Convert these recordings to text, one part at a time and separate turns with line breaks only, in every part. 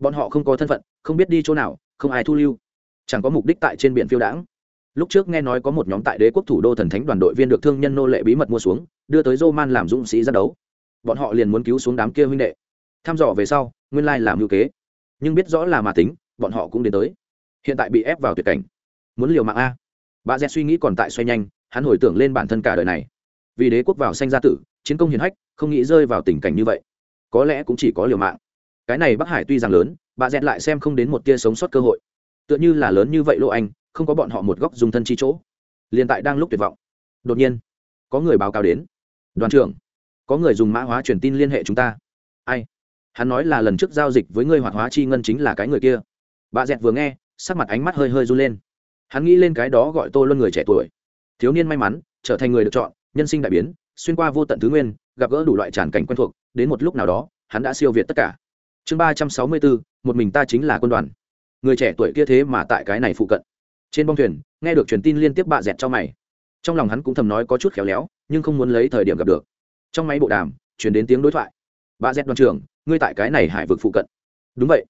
bọn họ không có thân phận, không biết đi chỗ nào, không ai thu lưu. Chẳng có mục đích tại trên biển phiêu đãng. Lúc trước nghe nói có một nhóm tại đế quốc thủ đô thần thánh đoàn đội viên được thương nhân nô lệ bí mật mua xuống, đưa tới roman làm dũng sĩ ra đấu. Bọn họ liền muốn cứu xuống đám kia huynh đệ. Tham dò về sau, nguyên lai làm ngữ kế. Nhưng biết rõ là mà tính, bọn họ cũng đến tới. Hiện tại bị ép vào tuyệt cảnh. Muốn liều mạng a. Bà dẹt suy nghĩ còn tại xoay nhanh, hắn hồi tưởng lên bản thân cả đời này. Vì đế quốc vào sanh gia tử, chiến công hiền hách, không nghĩ rơi vào tình cảnh như vậy. Có lẽ cũng chỉ có liều mạng cái này bắc hải tuy rằng lớn, bà dẹt lại xem không đến một tia sống sót cơ hội. Tựa như là lớn như vậy lỗ anh, không có bọn họ một góc dùng thân chi chỗ. Liền tại đang lúc tuyệt vọng. Đột nhiên, có người báo cáo đến. Đoàn trưởng, có người dùng mã hóa truyền tin liên hệ chúng ta. Ai? Hắn nói là lần trước giao dịch với ngươi hoạt hóa chi ngân chính là cái người kia. Bà dẹt vừa nghe, sắc mặt ánh mắt hơi hơi run lên. Hắn nghĩ lên cái đó gọi tô luân người trẻ tuổi. Thiếu niên may mắn, trở thành người được chọn, nhân sinh đại biến, xuyên qua vô tận thứ nguyên, gặp gỡ đủ loại tràn cảnh quen thuộc, đến một lúc nào đó, hắn đã siêu việt tất cả chương ba trăm sáu mươi bốn, một mình ta chính là quân đoàn. Người trẻ tuổi kia thế mà tại cái này phụ cận. Trên bong thuyền, nghe được truyền tin liên tiếp bạ dẹt cho mày. Trong lòng hắn cũng thầm nói có chút khéo léo, nhưng không muốn lấy thời điểm gặp được. Trong máy bộ đàm chuyển đến tiếng đối thoại. Bạ dẹt đoàn trưởng, ngươi tại cái này hải vực phụ cận. Đúng vậy.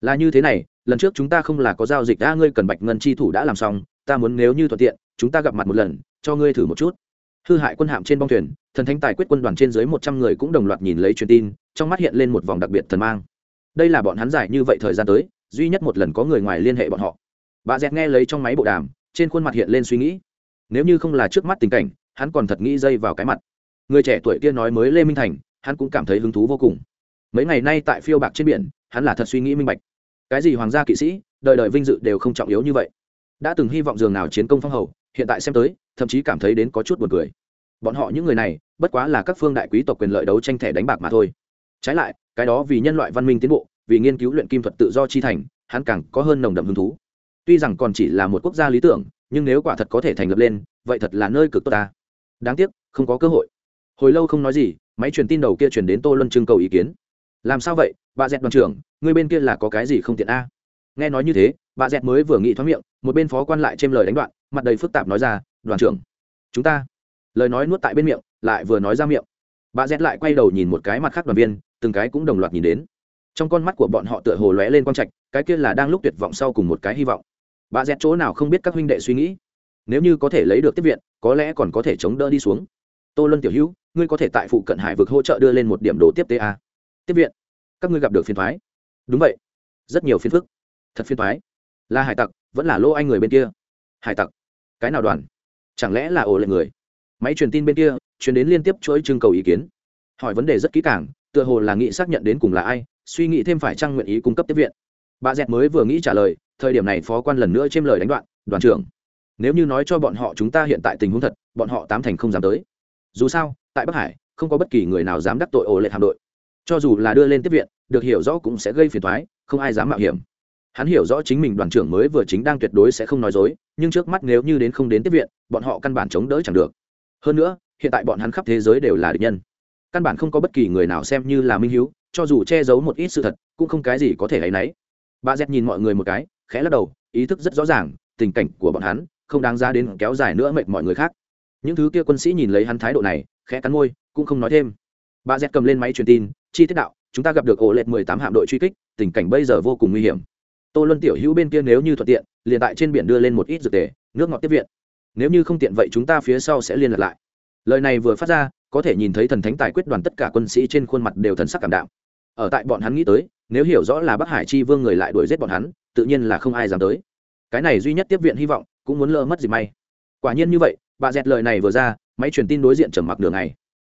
Là như thế này, lần trước chúng ta không là có giao dịch đã ngươi cần bạch ngân chi thủ đã làm xong, ta muốn nếu như thuận tiện, chúng ta gặp mặt một lần, cho ngươi thử một chút. Hư hại quân hạm trên bong thuyền, thần thánh tài quyết quân đoàn trên dưới một trăm người cũng đồng loạt nhìn lấy truyền tin, trong mắt hiện lên một vòng đặc biệt thần mang đây là bọn hắn giải như vậy thời gian tới, duy nhất một lần có người ngoài liên hệ bọn họ. Bà dẹt nghe lấy trong máy bộ đàm, trên khuôn mặt hiện lên suy nghĩ. Nếu như không là trước mắt tình cảnh, hắn còn thật nghĩ dây vào cái mặt. Người trẻ tuổi kia nói mới lê minh thành, hắn cũng cảm thấy hứng thú vô cùng. Mấy ngày nay tại phiêu bạc trên biển, hắn là thật suy nghĩ minh bạch. Cái gì hoàng gia kỵ sĩ, đời đời vinh dự đều không trọng yếu như vậy. Đã từng hy vọng dường nào chiến công phong hầu, hiện tại xem tới, thậm chí cảm thấy đến có chút buồn cười. Bọn họ những người này, bất quá là các phương đại quý tộc quyền lợi đấu tranh thẻ đánh bạc mà thôi. Trái lại cái đó vì nhân loại văn minh tiến bộ, vì nghiên cứu luyện kim thuật tự do chi thành, hắn càng có hơn nồng đậm hứng thú. Tuy rằng còn chỉ là một quốc gia lý tưởng, nhưng nếu quả thật có thể thành lập lên, vậy thật là nơi cực tốt ta. Đáng tiếc, không có cơ hội. Hồi lâu không nói gì, máy truyền tin đầu kia truyền đến tô luân trưng cầu ý kiến. Làm sao vậy, bà dẹt đoàn trưởng, người bên kia là có cái gì không tiện a? Nghe nói như thế, bà dẹt mới vừa nghĩ thoáng miệng, một bên phó quan lại chêm lời đánh đoạn, mặt đầy phức tạp nói ra, đoàn trưởng, chúng ta lời nói nuốt tại bên miệng, lại vừa nói ra miệng. Bà dẹt lại quay đầu nhìn một cái mặt khác đoàn viên từng cái cũng đồng loạt nhìn đến. Trong con mắt của bọn họ tựa hồ lóe lên quang trạch, cái kia là đang lúc tuyệt vọng sau cùng một cái hy vọng. Bà dẹt chỗ nào không biết các huynh đệ suy nghĩ? Nếu như có thể lấy được tiếp viện, có lẽ còn có thể chống đỡ đi xuống. Tô luân tiểu hữu, ngươi có thể tại phụ cận hải vực hỗ trợ đưa lên một điểm đồ tiếp ta tiếp viện? Các ngươi gặp được phiền thoái đúng vậy. Rất nhiều phiền phức. Thật phiền thoái là hải tặc, vẫn là lô anh người bên kia? Hải tặc. Cái nào đoàn? Chẳng lẽ là ổ lệ người? Máy truyền tin bên kia, truyền đến liên tiếp chuỗi trưng cầu ý kiến. Hỏi vấn đề rất kỹ càng tựa hồ là nghĩ xác nhận đến cùng là ai, suy nghĩ thêm phải trang nguyện ý cung cấp tiếp viện. Bà dẹt mới vừa nghĩ trả lời, thời điểm này phó quan lần nữa chêm lời đánh đoạn, đoàn trưởng, nếu như nói cho bọn họ chúng ta hiện tại tình huống thật, bọn họ tám thành không dám tới. Dù sao, tại bắc hải, không có bất kỳ người nào dám đắc tội ổ lệ hạm đội. Cho dù là đưa lên tiếp viện, được hiểu rõ cũng sẽ gây phiền thoái không ai dám mạo hiểm. Hắn hiểu rõ chính mình đoàn trưởng mới vừa chính đang tuyệt đối sẽ không nói dối, nhưng trước mắt nếu như đến không đến tiếp viện, bọn họ căn bản chống đỡ chẳng được. Hơn nữa, hiện tại bọn hắn khắp thế giới đều là địch nhân căn bản không có bất kỳ người nào xem như là minh hiếu, cho dù che giấu một ít sự thật, cũng không cái gì có thể hay nấy bà dẹt nhìn mọi người một cái, khẽ lắc đầu, ý thức rất rõ ràng, tình cảnh của bọn hắn không đáng ra đến kéo dài nữa mệt mọi người khác. Những thứ kia quân sĩ nhìn lấy hắn thái độ này, khẽ cắn môi, cũng không nói thêm. Bà dẹt cầm lên máy truyền tin, chi tiết đạo, chúng ta gặp được ổ lệch mười tám hạm đội truy kích, tình cảnh bây giờ vô cùng nguy hiểm. Tô luân tiểu hữu bên kia nếu như thuận tiện, liền tại trên biển đưa lên một ít dược tề, nước ngọt tiếp viện. Nếu như không tiện vậy chúng ta phía sau sẽ liên lạc lại. Lời này vừa phát ra có thể nhìn thấy thần thánh tài quyết đoàn tất cả quân sĩ trên khuôn mặt đều thần sắc cảm đạo ở tại bọn hắn nghĩ tới, nếu hiểu rõ là bắc hải chi vương người lại đuổi giết bọn hắn, tự nhiên là không ai dám tới. Cái này duy nhất tiếp viện hy vọng, cũng muốn lỡ mất gì may. Quả nhiên như vậy, bà dẹt lời này vừa ra, máy truyền tin đối diện trầm mặc đường này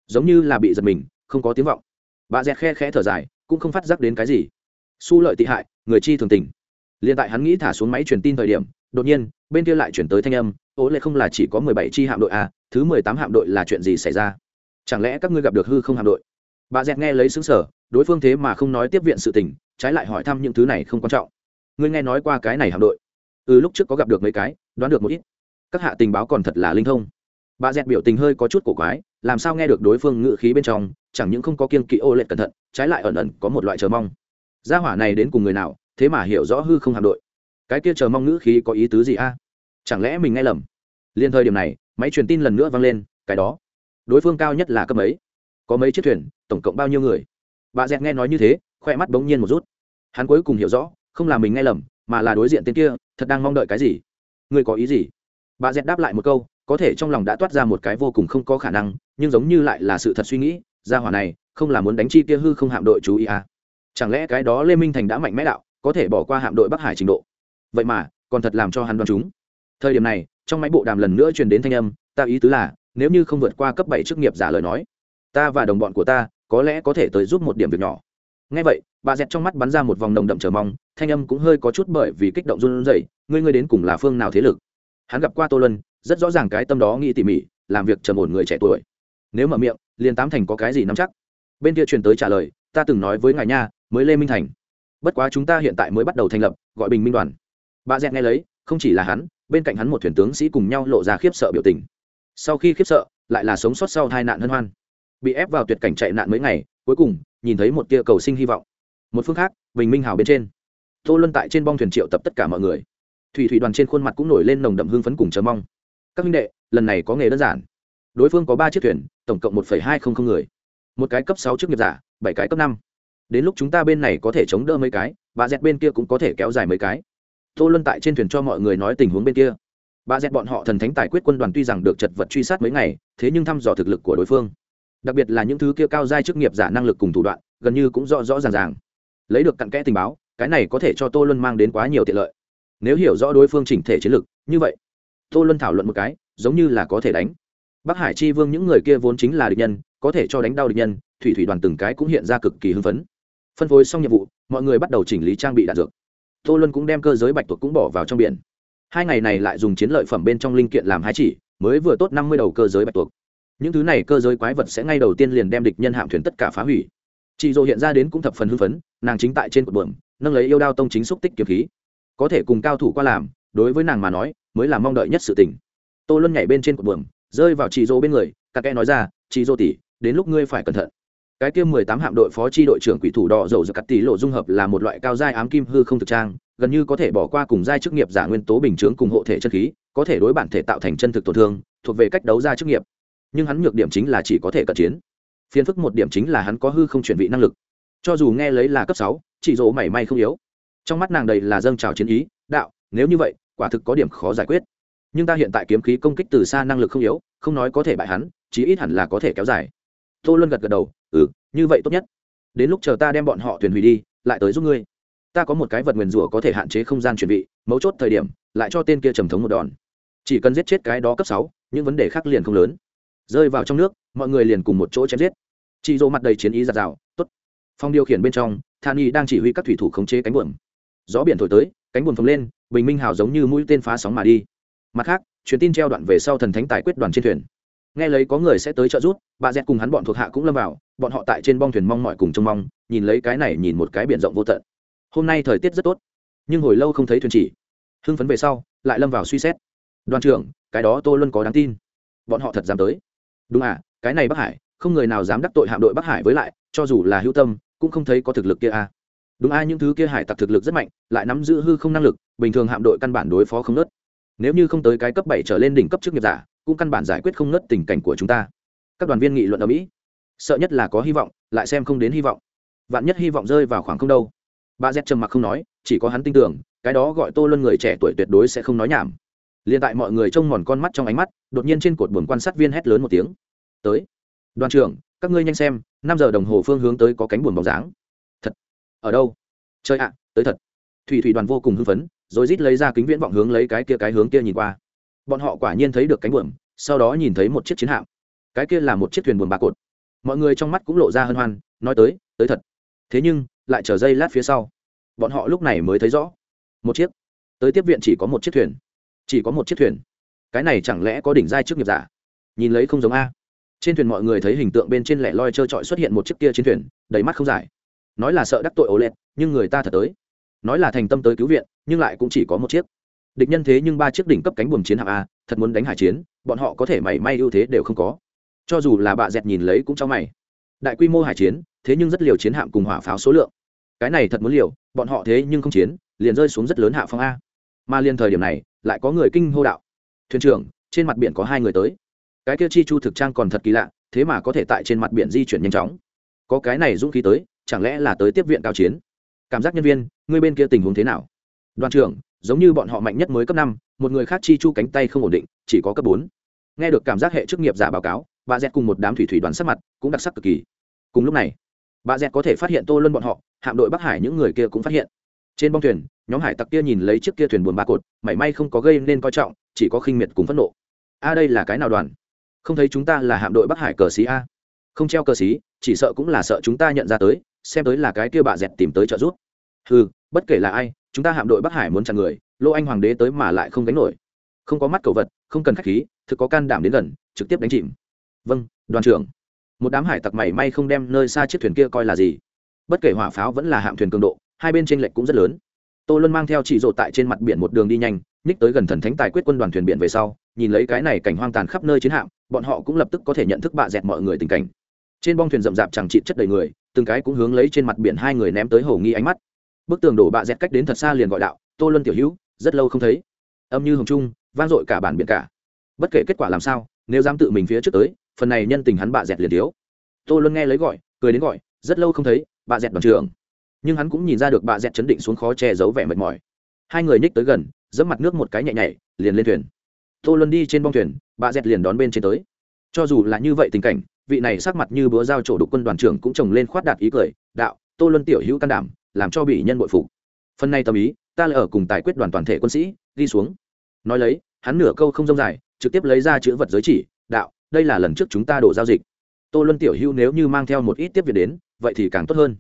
giống như là bị giật mình, không có tiếng vọng. Bà dẹt khe khẽ thở dài, cũng không phát giác đến cái gì. Su lợi tị hại, người chi thường tình. Liền tại hắn nghĩ thả xuống máy truyền tin thời điểm, đột nhiên, bên kia lại chuyển tới thanh âm ố lệ không là chỉ có mười bảy chi hạm đội a thứ mười tám hạm đội là chuyện gì xảy ra? Chẳng lẽ các ngươi gặp được hư không hạm đội? Bà dẹt nghe lấy xứng sở đối phương thế mà không nói tiếp viện sự tình, trái lại hỏi thăm những thứ này không quan trọng. Ngươi nghe nói qua cái này hạm đội? Ừ lúc trước có gặp được mấy cái, đoán được một ít. Các hạ tình báo còn thật là linh thông. Bà dẹt biểu tình hơi có chút cổ quái, làm sao nghe được đối phương ngự khí bên trong, chẳng những không có kiên kỵ ô lệ cẩn thận, trái lại ẩn ẩn có một loại chờ mong. Gia hỏa này đến cùng người nào, thế mà hiểu rõ hư không hạm đội? Cái kia chờ mong ngữ khí có ý tứ gì a? Chẳng lẽ mình nghe lầm? Liên thời điểm này, máy truyền tin lần nữa vang lên, cái đó đối phương cao nhất là cấp mấy? Có mấy chiếc thuyền, tổng cộng bao nhiêu người? Bà dẹt nghe nói như thế, khoe mắt bỗng nhiên một rút. Hắn cuối cùng hiểu rõ, không là mình nghe lầm, mà là đối diện tên kia, thật đang mong đợi cái gì? Người có ý gì? Bà dẹt đáp lại một câu, có thể trong lòng đã toát ra một cái vô cùng không có khả năng, nhưng giống như lại là sự thật suy nghĩ ra hỏa này, không là muốn đánh chi kia hư không hạm đội chú ý à. chẳng lẽ cái đó lê minh thành đã mạnh mẽ đạo, có thể bỏ qua hạm đội bắc hải trình độ? Vậy mà, còn thật làm cho hắn đoán chúng. Thời điểm này, trong máy bộ đàm lần nữa truyền đến thanh âm, ta ý tứ là nếu như không vượt qua cấp bảy chức nghiệp giả lời nói, ta và đồng bọn của ta có lẽ có thể tới giúp một điểm việc nhỏ. Ngay vậy, bà dẹt trong mắt bắn ra một vòng nồng đậm chờ mong, thanh âm cũng hơi có chút bởi vì kích động run rẩy, ngươi ngươi đến cùng là phương nào thế lực? Hắn gặp qua tô lân rất rõ ràng cái tâm đó nghĩ tỉ mỉ, làm việc trầm ổn người trẻ tuổi. Nếu mở miệng, liền tám thành có cái gì nắm chắc? Bên kia truyền tới trả lời, ta từng nói với ngài nha, mới lê minh thành. Bất quá chúng ta hiện tại mới bắt đầu thành lập, gọi bình minh đoàn. Bà dẹt nghe lấy, không chỉ là hắn, bên cạnh hắn một thuyền tướng sĩ cùng nhau lộ ra khiếp sợ biểu tình sau khi khiếp sợ, lại là sống sót sau hai nạn hân hoan. Bị ép vào tuyệt cảnh chạy nạn mấy ngày, cuối cùng, nhìn thấy một tia cầu sinh hy vọng. Một phương khác, bình minh hào bên trên. Tô luân tại trên bong thuyền triệu tập tất cả mọi người. Thủy thủy đoàn trên khuôn mặt cũng nổi lên nồng đậm hương phấn cùng chờ mong. Các minh đệ, lần này có nghề đơn giản. Đối phương có ba chiếc thuyền, tổng cộng một hai không không người. Một cái cấp sáu chức nghiệp giả, bảy cái cấp năm. Đến lúc chúng ta bên này có thể chống đỡ mấy cái, bà dẹt bên kia cũng có thể kéo dài mấy cái. Tô luân tại trên thuyền cho mọi người nói tình huống bên kia bà dẹt bọn họ thần thánh tài quyết quân đoàn tuy rằng được chật vật truy sát mấy ngày, thế nhưng thăm dò thực lực của đối phương. Đặc biệt là những thứ kia cao giai chức nghiệp giả năng lực cùng thủ đoạn, gần như cũng rõ rõ ràng ràng. Lấy được cặn kẽ tình báo, cái này có thể cho tô luân mang đến quá nhiều tiện lợi. Nếu hiểu rõ đối phương chỉnh thể chiến lực, như vậy, tô luân thảo luận một cái, giống như là có thể đánh. Bắc hải chi vương những người kia vốn chính là địch nhân, có thể cho đánh đau địch nhân, thủy thủy đoàn từng cái cũng hiện ra cực kỳ hưng phấn. Phân phối xong nhiệm vụ, mọi người bắt đầu chỉnh lý trang bị đạn dược. Tô luân cũng đem cơ giới bạch tuộc cũng bỏ vào trong biển hai ngày này lại dùng chiến lợi phẩm bên trong linh kiện làm hai chỉ, mới vừa tốt năm mươi đầu cơ giới bạch tuộc. Những thứ này cơ giới quái vật sẽ ngay đầu tiên liền đem địch nhân hạm thuyền tất cả phá hủy. Chị dỗ hiện ra đến cũng thập phần hưng phấn, nàng chính tại trên cột buồm, nâng lấy yêu đao tông chính xúc tích kiếm khí. Có thể cùng cao thủ qua làm, đối với nàng mà nói, mới là mong đợi nhất sự tình. Tô luân nhảy bên trên cột buồm, rơi vào chị dỗ bên người các kẽ nói ra, chị dỗ tỉ đến lúc ngươi phải cẩn thận. Cái kia mười tám hạm đội phó chi đội trưởng quỷ thủ đỏ dầu dược cắt tỷ lộ dung hợp là một loại cao giai ám kim hư không thực trang gần như có thể bỏ qua cùng giai chức nghiệp giả nguyên tố bình chướng cùng hộ thể chân khí, có thể đối bản thể tạo thành chân thực tổn thương, thuộc về cách đấu ra chức nghiệp. Nhưng hắn nhược điểm chính là chỉ có thể cận chiến. Phiền phức một điểm chính là hắn có hư không chuyển vị năng lực. Cho dù nghe lấy là cấp sáu, chỉ dỗ mảy may không yếu. Trong mắt nàng đầy là dâng trào chiến ý, đạo, nếu như vậy, quả thực có điểm khó giải quyết. Nhưng ta hiện tại kiếm khí công kích từ xa năng lực không yếu, không nói có thể bại hắn, chí ít hẳn là có thể kéo dài. Tô luân gật gật đầu ừ như vậy tốt nhất. Đến lúc chờ ta đem bọn họ thuyền hủy đi, lại tới giúp ngươi ta có một cái vật nguyền rủa có thể hạn chế không gian chuẩn bị mấu chốt thời điểm, lại cho tên kia trầm thống một đòn. Chỉ cần giết chết cái đó cấp sáu, những vấn đề khác liền không lớn. Rơi vào trong nước, mọi người liền cùng một chỗ chém giết. Chị dỗ mặt đầy chiến ý giạt rào t ố t phong điều khiển bên trong, than y đang chỉ huy các thủy thủ khống chế cánh buồm. Gió biển thổi tới, cánh buồm phồng lên, bình minh hào giống như mũi tên phá sóng mà đi. Mặt khác, truyền tin treo đoạn về sau thần thánh tài quyết đoàn trên thuyền. Nghe lấy có người sẽ tới trợ giúp, bà dẹt cùng hắn bọn thuộc hạ cũng lâm vào, bọn họ tại trên bong thuyền mong mọi cùng trông mong, nhìn lấy cái này nhìn một cái biển rộng vô tận hôm nay thời tiết rất tốt, nhưng hồi lâu không thấy thuyền chỉ. Hưng phấn về sau, lại lâm vào suy xét. Đoàn trưởng, cái đó tôi luôn có đáng tin. Bọn họ thật dám tới. Đúng à cái này bắc hải, không người nào dám đắc tội hạm đội bắc hải với lại, cho dù là hữu tâm, cũng không thấy có thực lực kia à. Đúng ai những thứ kia hải tặc thực lực rất mạnh, lại nắm giữ hư không năng lực, bình thường hạm đội căn bản đối phó không nớt. Nếu như không tới cái cấp bảy trở lên đỉnh cấp chức nghiệp giả, cũng căn bản giải quyết không nớt tình cảnh của chúng ta. Các đoàn viên nghị luận ở mỹ, sợ nhất là có hy vọng, lại xem không đến hy vọng. Vạn nhất hy vọng rơi vào khoảng không đâu bà z trầm mặc không nói, chỉ có hắn tin tưởng, cái đó gọi tô luân người trẻ tuổi tuyệt đối sẽ không nói nhảm. Liền tại mọi người trông mòn con mắt trong ánh mắt, đột nhiên trên cột buồng quan sát viên hét lớn một tiếng. Tới, đoàn trưởng, các ngươi nhanh xem, năm giờ đồng hồ phương hướng tới có cánh buồm bóng dáng. Thật? Ở đâu? Chơi ạ, tới thật. Thủy thủy đoàn vô cùng hưng phấn, rồi rít lấy ra kính viễn vọng hướng lấy cái kia cái hướng kia nhìn qua. Bọn họ quả nhiên thấy được cánh buồm, sau đó nhìn thấy một chiếc chiến hạm. Cái kia là một chiếc thuyền buồm ba cột. Mọi người trong mắt cũng lộ ra hân hoan, nói tới tới thật. Thế nhưng lại chờ giây lát phía sau. Bọn họ lúc này mới thấy rõ. Một chiếc. Tới tiếp viện chỉ có một chiếc thuyền. Chỉ có một chiếc thuyền. Cái này chẳng lẽ có đỉnh giai trước nghiệp giả? Nhìn lấy không giống a. Trên thuyền mọi người thấy hình tượng bên trên lẻ loi trơ trọi xuất hiện một chiếc kia trên thuyền, đầy mắt không giải. Nói là sợ đắc tội ố lẹt nhưng người ta thật tới. Nói là thành tâm tới cứu viện, nhưng lại cũng chỉ có một chiếc. Địch nhân thế nhưng ba chiếc đỉnh cấp cánh buồm chiến hạm a, thật muốn đánh hải chiến, bọn họ có thể mảy may ưu thế đều không có. Cho dù là bạ dẹt nhìn lấy cũng cho mày. Đại quy mô hải chiến, thế nhưng rất liều chiến hạm cùng hỏa pháo số lượng cái này thật muốn liều, bọn họ thế nhưng không chiến, liền rơi xuống rất lớn hạ phong a. Mà liền thời điểm này, lại có người kinh hô đạo. Thuyền trưởng, trên mặt biển có hai người tới. Cái kia chi chu thực trang còn thật kỳ lạ, thế mà có thể tại trên mặt biển di chuyển nhanh chóng. Có cái này dũng khí tới, chẳng lẽ là tới tiếp viện cao chiến? Cảm giác nhân viên ngươi bên kia tình huống thế nào? Đoàn trưởng, giống như bọn họ mạnh nhất mới cấp năm, một người khác chi chu cánh tay không ổn định, chỉ có cấp bốn. Nghe được cảm giác hệ chức nghiệp giả báo cáo, bà dẹt cùng một đám thủy thủy đoàn sắc mặt cũng đặc sắc cực kỳ. Cùng lúc này bà dẹt có thể phát hiện tô luân bọn họ, hạm đội bắc hải những người kia cũng phát hiện. Trên bong thuyền, nhóm hải tặc kia nhìn lấy chiếc kia thuyền buồn ba cột, mảy may không có gây nên coi trọng, chỉ có khinh miệt cùng phẫn nộ. A, đây là cái nào đoàn? Không thấy chúng ta là hạm đội bắc hải cờ xí a? Không treo cờ xí, chỉ sợ cũng là sợ chúng ta nhận ra tới, xem tới là cái kia bà dẹt tìm tới trợ giúp. Ừ bất kể là ai, chúng ta hạm đội bắc hải muốn chặn người, lô anh hoàng đế tới mà lại không đánh nổi. Không có mắt cầu vật, không cần khách khí, thực có can đảm đến gần, trực tiếp đánh chìm. Vâng đoàn trưởng một đám hải tặc mảy may không đem nơi xa chiếc thuyền kia coi là gì. Bất kể hỏa pháo vẫn là hạm thuyền cường độ, hai bên tranh lệch cũng rất lớn. Tô luân mang theo chỉ rộ tại trên mặt biển một đường đi nhanh ních tới gần thần thánh tài quyết quân đoàn thuyền biển về sau, nhìn lấy cái này cảnh hoang tàn khắp nơi chiến hạm, bọn họ cũng lập tức có thể nhận thức bạ dẹt mọi người tình cảnh. Trên bong thuyền rậm rạp chẳng chịt chất đầy người, từng cái cũng hướng lấy trên mặt biển hai người ném tới hầu nghi ánh mắt. Bức tường đổ bạ dẹt cách đến thật xa liền gọi đạo, tô luân tiểu hữu, rất lâu không thấy. Âm như hồng trung, vang dội cả bản biển cả. Bất kể kết quả làm sao, nếu dám tự mình phía trước tới phần này nhân tình hắn bạ dẹt liền thiếu. Tô luân nghe lấy gọi, cười đến gọi, rất lâu không thấy, bạ dẹt đoàn trưởng. Nhưng hắn cũng nhìn ra được bạ dẹt chấn định xuống khó che giấu vẻ mệt mỏi. Hai người nhích tới gần dẫm mặt nước một cái nhẹ nhảy, liền lên thuyền. Tô luân đi trên bong thuyền, bạ dẹt liền đón bên trên tới. Cho dù là như vậy tình cảnh, vị này sắc mặt như búa dao trổ đục quân đoàn trưởng cũng trồng lên khoát đạt ý cười, đạo, tô luân tiểu hữu can đảm, làm cho bị nhân bội phục. Phần này tâm ý, ta lại ở cùng tài quyết đoàn toàn thể quân sĩ đi xuống. Nói lấy, hắn nửa câu không rông dài, trực tiếp lấy ra chữ vật giới chỉ, đạo đây là lần trước chúng ta đổ giao dịch. Tô luân tiểu Hưu nếu như mang theo một ít tiếp việc đến, vậy thì càng tốt hơn.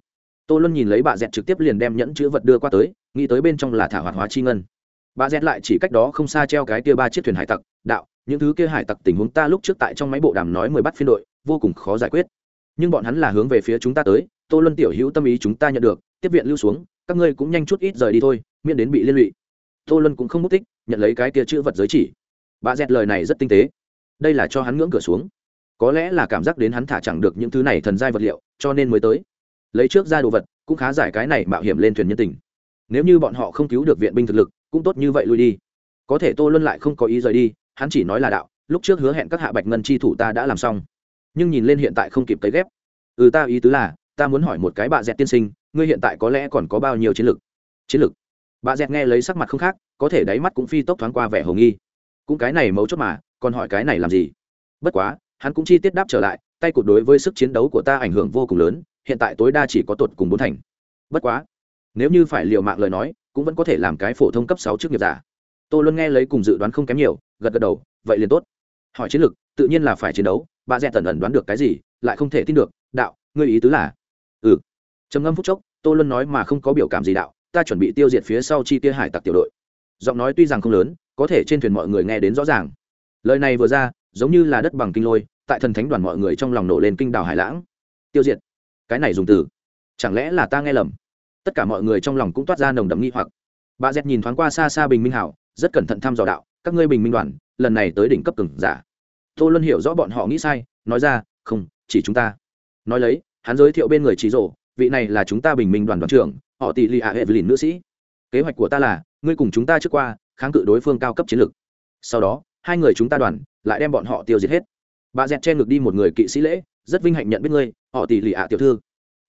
Tô luân nhìn lấy bà dẹt trực tiếp liền đem nhẫn chữ vật đưa qua tới, nghĩ tới bên trong là thả hoạt hóa chi ngân. Bà dẹt lại chỉ cách đó không xa treo cái kia ba chiếc thuyền hải tặc, đạo, những thứ kia hải tặc tình huống ta lúc trước tại trong máy bộ đàm nói mười bắt phiên đội, vô cùng khó giải quyết. Nhưng bọn hắn là hướng về phía chúng ta tới, tô luân tiểu hữu tâm ý chúng ta nhận được, tiếp viện lưu xuống, các ngươi cũng nhanh chút ít rời đi thôi, miễn đến bị liên lụy. Tô luân cũng không mất tích, nhận lấy cái kia chữ vật giới chỉ. Bà dẹt lời này rất tinh tế đây là cho hắn ngưỡng cửa xuống. Có lẽ là cảm giác đến hắn thả chẳng được những thứ này thần giai vật liệu, cho nên mới tới. Lấy trước ra đồ vật, cũng khá giải cái này mạo hiểm lên thuyền nhân tình. Nếu như bọn họ không cứu được viện binh thực lực, cũng tốt như vậy lui đi. Có thể tô luân lại không có ý rời đi, hắn chỉ nói là đạo, lúc trước hứa hẹn các hạ bạch ngân chi thủ ta đã làm xong. Nhưng nhìn lên hiện tại không kịp tới ghép. Ừ ta ý tứ là, ta muốn hỏi một cái bà dẹt tiên sinh, ngươi hiện tại có lẽ còn có bao nhiêu chiến lược chiến lược bà dẹt nghe lấy sắc mặt không khác, có thể đáy mắt cũng phi tốc thoáng qua vẻ hồ nghi. Cũng cái này mấu chốt mà còn hỏi cái này làm gì? Bất quá, hắn cũng chi tiết đáp trở lại, tay cụt đối với sức chiến đấu của ta ảnh hưởng vô cùng lớn, hiện tại tối đa chỉ có tuột cùng bốn thành. Bất quá, nếu như phải liều mạng lời nói, cũng vẫn có thể làm cái phổ thông cấp sáu trước nghiệp giả. Tô luân nghe lấy cùng dự đoán không kém nhiều, gật gật đầu, vậy liền tốt. Hỏi chiến lược, tự nhiên là phải chiến đấu, bà dẹt tần ẩn đoán được cái gì, lại không thể tin được, đạo, ngươi ý tứ là? Ừ. Trầm ngâm phút chốc, tô luân nói mà không có biểu cảm gì đạo, ta chuẩn bị tiêu diệt phía sau chi tia hải tặc tiểu đội. Giọng nói tuy rằng không lớn, có thể trên thuyền mọi người nghe đến rõ ràng lời này vừa ra, giống như là đất bằng kinh lôi, tại thần thánh đoàn mọi người trong lòng nổ lên kinh đảo hải lãng. Tiêu diệt. Cái này dùng từ, chẳng lẽ là ta nghe lầm? Tất cả mọi người trong lòng cũng toát ra nồng đậm nghi hoặc. Bà dẹt nhìn thoáng qua xa xa bình minh hảo, rất cẩn thận thăm dò đạo, các ngươi bình minh đoàn, lần này tới đỉnh cấp cường giả. Tô luân hiểu rõ bọn họ nghĩ sai, nói ra, không, chỉ chúng ta. Nói lấy, hắn giới thiệu bên người trí rổ vị này là chúng ta bình minh đoàn đoàn trưởng, họ tỷ lì ạ hệ lìn nữ sĩ. Kế hoạch của ta là, ngươi cùng chúng ta trước qua, kháng cự đối phương cao cấp chiến lược. Sau đó hai người chúng ta đoàn lại đem bọn họ tiêu diệt hết. Bà dẹt che ngược đi một người kỵ sĩ lễ, rất vinh hạnh nhận biết ngươi, họ tỷ lì ạ tiểu thư.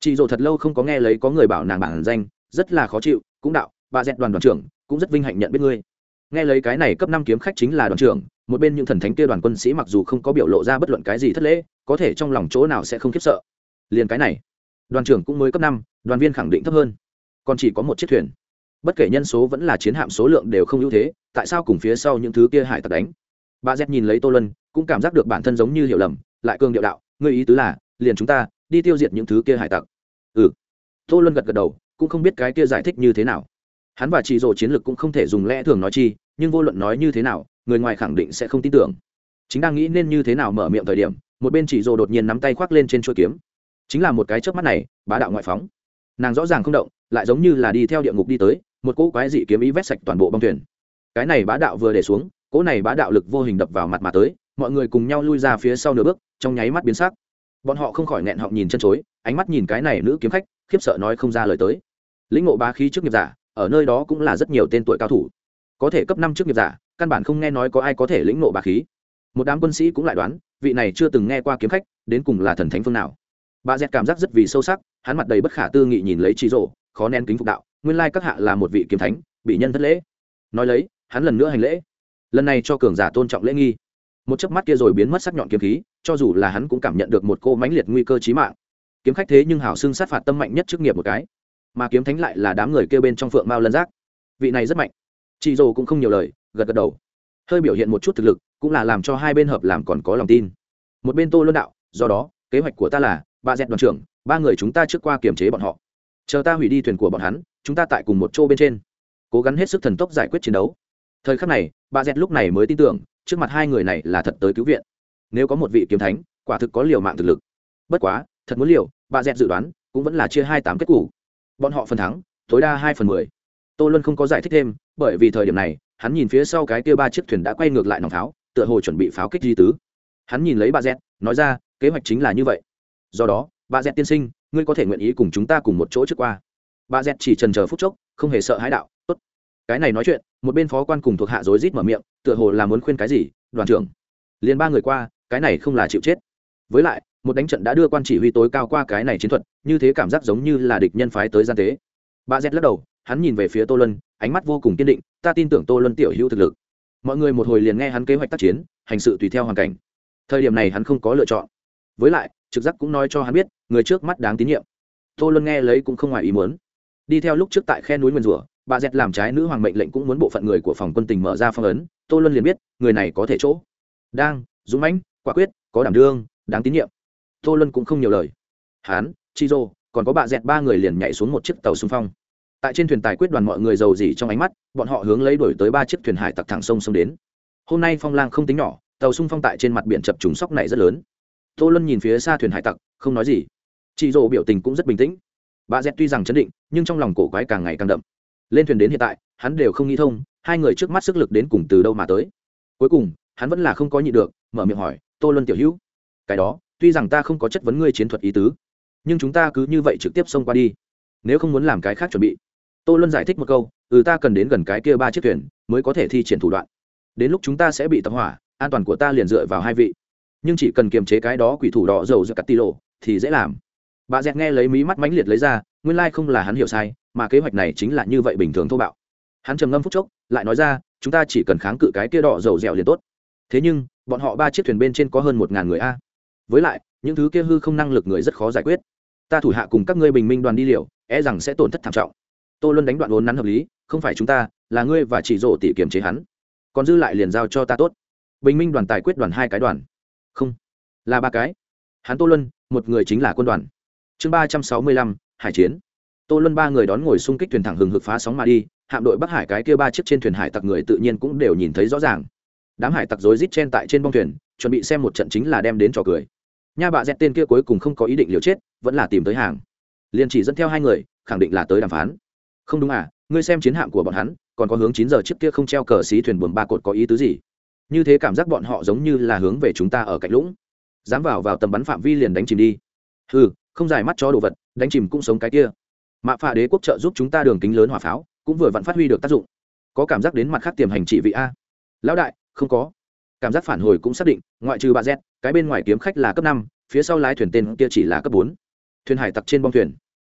Chị dồ thật lâu không có nghe lấy có người bảo nàng bản danh, rất là khó chịu, cũng đạo, bà dẹt đoàn đoàn trưởng, cũng rất vinh hạnh nhận biết ngươi. Nghe lấy cái này cấp năm kiếm khách chính là đoàn trưởng, một bên những thần thánh kia đoàn quân sĩ mặc dù không có biểu lộ ra bất luận cái gì thất lễ, có thể trong lòng chỗ nào sẽ không khiếp sợ. Liền cái này, đoàn trưởng cũng mới cấp năm, đoàn viên khẳng định thấp hơn. Còn chỉ có một chiếc thuyền. Bất kể nhân số vẫn là chiến hạm số lượng đều không ưu thế, tại sao cùng phía sau những thứ kia hải tặc đánh? Bà z nhìn lấy tô lân cũng cảm giác được bản thân giống như hiểu lầm, lại cương điệu đạo, ngươi ý tứ là, liền chúng ta đi tiêu diệt những thứ kia hải tặc. Ừ. Tô lân gật gật đầu, cũng không biết cái kia giải thích như thế nào. Hắn và chị rồ chiến lược cũng không thể dùng lẽ thường nói chi, nhưng vô luận nói như thế nào, người ngoài khẳng định sẽ không tin tưởng. Chính đang nghĩ nên như thế nào mở miệng thời điểm, một bên chị rồ đột nhiên nắm tay khoác lên trên chuôi kiếm. Chính là một cái chớp mắt này, bá đạo ngoại phóng. Nàng rõ ràng không động, lại giống như là đi theo địa ngục đi tới, một cỗ quái dị kiếm ý vét sạch toàn bộ băng thuyền. Cái này bá đạo vừa để xuống cỗ này bá đạo lực vô hình đập vào mặt mà tới, mọi người cùng nhau lui ra phía sau nửa bước, trong nháy mắt biến sắc. Bọn họ không khỏi nghẹn họng nhìn chân chối, ánh mắt nhìn cái này nữ kiếm khách, khiếp sợ nói không ra lời tới. Lĩnh ngộ bá khí trước nghiệp giả, ở nơi đó cũng là rất nhiều tên tuổi cao thủ. Có thể cấp năm trước nghiệp giả, căn bản không nghe nói có ai có thể lĩnh ngộ bá khí. Một đám quân sĩ cũng lại đoán, vị này chưa từng nghe qua kiếm khách, đến cùng là thần thánh phương nào. Bà dẹt cảm giác rất vì sâu sắc, hắn mặt đầy bất khả tư nghị nhìn lấy trí rộ khó nén kính phục đạo, nguyên lai các hạ là một vị kiếm thánh, bị nhân thất lễ. Nói lấy, hắn lần nữa hành lễ lần này cho cường giả tôn trọng lễ nghi. Một chớp mắt kia rồi biến mất sắc nhọn kiếm khí, cho dù là hắn cũng cảm nhận được một cô mãnh liệt nguy cơ chí mạng. Kiếm khách thế nhưng hảo xưng sát phạt tâm mạnh nhất chức nghiệp một cái. Mà kiếm thánh lại là đám người kêu bên trong phượng mao lân giác. Vị này rất mạnh. Chị dồ cũng không nhiều lời, gật gật đầu. Hơi biểu hiện một chút thực lực, cũng là làm cho hai bên hợp làm còn có lòng tin. Một bên tô luân đạo, do đó, kế hoạch của ta là ba dẹt đoàn trưởng, ba người chúng ta trước qua kiềm chế bọn họ. Chờ ta hủy đi thuyền của bọn hắn, chúng ta tại cùng một chỗ bên trên. Cố gắng hết sức thần tốc giải quyết chiến đấu thời khắc này bà dẹt lúc này mới tin tưởng trước mặt hai người này là thật tới cứu viện. Nếu có một vị kiếm thánh quả thực có liều mạng thực lực. Bất quá thật muốn liều bà dẹt dự đoán cũng vẫn là chia hai tám kết cục bọn họ phần thắng tối đa hai phần mười. Tô luân không có giải thích thêm bởi vì thời điểm này hắn nhìn phía sau cái kia ba chiếc thuyền đã quay ngược lại nòng pháo tựa hồ chuẩn bị pháo kích di tứ. Hắn nhìn lấy bà dẹt, nói ra kế hoạch chính là như vậy. Do đó bà dẹt tiên sinh ngươi có thể nguyện ý cùng chúng ta cùng một chỗ trước qua. Bà dẹt chỉ trần chờ phút chốc không hề sợ hãi đạo tốt cái này nói chuyện, một bên phó quan cùng thuộc hạ rối rít mở miệng, tựa hồ là muốn khuyên cái gì, đoàn trưởng. Liền ba người qua, cái này không là chịu chết. Với lại, một đánh trận đã đưa quan chỉ huy tối cao qua cái này chiến thuật, như thế cảm giác giống như là địch nhân phái tới gian tế. Bà z lắc đầu, hắn nhìn về phía tô luân, ánh mắt vô cùng kiên định, ta tin tưởng tô luân tiểu hữu thực lực. Mọi người một hồi liền nghe hắn kế hoạch tác chiến, hành sự tùy theo hoàn cảnh. Thời điểm này hắn không có lựa chọn. Với lại, trực giác cũng nói cho hắn biết, người trước mắt đáng tín nhiệm. Tô luân nghe lấy cũng không ngoài ý muốn. Đi theo lúc trước tại khe núi nguyên rủa bà dẹt làm trái nữ hoàng mệnh lệnh cũng muốn bộ phận người của phòng quân tình mở ra phong ấn tô luân liền biết người này có thể chỗ. Đang dũng mãnh quả quyết có đảm đương đáng tín nhiệm. Tô luân cũng không nhiều lời. Hán chi Dô, còn có bà dẹt ba người liền nhảy xuống một chiếc tàu xung phong. Tại trên thuyền tài quyết đoàn mọi người giàu gì trong ánh mắt bọn họ hướng lấy đổi tới ba chiếc thuyền hải tặc thẳng sông sông đến. Hôm nay phong lang không tính nhỏ tàu xung phong tại trên mặt biển chập trùng sóc này rất lớn. Tô luân nhìn phía xa thuyền hải tặc không nói gì. Chị dỗ biểu tình cũng rất bình tĩnh. Bà dẹt tuy rằng chấn định nhưng trong lòng cổ quái càng ngày càng đậm lên thuyền đến hiện tại, hắn đều không nghĩ thông, hai người trước mắt sức lực đến cùng từ đâu mà tới. Cuối cùng, hắn vẫn là không có nhị được, mở miệng hỏi, tô luân tiểu hữu, cái đó, tuy rằng ta không có chất vấn ngươi chiến thuật ý tứ, nhưng chúng ta cứ như vậy trực tiếp xông qua đi, nếu không muốn làm cái khác chuẩn bị. Tô luân giải thích một câu ừ ta cần đến gần cái kia ba chiếc thuyền, mới có thể thi triển thủ đoạn. Đến lúc chúng ta sẽ bị tập hỏa, an toàn của ta liền dựa vào hai vị. Nhưng chỉ cần kiềm chế cái đó quỷ thủ đỏ dầu giữa cắt ti lộ thì dễ làm bà dẹt nghe lấy mí mắt mãnh liệt lấy ra, nguyên lai、like、không là hắn hiểu sai, mà kế hoạch này chính là như vậy bình thường thô bạo. Hắn trầm ngâm phút chốc, lại nói ra, chúng ta chỉ cần kháng cự cái kia đỏ dầu dẻo liền tốt. Thế nhưng, bọn họ ba chiếc thuyền bên trên có hơn một ngàn người a. Với lại, những thứ kia hư không năng lực người rất khó giải quyết. Ta thủ hạ cùng các ngươi bình minh đoàn đi liệu e rằng sẽ tổn thất thảm trọng. Tô luân đánh đoạn vốn nắn hợp lý, không phải chúng ta, là ngươi và chỉ rộ tỷ kiềm chế hắn. Còn dư lại liền giao cho ta tốt. Bình minh đoàn tài quyết đoàn hai cái đoàn. Không, là ba cái. Hắn tô luân, một người chính là quân đoàn chương ba trăm sáu mươi lăm, hải chiến. Tô luân ba người đón ngồi xung kích thuyền thẳng hừng hực phá sóng mà đi, hạm đội bắc hải cái kia ba chiếc trên thuyền hải tặc người tự nhiên cũng đều nhìn thấy rõ ràng. Đám hải tặc rối rít chen tại trên bông thuyền, chuẩn bị xem một trận chính là đem đến trò cười. Nha bạ dẹt tên kia cuối cùng không có ý định liều chết, vẫn là tìm tới hàng. Liền chỉ dẫn theo hai người, khẳng định là tới đàm phán. Không đúng à ngươi xem chiến hạm của bọn hắn, còn có hướng chín giờ trước kia không treo cờ xí thuyền buồm ba cột có ý tứ gì? Như thế cảm giác bọn họ giống như là hướng về chúng ta ở cạnh lũng. Dám vào vào tầm bắn phạm vi liền đánh chìm đi. Ừ không dài mắt cho đồ vật, đánh chìm cũng sống cái kia. Mạ phạ đế quốc trợ giúp chúng ta đường kính lớn hỏa pháo, cũng vừa vặn phát huy được tác dụng. Có cảm giác đến mặt khác tiềm hành trị vị a. Lão đại, không có. Cảm giác phản hồi cũng xác định, ngoại trừ bà z, cái bên ngoài kiếm khách là cấp năm, phía sau lái thuyền tên kia chỉ là cấp bốn. Thuyền hải tặc trên bong thuyền.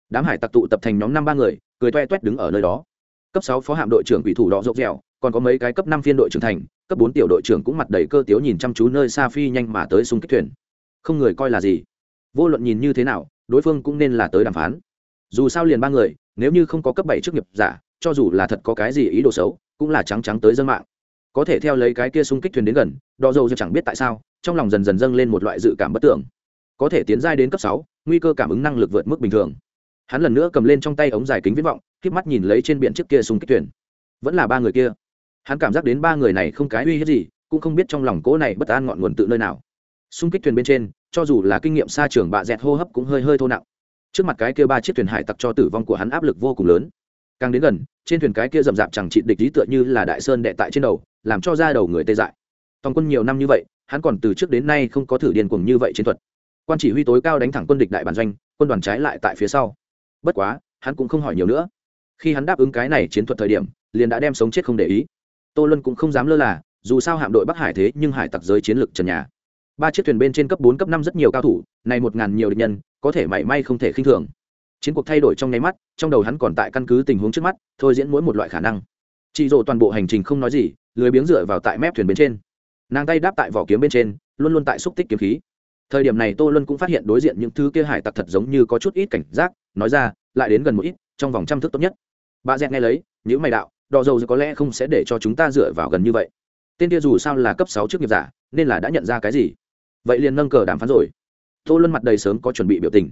Đám hải tặc tụ tập thành nhóm năm ba người, cười toe toét đứng ở nơi đó. Cấp sáu phó hạm đội trưởng quỷ thủ đỏ rộng dẻo còn có mấy cái cấp năm phiên đội trưởng thành, cấp bốn tiểu đội trưởng cũng mặt đầy cơ tiếu nhìn chăm chú nơi xa phi nhanh mà tới xung kích thuyền. Không người coi là gì. Vô luận nhìn như thế nào đối phương cũng nên là tới đàm phán. Dù sao liền ba người, nếu như không có cấp bảy chức nghiệp giả, cho dù là thật có cái gì ý đồ xấu, cũng là trắng trắng tới dân mạng. Có thể theo lấy cái kia xung kích thuyền đến gần đỏ dầu chẳng biết tại sao, trong lòng dần dần dâng lên một loại dự cảm bất tưởng có thể tiến giai đến cấp sáu, nguy cơ cảm ứng năng lực vượt mức bình thường. Hắn lần nữa cầm lên trong tay ống dài kính viễn vọng k mắt nhìn lấy trên biển trước kia xung kích thuyền. Vẫn là ba người kia. Hắn cảm giác đến ba người này không cái uy hiếp gì, cũng không biết trong lòng cỗ này bất an ngọn nguồn tự nơi nào. Xung kích thuyền bên trên cho dù là kinh nghiệm xa trường bạ dẹt hô hấp cũng hơi hơi thô nặng. Trước mặt cái kia ba chiếc thuyền hải tặc cho tử vong của hắn áp lực vô cùng lớn. Càng đến gần, trên thuyền cái kia rậm rạp chẳng trị địch lý tựa như là đại sơn đệ tại trên đầu, làm cho ra đầu người tê dại. Tòng quân nhiều năm như vậy, hắn còn từ trước đến nay không có thử điên cuồng như vậy chiến thuật. Quan chỉ huy tối cao đánh thẳng quân địch đại bản doanh, quân đoàn trái lại tại phía sau. Bất quá, hắn cũng không hỏi nhiều nữa. Khi hắn đáp ứng cái này chiến thuật thời điểm, liền đã đem sống chết không để ý. Tô luân cũng không dám lơ là, dù sao hạm đội bắc hải thế nhưng hải tặc giới chiến lược trần nhà ba chiếc thuyền bên trên cấp bốn, cấp năm rất nhiều cao thủ, này một ngàn nhiều địch nhân, có thể mảy may không thể khinh thường. Chiến cuộc thay đổi trong nháy mắt, trong đầu hắn còn tại căn cứ tình huống trước mắt, thôi diễn mỗi một loại khả năng. Chị rộ toàn bộ hành trình không nói gì, lười biếng dựa vào tại mép thuyền bên trên. Nàng tay đáp tại vỏ kiếm bên trên, luôn luôn tại xúc tích kiếm khí. Thời điểm này tô luân cũng phát hiện đối diện những thứ kia hải tặc thật giống như có chút ít cảnh giác, nói ra, lại đến gần một ít, trong vòng trăm thước tốt nhất. Bà dẹt nghe lấy những mày đạo đò dầu có lẽ không sẽ để cho chúng ta dựa vào gần như vậy. Tên kia dù sao là cấp sáu trước nghiệp giả, nên là đã nhận ra cái gì? Vậy liền nâng cờ đàm phán rồi. Tô luân mặt đầy sớm có chuẩn bị biểu tình.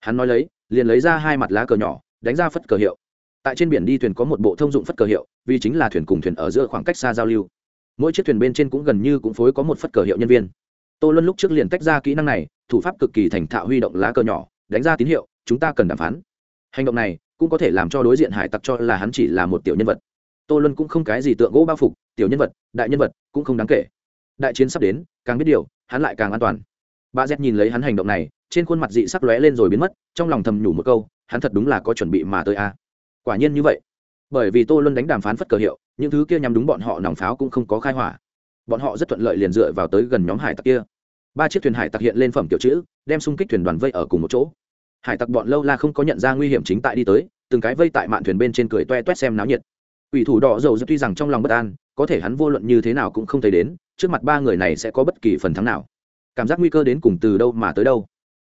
Hắn nói lấy, liền lấy ra hai mặt lá cờ nhỏ, đánh ra phất cờ hiệu. Tại trên biển đi thuyền có một bộ thông dụng phất cờ hiệu, vì chính là thuyền cùng thuyền ở giữa khoảng cách xa giao lưu. Mỗi chiếc thuyền bên trên cũng gần như cũng phối có một phất cờ hiệu nhân viên. Tô luân lúc trước liền tách ra kỹ năng này, thủ pháp cực kỳ thành thạo huy động lá cờ nhỏ, đánh ra tín hiệu, chúng ta cần đàm phán. Hành động này cũng có thể làm cho đối diện hải tặc cho là hắn chỉ là một tiểu nhân vật. Tô luân cũng không cái gì tượng gỗ bao phục, tiểu nhân vật, đại nhân vật cũng không đáng kể. Đại chiến sắp đến, càng biết điều hắn lại càng an toàn. Bà z nhìn lấy hắn hành động này, trên khuôn mặt dị sắc lóe lên rồi biến mất, trong lòng thầm nhủ một câu, hắn thật đúng là có chuẩn bị mà tới a quả nhiên như vậy. Bởi vì tô luân đánh đàm phán phất cờ hiệu, những thứ kia nhằm đúng bọn họ nòng pháo cũng không có khai hỏa. Bọn họ rất thuận lợi liền dựa vào tới gần nhóm hải tặc kia. Ba chiếc thuyền hải tặc hiện lên phẩm kiểu chữ, đem xung kích thuyền đoàn vây ở cùng một chỗ. Hải tặc bọn lâu la không có nhận ra nguy hiểm chính tại đi tới, từng cái vây tại mạn thuyền bên trên cười toe toét xem náo nhiệt. Ủy thủ đỏ dầu tuy rằng trong lòng bất an, có thể hắn vô luận như thế nào cũng không thấy đến trước mặt ba người này sẽ có bất kỳ phần thắng nào. Cảm giác nguy cơ đến cùng từ đâu mà tới đâu?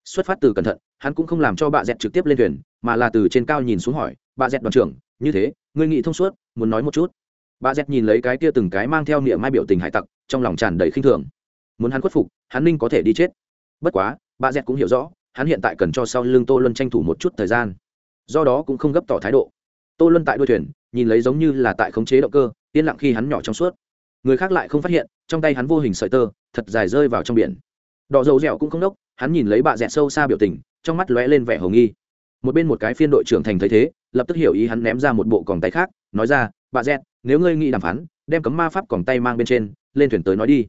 Xuất phát từ cẩn thận, hắn cũng không làm cho bà dẹt trực tiếp lên thuyền, mà là từ trên cao nhìn xuống hỏi bà dẹt đoàn trưởng, như thế, ngươi nghĩ thông suốt, muốn nói một chút? Bà dẹt nhìn lấy cái kia từng cái mang theo niệm mai biểu tình hải tặc, trong lòng tràn đầy khinh thường. Muốn hắn khuất phục, hắn ninh có thể đi chết. Bất quá bà dẹt cũng hiểu rõ, hắn hiện tại cần cho sau lưng tô luân tranh thủ một chút thời gian. Do đó cũng không gấp tỏ thái độ. Tô luân tại đuôi thuyền, nhìn lấy giống như là tại khống chế động cơ, yên lặng khi hắn nhỏ trong suốt người khác lại không phát hiện, trong tay hắn vô hình sợi tơ, thật dài rơi vào trong biển. Đỏ dầu dẻo cũng không đốc, hắn nhìn lấy bà dẹt sâu xa biểu tình, trong mắt lóe lên vẻ hồng nghi. Một bên một cái phiên đội trưởng thành thấy thế, lập tức hiểu ý hắn ném ra một bộ còng tay khác, nói ra bà dẹt, nếu ngươi nghĩ đàm phán, đem cấm ma pháp còng tay mang bên trên, lên thuyền tới nói đi.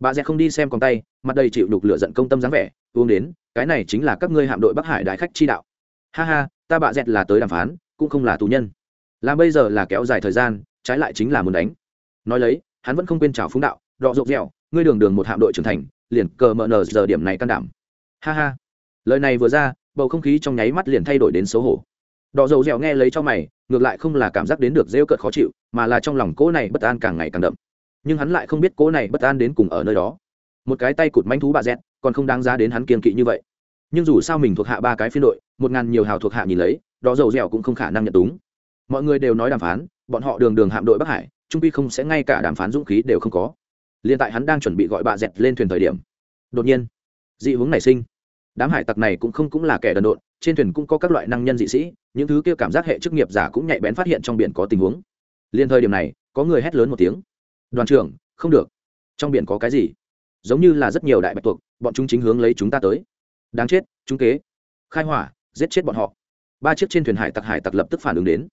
Bà dẹt không đi xem còng tay, mặt đầy chịu đục lửa giận công tâm dáng vẻ, uống đến, cái này chính là các ngươi hạm đội bắc hải đại khách chi đạo. Ha ha, ta bà dẹt là tới đàm phán, cũng không là tù nhân. Làm bây giờ là kéo dài thời gian, trái lại chính là muốn đánh. Nói lấy hắn vẫn không quên chào phúng đạo, đọ rộp dẻo ngươi đường đường một hạm đội trưởng thành, liền cờ mờ nờ giờ điểm này can đảm. Ha ha. Lời này vừa ra, bầu không khí trong nháy mắt liền thay đổi đến xấu hổ. Đỏ dầu dẻo nghe lấy cho mày, ngược lại không là cảm giác đến được rêu cợt khó chịu, mà là trong lòng cỗ này bất an càng ngày càng đậm. Nhưng hắn lại không biết cỗ này bất an đến cùng ở nơi đó. Một cái tay cụt manh thú bà dẹt, còn không đáng giá đến hắn kiên kỵ như vậy. Nhưng dù sao mình thuộc hạ ba cái phiên đội, một ngàn nhiều hào thuộc hạ nhìn lấy đỏ dầu dẻo cũng không khả năng nhận túng. Mọi người đều nói đàm phán, bọn họ đường đường hạm đội bắc hải trung quy không sẽ ngay cả đàm phán dũng khí đều không có. Liền tại hắn đang chuẩn bị gọi bà dẹt lên thuyền thời điểm, đột nhiên, dị hướng nảy sinh. Đám hải tặc này cũng không cũng là kẻ đần độn, trên thuyền cũng có các loại năng nhân dị sĩ, những thứ kia cảm giác hệ chức nghiệp giả cũng nhạy bén phát hiện trong biển có tình huống. Liền thời điểm này, có người hét lớn một tiếng. Đoàn trưởng, không được. Trong biển có cái gì? Giống như là rất nhiều đại bạch tuộc, bọn chúng chính hướng lấy chúng ta tới. Đáng chết, chúng kế. Khai hỏa, giết chết bọn họ. Ba chiếc trên thuyền hải tặc hải tặc lập tức phản ứng đến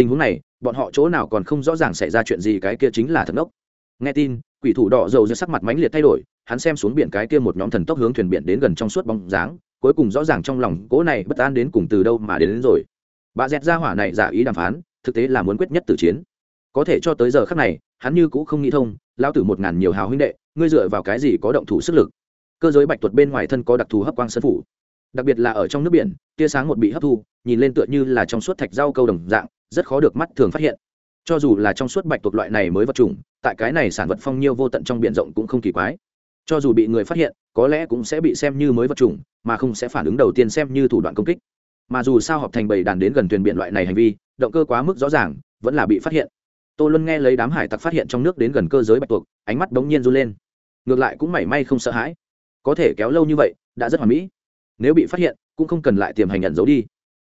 tình huống này bọn họ chỗ nào còn không rõ ràng xảy ra chuyện gì cái kia chính là thần ốc nghe tin quỷ thủ đỏ dầu dưới sắc mặt mãnh liệt thay đổi hắn xem xuống biển cái kia một nhóm thần tốc hướng thuyền biển đến gần trong suốt bóng dáng cuối cùng rõ ràng trong lòng cỗ này bất an đến cùng từ đâu mà đến, đến rồi. Bà dẹt ra hỏa này giả ý đàm phán thực tế là muốn quyết nhất tử chiến. Có thể cho tới giờ khắc này hắn như cũng không nghĩ thông lao tử một ngàn nhiều hào huynh đệ ngươi dựa vào cái gì có động thủ sức lực? Cơ giới bạch tuật bên ngoài thân có đặc thù hấp quang sân phủ đặc biệt là ở trong nước biển, tia sáng một bị hấp thu, nhìn lên tựa như là trong suốt thạch rau câu đồng dạng, rất khó được mắt thường phát hiện. Cho dù là trong suốt bạch tuộc loại này mới vật chủng, tại cái này sản vật phong nhiêu vô tận trong b i ể n rộng cũng không kỳ quái. Cho dù bị người phát hiện, có lẽ cũng sẽ bị xem như mới vật chủng, mà không sẽ phản ứng đầu tiên xem như thủ đoạn công kích. Mà dù sao họp thành bầy đàn đến gần thuyền biển loại này hành vi, động cơ quá mức rõ ràng, vẫn là bị phát hiện. Tô luân nghe lấy đám hải tặc phát hiện trong nước đến gần cơ giới bạch tuộc, ánh mắt bỗng nhiên run lên. Ngược lại cũng mảy may không sợ hãi. Có thể kéo lâu như vậy, đã rất hoàn mỹ nếu bị phát hiện, cũng không cần lại tiềm hành nhận giấu đi.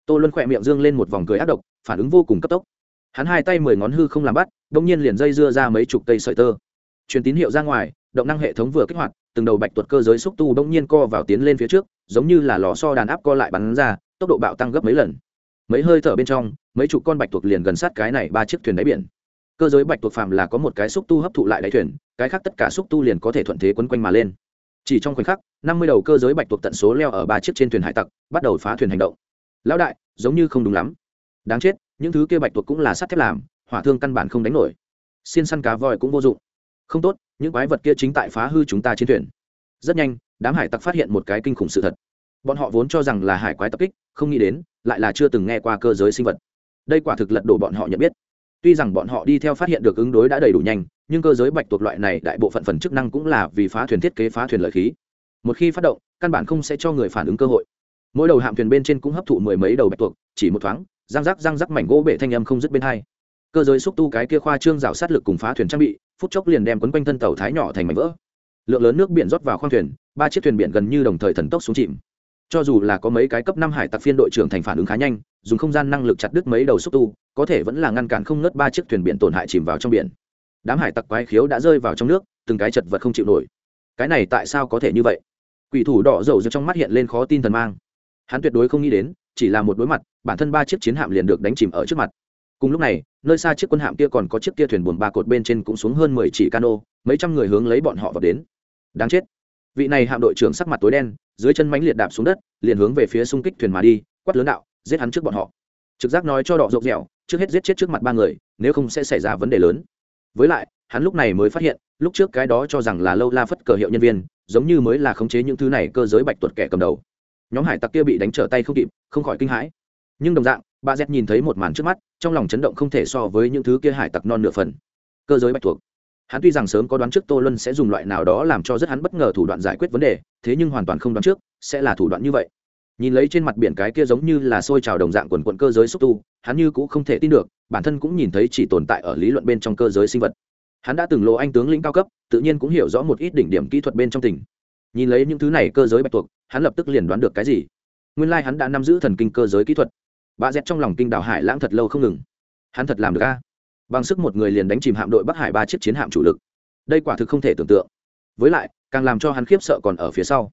Tô luân khỏe miệng dương lên một vòng cười ác độc, phản ứng vô cùng cấp tốc. Hắn hai tay mười ngón hư không làm bắt đông nhiên liền dây dưa ra mấy chục cây sợi tơ. Truyền tín hiệu ra ngoài, động năng hệ thống vừa kích hoạt, từng đầu bạch tuật cơ giới xúc tu đông nhiên co vào tiến lên phía trước, giống như là lò so đàn áp co lại bắn ra, tốc độ bạo tăng gấp mấy lần. Mấy hơi thở bên trong, mấy chục con bạch tuộc liền gần sát cái này ba chiếc thuyền đáy biển. Cơ giới bạch tuộc phàm là có một cái xúc tu hấp thụ lại đáy thuyền, cái khác tất cả xúc tu liền có thể thuận thế quấn quanh mà lên chỉ trong khoảnh khắc, năm mươi đầu cơ giới bạch tuộc tận số leo ở ba chiếc trên thuyền hải tặc, bắt đầu phá thuyền hành động. Lão đại, giống như không đúng lắm. Đáng chết, những thứ kia bạch tuộc cũng là sắt thép làm, hỏa thương căn bản không đánh nổi. Xiên săn cá voi cũng vô dụng. Không tốt, những quái vật kia chính tại phá hư chúng ta trên thuyền. Rất nhanh, đám hải tặc phát hiện một cái kinh khủng sự thật. Bọn họ vốn cho rằng là hải quái tập kích, không nghĩ đến, lại là chưa từng nghe qua cơ giới sinh vật. Đây quả thực lật đổ bọn họ nhận biết. Tuy rằng bọn họ đi theo phát hiện được ứng đối đã đầy đủ nhanh nhưng cơ giới bạch tuộc loại này đại bộ phận phần chức năng cũng là vì phá thuyền thiết kế, phá thuyền lợi khí. Một khi phát động, căn bản không sẽ cho người phản ứng cơ hội. Mỗi đầu hạm thuyền bên trên cũng hấp thụ mười mấy đầu bạch tuộc, chỉ một thoáng, răng rắc răng rắc mảnh gỗ bể thanh âm không dứt bên hai. Cơ giới xúc tu cái kia khoa trương rào sát lực cùng phá thuyền trang bị, phút chốc liền đem quấn quanh thân tàu thái nhỏ thành mảnh vỡ. Lượng lớn nước biển rót vào khoang thuyền, ba chiếc thuyền biển gần như đồng thời thần tốc xuống chìm. Cho dù là có mấy cái cấp năm hải tặc phiên đội trưởng thành phản ứng khá nhanh, dùng không gian năng lực chặt đứt mấy đầu xúc tu, có thể vẫn là ngăn cản không ngớt ba chiếc thuyền biển tổn hại chìm vào trong biển đám hải tặc quái khiếu đã rơi vào trong nước, từng cái chật vật không chịu nổi. Cái này tại sao có thể như vậy? Quỷ thủ đỏ dầu trong mắt hiện lên khó tin thần mang. Hắn tuyệt đối không nghĩ đến, chỉ là một đối mặt, bản thân ba chiếc chiến hạm liền được đánh chìm ở trước mặt. Cùng lúc này, nơi xa chiếc quân hạm kia còn có chiếc kia thuyền buồm ba cột bên trên cũng xuống hơn mười chỉ cano, mấy trăm người hướng lấy bọn họ vào đến. Đáng chết. Vị này hạm đội trưởng sắc mặt tối đen, dưới chân mánh liệt đạp xuống đất, liền hướng về phía xung kích thuyền mà đi, quát lớn đạo, giết hắn trước bọn họ. Trực giác nói cho đỏ rộng dẻo, trước hết giết chết trước mặt ba người, nếu không sẽ xảy ra vấn đề lớn với lại, hắn lúc này mới phát hiện, lúc trước cái đó cho rằng là lâu la phất cờ hiệu nhân viên, giống như mới là khống chế những thứ này cơ giới bạch tuột kẻ cầm đầu. Nhóm hải tặc kia bị đánh trở tay không kịp, không khỏi kinh hãi. Nhưng đồng dạng, bà z nhìn thấy một màn trước mắt, trong lòng chấn động không thể so với những thứ kia hải tặc non nửa phần. Cơ giới bạch thuộc hắn tuy rằng sớm có đoán trước tô luân sẽ dùng loại nào đó làm cho rất hắn bất ngờ thủ đoạn giải quyết vấn đề, thế nhưng hoàn toàn không đoán trước, sẽ là thủ đoạn như vậy nhìn lấy trên mặt biển cái kia giống như là xôi trào đồng dạng quần quận cơ giới xúc tu, hắn như cũng không thể tin được, bản thân cũng nhìn thấy chỉ tồn tại ở lý luận bên trong cơ giới sinh vật. Hắn đã từng lộ anh tướng lĩnh cao cấp, tự nhiên cũng hiểu rõ một ít đỉnh điểm kỹ thuật bên trong tỉnh nhìn lấy những thứ này cơ giới bạch tuộc, hắn lập tức liền đoán được cái gì. Nguyên lai、like、hắn đã nắm giữ thần kinh cơ giới kỹ thuật. Bà dẹt trong lòng kinh đào hải lãng thật lâu không ngừng. Hắn thật làm được a. Bằng sức một người liền đánh chìm hạm đội bắc hải ba chiếc chiến hạm chủ lực. Đây quả thực không thể tưởng tượng. Với lại, càng làm cho hắn khiếp sợ còn ở phía sau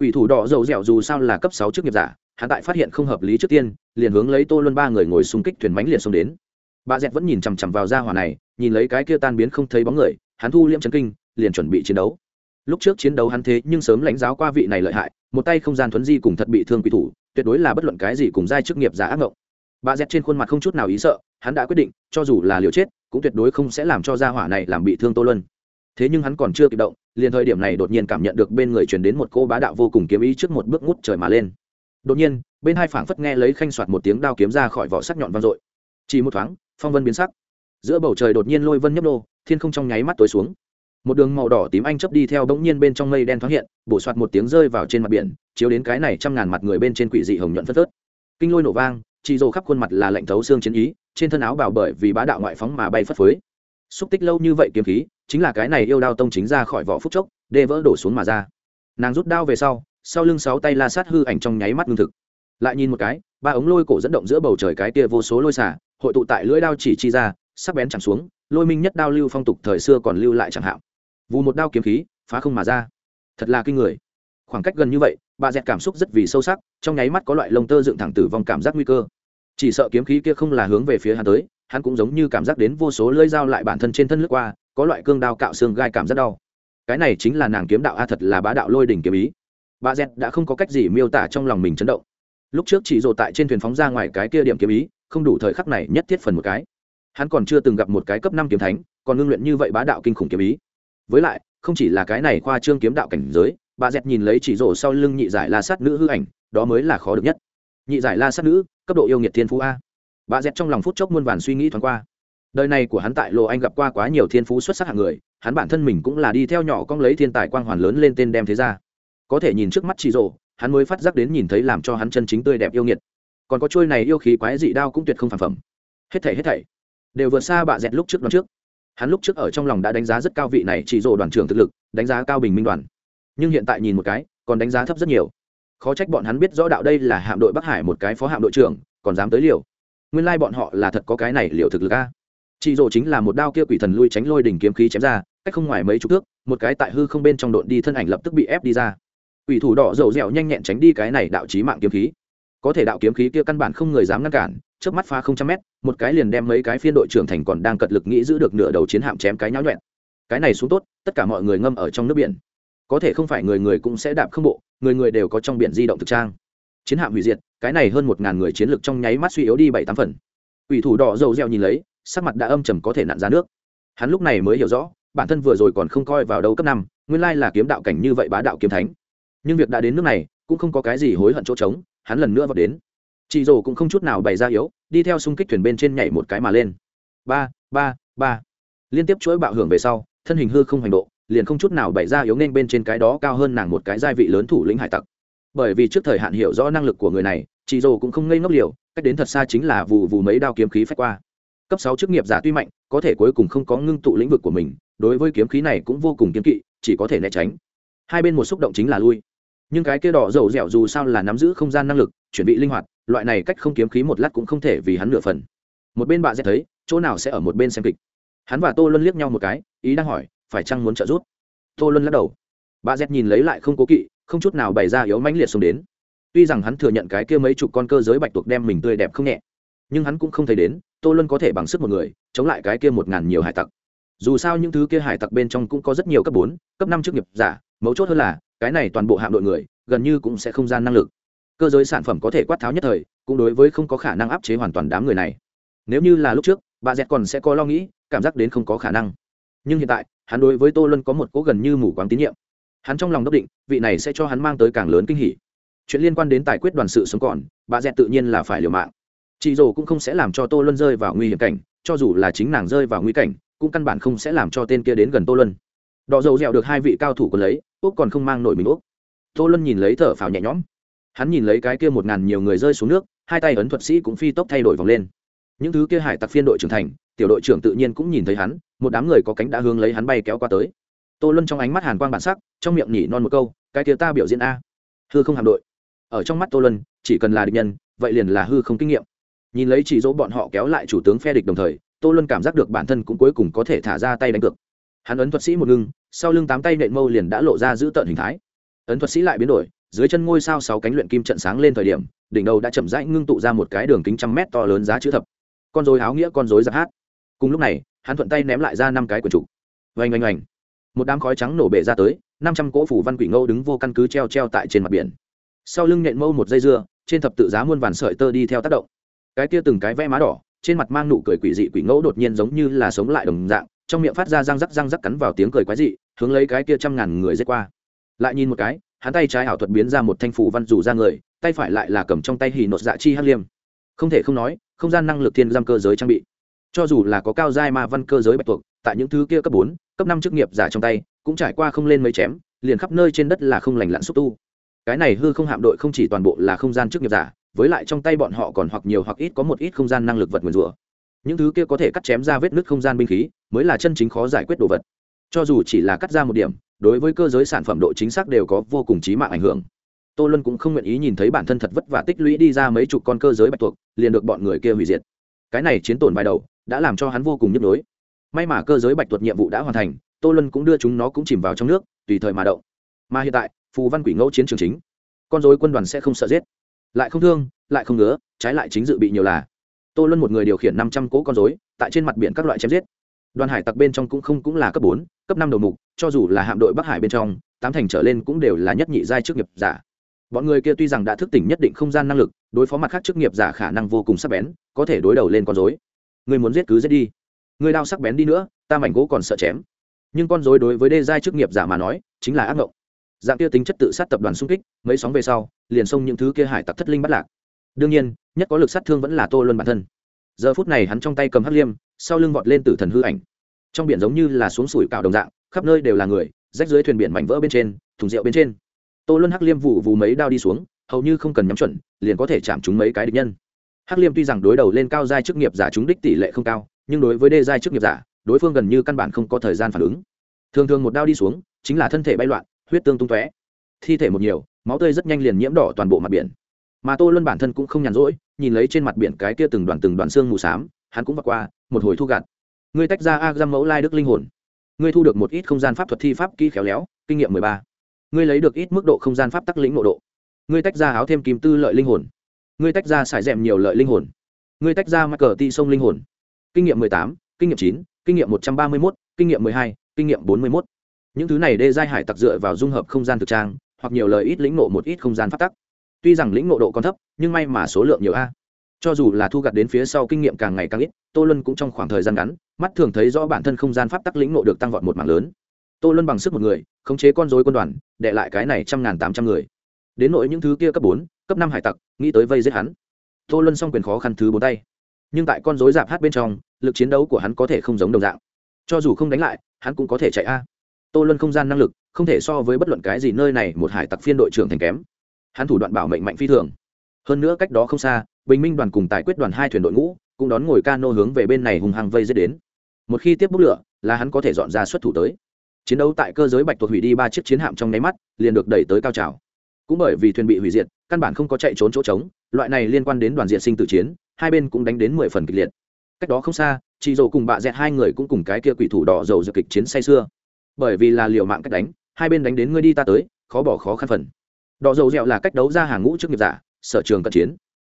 ủy thủ đỏ dầu dẻo dù sao là cấp sáu chức nghiệp giả, hắn tại phát hiện không hợp lý trước tiên, liền hướng lấy tô luân ba người ngồi xung kích thuyền mãnh liền xông đến. Bà dẹt vẫn nhìn chằm chằm vào gia hỏa này, nhìn lấy cái kia tan biến không thấy bóng người, hắn thu liễm chấn kinh, liền chuẩn bị chiến đấu. Lúc trước chiến đấu hắn thế nhưng sớm lãnh giáo qua vị này lợi hại, một tay không gian thuấn di cùng thật bị thương quỷ thủ, tuyệt đối là bất luận cái gì cùng giai chức nghiệp giả ác ngộng. bà dẹt trên khuôn mặt không chút nào ý sợ, hắn đã quyết định, cho dù là liều chết, cũng tuyệt đối không sẽ làm cho gia hỏa này làm bị thương tô luân thế nhưng hắn còn chưa kịp động, liền thời điểm này đột nhiên cảm nhận được bên người truyền đến một cô bá đạo vô cùng kiếm ý trước một bước ngút trời mà lên. Đột nhiên, bên hai phảng phất nghe lấy khanh soạt một tiếng đao kiếm ra khỏi vỏ sắc nhọn vang dội. Chỉ một thoáng, phong vân biến sắc. Giữa bầu trời đột nhiên lôi vân nhấp nô, thiên không trong nháy mắt tối xuống. Một đường màu đỏ tím anh chấp đi theo bỗng nhiên bên trong mây đen thoáng hiện, bổ soạt một tiếng rơi vào trên mặt biển, chiếu đến cái này trăm ngàn mặt người bên trên quỷ dị hồng nhuận phất tớt kinh lôi nổ vang chị rồ khắp khuôn mặt là lạnh thấu xương chiến ý, trên thân áo bào bởi vì bá đạo ngoại phóng mà bay phất phới xúc tích lâu như vậy kiếm khí, chính là cái này yêu đao tông chính ra khỏi vỏ phúc chốc, đê vỡ đổ xuống mà ra. Nàng rút đao về sau sau lưng sáu tay la sát hư ảnh trong nháy mắt ngưng thực. Lại nhìn một cái, ba ống lôi cổ dẫn động giữa bầu trời cái kia vô số lôi xả hội tụ tại lưỡi đao chỉ chi ra, sắc bén chẳng xuống, lôi minh nhất đao lưu phong tục thời xưa còn lưu lại chẳng hạn. Vù một đao kiếm khí, phá không mà ra. Thật là kinh người. Khoảng cách gần như vậy, bà dẹt cảm xúc rất vì sâu sắc, trong nháy mắt có loại lông tơ dựng thẳng tử vong cảm giác nguy cơ. Chỉ sợ kiếm khí kia không là hướng về phía hắn tới hắn cũng giống như cảm giác đến vô số lưỡi dao lại bản thân trên thân lướt qua, có loại cương đao cạo xương gai cảm rất đau. Cái này chính là nàng kiếm đạo a thật là bá đạo lôi đỉnh kiếm ý. Bà dẹt đã không có cách gì miêu tả trong lòng mình chấn động. Lúc trước chỉ rồ tại trên thuyền phóng ra ngoài cái kia điểm kiếm ý, không đủ thời khắc này nhất thiết phần một cái. Hắn còn chưa từng gặp một cái cấp năm kiếm thánh, còn ngưng luyện như vậy bá đạo kinh khủng kiếm ý. Với lại, không chỉ là cái này khoa trương kiếm đạo cảnh giới, bà dẹt nhìn lấy chỉ rổ sau lưng nhị giải la sát nữ hư ảnh, đó mới là khó được nhất. Nhị giải la sát nữ, cấp độ yêu nghiệt thiên phú a bà dẹt trong lòng phút chốc muôn vàn suy nghĩ thoáng qua. Đời này của hắn tại lộ anh gặp qua quá nhiều thiên phú xuất sắc hạng người hắn bản thân mình cũng là đi theo nhỏ con lấy thiên tài quang hoàn lớn lên tên đem thế ra. Có thể nhìn trước mắt chỉ rồ, hắn mới phát giác đến nhìn thấy làm cho hắn chân chính tươi đẹp yêu nghiệt. Còn có trôi này yêu khí quái dị đao cũng tuyệt không phản phẩm. Hết thảy hết thảy đều vượt xa bà dẹt lúc trước đoạn trước. Hắn lúc trước ở trong lòng đã đánh giá rất cao vị này chỉ rồ đoàn trưởng thực lực đánh giá cao bình minh đoàn. Nhưng hiện tại nhìn một cái còn đánh giá thấp rất nhiều. Khó trách bọn hắn biết rõ đạo đây là hạm đội bắc hải một cái phó hạm đội trưởng còn dám tới liều nguyên lai bọn họ là thật có cái này liệu thực lực a. Chị rổ chính là một đao kia quỷ thần lui tránh lôi đỉnh kiếm khí chém ra, cách không ngoài mấy chục thước, một cái tại hư không bên trong độn đi thân ảnh lập tức bị ép đi ra. Quỷ thủ đỏ dầu dẻo nhanh nhẹn tránh đi cái này đạo chí mạng kiếm khí. Có thể đạo kiếm khí kia căn bản không người dám ngăn cản trước mắt pha không trăm mét, một cái liền đem mấy cái phiên đội trưởng thành còn đang cật lực nghĩ giữ được nửa đầu chiến hạm chém cái nháo nhuẹn. Cái này xuống tốt, tất cả mọi người ngâm ở trong nước biển. Có thể không phải người người cũng sẽ đạp không bộ, người người đều có trong biển di động thực trang. Chiến hạm hủy diệt cái này hơn một ngàn người chiến lược trong nháy mắt suy yếu đi bảy tám phần. Ủy thủ đỏ dầu reo nhìn lấy, sắc mặt đã âm trầm có thể nặn ra nước. Hắn lúc này mới hiểu rõ, bản thân vừa rồi còn không coi vào đâu cấp năm, nguyên lai là kiếm đạo cảnh như vậy bá đạo kiếm thánh. Nhưng việc đã đến nước này, cũng không có cái gì hối hận chỗ trống, hắn lần nữa vào đến. Chị rồ cũng không chút nào bày ra yếu, đi theo xung kích thuyền bên trên nhảy một cái mà lên. Ba ba ba. Liên tiếp chuỗi bạo hưởng về sau, thân hình hư không hành độ, liền không chút nào bày ra yếu nên bên trên cái đó cao hơn nàng một cái gia vị lớn thủ lĩnh hải tặc bởi vì trước thời hạn hiểu rõ năng lực của người này, chị dồ cũng không ngây ngốc liều, cách đến thật xa chính là vù vù mấy đao kiếm khí phách qua. Cấp sáu chức nghiệp giả tuy mạnh, có thể cuối cùng không có ngưng tụ lĩnh vực của mình, đối với kiếm khí này cũng vô cùng kiếm kỵ, chỉ có thể né tránh. Hai bên một xúc động chính là lui. Nhưng cái kia đỏ dầu dẻo dù sao là nắm giữ không gian năng lực, chuẩn bị linh hoạt, loại này cách không kiếm khí một lát cũng không thể vì hắn nửa phần. Một bên bạn sẽ thấy, chỗ nào sẽ ở một bên xem kịch. Hắn và tô luân liếc nhau một cái, ý đang hỏi, phải chăng muốn trợ giúp? Tô luân lắc đầu. Bà z nhìn lấy lại không cố kỵ không chút nào bày ra yếu mãnh liệt xông đến. Tuy rằng hắn thừa nhận cái kia mấy chục con cơ giới bạch tuộc đem mình tươi đẹp không nhẹ, nhưng hắn cũng không thấy đến, tô luân có thể bằng sức một người, chống lại cái kia một ngàn nhiều hải tặc. Dù sao những thứ kia hải tặc bên trong cũng có rất nhiều cấp bốn, cấp năm chức nghiệp giả, mấu chốt hơn là, cái này toàn bộ hạm đội người, gần như cũng sẽ không gian năng lực. Cơ giới sản phẩm có thể quát tháo nhất thời, cũng đối với không có khả năng áp chế hoàn toàn đám người này. Nếu như là lúc trước, bà dẹt còn sẽ có lo nghĩ, cảm giác đến không có khả năng. Nhưng hiện tại, hắn đối với tô luân có một cố gần như mù quáng tín nhiệm hắn trong lòng đốc định, vị này sẽ cho hắn mang tới càng lớn kinh hỉ. Chuyện liên quan đến tài quyết đoàn sự sống còn, bà dẹt tự nhiên là phải liều mạng. Chị dồ cũng không sẽ làm cho tô luân rơi vào nguy hiểm cảnh, cho dù là chính nàng rơi vào nguy cảnh, cũng căn bản không sẽ làm cho tên kia đến gần tô luân. Đọ dầu dẹo được hai vị cao thủ còn lấy, úc còn không mang nổi mình úc. Tô luân nhìn lấy thở phào nhẹ nhõm. Hắn nhìn lấy cái kia một ngàn nhiều người rơi xuống nước, hai tay ấn thuật sĩ cũng phi tốc thay đổi vòng lên. Những thứ kia hải tặc phiên đội trưởng thành, tiểu đội trưởng tự nhiên cũng nhìn thấy hắn, một đám người có cánh đã hướng lấy hắn bay kéo qua tới tô luân trong ánh mắt hàn quang bản sắc, trong miệng nhỉ non một câu, cái kia ta biểu diễn a. Hư không hạm đội. Ở trong mắt tô luân, chỉ cần là địch nhân, vậy liền là hư không kinh nghiệm. Nhìn lấy chỉ dỗ bọn họ kéo lại chủ tướng phe địch đồng thời, tô luân cảm giác được bản thân cũng cuối cùng có thể thả ra tay đánh cược. Hắn ấn thuật sĩ một ngưng, sau lưng tám tay nện mâu liền đã lộ ra giữ tợn hình thái. Ấn thuật sĩ lại biến đổi, dưới chân ngôi sao sáu cánh luyện kim trận sáng lên thời điểm, đỉnh đầu đã chậm rãi ngưng tụ ra một cái đường kính trăm mét to lớn giá chữ thập. Con dối áo nghĩa, con dối giặc hát. Cùng lúc này, hắn thuận tay ném lại ra năm cái quần trục vành oanh oanh một đám khói trắng nổ bể ra tới, năm trăm cỗ phủ văn quỷ ngâu đứng vô căn cứ treo treo tại trên mặt biển. Sau lưng nện mâu một dây dưa, trên thập tự giá muôn vàn sợi tơ đi theo tác động. Cái kia từng cái vẽ má đỏ, trên mặt mang nụ cười quỷ dị quỷ ngẫu đột nhiên giống như là sống lại đồng dạng, trong miệng phát ra răng rắc răng rắc cắn vào tiếng cười quái dị, hướng lấy cái kia trăm ngàn người dết qua. Lại nhìn một cái, hắn tay trái ảo thuật biến ra một thanh phủ văn rủ ra người, tay phải lại là cầm trong tay hì nột dạ chi hắc liêm. Không thể không nói, không gian năng lực thiên giam cơ giới trang bị cho dù là có cao giai ma văn cơ giới bạch tuộc, tại những thứ kia cấp bốn, cấp năm chức nghiệp giả trong tay, cũng trải qua không lên mấy chém, liền khắp nơi trên đất là không lành lặn xúc tu. Cái này hư không hạm đội không chỉ toàn bộ là không gian chức nghiệp giả, với lại trong tay bọn họ còn hoặc nhiều hoặc ít có một ít không gian năng lực vật nguyền rủa. Những thứ kia có thể cắt chém ra vết nứt không gian binh khí, mới là chân chính khó giải quyết đồ vật. Cho dù chỉ là cắt ra một điểm, đối với cơ giới sản phẩm độ chính xác đều có vô cùng trí mạng ảnh hưởng. Tô luân cũng không nguyện ý nhìn thấy bản thân thật vất vả tích lũy đi ra mấy chục con cơ giới bạch tuộc, liền được bọn người kia hủy diệt. Cái này chiến tổn vài đầu đã làm cho hắn vô cùng nhức nhối. May mà cơ giới bạch tuột nhiệm vụ đã hoàn thành, tô luân cũng đưa chúng nó cũng chìm vào trong nước, tùy thời mà động. Mà hiện tại, phù văn quỷ ngẫu chiến trường chính. Con dối quân đoàn sẽ không sợ giết. Lại không thương, lại không ngứa, trái lại chính dự bị nhiều là. Tô luân một người điều khiển năm trăm cỗ con dối tại trên mặt biển các loại chém giết. Đoàn hải tặc bên trong cũng không cũng là cấp bốn, cấp năm đầu mục, cho dù là hạm đội bắc hải bên trong, tám thành trở lên cũng đều là nhất nhị giai chức nghiệp giả. Bọn người kia tuy rằng đã thức tỉnh nhất định không gian năng lực, đối phó mặt khác chức nghiệp giả khả năng vô cùng sắc bén, có thể đối đầu lên con dối Ngươi muốn giết cứ giết đi. Ngươi đao sắc bén đi nữa, ta mảnh gỗ còn sợ chém. Nhưng con dối đối với đê giai chức nghiệp giả mà nói, chính là ác mộng dạng kia tính chất tự sát tập đoàn xung kích, mấy sóng về sau, liền xông những thứ kia hải tặc thất linh bắt lạc. Đương nhiên, nhất có lực sát thương vẫn là tô luân bản thân. Giờ phút này hắn trong tay cầm hắc liêm, sau lưng vọt lên tử thần hư ảnh. Trong biển giống như là xuống sủi cạo đồng dạng, khắp nơi đều là người, rách dưới thuyền biển mảnh vỡ bên trên, thùng rượu bên trên. Tô luân hắc liêm vụ vù mấy đao đi xuống, hầu như không cần nhắm chuẩn, liền có thể chạm chúng mấy cái địch nhân hắc liêm tuy rằng đối đầu lên cao giai chức nghiệp giả chúng đích tỷ lệ không cao, nhưng đối với đê giai chức nghiệp giả, đối phương gần như căn bản không có thời gian phản ứng. Thường thường một đao đi xuống, chính là thân thể bay loạn, huyết tương tung tóe. Thi thể một nhiều, máu tươi rất nhanh liền nhiễm đỏ toàn bộ mặt biển. Mà tô luân bản thân cũng không nhàn rỗi, nhìn lấy trên mặt biển cái kia từng đoàn từng đoàn xương mù xám, hắn cũng vặt qua, một hồi thu gặt. ngươi tách ra a giam mẫu lai đức linh hồn. Ngươi thu được một ít không gian pháp thuật thi pháp kỹ khéo léo, kinh nghiệm mười ba. Ngươi lấy được ít mức độ không gian pháp tắc lĩnh nội độ. Ngươi tách ra áo thêm kim tư lợi linh hồn ngươi tách ra xài rèm nhiều lợi linh hồn. Ngươi tách ra mắc cờ ti sông linh hồn. Kinh nghiệm mười tám, kinh nghiệm chín, kinh nghiệm một trăm ba mươi mốt, kinh nghiệm mười hai, kinh nghiệm bốn mươi mốt. Những thứ này đê giai hải tặc dựa vào dung hợp không gian thực trang, hoặc nhiều lời ít lĩnh nộ một ít không gian phát tắc. Tuy rằng lĩnh nộ độ còn thấp, nhưng may mà số lượng nhiều a. Cho dù là thu gặt đến phía sau kinh nghiệm càng ngày càng ít, tô luân cũng trong khoảng thời gian ngắn, mắt thường thấy rõ bản thân không gian pháp tắc lĩnh nộ được tăng vọt một mảng lớn. Tô luân bằng sức một người, khống chế con dối quân đoàn đệ lại cái này trăm ngàn tám trăm người. Đến nỗi những thứ kia cấp bốn cấp năm hải tặc, nghĩ tới vây giết hắn. Tô luân xong quyền khó khăn thứ bốn tay. Nhưng tại con dối dạp hát bên trong, lực chiến đấu của hắn có thể không giống đồng dạng. Cho dù không đánh lại, hắn cũng có thể chạy a. Tô luân không gian năng lực, không thể so với bất luận cái gì nơi này một hải tặc phiên đội trưởng thành kém. Hắn thủ đoạn bảo mệnh mạnh phi thường. Hơn nữa cách đó không xa, bình minh đoàn cùng tài quyết đoàn hai thuyền đội ngũ, cũng đón ngồi cano hướng về bên này hùng hăng vây dết đến. Một khi tiếp bốc lửa, là hắn có thể dọn ra xuất thủ tới. Chiến đấu tại cơ giới bạch tuộc hủy đi ba chiếc chiến hạm trong nháy mắt, liền được đẩy tới cao trào cũng bởi vì thuyền bị hủy diệt, căn bản không có chạy trốn chỗ trống, loại này liên quan đến đoàn diện sinh tử chiến, hai bên cũng đánh đến mười phần kịch liệt. Cách đó không xa, chị dầu cùng bạ dẹt hai người cũng cùng cái kia quỷ thủ đỏ dầu dược kịch chiến say xưa bởi vì là liều mạng cách đánh, hai bên đánh đến ngươi đi ta tới, khó bỏ khó khăn phần. Đỏ dầu dẹo là cách đấu ra hàng ngũ trước nghiệp giả, sở trường cận chiến.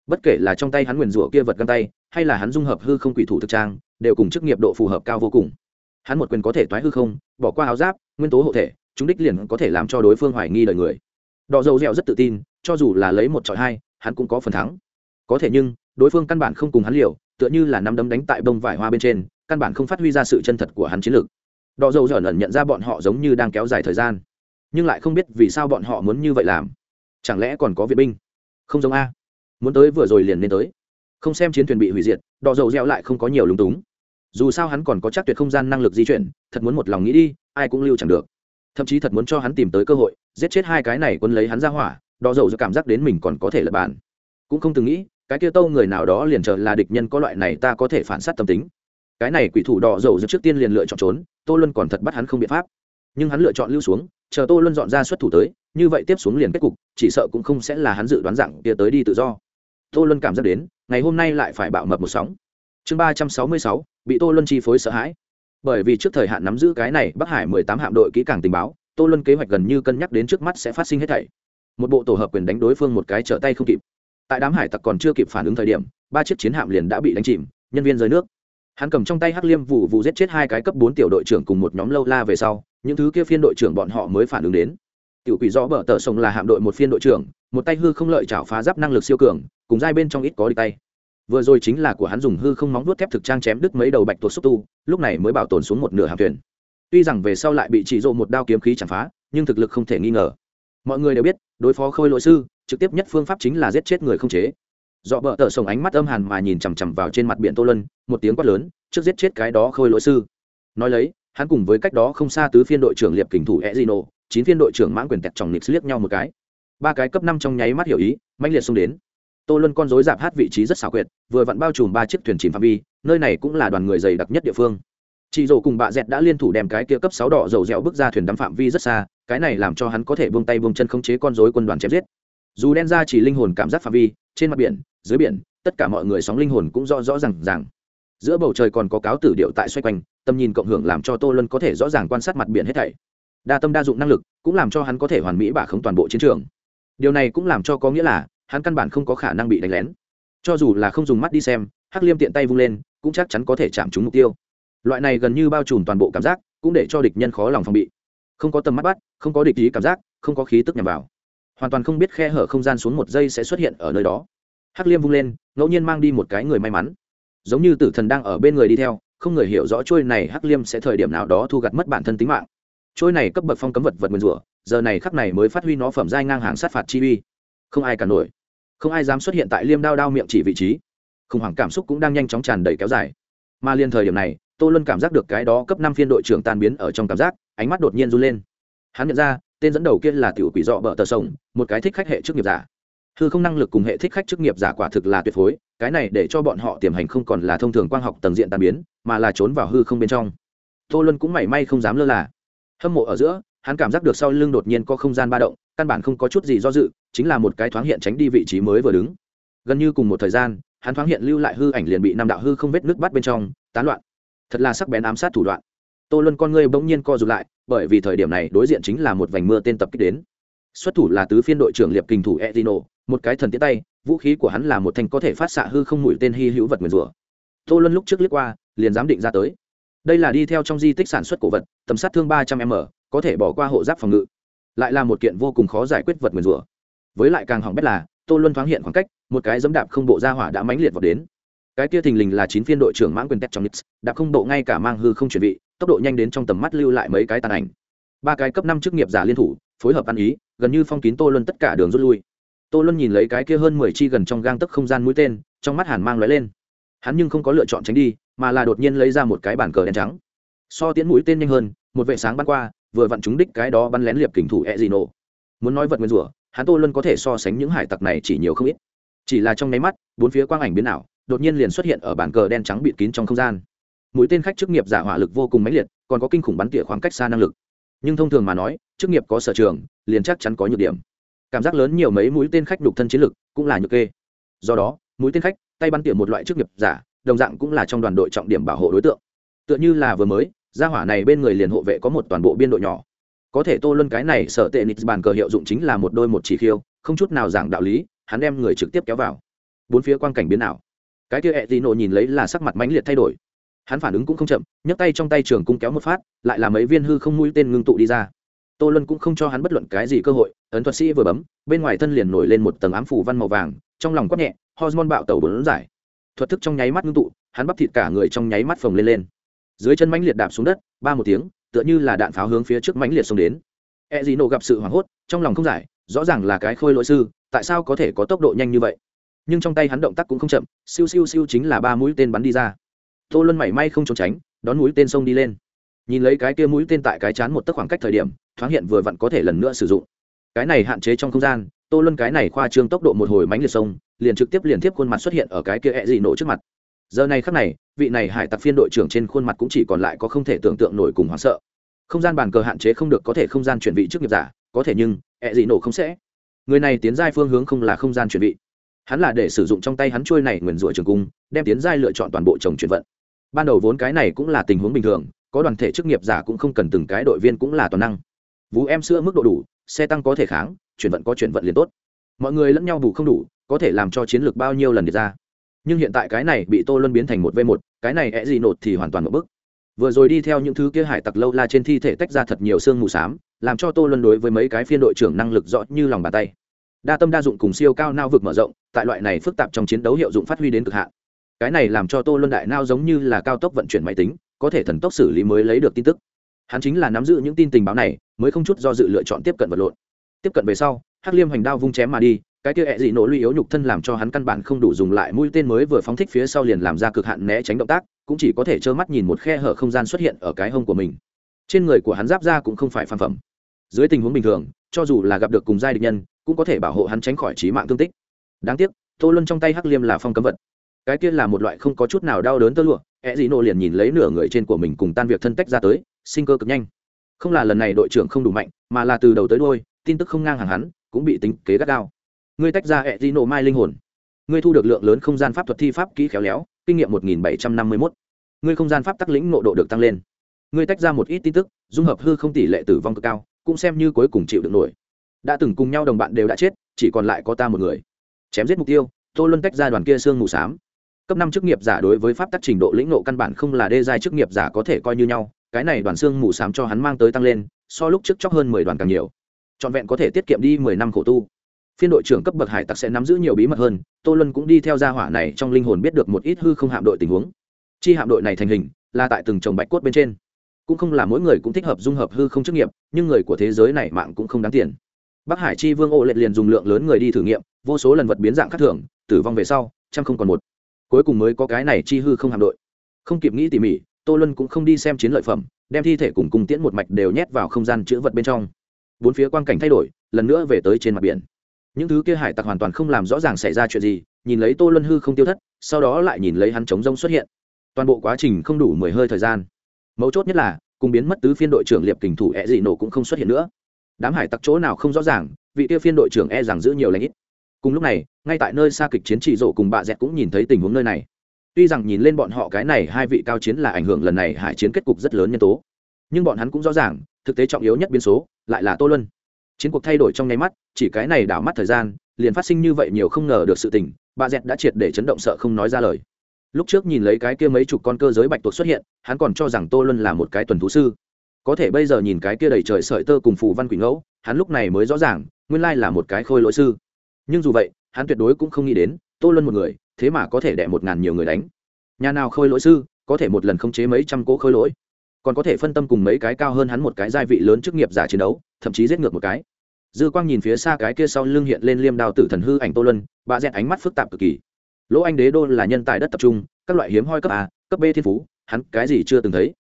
Bất kể là trong tay hắn nguyền rủa kia vật găng tay, hay là hắn dung hợp hư không quỷ thủ thực trang, đều cùng chức nghiệp độ phù hợp cao vô cùng. Hắn một quyền có thể toái hư không, bỏ qua áo giáp, nguyên tố hộ thể, chúng đích liền có thể làm cho đối phương hoài nghi đời người đỏ dầu dẻo rất tự tin, cho dù là lấy một trọi hai, hắn cũng có phần thắng. Có thể nhưng, đối phương căn bản không cùng hắn liều, tựa như là nắm đấm đánh tại bông vải hoa bên trên, căn bản không phát huy ra sự chân thật của hắn chiến lược. Đỏ dầu dẻo ẩn nhận ra bọn họ giống như đang kéo dài thời gian, nhưng lại không biết vì sao bọn họ muốn như vậy làm. Chẳng lẽ còn có viện binh? Không giống a. Muốn tới vừa rồi liền nên tới. Không xem chiến thuyền bị hủy diệt đỏ dầu Dẻo lại không có nhiều lúng túng. Dù sao hắn còn có chắc tuyệt không gian năng lực di chuyển, thật muốn một lòng nghĩ đi, ai cũng lưu chẳng được thậm chí thật muốn cho hắn tìm tới cơ hội, giết chết hai cái này quân lấy hắn ra hỏa đỏ dầu do cảm giác đến mình còn có thể lập bàn cũng không từng nghĩ, cái kia tâu người nào đó liền chờ là địch nhân có loại này ta có thể phản sát tâm tính. Cái này quỷ thủ đỏ dầu trước tiên liền lựa chọn trốn, tô luân còn thật bắt hắn không biện pháp. Nhưng hắn lựa chọn lưu xuống, chờ tô luân dọn ra xuất thủ tới, như vậy tiếp xuống liền kết cục, chỉ sợ cũng không sẽ là hắn dự đoán rằng kia tới đi tự do. Tô luân cảm giác đến, ngày hôm nay lại phải bạo mập một sóng. Chương ba trăm sáu mươi sáu, bị tô luân chi phối sợ hãi bởi vì trước thời hạn nắm giữ cái này bắc hải mười tám hạm đội kỹ càng tình báo, tô luân kế hoạch gần như cân nhắc đến trước mắt sẽ phát sinh hết thảy. Một bộ tổ hợp quyền đánh đối phương một cái trở tay không kịp. Tại đám hải tặc còn chưa kịp phản ứng thời điểm, ba chiếc chiến hạm liền đã bị đánh chìm, nhân viên rơi nước. Hắn cầm trong tay hắc liêm vụ vụ giết chết hai cái cấp bốn tiểu đội trưởng cùng một nhóm lâu la về sau, những thứ kia phiên đội trưởng bọn họ mới phản ứng đến. Tiểu quỷ rõ bờ tờ sông là hạm đội một phiên đội trưởng, một tay hư không lợi chảo phá giáp năng lực siêu cường, cùng giai bên trong ít có đi tay vừa rồi chính là của hắn dùng hư không móng vuốt thép thực trang chém đứt mấy đầu bạch tuộc xúc tu, lúc này mới bảo tồn xuống một nửa hạm thuyền. Tuy rằng về sau lại bị chỉ dụ một đao kiếm khí chạm phá, nhưng thực lực không thể nghi ngờ. Mọi người đều biết, đối phó khôi lỗi sư, trực tiếp nhất phương pháp chính là giết chết người không chế. Dọ bờ tờ sông ánh mắt âm hàn mà nhìn chằm chằm vào trên mặt biển tô lân một tiếng quát lớn, trước giết chết cái đó khôi lỗi sư. Nói lấy, hắn cùng với cách đó không xa tứ phiên đội trưởng liệp kình thủ ezino, chín phiên đội trưởng mãn quyền tẹt tròng nix liếc nhau một cái. Ba cái cấp năm trong nháy mắt hiểu ý, mãnh liệt xông đến tô luân con dối dạp hát vị trí rất xảo quyệt, vừa vặn bao trùm ba chiếc thuyền chìm phạm vi, nơi này cũng là đoàn người dày đặc nhất địa phương. Chị dỗ cùng bạ dẹt đã liên thủ đem cái kia cấp sáu đỏ dầu dẻo bước ra thuyền đắm phạm vi rất xa, cái này làm cho hắn có thể buông tay buông chân khống chế con dối quân đoàn chém giết. Dù đen ra chỉ linh hồn cảm giác phạm vi, trên mặt biển, dưới biển, tất cả mọi người sóng linh hồn cũng rõ rõ r à n g rằng giữa bầu trời còn có cáo tử điệu tại xoay quanh, tầm nhìn cộng hưởng làm cho tô lân có thể rõ ràng quan sát mặt biển hết thảy. Đa tâm đa dụng năng lực cũng làm cho hắn có thể hoàn mỹ bả khống toàn bộ chiến trường. Điều này cũng làm cho có nghĩa là hắn căn bản không có khả năng bị đánh lén. Cho dù là không dùng mắt đi xem, hắc liêm tiện tay vung lên, cũng chắc chắn có thể chạm trúng mục tiêu. Loại này gần như bao trùm toàn bộ cảm giác, cũng để cho địch nhân khó lòng phòng bị. Không có tầm mắt bắt, không có địch ý cảm giác, không có khí tức nhằm vào. Hoàn toàn không biết khe hở không gian xuống một giây sẽ xuất hiện ở nơi đó. Hắc liêm vung lên, ngẫu nhiên mang đi một cái người may mắn. Giống như tử thần đang ở bên người đi theo, không người hiểu rõ trôi này hắc liêm sẽ thời điểm nào đó thu gặt mất bản thân tính mạng. Trôi này cấp bậc phong cấm vật vật nguyên rủa, giờ này khắc này mới phát huy nó phẩm giai ngang hàng sát phạt chi uy. Không ai cả nổi không ai dám xuất hiện tại liêm đao đao miệng chỉ vị trí. Khủng hoảng cảm xúc cũng đang nhanh chóng tràn đầy kéo dài. Mà liên thời điểm này, tô luân cảm giác được cái đó cấp năm phiên đội trưởng tan biến ở trong cảm giác, ánh mắt đột nhiên run lên. Hắn nhận ra, tên dẫn đầu kia là tiểu quỷ dọ bờ tờ sông một cái thích khách hệ chức nghiệp giả. Hư không năng lực cùng hệ thích khách chức nghiệp giả quả thực là tuyệt phối, cái này để cho bọn họ tiềm hành không còn là thông thường quang học tầng diện tàn biến, mà là trốn vào hư không bên trong. Tô luân cũng mảy may không dám lơ là. Hâm mộ ở giữa, hắn cảm giác được sau lưng đột nhiên có không gian ba động căn bản không có chút gì do dự, chính là một cái thoáng hiện tránh đi vị trí mới vừa đứng. Gần như cùng một thời gian, hắn thoáng hiện lưu lại hư ảnh liền bị năm đạo hư không vết nước bắt bên trong, tán loạn. Thật là sắc bén ám sát thủ đoạn. Tô luân con ngươi bỗng nhiên co rụt lại, bởi vì thời điểm này đối diện chính là một vành mưa tên tập kích đến. Xuất thủ là tứ phiên đội trưởng liệp kình thủ etino một cái thần tiết tay, vũ khí của hắn là một thanh có thể phát xạ hư không mũi tên hy hữu vật nguyền rủa. Tô luân lúc trước liếc qua, liền dám định ra tới. Đây là đi theo trong di tích sản xuất cổ vật, tầm sát thương ba trăm m, có thể bỏ qua hộ giáp phòng ngự lại là một kiện vô cùng khó giải quyết vật nguyền rủa. Với lại càng hỏng bét là, tô luân thoáng hiện khoảng cách, một cái dẫm đạp không bộ ra hỏa đã mãnh liệt vào đến. Cái kia thình lình là chín phiên đội trưởng mãn quyền tét trong nix đạp không bộ ngay cả mang hư không chuẩn bị, tốc độ nhanh đến trong tầm mắt lưu lại mấy cái tàn ảnh. Ba cái cấp năm chức nghiệp giả liên thủ, phối hợp ăn ý, gần như phong kín tô luân tất cả đường rút lui. Tô luân nhìn lấy cái kia hơn mười chi gần trong gang tấc không gian mũi tên, trong mắt hàn mang lóe lên. Hắn nhưng không có lựa chọn tránh đi, mà là đột nhiên lấy ra một cái bàn cờ đen trắng. So tiến mũi tên nhanh hơn, một vệ sáng bắn qua vừa vặn chúng đích cái đó bắn lén liệp kình thủ e muốn nói vật nguyên rủa, hắn tô luân có thể so sánh những hải tặc này chỉ nhiều không ít. Chỉ là trong nháy mắt, bốn phía quang ảnh biến ảo, đột nhiên liền xuất hiện ở bản cờ đen trắng bịt kín trong không gian. Mũi tên khách chức nghiệp giả hỏa lực vô cùng mãnh liệt, còn có kinh khủng bắn tỉa khoảng cách xa năng lực. Nhưng thông thường mà nói, chức nghiệp có sở trường, liền chắc chắn có nhược điểm. Cảm giác lớn nhiều mấy mũi tên khách đục thân chiến lực, cũng là nhược kê. Do đó, mũi tên khách, tay bắn tỉa một loại chức nghiệp giả, đồng dạng cũng là trong đoàn đội trọng điểm bảo hộ đối tượng. Tựa như là vừa mới gia hỏa này bên người liền hộ vệ có một toàn bộ biên đội nhỏ. Có thể tô luân cái này sợ tệ nít bàn cờ hiệu dụng chính là một đôi một chỉ khiêu, không chút nào giảng đạo lý, hắn đem người trực tiếp kéo vào. Bốn phía quang cảnh biến ảo. Cái kia ẹ tì nổ nhìn lấy là sắc mặt mãnh liệt thay đổi. Hắn phản ứng cũng không chậm, nhấc tay trong tay trường cung kéo một phát, lại là mấy viên hư không mũi tên ngưng tụ đi ra. Tô luân cũng không cho hắn bất luận cái gì cơ hội, ấn thuật sĩ vừa bấm, bên ngoài thân liền nổi lên một tầng ám phủ văn màu vàng, trong lòng quát nhẹ, hormone bạo tàu bốn giải. Thuật thức trong nháy mắt ngưng tụ, hắn bắp thịt cả người trong nháy mắt phồng lên lên dưới chân mãnh liệt đạp xuống đất, ba một tiếng, tựa như là đạn pháo hướng phía trước mãnh liệt xông đến. E dị nổ gặp sự hoảng hốt, trong lòng không giải, rõ ràng là cái khôi lỗi sư, tại sao có thể có tốc độ nhanh như vậy? Nhưng trong tay hắn động tác cũng không chậm, siêu siêu siêu chính là ba mũi tên bắn đi ra. Tô luân mảy may không trốn tránh, đón mũi tên sông đi lên. Nhìn lấy cái kia mũi tên tại cái chán một tấc khoảng cách thời điểm, thoáng hiện vừa vặn có thể lần nữa sử dụng. Cái này hạn chế trong không gian, tô luân cái này khoa trương tốc độ một hồi mánh liệt sông liền trực tiếp liền tiếp khuôn mặt xuất hiện ở cái kia e ẹ dị nổ trước mặt giờ này khắc này, vị này hải tặc phiên đội trưởng trên khuôn mặt cũng chỉ còn lại có không thể tưởng tượng nổi cùng hoảng sợ. Không gian bàn cờ hạn chế không được có thể không gian chuyển vị trước nghiệp giả, có thể nhưng e ẹ dị nổ không sẽ. Người này tiến giai phương hướng không là không gian chuyển vị. Hắn là để sử dụng trong tay hắn trôi này nguyền rủa trường cung, đem tiến giai lựa chọn toàn bộ chồng chuyển vận. Ban đầu vốn cái này cũng là tình huống bình thường, có đoàn thể chức nghiệp giả cũng không cần từng cái đội viên cũng là toàn năng. Vú em sữa mức độ đủ, xe tăng có thể kháng, chuyển vận có chuyển vận liền tốt. Mọi người lẫn nhau bù không đủ, có thể làm cho chiến lược bao nhiêu lần được ra nhưng hiện tại cái này bị tô luân biến thành một v một, cái này é gì nột thì hoàn toàn một bức. Vừa rồi đi theo những thứ kia hải tặc lâu la trên thi thể tách ra thật nhiều xương mù s á m làm cho tô luân đối với mấy cái phiên đội trưởng năng lực rõ như lòng bàn tay. Đa tâm đa dụng cùng siêu cao nao vực mở rộng, tại loại này phức tạp trong chiến đấu hiệu dụng phát huy đến cực hạn. Cái này làm cho tô luân đại nao giống như là cao tốc vận chuyển máy tính, có thể thần tốc xử lý mới lấy được tin tức. Hắn chính là nắm giữ những tin tình báo này, mới không chút do dự lựa chọn tiếp cận vật lộn. Tiếp cận về sau, hắc liêm hành đao vung chém mà đi cái kia ẹ dị nổ lũy yếu nhục thân làm cho hắn căn bản không đủ dùng lại. Mũi tên mới vừa phóng thích phía sau liền làm ra cực hạn né tránh động tác, cũng chỉ có thể trơ mắt nhìn một khe hở không gian xuất hiện ở cái hông của mình. Trên người của hắn giáp ra cũng không phải phản phẩm. Dưới tình huống bình thường, cho dù là gặp được cùng giai địch nhân, cũng có thể bảo hộ hắn tránh khỏi trí mạng thương tích. Đáng tiếc, tô luân trong tay hắc liêm là phong cấm vật. Cái kia là một loại không có chút nào đau đớn tơ lụa. E dị nộ liền nhìn lấy nửa người trên của mình cùng tan việc thân tách ra tới, sinh cơ cực nhanh. Không là lần này đội trưởng không đủ mạnh, mà là từ đầu tới đôi tin tức không ngang hàng hắn, cũng bị tính kế gắt gao ngươi tách ra hệ Di Nộ mai linh hồn. Ngươi thu được lượng lớn không gian pháp thuật thi pháp kỹ khéo léo, kinh nghiệm một nghìn bảy trăm năm mươi mốt. Ngươi không gian pháp tắc lĩnh nộ độ được tăng lên. Ngươi tách ra một ít tin tức, dung hợp hư không tỷ lệ tử vong cực cao, cũng xem như cuối cùng chịu được nổi. Đã từng cùng nhau đồng bạn đều đã chết, chỉ còn lại có ta một người. Chém giết mục tiêu, tô luân tách ra đoàn kia sương mù s á m cấp năm chức nghiệp giả đối với pháp tắc trình độ lĩnh nộ căn bản không là đê giai chức nghiệp giả có thể coi như nhau, cái này đoàn xương mù s á m cho hắn mang tới tăng lên, so lúc trước chóc hơn mười đoàn càng nhiều. Trọn vẹn có thể tiết kiệm đi mười năm khổ tu phiên đội trưởng cấp bậc hải tặc sẽ nắm giữ nhiều bí mật hơn, tô luân cũng đi theo gia hỏa này trong linh hồn biết được một ít hư không hạm đội tình huống. Chi hạm đội này thành hình, là tại từng trồng bạch cốt bên trên. Cũng không là mỗi người cũng thích hợp dung hợp hư không chức nghiệp, nhưng người của thế giới này mạng cũng không đáng tiền. Bắc hải chi vương ô lệ liền dùng lượng lớn người đi thử nghiệm, vô số lần vật biến dạng khác thường, tử vong về sau, trăm không còn một. Cuối cùng mới có cái này chi hư không hạm đội. Không kịp nghĩ tỉ mỉ, tô luân cũng không đi xem chiến lợi phẩm, đem thi thể cùng cung tiễn một mạch đều nhét vào không gian chữ vật bên trong. Bốn phía quang cảnh thay đổi, lần nữa về tới trên mặt biển những thứ kia hải tặc hoàn toàn không làm rõ ràng xảy ra chuyện gì, nhìn lấy tô luân hư không tiêu thất, sau đó lại nhìn lấy hắn chống rông xuất hiện. Toàn bộ quá trình không đủ mười hơi thời gian. Mấu chốt nhất là, cùng biến mất tứ phiên đội trưởng liệp kình thủ e dị nổ cũng không xuất hiện nữa. Đám hải tặc chỗ nào không rõ ràng, vị tiêu phiên đội trưởng e rằng giữ nhiều lãnh ít. Cùng lúc này, ngay tại nơi xa kịch chiến trị rộ cùng bà dẹt cũng nhìn thấy tình huống nơi này. Tuy rằng nhìn lên bọn họ cái này hai vị cao chiến là ảnh hưởng lần này hải chiến kết cục rất lớn nhân tố, nhưng bọn hắn cũng rõ ràng, thực tế trọng yếu nhất biến số lại là tô luân chiến cuộc thay đổi trong nháy mắt, chỉ cái này đảo mắt thời gian, liền phát sinh như vậy nhiều không ngờ được sự tình, bà dẹt đã triệt để chấn động sợ không nói ra lời. Lúc trước nhìn lấy cái kia mấy chục con cơ giới bạch tuộc xuất hiện, hắn còn cho rằng tô luân là một cái tuần thú sư. Có thể bây giờ nhìn cái kia đầy trời sợi tơ cùng phù văn quỷ ngẫu, hắn lúc này mới rõ ràng, nguyên lai là một cái khôi lỗi sư. Nhưng dù vậy, hắn tuyệt đối cũng không nghĩ đến, tô luân một người, thế mà có thể đẻ một ngàn nhiều người đánh. Nhà nào khôi lỗi sư, có thể một lần khống chế mấy trăm cỗ khôi lỗi? Còn có thể phân tâm cùng mấy cái cao hơn hắn một cái gia vị lớn chức nghiệp giả chiến đấu, thậm chí giết ngược một cái. Dư quang nhìn phía xa cái kia sau lưng hiện lên liêm đao tử thần hư ảnh tô lân bà dẹt ánh mắt phức tạp cực kỳ. Lỗ anh đế đô là nhân tài đất tập trung, các loại hiếm hoi cấp a, cấp b thiên phú, hắn cái gì chưa từng thấy.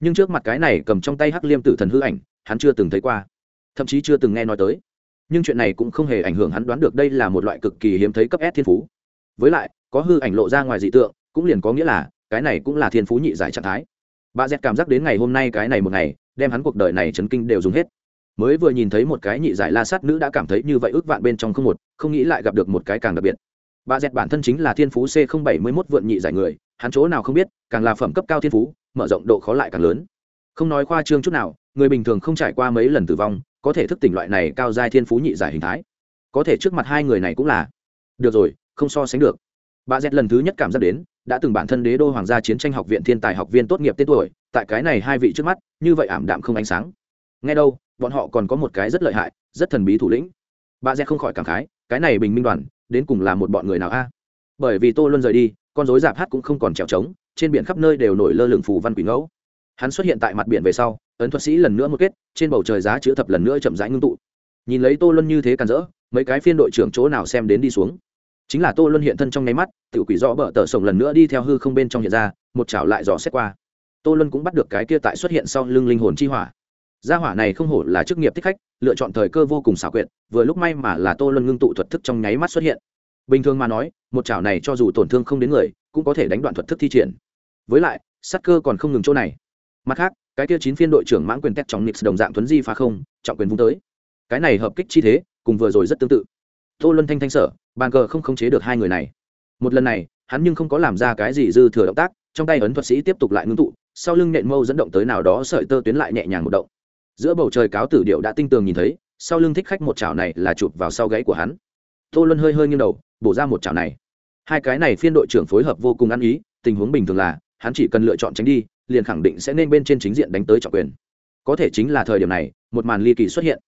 Nhưng trước mặt cái này cầm trong tay hắc liêm tử thần hư ảnh, hắn chưa từng thấy qua. Thậm chí chưa từng nghe nói tới. Nhưng chuyện này cũng không hề ảnh hưởng hắn đoán được đây là một loại cực kỳ hiếm thấy cấp s thiên phú. Với lại, có hư ảnh lộ ra ngoài dị tượng, cũng liền có nghĩa là, cái này cũng là thiên phú nhị giải trạng thái bà dẹt cảm giác đến ngày hôm nay cái này một ngày, đem hắn cuộc đời này chấn kinh đều dùng hết. Mới vừa nhìn thấy một cái nhị giải la sát nữ đã cảm thấy như vậy ước vạn bên trong không một, không nghĩ lại gặp được một cái càng đặc biệt. Bà dẹt bản thân chính là thiên phú c bảy mươi mốt vượn nhị giải người, hắn chỗ nào không biết, càng là phẩm cấp cao thiên phú, mở rộng độ khó lại càng lớn. Không nói khoa trương chút nào, người bình thường không trải qua mấy lần tử vong, có thể thức tỉnh loại này cao giai thiên phú nhị giải hình thái. Có thể trước mặt hai người này cũng là. Được rồi, không so sánh được. Bà dẹt lần thứ nhất cảm giác đến đã từng bản thân đế đô hoàng gia chiến tranh học viện thiên tài học viên tốt nghiệp tên tuổi, tại cái này hai vị trước mắt, như vậy ảm đạm không ánh sáng. Nghe đâu, bọn họ còn có một cái rất lợi hại, rất thần bí thủ lĩnh. Bà dẹ không khỏi cảm khái, cái này bình minh đoàn, đến cùng là một bọn người nào a? Bởi vì tô luân rời đi, con dối giạp hát cũng không còn trèo trống, trên biển khắp nơi đều nổi lơ lửng phù văn quỷ ngẫu. Hắn xuất hiện tại mặt biển về sau, ấn thuật sĩ lần nữa một kết, trên bầu trời giá chữ thập lần nữa chậm rãi ngưng tụ. Nhìn lấy tô luân như thế càn rỡ, mấy cái phiên đội trưởng chỗ nào xem đến đi xuống chính là tô luân hiện thân trong nháy mắt tự quỷ rõ bờ tờ sổng lần nữa đi theo hư không bên trong hiện ra, một chảo lại dò xét qua. Tô luân cũng bắt được cái kia tại xuất hiện sau lưng linh hồn chi hỏa. Gia hỏa này không hổ là chức nghiệp thích khách, lựa chọn thời cơ vô cùng xảo quyệt, vừa lúc may mà là tô luân ngưng tụ thuật thức trong nháy mắt xuất hiện. Bình thường mà nói, một chảo này cho dù tổn thương không đến người, cũng có thể đánh đoạn thuật thức thi triển. Với lại, sát cơ còn không ngừng chỗ này. Mặt khác, cái kia chín phiên đội trưởng mãn quyền tét trong nix đồng dạng thuấn di phá không, trọng quyền vung tới. Cái này hợp kích chi thế, cùng vừa rồi rất tương tự. Tô luân thanh thanh sở bàn cờ không khống chế được hai người này. Một lần này, hắn nhưng không có làm ra cái gì dư thừa động tác, trong tay ấn thuật sĩ tiếp tục lại ngưng tụ, sau lưng nện mâu dẫn động tới nào đó sợi tơ tuyến lại nhẹ nhàng một động. Giữa bầu trời cáo tử điệu đã tinh tường nhìn thấy, sau lưng thích khách một chảo này là chụp vào sau gáy của hắn. Tô luân hơi hơi nghiêng đầu, bổ ra một chảo này. Hai cái này phiên đội trưởng phối hợp vô cùng ăn ý, tình huống bình thường là, hắn chỉ cần lựa chọn tránh đi, liền khẳng định sẽ nên bên trên chính diện đánh tới trọng quyền. Có thể chính là thời điểm này, một màn ly kỳ xuất hiện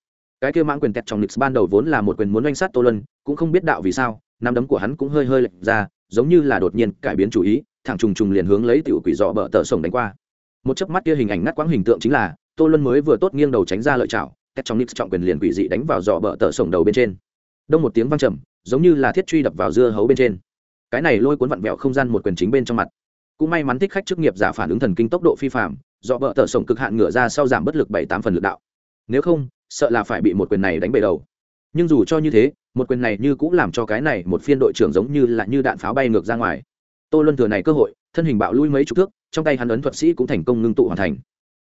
cái kia mãng quyền tẹt trong nix ban đầu vốn là một quyền muốn oanh sát tô lân cũng không biết đạo vì sao, nắm đấm của hắn cũng hơi hơi lệch ra, giống như là đột nhiên cải biến chủ ý, thẳng trùng trùng liền hướng lấy tiểu quỷ dọ bờ tờ sổng đánh qua. Một chớp mắt kia hình ảnh ngắt quãng hình tượng chính là, tô lân mới vừa tốt nghiêng đầu tránh ra lợi chảo, tẹt trong nix trọng quyền liền quỷ dị đánh vào dọ bờ tờ sổng đầu bên trên. Đông một tiếng vang trầm, giống như là thiết truy đập vào dưa hấu bên trên. Cái này lôi cuốn vặn vẹo không gian một quyền chính bên trong mặt. Cũng may mắn thích khách chức nghiệp giả phản ứng thần kinh tốc độ phi phạm, dọ bờ tờ sổng cực hạn ngửa ra sau giảm bất lực bảy tám phần lực đạo. Nếu không sợ là phải bị một quyền này đánh bể đầu. Nhưng dù cho như thế, một quyền này như cũng làm cho cái này một phiên đội trưởng giống như là như đạn pháo bay ngược ra ngoài. Tô luân thừa này cơ hội, thân hình bạo lui mấy chục thước, trong tay hắn ấn thuật sĩ cũng thành công ngưng tụ hoàn thành.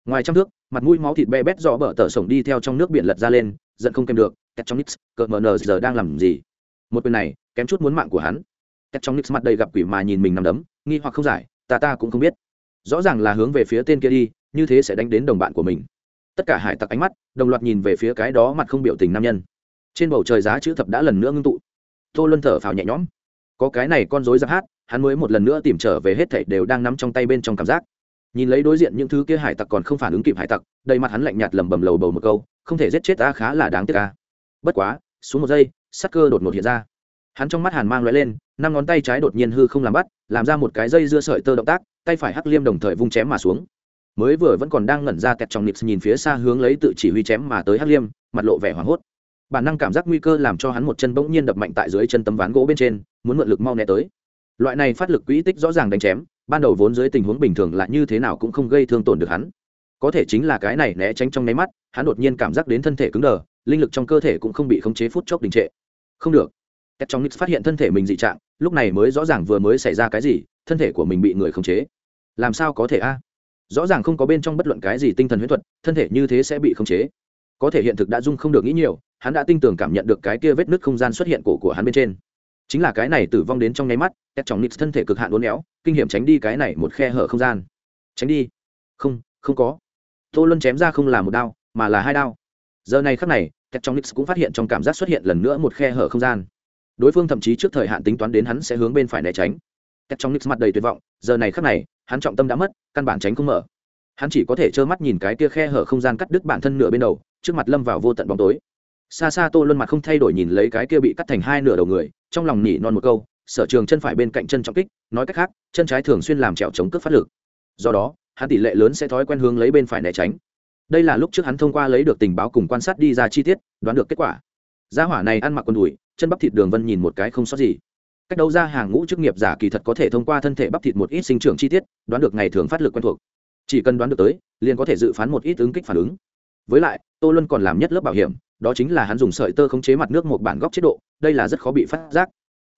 Ngoài trăm thước, mặt mũi máu thịt be bét do bờ tờ sổng đi theo trong nước biển lật ra lên, giận không kèm được kẹt trong nix, cờ mờ nờ giờ đang làm gì? Một quyền này, kém chút muốn mạng của hắn. Kẹt trong nix mặt đầy gặp quỷ mà nhìn mình nằm đấm, nghi hoặc không giải, ta ta cũng không biết. Rõ ràng là hướng về phía tên kia đi, như thế sẽ đánh đến đồng bạn của mình tất cả hải tặc ánh mắt, đồng loạt nhìn về phía cái đó mặt không biểu tình nam nhân. Trên bầu trời giá chữ thập đã lần nữa ngưng tụ. Tô luân thở phào nhẹ nhõm. Có cái này con dối giặc hát, hắn mới một lần nữa tìm trở về hết thảy đều đang nắm trong tay bên trong cảm giác. Nhìn lấy đối diện những thứ kia hải tặc còn không phản ứng kịp hải tặc, đầy mặt hắn lạnh nhạt lầm bầm lầu bầu một câu, không thể giết chết ta khá là đáng tiếc ta bất quá, xuống một giây, sắc cơ đột ngột hiện ra. Hắn trong mắt hàn mang l lên, năm ngón tay trái đột nhiên hư không làm bắt, làm ra một cái dây dưa sợi tơ động tác, tay phải hắc liêm đồng thời vung chém mà xuống mới vừa vẫn còn đang ngẩn ra kẹt trong nịp nhìn phía xa hướng lấy tự chỉ huy chém mà tới hắc liêm mặt lộ vẻ hoảng hốt. Bản năng cảm giác nguy cơ làm cho hắn một chân bỗng nhiên đập mạnh tại dưới chân tấm ván gỗ bên trên muốn mượn lực mau né tới. Loại này phát lực quỹ tích rõ ràng đánh chém ban đầu vốn dưới tình huống bình thường là như thế nào cũng không gây thương tổn được hắn. Có thể chính là cái này né tránh trong nháy mắt hắn đột nhiên cảm giác đến thân thể cứng đờ linh lực trong cơ thể cũng không bị khống chế phút chốc đình trệ. Không được. Kẹt trong nịp phát hiện thân thể mình dị trạng, lúc này mới rõ ràng vừa mới xảy ra cái gì, thân thể của mình bị người khống chế. Làm sao có thể a? Rõ ràng không có bên trong bất luận cái gì tinh thần huyễn thuật, thân thể như thế sẽ bị khống chế. Có thể hiện thực đã dung không được nghĩ nhiều, hắn đã tinh tường cảm nhận được cái kia vết nứt không gian xuất hiện cổ của hắn bên trên. Chính là cái này tử vong đến trong nháy mắt, Kết trong nít thân thể cực hạn uốn éo, kinh nghiệm tránh đi cái này một khe hở không gian. Tránh đi. Không, không có. Tô Luân chém ra không là một đao, mà là hai đao. Giờ này khắc này, Kết trong nít cũng phát hiện trong cảm giác xuất hiện lần nữa một khe hở không gian đối phương thậm chí trước thời hạn tính toán đến hắn sẽ hướng bên phải né tránh cách trong nít mặt đầy tuyệt vọng giờ này khắc này hắn trọng tâm đã mất, căn bản tránh không mở. Hắn chỉ có thể trơ mắt nhìn cái kia khe hở không gian cắt đứt bản thân nửa bên đầu, trước mặt lâm vào vô tận bóng tối. Xa xa tô luân mặt không thay đổi nhìn lấy cái kia bị cắt thành hai nửa đầu người, trong lòng nỉ non một câu, sở trường chân phải bên cạnh chân trọng kích, nói cách khác, chân trái thường xuyên làm trèo chống cướp phát lực. Do đó, hắn tỷ lệ lớn sẽ thói quen hướng lấy bên phải né tránh. Đây là lúc trước hắn thông qua lấy được tình báo cùng quan sát đi ra chi tiết, đoán được kết quả. Gia hỏa này ăn mặc quần đùi, chân bắp thịt đường vân nhìn một cái không sót gì cách đấu ra hàng ngũ chức nghiệp giả kỳ thật có thể thông qua thân thể bắp thịt một ít sinh trưởng chi tiết, đoán được ngày thường phát lực quen thuộc. Chỉ cần đoán được tới, liền có thể dự phán một ít ứng kích phản ứng. Với lại, tô luân còn làm nhất lớp bảo hiểm, đó chính là hắn dùng sợi tơ khống chế mặt nước một bản góc chế độ, đây là rất khó bị phát giác.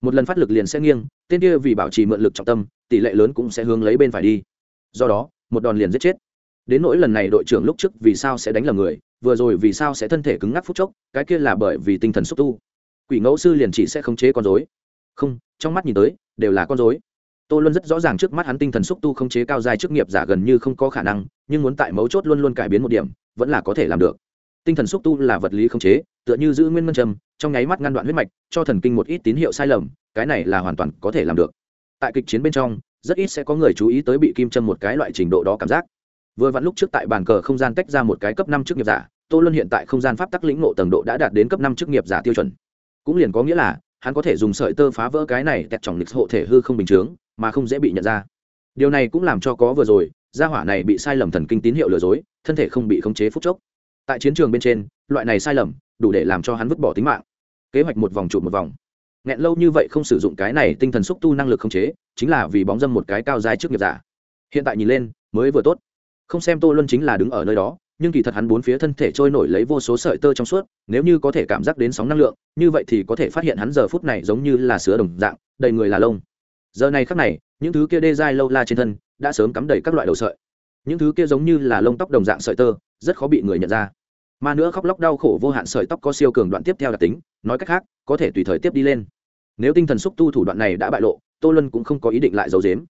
Một lần phát lực liền sẽ nghiêng, tên kia vì bảo trì mượn lực trọng tâm, tỷ lệ lớn cũng sẽ hướng lấy bên phải đi. Do đó, một đòn liền giết chết. Đến nỗi lần này đội trưởng lúc trước vì sao sẽ đánh lầm người, vừa rồi vì sao sẽ thân thể cứng ngắc phút chốc, cái kia là bởi vì tinh thần xúc tu. Quỷ ngẫu sư liền chỉ sẽ khống chế con dối không, trong mắt nhìn tới, đều là con dối tô luân rất rõ ràng trước mắt hắn tinh thần xúc tu không chế cao dài chức nghiệp giả gần như không có khả năng, nhưng muốn tại mấu chốt luôn luôn cải biến một điểm, vẫn là có thể làm được. Tinh thần xúc tu là vật lý không chế, tựa như giữ nguyên ngân châm, trong nháy mắt ngăn đoạn huyết mạch, cho thần kinh một ít tín hiệu sai lầm, cái này là hoàn toàn có thể làm được. Tại kịch chiến bên trong, rất ít sẽ có người chú ý tới bị kim châm một cái loại trình độ đó cảm giác. Vừa vặn lúc trước tại bàn cờ không gian tách ra một cái cấp năm chức nghiệp giả, tô luân hiện tại không gian pháp tắc lĩnh ngộ tầng độ đã đạt đến cấp năm chức nghiệp giả tiêu chuẩn. Cũng liền có nghĩa là hắn có thể dùng sợi tơ phá vỡ cái này tẹt trọng lịch hộ thể hư không bình chướng, mà không dễ bị nhận ra. Điều này cũng làm cho có vừa rồi, gia hỏa này bị sai lầm thần kinh tín hiệu lừa dối, thân thể không bị khống chế phút chốc. Tại chiến trường bên trên, loại này sai lầm đủ để làm cho hắn vứt bỏ tính mạng. Kế hoạch một vòng trụ một vòng. Nghẹn lâu như vậy không sử dụng cái này tinh thần xúc tu năng lực khống chế, chính là vì bóng dâm một cái cao dài trước nghiệp giả. Hiện tại nhìn lên, mới vừa tốt. Không xem tô luân chính là đứng ở nơi đó nhưng kỳ thật hắn bốn phía thân thể trôi nổi lấy vô số sợi tơ trong suốt, nếu như có thể cảm giác đến sóng năng lượng, như vậy thì có thể phát hiện hắn giờ phút này giống như là sứa đồng dạng, đầy người là lông. Giờ này khắc này, những thứ kia đê dai lâu la trên thân đã sớm cắm đầy các loại đầu sợi. Những thứ kia giống như là lông tóc đồng dạng sợi tơ, rất khó bị người nhận ra. Mà nữa khóc lóc đau khổ vô hạn sợi tóc có siêu cường đoạn tiếp theo đặc tính, nói cách khác, có thể tùy thời tiếp đi lên. Nếu tinh thần xúc tu thủ đoạn này đã bại lộ, tô lân cũng không có ý định lại giấu dếm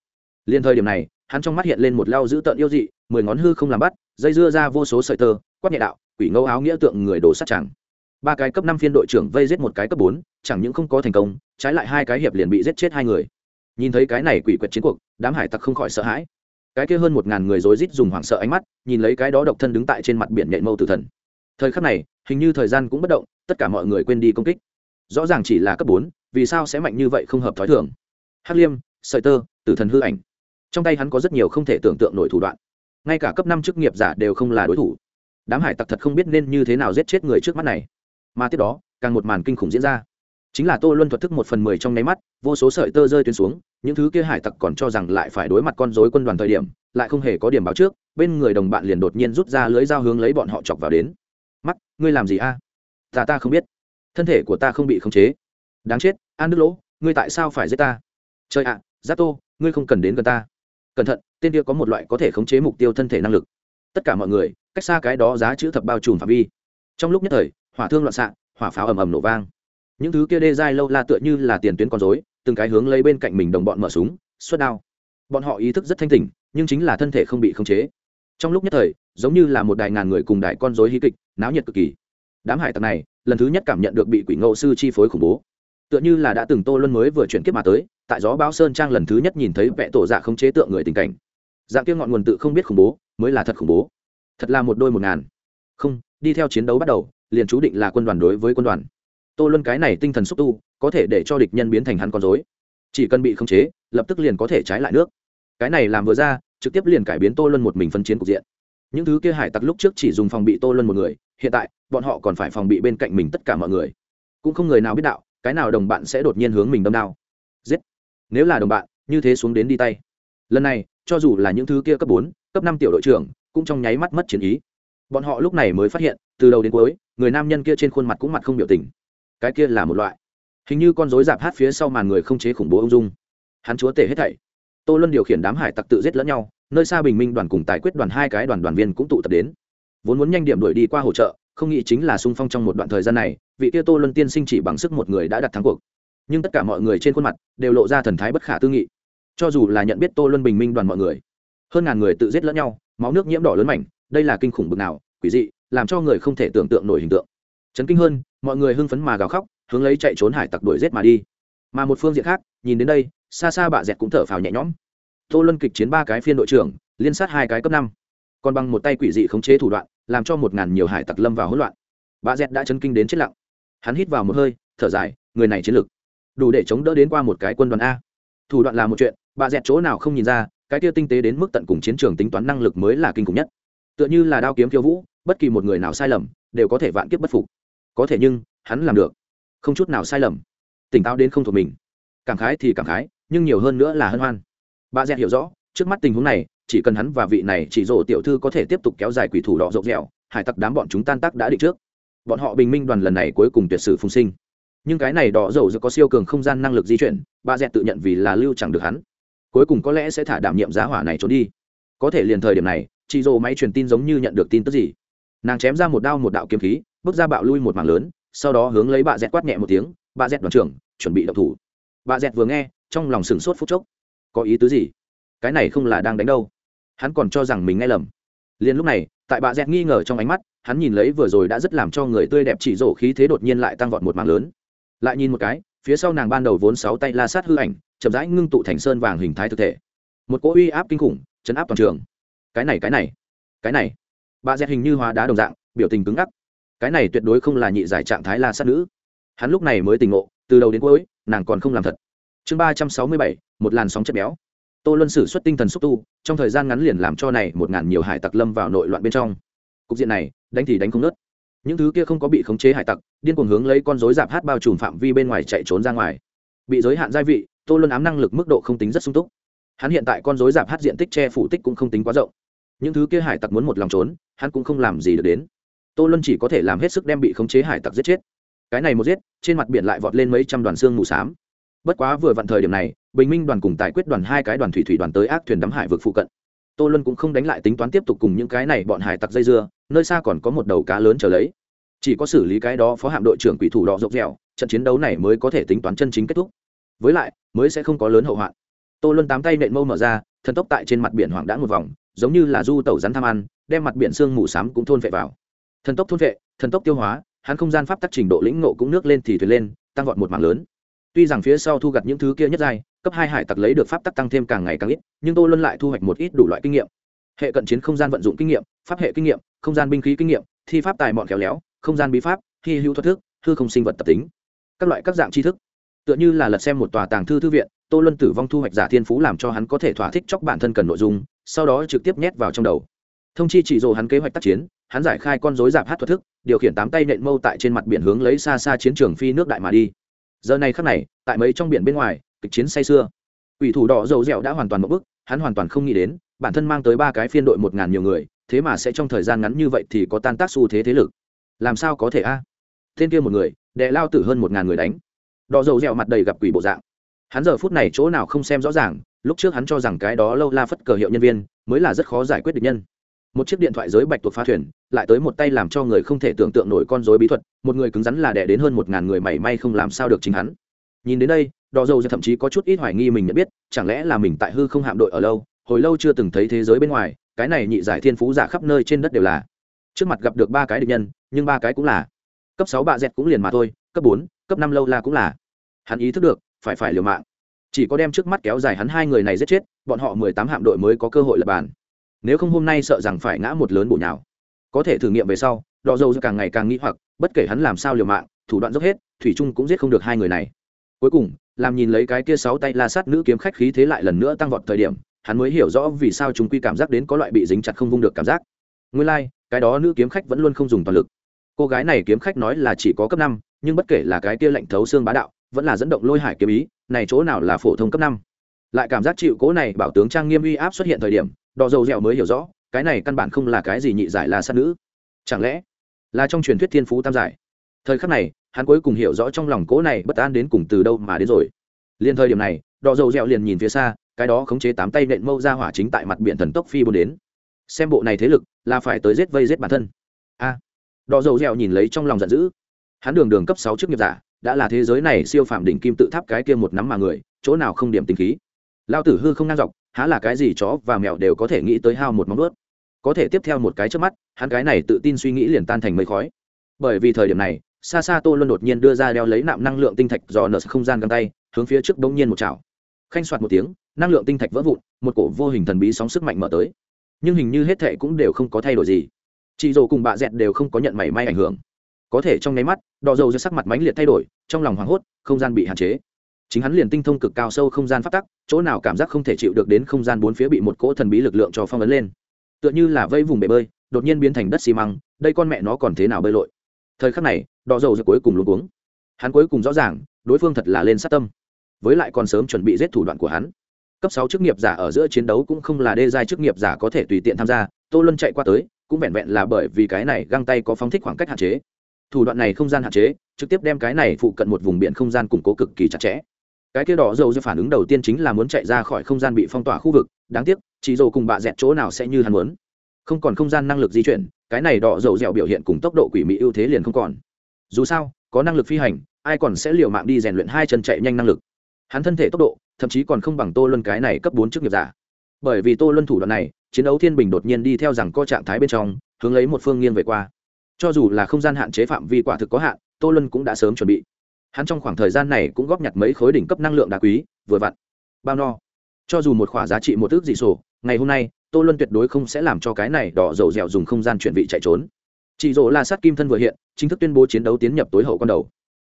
liên thời điểm này, hắn trong mắt hiện lên một lao dữ tợn yêu dị, mười ngón hư không làm bắt dây dưa ra vô số sợi tơ, quát nhẹ đạo, quỷ ngẫu áo nghĩa tượng người đổ sát chẳng. Ba cái cấp năm phiên đội trưởng vây giết một cái cấp bốn, chẳng những không có thành công, trái lại hai cái hiệp liền bị giết chết hai người. Nhìn thấy cái này quỷ quyệt chiến cuộc, đám hải tặc không khỏi sợ hãi. Cái kia hơn một ngàn người rối rít dùng hoảng sợ ánh mắt, nhìn lấy cái đó độc thân đứng tại trên mặt biển nhện mâu tử thần. Thời khắc này, hình như thời gian cũng bất động, tất cả mọi người quên đi công kích. Rõ ràng chỉ là cấp bốn, vì sao sẽ mạnh như vậy không hợp thói thường. Hắc liêm, sợi tơ, tử thần hư ảnh. Trong tay hắn có rất nhiều không thể tưởng tượng nổi thủ đoạn ngay cả cấp năm chức nghiệp giả đều không là đối thủ. Đám hải tặc thật không biết nên như thế nào giết chết người trước mắt này. Mà tiếp đó, càng một màn kinh khủng diễn ra. Chính là tô luân thuật thức một phần mười trong nháy mắt, vô số sợi tơ rơi tuyến xuống, những thứ kia hải tặc còn cho rằng lại phải đối mặt con dối quân đoàn thời điểm, lại không hề có điểm báo trước, bên người đồng bạn liền đột nhiên rút ra lưới dao hướng lấy bọn họ chọc vào đến. Mắt, ngươi làm gì a? Ta ta không biết. Thân thể của ta không bị khống chế. Đáng chết, an đức lỗ, ngươi tại sao phải giết ta? Trời ạ, giáp tô, ngươi không cần đến gần ta cẩn thận, tên kia có một loại có thể khống chế mục tiêu thân thể năng lực. Tất cả mọi người, cách xa cái đó giá chữ thập bao trùm phạm vi. Trong lúc nhất thời, hỏa thương loạn xạ, hỏa pháo ầm ầm nổ vang. Những thứ kia đê dai lâu la tựa như là tiền tuyến con dối từng cái hướng lấy bên cạnh mình đồng bọn mở súng suất đao. Bọn họ ý thức rất thanh tỉnh, nhưng chính là thân thể không bị khống chế. Trong lúc nhất thời, giống như là một đài ngàn người cùng đại con dối hí kịch, náo nhiệt cực kỳ. Đám hải tặc này, lần thứ nhất cảm nhận được bị quỷ ngẫu sư chi phối khủng bố. Tựa như là đã từng tô luân mới vừa chuyển kiếp mà tới tại gió báo sơn trang lần thứ nhất nhìn thấy vẽ tổ dạ không chế tượng người tình cảnh. Dạng kia ngọn nguồn tự không biết khủng bố, mới là thật khủng bố. Thật là một đôi một ngàn. Không, đi theo chiến đấu bắt đầu, liền chú định là quân đoàn đối với quân đoàn. Tô luân cái này tinh thần xúc tu, có thể để cho địch nhân biến thành hắn con dối chỉ cần bị khống chế, lập tức liền có thể trái lại nước. Cái này làm vừa ra, trực tiếp liền cải biến tô luân một mình phân chiến cục diện. Những thứ kia hải tặc lúc trước chỉ dùng phòng bị tô luân một người, hiện tại, bọn họ còn phải phòng bị bên cạnh mình tất cả mọi người. Cũng không người nào biết đạo, cái nào đồng bạn sẽ đột nhiên hướng mình đâm đao nếu là đồng bạn, như thế xuống đến đi tay. Lần này, cho dù là những thứ kia cấp bốn, cấp năm tiểu đội trưởng, cũng trong nháy mắt mất chiến ý. Bọn họ lúc này mới phát hiện, từ đầu đến cuối, người nam nhân kia trên khuôn mặt cũng mặt không biểu tình. Cái kia là một loại. Hình như con rối dạp hát phía sau màn người không chế khủng bố ung dung. Hắn chúa tể hết thảy. Tô luân điều khiển đám hải tặc tự giết lẫn nhau, nơi xa bình minh đoàn cùng tài quyết đoàn hai cái đoàn đoàn viên cũng tụ tập đến. Vốn muốn nhanh điểm đuổi đi qua hỗ trợ, không nghĩ chính là sung phong trong một đoạn thời gian này, vị kia tô luân tiên sinh chỉ bằng sức một người đã đặt thắng cuộc nhưng tất cả mọi người trên khuôn mặt đều lộ ra thần thái bất khả tư nghị. Cho dù là nhận biết tô luân bình minh đoàn mọi người, hơn ngàn người tự giết lẫn nhau, máu nước nhiễm đỏ lớn mảnh, đây là kinh khủng bực nào, quỷ dị, làm cho người không thể tưởng tượng nổi hình tượng. Chấn kinh hơn, mọi người hưng phấn mà gào khóc, hướng lấy chạy trốn hải tặc đuổi giết mà đi. Mà một phương diện khác, nhìn đến đây, xa xa bạ dẹt cũng thở phào nhẹ nhõm. Tô luân kịch chiến ba cái phiên đội trưởng, liên sát hai cái cấp năm. Còn bằng một tay quỷ dị khống chế thủ đoạn, làm cho một ngàn nhiều hải tặc lâm vào hỗn loạn. Bạ dẹt đã chấn kinh đến chết lặng. Hắn hít vào một hơi, thở dài, người này chiến lực đủ để chống đỡ đến qua một cái quân đoàn a. Thủ đoạn là một chuyện, bà dẹt chỗ nào không nhìn ra, cái kia tinh tế đến mức tận cùng chiến trường tính toán năng lực mới là kinh khủng nhất. Tựa như là đao kiếm khiêu vũ, bất kỳ một người nào sai lầm, đều có thể vạn kiếp bất phục. Có thể nhưng, hắn làm được. Không chút nào sai lầm. Tỉnh táo đến không thuộc mình. Cảm khái thì cảm khái, nhưng nhiều hơn nữa là hân hoan. Bà dẹt hiểu rõ, trước mắt tình huống này, chỉ cần hắn và vị này chỉ rổ tiểu thư có thể tiếp tục kéo dài quỷ thủ đỏ rộng dẻo hải tặc đám bọn chúng tan tác đã định trước. Bọn họ bình minh đoàn lần này cuối cùng tuyệt sử phùng sinh nhưng cái này đỏ dầu có siêu cường không gian năng lực di chuyển, bà dẹt tự nhận vì là lưu chẳng được hắn. Cuối cùng có lẽ sẽ thả đảm nhiệm giá hỏa này trốn đi. Có thể liền thời điểm này, chị rồ máy truyền tin giống như nhận được tin tức gì. Nàng chém ra một đao một đạo kiếm khí, bước ra bạo lui một mảng lớn, sau đó hướng lấy bà dẹt quát nhẹ một tiếng, bà dẹt đoàn trưởng, chuẩn bị động thủ. Bà dẹt vừa nghe, trong lòng sửng sốt phút chốc. Có ý tứ gì? Cái này không là đang đánh đâu. Hắn còn cho rằng mình nghe lầm. Liền lúc này, tại bà dẹt nghi ngờ trong ánh mắt, hắn nhìn lấy vừa rồi đã rất làm cho người tươi đẹp chỉ rổ khí thế đột nhiên lại tăng vọt một mảng lớn lại nhìn một cái, phía sau nàng ban đầu vốn sáu tay la sát hư ảnh, chậm rãi ngưng tụ thành sơn vàng hình thái thực thể. Một cỗ uy áp kinh khủng, chấn áp toàn trường. Cái này cái này cái này. Bà dẹt hình như hóa đá đồng dạng, biểu tình cứng ngắc. Cái này tuyệt đối không là nhị giải trạng thái la sát nữ. Hắn lúc này mới tỉnh ngộ, từ đầu đến cuối, nàng còn không làm thật. Chương ba trăm sáu mươi bảy, một làn sóng chất béo. Tô luân sử xuất tinh thần xúc tu, trong thời gian ngắn liền làm cho này một ngàn nhiều hải tặc lâm vào nội loạn bên trong. Cục diện này, đánh thì đánh không nớt những thứ kia không có bị khống chế hải tặc, điên cuồng hướng lấy con dối dạp hát bao trùm phạm vi bên ngoài chạy trốn ra ngoài. Bị giới hạn gia vị, tô luân ám năng lực mức độ không tính rất sung túc. Hắn hiện tại con dối dạp hát diện tích che phủ tích cũng không tính quá rộng. Những thứ kia hải tặc muốn một lòng trốn, hắn cũng không làm gì được đến. Tô luân chỉ có thể làm hết sức đem bị khống chế hải tặc giết chết. Cái này một giết, trên mặt biển lại vọt lên mấy trăm đoàn xương mù s á m bất quá vừa vặn thời điểm này, bình minh đoàn cùng tài quyết đoàn hai cái đoàn thủy thủy đoàn tới ác thuyền đắm hải vực phụ cận tô luân cũng không đánh lại tính toán tiếp tục cùng những cái này bọn hải tặc dây dưa, nơi xa còn có một đầu cá lớn trở lấy. Chỉ có xử lý cái đó phó hạm đội trưởng quỷ thủ đỏ rộng dẻo trận chiến đấu này mới có thể tính toán chân chính kết thúc. Với lại, mới sẽ không có lớn hậu hoạn. Tô luân tám tay nện mâu mở ra, thần tốc tại trên mặt biển hoảng đã một vòng, giống như là du tẩu rắn tham ăn, đem mặt biển sương mù s á m cũng thôn vệ vào. Thần tốc thôn vệ, thần tốc tiêu hóa, hắn không gian pháp tắc trình độ lĩnh nộ cũng nước lên thì thuyền lên, tăng vọt một mảng lớn. Tuy rằng phía sau thu gặt những thứ kia nhất dài cấp hai hải tặc lấy được pháp tắc tăng thêm càng ngày càng ít, nhưng tô luân lại thu hoạch một ít đủ loại kinh nghiệm. Hệ cận chiến không gian vận dụng kinh nghiệm, pháp hệ kinh nghiệm, không gian binh khí kinh nghiệm, thi pháp tài mọn khéo léo, không gian bí pháp, hy hữu thoát thức, hư không sinh vật tập tính. Các loại các dạng tri thức. Tựa như là lật xem một tòa tàng thư thư viện, tô luân tử vong thu hoạch giả thiên phú làm cho hắn có thể thỏa thích chóc bản thân cần nội dung, sau đó trực tiếp nhét vào trong đầu. Thông chi chỉ dồ hắn kế hoạch tác chiến, hắn giải khai con dối dạp hát thuật thức, điều khiển tám tay nện mâu tại trên mặt biển hướng lấy xa xa chiến trường phi nước đại mà đi. Giờ này khắc này, tại mấy trong biển bên ngoài kịch chiến say xưa ủy thủ đỏ dầu dẻo đã hoàn toàn một bức hắn hoàn toàn không nghĩ đến, bản thân mang tới ba cái phiên đội một ngàn nhiều người, thế mà sẽ trong thời gian ngắn như vậy thì có tan tác xu thế thế lực. Làm sao có thể a? À? tên kia một người, đệ lao tử hơn một ngàn người đánh. Đỏ dầu dẻo mặt đầy gặp quỷ bộ dạng. Hắn giờ phút này chỗ nào không xem rõ ràng, lúc trước hắn cho rằng cái đó lâu la phất cờ hiệu nhân viên, mới là rất khó giải quyết được nhân. Một chiếc điện thoại giới bạch tuộc phá thuyền, lại tới một tay làm cho người không thể tưởng tượng nổi con dối bí thuật, một người cứng rắn là đẻ đến hơn một ngàn người mảy may không làm sao được chính hắn. Nhìn đến đây đỏ dầu thậm chí có chút ít hoài nghi mình nhận biết, chẳng lẽ là mình tại hư không hạm đội ở lâu, hồi lâu chưa từng thấy thế giới bên ngoài, cái này nhị giải thiên phú giả khắp nơi trên đất đều là. Trước mặt gặp được ba cái địch nhân, nhưng ba cái cũng là. Cấp sáu bạ dẹt cũng liền mà thôi, cấp bốn, cấp năm lâu la cũng là. Hắn ý thức được, phải phải liều mạng. Chỉ có đem trước mắt kéo dài hắn hai người này giết chết, bọn họ mười tám hạm đội mới có cơ hội lập bàn. Nếu không hôm nay sợ rằng phải ngã một lớn bổ nhào. Có thể thử nghiệm về sau, đỏ dâu càng ngày càng nghĩ hoặc, bất kể hắn làm sao liều mạng, thủ đoạn dốc hết, thủy trung cũng giết không được hai người này cuối cùng làm nhìn lấy cái kia sáu tay la sát nữ kiếm khách khí thế lại lần nữa tăng vọt thời điểm hắn mới hiểu rõ vì sao chúng quy cảm giác đến có loại bị dính chặt không vung được cảm giác. Nguyên lai、like, cái đó nữ kiếm khách vẫn luôn không dùng toàn lực. Cô gái này kiếm khách nói là chỉ có cấp năm nhưng bất kể là cái kia lạnh thấu xương bá đạo vẫn là dẫn động lôi hải kiếm ý này chỗ nào là phổ thông cấp năm? Lại cảm giác chịu cố này bảo tướng trang nghiêm uy áp xuất hiện thời điểm đò dầu dẻo mới hiểu rõ cái này căn bản không là cái gì nhị giải là sát nữ. Chẳng lẽ là trong truyền thuyết thiên phú tam giải? Thời khắc này hắn cuối cùng hiểu rõ trong lòng cố này bất an đến cùng từ đâu mà đến rồi. Liền thời điểm này đò dầu dẻo liền nhìn phía xa cái đó khống chế tám tay nện mâu ra hỏa chính tại mặt biển thần tốc phi bôn đến. Xem bộ này thế lực là phải tới giết vây giết bản thân. A. À, đò dầu dẻo nhìn lấy trong lòng giận dữ. Hắn đường đường cấp sáu chức nghiệp giả đã là thế giới này siêu phạm đỉnh kim tự tháp cái kia một nắm mà người chỗ nào không điểm tính khí. Lao tử hư không ngang dọc há là cái gì chó và mèo đều có thể nghĩ tới hao một móng ướt có thể tiếp theo một cái trước mắt hắn cái này tự tin suy nghĩ liền tan thành mây khói. Bởi vì thời điểm này xa xa tô luân đột nhiên đưa ra đeo lấy nạm năng lượng tinh thạch do nợ không gian găng tay, hướng phía trước bỗng nhiên một chảo. Khanh soạt một tiếng, năng lượng tinh thạch vỡ vụn, một cổ vô hình thần bí sóng sức mạnh mở tới. Nhưng hình như hết thệ cũng đều không có thay đổi gì. Chị dồ cùng bà dẹt đều không có nhận mảy may ảnh hưởng. Có thể trong nháy mắt, đỏ dầu ra sắc mặt mãnh liệt thay đổi, trong lòng hoảng hốt, không gian bị hạn chế. Chính hắn liền tinh thông cực cao sâu không gian phát tắc, chỗ nào cảm giác không thể chịu được đến không gian bốn phía bị một cỗ thần bí lực lượng cho phong ấn lên. Tựa như là vây vùng bể bơi, đột nhiên biến thành đất xi măng, đây con mẹ nó còn thế nào bơi lội? Thời khắc này đỏ dầu cuối cùng luôn uống hắn cuối cùng rõ ràng, đối phương thật là lên sát tâm. Với lại còn sớm chuẩn bị giết thủ đoạn của hắn. Cấp sáu chức nghiệp giả ở giữa chiến đấu cũng không là đê giai chức nghiệp giả có thể tùy tiện tham gia, tô luân chạy qua tới, cũng vẹn vẹn là bởi vì cái này găng tay có phóng thích khoảng cách hạn chế. Thủ đoạn này không gian hạn chế, trực tiếp đem cái này phụ cận một vùng biển không gian củng cố cực kỳ chặt chẽ. Cái kia đỏ dầu do phản ứng đầu tiên chính là muốn chạy ra khỏi không gian bị phong tỏa khu vực, đáng tiếc, chỉ dầu cùng bạ dẹt chỗ nào sẽ như hắn muốn. Không còn không gian năng lực di chuyển, cái này đỏ dầu dẻo biểu hiện cùng tốc độ quỷ mị ưu thế liền không còn dù sao, có năng lực phi hành, ai còn sẽ liều mạng đi rèn luyện hai chân chạy nhanh năng lực. Hắn thân thể tốc độ, thậm chí còn không bằng tô luân cái này cấp bốn chức nghiệp giả. Bởi vì tô luân thủ đoạn này, chiến đấu thiên bình đột nhiên đi theo rằng co trạng thái bên trong, hướng lấy một phương nghiêng về qua. Cho dù là không gian hạn chế phạm vi quả thực có hạn, tô luân cũng đã sớm chuẩn bị. Hắn trong khoảng thời gian này cũng góp nhặt mấy khối đỉnh cấp năng lượng đá quý, vừa vặn. Bao no. Cho dù một khoả giá trị một ước dị sổ, ngày hôm nay, tô luân tuyệt đối không sẽ làm cho cái này đỏ dầu dẻo dùng không gian chuyển vị chạy trốn chị dỗ la sát kim thân vừa hiện, chính thức tuyên bố chiến đấu tiến nhập tối hậu con đầu.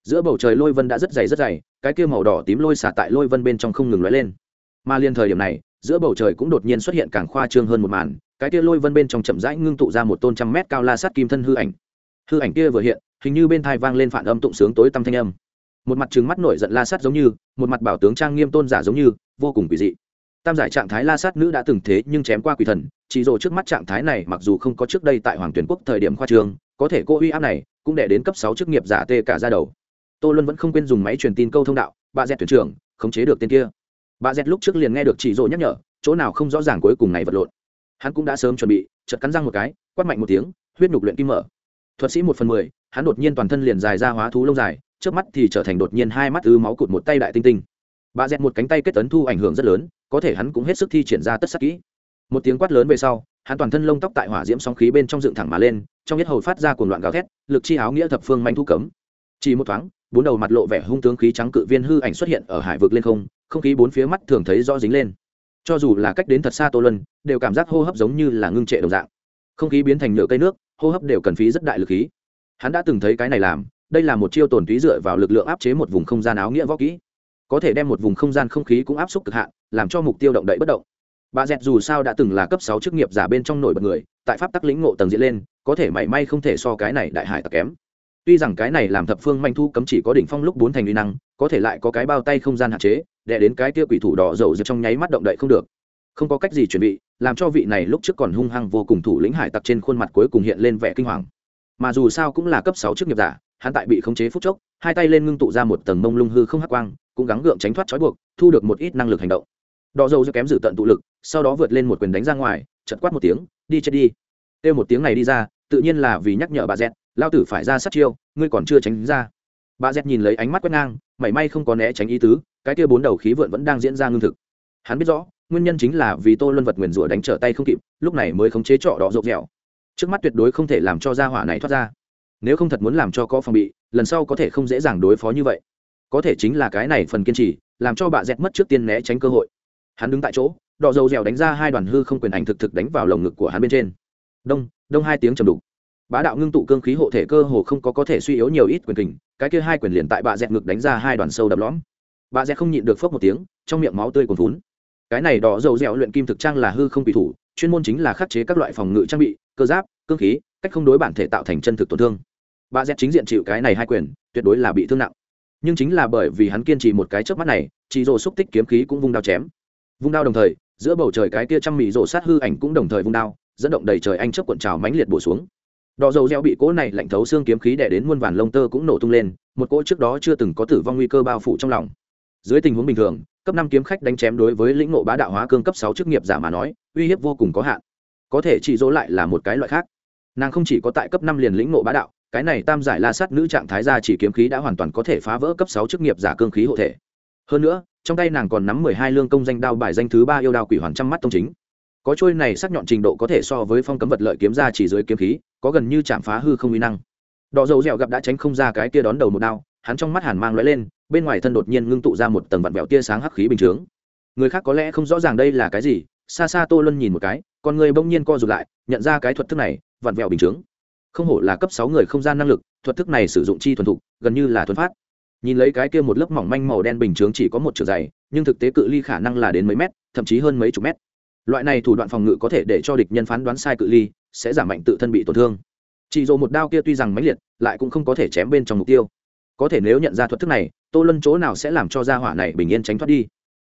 Giữa bầu trời lôi vân đã rất dày rất dày, cái kia màu đỏ tím lôi xả tại lôi vân bên trong không ngừng lóe lên. Mà liên thời điểm này, giữa bầu trời cũng đột nhiên xuất hiện càng khoa trương hơn một màn, cái kia lôi vân bên trong chậm rãi ngưng tụ ra một tôn trăm mét cao la sát kim thân hư ảnh. Hư ảnh kia vừa hiện, hình như bên thai vang lên phản âm tụng sướng tối tâm thanh âm. Một mặt trừng mắt nổi giận la sát giống như, một mặt bảo tướng trang nghiêm tôn giả giống như, vô cùng quỷ dị. Tam giải trạng thái la sát nữ đã từng thế nhưng chém qua quỷ thần chỉ rồ trước mắt trạng thái này mặc dù không có trước đây tại hoàng tuyển quốc thời điểm khoa trường, có thể cô uy áp này cũng để đến cấp sáu chức nghiệp giả tê cả ra đầu. Tô luân vẫn không quên dùng máy truyền tin câu thông đạo bà dẹt tuyển trưởng, khống chế được tên kia. Bà dẹt lúc trước liền nghe được chỉ rồ nhắc nhở, chỗ nào không rõ ràng cuối cùng này vật lộn. Hắn cũng đã sớm chuẩn bị chật cắn răng một cái, quát mạnh một tiếng, huyết nhục luyện kim mở. Thuật sĩ một phần mười, hắn đột nhiên toàn thân liền dài ra hóa thú lông dài, trước mắt thì trở thành đột nhiên hai mắt ư máu cụt một tay đại tinh tinh. Bà dẹt một cánh tay kết tấn thu ảnh hưởng rất lớn, có thể hắn cũng hết sức thi triển ra tất sắc kỹ một tiếng quát lớn về sau, hắn toàn thân lông tóc tại hỏa diễm sóng khí bên trong dựng thẳng mà lên, trong nhất hầu phát ra cuồng loạn gào thét, lực chi áo nghĩa thập phương manh thu cấm. Chỉ một thoáng, bốn đầu mặt lộ vẻ hung tướng khí trắng cự viên hư ảnh xuất hiện ở hải vực lên không không khí bốn phía mắt thường thấy rõ dính lên. Cho dù là cách đến thật xa tô lân đều cảm giác hô hấp giống như là ngưng trệ đồng dạng. Không khí biến thành nhựa cây nước, hô hấp đều cần phí rất đại lực khí. Hắn đã từng thấy cái này làm, đây là một chiêu tổn túy dựa vào lực lượng áp chế một vùng không gian áo nghĩa võ kỹ. Có thể đem một vùng không gian không khí cũng áp suất cực hạn, làm cho mục tiêu động đậy bất động bà dẹt dù sao đã từng là cấp sáu chức nghiệp giả bên trong nổi bật người, tại pháp tắc lĩnh ngộ tầng diễn lên, có thể mảy may không thể so cái này đại hải tặc kém. Tuy rằng cái này làm thập phương manh thu cấm chỉ có đỉnh phong lúc bốn thành uy năng, có thể lại có cái bao tay không gian hạn chế để đến cái tia quỷ thủ đỏ dầu dập trong nháy mắt động đậy không được. Không có cách gì chuẩn bị, làm cho vị này lúc trước còn hung hăng vô cùng thủ lĩnh hải tặc trên khuôn mặt cuối cùng hiện lên vẻ kinh hoàng. Mà dù sao cũng là cấp sáu chức nghiệp giả, hắn tại bị khống chế phút chốc, hai tay lên ngưng tụ ra một tầng mông lung hư không hắc quang, cũng gắng gượng tránh thoát trói buộc, thu được một ít năng lực hành động đỏ dầu do kém dự tận tụ lực, sau đó vượt lên một quyền đánh ra ngoài chật quát một tiếng, đi chết đi. Kêu một tiếng này đi ra, tự nhiên là vì nhắc nhở bà dẹt lao tử phải ra sát chiêu, ngươi còn chưa tránh ra. Bà dẹt nhìn lấy ánh mắt quét ngang, mảy may không có né tránh ý tứ, cái kia bốn đầu khí vượn vẫn đang diễn ra ngưng thực. Hắn biết rõ, nguyên nhân chính là vì tô luân vật nguyền rủa đánh trở tay không kịp, lúc này mới khống chế trọ đỏ rộp dẻo. Trước mắt tuyệt đối không thể làm cho gia hỏa này thoát ra. Nếu không thật muốn làm cho có phòng bị, lần sau có thể không dễ dàng đối phó như vậy. Có thể chính là cái này phần kiên trì, làm cho bà dẹt mất trước tiên né tránh cơ hội hắn đứng tại chỗ, đỏ dầu dẻo đánh ra hai đoàn hư không quyền ảnh thực thực đánh vào lồng ngực của hắn bên trên. Đông đông hai tiếng trầm đục. Bá đạo ngưng tụ cương khí hộ thể cơ hồ không có có thể suy yếu nhiều ít quyền kình, cái kia hai quyền liền tại bà dẹt ngực đánh ra hai đoàn sâu đập lõm. Bà dẹt không nhịn được phớp một tiếng, trong miệng máu tươi còn vún cái này đỏ dầu dẻo luyện kim thực trang là hư không bị thủ, chuyên môn chính là khắc chế các loại phòng ngự trang bị, cơ giáp, cương khí, cách không đối bản thể tạo thành chân thực tổn thương. Bà dẹt chính diện chịu cái này hai quyền, tuyệt đối là bị thương nặng. Nhưng chính là bởi vì hắn kiên trì một cái trước mắt này chỉ rồ xúc tích kiếm khí cũng vung đao chém vung đao đồng thời, giữa bầu trời cái kia trăm mỹ rổ sát hư ảnh cũng đồng thời vung đao, dẫn động đầy trời anh chấp cuộn trào mãnh liệt bổ xuống. Đỏ dầu reo bị cỗ này lạnh thấu xương kiếm khí đẻ đến muôn vàn lông tơ cũng nổ tung lên, một cỗ trước đó chưa từng có tử vong nguy cơ bao phủ trong lòng. Dưới tình huống bình thường, cấp năm kiếm khách đánh chém đối với lĩnh ngộ bá đạo hóa cương cấp sáu chức nghiệp giả mà nói, uy hiếp vô cùng có hạn. Có thể chỉ dỗ lại là một cái loại khác. Nàng không chỉ có tại cấp năm liền lĩnh ngộ bá đạo, cái này tam giải la sát nữ trạng thái gia chỉ kiếm khí đã hoàn toàn có thể phá vỡ cấp sáu chức nghiệp giả cương khí hộ thể. Hơn nữa trong tay nàng còn nắm mười hai lương công danh đao bài danh thứ ba yêu đao quỷ hoàn trăm mắt tông chính. Có trôi này sắc nhọn trình độ có thể so với phong cấm vật lợi kiếm ra chỉ dưới kiếm khí, có gần như chạm phá hư không uy năng. Đỏ dầu dẻo gặp đã tránh không ra cái kia đón đầu một đao, hắn trong mắt hàn mang lóe lên, bên ngoài thân đột nhiên ngưng tụ ra một tầng vặn vẹo tia sáng hắc khí bình chướng. Người khác có lẽ không rõ ràng đây là cái gì, xa xa tô luân nhìn một cái còn người bỗng nhiên co rụt lại, nhận ra cái thuật thức này, vặn vẹo bình chướng. Không hổ là cấp sáu người không gian năng lực, thuật thức này sử dụng chi thuần thục, gần như là thuần phát nhìn lấy cái kia một lớp mỏng manh màu đen bình chướng chỉ có một chiều dày, nhưng thực tế cự ly khả năng là đến mấy mét, thậm chí hơn mấy chục mét. Loại này thủ đoạn phòng ngự có thể để cho địch nhân phán đoán sai cự ly, sẽ giảm mạnh tự thân bị tổn thương. Chỉ dồ một đao kia tuy rằng mãnh liệt, lại cũng không có thể chém bên trong mục tiêu. Có thể nếu nhận ra thuật thức này, tô lân chỗ nào sẽ làm cho gia hỏa này bình yên tránh thoát đi?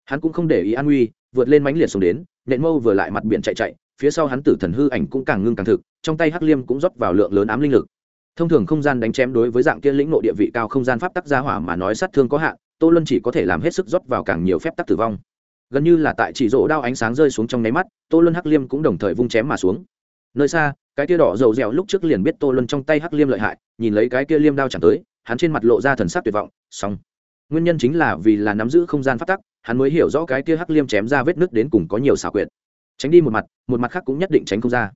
Hắn cũng không để ý an nguy, vượt lên mãnh liệt xuống đến, nện mâu vừa lại mặt biển chạy chạy, phía sau hắn tử thần hư ảnh cũng càng ngưng càng thực, trong tay hắc liêm cũng rót vào lượng lớn ám linh lực thông thường không gian đánh chém đối với dạng kia lĩnh nội địa vị cao không gian pháp tắc gia hỏa mà nói sát thương có hạn, tô lân chỉ có thể làm hết sức rót vào càng nhiều phép tắc tử vong. Gần như là tại chỉ rỗ đao ánh sáng rơi xuống trong nháy mắt, tô lân hắc liêm cũng đồng thời vung chém mà xuống. Nơi xa, cái kia đỏ dầu dẻo lúc trước liền biết tô lân trong tay hắc liêm lợi hại, nhìn lấy cái kia liêm đao chẳng tới, hắn trên mặt lộ ra thần sắc tuyệt vọng, xong. Nguyên nhân chính là vì là nắm giữ không gian phát tắc, hắn mới hiểu rõ cái kia hắc liêm chém ra vết nứt đến cùng có nhiều xảo quyệt. Tránh đi một mặt một mặt khác cũng nhất định tránh không ra.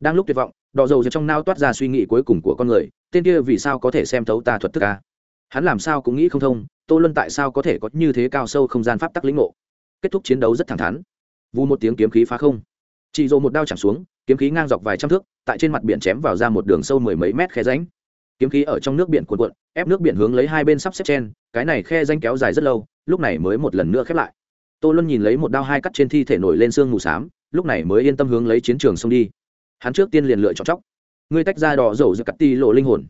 Đang lúc tuyệt vọng đỏ dầu trong nao toát ra suy nghĩ cuối cùng của con người, tên kia vì sao có thể xem thấu ta thuật thức ca hắn làm sao cũng nghĩ không thông, tô luân tại sao có thể có như thế cao sâu không gian pháp tắc lĩnh ngộ? Kết thúc chiến đấu rất thẳng thắn. Vu một tiếng kiếm khí phá không. Chị dồ một đao chẳng xuống, kiếm khí ngang dọc vài trăm thước, tại trên mặt biển chém vào ra một đường sâu mười mấy mét khe ránh kiếm khí ở trong nước biển cuộn cuộn, ép nước biển hướng lấy hai bên sắp xếp chen, cái này khe danh kéo dài rất lâu, lúc này mới một lần nữa khép lại. Tô luân nhìn lấy một đao hai cắt trên thi thể nổi lên xương mù xám, lúc này mới yên tâm hướng lấy chiến trường xông đi hắn trước tiên liền lựa chọn chóc. Ngươi tách ra đỏ dầu giữa cắt ti lộ linh hồn.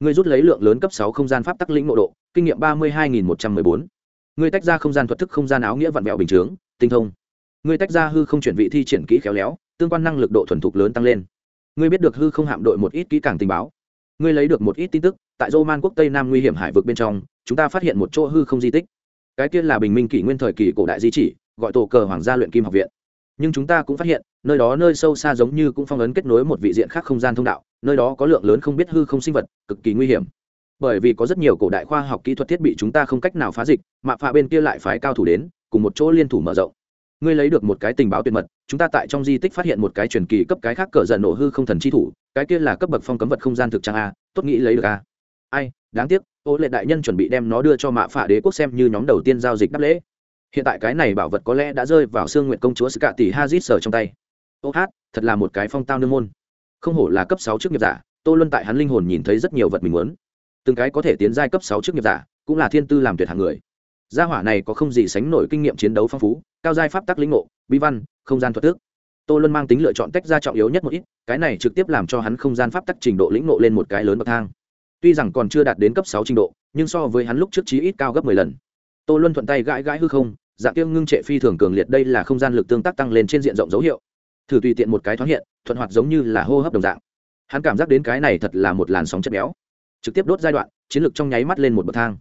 Ngươi rút lấy lượng lớn cấp sáu không gian pháp tắc lĩnh ngộ độ, kinh nghiệm ba mươi hai nghìn một trăm mười bốn. Ngươi tách ra không gian thuật thức, không gian áo nghĩa vặn mẹo bình chướng, tinh thông. Ngươi tách ra hư không chuyển vị thi triển kỹ khéo léo, tương quan năng lực độ thuần thục lớn tăng lên. Ngươi biết được hư không hạm đội một ít kỹ càng tình báo. Ngươi lấy được một ít tin tức, tại dô man quốc tây nam nguy hiểm hải vực bên trong, chúng ta phát hiện một chỗ hư không di tích. Cái kia là bình minh kỷ nguyên thời kỳ cổ đại di chỉ, gọi tổ cờ hoàng gia luyện kim học viện. Nhưng chúng ta cũng phát hiện nơi đó nơi sâu xa giống như cũng phong ấn kết nối một vị diện khác không gian thông đạo, nơi đó có lượng lớn không biết hư không sinh vật, cực kỳ nguy hiểm. Bởi vì có rất nhiều cổ đại khoa học kỹ thuật thiết bị chúng ta không cách nào phá dịch mạ phạ bên kia lại phái cao thủ đến, cùng một chỗ liên thủ mở rộng. Ngươi lấy được một cái tình báo tuyệt mật, chúng ta tại trong di tích phát hiện một cái truyền kỳ cấp cái khác cờ dần nổ hư không thần chi thủ, cái kia là cấp bậc phong cấm vật không gian thực trang a, tốt nghĩ lấy được a. Ai, đáng tiếc, ô lệ đại nhân chuẩn bị đem nó đưa cho mạ phạ đế quốc xem như nhóm đầu tiên giao dịch đáp lễ. Hiện tại cái này bảo vật có lẽ đã rơi vào xương nguyện công chúa sự cạ hazit sở trong tay ô hát, thật là một cái phong tao nương môn. Không hổ là cấp sáu chức nghiệp giả, tô luân tại hắn linh hồn nhìn thấy rất nhiều vật mình muốn. Từng cái có thể tiến giai cấp sáu chức nghiệp giả, cũng là thiên tư làm tuyệt hạng người. Gia hỏa này có không gì sánh nổi kinh nghiệm chiến đấu phong phú, cao giai pháp tắc lĩnh ngộ bí văn, không gian thuật tước. Tô luân mang tính lựa chọn tách ra trọng yếu nhất một ít, cái này trực tiếp làm cho hắn không gian pháp tắc trình độ lĩnh ngộ lên một cái lớn bậc thang. Tuy rằng còn chưa đạt đến cấp sáu trình độ, nhưng so với hắn lúc trước chí ít cao gấp mười lần. Tô luân thuận tay gãi gãi hư không, dạng tiêu ngưng trệ phi thường cường liệt, đây là không gian lực tương tác tăng lên trên diện rộng dấu hiệu thử tùy tiện một cái thoáng hiện, thuận hoạt giống như là hô hấp đồng dạng. Hắn cảm giác đến cái này thật là một làn sóng chất béo. Trực tiếp đốt giai đoạn, chiến lược trong nháy mắt lên một bậc thang.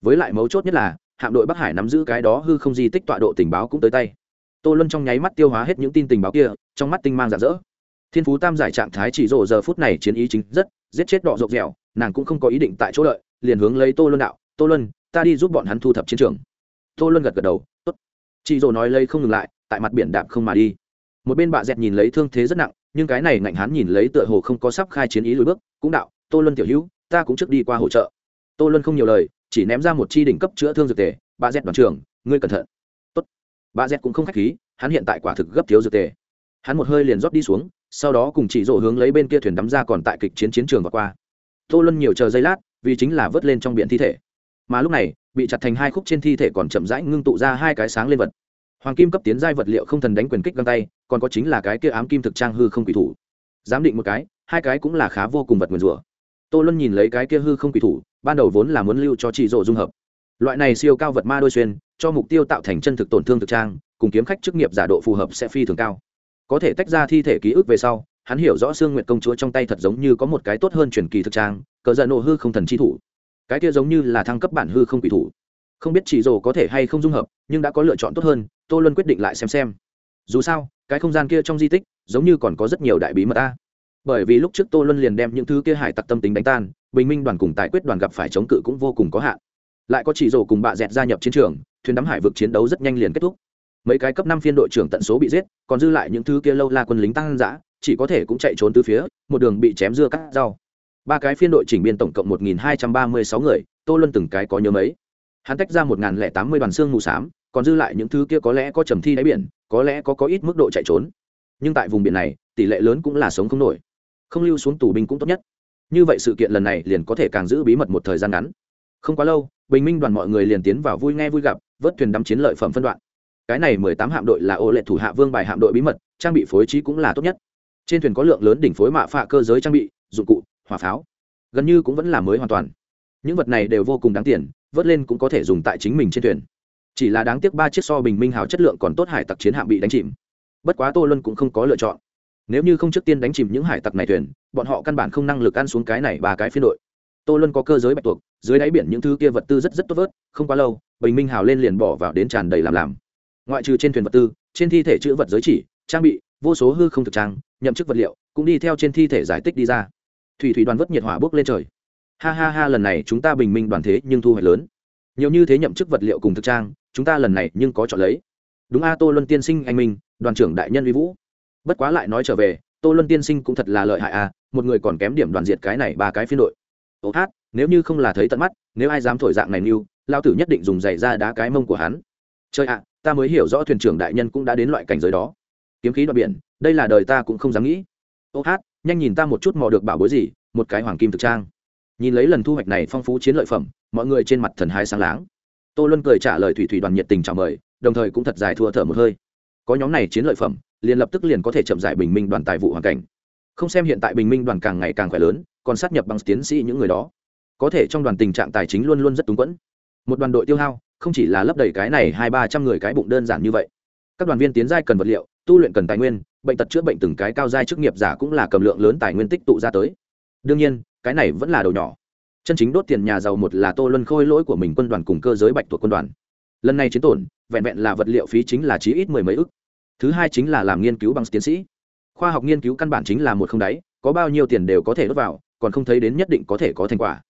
Với lại mấu chốt nhất là, hạm đội bắc hải nắm giữ cái đó hư không di tích tọa độ tình báo cũng tới tay. Tô luân trong nháy mắt tiêu hóa hết những tin tình báo kia, trong mắt tinh mang rạng rỡ. Thiên phú tam giải trạng thái chỉ rộ giờ phút này chiến ý chính rất, giết chết đọ rộp dẻo, nàng cũng không có ý định tại chỗ lợi, liền hướng lấy tô luân đạo, tô luân, ta đi giúp bọn hắn thu thập chiến trường. Tô luân gật gật đầu, tốt. Chị rộ nói lấy không ngừng lại, tại mặt biển đạp không mà đi một bên bạ dẹt nhìn lấy thương thế rất nặng, nhưng cái này ngạnh hán nhìn lấy tựa hồ không có sắp khai chiến ý lùi bước, cũng đạo, tô luân tiểu hữu, ta cũng trước đi qua hỗ trợ. Tô luân không nhiều lời, chỉ ném ra một chi đỉnh cấp chữa thương dược tề bà dẹt đoàn trưởng, ngươi cẩn thận. Tốt. Bà dẹt cũng không khách khí, hắn hiện tại quả thực gấp thiếu dược tề. Hắn một hơi liền rót đi xuống, sau đó cùng chỉ rộ hướng lấy bên kia thuyền đắm ra còn tại kịch chiến chiến trường và qua. Tô luân nhiều chờ giây lát, vì chính là vớt lên trong biển thi thể. Mà lúc này, bị chặt thành hai khúc trên thi thể còn chậm rãi ngưng tụ ra hai cái sáng lên vật hoàng kim cấp tiến giai vật liệu không thần đánh quyền kích găng tay, còn có chính là cái kia ám kim thực trang hư không quỷ thủ. Giám định một cái, hai cái cũng là khá vô cùng vật nguyền rủa. Tô luân nhìn lấy cái kia hư không quỷ thủ, ban đầu vốn là muốn lưu cho chị rộ dung hợp. Loại này siêu cao vật ma đôi xuyên, cho mục tiêu tạo thành chân thực tổn thương thực trang, cùng kiếm khách chức nghiệp giả độ phù hợp sẽ phi thường cao. Có thể tách ra thi thể ký ức về sau, hắn hiểu rõ xương nguyện công chúa trong tay thật giống như có một cái tốt hơn truyền kỳ thực trang, cờ giận nộ hư không thần chi thủ. Cái kia giống như là thăng cấp bản hư không quỷ thủ không biết chỉ rồ có thể hay không dung hợp, nhưng đã có lựa chọn tốt hơn, tô luân quyết định lại xem xem. Dù sao, cái không gian kia trong di tích, giống như còn có rất nhiều đại bí mật ta. Bởi vì lúc trước tô luân liền đem những thứ kia hải tặc tâm tính đánh tan, bình minh đoàn cùng tài quyết đoàn gặp phải chống cự cũng vô cùng có hạn. Lại có chỉ rồ cùng bạ dẹt gia nhập chiến trường, thuyền đắm hải vực chiến đấu rất nhanh liền kết thúc. Mấy cái cấp năm phiên đội trưởng tận số bị giết, còn dư lại những thứ kia lâu la quân lính tăng giã chỉ có thể cũng chạy trốn từ phía, một đường bị chém dưa cắt rau. Ba cái phiên đội chỉnh biên tổng cộng một nghìn hai trăm ba mươi sáu người, tô luân từng cái có nhớ mấy? Hắn tách ra một nghìn lẻ tám mươi đoàn xương mù s á m còn dư lại những thứ kia có lẽ có trầm thi đáy biển, có lẽ có có ít mức độ chạy trốn. Nhưng tại vùng biển này, tỷ lệ lớn cũng là sống không nổi. Không lưu xuống tù binh cũng tốt nhất. Như vậy sự kiện lần này liền có thể càng giữ bí mật một thời gian ngắn. Không quá lâu, bình minh đoàn mọi người liền tiến vào vui nghe vui gặp, vớt thuyền đắm chiến lợi phẩm phân đoạn. Cái này mười tám hạm đội là ô lệ thủ hạ vương bài hạm đội bí mật, trang bị phối trí cũng là tốt nhất. Trên thuyền có lượng lớn đỉnh phối mạ phạ cơ giới trang bị, dụng cụ, hỏa pháo. Gần như cũng vẫn là mới hoàn toàn. Những vật này đều vô cùng đáng tiền vớt lên cũng có thể dùng tại chính mình trên thuyền. Chỉ là đáng tiếc ba chiếc so bình minh hào chất lượng còn tốt hải tặc chiến hạm bị đánh chìm. Bất quá tô luân cũng không có lựa chọn. Nếu như không trước tiên đánh chìm những hải tặc này thuyền, bọn họ căn bản không năng lực ăn xuống cái này ba cái phiên đội. Tô luân có cơ giới bạch tuộc, dưới đáy biển những thứ kia vật tư rất rất tốt vớt, không quá lâu, bình minh hào lên liền bỏ vào đến tràn đầy làm làm. Ngoại trừ trên thuyền vật tư, trên thi thể chữ vật giới chỉ, trang bị, vô số hư không thực trang, nhậm chức vật liệu, cũng đi theo trên thi thể giải tích đi ra. Thủy thủy đoàn vất nhiệt hỏa bước lên trời ha ha ha, lần này chúng ta bình minh đoàn thế nhưng thu hoạch lớn. Nhiều như thế nhậm chức vật liệu cùng thực trang, chúng ta lần này nhưng có chọn lấy. Đúng a, tô luân tiên sinh anh minh, đoàn trưởng đại nhân vi vũ. Bất quá lại nói trở về, tô luân tiên sinh cũng thật là lợi hại a, một người còn kém điểm đoàn diệt cái này ba cái phiên đội. Ô hát, nếu như không là thấy tận mắt, nếu ai dám thổi dạng này mưu lao tử nhất định dùng giày ra đá cái mông của hắn. Chơi ạ, ta mới hiểu rõ thuyền trưởng đại nhân cũng đã đến loại cảnh giới đó. Kiếm khí đoạn biển, đây là đời ta cũng không dám nghĩ. Ô hát, nhanh nhìn ta một chút mò được bảo bối gì, một cái hoàng kim thực trang nhìn lấy lần thu hoạch này phong phú chiến lợi phẩm, mọi người trên mặt thần hái sáng láng. Tô luân cười trả lời thủy thủy đoàn nhiệt tình chào mời, đồng thời cũng thật dài thua thở một hơi. Có nhóm này chiến lợi phẩm, liền lập tức liền có thể chậm giải bình minh đoàn tài vụ hoàn cảnh. Không xem hiện tại bình minh đoàn càng ngày càng khỏe lớn, còn sát nhập bằng tiến sĩ những người đó. Có thể trong đoàn tình trạng tài chính luôn luôn rất túng quẫn. Một đoàn đội tiêu hao, không chỉ là lấp đầy cái này hai ba trăm người cái bụng đơn giản như vậy. Các đoàn viên tiến giai cần vật liệu, tu luyện cần tài nguyên, bệnh tật chữa bệnh từng cái cao giai chức nghiệp giả cũng là cầm lượng lớn tài nguyên tích tụ ra tới. Đương nhiên cái này vẫn là đầu nhỏ. Chân chính đốt tiền nhà giàu một là tô luân khôi lỗi của mình quân đoàn cùng cơ giới bạch thuộc quân đoàn. Lần này chiến tổn, vẹn vẹn là vật liệu phí chính là chí ít mười mấy ức. Thứ hai chính là làm nghiên cứu bằng tiến sĩ. Khoa học nghiên cứu căn bản chính là một không đáy, có bao nhiêu tiền đều có thể đốt vào, còn không thấy đến nhất định có thể có thành quả.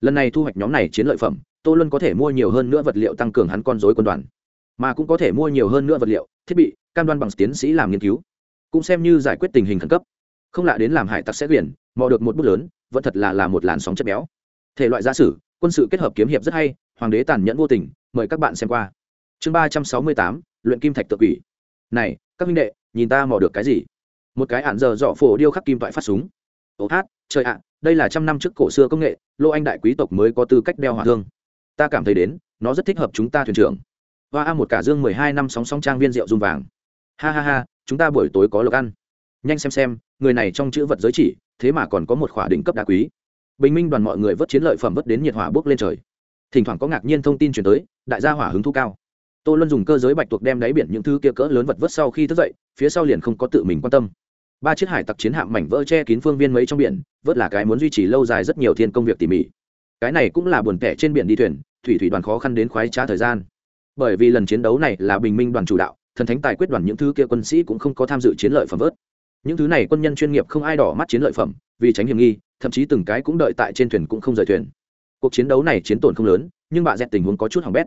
Lần này thu hoạch nhóm này chiến lợi phẩm, tô luân có thể mua nhiều hơn nữa vật liệu tăng cường hắn con dối quân đoàn, mà cũng có thể mua nhiều hơn nữa vật liệu, thiết bị, cam đoan bằng tiến sĩ làm nghiên cứu. Cũng xem như giải quyết tình hình khẩn cấp không lạ đến làm hải tặc sẽ quyển mò được một bút lớn, vẫn thật là là một làn sóng chất béo. Thể loại gia sử, quân sự kết hợp kiếm hiệp rất hay, hoàng đế tàn nhẫn vô tình, mời các bạn xem qua. Chương ba trăm sáu mươi tám, luyện kim thạch tự quỷ. Này, các minh đệ, nhìn ta mò được cái gì? Một cái ạn giờ dọ phổ điêu khắc kim toại phát súng. Ô hát, trời ạ, đây là trăm năm trước cổ xưa công nghệ, lô anh đại quý tộc mới có tư cách đeo hòa thương. Ta cảm thấy đến, nó rất thích hợp chúng ta thuyền trưởng. Hoa a một cả dương mười hai năm sóng sóng trang viên rượu dung vàng. Ha ha ha, chúng ta buổi tối có lộc ăn. Nhanh xem xem người này trong chữ vật giới chỉ, thế mà còn có một khỏa đỉnh cấp đá quý. Bình minh đoàn mọi người vớt chiến lợi phẩm vớt đến nhiệt hỏa bước lên trời. Thỉnh thoảng có ngạc nhiên thông tin chuyển tới, đại gia hỏa hứng thu cao. Tô luân dùng cơ giới bạch tuộc đem đáy biển những thứ kia cỡ lớn vật vớt sau khi thức dậy, phía sau liền không có tự mình quan tâm. Ba chiếc hải tặc chiến hạm mảnh vỡ che kín phương viên mấy trong biển, vớt là cái muốn duy trì lâu dài rất nhiều thiên công việc tỉ mỉ. Cái này cũng là buồn tẻ trên biển đi thuyền, thủy thủy đoàn khó khăn đến khoái trá thời gian. Bởi vì lần chiến đấu này là bình minh đoàn chủ đạo, thần thánh tài quyết đoàn những thứ kia quân sĩ cũng không có tham dự chiến lợi phẩm vớt những thứ này quân nhân chuyên nghiệp không ai đỏ mắt chiến lợi phẩm, vì tránh hiểm nghi, thậm chí từng cái cũng đợi tại trên thuyền cũng không rời thuyền. Cuộc chiến đấu này chiến tổn không lớn, nhưng bà dẹt tình huống có chút hỏng bét.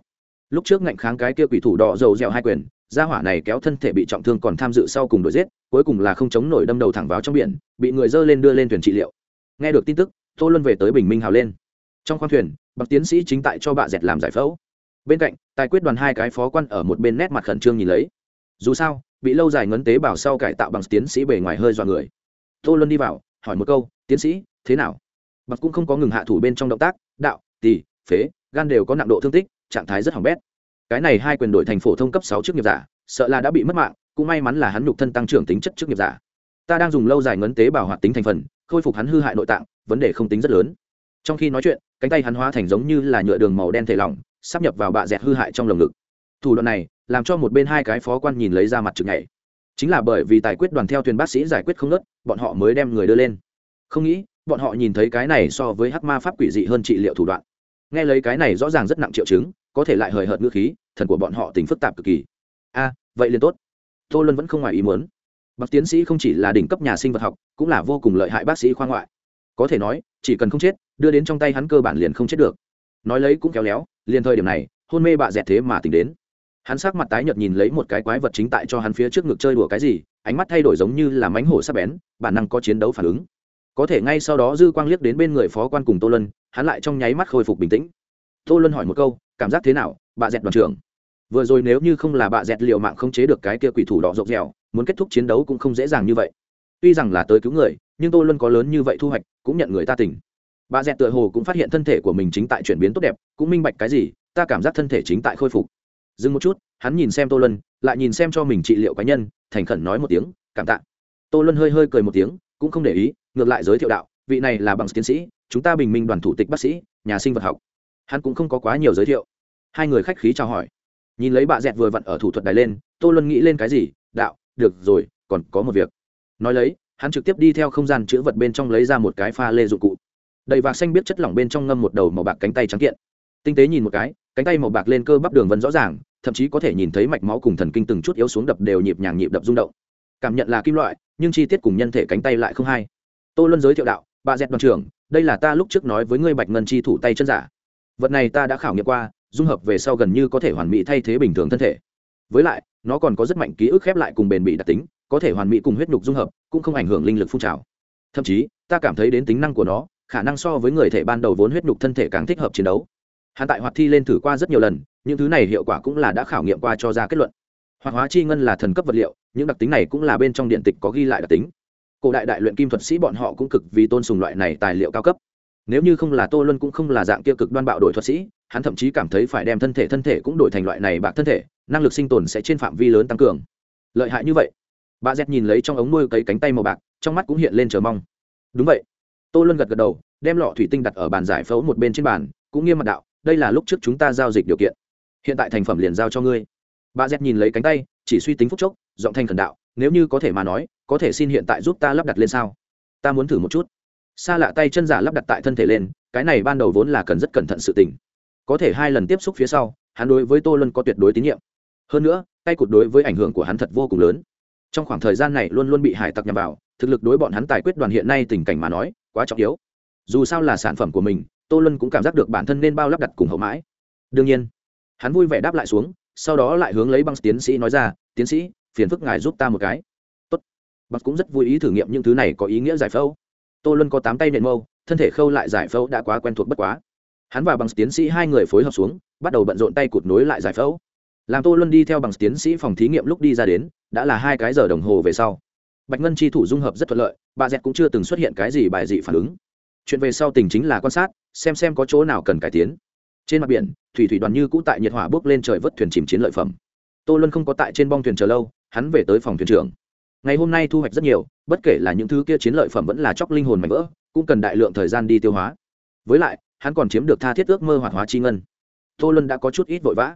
Lúc trước ngạnh kháng cái kia quỷ thủ đỏ dầu dẻo hai quyền, gia hỏa này kéo thân thể bị trọng thương còn tham dự sau cùng đuổi giết, cuối cùng là không chống nổi đâm đầu thẳng vào trong biển, bị người dơ lên đưa lên thuyền trị liệu. Nghe được tin tức, tô luân về tới bình minh hào lên. Trong khoang thuyền bậc tiến sĩ chính tại cho bà dẹt làm giải phẫu. Bên cạnh, tài quyết đoàn hai cái phó quan ở một bên nét mặt khẩn trương nhìn lấy. Dù sao bị lâu dài ngấn tế bào sau cải tạo bằng tiến sĩ bề ngoài hơi dọa người. Tô luân đi vào, hỏi một câu, tiến sĩ, thế nào? Bằng cũng không có ngừng hạ thủ bên trong động tác, đạo, tỳ, phế, gan đều có nặng độ thương tích, trạng thái rất hỏng bét. Cái này hai quyền đội thành phổ thông cấp sáu chức nghiệp giả, sợ là đã bị mất mạng, cũng may mắn là hắn nhục thân tăng trưởng tính chất chức nghiệp giả. Ta đang dùng lâu dài ngấn tế bào hoạt tính thành phần, khôi phục hắn hư hại nội tạng, vấn đề không tính rất lớn. Trong khi nói chuyện, cánh tay hắn hóa thành giống như là nhựa đường màu đen thể lỏng, sắp nhập vào bạ dẹt hư hại trong lồng ngực. Thủ đoạn này làm cho một bên hai cái phó quan nhìn lấy ra mặt trực nhảy. Chính là bởi vì tài quyết đoàn theo thuyền bác sĩ giải quyết không nớt, bọn họ mới đem người đưa lên. Không nghĩ, bọn họ nhìn thấy cái này so với hắc ma pháp quỷ dị hơn trị liệu thủ đoạn. Nghe lấy cái này rõ ràng rất nặng triệu chứng, có thể lại hời hợt ngữ khí, thần của bọn họ tính phức tạp cực kỳ. A, vậy liền tốt. Tô luân vẫn không ngoài ý muốn. Bác tiến sĩ không chỉ là đỉnh cấp nhà sinh vật học, cũng là vô cùng lợi hại bác sĩ khoa ngoại. Có thể nói, chỉ cần không chết, đưa đến trong tay hắn cơ bản liền không chết được. Nói lấy cũng kéo léo, liền thời điểm này, hôn mê bạ dẹt thế mà tỉnh đến hắn sắc mặt tái nhợt nhìn lấy một cái quái vật chính tại cho hắn phía trước ngực chơi đùa cái gì, ánh mắt thay đổi giống như là mánh hổ sắp bén, bản năng có chiến đấu phản ứng. Có thể ngay sau đó dư quang liếc đến bên người phó quan cùng tô lân hắn lại trong nháy mắt khôi phục bình tĩnh. Tô lân hỏi một câu, cảm giác thế nào bà dẹt đoàn trưởng? Vừa rồi nếu như không là bà dẹt liệu mạng không chế được cái kia quỷ thủ đỏ rộng dẻo muốn kết thúc chiến đấu cũng không dễ dàng như vậy. Tuy rằng là tới cứu người, nhưng tô lân có lớn như vậy thu hoạch, cũng nhận người ta tỉnh bà dẹt tựa hồ cũng phát hiện thân thể của mình chính tại chuyển biến tốt đẹp, cũng minh bạch cái gì, ta cảm giác thân thể chính tại khôi phục dừng một chút, hắn nhìn xem tô lân lại nhìn xem cho mình trị liệu cá nhân, thành khẩn nói một tiếng, cảm tạ. Tô luân hơi hơi cười một tiếng, cũng không để ý, ngược lại giới thiệu đạo, vị này là bằng tiến sĩ, chúng ta bình minh đoàn thủ tịch bác sĩ, nhà sinh vật học. Hắn cũng không có quá nhiều giới thiệu. Hai người khách khí chào hỏi. Nhìn lấy bà dẹt vừa vặn ở thủ thuật đài lên, tô luân nghĩ lên cái gì, đạo, được rồi, còn có một việc. Nói lấy, hắn trực tiếp đi theo không gian chữ vật bên trong lấy ra một cái pha lê dụng cụ. Đầy vạc xanh biết chất lỏng bên trong ngâm một đầu màu bạc cánh tay trắng kiện. Tinh tế nhìn một cái cánh tay màu bạc lên cơ bắp đường vân rõ ràng, thậm chí có thể nhìn thấy mạch máu cùng thần kinh từng chút yếu xuống đập đều nhịp nhàng nhịp đập rung động. Cảm nhận là kim loại, nhưng chi tiết cùng nhân thể cánh tay lại không hay. Tô luân giới thiệu đạo, bà dẹt đoàn trưởng, đây là ta lúc trước nói với ngươi bạch ngân chi thủ tay chân giả. Vật này ta đã khảo nghiệm qua, dung hợp về sau gần như có thể hoàn mỹ thay thế bình thường thân thể. Với lại, nó còn có rất mạnh ký ức khép lại cùng bền bị đặc tính, có thể hoàn mỹ cùng huyết nhục dung hợp, cũng không ảnh hưởng linh lực phun trào. Thậm chí, ta cảm thấy đến tính năng của nó, khả năng so với người thể ban đầu vốn huyết nhục thân thể càng thích hợp chiến đấu hắn tại hoạt thi lên thử qua rất nhiều lần, những thứ này hiệu quả cũng là đã khảo nghiệm qua cho ra kết luận. Hoạt hóa chi ngân là thần cấp vật liệu, những đặc tính này cũng là bên trong điện tịch có ghi lại đặc tính. Cổ đại đại luyện kim thuật sĩ bọn họ cũng cực vì tôn sùng loại này tài liệu cao cấp. Nếu như không là tô luân cũng không là dạng kia cực đoan bạo đổi thuật sĩ, hắn thậm chí cảm thấy phải đem thân thể thân thể cũng đổi thành loại này bạc thân thể, năng lực sinh tồn sẽ trên phạm vi lớn tăng cường. Lợi hại như vậy. Bà z nhìn lấy trong ống nuôi cấy cánh tay màu bạc, trong mắt cũng hiện lên chờ mong. Đúng vậy. Tô luân gật gật đầu, đem lọ thủy tinh đặt ở bàn giải phẫu một bên trên bàn, cũng nghiêm mặt đạo đây là lúc trước chúng ta giao dịch điều kiện. Hiện tại thành phẩm liền giao cho ngươi. Bà z nhìn lấy cánh tay, chỉ suy tính phúc chốc, giọng thanh khẩn đạo, nếu như có thể mà nói, có thể xin hiện tại giúp ta lắp đặt lên sao? Ta muốn thử một chút. Xa lạ tay chân giả lắp đặt tại thân thể lên, cái này ban đầu vốn là cần rất cẩn thận sự tình. Có thể hai lần tiếp xúc phía sau, hắn đối với tô luân có tuyệt đối tín nhiệm. Hơn nữa, tay cụt đối với ảnh hưởng của hắn thật vô cùng lớn. Trong khoảng thời gian này luôn luôn bị hải tặc nhằm vào, thực lực đối bọn hắn tài quyết đoàn hiện nay tình cảnh mà nói, quá trọng yếu. Dù sao là sản phẩm của mình tô luân cũng cảm giác được bản thân nên bao lắp đặt cùng hậu mãi. Đương nhiên, hắn vui vẻ đáp lại xuống, sau đó lại hướng lấy băng tiến sĩ nói ra, tiến sĩ, phiền phức ngài giúp ta một cái. Tốt. Băng cũng rất vui ý thử nghiệm những thứ này có ý nghĩa giải phẫu. Tô luân có tám tay nện mâu, thân thể khâu lại giải phẫu đã quá quen thuộc bất quá. Hắn và bằng tiến sĩ hai người phối hợp xuống, bắt đầu bận rộn tay cụt nối lại giải phẫu. Làm tô luân đi theo bằng tiến sĩ phòng thí nghiệm lúc đi ra đến, đã là hai cái giờ đồng hồ về sau. Bạch ngân chi thủ dung hợp rất thuận lợi, bà dẹt cũng chưa từng xuất hiện cái gì bài dị phản ứng. Chuyện về sau tình chính là quan sát xem xem có chỗ nào cần cải tiến. Trên mặt biển, thủy thủy đoàn như cũ tại nhiệt hỏa bước lên trời vớt thuyền chìm chiến lợi phẩm. Tô luân không có tại trên bong thuyền chờ lâu, hắn về tới phòng thuyền trưởng. Ngày hôm nay thu hoạch rất nhiều, bất kể là những thứ kia chiến lợi phẩm vẫn là chóc linh hồn mạnh vỡ, cũng cần đại lượng thời gian đi tiêu hóa. Với lại, hắn còn chiếm được tha thiết ước mơ hoạt hóa chi ngân. Tô luân đã có chút ít vội vã.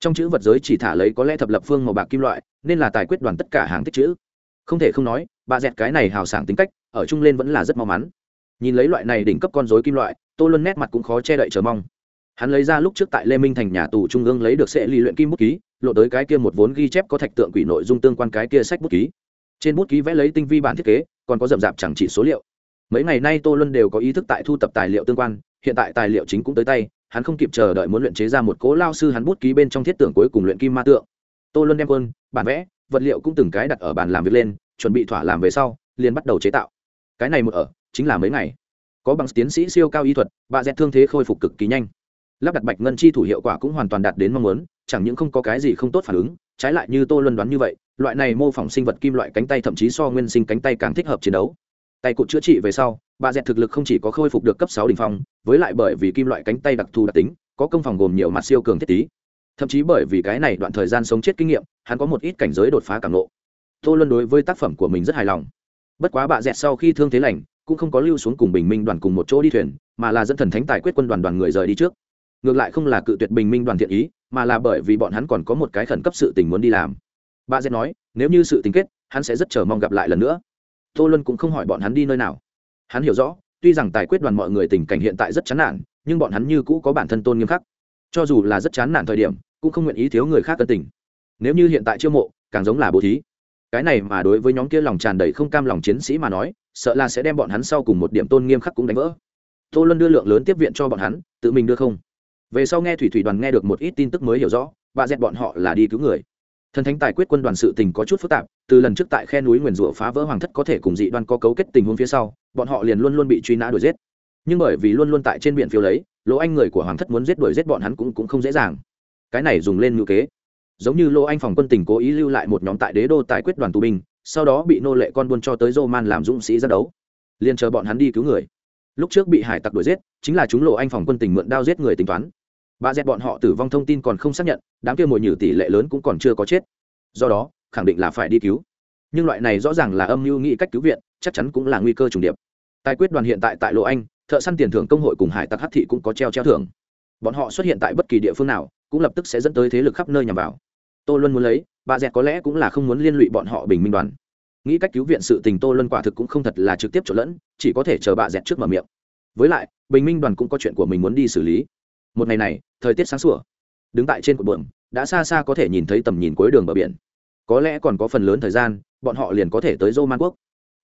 Trong chữ vật giới chỉ thả lấy có lẽ thập lập phương màu bạc kim loại, nên là tài quyết đoàn tất cả hàng tích chữ. Không thể không nói, bà dẹt cái này hào sảng tính cách, ở chung lên vẫn là rất mau mắn. Nhìn lấy loại này đỉnh cấp con dối kim loại tô luân nét mặt cũng khó che đậy chờ mong. Hắn lấy ra lúc trước tại lê minh thành nhà tù trung ương lấy được sệ ly luyện kim bút ký, lộ tới cái kia một vốn ghi chép có thạch tượng quỷ nội dung tương quan cái kia sách bút ký. Trên bút ký vẽ lấy tinh vi bản thiết kế, còn có rậm rạp chẳng chỉ số liệu. Mấy ngày nay tô luân đều có ý thức tại thu tập tài liệu tương quan, hiện tại tài liệu chính cũng tới tay, hắn không kịp chờ đợi muốn luyện chế ra một cố lao sư hắn bút ký bên trong thiết tưởng cuối cùng luyện kim ma tượng. Tô luân đem quân, bản vẽ, vật liệu cũng từng cái đặt ở bàn làm việc lên, chuẩn bị thỏa làm về sau, liền bắt đầu chế tạo. Cái này một ở, chính là mấy ngày có bằng tiến sĩ siêu cao y thuật, bà dẹt thương thế khôi phục cực kỳ nhanh. Lắp đặt bạch ngân chi thủ hiệu quả cũng hoàn toàn đạt đến mong muốn, chẳng những không có cái gì không tốt phản ứng, trái lại như tô luân đoán như vậy, loại này mô phỏng sinh vật kim loại cánh tay thậm chí so nguyên sinh cánh tay càng thích hợp chiến đấu. Tay cụt chữa trị về sau, bà dẹt thực lực không chỉ có khôi phục được cấp sáu đ ỉ n h phong, với lại bởi vì kim loại cánh tay đặc thù đặc tính, có công phòng gồm nhiều mặt siêu cường thiết tí. Thậm chí bởi vì cái này đoạn thời gian sống chết kinh nghiệm, hắn có một ít cảnh giới đột phá cảm lộ. Tô luân đối với tác phẩm của mình rất hài lòng. Bất quá bà dẹt sau khi thương thế lành cũng không có lưu xuống cùng bình minh đoàn cùng một chỗ đi thuyền, mà là dẫn thần thánh tài quyết quân đoàn đoàn người rời đi trước. Ngược lại không là cự tuyệt bình minh đoàn thiện ý, mà là bởi vì bọn hắn còn có một cái khẩn cấp sự tình muốn đi làm. Bà dẹt nói, nếu như sự tình kết, hắn sẽ rất chờ mong gặp lại lần nữa. Tô luân cũng không hỏi bọn hắn đi nơi nào. Hắn hiểu rõ, tuy rằng tài quyết đoàn mọi người tình cảnh hiện tại rất chán nản, nhưng bọn hắn như cũ có bản thân tôn nghiêm khắc. Cho dù là rất chán nản thời điểm, cũng không nguyện ý thiếu người khác cân tình. Nếu như hiện tại chưa mộ, càng giống là bố thí. Cái này mà đối với nhóm kia lòng tràn đầy không cam lòng chiến sĩ mà nói sợ là sẽ đem bọn hắn sau cùng một điểm tôn nghiêm khắc cũng đánh vỡ. Tô luân đưa lượng lớn tiếp viện cho bọn hắn tự mình đưa không. Về sau nghe thủy thủy đoàn nghe được một ít tin tức mới hiểu rõ và dẹt bọn họ là đi cứu người. Thần thánh tài quyết quân đoàn sự tình có chút phức tạp từ lần trước tại khe núi nguyền rủa phá vỡ hoàng thất có thể cùng dị đoan có cấu kết tình huống phía sau bọn họ liền luôn luôn bị truy nã đuổi giết. Nhưng bởi vì luôn luôn tại trên biển phiêu lấy lỗ anh người của hoàng thất muốn giết đuổi giết bọn hắn cũng, cũng không dễ dàng. Cái này dùng lên ngữ kế. Giống như lỗ anh phòng quân tình cố ý lưu lại một nhóm tại đế đô tài quyết đoàn tù binh sau đó bị nô lệ con buôn cho tới roman làm dũng sĩ ra đấu. Liền chờ bọn hắn đi cứu người. Lúc trước bị hải tặc đuổi giết, chính là chúng lộ anh phòng quân tình mượn đao giết người tính toán. Bà dẹt bọn họ tử vong thông tin còn không xác nhận, đám kia mồi nhử tỷ lệ lớn cũng còn chưa có chết. Do đó, khẳng định là phải đi cứu. Nhưng loại này rõ ràng là âm mưu nghĩ cách cứu viện, chắc chắn cũng là nguy cơ trùng điệp. Tài quyết đoàn hiện tại tại lộ anh, thợ săn tiền thưởng công hội cùng hải tặc hắc thị cũng có treo treo thưởng. Bọn họ xuất hiện tại bất kỳ địa phương nào, cũng lập tức sẽ dẫn tới thế lực khắp nơi nhằm vào tô luân muốn lấy, bà dẹt có lẽ cũng là không muốn liên lụy bọn họ bình minh đoàn. Nghĩ cách cứu viện sự tình tô luân quả thực cũng không thật là trực tiếp trộn lẫn, chỉ có thể chờ bà dẹt trước mở miệng. Với lại, bình minh đoàn cũng có chuyện của mình muốn đi xử lý. Một ngày này, thời tiết sáng sủa. Đứng tại trên cột buồm, đã xa xa có thể nhìn thấy tầm nhìn cuối đường bờ biển. Có lẽ còn có phần lớn thời gian, bọn họ liền có thể tới dô man quốc.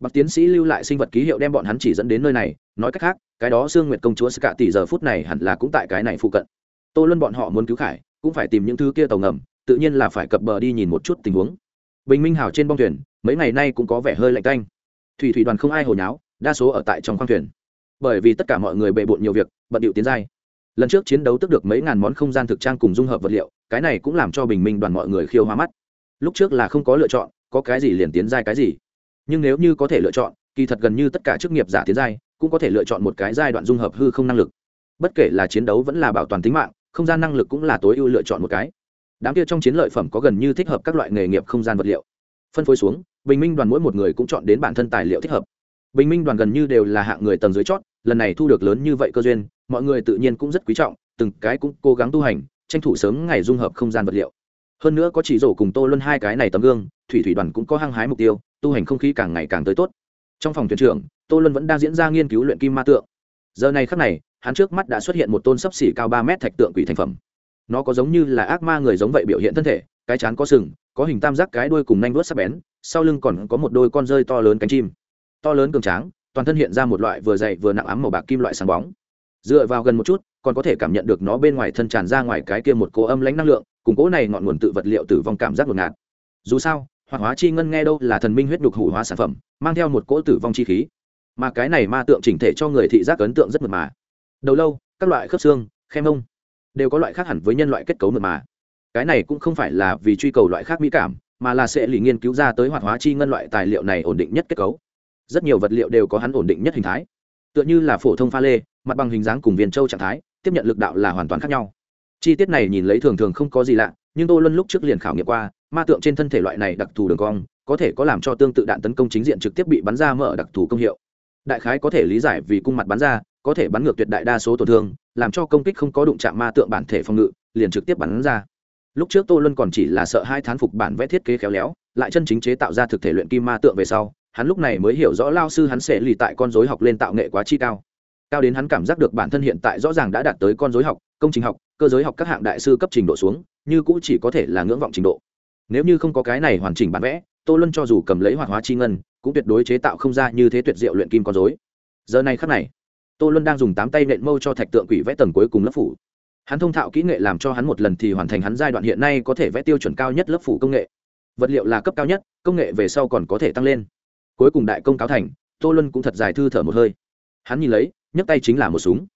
Bậc tiến sĩ lưu lại sinh vật ký hiệu đem bọn hắn chỉ dẫn đến nơi này, nói cách khác, cái đó sương nguyệt công chúa cả tỷ giờ phút này hẳn là cũng tại cái này phụ cận. Tô luân bọn họ muốn cứu khải, cũng phải tìm những thứ kia tàu ngầm tự nhiên là phải cập bờ đi nhìn một chút tình huống. Bình minh hào trên bong thuyền, mấy ngày nay cũng có vẻ hơi lạnh tanh. Thủy thủy đoàn không ai hồi nháo, đa số ở tại trong khoang thuyền. Bởi vì tất cả mọi người bề bộn nhiều việc, bận điệu tiến giai. Lần trước chiến đấu tức được mấy ngàn món không gian thực trang cùng dung hợp vật liệu, cái này cũng làm cho bình minh đoàn mọi người khiêu hoa mắt. Lúc trước là không có lựa chọn, có cái gì liền tiến giai cái gì. Nhưng nếu như có thể lựa chọn, kỳ thật gần như tất cả chức nghiệp giả tiến giai, cũng có thể lựa chọn một cái giai đoạn dung hợp hư không năng lực. Bất kể là chiến đấu vẫn là bảo toàn tính mạng, không gian năng lực cũng là tối ưu lựa chọn một cái đám kia trong chiến lợi phẩm có gần như thích hợp các loại nghề nghiệp không gian vật liệu. Phân phối xuống, bình minh đoàn mỗi một người cũng chọn đến bản thân tài liệu thích hợp. Bình minh đoàn gần như đều là hạng người tầng dưới chót, lần này thu được lớn như vậy cơ duyên, mọi người tự nhiên cũng rất quý trọng, từng cái cũng cố gắng tu hành, tranh thủ sớm ngày dung hợp không gian vật liệu. Hơn nữa có chỉ rổ cùng tô luân hai cái này tấm gương, thủy thủy đoàn cũng có hăng hái mục tiêu, tu hành không khí càng ngày càng tới tốt. Trong phòng thuyền trưởng, tô luân vẫn đang diễn ra nghiên cứu luyện kim ma tượng. Giờ này khắc này, hắn trước mắt đã xuất hiện một tôn sấp xỉ cao ba mét thạch tượng quỷ thành phẩm nó có giống như là ác ma người giống vậy biểu hiện thân thể, cái chán có sừng, có hình tam giác cái đuôi cùng nanh vuốt sắc bén, sau lưng còn có một đôi con rơi to lớn cánh chim. To lớn cường tráng, toàn thân hiện ra một loại vừa dày vừa nặng ám màu bạc kim loại sáng bóng. Dựa vào gần một chút, còn có thể cảm nhận được nó bên ngoài thân tràn ra ngoài cái kia một cỗ âm lãnh năng lượng, cùng cỗ này ngọn nguồn tự vật liệu tử vong cảm giác ngột ngạt. Dù sao, hoạt hóa chi ngân nghe đâu là thần minh huyết đục hủ hóa sản phẩm, mang theo một cỗ tử vong chi khí. Mà cái này ma tượng chỉnh thể cho người thị giác ấn tượng rất mật mà. Đầu lâu, các loại khớp xương, khe mông đều có loại khác hẳn với nhân loại kết cấu mượt mà. Cái này cũng không phải là vì truy cầu loại khác mỹ cảm, mà là sẽ lì nghiên cứu ra tới hoạt hóa chi ngân loại tài liệu này ổn định nhất kết cấu. Rất nhiều vật liệu đều có hắn ổn định nhất hình thái. Tựa như là phổ thông pha lê, mặt bằng hình dáng cùng viên châu trạng thái, tiếp nhận lực đạo là hoàn toàn khác nhau. Chi tiết này nhìn lấy thường thường không có gì lạ, nhưng tô luân lúc trước liền khảo nghiệm qua, ma tượng trên thân thể loại này đặc thù đường cong, có thể có làm cho tương tự đạn tấn công chính diện trực tiếp bị bắn ra mở đặc thù công hiệu. Đại khái có thể lý giải vì cung mặt bắn ra có thể bắn ngược tuyệt đại đa số tổn thương, làm cho công kích không có đụng chạm ma tượng bản thể phòng ngự, liền trực tiếp bắn ra. Lúc trước tô luân còn chỉ là sợ hai thán phục bản vẽ thiết kế khéo léo, lại chân chính chế tạo ra thực thể luyện kim ma tượng về sau, hắn lúc này mới hiểu rõ lao sư hắn sẽ lì tại con dối học lên tạo nghệ quá chi cao. Cao đến hắn cảm giác được bản thân hiện tại rõ ràng đã đạt tới con dối học, công trình học, cơ giới học các hạng đại sư cấp trình độ xuống, như cũng chỉ có thể là ngưỡng vọng trình độ. Nếu như không có cái này hoàn chỉnh bản vẽ, tô luân cho dù cầm lấy hoạt hóa chi ngân, cũng tuyệt đối chế tạo không ra như thế tuyệt diệu luyện kim con dối giờ này khắc này tô luân đang dùng tám tay nện mâu cho thạch tượng quỷ vẽ tầng cuối cùng lớp phủ. Hắn thông thạo kỹ nghệ làm cho hắn một lần thì hoàn thành hắn giai đoạn hiện nay có thể vẽ tiêu chuẩn cao nhất lớp phủ công nghệ. Vật liệu là cấp cao nhất, công nghệ về sau còn có thể tăng lên. Cuối cùng đại công cáo thành, tô luân cũng thật dài thư thở một hơi. Hắn nhìn lấy, nhấc tay chính là một súng.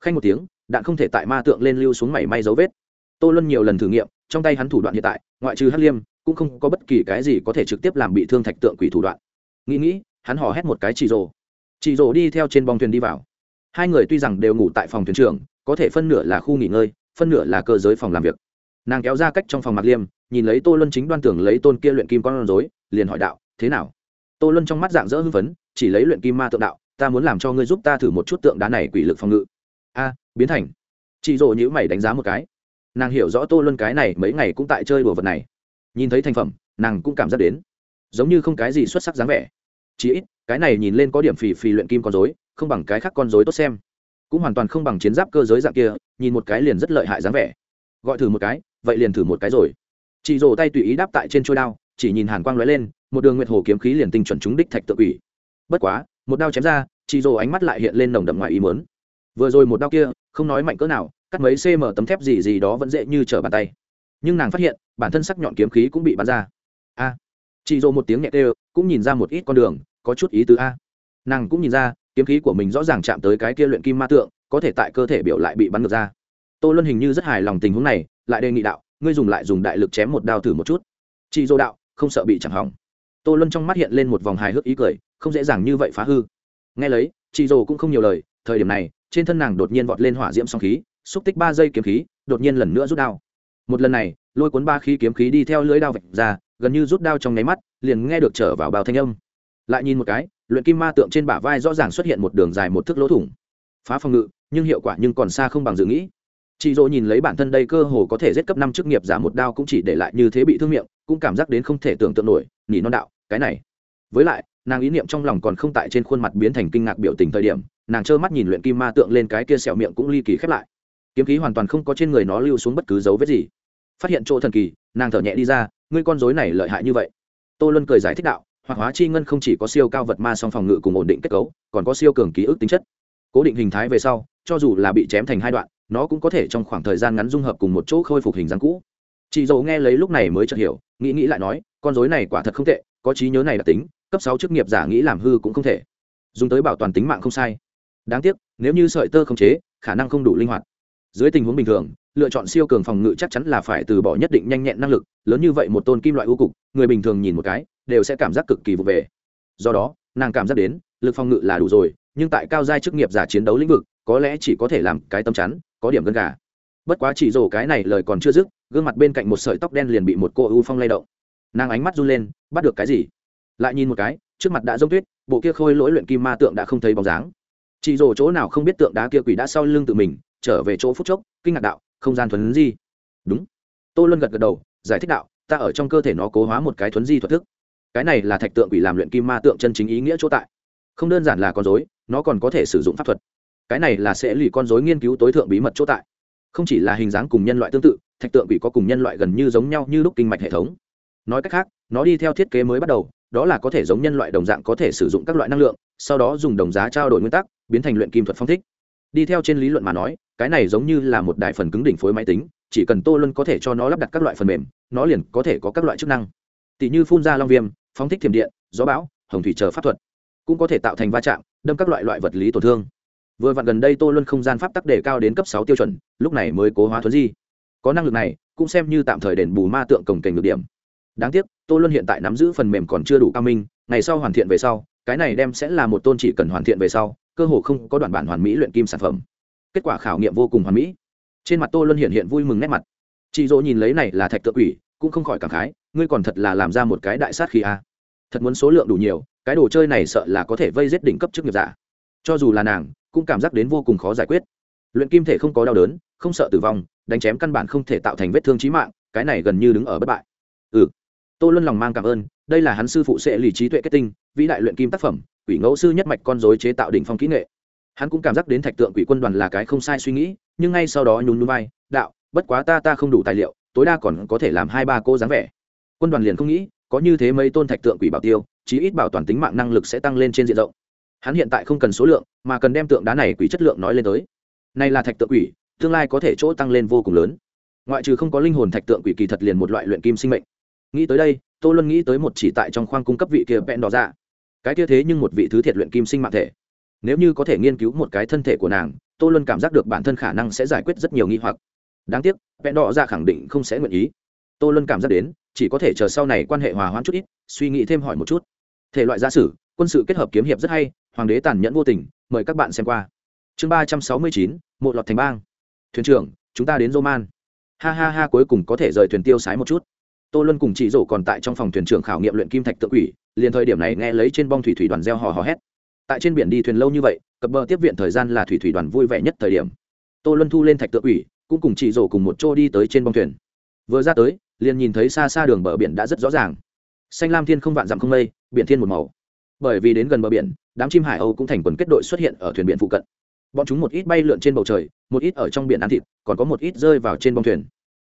Khanh một tiếng, đạn không thể tại ma tượng lên lưu xuống mảy may dấu vết. Tô luân nhiều lần thử nghiệm, trong tay hắn thủ đoạn hiện tại, ngoại trừ hắc liêm, cũng không có bất kỳ cái gì có thể trực tiếp làm bị thương thạch tượng quỷ thủ đoạn. Nghĩ nghĩ, hắn hò hét một cái chỉ rồ chỉ rồ đi theo trên bong thuyền đi vào hai người tuy rằng đều ngủ tại phòng thuyền trưởng, có thể phân nửa là khu nghỉ ngơi, phân nửa là cơ giới phòng làm việc. Nàng kéo ra cách trong phòng mặt liêm, nhìn lấy tô luân chính đoan tưởng lấy tôn kia luyện kim con rối, liền hỏi đạo, thế nào? Tô luân trong mắt dạng dỡ hưng phấn, chỉ lấy luyện kim ma tượng đạo, ta muốn làm cho ngươi giúp ta thử một chút tượng đá này quỷ lực phòng ngự. A, biến thành. Chị rồ nhữ mày đánh giá một cái. Nàng hiểu rõ tô luân cái này mấy ngày cũng tại chơi đùa vật này. Nhìn thấy thành phẩm, nàng cũng cảm giác đến. Giống như không cái gì xuất sắc dáng vẻ. Chỉ ít, cái này nhìn lên có điểm phì phì luyện kim con dối không bằng cái khác con dối tốt xem. Cũng hoàn toàn không bằng chiến giáp cơ giới dạng kia, nhìn một cái liền rất lợi hại dáng vẻ. Gọi thử một cái, vậy liền thử một cái rồi. Chị rồ tay tùy ý đáp tại trên trôi đao, chỉ nhìn hàn quang lóe lên, một đường nguyệt hồ kiếm khí liền tinh chuẩn trúng đích thạch tự ủy bất quá, một đao chém ra, chị rồ ánh mắt lại hiện lên nồng đậm ngoài ý mớn vừa rồi một đao kia, không nói mạnh cỡ nào, cắt mấy cm tấm thép gì gì đó vẫn dễ như trở bàn tay. Nhưng nàng phát hiện, bản thân sắc nhọn kiếm khí cũng bị bắn ra. A. Chị rồ một tiếng nhẹ tê cũng nhìn ra một ít con đường, có chút ý tứ a. Nàng cũng nhìn ra kiếm khí của mình rõ ràng chạm tới cái kia luyện kim ma tượng, có thể tại cơ thể biểu lại bị bắn ngược ra. Tô luân hình như rất hài lòng tình huống này, lại đề nghị đạo, ngươi dùng lại dùng đại lực chém một đao thử một chút. Chị dô đạo, không sợ bị chẳng hỏng. Tô luân trong mắt hiện lên một vòng hài hước ý cười, không dễ dàng như vậy phá hư. Nghe lấy chị dô cũng không nhiều lời, thời điểm này, trên thân nàng đột nhiên vọt lên hỏa diễm song khí, xúc tích ba giây kiếm khí, đột nhiên lần nữa rút đao. Một lần này, lôi cuốn ba khí kiếm khí đi theo lưới đao vạch ra, gần như rút đao trong nháy mắt, liền nghe được trở vào bào thanh âm lại nhìn một cái, luyện kim ma tượng trên bả vai rõ ràng xuất hiện một đường dài một thước lỗ thủng. Phá phòng ngự, nhưng hiệu quả nhưng còn xa không bằng dự nghĩ. Chị dỗ nhìn lấy bản thân đây cơ hồ có thể giết cấp năm chức nghiệp giả một đao cũng chỉ để lại như thế bị thương miệng, cũng cảm giác đến không thể tưởng tượng nổi nhỉ non đạo, cái này. Với lại, nàng ý niệm trong lòng còn không tại trên khuôn mặt biến thành kinh ngạc biểu tình thời điểm, nàng trơ mắt nhìn luyện kim ma tượng lên cái kia sẹo miệng cũng ly kỳ khép lại. Kiếm khí hoàn toàn không có trên người nó lưu xuống bất cứ dấu vết gì. Phát hiện chỗ thần kỳ, nàng thở nhẹ đi ra, ngươi con dối này lợi hại như vậy. Tô luân cười giải thích đạo hoặc hóa chi ngân không chỉ có siêu cao vật ma song phòng ngự cùng ổn định kết cấu, còn có siêu cường ký ức tính chất. Cố định hình thái về sau, cho dù là bị chém thành hai đoạn, nó cũng có thể trong khoảng thời gian ngắn dung hợp cùng một chỗ khôi phục hình dáng cũ. Chị dầu nghe lấy lúc này mới chợt hiểu, nghĩ nghĩ lại nói, con dối này quả thật không tệ, có trí nhớ này là tính, cấp sáu chức nghiệp giả nghĩ làm hư cũng không thể. Dùng tới bảo toàn tính mạng không sai. Đáng tiếc, nếu như sợi tơ không chế, khả năng không đủ linh hoạt. Dưới tình huống bình thường lựa chọn siêu cường phòng ngự chắc chắn là phải từ bỏ nhất định nhanh nhẹn năng lực, lớn như vậy một tôn kim loại ưu cục, người bình thường nhìn một cái, đều sẽ cảm giác cực kỳ vụ về. Do đó, nàng cảm giác đến, lực phòng ngự là đủ rồi, nhưng tại cao giai chức nghiệp giả chiến đấu lĩnh vực, có lẽ chỉ có thể làm cái tâm chắn, có điểm gân gà. Bất quá chỉ rổ cái này lời còn chưa dứt, gương mặt bên cạnh một sợi tóc đen liền bị một cô ưu phong lay động. Nàng ánh mắt run lên, bắt được cái gì? Lại nhìn một cái, trước mặt đã rông tuyết, bộ kia khôi lỗi luyện kim ma tượng đã không thấy bóng dáng. Chỉ rổ chỗ nào không biết tượng đá kia quỷ đã sau lưng tự mình, trở về chỗ phút chốc, kinh ngạc đạo không gian thuấn di. Đúng. Tô luân gật gật đầu, giải thích đạo, ta ở trong cơ thể nó cố hóa một cái thuấn di thuật thức. Cái này là thạch tượng quỷ làm luyện kim ma tượng chân chính ý nghĩa chỗ tại. Không đơn giản là con dối nó còn có thể sử dụng pháp thuật. Cái này là sẽ lì con dối nghiên cứu tối thượng bí mật chỗ tại. Không chỉ là hình dáng cùng nhân loại tương tự, thạch tượng quỷ có cùng nhân loại gần như giống nhau như lúc kinh mạch hệ thống. Nói cách khác, nó đi theo thiết kế mới bắt đầu, đó là có thể giống nhân loại đồng dạng có thể sử dụng các loại năng lượng, sau đó dùng đồng giá trao đổi nguyên tắc, biến thành luyện kim thuật phong thích đi theo trên lý luận mà nói, cái này giống như là một đại phần cứng đỉnh phối máy tính, chỉ cần tô luân có thể cho nó lắp đặt các loại phần mềm, nó liền có thể có các loại chức năng. Tỷ như phun ra long viêm, phóng thích thiểm điện, gió bão, hồng thủy chờ pháp thuật, cũng có thể tạo thành va chạm, đâm các loại loại vật lý tổn thương. Vừa vặn gần đây tô luân không gian pháp tắc đề cao đến cấp sáu tiêu chuẩn, lúc này mới cố hóa thuấn di. Có năng lực này, cũng xem như tạm thời đền bù ma tượng cổng kềnh được điểm. Đáng tiếc, tô luân hiện tại nắm giữ phần mềm còn chưa đủ cao minh, ngày sau hoàn thiện về sau, cái này đem sẽ là một tôn chỉ cần hoàn thiện về sau cơ hồ không có đoạn bản hoàn mỹ luyện kim sản phẩm. Kết quả khảo nghiệm vô cùng hoàn mỹ. Trên mặt tô luân hiện hiện vui mừng nét mặt. Chị dỗ nhìn lấy này là thạch tự quỷ, cũng không khỏi cảm khái, ngươi còn thật là làm ra một cái đại sát khí a. Thật muốn số lượng đủ nhiều, cái đồ chơi này sợ là có thể vây giết đỉnh cấp chức nghiệp giả. Cho dù là nàng, cũng cảm giác đến vô cùng khó giải quyết. Luyện kim thể không có đau đớn, không sợ tử vong, đánh chém căn bản không thể tạo thành vết thương trí mạng, cái này gần như đứng ở bất bại. Ừ. Tô luân lòng mang cảm ơn, đây là hắn sư phụ sẽ lì trí tuệ kết tinh, vĩ đại luyện kim tác phẩm quỷ ngẫu sư nhất mạch con dối chế tạo đỉnh phong kỹ nghệ. Hắn cũng cảm giác đến thạch tượng quỷ quân đoàn là cái không sai suy nghĩ, nhưng ngay sau đó nhún núi vai, đạo, bất quá ta ta không đủ tài liệu, tối đa còn có thể làm hai ba cô dáng vẻ. Quân đoàn liền không nghĩ, có như thế mấy tôn thạch tượng quỷ bảo tiêu, chí ít bảo toàn tính mạng năng lực sẽ tăng lên trên diện rộng. Hắn hiện tại không cần số lượng, mà cần đem tượng đá này quỷ chất lượng nói lên tới. Này là thạch tượng quỷ, tương lai có thể chỗ tăng lên vô cùng lớn. Ngoại trừ không có linh hồn thạch tượng quỷ kỳ thật liền một loại luyện kim sinh mệnh. Nghĩ tới đây, tô luân nghĩ tới một chỉ tại trong khoang cung cấp vị kia vẹn đỏ ra cái kia thế nhưng một vị thứ thiệt luyện kim sinh mạng thể. Nếu như có thể nghiên cứu một cái thân thể của nàng, tô luân cảm giác được bản thân khả năng sẽ giải quyết rất nhiều nghi hoặc. Đáng tiếc, vẹn đỏ ra khẳng định không sẽ nguyện ý. Tô luân cảm giác đến, chỉ có thể chờ sau này quan hệ hòa hoãn chút ít, suy nghĩ thêm hỏi một chút. Thể loại gia sử, quân sự kết hợp kiếm hiệp rất hay, hoàng đế tàn nhẫn vô tình, mời các bạn xem qua. Chương ba trăm sáu mươi chín, một lọt thành bang. Thuyền trưởng, chúng ta đến roman. Ha ha ha, cuối cùng có thể rời thuyền tiêu sái một chút. Tô luân cùng chị rổ còn tại trong phòng thuyền trưởng khảo nghiệm luyện kim thạch tự quỷ liền thời điểm này nghe lấy trên bong thủy thủy đoàn reo hò hò hét. Tại trên biển đi thuyền lâu như vậy cập bờ tiếp viện thời gian là thủy thủy đoàn vui vẻ nhất thời điểm. Tô luân thu lên thạch tự ủy, cũng cùng chị rổ cùng một chỗ đi tới trên bong thuyền. Vừa ra tới, liền nhìn thấy xa xa đường bờ biển đã rất rõ ràng. Xanh lam thiên không vạn dặm không mây, biển thiên một màu. Bởi vì đến gần bờ biển, đám chim hải âu cũng thành quần kết đội xuất hiện ở thuyền biển phụ cận. Bọn chúng một ít bay lượn trên bầu trời, một ít ở trong biển ăn thịt, còn có một ít rơi vào trên bông thuyền.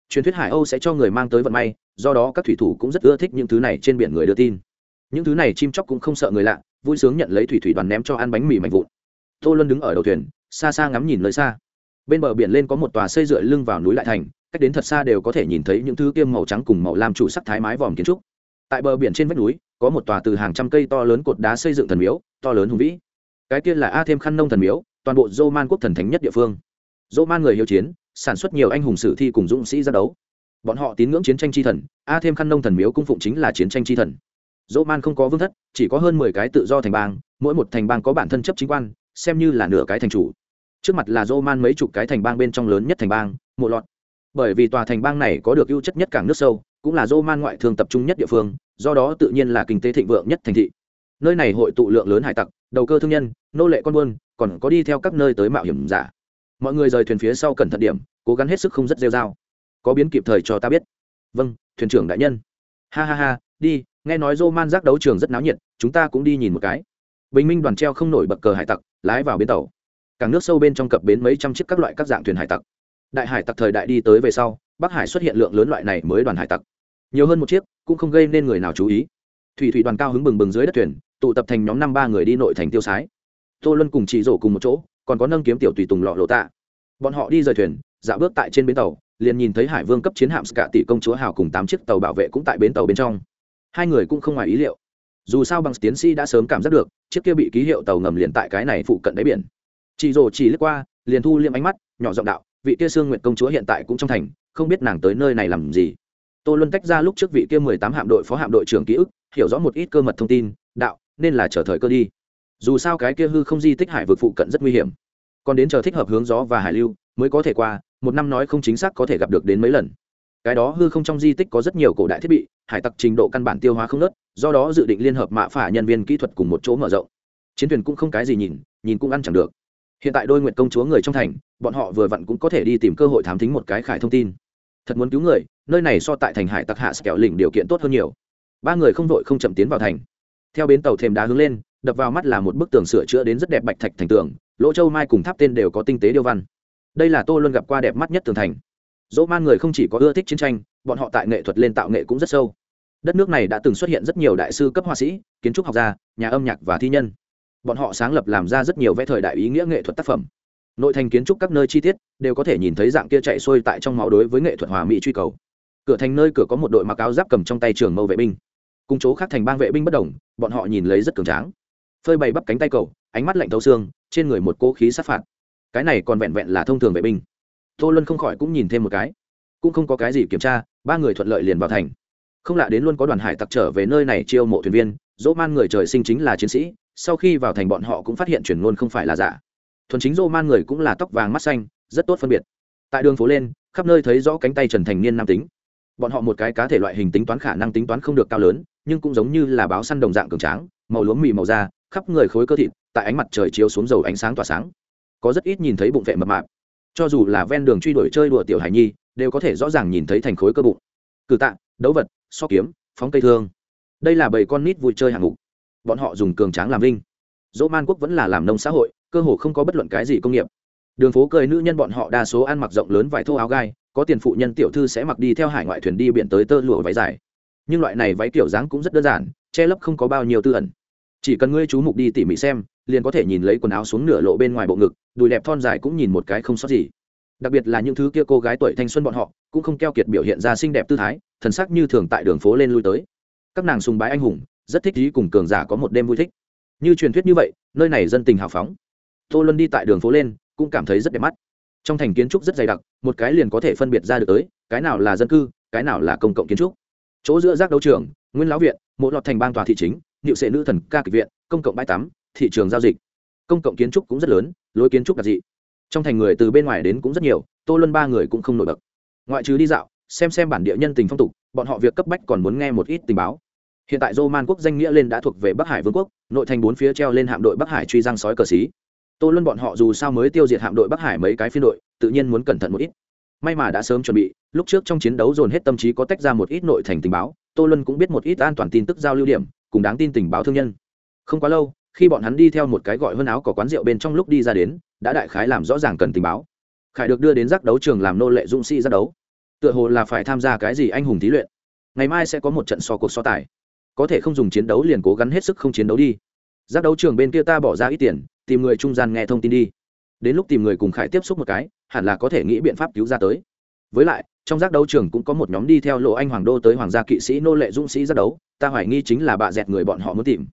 Truyền thuyết hải âu sẽ cho người mang tới vận may, do đó các thủy thủ cũng rất ưa thích những thứ này trên biển người đưa tin những thứ này chim chóc cũng không sợ người lạ, vui sướng nhận lấy thủy thủy đoàn ném cho ăn bánh mì mạnh vụn. Tô luân đứng ở đầu thuyền, xa xa ngắm nhìn nơi xa. Bên bờ biển lên có một tòa xây dựa lưng vào núi lại thành, cách đến thật xa đều có thể nhìn thấy những thứ kiêm màu trắng cùng màu lam trụ sắc thái mái vòm kiến trúc. Tại bờ biển trên vách núi, có một tòa từ hàng trăm cây to lớn cột đá xây dựng thần miếu, to lớn hùng vĩ. Cái kia là a thêm khăn nông thần miếu, toàn bộ dô man quốc thần thánh nhất địa phương. Dô man người hiếu chiến, sản xuất nhiều anh hùng sử thi cùng dũng sĩ ra đấu. Bọn họ tín ngưỡng chiến tranh chi thần, a thêm khăn nông thần miếu cung phụng chính là chiến tranh chi thần dỗ man không có vương thất, chỉ có hơn mười cái tự do thành bang, mỗi một thành bang có bản thân chấp chính quan, xem như là nửa cái thành chủ. Trước mặt là dỗ man mấy chục cái thành bang bên trong lớn nhất thành bang, mộ lọt. Bởi vì tòa thành bang này có được ưu chất nhất cảng nước sâu, cũng là dỗ man ngoại thương tập trung nhất địa phương, do đó tự nhiên là kinh tế thịnh vượng nhất thành thị. Nơi này hội tụ lượng lớn hải tặc, đầu cơ thương nhân, nô lệ con buôn, còn có đi theo các nơi tới mạo hiểm giả. Mọi người rời thuyền phía sau cẩn thận điểm, cố gắng hết sức không rất rêu r a o có biến kịp thời cho ta biết. Vâng thuyền trưởng đại nhân. Ha ha ha, đi nghe nói dô man giác đấu trường rất náo nhiệt, chúng ta cũng đi nhìn một cái. Bình minh đoàn treo không nổi bậc cờ hải tặc, lái vào bến tàu. Càng nước sâu bên trong cập bến mấy trăm chiếc các loại các dạng thuyền hải tặc. Đại hải tặc thời đại đi tới về sau, bắc hải xuất hiện lượng lớn loại này mới đoàn hải tặc. Nhiều hơn một chiếc, cũng không gây nên người nào chú ý. Thủy thủy đoàn cao hứng bừng bừng dưới đất thuyền, tụ tập thành nhóm năm ba người đi nội thành tiêu sái. Tô luân cùng chị rổ cùng một chỗ, còn có nâng kiếm tiểu tùy tùng lọ lộ tạ. Bọn họ đi rời thuyền, dạo bước tại trên bến tàu, liền nhìn thấy hải vương cấp chiến hạm cả tỷ công chúa hào cùng tám chiếc tàu bảo vệ cũng tại bến tàu bên trong hai người cũng không ngoài ý liệu. Dù sao bằng tiến sĩ đã sớm cảm giác được, chiếc kia bị ký hiệu tàu ngầm liền tại cái này phụ cận đáy biển. Chị rồ chỉ lướt qua, liền thu liêm ánh mắt, nhỏ giọng đạo, vị kia sương nguyện công chúa hiện tại cũng trong thành, không biết nàng tới nơi này làm gì. Tô luân tách ra lúc trước vị kia mười tám hạm đội phó hạm đội trưởng ký ức, hiểu rõ một ít cơ mật thông tin, đạo, nên là chờ thời cơ đi. Dù sao cái kia hư không di tích hải vực phụ cận rất nguy hiểm. Còn đến chờ thích hợp hướng gió và hải lưu, mới có thể qua, một năm nói không chính xác có thể gặp được đến mấy lần cái đó hư không trong di tích có rất nhiều cổ đại thiết bị, hải tặc trình độ căn bản tiêu hóa không nớt, do đó dự định liên hợp mạ phả nhân viên kỹ thuật cùng một chỗ mở rộng. Chiến thuyền cũng không cái gì nhìn nhìn cũng ăn chẳng được. Hiện tại đôi nguyện công chúa người trong thành, bọn họ vừa vặn cũng có thể đi tìm cơ hội thám thính một cái khải thông tin. Thật muốn cứu người, nơi này so tại thành hải tặc hạ kẹo lỉnh điều kiện tốt hơn nhiều. Ba người không vội không chậm tiến vào thành. Theo bến tàu thềm đá hướng lên, đập vào mắt là một bức tường sửa chữa đến rất đẹp bạch thạch thành tường, lỗ châu mai cùng tháp tên đều có tinh tế điêu văn. Đây là tô luôn gặp qua đẹp mắt nhất tường thành dỗ man người không chỉ có ưa thích chiến tranh, bọn họ tại nghệ thuật lên tạo nghệ cũng rất sâu. Đất nước này đã từng xuất hiện rất nhiều đại sư cấp họa sĩ, kiến trúc học gia, nhà âm nhạc và thi nhân. Bọn họ sáng lập làm ra rất nhiều vẽ thời đại ý nghĩa nghệ thuật tác phẩm. Nội thành kiến trúc các nơi chi tiết đều có thể nhìn thấy dạng kia chạy xuôi tại trong máu đối với nghệ thuật hòa mỹ truy cầu. Cửa thành nơi cửa có một đội mặc áo giáp cầm trong tay trường mâu vệ binh. Cùng chỗ khác thành bang vệ binh bất đồng, bọn họ nhìn lấy rất cường tráng. Phơi bày bắp cánh tay cầu, ánh mắt lạnh thấu xương, trên người một cỗ khí sát phạt. Cái này còn vẹn vẹn là thông thường vệ binh tô luân không khỏi cũng nhìn thêm một cái. Cũng không có cái gì kiểm tra, ba người thuận lợi liền vào thành. Không lạ đến luôn có đoàn hải tặc trở về nơi này chiêu mộ thuyền viên dỗ man người trời sinh chính là chiến sĩ, sau khi vào thành bọn họ cũng phát hiện chuyển ngôn không phải là giả. Thuần chính dỗ man người cũng là tóc vàng mắt xanh, rất tốt phân biệt. Tại đường phố lên, khắp nơi thấy rõ cánh tay trần thành niên nam tính. Bọn họ một cái cá thể loại hình tính toán khả năng tính toán không được cao lớn, nhưng cũng giống như là báo săn đồng dạng cường tráng, màu lúa mì màu da, khắp người khối cơ thịt, tại ánh mặt trời chiếu xuống dầu ánh sáng tỏa sáng. Có rất ít nhìn thấy bụng vệ mập mạp cho dù là ven đường truy đuổi chơi đùa tiểu hải nhi, đều có thể rõ ràng nhìn thấy thành khối cơ bụng. Cử tạ, đấu vật, so kiếm, phóng cây thương. Đây là bảy con nít vui chơi hạng mục. Bọn họ dùng cường tráng làm linh dỗ man quốc vẫn là làm nông xã hội, cơ hồ không có bất luận cái gì công nghiệp. Đường phố cười nữ nhân bọn họ đa số ăn mặc rộng lớn vải thô áo gai, có tiền phụ nhân tiểu thư sẽ mặc đi theo hải ngoại thuyền đi biển tới tơ lụa váy dài. Nhưng loại này váy kiểu dáng cũng rất đơn giản, che lấp không có bao nhiêu tư ẩn. Chỉ cần ngươi chú mục đi tỉ mỉ xem liền có thể nhìn lấy quần áo xuống nửa lộ bên ngoài bộ ngực, đùi đẹp thon dài cũng nhìn một cái không sót gì. Đặc biệt là những thứ kia cô gái tuổi thanh xuân bọn họ, cũng không keo kiệt biểu hiện ra xinh đẹp tư thái, thần sắc như thường tại đường phố lên lui tới. Các nàng sùng bái anh hùng, rất thích ý cùng cường giả có một đêm vui thích. Như truyền thuyết như vậy, nơi này dân tình hào phóng. Tô luân đi tại đường phố lên, cũng cảm thấy rất đẹp mắt. Trong thành kiến trúc rất dày đặc, một cái liền có thể phân biệt ra được tới, cái nào là dân cư, cái nào là công cộng kiến trúc. Chỗ giữa giác đấu trường, nguyên lão viện mộ lọt thành bang tòa thị chính hiệu sệ nữ thần ca kịch viện, công cộng bãi tắm thị trường giao dịch. Công cộng kiến trúc cũng rất lớn, lối kiến trúc đặc dị. Trong thành người từ bên ngoài đến cũng rất nhiều, tô luân ba người cũng không nổi bật. Ngoại trừ đi dạo, xem xem bản địa nhân tình phong tục, bọn họ việc cấp bách còn muốn nghe một ít tình báo. Hiện tại dô man quốc danh nghĩa lên đã thuộc về bắc hải vương quốc, nội thành bốn phía treo lên hạm đội bắc hải truy giang sói cờ xí. Tô luân bọn họ dù sao mới tiêu diệt hạm đội bắc hải mấy cái phiên đội, tự nhiên muốn cẩn thận một ít. May mà đã sớm chuẩn bị, lúc trước trong chiến đấu dồn hết tâm trí có tách ra một ít nội thành tình báo, tô luân cũng biết một ít an toàn tin tức giao lưu điểm, cùng đáng tin tình báo thương nhân. Không quá lâu khi bọn hắn đi theo một cái gọi hơn áo có quán rượu bên trong lúc đi ra đến, đã đại khái làm rõ ràng cần tình báo. Khải được đưa đến giác đấu trường làm nô lệ dũng sĩ giác đấu. Tựa hồ là phải tham gia cái gì anh hùng thí luyện. Ngày mai sẽ có một trận so cuộc so tài. Có thể không dùng chiến đấu liền cố gắng hết sức không chiến đấu đi. Giác đấu trường bên kia ta bỏ ra ít tiền, tìm người trung gian nghe thông tin đi. Đến lúc tìm người cùng khải tiếp xúc một cái, hẳn là có thể nghĩ biện pháp cứu ra tới. Với lại, trong giác đấu trường cũng có một nhóm đi theo lộ anh hoàng đô tới hoàng gia kỵ sĩ nô lệ dũng sĩ giác đấu, ta hoài nghi chính là bà dẹt người bọn họ muốn tìm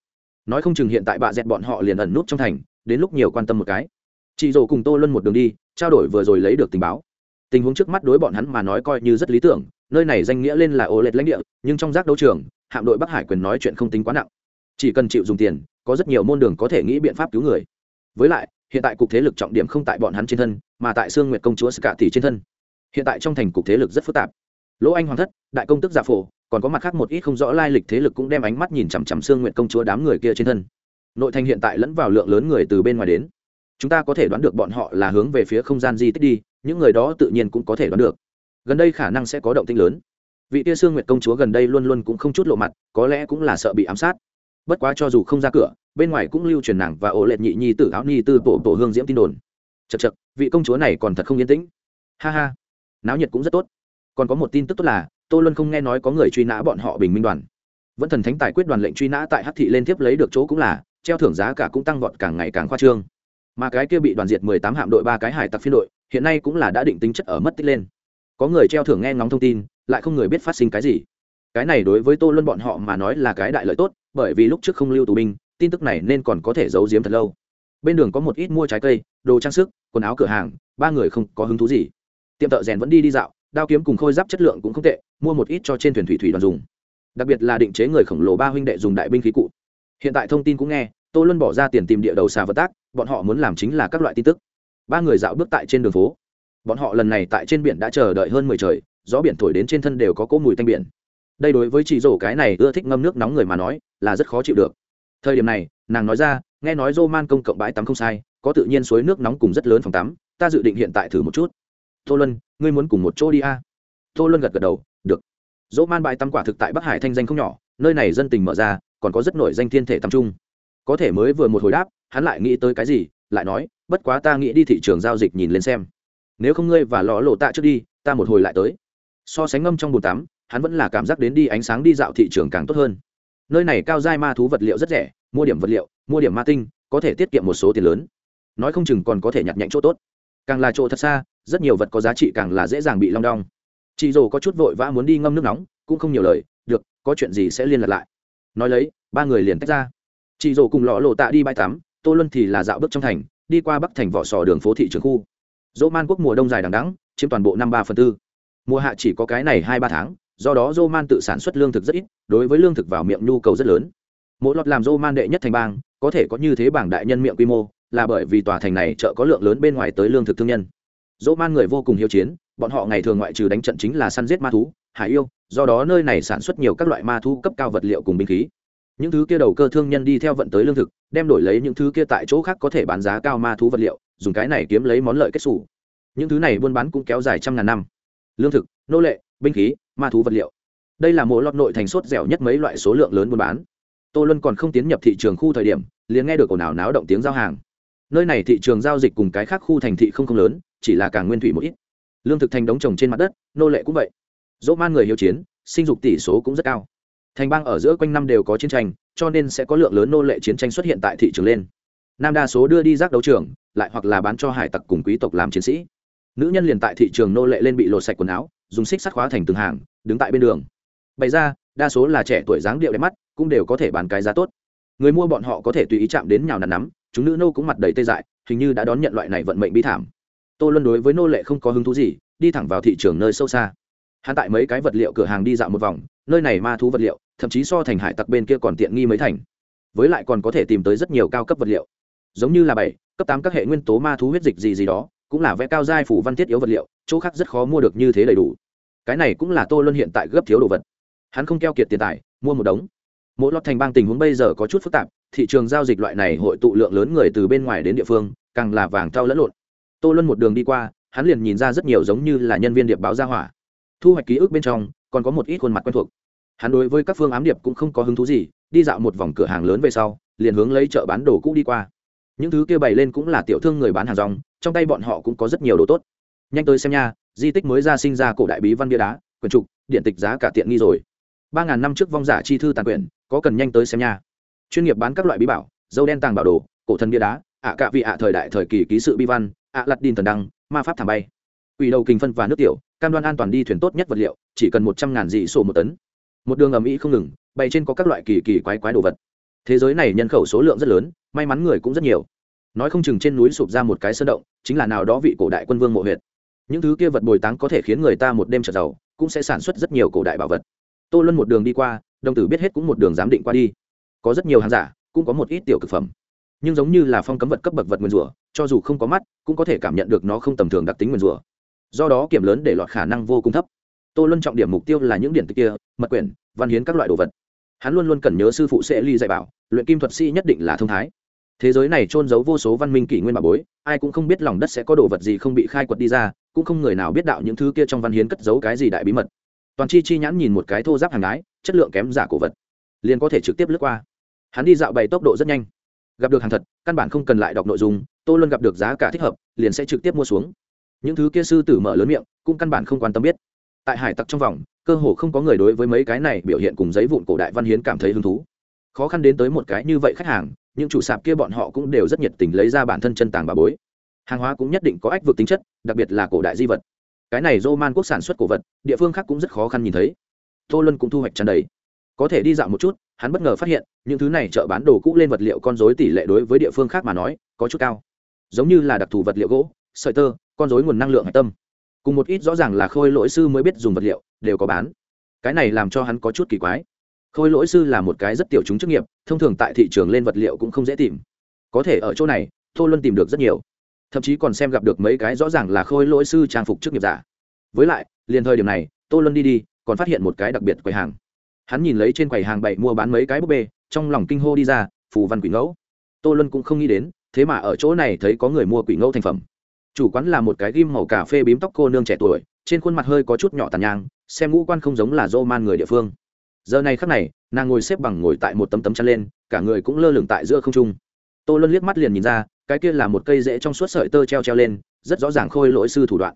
nói không chừng hiện tại bà dẹt bọn họ liền ẩn nút trong thành, đến lúc nhiều quan tâm một cái. Chị dỗ cùng tô luân một đường đi, trao đổi vừa rồi lấy được tình báo. Tình huống trước mắt đối bọn hắn mà nói coi như rất lý tưởng, nơi này danh nghĩa lên là ô lệch lãnh địa, nhưng trong giác đấu trường, hạm đội bắc hải quyền nói chuyện không tính quá nặng. Chỉ cần chịu dùng tiền, có rất nhiều môn đường có thể nghĩ biện pháp cứu người. Với lại, hiện tại cục thế lực trọng điểm không tại bọn hắn trên thân, mà tại sương nguyệt công chúa scati tỷ trên thân. Hiện tại trong thành cục thế lực rất phức tạp. Lỗ anh hoàng thất, đại công tức giả phổ còn có mặt khác một ít không rõ lai lịch thế lực cũng đem ánh mắt nhìn chằm chằm xương nguyện công chúa đám người kia trên thân. Nội thành hiện tại lẫn vào lượng lớn người từ bên ngoài đến. Chúng ta có thể đoán được bọn họ là hướng về phía không gian di tích đi, những người đó tự nhiên cũng có thể đoán được. Gần đây khả năng sẽ có động tinh lớn. Vị tia sương nguyệt công chúa gần đây luôn luôn cũng không chút lộ mặt, có lẽ cũng là sợ bị ám sát. Bất quá cho dù không ra cửa, bên ngoài cũng lưu truyền nàng và ổ lệ nhị nhi tử áo nhi tư tổ tổ hương diễm tin đồn. Chật chật vị công chúa này còn thật không yên tĩnh. Ha ha, náo nhiệt cũng rất tốt. Còn có một tin tức tốt là tô luân không nghe nói có người truy nã bọn họ bình minh đoàn. Vẫn thần thánh tài quyết đoàn lệnh truy nã tại hát thị lên tiếp lấy được chỗ cũng là, treo thưởng giá cả cũng tăng vọt càng ngày càng khoa trương. Mà cái kia bị đoàn diệt mười tám hạm đội ba cái hải tặc phiên đội, hiện nay cũng là đã định tính chất ở mất tích lên. Có người treo thưởng nghe ngóng thông tin, lại không người biết phát sinh cái gì. Cái này đối với tô luân bọn họ mà nói là cái đại lợi tốt, bởi vì lúc trước không lưu tù binh, tin tức này nên còn có thể giấu giếm thật lâu. Bên đường có một ít mua trái cây, đồ trang sức, quần áo cửa hàng, ba người không có hứng thú gì. Tiệm thợ rèn vẫn đi đi dạo đao kiếm cùng khôi giáp chất lượng cũng không tệ, mua một ít cho trên thuyền thủy thủy đoàn dùng. Đặc biệt là định chế người khổng lồ ba huynh đệ dùng đại binh khí cụ. Hiện tại thông tin cũng nghe, tô luân bỏ ra tiền tìm địa đầu xà vật tác, bọn họ muốn làm chính là các loại tin tức. Ba người dạo bước tại trên đường phố. Bọn họ lần này tại trên biển đã chờ đợi hơn mười trời, gió biển thổi đến trên thân đều có cỗ mùi tanh biển. Đây đối với chị rổ cái này ưa thích ngâm nước nóng người mà nói, là rất khó chịu được. Thời điểm này, nàng nói ra, nghe nói dô man công cộng bãi tắm không sai, có tự nhiên suối nước nóng cùng rất lớn phòng tắm, ta dự định hiện tại thử một chút tô luân, ngươi muốn cùng một chỗ đi a? À? tô luân gật gật đầu, được. Dỗ man bãi tắm quả thực tại bắc hải thanh danh không nhỏ, nơi này dân tình mở ra, còn có rất nổi danh thiên thể tắm trung có thể mới vừa một hồi đáp, hắn lại nghĩ tới cái gì, lại nói, bất quá ta nghĩ đi thị trường giao dịch nhìn lên xem. Nếu không ngươi và lò lộ tạ trước đi, ta một hồi lại tới. So sánh ngâm trong bồn tắm, hắn vẫn là cảm giác đến đi ánh sáng đi dạo thị trường càng tốt hơn. Nơi này cao dai ma thú vật liệu rất rẻ, mua điểm vật liệu, mua điểm ma tinh, có thể tiết kiệm một số tiền lớn. Nói không chừng còn có thể nhặt nhạnh chỗ tốt. Càng là chỗ thật xa rất nhiều vật có giá trị càng là dễ dàng bị long đong. Chị dồ có chút vội vã muốn đi ngâm nước nóng, cũng không nhiều lời, được, có chuyện gì sẽ liên lạc lại. Nói lấy, ba người liền tách ra. Chị dồ cùng lọ lộ tạ đi bãi tắm, tô luân thì là dạo bước trong thành, đi qua bắc thành vỏ sò đường phố thị trường khu. Dỗ man quốc mùa đông dài đằng đắng chiếm toàn bộ năm ba phần tư. Mùa hạ chỉ có cái này hai ba tháng, do đó dô man tự sản xuất lương thực rất ít, đối với lương thực vào miệng nhu cầu rất lớn. Mỗi lọt làm dô man đệ nhất thành bang, có thể có như thế bảng đại nhân miệng quy mô, là bởi vì tòa thành này chợ có lượng lớn bên ngoài tới lương thực thương nhân dỗ man người vô cùng hiếu chiến, bọn họ ngày thường ngoại trừ đánh trận chính là săn giết ma thú, hải yêu, do đó nơi này sản xuất nhiều các loại ma thú cấp cao vật liệu cùng binh khí. Những thứ kia đầu cơ thương nhân đi theo vận tới lương thực, đem đổi lấy những thứ kia tại chỗ khác có thể bán giá cao ma thú vật liệu, dùng cái này kiếm lấy món lợi kết xù. Những thứ này buôn bán cũng kéo dài trăm ngàn năm. Lương thực, nô lệ, binh khí, ma thú vật liệu. Đây là mỗi lọt nội thành sốt dẻo nhất mấy loại số lượng lớn buôn bán. Tô luân còn không tiến nhập thị trường khu thời điểm, liền nghe được ồn ào náo động tiếng giao hàng. Nơi này thị trường giao dịch cùng cái khác khu thành thị không không lớn chỉ là càng nguyên thủy một ít. Lương thực thành đống trồng trên mặt đất, nô lệ cũng vậy. Dỗ man người hiếu chiến, sinh dục tỷ số cũng rất cao. Thành bang ở giữa quanh năm đều có chiến tranh, cho nên sẽ có lượng lớn nô lệ chiến tranh xuất hiện tại thị trường lên. Nam đa số đưa đi rác đấu trường, lại hoặc là bán cho hải tặc cùng quý tộc làm chiến sĩ. Nữ nhân liền tại thị trường nô lệ lên bị lột sạch quần áo, dùng xích sắt khóa thành từng hàng, đứng tại bên đường. Bày ra, đa số là trẻ tuổi dáng điệu đẹp mắt, cũng đều có thể bán cái giá tốt. Người mua bọn họ có thể tùy ý chạm đến nhào nặn nắm, chúng nữ nô cũng mặt đầy tê dại, hình như đã đón nhận loại này vận mệnh bi thảm tô luân đối với nô lệ không có hứng thú gì, đi thẳng vào thị trường nơi sâu xa. Hắn tại mấy cái vật liệu cửa hàng đi dạo một vòng, nơi này ma thú vật liệu, thậm chí so thành hải tặc bên kia còn tiện nghi mấy thành. Với lại còn có thể tìm tới rất nhiều cao cấp vật liệu. Giống như là bảy, cấp tám các hệ nguyên tố ma thú huyết dịch gì gì đó, cũng là vẽ cao giai phủ văn thiết yếu vật liệu, chỗ khác rất khó mua được như thế đầy đủ. Cái này cũng là tô luân hiện tại gấp thiếu đồ vật. Hắn không keo kiệt tiền tài, mua một đống. Mỗi lọt thành bang tình huống bây giờ có chút phức tạp, thị trường giao dịch loại này hội tụ lượng lớn người từ bên ngoài đến địa phương, càng là vàng thao lẫn lộn tô luân một đường đi qua, hắn liền nhìn ra rất nhiều giống như là nhân viên điệp báo gia hỏa. Thu hoạch ký ức bên trong, còn có một ít khuôn mặt quen thuộc. Hắn đối với các phương ám điệp cũng không có hứng thú gì, đi dạo một vòng cửa hàng lớn về sau, liền hướng lấy chợ bán đồ cũ đi qua. Những thứ kia bày lên cũng là tiểu thương người bán hàng rong, trong tay bọn họ cũng có rất nhiều đồ tốt. Nhanh tới xem nha, di tích mới ra sinh ra cổ đại bí văn bia đá, quyển trục, điện tịch giá cả tiện nghi rồi. Ba ngàn năm trước vong giả chi thư tàn quyển, có cần nhanh tới xem nha. Chuyên nghiệp bán các loại bí bảo, dâu đen tàng bảo đồ, cổ thần bia đá, ạ cạ vị ạ thời đại thời kỳ ký sự bi văn ạ lặt đin thần đăng, ma pháp thảm bay. Quỷ đầu kình phân và nước tiểu, cam đoan an toàn đi thuyền tốt nhất vật liệu, chỉ cần một trăm ngàn dị sổ một tấn. Một đường ầm ĩ không ngừng, bay trên có các loại kỳ kỳ quái quái đồ vật. Thế giới này nhân khẩu số lượng rất lớn, may mắn người cũng rất nhiều. Nói không chừng trên núi sụp ra một cái sơn động, chính là nào đó vị cổ đại quân vương mộ huyệt. Những thứ kia vật bồi táng có thể khiến người ta một đêm trở giàu, cũng sẽ sản xuất rất nhiều cổ đại bảo vật. Tô luân một đường đi qua, đồng tử biết hết cũng một đường giám định qua đi. Có rất nhiều hàng giả, cũng có một ít tiểu thực phẩm. Nhưng giống như là phong cấm vật cấp bậc vật nguyên rủa cho dù không có mắt cũng có thể cảm nhận được nó không tầm thường đặc tính nguyên rủa. Do đó kiểm lớn để lọt khả năng vô cùng thấp. Tô luân trọng điểm mục tiêu là những điển tích kia mật quyển văn hiến các loại đồ vật. Hắn luôn luôn cần nhớ sư phụ sẽ ly dạy bảo luyện kim thuật sĩ nhất định là thông thái. Thế giới này trôn giấu vô số văn minh kỷ nguyên bà bối ai cũng không biết lòng đất sẽ có đồ vật gì không bị khai quật đi ra cũng không người nào biết đạo những thứ kia trong văn hiến cất giấu cái gì đại bí mật. Toàn chi chi nhãn nhìn một cái thô giáp hàng đái, chất lượng kém giả cổ vật liền có thể trực tiếp lướt qua. Hắn đi dạo bày tốc độ rất nhanh gặp được hàng thật, căn bản không cần lại đọc nội dung, tô luân gặp được giá cả thích hợp, liền sẽ trực tiếp mua xuống. Những thứ kia sư tử mở lớn miệng, cũng căn bản không quan tâm biết. Tại hải tặc trong vòng, cơ hồ không có người đối với mấy cái này biểu hiện cùng giấy vụn cổ đại văn hiến cảm thấy hứng thú. Khó khăn đến tới một cái như vậy khách hàng, những chủ sạp kia bọn họ cũng đều rất nhiệt tình lấy ra bản thân chân tàng bà bối. Hàng hóa cũng nhất định có ách vực tính chất, đặc biệt là cổ đại di vật. Cái này dô man quốc sản xuất cổ vật, địa phương khác cũng rất khó khăn nhìn thấy. Tô luân cũng thu hoạch tràn đầy có thể đi dạo một chút, hắn bất ngờ phát hiện, những thứ này chợ bán đồ cũ lên vật liệu con dối tỷ lệ đối với địa phương khác mà nói, có chút cao. Giống như là đặc thù vật liệu gỗ, sợi tơ, con dối nguồn năng lượng hạch tâm. Cùng một ít rõ ràng là khôi lỗi sư mới biết dùng vật liệu, đều có bán. Cái này làm cho hắn có chút kỳ quái. Khôi lỗi sư là một cái rất tiểu chúng chức nghiệp, thông thường tại thị trường lên vật liệu cũng không dễ tìm. Có thể ở chỗ này, tô luân tìm được rất nhiều. Thậm chí còn xem gặp được mấy cái rõ ràng là khôi lỗi sư trang phục chức nghiệp giả. Với lại, liền thời điểm này, tô luân đi đi, còn phát hiện một cái đặc biệt quầy hàng hắn nhìn lấy trên quầy hàng bậy mua bán mấy cái búp bê, trong lòng kinh hô đi ra, phù văn quỷ ngẫu. Tô luân cũng không nghĩ đến, thế mà ở chỗ này thấy có người mua quỷ ngẫu thành phẩm. Chủ quán là một cái ghim màu cà phê bím tóc cô nương trẻ tuổi, trên khuôn mặt hơi có chút nhỏ tàn nhang, xem ngũ quan không giống là dô man người địa phương. Giờ này khắc này, nàng ngồi xếp bằng ngồi tại một tấm tấm chăn lên, cả người cũng lơ lửng tại giữa không trung. Tô luân liếc mắt liền nhìn ra, cái kia là một cây rễ trong suốt sợi tơ treo treo lên, rất rõ ràng khôi lỗi sư thủ đoạn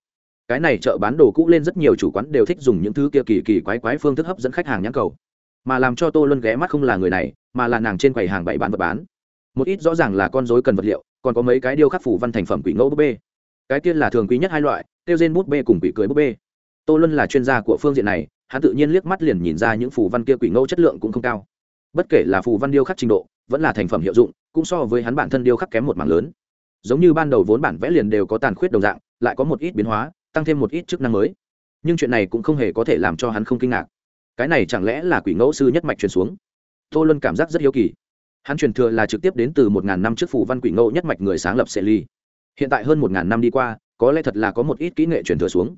cái này chợ bán đồ cũ lên rất nhiều chủ quán đều thích dùng những thứ kia kỳ kỳ quái quái phương thức hấp dẫn khách hàng nhãn cầu. Mà làm cho tô luân ghé mắt không là người này, mà là nàng trên quầy hàng bày bán vật bán. Một ít rõ ràng là con dối cần vật liệu, còn có mấy cái điêu khắc phủ văn thành phẩm quỷ ngẫu búp bê. Cái kia là thường quý nhất hai loại, tiêu trên bút bê cùng quỷ cưới búp bê. Tô luân là chuyên gia của phương diện này, hắn tự nhiên liếc mắt liền nhìn ra những phù văn kia quỷ ngẫu chất lượng cũng không cao. Bất kể là phù văn điêu khắc trình độ, vẫn là thành phẩm hiệu dụng, cũng so với hắn bản thân điêu khắc kém một mảng lớn. Giống như ban đầu vốn bản vẽ liền đều có tàn khuyết đồng dạng, lại có một ít biến hóa tăng thêm một ít chức năng mới. Nhưng chuyện này cũng không hề có thể làm cho hắn không kinh ngạc. Cái này chẳng lẽ là quỷ ngẫu sư nhất mạch truyền xuống? Tô luân cảm giác rất hiếu kỳ. Hắn truyền thừa là trực tiếp đến từ một ngàn năm trước phù văn quỷ ngẫu nhất mạch người sáng lập sệ ly. Hiện tại hơn một ngàn năm đi qua, có lẽ thật là có một ít kỹ nghệ truyền thừa xuống.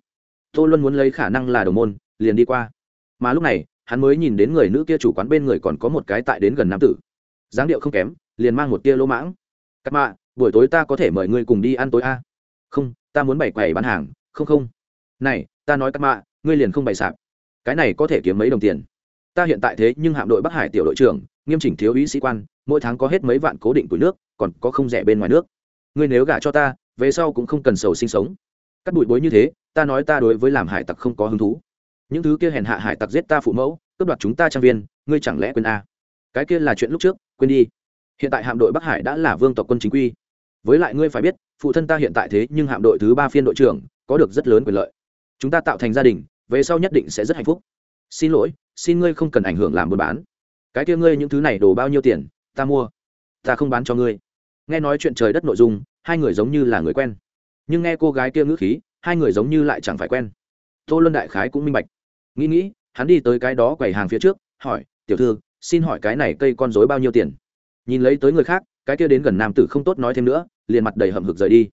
Tô luân muốn lấy khả năng là đồng môn, liền đi qua. Mà lúc này, hắn mới nhìn đến người nữ kia chủ quán bên người còn có một cái tại đến gần nam tử. Dáng điệu không kém, liền mang một tia lỗ mãng. Cắt mạ, buổi tối ta có thể mời ngươi cùng đi ăn tối a. Không, ta muốn bày quầy bán hàng không không. Này, ta nói các mạ, ngươi liền không bày sạp. Cái này có thể kiếm mấy đồng tiền. Ta hiện tại thế nhưng hạm đội bắc hải tiểu đội trưởng, nghiêm chỉnh thiếu úy sĩ quan, mỗi tháng có hết mấy vạn cố định tuổi nước, còn có không rẻ bên ngoài nước. Ngươi nếu gả cho ta, về sau cũng không cần sầu sinh sống. Cắt bụi bối như thế, ta nói ta đối với làm hải tặc không có hứng thú. Những thứ kia hèn hạ hải tặc giết ta phụ mẫu, cướp đoạt chúng ta trang viên, ngươi chẳng lẽ quên a? Cái kia là chuyện lúc trước, quên đi. Hiện tại hạm đội bắc hải đã là vương tộc quân chính quy. Với lại ngươi phải biết, phụ thân ta hiện tại thế nhưng hạm đội thứ ba phiên đội trưởng có được rất lớn quyền lợi. Chúng ta tạo thành gia đình, về sau nhất định sẽ rất hạnh phúc. Xin lỗi, xin ngươi không cần ảnh hưởng làm buôn bán. Cái kia ngươi những thứ này đổ bao nhiêu tiền, ta mua. Ta không bán cho ngươi. Nghe nói chuyện trời đất nội dung, hai người giống như là người quen. Nhưng nghe cô gái kia ngữ khí, hai người giống như lại chẳng phải quen. Tô luân đại khái cũng minh bạch. Nghĩ nghĩ, hắn đi tới cái đó quầy hàng phía trước, hỏi, tiểu thư, xin hỏi cái này cây con dối bao nhiêu tiền? Nhìn lấy tới người khác, cái kia đến gần nam tử không tốt nói thêm nữa, liền mặt đầy hậm hực rời đi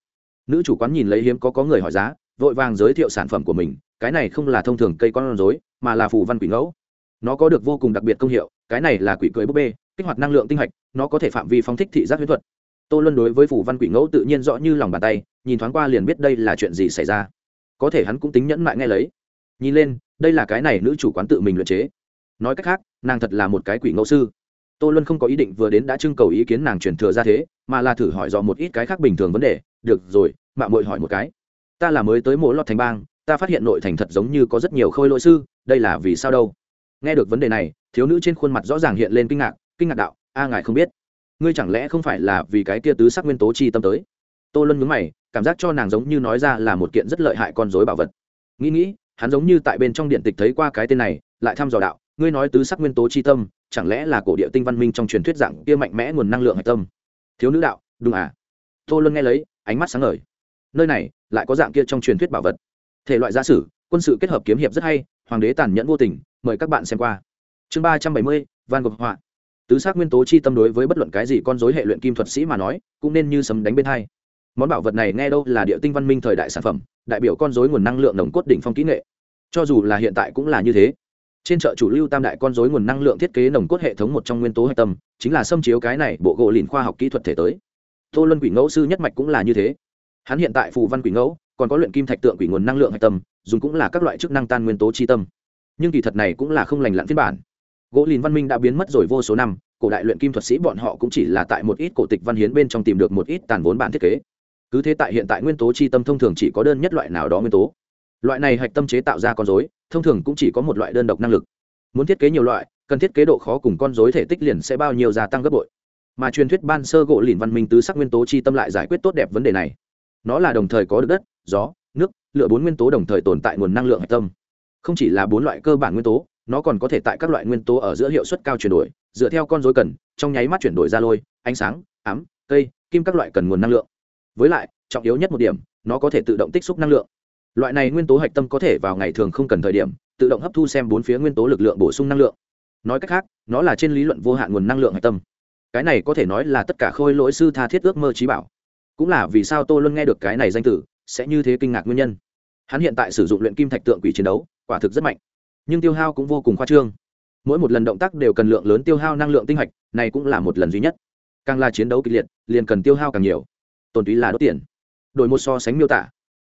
nữ chủ quán nhìn lấy hiếm có có người hỏi giá, vội vàng giới thiệu sản phẩm của mình, cái này không là thông thường cây con rối, mà là phù văn quỷ ngẫu. Nó có được vô cùng đặc biệt công hiệu, cái này là quỷ cưới búp bê, kích hoạt năng lượng tinh hạch, nó có thể phạm vi phóng thích thị giác huyễn thuật. Tô luân đối với phù văn quỷ ngẫu tự nhiên rõ như lòng bàn tay, nhìn thoáng qua liền biết đây là chuyện gì xảy ra. Có thể hắn cũng tính nhẫn mại nghe lấy. Nhìn lên, đây là cái này nữ chủ quán tự mình luyện chế. Nói cách khác, nàng thật là một cái quỷ ngẫu sư. Tô luân không có ý định vừa đến đã trưng cầu ý kiến nàng truyền thừa ra thế, mà là thử hỏi dò một ít cái khác bình thường vấn đề. Được rồi mạng mội hỏi một cái. Ta là mới tới mỗi lọt thành bang, ta phát hiện nội thành thật giống như có rất nhiều khôi lỗi sư, đây là vì sao đâu? Nghe được vấn đề này, thiếu nữ trên khuôn mặt rõ ràng hiện lên kinh ngạc kinh ngạc đạo, a ngài không biết, ngươi chẳng lẽ không phải là vì cái kia tứ sắc nguyên tố chi tâm tới? Tô luân mướn mày, cảm giác cho nàng giống như nói ra là một kiện rất lợi hại con dối bảo vật. Nghĩ nghĩ, hắn giống như tại bên trong điện tịch thấy qua cái tên này, lại thăm dò đạo, ngươi nói tứ sắc nguyên tố chi tâm, chẳng lẽ là cổ địa tinh văn minh trong truyền thuyết dạng kia mạnh mẽ nguồn năng lượng hạch tâm? Thiếu nữ đạo, đúng à. Tô luân nghe lấy, ánh mắt sáng ngời nơi này lại có dạng kia trong truyền thuyết bảo vật. Thể loại gia sử, quân sự kết hợp kiếm hiệp rất hay, hoàng đế tàn nhẫn vô tình, mời các bạn xem qua. Chương ba trăm bảy mươi, van gogh họa. Tứ xác nguyên tố chi tâm đối với bất luận cái gì con dối hệ luyện kim thuật sĩ mà nói, cũng nên như sấm đánh bên hai. Món bảo vật này nghe đâu là địa tinh văn minh thời đại sản phẩm, đại biểu con dối nguồn năng lượng nồng cốt đỉnh phong kỹ nghệ. Cho dù là hiện tại cũng là như thế. Trên chợ chủ lưu tam đại con dối nguồn năng lượng thiết kế nồng cốt hệ thống một trong nguyên tố hạch tâm, chính là xâm chiếu cái này bộ gỗ lìn khoa học kỹ thuật thể tới. Tô luân quỷ ngẫu sư nhất mạch cũng là như thế hắn hiện tại phù văn quỷ ngẫu, còn có luyện kim thạch tượng quỷ nguồn năng lượng hạch tâm, dùng cũng là các loại chức năng tan nguyên tố chi tâm. Nhưng kỳ thật này cũng là không lành lặn phiên bản. Gỗ lìn văn minh đã biến mất rồi vô số năm, cổ đại luyện kim thuật sĩ bọn họ cũng chỉ là tại một ít cổ tịch văn hiến bên trong tìm được một ít tàn vốn bản thiết kế. Cứ thế tại hiện tại nguyên tố chi tâm thông thường chỉ có đơn nhất loại nào đó nguyên tố. Loại này hạch tâm chế tạo ra con dối thông thường cũng chỉ có một loại đơn độc năng lực. Muốn thiết kế nhiều loại, cần thiết kế độ khó cùng con dối thể tích liền sẽ bao nhiêu gia tăng gấp bội. Mà truyền thuyết ban sơ gỗ lìn văn minh tứ sắc nguyên tố chi tâm lại giải quyết tốt đẹp vấn đề này nó là đồng thời có được đất, gió, nước lựa bốn nguyên tố đồng thời tồn tại nguồn năng lượng hạch tâm. Không chỉ là bốn loại cơ bản nguyên tố, nó còn có thể tại các loại nguyên tố ở giữa hiệu suất cao chuyển đổi, dựa theo con dối cần, trong nháy mắt chuyển đổi ra lôi, ánh sáng, ám, cây, kim các loại cần nguồn năng lượng. Với lại, trọng yếu nhất một điểm, nó có thể tự động tích xúc năng lượng. Loại này nguyên tố hạch tâm có thể vào ngày thường không cần thời điểm, tự động hấp thu xem bốn phía nguyên tố lực lượng bổ sung năng lượng. Nói cách khác, nó là trên lý luận vô hạn nguồn năng lượng hạch tâm. Cái này có thể nói là tất cả khôi lỗi sư tha thiết ước mơ trí bảo cũng là vì sao tô luân nghe được cái này danh tử sẽ như thế kinh ngạc nguyên nhân. Hắn hiện tại sử dụng luyện kim thạch tượng quỷ chiến đấu, quả thực rất mạnh. Nhưng tiêu hao cũng vô cùng khoa trương. Mỗi một lần động tác đều cần lượng lớn tiêu hao năng lượng tinh hạch, này cũng là một lần duy nhất. Càng là chiến đấu kịch liệt, liền cần tiêu hao càng nhiều. Tồn túy là đốt tiền. Đổi một so sánh miêu tả,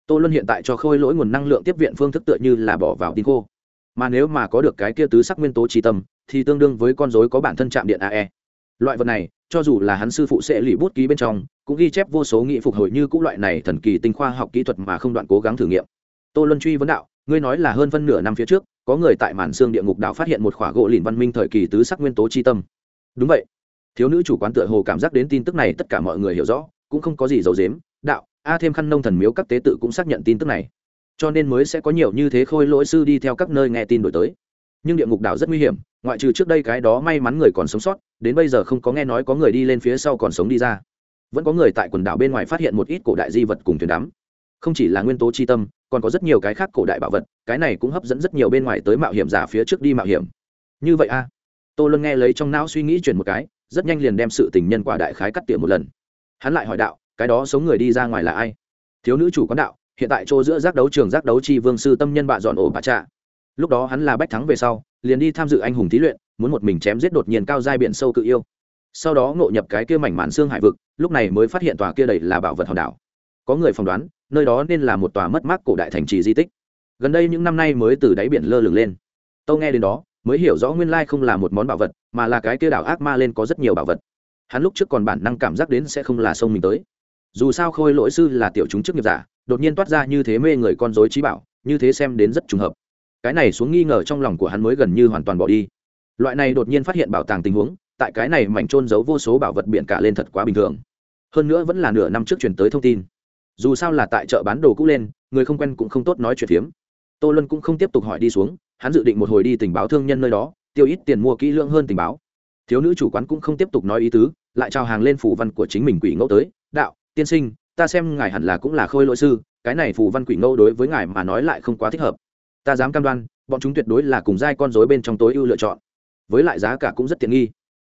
tô luân hiện tại cho khôi lỗi nguồn năng lượng tiếp viện phương thức tựa như là bỏ vào tin khô. Mà nếu mà có được cái kia tứ sắc nguyên tố tri tâm, thì tương đương với con dối có bản thân chạm điện ae loại vật này, cho dù là hắn sư phụ sẽ lì bút ký bên trong, cũng ghi chép vô số nghị phục hồi như cũng loại này thần kỳ tinh khoa học kỹ thuật mà không đoạn cố gắng thử nghiệm. Tô luân truy vấn đạo, ngươi nói là hơn phân nửa năm phía trước, có người tại màn xương địa ngục đảo phát hiện một khỏa gỗ lìn văn minh thời kỳ tứ sắc nguyên tố chi tâm. Đúng vậy. Thiếu nữ chủ quán tựa hồ cảm giác đến tin tức này, tất cả mọi người hiểu rõ, cũng không có gì giấu dếm đạo, a thêm khăn nông thần miếu các tế tự cũng xác nhận tin tức này. Cho nên mới sẽ có nhiều như thế khôi lỗi sư đi theo các nơi nghe tin đổi tới nhưng địa ngục đảo rất nguy hiểm, ngoại trừ trước đây cái đó may mắn người còn sống sót, đến bây giờ không có nghe nói có người đi lên phía sau còn sống đi ra. Vẫn có người tại quần đảo bên ngoài phát hiện một ít cổ đại di vật cùng thuyền đắm. Không chỉ là nguyên tố chi tâm, còn có rất nhiều cái khác cổ đại bảo vật, cái này cũng hấp dẫn rất nhiều bên ngoài tới mạo hiểm giả phía trước đi mạo hiểm. Như vậy a? À. tô luân nghe lấy trong não suy nghĩ chuyển một cái, rất nhanh liền đem sự tình nhân quả đại khái cắt tỉa một lần. Hắn lại hỏi đạo, cái đó sống người đi ra ngoài là ai? Thiếu nữ chủ quán đạo, hiện tại chỗ giữa giác đấu trường giác đấu chi vương sư tâm nhân bạ dọn ổ bà trạ lúc đó hắn là bách thắng về sau, liền đi tham dự anh hùng thí luyện, muốn một mình chém giết đột nhiên cao giai biển sâu cự yêu. Sau đó ngộ nhập cái kia mảnh màn xương hải vực, lúc này mới phát hiện tòa kia đầy là bảo vật hòn đảo. Có người phỏng đoán, nơi đó nên là một tòa mất mát cổ đại thành trì di tích. Gần đây những năm nay mới từ đáy biển lơ lửng lên. Tâu nghe đến đó, mới hiểu rõ nguyên lai không là một món bảo vật, mà là cái kia đảo ác ma lên có rất nhiều bảo vật. Hắn lúc trước còn bản năng cảm giác đến sẽ không là sông mình tới. Dù sao khôi lỗi sư là tiểu chúng chức nghiệp giả, đột nhiên toát ra như thế mê người con dối trí bảo, như thế xem đến rất trùng hợp cái này xuống nghi ngờ trong lòng của hắn mới gần như hoàn toàn bỏ đi. Loại này đột nhiên phát hiện bảo tàng tình huống, tại cái này mảnh trôn giấu vô số bảo vật biển cả lên thật quá bình thường. Hơn nữa vẫn là nửa năm trước chuyển tới thông tin. Dù sao là tại chợ bán đồ cũ lên, người không quen cũng không tốt nói chuyện phiếm. Tô luân cũng không tiếp tục hỏi đi xuống, hắn dự định một hồi đi tình báo thương nhân nơi đó, tiêu ít tiền mua kỹ lưỡng hơn tình báo. Thiếu nữ chủ quán cũng không tiếp tục nói ý tứ, lại trao hàng lên phủ văn của chính mình quỷ ngẫu tới, đạo, tiên sinh, ta xem ngài hẳn là cũng là khôi lỗi sư, cái này phù văn quỷ ngẫu đối với ngài mà nói lại không quá thích hợp ta dám cam đoan, bọn chúng tuyệt đối là cùng giai con dối bên trong tối ưu lựa chọn. Với lại giá cả cũng rất tiện nghi.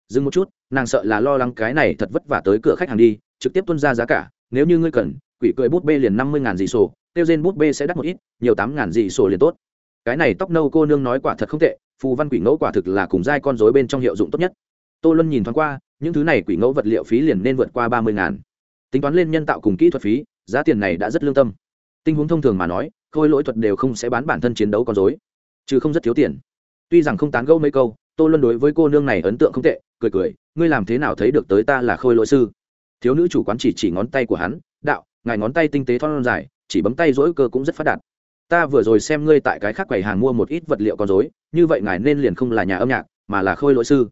Dừng một chút, nàng sợ là lo lắng cái này thật vất vả tới cửa khách hàng đi, trực tiếp tuân ra giá cả, nếu như ngươi cần, quỷ cười bút bê liền năm mươi ngàn dị sổ, tiêu trên bút bê sẽ đắt một ít, nhiều tám ngàn dị sổ liền tốt. Cái này tóc nâu cô nương nói quả thật không tệ, phù văn quỷ ngẫu quả thực là cùng giai con dối bên trong hiệu dụng tốt nhất. Tô luân nhìn thoáng qua, những thứ này quỷ ngẫu vật liệu phí liền nên vượt qua ba mươi ngàn. Tính toán lên nhân tạo cùng kỹ thuật phí, giá tiền này đã rất lương tâm. Tình huống thông thường mà nói khôi lỗi thuật đều không sẽ bán bản thân chiến đấu con dối chứ không rất thiếu tiền. Tuy rằng không tán gẫu mấy câu, tô luân đối với cô nương này ấn tượng không tệ, cười cười, ngươi làm thế nào thấy được tới ta là khôi lỗi sư? Thiếu nữ chủ quán chỉ chỉ ngón tay của hắn, đạo, ngài ngón tay tinh tế thon dài, chỉ bấm tay dỗi cơ cũng rất phát đạt. Ta vừa rồi xem ngươi tại cái khác quầy hàng mua một ít vật liệu con dối như vậy ngài nên liền không là nhà âm nhạc, mà là khôi lỗi sư.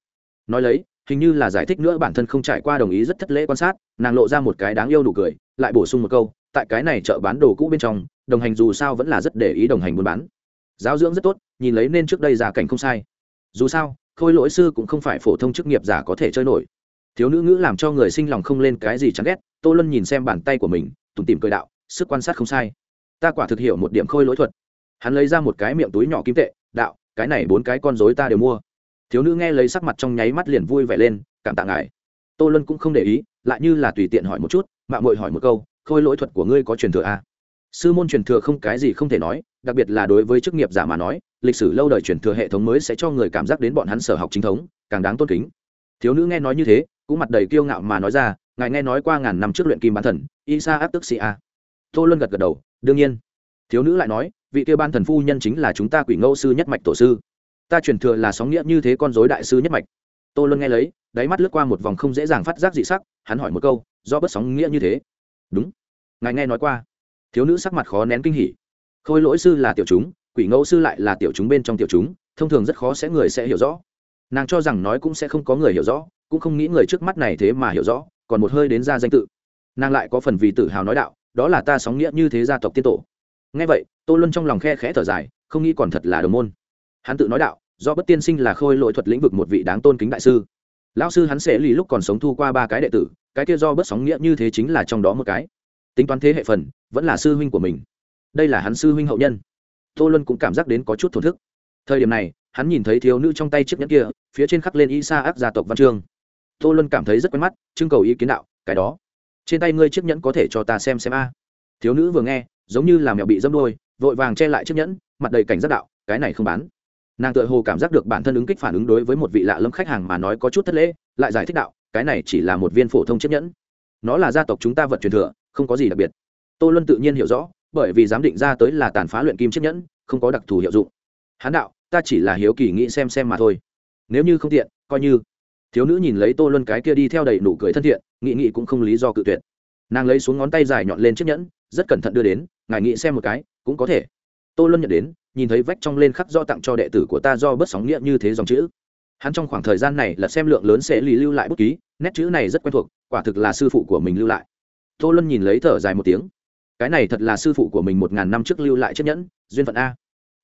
Nói lấy, hình như là giải thích nữa bản thân không trải qua đồng ý rất thất lễ quan sát, nàng lộ ra một cái đáng yêu đủ cười, lại bổ sung một câu tại cái này chợ bán đồ cũ bên trong, đồng hành dù sao vẫn là rất để ý đồng hành buôn bán. Giáo dưỡng rất tốt, nhìn lấy nên trước đây giả cảnh không sai. Dù sao, khôi lỗi sư cũng không phải phổ thông chức nghiệp giả có thể chơi nổi. Thiếu nữ ngữ làm cho người sinh lòng không lên cái gì chán ghét, tô luân nhìn xem bàn tay của mình tùng tìm cười đạo, sức quan sát không sai. Ta quả thực hiểu một điểm khôi lỗi thuật. Hắn lấy ra một cái miệng túi nhỏ kim tệ, đạo, cái này bốn cái con dối ta đều mua. Thiếu nữ nghe lấy sắc mặt trong nháy mắt liền vui vẻ lên, cảm tạ ngài. Tô luân cũng không để ý, lại như là tùy tiện hỏi một chút mạng mội hỏi một câu khôi lỗi thuật của ngươi có truyền thừa à? sư môn truyền thừa không cái gì không thể nói, đặc biệt là đối với chức nghiệp giả mà nói, lịch sử lâu đời truyền thừa hệ thống mới sẽ cho người cảm giác đến bọn hắn sở học chính thống, càng đáng tôn kính. Thiếu nữ nghe nói như thế, cũng mặt đầy kiêu ngạo mà nói ra, ngài nghe nói qua ngàn năm trước luyện kim bán thần, isa áp tức sĩ a. Tô luân gật gật đầu, đương nhiên. Thiếu nữ lại nói, vị kia ban thần phu nhân chính là chúng ta quỷ ngẫu sư nhất mạch tổ sư. Ta truyền thừa là sóng nghĩa như thế con dối đại sư nhất mạch. Tô luân nghe lấy, đáy mắt lướt qua một vòng không dễ dàng phát giác dị sắc, hắn hỏi một câu, do bất sóng nghĩa như thế? Đúng. Ngài nghe nói qua. Thiếu nữ sắc mặt khó nén kinh hỉ. Khôi lỗi sư là tiểu chúng, quỷ ngẫu sư lại là tiểu chúng bên trong tiểu chúng, thông thường rất khó sẽ người sẽ hiểu rõ. Nàng cho rằng nói cũng sẽ không có người hiểu rõ, cũng không nghĩ người trước mắt này thế mà hiểu rõ, còn một hơi đến ra danh tự. Nàng lại có phần vì tự hào nói đạo, đó là ta sóng nghĩa như thế gia tộc tiên tổ. Ngay vậy, tô luân trong lòng khe khẽ thở dài, không nghĩ còn thật là đồng môn. Hắn tự nói đạo, do bất tiên sinh là khôi lỗi thuật lĩnh vực một vị đáng tôn kính đại sư. Lão sư hắn sẽ lì lúc còn sống thu qua ba cái đệ tử cái kia do bớt sóng nghĩa như thế chính là trong đó một cái. Tính toán thế hệ phần, vẫn là sư huynh của mình. Đây là hắn sư huynh hậu nhân. Tô luân cũng cảm giác đến có chút thổn thức. Thời điểm này, hắn nhìn thấy thiếu nữ trong tay chiếc nhẫn kia, phía trên khắc lên y sa áp gia tộc văn chương. Tô luân cảm thấy rất quen mắt, trưng cầu ý kiến đạo, cái đó, trên tay ngươi chiếc nhẫn có thể cho ta xem xem a. Thiếu nữ vừa nghe, giống như là mèo bị dâm đôi vội vàng che lại chiếc nhẫn, mặt đầy cảnh giác đạo, cái này không bán. Nàng tự hồ cảm giác được bản thân ứng kích phản ứng đối với một vị lạ lâm khách hàng mà nói có chút thất lễ, lại giải thích đạo cái này chỉ là một viên phổ thông chiếc nhẫn. Nó là gia tộc chúng ta vật truyền thừa, không có gì đặc biệt. Tô luân tự nhiên hiểu rõ, bởi vì giám định ra tới là tàn phá luyện kim chiếc nhẫn, không có đặc thù hiệu dụng. Hán đạo, ta chỉ là hiếu kỳ nghĩ xem xem mà thôi. Nếu như không tiện, coi như. Thiếu nữ nhìn lấy tô luân cái kia đi theo đầy nụ cười thân thiện nghị nghị cũng không lý do cự tuyệt. Nàng lấy xuống ngón tay dài nhọn lên chiếc nhẫn, rất cẩn thận đưa đến, ngài nghĩ xem một cái, cũng có thể. Tô luân nhận đến, nhìn thấy vách trong lên khắc do tặng cho đệ tử của ta do bớt sóng nghĩa như thế dòng chữ. Hắn trong khoảng thời gian này là xem lượng lớn sẽ lì lưu lại bút ký nét chữ này rất quen thuộc, quả thực là sư phụ của mình lưu lại. Tô luân nhìn lấy thở dài một tiếng. Cái này thật là sư phụ của mình một ngàn năm trước lưu lại chiếc nhẫn, duyên phận a.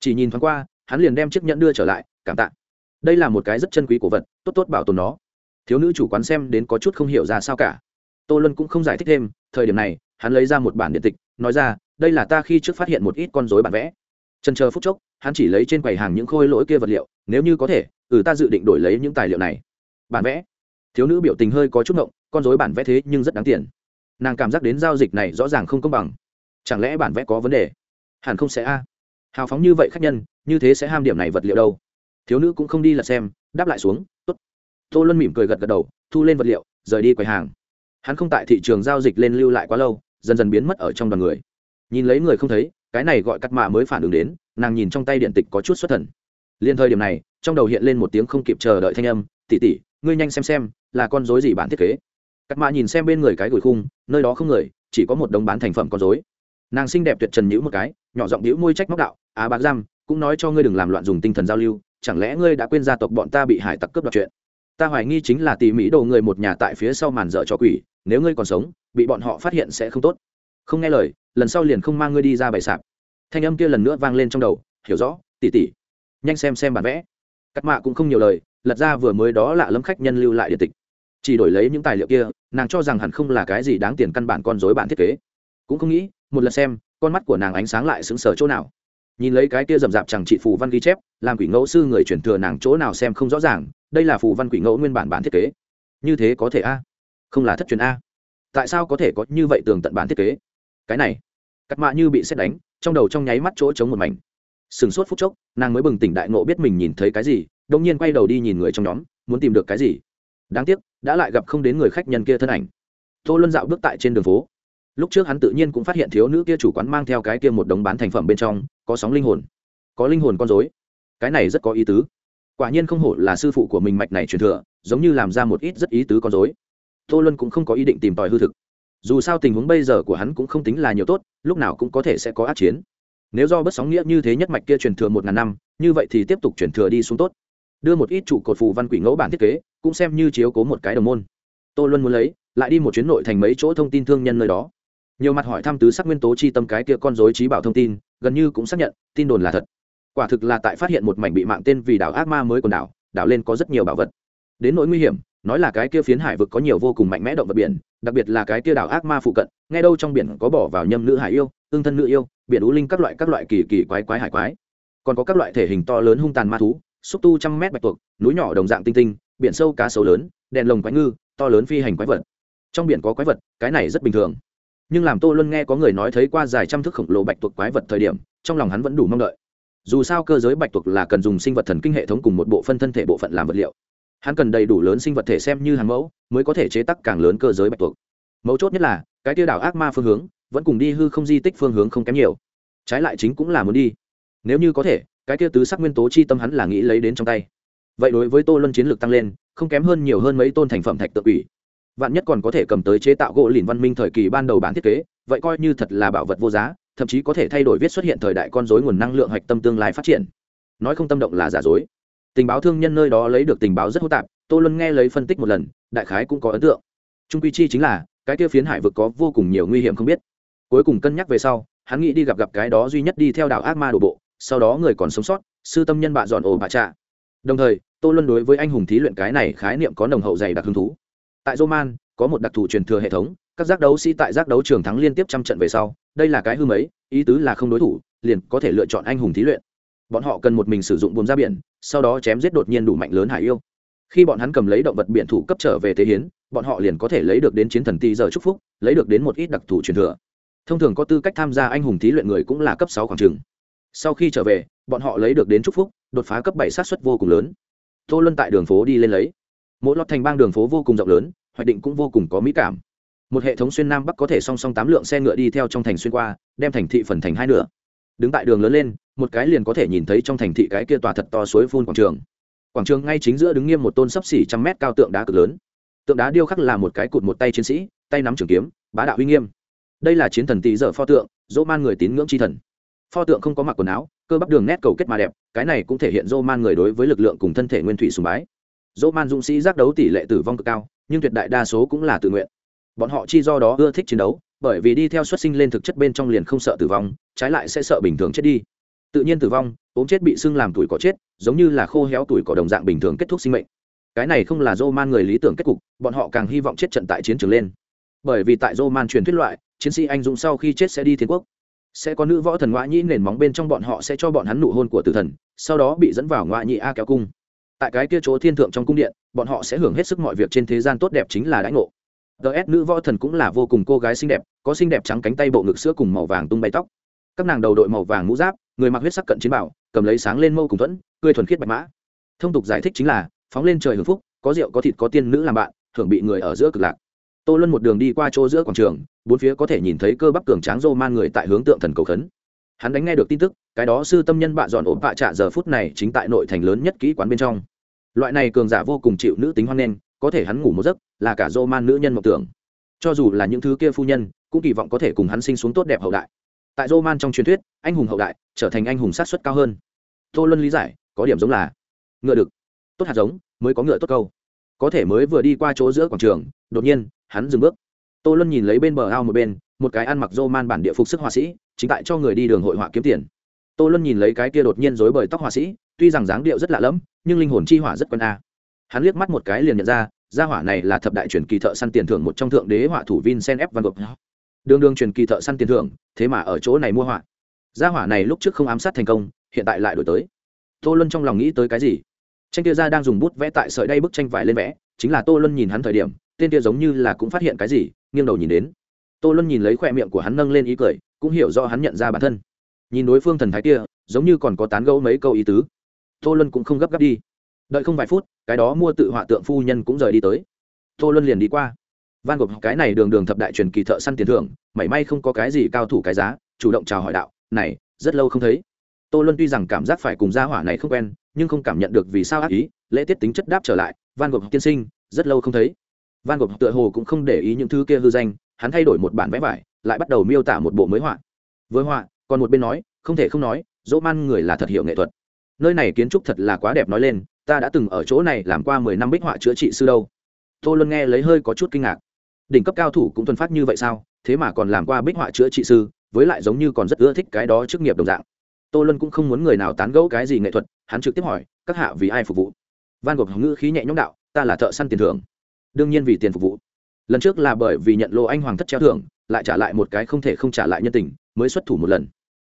Chỉ nhìn thoáng qua, hắn liền đem chiếc nhẫn đưa trở lại, cảm tạ. Đây là một cái rất chân quý của vật, tốt tốt bảo tồn nó. Thiếu nữ chủ quán xem đến có chút không hiểu ra sao cả. Tô luân cũng không giải thích thêm, thời điểm này, hắn lấy ra một bản điện tịch, nói ra, đây là ta khi trước phát hiện một ít con dối bản vẽ. Trần chờ phút chốc, hắn chỉ lấy trên quầy hàng những khôi lỗi kia vật liệu, nếu như có thể ừ ta dự định đổi lấy những tài liệu này. Bản vẽ thiếu nữ biểu tình hơi có chút ngộng, con dối bản vẽ thế nhưng rất đáng tiền. Nàng cảm giác đến giao dịch này rõ ràng không công bằng. Chẳng lẽ bản vẽ có vấn đề? Hẳn không sẽ a. Hào phóng như vậy khách nhân, như thế sẽ ham điểm này vật liệu đâu? Thiếu nữ cũng không đi lật xem, đáp lại xuống, tốt. Tô luân mỉm cười gật gật đầu, thu lên vật liệu, rời đi quầy hàng. Hắn không tại thị trường giao dịch lên lưu lại quá lâu, dần dần biến mất ở trong đoàn người. Nhìn lấy người không thấy, cái này gọi cắt mạ mới phản ứng đến, nàng nhìn trong tay điện tịch có chút xuất thần. Liên thời điểm này, trong đầu hiện lên một tiếng không kịp chờ đợi thanh âm tỉ tỉ ngươi nhanh xem xem là con dối gì bản thiết kế? Cắt mạ nhìn xem bên người cái gửi khung, nơi đó không người, chỉ có một đống bán thành phẩm con dối nàng xinh đẹp tuyệt trần nhữ một cái, nhỏ giọng nhữ môi trách móc đạo, á bạc giam cũng nói cho ngươi đừng làm loạn dùng tinh thần giao lưu, chẳng lẽ ngươi đã quên gia tộc bọn ta bị hải tặc cướp đoạt chuyện? Ta hoài nghi chính là tỉ mỹ đồ người một nhà tại phía sau màn dở cho quỷ, nếu ngươi còn sống, bị bọn họ phát hiện sẽ không tốt. Không nghe lời, lần sau liền không mang ngươi đi ra bày sạp. Thanh âm kia lần nữa vang lên trong đầu, hiểu rõ, tỉ tỉ, nhanh xem xem bản vẽ. Cắt mạ cũng không nhiều lời, lật ra vừa mới đó lạ lẫm khách nhân lưu lại địa tịch chỉ đổi lấy những tài liệu kia, nàng cho rằng hẳn không là cái gì đáng tiền căn bản con dối bản thiết kế. Cũng không nghĩ, một lần xem, con mắt của nàng ánh sáng lại xứng sở chỗ nào. Nhìn lấy cái kia rậm rạp chẳng chị phù văn ghi chép, làm quỷ ngẫu sư người truyền thừa nàng chỗ nào xem không rõ ràng, đây là phù văn quỷ ngẫu nguyên bản bản thiết kế. Như thế có thể a? Không là thất truyền a? Tại sao có thể có như vậy tường tận bản thiết kế? Cái này, cắt mạ như bị xét đánh, trong đầu trong nháy mắt chỗ trống một mảnh. Sừng sốt phút chốc, nàng mới bừng tỉnh đại ngộ biết mình nhìn thấy cái gì đông nhiên quay đầu đi nhìn người trong nhóm, muốn tìm được cái gì đáng tiếc, đã lại gặp không đến người khách nhân kia thân ảnh. Tô luân dạo bước tại trên đường phố. Lúc trước hắn tự nhiên cũng phát hiện thiếu nữ kia chủ quán mang theo cái kia một đống bán thành phẩm bên trong, có sóng linh hồn. Có linh hồn con dối cái này rất có ý tứ. Quả nhiên không hổ là sư phụ của mình mạch này truyền thừa, giống như làm ra một ít rất ý tứ con dối tô luân cũng không có ý định tìm tòi hư thực. Dù sao tình huống bây giờ của hắn cũng không tính là nhiều tốt, lúc nào cũng có thể sẽ có át chiến. Nếu do bất sóng nghĩa như thế nhất mạch kia truyền thừa một ngàn năm, như vậy thì tiếp tục truyền thừa đi xuống tốt đưa một ít trụ cột phù văn quỷ ngẫu bản thiết kế, cũng xem như chiếu cố một cái đồng môn. Tô luân muốn lấy, lại đi một chuyến nội thành mấy chỗ thông tin thương nhân nơi đó. Nhiều mặt hỏi thăm tứ sắc nguyên tố chi tâm cái kia con dối trí bảo thông tin, gần như cũng xác nhận, tin đồn là thật. Quả thực là tại phát hiện một mảnh bị mạng tên vì đảo ác ma mới còn đảo đảo lên có rất nhiều bảo vật. Đến nỗi nguy hiểm, nói là cái kia phiến hải vực có nhiều vô cùng mạnh mẽ động vật biển, đặc biệt là cái kia đảo ác ma phụ cận, nghe đâu trong biển có bỏ vào nhâm nữ hải yêu tương thân nữ yêu, biển ú linh các loại các loại kỳ kỳ quái quái hải quái. Còn có các loại thể hình to lớn hung tàn ma thú xúc tu trăm mét bạch tuộc, núi nhỏ đồng dạng tinh tinh, biển sâu cá sấu lớn, đèn lồng quái ngư, to lớn phi hành quái vật. Trong biển có quái vật, cái này rất bình thường. Nhưng làm tô luân nghe có người nói thấy qua dài trăm thước khổng lồ bạch tuộc quái vật thời điểm, trong lòng hắn vẫn đủ mong đợi. Dù sao cơ giới bạch tuộc là cần dùng sinh vật thần kinh hệ thống cùng một bộ phân thân thể bộ phận làm vật liệu. Hắn cần đầy đủ lớn sinh vật thể xem như hàng mẫu, mới có thể chế tắc càng lớn cơ giới bạch tuộc. Mấu chốt nhất là, cái tiêu đảo ác ma phương hướng, vẫn cùng đi hư không di tích phương hướng không kém nhiều. Trái lại chính cũng là muốn đi. Nếu như có thể cái tiêu tứ sắc nguyên tố chi tâm hắn là nghĩ lấy đến trong tay. Vậy đối với tô luân chiến lược tăng lên, không kém hơn nhiều hơn mấy tôn thành phẩm thạch tự ủy vạn nhất còn có thể cầm tới chế tạo gỗ lìn văn minh thời kỳ ban đầu bản thiết kế, vậy coi như thật là bảo vật vô giá, thậm chí có thể thay đổi viết xuất hiện thời đại con dối nguồn năng lượng hạch tâm tương lai phát triển. Nói không tâm động là giả dối. Tình báo thương nhân nơi đó lấy được tình báo rất hô tạp, tô luân nghe lấy phân tích một lần, đại khái cũng có ấn tượng. Trung quy chi chính là, cái kia phiến hải vực có vô cùng nhiều nguy hiểm không biết. Cuối cùng cân nhắc về sau, hắn nghĩ đi gặp gặp cái đó duy nhất đi theo đảo ác ma đổ bộ sau đó người còn sống sót, sư tâm nhân bạ dọn ổ bạ trạ. Đồng thời, tô luân đối với anh hùng thí luyện cái này khái niệm có nồng hậu dày đặc hứng thú. Tại roman, có một đặc thù truyền thừa hệ thống, các giác đấu sĩ tại giác đấu trường thắng liên tiếp trăm trận về sau, đây là cái hư mấy, ý tứ là không đối thủ, liền có thể lựa chọn anh hùng thí luyện. Bọn họ cần một mình sử dụng buồm ra biển, sau đó chém giết đột nhiên đủ mạnh lớn hải yêu. Khi bọn hắn cầm lấy động vật biển thủ cấp trở về thế hiến, bọn họ liền có thể lấy được đến chiến thần ti giờ chúc phúc, lấy được đến một ít đặc thù truyền thừa. Thông thường có tư cách tham gia anh hùng thí luyện người cũng là cấp sáu khoảng trường sau khi trở về, bọn họ lấy được đến chúc phúc, đột phá cấp bảy sát xuất vô cùng lớn. Tô luân tại đường phố đi lên lấy. Mỗi lọt thành bang đường phố vô cùng rộng lớn, hoạch định cũng vô cùng có mỹ cảm. Một hệ thống xuyên nam bắc có thể song song tám lượng xe ngựa đi theo trong thành xuyên qua, đem thành thị phần thành hai nửa. Đứng tại đường lớn lên, một cái liền có thể nhìn thấy trong thành thị cái kia tòa thật to suối phun quảng trường. Quảng trường ngay chính giữa đứng nghiêm một tôn sấp xỉ trăm mét cao tượng đá cực lớn. Tượng đá điêu khắc là một cái cụt một tay chiến sĩ, tay nắm trường kiếm, bá đạo uy nghiêm. Đây là chiến thần tỷ dở pho tượng, dỗ man người tín ngưỡng c h i thần pho tượng không có mặc quần áo, cơ bắp đường nét cầu kết mà đẹp, cái này cũng thể hiện dô man người đối với lực lượng cùng thân thể nguyên thủy sùng bái. Dô man dũng sĩ giác đấu tỷ lệ tử vong cực cao, nhưng tuyệt đại đa số cũng là tự nguyện. Bọn họ chi do đó ưa thích chiến đấu, bởi vì đi theo xuất sinh lên thực chất bên trong liền không sợ tử vong, trái lại sẽ sợ bình thường chết đi. Tự nhiên tử vong, ốm chết bị sưng làm tuổi có chết, giống như là khô héo tuổi cỏ đồng dạng bình thường kết thúc sinh mệnh. Cái này không là dô man người lý tưởng kết cục, bọn họ càng hy vọng chết trận tại chiến trường lên. Bởi vì tại dô man truyền thuyết loại, chiến sĩ anh dũng sau khi chết sẽ đi thiên quốc sẽ có nữ võ thần ngoại nhĩ nền móng bên trong bọn họ sẽ cho bọn hắn nụ hôn của tử thần, sau đó bị dẫn vào ngoại nhĩ a kéo cung. Tại cái kia chỗ thiên thượng trong cung điện, bọn họ sẽ hưởng hết sức mọi việc trên thế gian tốt đẹp chính là đãi ngộ. Ts nữ võ thần cũng là vô cùng cô gái xinh đẹp, có xinh đẹp trắng cánh tay bộ ngực sữa cùng màu vàng tung bay tóc. Các nàng đầu đội màu vàng mũ giáp, người mặc huyết sắc cận chiến bảo, cầm lấy sáng lên mâu cùng thuẫn, cười thuần khiết bạch mã. Thông tục giải thích chính là, phóng lên trời hưởng phúc, có rượu có thịt có tiên nữ làm bạn thường bị người ở giữa cực lạc tô luân một đường đi qua chỗ giữa quảng trường, bốn phía có thể nhìn thấy cơ bắp cường tráng rô man người tại hướng tượng thần cầu khấn. Hắn đánh nghe được tin tức, cái đó sư tâm nhân bạ dọn ổn bạ trạ giờ phút này chính tại nội thành lớn nhất kỹ quán bên trong. Loại này cường giả vô cùng chịu nữ tính hoan nghênh, có thể hắn ngủ một giấc, là cả rô man nữ nhân mộng tưởng. Cho dù là những thứ kia phu nhân, cũng kỳ vọng có thể cùng hắn sinh xuống tốt đẹp hậu đại. Tại rô man trong truyền thuyết, anh hùng hậu đại, trở thành anh hùng sát xuất cao hơn. Tô luân lý giải, có điểm giống là, ngựa đực tốt hạt giống, mới có ngựa tốt câu. Có thể mới vừa đi qua chỗ giữa quảng trường, đột nhiên hắn dừng bước. Tô luân nhìn lấy bên bờ ao một bên, một cái ăn mặc dô man bản địa phục sức họa sĩ, chính tại cho người đi đường hội họa kiếm tiền. Tô luân nhìn lấy cái kia đột nhiên dối bời tóc họa sĩ, tuy rằng dáng điệu rất lạ lẫm, nhưng linh hồn chi hỏa rất quen a. Hắn liếc mắt một cái liền nhận ra, gia hỏa này là thập đại truyền kỳ thợ săn tiền thưởng một trong thượng đế họa thủ vincent f. Van gogh. Đường đường truyền kỳ thợ săn tiền thưởng, thế mà ở chỗ này mua họa. Gia hỏa này lúc trước không ám sát thành công, hiện tại lại đổi tới. Tô luân trong lòng nghĩ tới cái gì? Tranh kia ra đang dùng bút vẽ tại sợi đay bức tranh vải lên vẽ, chính là tô luân nhìn hắn thời điểm tên kia giống như là cũng phát hiện cái gì, nghiêng đầu nhìn đến. Tô luân nhìn lấy khoe miệng của hắn nâng lên ý cười, cũng hiểu do hắn nhận ra bản thân. Nhìn đối phương thần thái kia, giống như còn có tán gẫu mấy câu ý tứ. Tô luân cũng không gấp gáp đi. Đợi không vài phút, cái đó mua tự họa tượng phu nhân cũng rời đi tới. Tô luân liền đi qua. Van gộp cái này đường đường thập đại truyền kỳ thợ săn tiền thưởng, mảy may không có cái gì cao thủ cái giá, chủ động chào hỏi đạo, này, rất lâu không thấy. Tô luân tuy rằng cảm giác phải cùng gia hỏa này không quen, nhưng không cảm nhận được vì sao ác ý, lễ tiết tính chất đáp trở lại, van gộp tiên sinh, rất lâu không thấy van gộp tựa hồ cũng không để ý những thứ kia hư danh, hắn thay đổi một bản vẽ vải, lại bắt đầu miêu tả một bộ mới họa. Với họa, còn một bên nói, không thể không nói dỗ man người là thật hiệu nghệ thuật. Nơi này kiến trúc thật là quá đẹp nói lên, ta đã từng ở chỗ này làm qua mười năm bích họa chữa trị sư đâu. Tô luân nghe lấy hơi có chút kinh ngạc. Đỉnh cấp cao thủ cũng thuần phát như vậy sao? Thế mà còn làm qua bích họa chữa trị sư, với lại giống như còn rất ưa thích cái đó chức nghiệp đồng dạng. Tô luân cũng không muốn người nào tán gẫu cái gì nghệ thuật, hắn trực tiếp hỏi, các hạ vì ai phục vụ? Van gộp ngữ khí nhẹ nhõm đạo, ta là thợ săn tiền thưởng đương nhiên vì tiền phục vụ. Lần trước là bởi vì nhận lô anh hoàng thất treo thưởng, lại trả lại một cái không thể không trả lại nhân tình, mới xuất thủ một lần.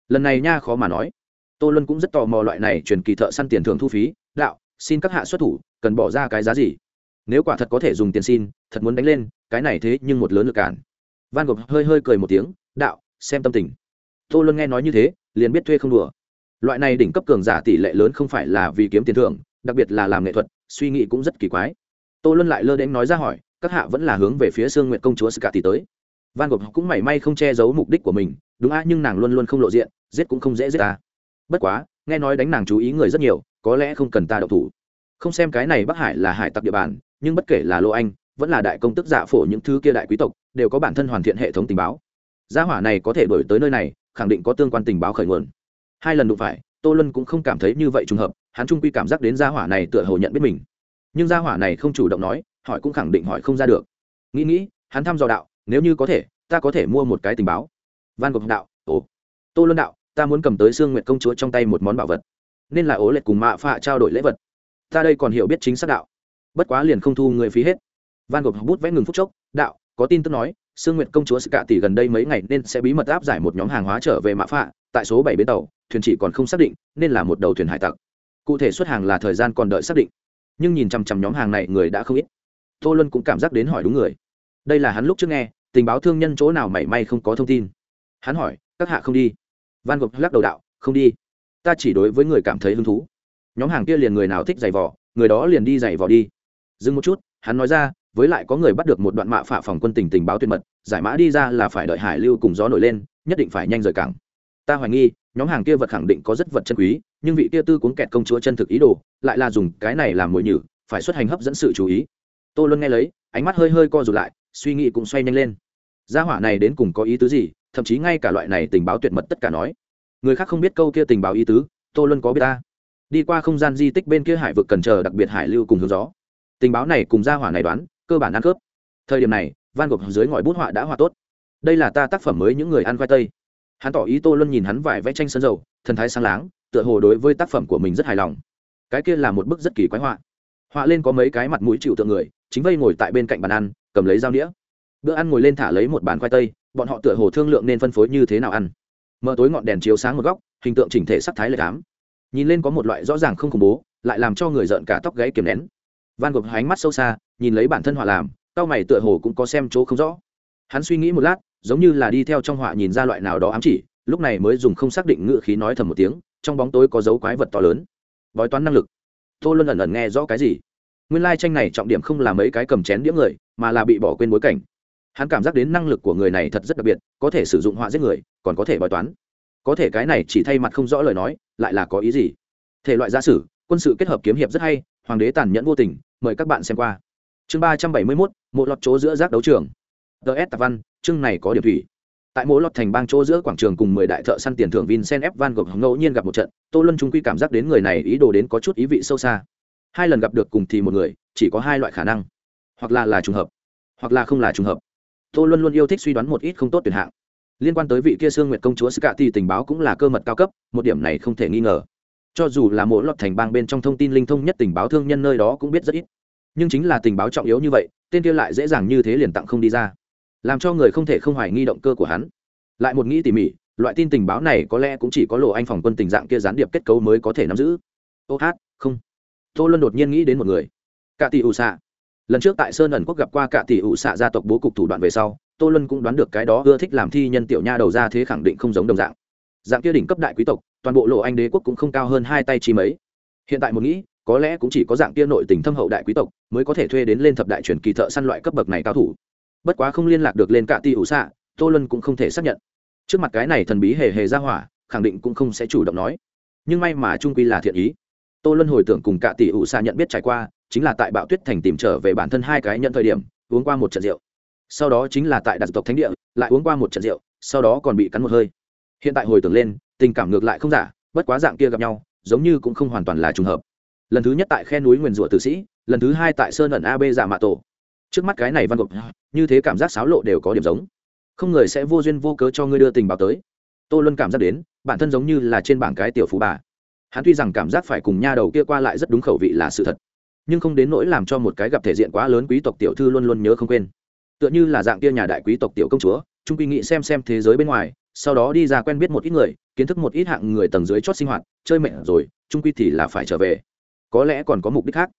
Lần này nha khó mà nói. Tô luân cũng rất tò mò loại này truyền kỳ thợ săn tiền thưởng thu phí, đạo, xin các hạ xuất thủ, cần bỏ ra cái giá gì? Nếu quả thật có thể dùng tiền xin, thật muốn đánh lên, cái này thế nhưng một lớn lực cản. Van gộp hơi hơi cười một tiếng, đạo, xem tâm tình. Tô luân nghe nói như thế, liền biết thuê không đùa. Loại này đỉnh cấp cường giả tỷ lệ lớn không phải là vì kiếm tiền thưởng, đặc biệt là làm nghệ thuật, suy nghĩ cũng rất kỳ quái tô luân lại lơ đến nói ra hỏi, các hạ vẫn là hướng về phía sương nguyện công chúa ska tỷ tới. Van gogh cũng mảy may không che giấu mục đích của mình, đúng a nhưng nàng luôn luôn không lộ diện, giết cũng không dễ giết ta. Bất quá, nghe nói đánh nàng chú ý người rất nhiều, có lẽ không cần ta độc thủ. Không xem cái này bắc hải là hải tặc địa bàn, nhưng bất kể là lô anh, vẫn là đại công tức dạ phổ những thứ kia đại quý tộc, đều có bản thân hoàn thiện hệ thống tình báo. Gia hỏa này có thể đổi tới nơi này, khẳng định có tương quan tình báo khởi nguồn. Hai lần đụng phải, tô luân cũng không cảm thấy như vậy trùng hợp, hắn trung quy cảm giác đến gia hỏa này tựa hồ nhận biết mình nhưng gia hỏa này không chủ động nói, hỏi cũng khẳng định hỏi không ra được. Nghĩ nghĩ, hắn thăm dò đạo, nếu như có thể, ta có thể mua một cái tình báo. Van gogh đạo, ồ. Tô luân đạo, ta muốn cầm tới sương nguyệt công chúa trong tay một món bảo vật. Nên là ố lệch cùng mạ phạ trao đổi lễ vật. Ta đây còn hiểu biết chính xác đạo. Bất quá liền không thu người phí hết. Van gogh bút vẽ ngừng phút chốc, đạo, có tin tức nói, sương nguyệt công chúa cạ tỷ gần đây mấy ngày nên sẽ bí mật áp giải một nhóm hàng hóa trở về mạ phạ, tại số bảy bến tàu, thuyền chỉ còn không xác định, nên là một đầu thuyền hải tặc. Cụ thể xuất hàng là thời gian còn đợi xác định nhưng nhìn chằm chằm nhóm hàng này người đã không ít. Tô luân cũng cảm giác đến hỏi đúng người. Đây là hắn lúc trước nghe, tình báo thương nhân chỗ nào mảy may không có thông tin. Hắn hỏi, các hạ không đi? Van gục lắc đầu đạo, không đi. Ta chỉ đối với người cảm thấy hứng thú. Nhóm hàng kia liền người nào thích giày vò, người đó liền đi giày vò đi. Dừng một chút, hắn nói ra, với lại có người bắt được một đoạn mạ phạ phòng quân tình tình báo tuyệt mật, giải mã đi ra là phải đợi hải lưu cùng gió nổi lên, nhất định phải nhanh rời cảng. Ta hoài nghi, nhóm hàng kia vật khẳng định có rất vật chân quý nhưng vị kia tư cuốn kẹt công chúa chân thực ý đồ lại là dùng cái này làm mồi nhử, phải xuất hành hấp dẫn sự chú ý. Tô luân nghe lấy, ánh mắt hơi hơi co rụt lại, suy nghĩ cũng xoay nhanh lên. Gia hỏa này đến cùng có ý tứ gì? Thậm chí ngay cả loại này tình báo tuyệt mật tất cả nói. Người khác không biết câu kia tình báo ý tứ, tô luân có biết ta? Đi qua không gian di tích bên kia hải vực cần chờ đặc biệt hải lưu cùng hướng gió. Tình báo này cùng gia hỏa này đoán, cơ bản ăn cướp thời điểm này, van gục dưới ngòi bút họa đã họa tốt. Đây là ta tác phẩm mới những người ăn khoai tây. Hắn tỏ ý tô luân nhìn hắn vải vẽ tranh sân dầu, thần thái sáng láng tựa hồ đối với tác phẩm của mình rất hài lòng. Cái kia là một bức rất kỳ quái họa. Họa lên có mấy cái mặt mũi chịu tượng người, chính vây ngồi tại bên cạnh bàn ăn, cầm lấy dao đĩa bữa ăn ngồi lên thả lấy một bàn khoai tây, bọn họ tựa hồ thương lượng nên phân phối như thế nào ăn. Mở tối ngọn đèn chiếu sáng một góc, hình tượng chỉnh thể sắc thái lệch ám. Nhìn lên có một loại rõ ràng không khủng bố, lại làm cho người giận cả tóc gáy kiềm nén. Van gogh ánh mắt sâu xa, nhìn lấy bản thân họa làm tao mày tựa hồ cũng có xem chỗ không rõ. Hắn suy nghĩ một lát, giống như là đi theo trong họa nhìn ra loại nào đó ám chỉ, lúc này mới dùng không xác định ngự khí nói thầm một tiếng trong bóng tối có dấu quái vật to lớn. Bói toán năng lực. Tô luân ẩn ẩn nghe rõ cái gì? Nguyên lai tranh này trọng điểm không là mấy cái cầm chén đĩa người, mà là bị bỏ quên bối cảnh. Hắn cảm giác đến năng lực của người này thật rất đặc biệt, có thể sử dụng họa giết người, còn có thể bói toán. Có thể cái này chỉ thay mặt không rõ lời nói, lại là có ý gì? Thể loại gia sử, quân sự kết hợp kiếm hiệp rất hay, hoàng đế tàn nhẫn vô tình, mời các bạn xem qua. Chương ba trăm bảy mươi mốt, một lọt chỗ giữa giác đấu trường. Ts tạp văn, chương này có điểm thủy tại mỗi lọt thành bang chỗ giữa quảng trường cùng mười đại thợ săn tiền thưởng vincent f. Van gogh ngẫu nhiên gặp một trận, tô luân trung quy cảm giác đến người này ý đồ đến có chút ý vị sâu xa. Hai lần gặp được cùng thì một người, chỉ có hai loại khả năng. Hoặc là là trùng hợp, hoặc là không là trùng hợp. Tô luân luôn yêu thích suy đoán một ít không tốt tuyển hạng. Liên quan tới vị kia sương nguyệt công chúa scati tình báo cũng là cơ mật cao cấp, một điểm này không thể nghi ngờ. Cho dù là mỗi lọt thành bang bên trong thông tin linh thông nhất tình báo thương nhân nơi đó cũng biết rất ít. Nhưng chính là tình báo trọng yếu như vậy, tên kia lại dễ dàng như thế liền tặng không đi ra làm cho người không thể không hoài nghi động cơ của hắn. Lại một nghĩ tỉ mỉ, loại tin tình báo này có lẽ cũng chỉ có lộ anh phòng quân tình dạng kia gián điệp kết cấu mới có thể nắm giữ. Ô hát, không. Tô luân đột nhiên nghĩ đến một người. Cả tỷ ủ xạ lần trước tại sơn ẩn quốc gặp qua cả tỷ ủ xạ gia tộc bố cục thủ đoạn về sau, tô luân cũng đoán được cái đó ưa thích làm thi nhân tiểu nha đầu ra thế khẳng định không giống đồng dạng. Dạng kia đỉnh cấp đại quý tộc, toàn bộ lộ anh đế quốc cũng không cao hơn hai tay chi mấy. Hiện tại một nghĩ, có lẽ cũng chỉ có dạng kia nội tình thâm hậu đại quý tộc mới có thể thuê đến lên thập đại truyền kỳ thợ săn loại cấp bậc này cao thủ bất quá không liên lạc được lên cả tỷ ủ xạ, tô luân cũng không thể xác nhận. Trước mặt cái này thần bí hề hề ra hỏa, khẳng định cũng không sẽ chủ động nói. Nhưng may mà trung quy là thiện ý. Tô luân hồi tưởng cùng cả tỷ ủ xạ nhận biết trải qua, chính là tại bạo tuyết thành tìm trở về bản thân hai cái nhận thời điểm, uống qua một trận rượu. Sau đó chính là tại đặc tộc thánh địa, lại uống qua một trận rượu, sau đó còn bị cắn một hơi. Hiện tại hồi tưởng lên, tình cảm ngược lại không giả, bất quá dạng kia gặp nhau, giống như cũng không hoàn toàn là trùng hợp. Lần thứ nhất tại khe núi nguyền rủa tử sĩ, lần thứ hai tại sơn ẩn ab giả mạ tổ trước mắt cái này văn gộp, như thế cảm giác xáo lộ đều có điểm giống. Không người sẽ vô duyên vô cớ cho ngươi đưa tình báo tới. Tô luân cảm giác đến, bản thân giống như là trên bảng cái tiểu phú bà. Hắn tuy rằng cảm giác phải cùng nha đầu kia qua lại rất đúng khẩu vị là sự thật, nhưng không đến nỗi làm cho một cái gặp thể diện quá lớn quý tộc tiểu thư luôn luôn nhớ không quên. Tựa như là dạng kia nhà đại quý tộc tiểu công chúa trung quy nghĩ xem xem thế giới bên ngoài, sau đó đi ra quen biết một ít người, kiến thức một ít hạng người tầng dưới chót sinh hoạt, chơi mệnh rồi trung quy thì là phải trở về. Có lẽ còn có mục đích khác.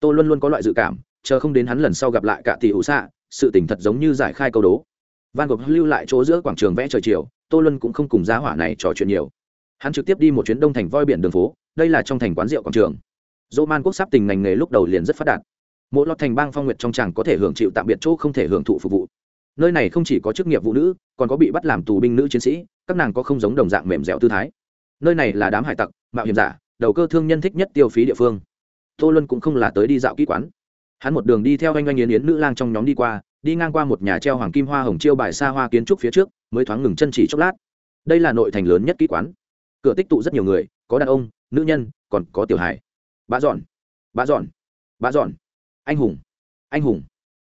Tôi luôn luôn có loại dự cảm chờ không đến hắn lần sau gặp lại cả tỷ hữu xạ, sự tình thật giống như giải khai câu đố. Van gogh lưu lại chỗ giữa quảng trường vẽ trời chiều, tô luân cũng không cùng giá hỏa này trò chuyện nhiều. Hắn trực tiếp đi một chuyến đông thành voi biển đường phố, đây là trong thành quán rượu quảng trường. Dỗ man quốc sắp tình ngành nghề lúc đầu liền rất phát đạt. Mỗi lọt thành bang phong nguyệt trong chàng có thể hưởng chịu tạm biệt chỗ không thể hưởng thụ phục vụ. Nơi này không chỉ có chức nghiệp phụ nữ, còn có bị bắt làm tù binh nữ chiến sĩ, các nàng có không giống đồng dạng mềm dẻo tư thái. Nơi này là đám hải tặc, mạo hiểm giả, đầu cơ thương nhân thích nhất tiêu phí địa phương. Tô luân cũng không là tới đi dạo kỹ quán hắn một đường đi theo anh anh yến yến nữ lang trong nhóm đi qua, đi ngang qua một nhà treo hoàng kim hoa hồng chiêu bài xa hoa kiến trúc phía trước, mới thoáng ngừng chân chỉ chốc lát. Đây là nội thành lớn nhất kỹ quán. Cửa tích tụ rất nhiều người, có đàn ông, nữ nhân, còn có tiểu hải bà dọn bà dọn bà dọn. Anh hùng anh hùng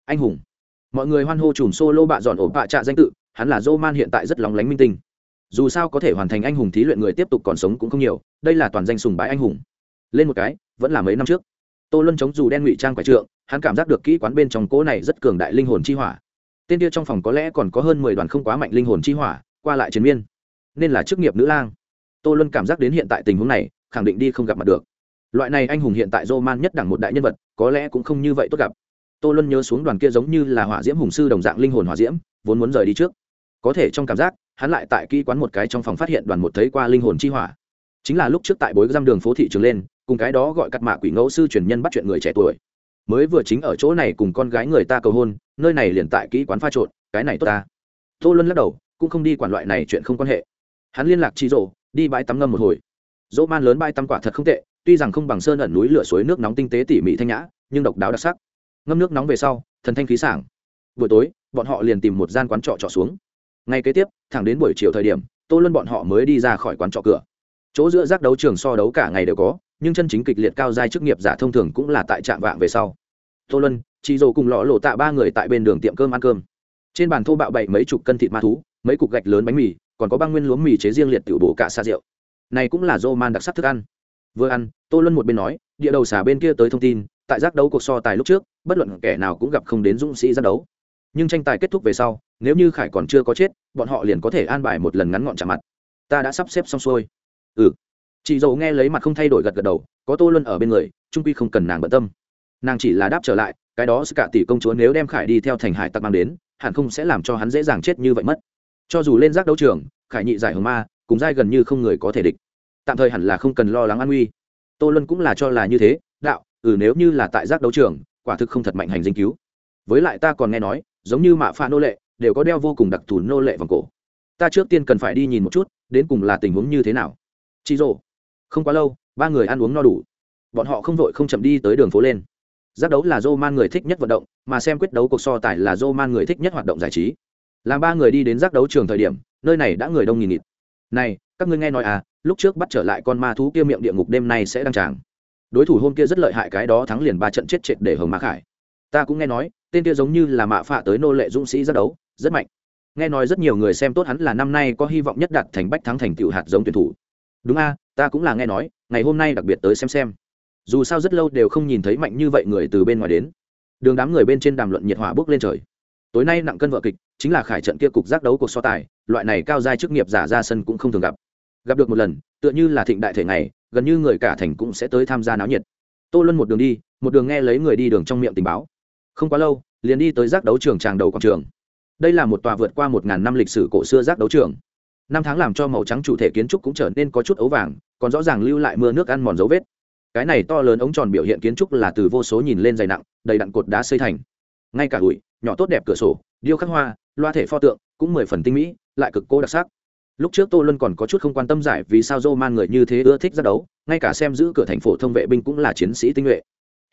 anh hùng. Mọi người hoan hô chùm solo bạ dọn ổ bạ trạ danh tự, hắn là dô man hiện tại rất lóng lánh minh tinh. Dù sao có thể hoàn thành anh hùng thí luyện người tiếp tục còn sống cũng không nhiều, đây là toàn danh sùng bái anh hùng. Lên một cái, vẫn là mấy năm trước. Tô luân chống dù đen ngụy trang quải trượng hắn cảm giác được kỹ quán bên trong cỗ này rất cường đại linh hồn chi hỏa. Tên kia trong phòng có lẽ còn có hơn mười đoàn không quá mạnh linh hồn chi hỏa, qua lại chiến miên. Nên là chức nghiệp nữ lang. Tô luân cảm giác đến hiện tại tình huống này, khẳng định đi không gặp mặt được. Loại này anh hùng hiện tại dô man nhất đẳng một đại nhân vật, có lẽ cũng không như vậy tốt gặp. Tô luân nhớ xuống đoàn kia giống như là hỏa diễm hùng sư đồng dạng linh hồn hỏa diễm, vốn muốn rời đi trước. Có thể trong cảm giác, hắn lại tại kỹ quán một cái trong phòng phát hiện đoàn một thấy qua linh hồn chi hỏa. Chính là lúc trước tại bối giam đường phố thị trường lên, cùng cái đó gọi cắt mạ quỷ ngẫu sư truyền nhân bắt chuyện người trẻ tuổi mới vừa chính ở chỗ này cùng con gái người ta cầu hôn, nơi này liền tại kỹ quán pha trộn, cái này tốt ta. Tô luân lắc đầu, cũng không đi quản loại này chuyện không quan hệ. Hắn liên lạc chi rộ đi bãi tắm ngâm một hồi. Dỗ man lớn bãi tắm quả thật không tệ, tuy rằng không bằng sơn ẩn núi lửa suối nước nóng tinh tế tỉ mỉ thanh nhã, nhưng độc đáo đặc sắc. Ngâm nước nóng về sau, thần thanh khí sảng. Buổi tối, bọn họ liền tìm một gian quán trọ trọ xuống. Ngay kế tiếp, thẳng đến buổi chiều thời điểm, tô luân bọn họ mới đi ra khỏi quán trọ cửa. Chỗ giữa giác đấu trường so đấu cả ngày đều có nhưng chân chính kịch liệt cao giai chức nghiệp giả thông thường cũng là tại trạm vạng về sau. Tô luân, chị dồ cùng lọ lộ tạ ba người tại bên đường tiệm cơm ăn cơm. Trên bàn thô bạo bậy mấy chục cân thịt ma thú, mấy cục gạch lớn bánh mì, còn có băng nguyên lúa mì chế riêng liệt tiểu bổ cả xa rượu. Này cũng là dô man đặc sắc thức ăn. Vừa ăn, tô luân một bên nói, địa đầu xả bên kia tới thông tin, tại giác đấu cuộc so tài lúc trước, bất luận kẻ nào cũng gặp không đến dũng sĩ giác đấu. Nhưng tranh tài kết thúc về sau, nếu như khải còn chưa có chết, bọn họ liền có thể an bài một lần ngắn gọn chạm mặt. Ta đã sắp xếp xong xuôi. Ừ chị dầu nghe lấy mặt không thay đổi gật gật đầu, có tô luân ở bên người, trung quy không cần nàng bận tâm. Nàng chỉ là đáp trở lại, cái đó cả tỷ công chúa nếu đem khải đi theo thành hải tặc mang đến, hẳn không sẽ làm cho hắn dễ dàng chết như vậy mất. Cho dù lên giác đấu trường, khải nhị giải hồng ma, cùng giai gần như không người có thể địch. Tạm thời hẳn là không cần lo lắng an nguy tô luân cũng là cho là như thế, đạo ừ nếu như là tại giác đấu trường, quả thực không thật mạnh hành dinh cứu. Với lại ta còn nghe nói, giống như mạ pha nô lệ, đều có đeo vô cùng đặc thù nô lệ vòng cổ. Ta trước tiên cần phải đi nhìn một chút, đến cùng là tình huống như thế nào. Chị rồ không quá lâu, ba người ăn uống no đủ. Bọn họ không vội không chậm đi tới đường phố lên. Giác đấu là dô man người thích nhất vận động, mà xem quyết đấu cuộc so tài là dô man người thích nhất hoạt động giải trí. Làm ba người đi đến giác đấu trường thời điểm, nơi này đã người đông nghìn nghịt. Này, các ngươi nghe nói à lúc trước bắt trở lại con ma thú kia miệng địa ngục đêm nay sẽ đăng tràng. Đối thủ hôm kia rất lợi hại cái đó thắng liền ba trận chết triệt để hồng mã khải ta cũng nghe nói, tên kia giống như là mạ phạ tới nô lệ dũng sĩ giác đấu, rất mạnh. Nghe nói rất nhiều người xem tốt hắn là năm nay có hy vọng nhất đạt thành bách thắng thành tựu hạt giống tuyển thủ đúng a, ta cũng là nghe nói, ngày hôm nay đặc biệt tới xem xem. Dù sao rất lâu đều không nhìn thấy mạnh như vậy người từ bên ngoài đến. Đường đám người bên trên đàm luận nhiệt hỏa bước lên trời. Tối nay nặng cân vợ kịch, chính là khải trận kia cục giác đấu cuộc so tài, loại này cao giai chức nghiệp giả ra sân cũng không thường gặp. Gặp được một lần, tựa như là thịnh đại thể này gần như người cả thành cũng sẽ tới tham gia náo nhiệt. Tô luân một đường đi, một đường nghe lấy người đi đường trong miệng tình báo. Không quá lâu, liền đi tới giác đấu trường tràng đầu quảng trường. Đây là một tòa vượt qua một ngàn năm lịch sử cổ xưa giác đấu trường năm tháng làm cho màu trắng chủ thể kiến trúc cũng trở nên có chút ấu vàng, còn rõ ràng lưu lại mưa nước ăn mòn dấu vết. Cái này to lớn ống tròn biểu hiện kiến trúc là từ vô số nhìn lên dày nặng, đầy đặn cột đá xây thành. Ngay cả ủi, nhỏ tốt đẹp cửa sổ, điêu khắc hoa, loa thể pho tượng, cũng mười phần tinh mỹ, lại cực cố đặc sắc. Lúc trước tô luân còn có chút không quan tâm giải vì sao dô man người như thế ưa thích giác đấu, ngay cả xem giữ cửa thành phố thông vệ binh cũng là chiến sĩ tinh nhuệ.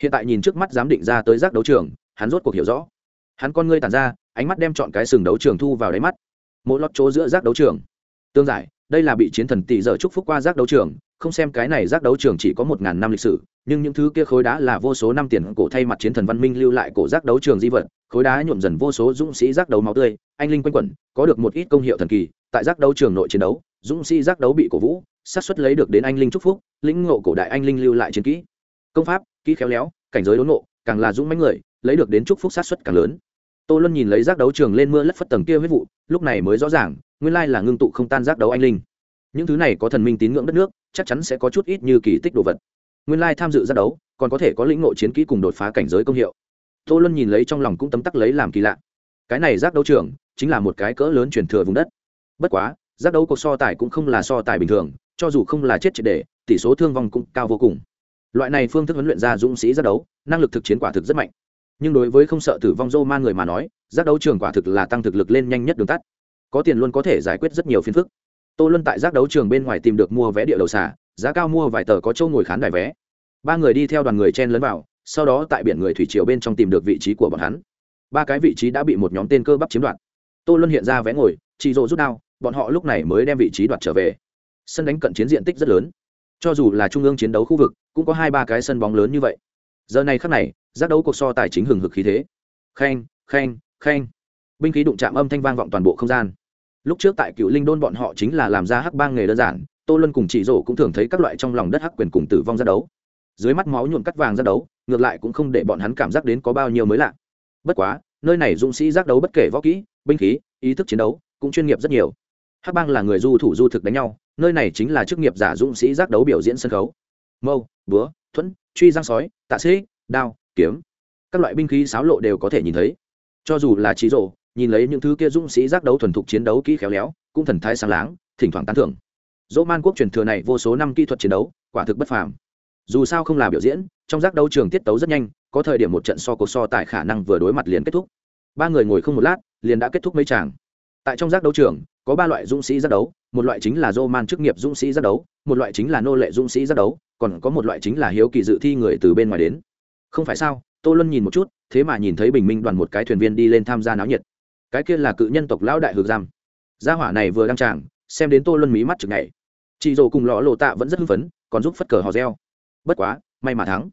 Hiện tại nhìn trước mắt dám định ra tới giác đấu trường, hắn rốt cuộc hiểu rõ. Hắn con ngươi tàn ra, ánh mắt đem chọn cái sừng đấu trường thu vào đáy mắt. Mỗi lót chỗ giữa giác đấu trường tương giải, đây là bị chiến thần tỷ giờ chúc phúc qua giác đấu trường, không xem cái này giác đấu trường chỉ có một ngàn năm lịch sử, nhưng những thứ kia khối đá là vô số năm tiền cổ thay mặt chiến thần văn minh lưu lại cổ giác đấu trường di vật, khối đá nhuộm dần vô số dũng sĩ giác đấu máu tươi, anh linh quanh quẩn, có được một ít công hiệu thần kỳ, tại giác đấu trường nội chiến đấu, dũng sĩ giác đấu bị cổ vũ sát xuất lấy được đến anh linh chúc phúc, lĩnh ngộ cổ đại anh linh lưu lại chiến kỹ. Công pháp, kỹ khéo léo, cảnh giới đốn ngộ, càng là dũng mãnh người, lấy được đến chúc phúc sát xuất càng lớn tô luân nhìn lấy giác đấu trường lên mưa lất phất tầng kia huyết vụ lúc này mới rõ ràng nguyên lai là ngưng tụ không tan giác đấu anh linh. Những thứ này có thần minh tín ngưỡng đất nước chắc chắn sẽ có chút ít như kỳ tích đồ vật. Nguyên lai tham dự giác đấu còn có thể có lĩnh ngộ chiến kỹ cùng đột phá cảnh giới công hiệu. Tô luân nhìn lấy trong lòng cũng tấm tắc lấy làm kỳ lạ. Cái này giác đấu trường chính là một cái cỡ lớn truyền thừa vùng đất. Bất quá giác đấu cuộc so tài cũng không là so tài bình thường cho dù không là chết triệt để, tỷ số thương vong cũng cao vô cùng. Loại này phương thức huấn luyện ra dũng sĩ giác đấu năng lực thực chiến quả thực rất mạnh nhưng đối với không sợ tử vong dô man người mà nói, giác đấu trường quả thực là tăng thực lực lên nhanh nhất đường tắt. Có tiền luôn có thể giải quyết rất nhiều phiền phức. Tô luân tại giác đấu trường bên ngoài tìm được mua vé địa đầu xả giá cao mua vài tờ có châu ngồi khán đài vé. Ba người đi theo đoàn người chen lấn vào, sau đó tại biển người thủy triều bên trong tìm được vị trí của bọn hắn. Ba cái vị trí đã bị một nhóm tên cơ bắp chiếm đoạt. Tô luân hiện ra vé ngồi chị rộ rút đao, bọn họ lúc này mới đem vị trí đoạt trở về. Sân đánh cận chiến diện tích rất lớn. Cho dù là trung ương chiến đấu khu vực, cũng có hai ba cái sân bóng lớn như vậy. Giờ này khắc này giác đấu cuộc so tài chính hừng hực khí thế. Khen khen khen binh khí đụng chạm âm thanh vang vọng toàn bộ không gian. Lúc trước tại cựu linh đôn bọn họ chính là làm ra hắc bang nghề đơn giản, tô luân cùng chị rổ cũng thường thấy các loại trong lòng đất hắc quyền cùng tử vong ra đấu. Dưới mắt máu nhuộm cắt vàng ra đấu, ngược lại cũng không để bọn hắn cảm giác đến có bao nhiêu mới lạ. Bất quá, nơi này dũng sĩ giác đấu bất kể võ kỹ, binh khí, ý thức chiến đấu, cũng chuyên nghiệp rất nhiều. Hắc bang là người du thủ du thực đánh nhau, nơi này chính là chức nghiệp giả dũng sĩ giác đấu biểu diễn sân khấu. Mâu, búa, thuẫn, truy giang sói, tạ sĩ, đao kiếm. Các loại binh khí xáo lộ đều có thể nhìn thấy. Cho dù là trí rộ nhìn lấy những thứ kia dũng sĩ giác đấu thuần thục chiến đấu kỹ khéo léo, cũng thần thái sáng láng, thỉnh thoảng tán thưởng. Dỗ man quốc truyền thừa này vô số năm kỹ thuật chiến đấu, quả thực bất phàm. Dù sao không là biểu diễn, trong giác đấu trường tiết tấu rất nhanh, có thời điểm một trận so cuộc so tại khả năng vừa đối mặt liền kết thúc. Ba người ngồi không một lát, liền đã kết thúc mấy tràng. Tại trong giác đấu trường, có ba loại dũng sĩ giác đấu, một loại chính là dô man chức nghiệp dũng sĩ giác đấu, một loại chính là nô lệ dũng sĩ giác đấu, còn có một loại chính là hiếu kỳ dự thi người từ bên ngoài đến không phải sao, tô luân nhìn một chút, thế mà nhìn thấy bình minh đoàn một cái thuyền viên đi lên tham gia náo nhiệt. Cái kia là cự nhân tộc lão đại hược giam. Gia hỏa này vừa đăng tràng, xem đến tô luân mí mắt chực ngày chị dồ cùng lọ lộ tạ vẫn rất hưng phấn, còn giúp phất cờ hò reo. Bất quá, may mà thắng.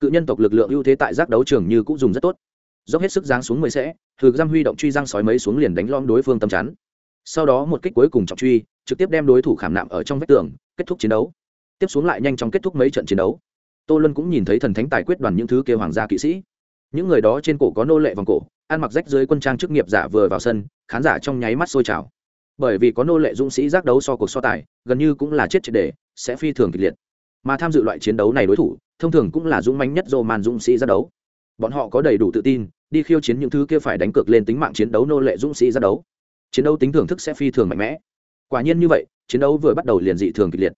Cự nhân tộc lực lượng ưu thế tại giác đấu trường như cũng dùng rất tốt. Dốc hết sức giáng xuống mười sẽ, hược giam huy động truy răng sói mấy xuống liền đánh lom đối phương tâm chắn. Sau đó một kích cuối cùng trọng truy, trực tiếp đem đối thủ khảm nạm ở trong vách tường, kết thúc chiến đấu. Tiếp xuống lại nhanh chóng kết thúc mấy trận chiến đấu tô luân cũng nhìn thấy thần thánh tài quyết đoàn những thứ kêu hoàng gia kỵ sĩ. Những người đó trên cổ có nô lệ vòng cổ, ăn mặc rách dưới quân trang chức nghiệp giả vừa vào sân, khán giả trong nháy mắt sôi trào. Bởi vì có nô lệ dũng sĩ giác đấu so cuộc so tài, gần như cũng là chết triệt đề sẽ phi thường kịch liệt. Mà tham dự loại chiến đấu này đối thủ, thông thường cũng là dũng mánh nhất dô màn dũng sĩ giác đấu. Bọn họ có đầy đủ tự tin, đi khiêu chiến những thứ kia phải đánh cược lên tính mạng chiến đấu nô lệ dũng sĩ giác đấu. Chiến đấu tính thưởng thức sẽ phi thường mạnh mẽ. Quả nhiên như vậy, chiến đấu vừa bắt đầu liền dị thường kịch liệt.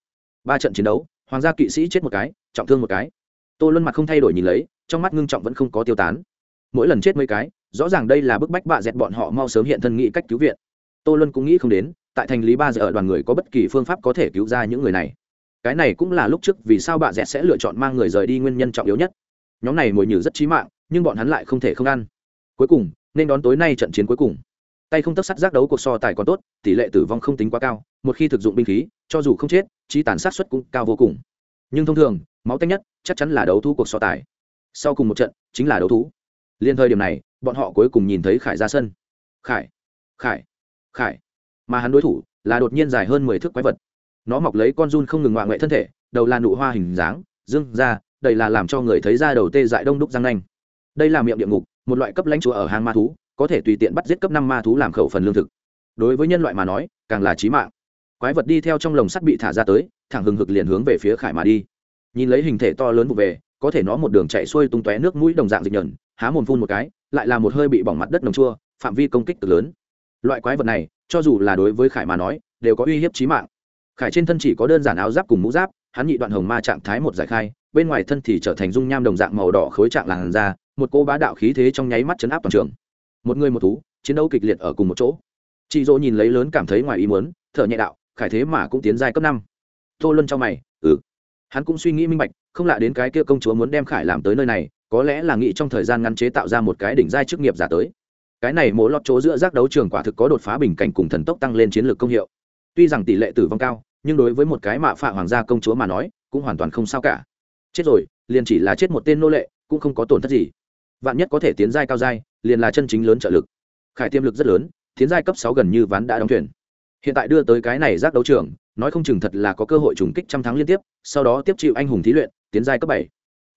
Ba trận chiến đấu, hoàng gia kỵ sĩ chết một cái trọng thương một cái. Tô luân mặt không thay đổi nhìn lấy, trong mắt ngưng trọng vẫn không có tiêu tán. Mỗi lần chết mấy cái, rõ ràng đây là bức bách bạ dẹt bọn họ mau sớm hiện thân nghĩ cách cứu viện. Tô luân cũng nghĩ không đến, tại thành lý ba giờ đoàn người có bất kỳ phương pháp có thể cứu ra những người này. Cái này cũng là lúc trước vì sao bạ dẹt sẽ lựa chọn mang người rời đi nguyên nhân trọng yếu nhất. Nhóm này mồi nhử rất trí mạng, nhưng bọn hắn lại không thể không ăn. Cuối cùng, nên đón tối nay trận chiến cuối cùng. Tay không tất sắt giác đấu cuộc so tài còn tốt, tỷ lệ tử vong không tính quá cao, một khi thực dụng binh khí, cho dù không chết, trí tàn sát xuất cũng cao vô cùng. Nhưng thông thường máu tanh nhất, chắc chắn là đấu thú cuộc so tài. Sau cùng một trận, chính là đấu thú. Liên thời điểm này, bọn họ cuối cùng nhìn thấy khải ra sân. Khải khải khải. Mà hắn đối thủ là đột nhiên dài hơn mười thước quái vật. Nó mọc lấy con run không ngừng ngoạ ngoại thân thể, đầu là nụ hoa hình dáng, dương ra đây là làm cho người thấy da đầu tê dại đông đúc răng nanh. Đây là miệng địa ngục, một loại cấp lãnh chúa ở hang ma thú, có thể tùy tiện bắt giết cấp năm ma thú làm khẩu phần lương thực. Đối với nhân loại mà nói, càng là trí mạng. Quái vật đi theo trong lồng sắt bị thả ra tới, thẳng hừng hực liền hướng về phía khải mà đi nhìn lấy hình thể to lớn vụ về, có thể nó một đường chạy xuôi tung tóe nước mũi đồng dạng dịch nhờn, há mồm phun một cái, lại là một hơi bị bỏng mặt đất nồng chua, phạm vi công kích cực lớn. Loại quái vật này, cho dù là đối với khải mà nói, đều có uy hiếp chí mạng. Khải trên thân chỉ có đơn giản áo giáp cùng mũ giáp, hắn nhị đoạn hồng ma trạng thái một giải khai, bên ngoài thân thì trở thành dung nham đồng dạng màu đỏ khối trạng làn da, một cô bá đạo khí thế trong nháy mắt chấn áp toàn trường. Một người một thú, chiến đấu kịch liệt ở cùng một chỗ. Chị dỗ nhìn lấy lớn cảm thấy ngoài ý muốn, thở nhẹ đạo, khải thế mà cũng tiến giai cấp năm. Tô luân cho mày hắn cũng suy nghĩ minh bạch, không lạ đến cái kia công chúa muốn đem khải làm tới nơi này, có lẽ là nghĩ trong thời gian ngắn chế tạo ra một cái đỉnh giai chức nghiệp giả tới. Cái này mỗi lọt chỗ giữa giác đấu trường quả thực có đột phá bình cảnh cùng thần tốc tăng lên chiến lược công hiệu. Tuy rằng tỷ lệ tử vong cao, nhưng đối với một cái mạ phạ hoàng gia công chúa mà nói, cũng hoàn toàn không sao cả. Chết rồi, liền chỉ là chết một tên nô lệ, cũng không có tổn thất gì. Vạn nhất có thể tiến giai cao giai, liền là chân chính lớn trợ lực. Khải tiềm lực rất lớn, tiến giai cấp sáu gần như ván đã đóng thuyền. Hiện tại đưa tới cái này giác đấu trường nói không chừng thật là có cơ hội trùng kích trăm tháng liên tiếp, sau đó tiếp chịu anh hùng thí luyện, tiến giai cấp bảy.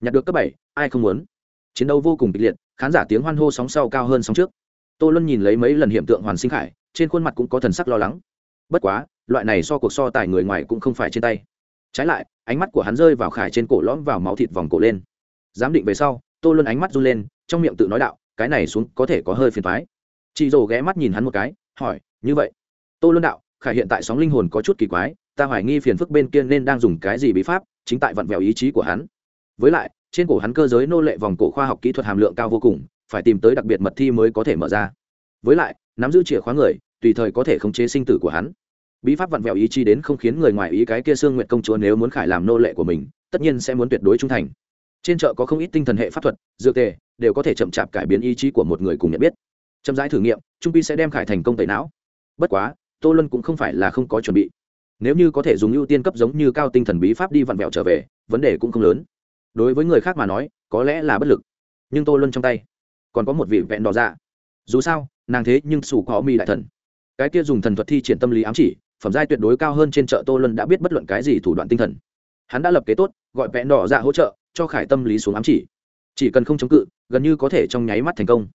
Nhặt được cấp bảy, ai không muốn? Chiến đấu vô cùng kịch liệt, khán giả tiếng hoan hô sóng sau cao hơn sóng trước. Tô luân nhìn lấy mấy lần hiện tượng hoàn sinh khải, trên khuôn mặt cũng có thần sắc lo lắng. Bất quá, loại này so cuộc so tài người ngoài cũng không phải trên tay. Trái lại, ánh mắt của hắn rơi vào khải trên cổ lõm vào máu thịt vòng cổ lên. Giám định về sau, tô luân ánh mắt run lên, trong miệng tự nói đạo, cái này xuống có thể có hơi phiền thoái chị rồ ghé mắt nhìn hắn một cái, hỏi, như vậy? Tô luân đạo khải hiện tại sóng linh hồn có chút kỳ quái, ta hoài nghi phiền phức bên kia nên đang dùng cái gì bí pháp, chính tại vặn vẹo ý chí của hắn. Với lại, trên cổ hắn cơ giới nô lệ vòng cổ khoa học kỹ thuật hàm lượng cao vô cùng, phải tìm tới đặc biệt mật thi mới có thể mở ra. Với lại, nắm giữ chìa khóa người, tùy thời có thể khống chế sinh tử của hắn. Bí pháp vặn vẹo ý chí đến không khiến người ngoài ý cái kia xương nguyện công chúa nếu muốn khải làm nô lệ của mình, tất nhiên sẽ muốn tuyệt đối trung thành. Trên chợ có không ít tinh thần hệ pháp thuật, dược tề, đều có thể chậm chạp cải biến ý chí của một người cùng nhận biết. Chậm rãi thử nghiệm, trung pi sẽ đem khải thành công tẩy não. Bất quá tô lân cũng không phải là không có chuẩn bị. Nếu như có thể dùng ưu tiên cấp giống như cao tinh thần bí pháp đi vặn vẹo trở về, vấn đề cũng không lớn. Đối với người khác mà nói, có lẽ là bất lực. Nhưng tô luân trong tay, còn có một vị vẹn đỏ dạ. Dù sao, nàng thế nhưng sủ có mi đại thần. Cái kia dùng thần thuật thi triển tâm lý ám chỉ, phẩm giai tuyệt đối cao hơn trên chợ tô luân đã biết bất luận cái gì thủ đoạn tinh thần. Hắn đã lập kế tốt, gọi vẹn đỏ dạ hỗ trợ, cho khải tâm lý xuống ám chỉ. Chỉ cần không chống cự, gần như có thể trong nháy mắt thành công.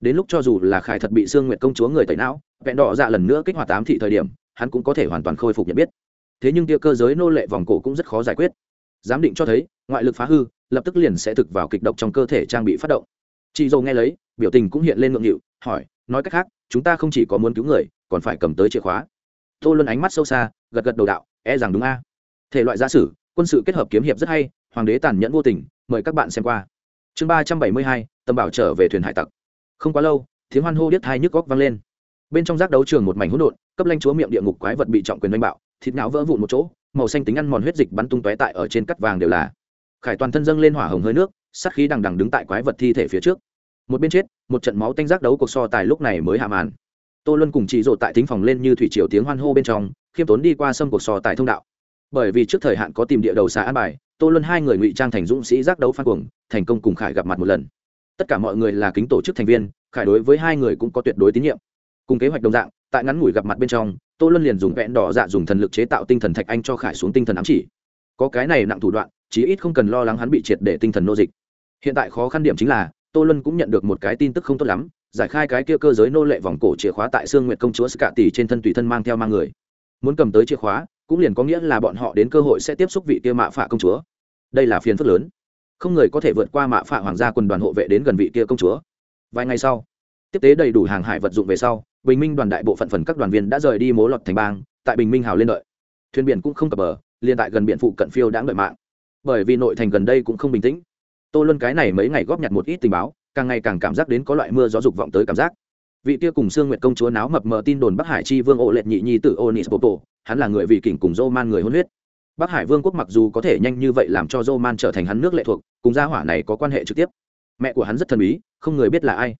Đến lúc cho dù là khải thật bị sương nguyệt công chúa người tẩy não vẹn đỏ dạ lần nữa kích hoạt tám thị thời điểm, hắn cũng có thể hoàn toàn khôi phục nhận biết. Thế nhưng tia cơ giới nô lệ vòng cổ cũng rất khó giải quyết. Giám định cho thấy, ngoại lực phá hư, lập tức liền sẽ thực vào kịch độc trong cơ thể trang bị phát động. Chị dâu nghe lấy, biểu tình cũng hiện lên ngượng nghịu, hỏi, nói cách khác, chúng ta không chỉ có muốn cứu người, còn phải cầm tới chìa khóa. Tô luân ánh mắt sâu xa, gật gật đầu đạo e rằng đúng a. Thể loại gia sử, quân sự kết hợp kiếm hiệp rất hay, hoàng đế tàn nhẫn vô tình, mời các bạn xem qua. Chương ba trăm bảy mươi hai, tầm bảo trở về thuyền hải tặc. Không quá lâu, tiếng hoan hô điếc hai nhức góc vang lên bên trong giác đấu trường một mảnh hỗn độn, cấp lanh chúa miệng địa ngục quái vật bị trọng quyền đánh bạo, thịt não vỡ vụn một chỗ, màu xanh tính ăn mòn huyết dịch bắn tung tóe tại ở trên cắt vàng đều là. Khải toàn thân dâng lên hỏa hồng hơi nước, sát khí đằng đằng đứng tại quái vật thi thể phía trước. Một bên chết, một trận máu tanh giác đấu cuộc so tài lúc này mới hạ màn. Tô luân cùng chị rộ tại thính phòng lên như thủy triều tiếng hoan hô bên trong, khiêm tốn đi qua sâm cuộc so tài thông đạo. Bởi vì trước thời hạn có tìm địa đầu xà an bài, tô luân hai người ngụy trang thành dũng sĩ giác đấu phan cuồng, thành công cùng khải gặp mặt một lần. Tất cả mọi người là kính tổ chức thành viên, khải đối với hai người cũng có tuyệt đối tín nhiệm cùng kế hoạch đồng dạng, tại ngắn ngủi gặp mặt bên trong, tô luân liền dùng vẹn đỏ dạ dùng thần lực chế tạo tinh thần thạch anh cho khải xuống tinh thần ám chỉ. Có cái này nặng thủ đoạn, chí ít không cần lo lắng hắn bị triệt để tinh thần nô dịch. Hiện tại khó khăn điểm chính là, tô luân cũng nhận được một cái tin tức không tốt lắm, giải khai cái kia cơ giới nô lệ vòng cổ chìa khóa tại sương nguyệt công chúa scạ tỷ trên thân tùy thân mang theo mang người. Muốn cầm tới chìa khóa, cũng liền có nghĩa là bọn họ đến cơ hội sẽ tiếp xúc vị kia mạ phạ công chúa. Đây là phiền phức lớn. Không người có thể vượt qua mạ phạ hoàng gia quân đoàn hộ vệ đến gần vị kia công chúa. Vài ngày sau tiếp tế đầy đủ hàng hải vật dụng về sau, bình minh đoàn đại bộ phận phần các đoàn viên đã rời đi mố lọt thành bang, tại bình minh hào lên đợi. Thuyền biển cũng không cập bờ liên tại gần biển phụ cận phiêu đã đợi mạng. Bởi vì nội thành gần đây cũng không bình tĩnh. Tô luân cái này mấy ngày góp nhặt một ít tình báo, càng ngày càng cảm giác đến có loại mưa gió dục vọng tới cảm giác. Vị kia cùng sương nguyệt công chúa náo mập mờ tin đồn bắc hải chi vương ô lệ nhị nhi tử onis popo hắn là người vị kỉnh cùng dô man người hôn huyết. Bắc hải vương quốc mặc dù có thể nhanh như vậy làm cho dô man trở thành hắn nước lệ thuộc, cùng gia hỏa này có quan hệ trực tiếp. Mẹ của hắn rất thần bí, không người biết là ai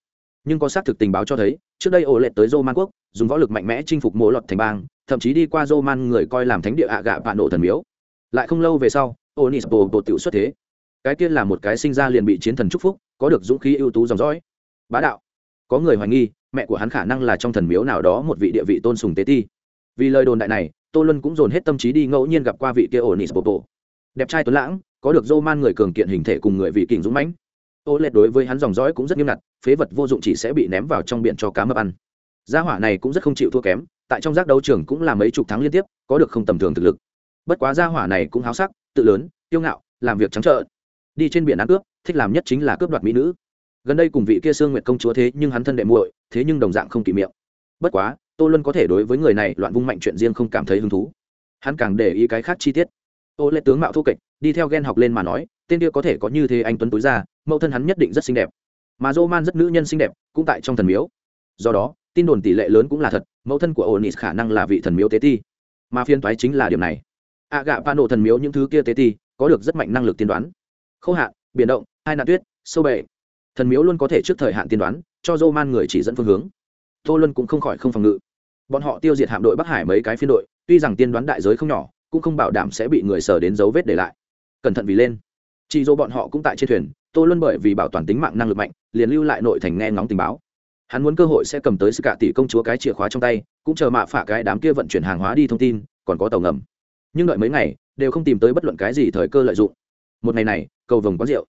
nhưng có xác thực tình báo cho thấy, trước đây ổ lệ tới dô man quốc, dùng võ lực mạnh mẽ chinh phục mộ lọt thành bang, thậm chí đi qua dô man người coi làm thánh địa ạ gạ vạn nộ thần miếu. Lại không lâu về sau onis bồ bộ tiểu xuất thế. Cái kia là một cái sinh ra liền bị chiến thần chúc phúc, có được dũng khí ưu tú dòng dõi. Bá đạo. Có người hoài nghi, mẹ của hắn khả năng là trong thần miếu nào đó một vị địa vị tôn sùng tế ti. Vì lời đồn đại này, tô luân cũng dồn hết tâm trí đi ngẫu nhiên gặp qua vị kia onis bồ bồ đẹp trai tuấn lãng, có được dô man người cường kiện hình thể cùng người vị kình dũng mãnh ô lệ đối với hắn dòng dõi cũng rất nghiêm ngặt, phế vật vô dụng chỉ sẽ bị ném vào trong biển cho cá mập ăn. Gia hỏa này cũng rất không chịu thua kém, tại trong giác đấu trường cũng là mấy chục tháng liên tiếp, có được không tầm thường thực lực. Bất quá gia hỏa này cũng háo sắc, tự lớn, kiêu ngạo, làm việc trắng trợn. Đi trên biển ăn cướp, thích làm nhất chính là cướp đoạt mỹ nữ. Gần đây cùng vị kia sương nguyệt công chúa thế nhưng hắn thân đệ muội, thế nhưng đồng dạng không kỵ miệng. Bất quá, tô luân có thể đối với người này loạn vung mạnh chuyện riêng không cảm thấy hứng thú. Hắn càng để ý cái khác chi tiết. Ô lệ tướng mạo thô kệch, đi theo ghen học lên mà nói tên kia có thể có như thế anh tuấn túi ra mẫu thân hắn nhất định rất xinh đẹp. Mà dô man rất nữ nhân xinh đẹp, cũng tại trong thần miếu. Do đó, tin đồn tỷ lệ lớn cũng là thật, mẫu thân của onis khả năng là vị thần miếu tế ti. Mà phiên toái chính là điểm này. A gạ pa nổ thần miếu những thứ kia tế ti, có được rất mạnh năng lực tiên đoán. Khô hạn, biển động, hai nạn tuyết, sâu bệ thần miếu luôn có thể trước thời hạn tiên đoán, cho dô man người chỉ dẫn phương hướng. Tô luân cũng không khỏi không phòng ngự. Bọn họ tiêu diệt hạm đội bắc hải mấy cái phiên đội, tuy rằng tiên đoán đại giới không nhỏ, cũng không bảo đảm sẽ bị người sờ đến dấu vết để lại. Cẩn thận vì lên chỉ dỗ bọn họ cũng tại trên thuyền, tô luân bởi vì bảo toàn tính mạng năng lực mạnh, liền lưu lại nội thành nghe ngóng tình báo. Hắn muốn cơ hội sẽ cầm tới sự cả tỷ công chúa cái chìa khóa trong tay, cũng chờ mạ phả cái đám kia vận chuyển hàng hóa đi thông tin, còn có tàu ngầm. Nhưng đợi mấy ngày, đều không tìm tới bất luận cái gì thời cơ lợi dụng. Một ngày này, cầu vồng quán rượu.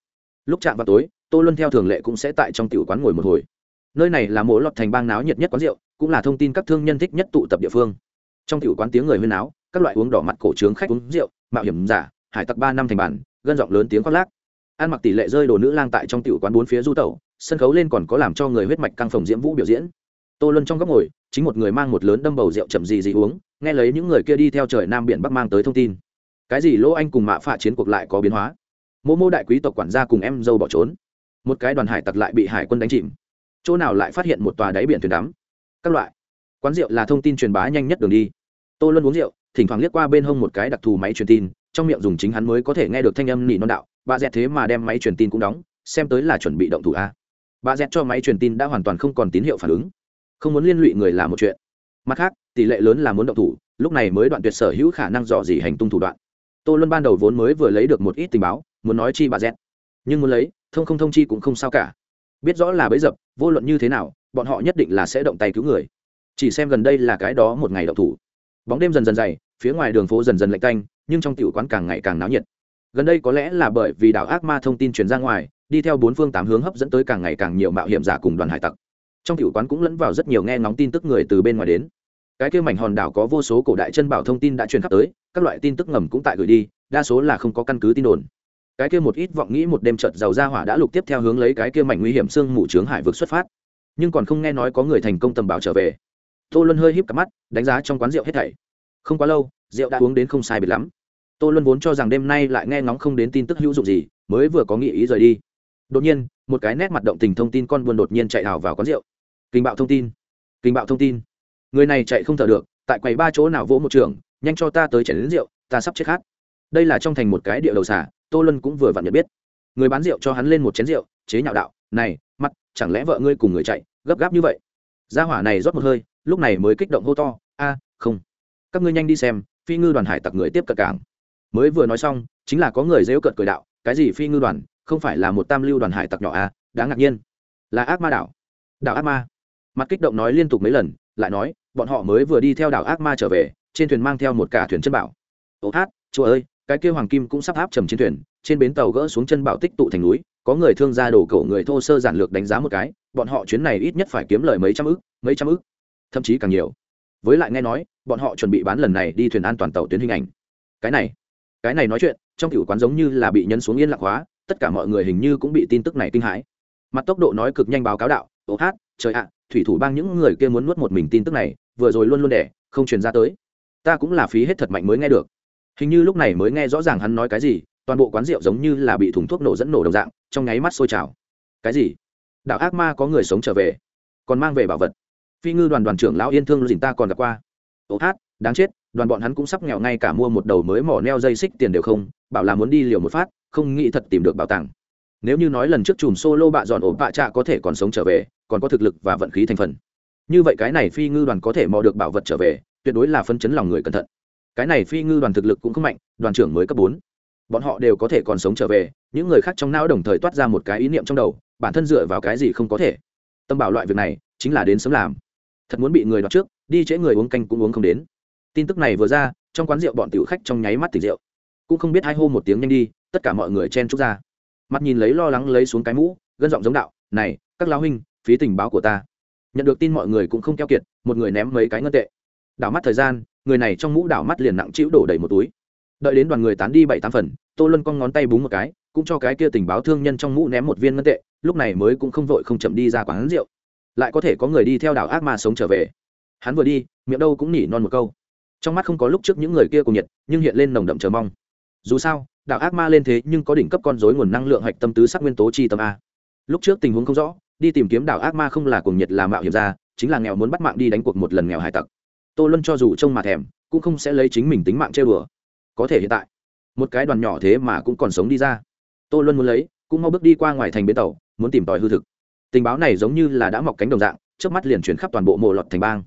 Lúc chạm vào tối, tô luân theo thường lệ cũng sẽ tại trong tiểu quán ngồi một hồi. Nơi này là mỗi lọt thành bang náo nhiệt nhất quán rượu, cũng là thông tin các thương nhân thích nhất tụ tập địa phương. Trong tiểu quán tiếng người huyên náo, các loại uống đỏ mặt cổ trướng khách uống rượu, mạo hiểm giả, hải tặc ba năm thành bản gân giọng lớn tiếng khoác lác. Ăn mặc tỷ lệ rơi đồ nữ lang tại trong tiểu quán bốn phía du tẩu, sân khấu lên còn có làm cho người huyết mạch căng phòng diễm vũ biểu diễn. Tô luân trong góc ngồi, chính một người mang một lớn đâm bầu rượu chậm gì gì uống, nghe lấy những người kia đi theo trời nam biển bắc mang tới thông tin. Cái gì lỗ anh cùng mạ phạ chiến cuộc lại có biến hóa? Mô mô đại quý tộc quản gia cùng em dâu bỏ trốn. Một cái đoàn hải tặc lại bị hải quân đánh chìm. Chỗ nào lại phát hiện một tòa đáy biển thuyền đắm? Các loại. Quán rượu là thông tin truyền bá nhanh nhất đường đi. Tô luân uống rượu, thỉnh thoảng liếc qua bên hông một cái đặc thù máy truyền tin trong miệng dùng chính hắn mới có thể nghe được thanh âm nỉ non đạo bà dẹt thế mà đem máy truyền tin cũng đóng, xem tới là chuẩn bị động thủ a. Bà dẹt cho máy truyền tin đã hoàn toàn không còn tín hiệu phản ứng, không muốn liên lụy người là một chuyện. Mặt khác, tỷ lệ lớn là muốn động thủ, lúc này mới đoạn tuyệt sở hữu khả năng dò dỉ hành tung thủ đoạn. Tô luân ban đầu vốn mới vừa lấy được một ít tình báo, muốn nói chi bà dẹt, nhưng muốn lấy, thông không thông chi cũng không sao cả. Biết rõ là bấy dập, vô luận như thế nào, bọn họ nhất định là sẽ động tay cứu người. Chỉ xem gần đây là cái đó một ngày động thủ. Bóng đêm dần dần dày, phía ngoài đường phố dần dần lạnh canh nhưng trong tiểu quán càng ngày càng náo nhiệt. Gần đây có lẽ là bởi vì đảo ác ma thông tin truyền ra ngoài, đi theo bốn phương tám hướng hấp dẫn tới càng ngày càng nhiều mạo hiểm giả cùng đoàn hải tặc. Trong tiểu quán cũng lẫn vào rất nhiều nghe ngóng tin tức người từ bên ngoài đến. Cái kia mảnh hòn đảo có vô số cổ đại chân bảo thông tin đã truyền khắp tới, các loại tin tức ngầm cũng tại gửi đi, đa số là không có căn cứ tin đồn. Cái kia một ít vọng nghĩ một đêm chợt giàu ra hỏa đã lục tiếp theo hướng lấy cái kia mảnh nguy hiểm xương mù trướng hải vực xuất phát. Nhưng còn không nghe nói có người thành công tầm bảo trở về. Tô luân hơi híp cặp mắt, đánh giá trong quán rượu hết thảy. Không quá lâu rượu đã uống đến không sai biệt lắm. Tô luân vốn cho rằng đêm nay lại nghe ngóng không đến tin tức hữu dụng gì, mới vừa có nghĩ ý rời đi. Đột nhiên, một cái nét mặt động tình thông tin con buôn đột nhiên chạy hào vào quán rượu. Kinh bạo thông tin. Kinh bạo thông tin. Người này chạy không thở được, tại quầy ba chỗ nào vỗ một trường, nhanh cho ta tới chảy đến rượu, ta sắp chết khát. Đây là trong thành một cái địa đầu xả tô luân cũng vừa vặn nhận biết. Người bán rượu cho hắn lên một chén rượu, chế nhạo đạo, này, mặt, chẳng lẽ vợ ngươi cùng người chạy, gấp gáp như vậy? Gia hỏa này rót một hơi, lúc này mới kích động hô to, a, không. Các ngươi nhanh đi xem phi ngư đoàn hải tặc người tiếp cận cảng. Mới vừa nói xong, chính là có người dễu cợt cười đạo, cái gì phi ngư đoàn? Không phải là một tam lưu đoàn hải tặc nhỏ à? đáng ngạc nhiên. Là ác ma đảo. Đảo ác ma? Mặt kích động nói liên tục mấy lần, lại nói, bọn họ mới vừa đi theo đảo ác ma trở về, trên thuyền mang theo một cả thuyền chân bảo. Ô hát chúa ơi, cái kêu hoàng kim cũng sắp áp trầm trên thuyền, trên bến tàu gỡ xuống chân bảo tích tụ thành núi, có người thương gia đổ cổ người thô sơ giản lược đánh giá một cái, bọn họ chuyến này ít nhất phải kiếm lời mấy trăm ức, mấy trăm ức, thậm chí càng nhiều với lại nghe nói, bọn họ chuẩn bị bán lần này đi thuyền an toàn tàu tuyến hình ảnh. Cái này cái này nói chuyện, trong tiểu quán giống như là bị nhấn xuống yên lặng hóa, tất cả mọi người hình như cũng bị tin tức này kinh hãi. Mặt tốc độ nói cực nhanh báo cáo đạo, ô hát, trời ạ, thủy thủ bang những người kia muốn nuốt một mình tin tức này, vừa rồi luôn luôn đẻ, không truyền ra tới. Ta cũng là phí hết thật mạnh mới nghe được. Hình như lúc này mới nghe rõ ràng hắn nói cái gì, toàn bộ quán rượu giống như là bị thùng thuốc nổ dẫn nổ đồng dạng, trong nháy mắt sôi trào. Cái gì? Đạo ác ma có người sống trở về, còn mang về bảo vật phi ngư đoàn đoàn trưởng lão yên thương dình ta còn gặp qua. Ô hát, đáng chết, đoàn bọn hắn cũng sắp nghèo ngay cả mua một đầu mới mỏ neo dây xích tiền đều không, bảo là muốn đi liều một phát, không nghĩ thật tìm được bảo tàng. Nếu như nói lần trước chùm solo bạ dọn ổ bạ trạ có thể còn sống trở về, còn có thực lực và vận khí thành phần. Như vậy cái này phi ngư đoàn có thể mò được bảo vật trở về, tuyệt đối là phân chấn lòng người cẩn thận. Cái này phi ngư đoàn thực lực cũng không mạnh, đoàn trưởng mới cấp bốn. Bọn họ đều có thể còn sống trở về, những người khác trong não đồng thời toát ra một cái ý niệm trong đầu, bản thân dựa vào cái gì không có thể. Tâm bảo loại việc này, chính là đến sớm làm thật muốn bị người đoạt trước, đi trễ người uống canh cũng uống không đến. Tin tức này vừa ra, trong quán rượu bọn tiểu khách trong nháy mắt tỉnh rượu. Cũng không biết hai hô một tiếng nhanh đi, tất cả mọi người chen trúc ra. Mặt nhìn lấy lo lắng lấy xuống cái mũ, gân giọng giống đạo, này, các lao huynh, phí tình báo của ta. Nhận được tin mọi người cũng không keo kiệt, một người ném mấy cái ngân tệ. Đảo mắt thời gian, người này trong mũ đảo mắt liền nặng chịu đổ đầy một túi. Đợi đến đoàn người tán đi bảy tám phần, tô luân con ngón tay búng một cái, cũng cho cái kia tình báo thương nhân trong mũ ném một viên ngân tệ, lúc này mới cũng không vội không chậm đi ra quán rượu lại có thể có người đi theo đảo ác ma sống trở về. Hắn vừa đi, miệng đâu cũng nỉ non một câu. Trong mắt không có lúc trước những người kia cùng nhiệt, nhưng hiện lên nồng đậm chờ mong. Dù sao, đảo ác ma lên thế nhưng có đỉnh cấp con dối nguồn năng lượng hạch tâm tứ sắc nguyên tố chi tâm a. Lúc trước tình huống không rõ, đi tìm kiếm đảo ác ma không là cuồng nhiệt là mạo hiểm ra, chính là nghèo muốn bắt mạng đi đánh cuộc một lần nghèo hải tặc. Tô luân cho dù trông mà thèm, cũng không sẽ lấy chính mình tính mạng chơi đùa. Có thể hiện tại, một cái đoàn nhỏ thế mà cũng còn sống đi ra. Tô luân muốn lấy, cũng mau bước đi qua ngoài thành bến tàu, muốn tìm tòi hư thực tình báo này giống như là đã mọc cánh đồng dạng trước mắt liền chuyển khắp toàn bộ mộ lọt thành bang.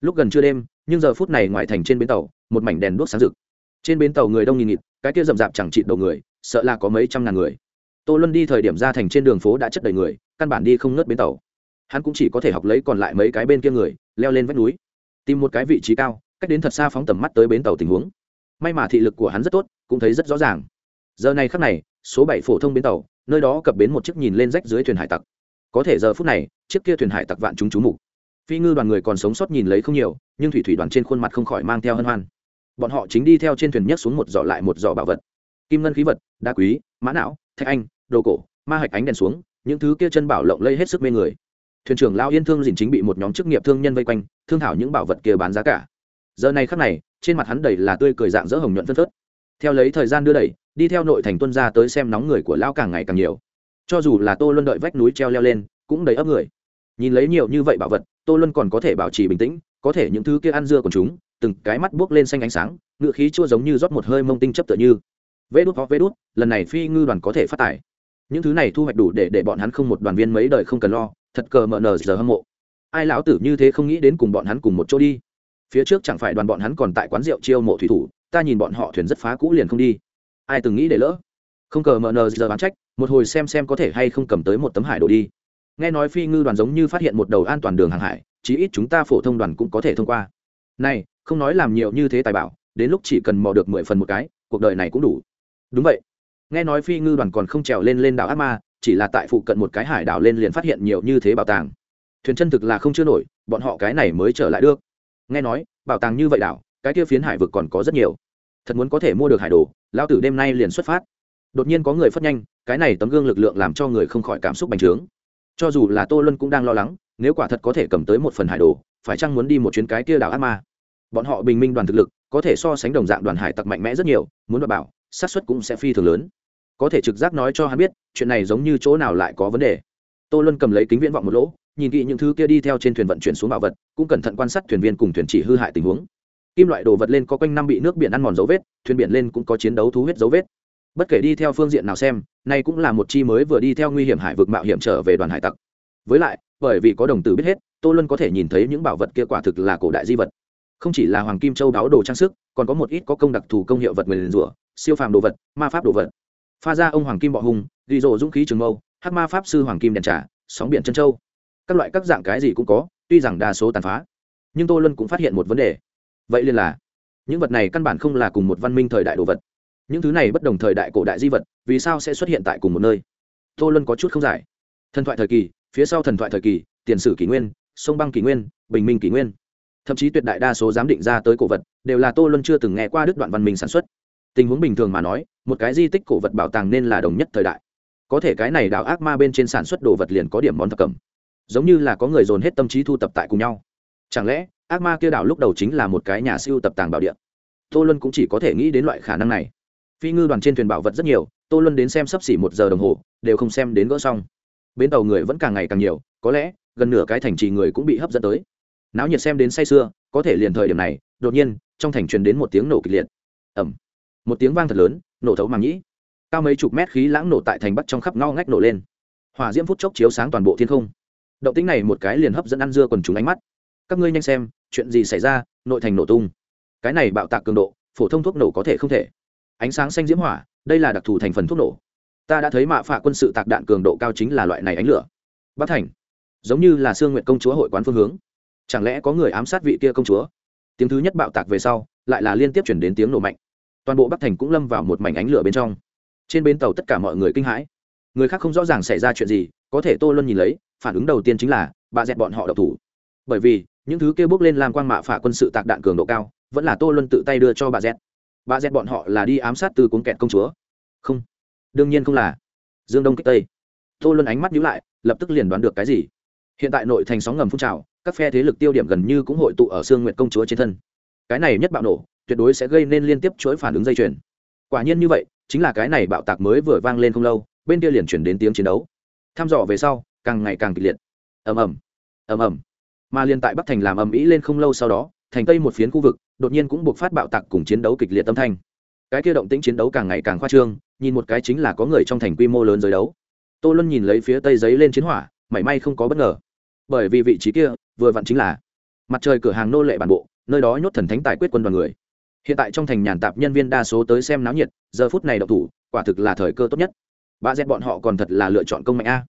Lúc gần trưa đêm, nhưng giờ phút này ngoài thành trên bến tàu, một mảnh đèn đuốc sáng rực. Trên bến tàu người đông nghìn nghịt, cái kia rậm rạp chẳng trị đầu người, sợ là có mấy trăm ngàn người. Tô luân đi thời điểm ra thành trên đường phố đã chất đầy người, căn bản đi không ngớt bến tàu. Hắn cũng chỉ có thể học lấy còn lại mấy cái bên kia người, leo lên vách núi, tìm một cái vị trí cao, cách đến thật xa phóng tầm mắt tới bến tàu tình huống. May mà thị lực của hắn rất tốt, cũng thấy rất rõ ràng. Giờ này khắc này, số bảy phổ thông bến tàu, nơi đó cập bến một chiếc nhìn lên rách dưới thuyền hải tặc có thể giờ phút này, chiếc kia thuyền hải tặc vạn chúng chú mục. Phi ngư đoàn người còn sống sót nhìn lấy không nhiều, nhưng thủy thủy đoàn trên khuôn mặt không khỏi mang theo hân hoan. Bọn họ chính đi theo trên thuyền nhấc xuống một giỏ lại một giỏ bảo vật. Kim ngân khí vật, đá quý, mã não, thạch anh, đồ cổ, ma hạch ánh đèn xuống, những thứ kia chân bảo lộng lây hết sức mê người. Thuyền trưởng lao yên thương dình chính bị một nhóm chức nghiệp thương nhân vây quanh, thương thảo những bảo vật kia bán giá cả. Giờ này khắc này, trên mặt hắn đầy là tươi cười dạng dỡ hồng nhuận phân phớt. Theo lấy thời gian đưa đẩy, đi theo nội thành tuân ra tới xem nóng người của lão càng ngày càng nhiều cho dù là tô luân đợi vách núi treo leo lên, cũng đầy ấp người. Nhìn lấy nhiều như vậy bảo vật, tô luân còn có thể bảo trì bình tĩnh, có thể những thứ kia ăn dưa của chúng, từng cái mắt buốc lên xanh ánh sáng ngựa khí chua giống như rót một hơi mông tinh chấp tựa như. Vê đút hoặc vê đút, lần này phi ngư đoàn có thể phát tải. những thứ này thu hoạch đủ để để bọn hắn không một đoàn viên mấy đời không cần lo, thật cờ mờ nờ giờ hâm mộ. Ai lão tử như thế không nghĩ đến cùng bọn hắn cùng một chỗ đi. Phía trước chẳng phải đoàn bọn hắn còn tại quán rượu chiêu mộ thủy thủ, ta nhìn bọn họ thuyền rất phá cũ liền không đi. Ai từng nghĩ để lỡ? Không cờ mờ nờ giờ bán trách, một hồi xem xem có thể hay không cầm tới một tấm hải đồ đi. Nghe nói phi ngư đoàn giống như phát hiện một đầu an toàn đường hàng hải, chí ít chúng ta phổ thông đoàn cũng có thể thông qua. Này, không nói làm nhiều như thế tài bảo, đến lúc chỉ cần mò được mười phần một cái, cuộc đời này cũng đủ. Đúng vậy. Nghe nói phi ngư đoàn còn không trèo lên lên đảo ác ma, chỉ là tại phụ cận một cái hải đảo lên liền phát hiện nhiều như thế bảo tàng. Thuyền chân thực là không chưa nổi, bọn họ cái này mới trở lại được. Nghe nói, bảo tàng như vậy đảo, cái kia phiến hải vực còn có rất nhiều. Thật muốn có thể mua được hải đồ lao tử đêm nay liền xuất phát đột nhiên có người phất nhanh, cái này tấm gương lực lượng làm cho người không khỏi cảm xúc bành trướng. Cho dù là tô luân cũng đang lo lắng, nếu quả thật có thể cầm tới một phần hải đồ, phải chăng muốn đi một chuyến cái kia đảo ác ma? Bọn họ bình minh đoàn thực lực, có thể so sánh đồng dạng đoàn hải tặc mạnh mẽ rất nhiều, muốn đảm bảo, xác suất cũng sẽ phi thường lớn. Có thể trực giác nói cho hắn biết, chuyện này giống như chỗ nào lại có vấn đề. Tô luân cầm lấy kính viễn vọng một lỗ, nhìn kỹ những thứ kia đi theo trên thuyền vận chuyển xuống bảo vật, cũng cẩn thận quan sát thuyền viên cùng thuyền chỉ hư hại tình huống. Kim loại đồ vật lên có quanh năm bị nước biển ăn mòn dấu vết, thuyền biển lên cũng có chiến đấu thú huyết dấu vết bất kể đi theo phương diện nào xem, nay cũng là một chi mới vừa đi theo nguy hiểm hải vực mạo hiểm trở về đoàn hải tặc. Với lại, bởi vì có đồng tử biết hết, tô luân có thể nhìn thấy những bảo vật kia quả thực là cổ đại di vật. Không chỉ là hoàng kim châu đáo đồ trang sức, còn có một ít có công đặc thù công hiệu vật người liền rủa, siêu phàm đồ vật, ma pháp đồ vật. Pha ra ông hoàng kim bọ hùng ghi rộ dũng khí trường mâu, hắc ma pháp sư hoàng kim đèn trà, sóng biển chân châu. Các loại các dạng cái gì cũng có, tuy rằng đa số tàn phá. Nhưng tô luân cũng phát hiện một vấn đề. Vậy liền là, những vật này căn bản không là cùng một văn minh thời đại đồ vật những thứ này bất đồng thời đại cổ đại di vật, vì sao sẽ xuất hiện tại cùng một nơi? Tô luân có chút không giải. Thần thoại thời kỳ, phía sau thần thoại thời kỳ, tiền sử kỷ nguyên, sông băng kỷ nguyên, bình minh kỷ nguyên. Thậm chí tuyệt đại đa số giám định ra tới cổ vật, đều là tô luân chưa từng nghe qua đức đoạn văn minh sản xuất. Tình huống bình thường mà nói, một cái di tích cổ vật bảo tàng nên là đồng nhất thời đại. Có thể cái này đạo ác ma bên trên sản xuất đồ vật liền có điểm món thập cầm giống như là có người dồn hết tâm trí thu tập tại cùng nhau. Chẳng lẽ, ác ma kia đảo lúc đầu chính là một cái nhà siêu tập tàng bảo địa? Tô luân cũng chỉ có thể nghĩ đến loại khả năng này phi ngư đoàn trên thuyền bảo vật rất nhiều, tô luân đến xem sắp xỉ một giờ đồng hồ, đều không xem đến gỡ xong. Bến tàu người vẫn càng ngày càng nhiều, có lẽ, gần nửa cái thành trì người cũng bị hấp dẫn tới. Náo nhiệt xem đến say sưa, có thể liền thời điểm này, đột nhiên, trong thành truyền đến một tiếng nổ kịch liệt. Ẩm một tiếng vang thật lớn, nổ thấu màng nhĩ. Cao mấy chục mét khí lãng nổ tại thành bắc trong khắp ngao ngách nổ lên. Hỏa diễm phút chốc chiếu sáng toàn bộ thiên không. Động tính này một cái liền hấp dẫn ăn dưa quần chúng ánh mắt. Các ngươi nhanh xem, chuyện gì xảy ra, nội thành nổ tung. Cái này bạo tạc cường độ, phổ thông thuốc nổ có thể không thể ánh sáng xanh diễm hỏa, đây là đặc thù thành phần thuốc nổ. Ta đã thấy mạ phạ quân sự tạc đạn cường độ cao chính là loại này ánh lửa. Bắc thành, giống như là sương nguyện công chúa hội quán phương hướng. Chẳng lẽ có người ám sát vị kia công chúa? Tiếng thứ nhất bạo tạc về sau, lại là liên tiếp chuyển đến tiếng nổ mạnh. Toàn bộ bắc thành cũng lâm vào một mảnh ánh lửa bên trong. Trên bến tàu tất cả mọi người kinh hãi. Người khác không rõ ràng xảy ra chuyện gì, có thể tô luân nhìn lấy, phản ứng đầu tiên chính là, bà dẹt bọn họ độc thủ. Bởi vì, những thứ kia bước lên làm quang mạ phả quân sự tạc đạn cường độ cao, vẫn là tô luân tự tay đưa cho bà dẹt bà dẹt bọn họ là đi ám sát từ cuốn kẹt công chúa. Không. Đương nhiên không là. Dương đông kích tây. Tô luân ánh mắt nhíu lại, lập tức liền đoán được cái gì. Hiện tại nội thành sóng ngầm phun trào, các phe thế lực tiêu điểm gần như cũng hội tụ ở sương nguyệt công chúa trên thân. Cái này nhất bạo nổ, tuyệt đối sẽ gây nên liên tiếp chuỗi phản ứng dây chuyền. Quả nhiên như vậy, chính là cái này bạo tạc mới vừa vang lên không lâu, bên kia liền chuyển đến tiếng chiến đấu. Tham dò về sau, càng ngày càng kịch liệt. Ầm ầm. Ầm ầm. Mà liên tại bắc thành làm ầm ĩ lên không lâu sau đó thành tây một phiến khu vực, đột nhiên cũng buộc phát bạo tạc cùng chiến đấu kịch liệt tâm thanh. Cái kia động tĩnh chiến đấu càng ngày càng khoa trương, nhìn một cái chính là có người trong thành quy mô lớn giới đấu. Tô luân nhìn lấy phía tây giấy lên chiến hỏa, mảy may không có bất ngờ. Bởi vì vị trí kia, vừa vặn chính là mặt trời cửa hàng nô lệ bản bộ, nơi đó nhốt thần thánh tài quyết quân đoàn người. Hiện tại trong thành nhàn tạp nhân viên đa số tới xem náo nhiệt, giờ phút này đậu thủ, quả thực là thời cơ tốt nhất. Ba dẹt bọn họ còn thật là lựa chọn công mạnh a.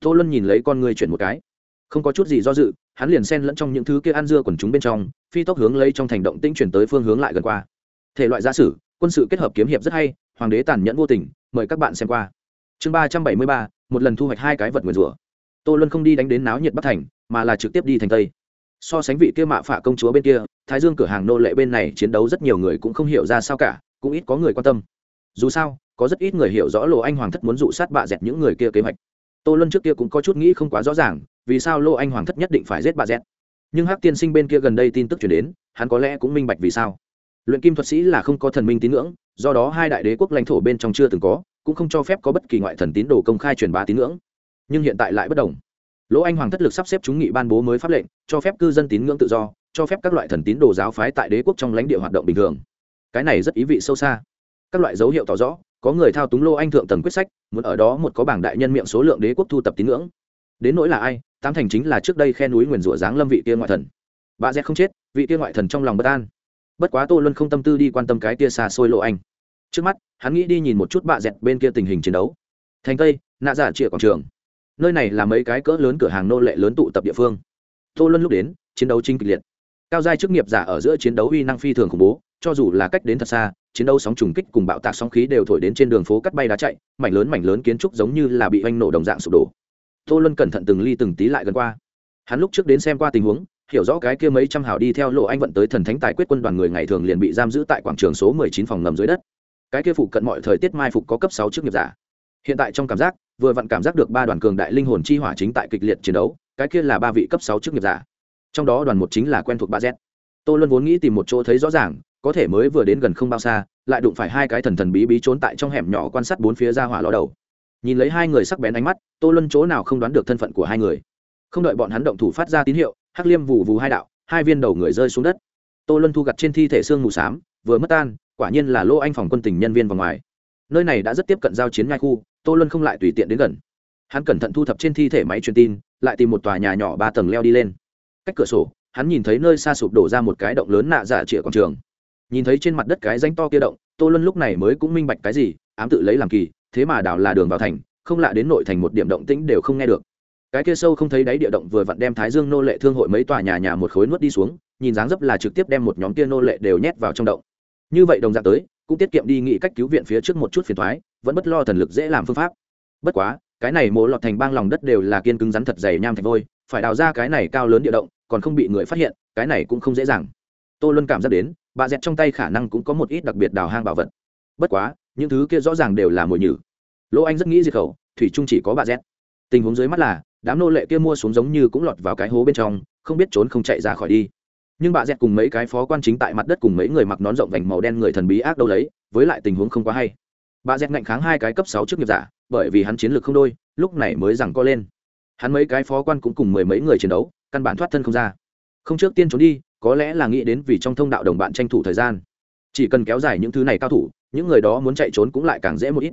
Tô luân nhìn lấy con người chuyển một cái. Không có chút gì do dự hắn liền xen lẫn trong những thứ kia ăn dưa quần chúng bên trong, phi tốc hướng lấy trong thành động tĩnh chuyển tới phương hướng lại gần qua. Thể loại giả sử, quân sự kết hợp kiếm hiệp rất hay, hoàng đế tàn nhẫn vô tình, mời các bạn xem qua. Chương ba trăm bảy mươi ba, một lần thu hoạch hai cái vật nguyền rủa. Tô luân không đi đánh đến náo nhiệt bắc thành, mà là trực tiếp đi thành tây. So sánh vị kia mạ phả công chúa bên kia, thái dương cửa hàng nô lệ bên này chiến đấu rất nhiều người cũng không hiểu ra sao cả, cũng ít có người quan tâm. Dù sao, có rất ít người hiểu rõ lộ anh hoàng thất muốn dụ sát bạ dẹt những người kia kế hoạch tô luân trước kia cũng có chút nghĩ không quá rõ ràng, vì sao lô anh hoàng thất nhất định phải giết bà z? Nhưng hắc tiên sinh bên kia gần đây tin tức chuyển đến, hắn có lẽ cũng minh bạch vì sao. Luyện kim thuật sĩ là không có thần minh tín ngưỡng, do đó hai đại đế quốc lãnh thổ bên trong chưa từng có, cũng không cho phép có bất kỳ ngoại thần tín đồ công khai truyền bá tín ngưỡng. Nhưng hiện tại lại bất đồng. Lỗ anh hoàng thất lực sắp xếp chúng nghị ban bố mới pháp lệnh, cho phép cư dân tín ngưỡng tự do, cho phép các loại thần tín đồ giáo phái tại đế quốc trong lãnh địa hoạt động bình thường. Cái này rất ý vị sâu xa. Các loại dấu hiệu tỏ rõ có người thao túng lô anh thượng tầng quyết sách, muốn ở đó một có bảng đại nhân miệng số lượng đế quốc thu tập tín ngưỡng. Đến nỗi là ai, tám thành chính là trước đây khe núi nguyền rủa giáng lâm vị kia ngoại thần. Bà dẹt không chết, vị kia ngoại thần trong lòng bất an. Bất quá tô luân không tâm tư đi quan tâm cái kia xa xôi lộ anh. Trước mắt, hắn nghĩ đi nhìn một chút bạ dẹt bên kia tình hình chiến đấu. Thành tây, nạ giả trịa quảng trường. Nơi này là mấy cái cỡ lớn cửa hàng nô lệ lớn tụ tập địa phương. Tô luân lúc đến, chiến đấu chính kịch liệt. Cao giai chức nghiệp giả ở giữa chiến đấu uy năng phi thường khủng bố, cho dù là cách đến thật xa chiến đấu sóng trùng kích cùng bạo tạc sóng khí đều thổi đến trên đường phố cắt bay đá chạy, mảnh lớn mảnh lớn kiến trúc giống như là bị oanh nổ đồng dạng sụp đổ. Tô luân cẩn thận từng ly từng tí lại gần qua. Hắn lúc trước đến xem qua tình huống, hiểu rõ cái kia mấy trăm hào đi theo lộ anh vận tới thần thánh tài quyết quân đoàn người ngày thường liền bị giam giữ tại quảng trường số mười chín phòng ngầm dưới đất. Cái kia phụ cận mọi thời tiết mai phục có cấp sáu chức nghiệp giả. Hiện tại trong cảm giác, vừa vặn cảm giác được ba đoàn cường đại linh hồn chi hỏa chính tại kịch liệt chiến đấu, cái kia là ba vị cấp sáu chức nghiệp giả. Trong đó đoàn một chính là quen thuộc ba z. Tô luân vốn nghĩ tìm một chỗ thấy rõ ràng có thể mới vừa đến gần không bao xa, lại đụng phải hai cái thần thần bí bí trốn tại trong hẻm nhỏ quan sát bốn phía ra hỏa ló đầu. Nhìn lấy hai người sắc bén ánh mắt, tô luân chỗ nào không đoán được thân phận của hai người. Không đợi bọn hắn động thủ phát ra tín hiệu, hắc liêm vù vù hai đạo, hai viên đầu người rơi xuống đất. Tô luân thu gặt trên thi thể xương mù s á m vừa mất tan, quả nhiên là lô anh phòng quân tình nhân viên vào ngoài. Nơi này đã rất tiếp cận giao chiến ngai khu, tô luân không lại tùy tiện đến gần. Hắn cẩn thận thu thập trên thi thể máy truyền tin, lại tìm một tòa nhà nhỏ ba tầng leo đi lên. Cách cửa sổ, hắn nhìn thấy nơi xa sụp đổ ra một cái động lớn nạ dạ giả trịa quảng trường nhìn thấy trên mặt đất cái danh to kia động, tô luân lúc này mới cũng minh bạch cái gì, ám tự lấy làm kỳ, thế mà đảo là đường vào thành, không lạ đến nội thành một điểm động tĩnh đều không nghe được. Cái kia sâu không thấy đáy địa động vừa vặn đem thái dương nô lệ thương hội mấy tòa nhà nhà một khối nuốt đi xuống, nhìn dáng dấp là trực tiếp đem một nhóm kia nô lệ đều nhét vào trong động. Như vậy đồng dạng tới, cũng tiết kiệm đi nghị cách cứu viện phía trước một chút phiền thoái vẫn bất lo thần lực dễ làm phương pháp. Bất quá, cái này mổ lọt thành bang lòng đất đều là kiên cứng rắn thật dày nham thạch vôi, phải đào ra cái này cao lớn địa động, còn không bị người phát hiện, cái này cũng không dễ dàng. Tô luân cảm giác đến bà dẹt trong tay khả năng cũng có một ít đặc biệt đào hang bảo vật. Bất quá, những thứ kia rõ ràng đều là mồi nhử. Lỗ anh rất nghĩ diệt khẩu, thủy trung chỉ có bà dẹt. Tình huống dưới mắt là, đám nô lệ kia mua xuống giống như cũng lọt vào cái hố bên trong, không biết trốn không chạy ra khỏi đi. Nhưng bà dẹt cùng mấy cái phó quan chính tại mặt đất cùng mấy người mặc nón rộng vành màu đen người thần bí ác đâu lấy, với lại tình huống không quá hay. Bà dẹt ngạnh kháng hai cái cấp sáu trước nghiệp giả, bởi vì hắn chiến lược không đôi, lúc này mới rằng co lên. Hắn mấy cái phó quan cũng cùng mười mấy người chiến đấu, căn bản thoát thân không ra. Không trước tiên trốn đi có lẽ là nghĩ đến vì trong thông đạo đồng bạn tranh thủ thời gian. Chỉ cần kéo dài những thứ này cao thủ, những người đó muốn chạy trốn cũng lại càng dễ một ít.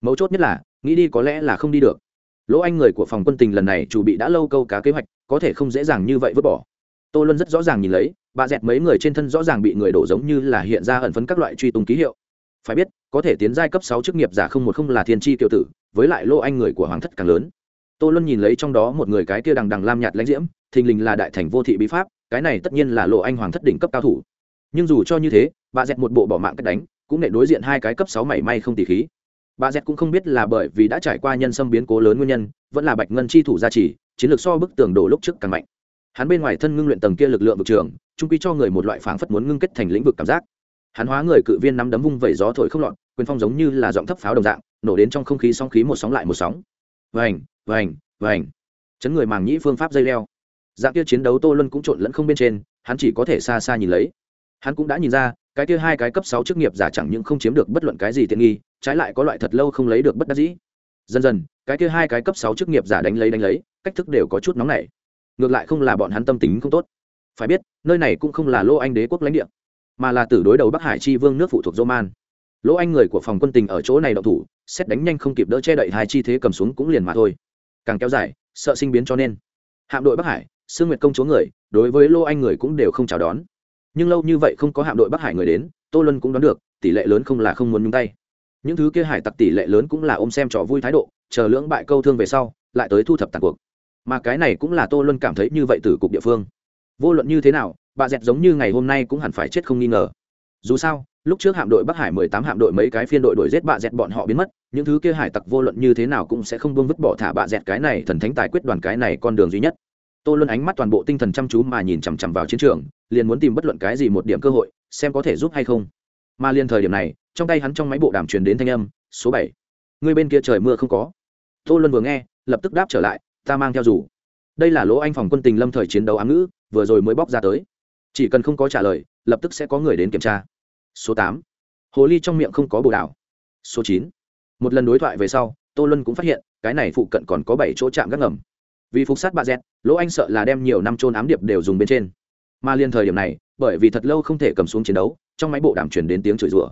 Mấu chốt nhất là, nghĩ đi có lẽ là không đi được. Lỗ anh người của phòng quân tình lần này chủ bị đã lâu câu cá kế hoạch, có thể không dễ dàng như vậy vứt bỏ. Tô luân rất rõ ràng nhìn lấy, bà dẹt mấy người trên thân rõ ràng bị người đổ giống như là hiện ra ẩn phấn các loại truy tung ký hiệu. Phải biết, có thể tiến giai cấp sáu chức nghiệp giả không một không là thiên tri tiểu tử, với lại lỗ anh người của hoàng thất càng lớn. Tô luân nhìn lấy trong đó một người cái kia đằng đằng lam nhạt lãnh diễm, thình lình là đại thành vô thị bí pháp cái này tất nhiên là lộ anh hoàng thất đỉnh cấp cao thủ. Nhưng dù cho như thế, bà dẹt một bộ bỏ mạng cách đánh, cũng để đối diện hai cái cấp sáu mảy may không tỉ khí. Bà dẹt cũng không biết là bởi vì đã trải qua nhân xâm biến cố lớn nguyên nhân, vẫn là bạch ngân chi thủ gia trì, chiến lược so bức tường đổ lúc trước càng mạnh. Hắn bên ngoài thân ngưng luyện tầng kia lực lượng vực trường, trung quy cho người một loại phảng phất muốn ngưng kết thành lĩnh vực cảm giác. Hắn hóa người cự viên nắm đấm vung vẩy gió thổi không lọt, quyền phong giống như là giọng thấp pháo đồng dạng, nổ đến trong không khí sóng khí một sóng lại một sóng. Vành vành vành. Chấn người màng nhĩ phương pháp dây leo dạng kia chiến đấu tô luân cũng trộn lẫn không bên trên, hắn chỉ có thể xa xa nhìn lấy. Hắn cũng đã nhìn ra, cái kia hai cái cấp sáu chức nghiệp giả chẳng những không chiếm được bất luận cái gì tiện nghi, trái lại có loại thật lâu không lấy được bất đắc dĩ. Dần dần, cái kia hai cái cấp sáu chức nghiệp giả đánh lấy đánh lấy, cách thức đều có chút nóng nảy. Ngược lại không là bọn hắn tâm tính không tốt. Phải biết, nơi này cũng không là lô anh đế quốc lãnh địa, mà là tử đối đầu bắc hải chi vương nước phụ thuộc roman. Man lỗ anh người của phòng quân tình ở chỗ này đậu thủ, xét đánh nhanh không kịp đỡ che đậy hai chi thế cầm xuống cũng liền mà thôi. Càng kéo dài, sợ sinh biến cho nên. Hạm đội bắc hải sương nguyệt công chúa người, đối với lô anh người cũng đều không chào đón. Nhưng lâu như vậy không có hạm đội bắc hải người đến, tô luân cũng đoán được, tỷ lệ lớn không là không muốn nhúng tay. Những thứ kia hải tặc tỷ lệ lớn cũng là ôm xem trò vui thái độ, chờ lưỡng bại câu thương về sau, lại tới thu thập tàn cuộc. Mà cái này cũng là tô luân cảm thấy như vậy từ cục địa phương. Vô luận như thế nào, bà dẹt giống như ngày hôm nay cũng hẳn phải chết không nghi ngờ. Dù sao, lúc trước hạm đội bắc hải mười tám hạm đội mấy cái phiên đội đuổi giết bạ dẹt bọn họ biến mất, những thứ kia hải tặc vô luận như thế nào cũng sẽ không buông vứt bỏ thả bạ dẹt cái này thần thánh tài quyết đoàn cái này con đường duy nhất tô luân ánh mắt toàn bộ tinh thần chăm chú mà nhìn chằm chằm vào chiến trường, liền muốn tìm bất luận cái gì một điểm cơ hội, xem có thể giúp hay không. Mà liền thời điểm này, trong tay hắn trong máy bộ đàm truyền đến thanh âm, số bảy. Người bên kia trời mưa không có. Tô luân vừa nghe, lập tức đáp trở lại, ta mang theo dù. Đây là lỗ anh phòng quân tình lâm thời chiến đấu ám ngữ, vừa rồi mới bóc ra tới. Chỉ cần không có trả lời, lập tức sẽ có người đến kiểm tra. Số tám. Hồ ly trong miệng không có bồ đảo số chín. Một lần đối thoại về sau, tô luân cũng phát hiện, cái này phụ cận còn có bảy chỗ chạm gác ngầm vì phục sát bà dẹt, lỗ anh sợ là đem nhiều năm trôn ám điệp đều dùng bên trên. Mà liên thời điểm này bởi vì thật lâu không thể cầm xuống chiến đấu trong máy bộ đàm truyền đến tiếng chửi rủa.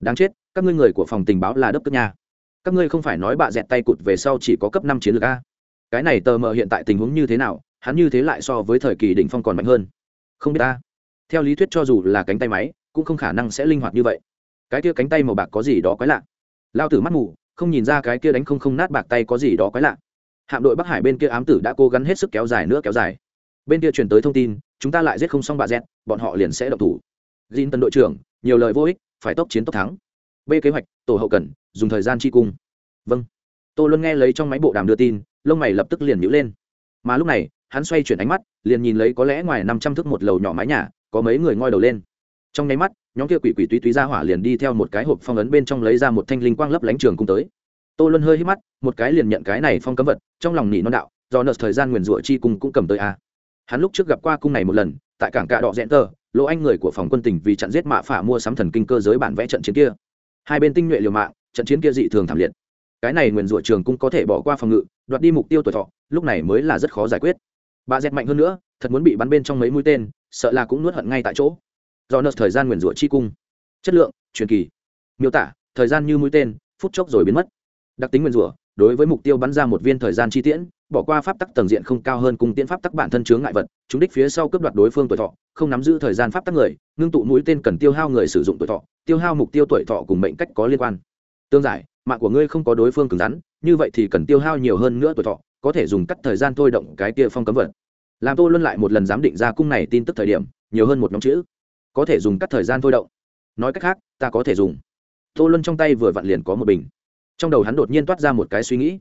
Đáng chết các ngươi người của phòng tình báo là đốc tức nha. Các ngươi không phải nói bà dẹt tay cụt về sau chỉ có cấp năm chiến lược a. Cái này tờ mờ hiện tại tình huống như thế nào hắn như thế lại so với thời kỳ đỉnh phong còn mạnh hơn. Không biết ta theo lý thuyết cho dù là cánh tay máy cũng không khả năng sẽ linh hoạt như vậy. Cái kia cánh tay màu bạc có gì đó quái lạ. Lao tử mắt mù không nhìn ra cái kia đánh không không nát bạc tay có gì đó quái lạ hạm đội bắc hải bên kia ám tử đã cố gắng hết sức kéo dài nữa kéo dài. Bên kia truyền tới thông tin, chúng ta lại giết không xong bà dẹt bọn họ liền sẽ độc thủ. Gin tân đội trưởng, nhiều lời vô ích, phải tốc chiến tốc thắng. B kế hoạch, tổ hậu cần, dùng thời gian chi cung. Vâng. To luôn nghe lấy trong máy bộ đàm đưa tin, lông mày lập tức liền nhữ lên. Mà lúc này, hắn xoay chuyển ánh mắt, liền nhìn lấy có lẽ ngoài năm trăm thước một lầu nhỏ mái nhà, có mấy người ngoi đầu lên. Trong nháy mắt, nhóm kia quỷ quỷ túy túy ra hỏa liền đi theo một cái hộp phong ấn bên trong lấy ra một thanh linh quang lấp lánh trường cung tới tô luân hơi hít mắt, một cái liền nhận cái này phong cấm vật, trong lòng nỉ non đạo, do nợ thời gian nguyền rủa chi cung cũng cầm tới a. Hắn lúc trước gặp qua cung này một lần, tại cảng cạ đọ rẽn tờ, lỗ anh người của phòng quân tỉnh vì chặn giết mạ phả mua sắm thần kinh cơ giới bản vẽ trận chiến kia. Hai bên tinh nhuệ liều mạng, trận chiến kia dị thường thảm liệt. Cái này nguyền rủa trường cung có thể bỏ qua phòng ngự, đoạt đi mục tiêu tuổi thọ, lúc này mới là rất khó giải quyết. Bà dẹt mạnh hơn nữa, thật muốn bị bắn bên trong mấy mũi tên, sợ là cũng nuốt hận ngay tại chỗ. Do nợ thời gian nguyền rủa chi cung. Chất lượng, truyền kỳ. Miêu tả, thời gian như mũi tên, phút chốc rồi biến mất đặc tính nguyên rủa, đối với mục tiêu bắn ra một viên thời gian chi tiễn, bỏ qua pháp tắc tầng diện không cao hơn cùng tiễn pháp tắc bản thân chướng ngại vật, chúng đích phía sau cướp đoạt đối phương tuổi thọ, không nắm giữ thời gian pháp tắc người, ngưng tụ mũi tên cần tiêu hao người sử dụng tuổi thọ, tiêu hao mục tiêu tuổi thọ cùng mệnh cách có liên quan. Tương giải, mạng của ngươi không có đối phương cứng rắn, như vậy thì cần tiêu hao nhiều hơn nữa tuổi thọ, có thể dùng cắt thời gian thôi động cái kia phong cấm vật. Làm tôi luân lại một lần giám định ra cung này tin tức thời điểm, nhiều hơn một nhóm chữ. Có thể dùng cắt thời gian thôi động. Nói cách khác, ta có thể dùng. Tô luân trong tay vừa vặn liền có một bình trong đầu hắn đột nhiên toát ra một cái suy nghĩ.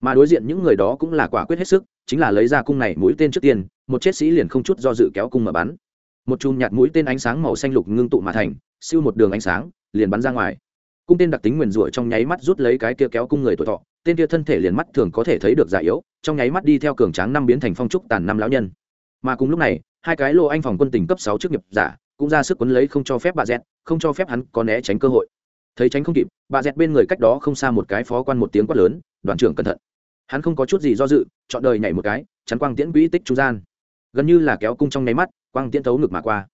Mà đối diện những người đó cũng là quả quyết hết sức, chính là lấy ra cung này mũi tên trước tiên, một chết sĩ liền không chút do dự kéo cung mà bắn. Một chùm nhạt mũi tên ánh sáng màu xanh lục ngưng tụ mà thành, siêu một đường ánh sáng, liền bắn ra ngoài. Cung tên đặc tính nguyền rủa trong nháy mắt rút lấy cái kia kéo cung người tuổi thọ, tên kia thân thể liền mắt thường có thể thấy được già yếu, trong nháy mắt đi theo cường tráng năm biến thành phong trúc tàn năm lão nhân. Mà cùng lúc này, hai cái lô anh phòng quân tình cấp sáu trước nghiệp giả, cũng ra sức quấn lấy không cho phép bà dẹt không cho phép hắn có né tránh cơ hội thấy tránh không kịp, bà dẹt bên người cách đó không xa một cái phó quan một tiếng quát lớn, đoàn trưởng cẩn thận. Hắn không có chút gì do dự, chọn đời nhảy một cái, chắn quang tiễn quỹ tích trung gian. Gần như là kéo cung trong nháy mắt, quang tiễn thấu ngực mà qua.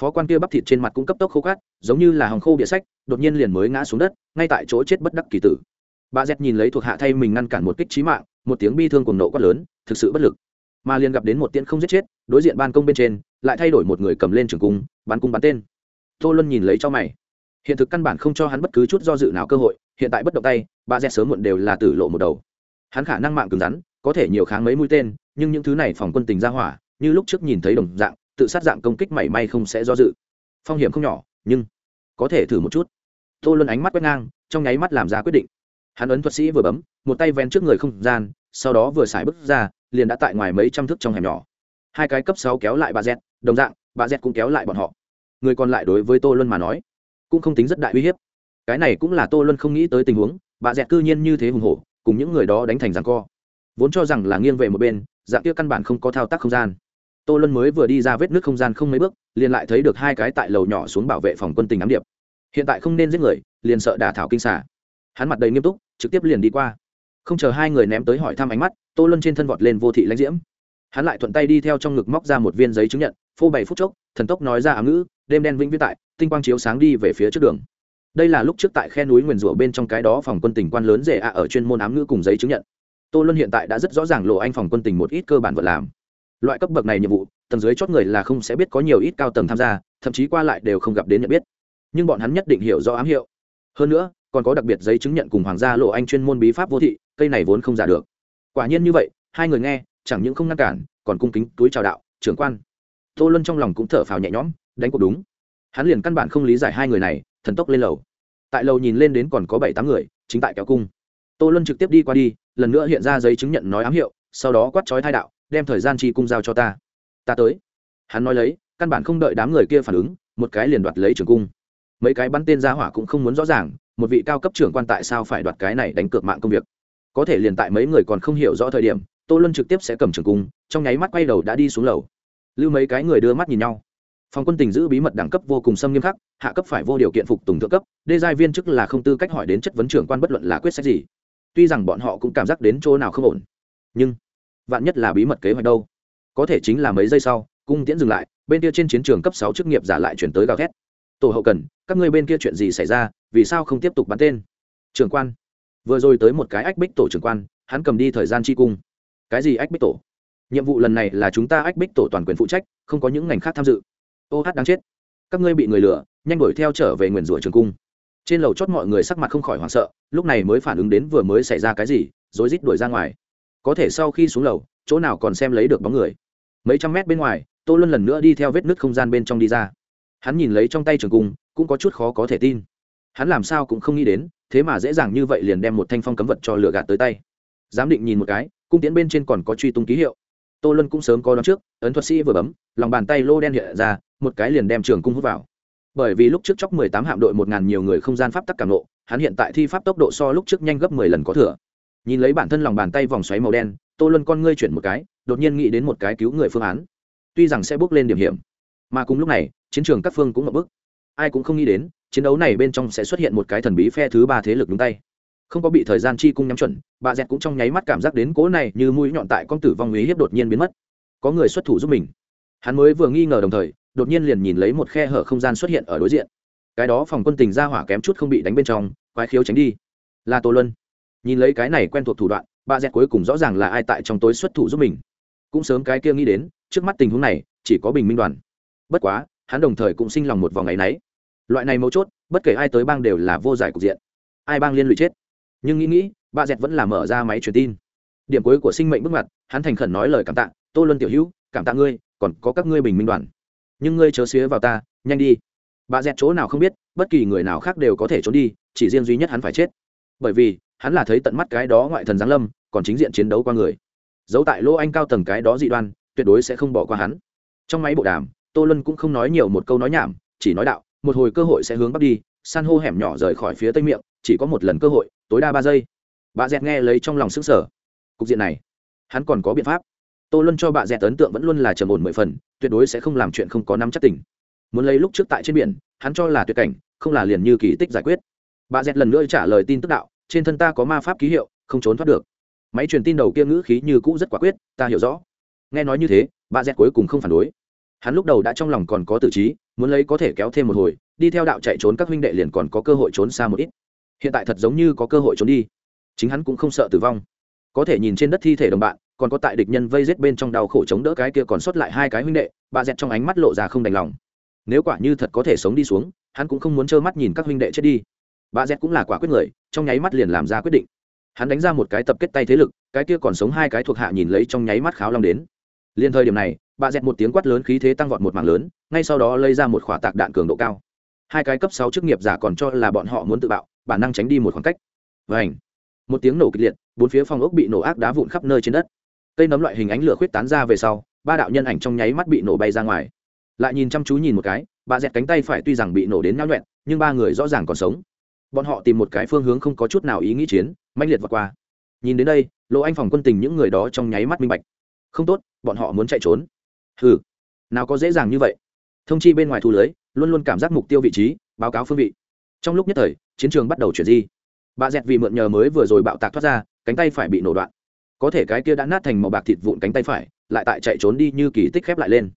Phó quan kia bắp thịt trên mặt cũng cấp tốc khô cát, giống như là hòng khô bịa sách, đột nhiên liền mới ngã xuống đất, ngay tại chỗ chết bất đắc kỳ tử. Bà dẹt nhìn lấy thuộc hạ thay mình ngăn cản một kích trí mạng, một tiếng bi thương cùng nộ quát lớn, thực sự bất lực. Mà liền gặp đến một tiễn không giết chết, đối diện ban công bên trên, lại thay đổi một người cầm lên trường cung, bắn cung bắn tên. Tô luân nhìn lấy cho mày hiện thực căn bản không cho hắn bất cứ chút do dự nào cơ hội, hiện tại bất động tay, bà dẹt sớm muộn đều là tử lộ một đầu. Hắn khả năng mạng cứng rắn, có thể nhiều kháng mấy mũi tên, nhưng những thứ này phòng quân tình ra hỏa, như lúc trước nhìn thấy đồng dạng, tự sát dạng công kích mảy may không sẽ do dự. Phong hiểm không nhỏ, nhưng có thể thử một chút. Tô luân ánh mắt quét ngang, trong nháy mắt làm ra quyết định. Hắn ấn thuật sĩ vừa bấm, một tay ven trước người không gian, sau đó vừa xài bước ra, liền đã tại ngoài mấy trăm thước trong hẻm nhỏ. Hai cái cấp sáu kéo lại bà z đồng dạng, bà z cũng kéo lại bọn họ. Người còn lại đối với tô luân mà nói cũng không tính rất đại uy hiếp. Cái này cũng là tô luân không nghĩ tới tình huống, bà dẹt cư nhiên như thế hùng hổ, cùng những người đó đánh thành rằng co. Vốn cho rằng là nghiêng về một bên, dạng kia căn bản không có thao tác không gian. Tô luân mới vừa đi ra vết nước không gian không mấy bước, liền lại thấy được hai cái tại lầu nhỏ xuống bảo vệ phòng quân tình ám điệp. Hiện tại không nên giết người, liền sợ đả thảo kinh xả hắn mặt đầy nghiêm túc, trực tiếp liền đi qua. Không chờ hai người ném tới hỏi thăm ánh mắt, tô luân trên thân vọt lên vô thị lãnh diễm. Hắn lại thuận tay đi theo trong ngực móc ra một viên giấy chứng nhận, phô bảy phút chốc, thần tốc nói ra ám ngữ, đêm đen vĩnh viễn tại tinh quang chiếu sáng đi về phía trước đường. Đây là lúc trước tại khe núi nguyền rủa bên trong cái đó phòng quân tình quan lớn rể ạ ở chuyên môn ám ngữ cùng giấy chứng nhận. Tô luân hiện tại đã rất rõ ràng lộ anh phòng quân tình một ít cơ bản vật làm. Loại cấp bậc này nhiệm vụ, tầng dưới chót người là không sẽ biết có nhiều ít cao tầng tham gia, thậm chí qua lại đều không gặp đến nhận biết. Nhưng bọn hắn nhất định hiểu rõ ám hiệu. Hơn nữa, còn có đặc biệt giấy chứng nhận cùng hoàng gia lộ anh chuyên môn bí pháp vô thị, cây này vốn không giả được. Quả nhiên như vậy, hai người nghe, chẳng những không ngăn cản, còn cung kính túi chào đạo, trưởng quan. Tô luân trong lòng cũng thở phào nhẹ nhõm, đánh cuộc đúng hắn liền căn bản không lý giải hai người này, thần tốc lên lầu. Tại lầu nhìn lên đến còn có bảy tám người, chính tại kéo cung. Tô luân trực tiếp đi qua đi, lần nữa hiện ra giấy chứng nhận nói ám hiệu, sau đó quát trói thai đạo, đem thời gian chi cung giao cho ta. Ta tới. Hắn nói lấy, căn bản không đợi đám người kia phản ứng, một cái liền đoạt lấy trường cung. Mấy cái bắn tên ra hỏa cũng không muốn rõ ràng, một vị cao cấp trưởng quan tại sao phải đoạt cái này đánh cược mạng công việc. Có thể liền tại mấy người còn không hiểu rõ thời điểm, tô luân trực tiếp sẽ cầm trường cung, trong nháy mắt quay đầu đã đi xuống lầu. Lưu mấy cái người đưa mắt nhìn nhau phòng quân tình giữ bí mật đẳng cấp vô cùng xâm nghiêm khắc, hạ cấp phải vô điều kiện phục tùng thượng cấp, đê giai viên chức là không tư cách hỏi đến chất vấn trưởng quan bất luận là quyết sách gì. Tuy rằng bọn họ cũng cảm giác đến chỗ nào không ổn, nhưng vạn nhất là bí mật kế hoạch đâu? Có thể chính là mấy giây sau, cung tiễn dừng lại, bên kia trên chiến trường cấp sáu chức nghiệp giả lại chuyển tới gào thét. Tổ hậu cần, các ngươi bên kia chuyện gì xảy ra, vì sao không tiếp tục bắn tên? Trưởng quan. Vừa rồi tới một cái ách bích tổ trưởng quan, hắn cầm đi thời gian chi cung. Cái gì ách bích tổ? Nhiệm vụ lần này là chúng ta ách bích tổ toàn quyền phụ trách, không có những ngành khác tham dự ô hát đáng chết. Các ngươi bị người lừa, nhanh đuổi theo trở về nguyền rủa trường cung. Trên lầu chót mọi người sắc mặt không khỏi hoảng sợ, lúc này mới phản ứng đến vừa mới xảy ra cái gì, rối rít đuổi ra ngoài. Có thể sau khi xuống lầu, chỗ nào còn xem lấy được bóng người. Mấy trăm mét bên ngoài, tô luân lần nữa đi theo vết nứt không gian bên trong đi ra. Hắn nhìn lấy trong tay trường cung, cũng có chút khó có thể tin. Hắn làm sao cũng không nghĩ đến, thế mà dễ dàng như vậy liền đem một thanh phong cấm vật cho lửa gạt tới tay. Giám định nhìn một cái, cung tiến bên trên còn có truy tung ký hiệu. Tô luân cũng sớm có đón trước, ấn thuật sĩ vừa bấm, lòng bàn tay lô đen hiện ra một cái liền đem trường cung hút vào. Bởi vì lúc trước chóc mười tám hạm đội một ngàn nhiều người không gian pháp tắc cảm nộ hắn hiện tại thi pháp tốc độ so lúc trước nhanh gấp mười lần có thừa. Nhìn lấy bản thân lòng bàn tay vòng xoáy màu đen, tô luân con ngươi chuyển một cái, đột nhiên nghĩ đến một cái cứu người phương án. Tuy rằng sẽ bước lên điểm hiểm, mà cùng lúc này, chiến trường các phương cũng ngập bức. Ai cũng không nghĩ đến, chiến đấu này bên trong sẽ xuất hiện một cái thần bí phe thứ ba thế lực đúng tay. Không có bị thời gian chi cung nhắm chuẩn, bà dẹt cũng trong nháy mắt cảm giác đến cố này như mũi nhọn tại con tử vong ý hiếp đột nhiên biến mất. Có người xuất thủ giúp mình. Hắn mới vừa nghi ngờ đồng thời đột nhiên liền nhìn lấy một khe hở không gian xuất hiện ở đối diện. Cái đó phòng quân tình ra hỏa kém chút không bị đánh bên trong, quái khiếu tránh đi. Là tô luân. Nhìn lấy cái này quen thuộc thủ đoạn, bà dẹt cuối cùng rõ ràng là ai tại trong tối xuất thủ giúp mình. Cũng sớm cái kia nghĩ đến, trước mắt tình huống này, chỉ có bình minh đoàn. Bất quá, hắn đồng thời cũng sinh lòng một vòng ngày nấy. Loại này mấu chốt, bất kể ai tới bang đều là vô giải cục diện. Ai bang liên lụy chết. Nhưng nghĩ nghĩ, bà dẹt vẫn là mở ra máy truyền tin. Điểm cuối của sinh mệnh bước mặt hắn thành khẩn nói lời cảm tạ, tô luân tiểu hữu, cảm tạ ngươi, còn có các ngươi bình minh đoàn nhưng ngươi chớ xía vào ta, nhanh đi. Bà dẹt chỗ nào không biết, bất kỳ người nào khác đều có thể trốn đi, chỉ riêng duy nhất hắn phải chết. Bởi vì, hắn là thấy tận mắt cái đó ngoại thần giáng lâm, còn chính diện chiến đấu qua người. Giấu tại lỗ anh cao tầng cái đó dị đoan, tuyệt đối sẽ không bỏ qua hắn. Trong máy bộ đàm, tô lân cũng không nói nhiều một câu nói nhảm, chỉ nói đạo, một hồi cơ hội sẽ hướng bắc đi. San hô hẻm nhỏ rời khỏi phía tây miệng, chỉ có một lần cơ hội, tối đa ba giây. Bà dẹt nghe lấy trong lòng sức sở cục diện này, hắn còn có biện pháp tô luân cho bà dẹt ấn tượng vẫn luôn là trầm ổn mười phần, tuyệt đối sẽ không làm chuyện không có nắm chắc tình. Muốn lấy lúc trước tại trên biển, hắn cho là tuyệt cảnh, không là liền như kỳ tích giải quyết. Bà dẹt lần nữa trả lời tin tức đạo, trên thân ta có ma pháp ký hiệu, không trốn thoát được. Máy truyền tin đầu kia ngữ khí như cũ rất quả quyết, ta hiểu rõ. Nghe nói như thế bà dẹt cuối cùng không phản đối. Hắn lúc đầu đã trong lòng còn có tự trí, muốn lấy có thể kéo thêm một hồi, đi theo đạo chạy trốn các huynh đệ liền còn có cơ hội trốn xa một ít. Hiện tại thật giống như có cơ hội trốn đi. Chính hắn cũng không sợ tử vong. Có thể nhìn trên đất thi thể đồng bạn còn có tại địch nhân vây giết bên trong đau khổ chống đỡ cái kia còn sót lại hai cái huynh đệ, bà dẹt trong ánh mắt lộ ra không đành lòng. Nếu quả như thật có thể sống đi xuống, hắn cũng không muốn trơ mắt nhìn các huynh đệ chết đi. Bà dẹt cũng là quả quyết người, trong nháy mắt liền làm ra quyết định. Hắn đánh ra một cái tập kết tay thế lực, cái kia còn sống hai cái thuộc hạ nhìn lấy trong nháy mắt kháo long đến. Liền thời điểm này, bà dẹt một tiếng quát lớn khí thế tăng vọt một mảng lớn, ngay sau đó lấy ra một khỏa tạc đạn cường độ cao. Hai cái cấp sáu chức nghiệp giả còn cho là bọn họ muốn tự bạo, bản năng tránh đi một khoảng cách. Vảnh một tiếng nổ kịch liệt, bốn phía phòng ốc bị nổ ác đá vụn khắp nơi trên đất cây nấm loại hình ánh lửa khuyết tán ra về sau, ba đạo nhân ảnh trong nháy mắt bị nổ bay ra ngoài. Lại nhìn chăm chú nhìn một cái, bà dẹt cánh tay phải tuy rằng bị nổ đến nhau nhuẹn nhưng ba người rõ ràng còn sống. Bọn họ tìm một cái phương hướng không có chút nào ý nghĩ chiến manh liệt vượt qua. Nhìn đến đây, lỗ anh phòng quân tình những người đó trong nháy mắt minh bạch. Không tốt, bọn họ muốn chạy trốn. Hừ, nào có dễ dàng như vậy. Thông chi bên ngoài thu lưới, luôn luôn cảm giác mục tiêu vị trí, báo cáo phương vị. Trong lúc nhất thời, chiến trường bắt đầu chuyển di. Bà dẹt vì mượn nhờ mới vừa rồi bạo tạc thoát ra, cánh tay phải bị nổ đoạn có thể cái kia đã nát thành màu bạc thịt vụn cánh tay phải, lại tại chạy trốn đi như kỳ tích khép lại lên.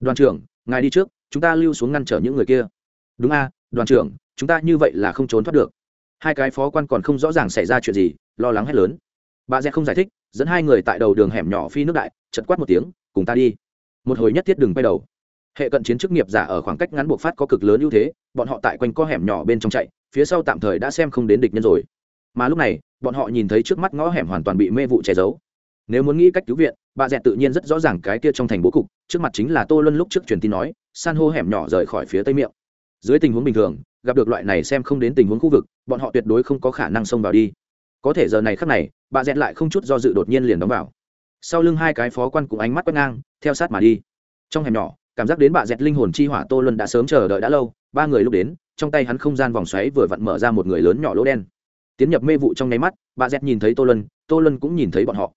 Đoàn trưởng, ngài đi trước, chúng ta lưu xuống ngăn trở những người kia. Đúng a, đoàn trưởng, chúng ta như vậy là không trốn thoát được. Hai cái phó quan còn không rõ ràng xảy ra chuyện gì, lo lắng hết lớn. Bà dẹ không giải thích, dẫn hai người tại đầu đường hẻm nhỏ phi nước đại, chật quát một tiếng, cùng ta đi. Một hồi nhất thiết đừng quay đầu. Hệ cận chiến chức nghiệp giả ở khoảng cách ngắn buộc phát có cực lớn ưu thế, bọn họ tại quanh co hẻm nhỏ bên trong chạy, phía sau tạm thời đã xem không đến địch nhân rồi. Mà lúc này bọn họ nhìn thấy trước mắt ngõ hẻm hoàn toàn bị mê vụ che giấu. Nếu muốn nghĩ cách cứu viện, bà dẹt tự nhiên rất rõ ràng cái kia trong thành bố cục, trước mặt chính là tô luân lúc trước truyền tin nói, san hô hẻm nhỏ rời khỏi phía tây miệng. Dưới tình huống bình thường, gặp được loại này xem không đến tình huống khu vực, bọn họ tuyệt đối không có khả năng xông vào đi. Có thể giờ này khắc này, bà dẹt lại không chút do dự đột nhiên liền đóng vào. Sau lưng hai cái phó quan cùng ánh mắt quét ngang, theo sát mà đi. Trong hẻm nhỏ, cảm giác đến bà dẹt linh hồn chi hỏa tô luân đã sớm chờ đợi đã lâu, ba người lúc đến, trong tay hắn không gian vòng xoáy vừa vặn mở ra một người lớn nhỏ lỗ đen tiến nhập mê vụ trong nháy mắt bà dẹt nhìn thấy tô lân, tô lân cũng nhìn thấy bọn họ.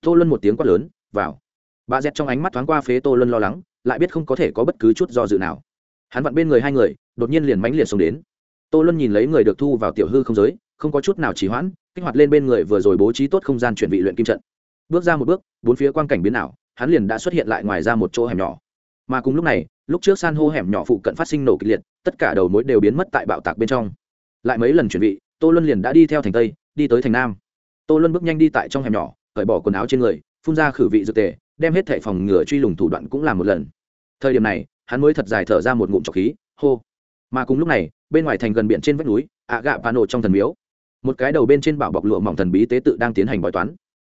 Tô lân một tiếng quát lớn vào. Bà dẹt trong ánh mắt thoáng qua phế tô lân lo lắng lại biết không có thể có bất cứ chút do dự nào. Hắn vặn bên người hai người đột nhiên liền mánh liệt xông đến. Tô lân nhìn lấy người được thu vào tiểu hư không giới không có chút nào trì hoãn kích hoạt lên bên người vừa rồi bố trí tốt không gian chuẩn bị luyện kim trận. Bước ra một bước bốn phía quang cảnh biến ảo hắn liền đã xuất hiện lại ngoài ra một chỗ hẻm nhỏ. Mà cùng lúc này lúc trước san hô hẻm nhỏ phụ cận phát sinh nổ kịch liệt tất cả đầu mối đều biến mất tại bạo tạc bên trong. Lại mấy lần chuẩn bị tô luân liền đã đi theo thành tây, đi tới thành nam. Tô luân bước nhanh đi tại trong hẻm nhỏ, cởi bỏ quần áo trên người, phun ra khử vị dược tề, đem hết thệ phòng ngừa truy lùng thủ đoạn cũng làm một lần. Thời điểm này, hắn mới thật dài thở ra một ngụm trọc khí, hô. Mà cùng lúc này, bên ngoài thành gần biển trên vách núi, ạ gạ bà nổ trong thần miếu. Một cái đầu bên trên bảo bọc lụa mỏng thần bí tế tự đang tiến hành bói toán.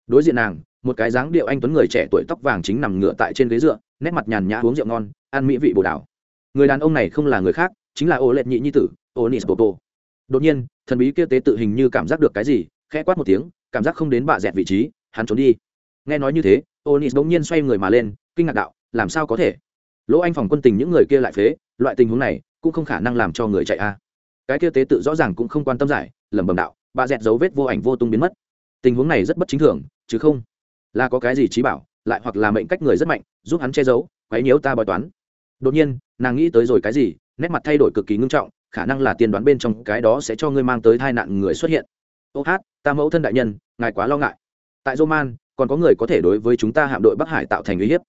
Đối diện nàng, một cái dáng điệu anh tuấn người trẻ tuổi tóc vàng chính nằm ngựa tại trên ghế dựa, nét mặt nhàn nhã uống rượu ngon, ăn mỹ vị bồ đảo. Người đàn ông này không là người khác, chính là ô lệ nhị nhi tử, ô nis popo đột nhiên thần bí kia tế tự hình như cảm giác được cái gì, khẽ quát một tiếng, cảm giác không đến bạ dẹt vị trí, hắn trốn đi. Nghe nói như thế, onis bỗng nhiên xoay người mà lên, kinh ngạc đạo, làm sao có thể? Lỗ anh phòng quân tình những người kia lại phế, loại tình huống này cũng không khả năng làm cho người chạy a. Cái kia tế tự rõ ràng cũng không quan tâm giải, lẩm bẩm đạo bà dẹt dấu vết vô ảnh vô tung biến mất. Tình huống này rất bất chính thường, chứ không là có cái gì trí bảo, lại hoặc là mệnh cách người rất mạnh, giúp hắn che giấu, quấy nhiễu ta bói toán. Đột nhiên, nàng nghĩ tới rồi cái gì nét mặt thay đổi cực kỳ ngưng trọng, khả năng là tiên đoán bên trong cái đó sẽ cho ngươi mang tới tai nạn người xuất hiện. Ô hát, ta mẫu thân đại nhân, ngài quá lo ngại. Tại roman, còn có người có thể đối với chúng ta hạm đội bắc hải tạo thành uy hiếp.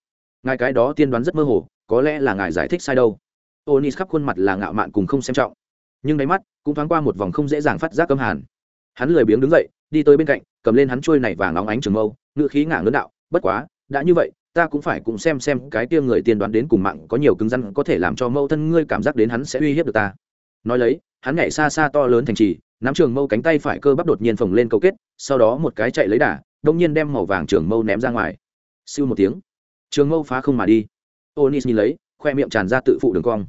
Ngài cái đó tiên đoán rất mơ hồ, có lẽ là ngài giải thích sai đâu. Onis khắp khuôn mặt là ngạo mạn cùng không xem trọng. Nhưng đáy mắt, cũng thoáng qua một vòng không dễ dàng phát giác câm hàn. Hắn lười biếng đứng dậy, đi tới bên cạnh, cầm lên hắn trôi này vàng óng ánh trường mâu ngự khí ngả lớn đạo, bất quá, đã như vậy ta cũng phải cũng xem xem cái kia người tiên đoán đến cùng mạng có nhiều cứng rắn có thể làm cho mâu thân ngươi cảm giác đến hắn sẽ uy hiếp được ta. Nói lấy, hắn nhảy xa xa to lớn thành trì, nắm trường mâu cánh tay phải cơ bắp đột nhiên phồng lên câu kết, sau đó một cái chạy lấy đà đông nhiên đem màu vàng trường mâu ném ra ngoài. Siêu một tiếng, trường mâu phá không mà đi. Onis nhìn lấy, khoe miệng tràn ra tự phụ đường cong.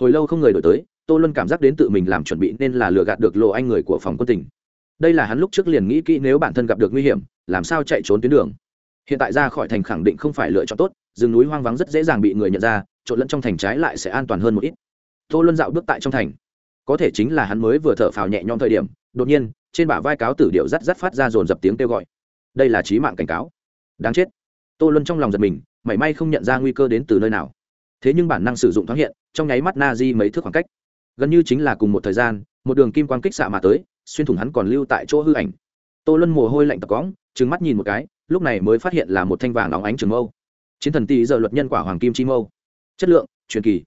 Hồi lâu không người đổi tới, tô luân cảm giác đến tự mình làm chuẩn bị nên là lừa gạt được lộ anh người của phòng quân tỉnh đây là hắn lúc trước liền nghĩ kỹ nếu bản thân gặp được nguy hiểm, làm sao chạy trốn tuyến đường hiện tại ra khỏi thành khẳng định không phải lựa chọn tốt, rừng núi hoang vắng rất dễ dàng bị người nhận ra, trộn lẫn trong thành trái lại sẽ an toàn hơn một ít. Tô luân dạo bước tại trong thành. Có thể chính là hắn mới vừa thở phào nhẹ nhõm thời điểm, đột nhiên, trên bả vai cáo tử điệu rắt rắt phát ra dồn dập tiếng kêu gọi. Đây là trí mạng cảnh cáo. Đáng chết. Tô luân trong lòng giật mình, mảy may không nhận ra nguy cơ đến từ nơi nào. Thế nhưng bản năng sử dụng thoáng hiện, trong nháy mắt na di mấy thước khoảng cách. Gần như chính là cùng một thời gian, một đường kim quang kích xạ mà tới, xuyên thủng hắn còn lưu tại chỗ hư ảnh. Tô luân mồ hôi lạnh tập cõng trừng mắt nhìn một cái lúc này mới phát hiện là một thanh vàng óng ánh trường mâu. Chiến thần tỷ giờ luật nhân quả hoàng kim chi mâu. Chất lượng, truyền kỳ.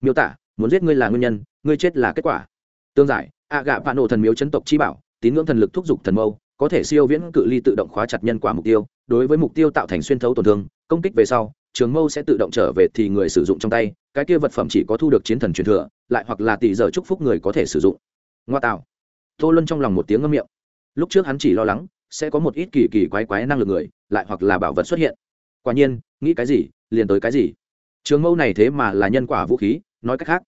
Miêu tả, muốn giết ngươi là nguyên nhân, ngươi chết là kết quả. Tương giải, a gạ vạn nổ thần miếu chấn tộc chi bảo, tín ngưỡng thần lực thúc giục thần mâu, có thể siêu viễn cự ly tự động khóa chặt nhân quả mục tiêu, đối với mục tiêu tạo thành xuyên thấu tổn thương, công kích về sau, trường mâu sẽ tự động trở về thì người sử dụng trong tay, cái kia vật phẩm chỉ có thu được chiến thần truyền thừa, lại hoặc là tỷ giờ chúc phúc người có thể sử dụng. Ngoa tạo. Tô luân trong lòng một tiếng ngâm miệng. Lúc trước hắn chỉ lo lắng sẽ có một ít kỳ kỳ quái quái năng lực người, lại hoặc là bảo vật xuất hiện. Quả nhiên, nghĩ cái gì, liền tới cái gì. Trường mâu này thế mà là nhân quả vũ khí, nói cách khác,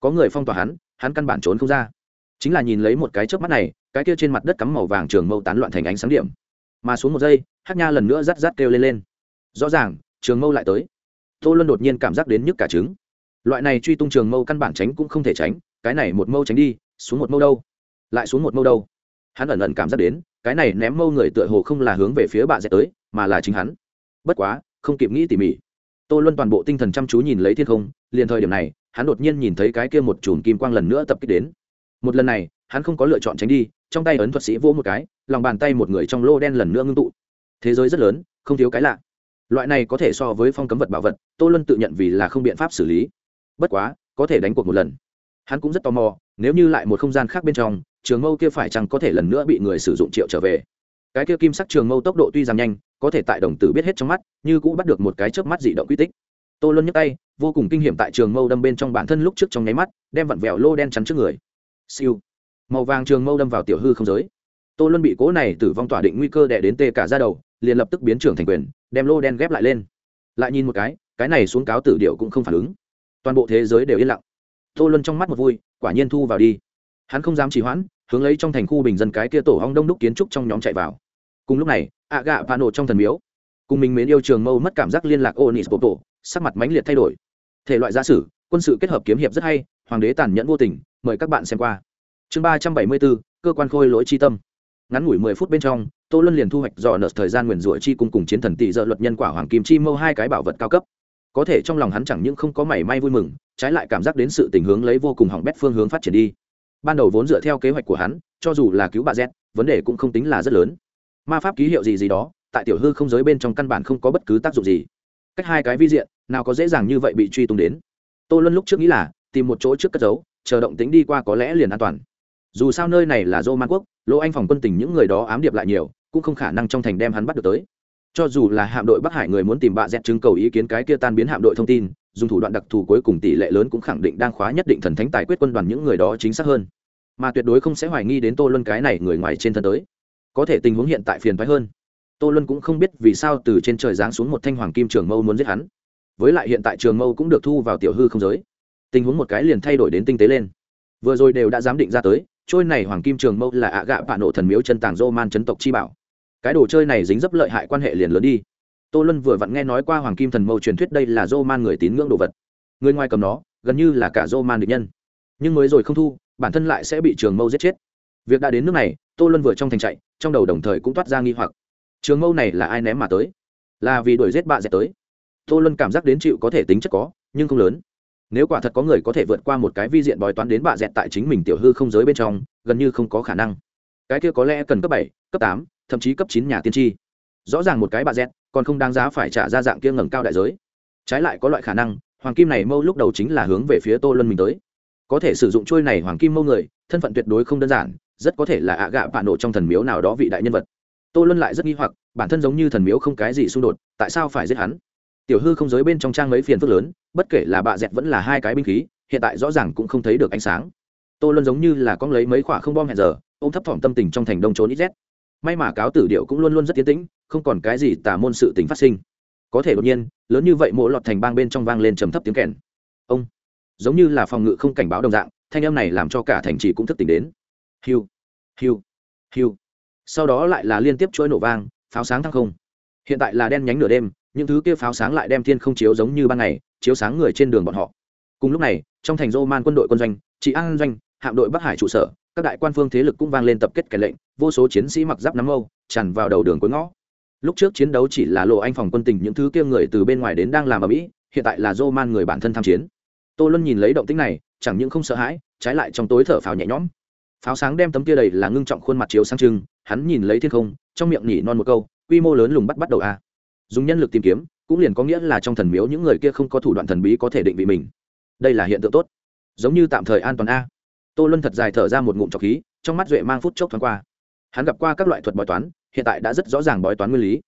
có người phong tỏa hắn hắn căn bản trốn không ra. Chính là nhìn lấy một cái trước mắt này, cái kia trên mặt đất cắm màu vàng trường mâu tán loạn thành ánh sáng điểm. Mà xuống một giây, hát nha lần nữa rắt rắt kêu lên lên. Rõ ràng, trường mâu lại tới. Tô luân đột nhiên cảm giác đến nhức cả trứng. Loại này truy tung trường mâu căn bản tránh cũng không thể tránh, cái này một mâu tránh đi, xuống một mâu đâu? Lại xuống một mâu đâu? Hắn ẩn ẩn cảm giác đến cái này ném mâu người tựa hồ không là hướng về phía bà dẹt tới, mà là chính hắn. Bất quá, không kịp nghĩ tỉ mỉ. Tô luân toàn bộ tinh thần chăm chú nhìn lấy thiên không, liền thời điểm này, hắn đột nhiên nhìn thấy cái kia một chùm kim quang lần nữa tập kích đến. Một lần này, hắn không có lựa chọn tránh đi, trong tay ấn thuật sĩ vỗ một cái, lòng bàn tay một người trong lô đen lần nữa ngưng tụ. Thế giới rất lớn, không thiếu cái lạ. Loại này có thể so với phong cấm vật bảo vật, tô luân tự nhận vì là không biện pháp xử lý. Bất quá, có thể đánh cuộc một lần. Hắn cũng rất tò mò, nếu như lại một không gian khác bên trong trường mâu kia phải chăng có thể lần nữa bị người sử dụng triệu trở về? Cái kia kim sắc trường mâu tốc độ tuy rằng nhanh, có thể tại đồng tử biết hết trong mắt, như cũng bắt được một cái chớp mắt dị động quy tích. Tô luân nhấc tay, vô cùng kinh hiểm tại trường mâu đâm bên trong bản thân lúc trước trong nháy mắt, đem vặn vẹo lô đen chắn trước người. Siêu. Màu vàng trường mâu đâm vào tiểu hư không giới. Tô luân bị cố này tử vong tỏa định nguy cơ đè đến tê cả ra đầu, liền lập tức biến trưởng thành quyền, đem lô đen ghép lại lên. Lại nhìn một cái cái này xuống cáo tử điệu cũng không phản ứng. Toàn bộ thế giới đều yên lặng. Tô luân trong mắt một vui, quả nhiên thu vào đi. Hắn không dám trì hoãn hướng lấy trong thành khu bình dân cái kia tổ hong đông đúc kiến trúc trong nhóm chạy vào. Cùng lúc này, ạ gạ và nổ trong thần miếu, cùng mình mến yêu trường mâu mất cảm giác liên lạc ô nis bộ tổ sắc mặt mãnh liệt thay đổi. Thể loại gia sử, quân sự kết hợp kiếm hiệp rất hay, hoàng đế tàn nhẫn vô tình, mời các bạn xem qua. Chương ba trăm bảy mươi bốn, cơ quan khôi lỗi chi tâm. Ngắn ngủi mười phút bên trong, tô luân liền thu hoạch dò nợ thời gian nguyền rủa chi cung cùng chiến thần tỷ dợ luật nhân quả hoàng kim chi mâu hai cái bảo vật cao cấp. Có thể trong lòng hắn chẳng những không có mảy may vui mừng, trái lại cảm giác đến sự tình hướng lấy vô cùng hỏng bét phương hướng phát triển đi ban đầu vốn dựa theo kế hoạch của hắn, cho dù là cứu bà z, vấn đề cũng không tính là rất lớn. Ma pháp ký hiệu gì gì đó, tại tiểu hư không giới bên trong căn bản không có bất cứ tác dụng gì. Cách hai cái vi diện, nào có dễ dàng như vậy bị truy tung đến. Tô luân lúc trước nghĩ là, tìm một chỗ trước cất giấu, chờ động tính đi qua có lẽ liền an toàn. Dù sao nơi này là dô man quốc lỗ anh phòng quân tình những người đó ám điệp lại nhiều, cũng không khả năng trong thành đem hắn bắt được tới. Cho dù là hạm đội bắc hải người muốn tìm bạ dẹt chứng cầu ý kiến cái kia tan biến hạm đội thông tin dùng thủ đoạn đặc thù cuối cùng tỷ lệ lớn cũng khẳng định đang khóa nhất định thần thánh tài quyết quân đoàn những người đó chính xác hơn. Mà tuyệt đối không sẽ hoài nghi đến tô luân cái này người ngoài trên thân tới. Có thể tình huống hiện tại phiền thoái hơn. Tô luân cũng không biết vì sao từ trên trời giáng xuống một thanh hoàng kim trường mâu muốn giết hắn. Với lại hiện tại trường mâu cũng được thu vào tiểu hư không giới. Tình huống một cái liền thay đổi đến tinh tế lên. Vừa rồi đều đã giám định ra tới, trôi này hoàng kim trường mâu là ạ gạ bạ nộ thần miếu chân tàng dô man chấn tộc chi bảo. Cái đồ chơi này dính dấp lợi hại quan hệ liền lớn đi tô luân vừa vặn nghe nói qua hoàng kim thần mâu truyền thuyết đây là dô man người tín ngưỡng đồ vật. Người ngoài cầm nó, gần như là cả dô man địch nhân. Nhưng mới rồi không thu, bản thân lại sẽ bị trường mâu giết chết. Việc đã đến nước này, tô luân vừa trong thành chạy, trong đầu đồng thời cũng toát ra nghi hoặc. Trường mâu này là ai ném mà tới? Là vì đuổi giết bạ dẹt tới. Tô luân cảm giác đến chịu có thể tính chất có, nhưng không lớn. Nếu quả thật có người có thể vượt qua một cái vi diện bói toán đến bạ dẹt tại chính mình tiểu hư không giới bên trong, gần như không có khả năng. Cái kia có lẽ cần cấp bảy, cấp tám, thậm chí cấp chín nhà tiên tri. Rõ ràng một cái bạ dẹt còn không đáng giá phải trả ra dạng kia ngẩng cao đại giới. Trái lại có loại khả năng, hoàng kim này mâu lúc đầu chính là hướng về phía tô luân mình tới. Có thể sử dụng trôi này hoàng kim mâu người, thân phận tuyệt đối không đơn giản, rất có thể là ạ gạ bạ nổ trong thần miếu nào đó vị đại nhân vật. Tô luân lại rất nghi hoặc, bản thân giống như thần miếu không cái gì xung đột, tại sao phải giết hắn? Tiểu hư không giới bên trong trang mấy phiền phức lớn, bất kể là bạ dẹt vẫn là hai cái binh khí, hiện tại rõ ràng cũng không thấy được ánh sáng. Tô luân giống như là con lấy mấy khoả không bom hẹn giờ ô m thấp thỏm tâm tình trong thành đông trốn ít rét may mà cáo tử điệu cũng luôn luôn rất tiến tĩnh, không còn cái gì tả môn sự tình phát sinh. Có thể đột nhiên, lớn như vậy mỗi lọt thành bang bên trong vang lên trầm thấp tiếng kèn. Ông, giống như là phòng ngự không cảnh báo đồng dạng, thanh âm này làm cho cả thành trì cũng thức tỉnh đến. Hiu hiu hiu. Sau đó lại là liên tiếp chuỗi nổ vang, pháo sáng thăng không. Hiện tại là đen nhánh nửa đêm, những thứ kia pháo sáng lại đem thiên không chiếu giống như ban ngày, chiếu sáng người trên đường bọn họ. Cùng lúc này, trong thành rô man quân đội quân doanh trị an doanh, hạm đội bắc hải trụ sở, các đại quan phương thế lực cũng vang lên tập kết kẻ lệnh vô số chiến sĩ mặc giáp nắm âu tràn vào đầu đường cuối ngõ. Lúc trước chiến đấu chỉ là lộ anh phòng quân tình những thứ kia người từ bên ngoài đến đang làm ở mỹ, hiện tại là dô man người bản thân tham chiến. Tô luân nhìn lấy động tĩnh này, chẳng những không sợ hãi, trái lại trong tối thở phào nhẹ nhõm. Pháo sáng đem tấm kia đầy là ngưng trọng khuôn mặt chiếu sang trưng, hắn nhìn lấy thiên không, trong miệng nhỉ non một câu, quy mô lớn lùng bắt bắt đầu a. Dùng nhân lực tìm kiếm, cũng liền có nghĩa là trong thần miếu những người kia không có thủ đoạn thần bí có thể định vị mình. Đây là hiện tượng tốt. Giống như tạm thời an toàn a. Tô luân thật dài thở ra một ngụm trọc khí, trong mắt duệ mang phút chốc thoáng qua hắn gặp qua các loại thuật bói toán, hiện tại đã rất rõ ràng bói toán nguyên lý.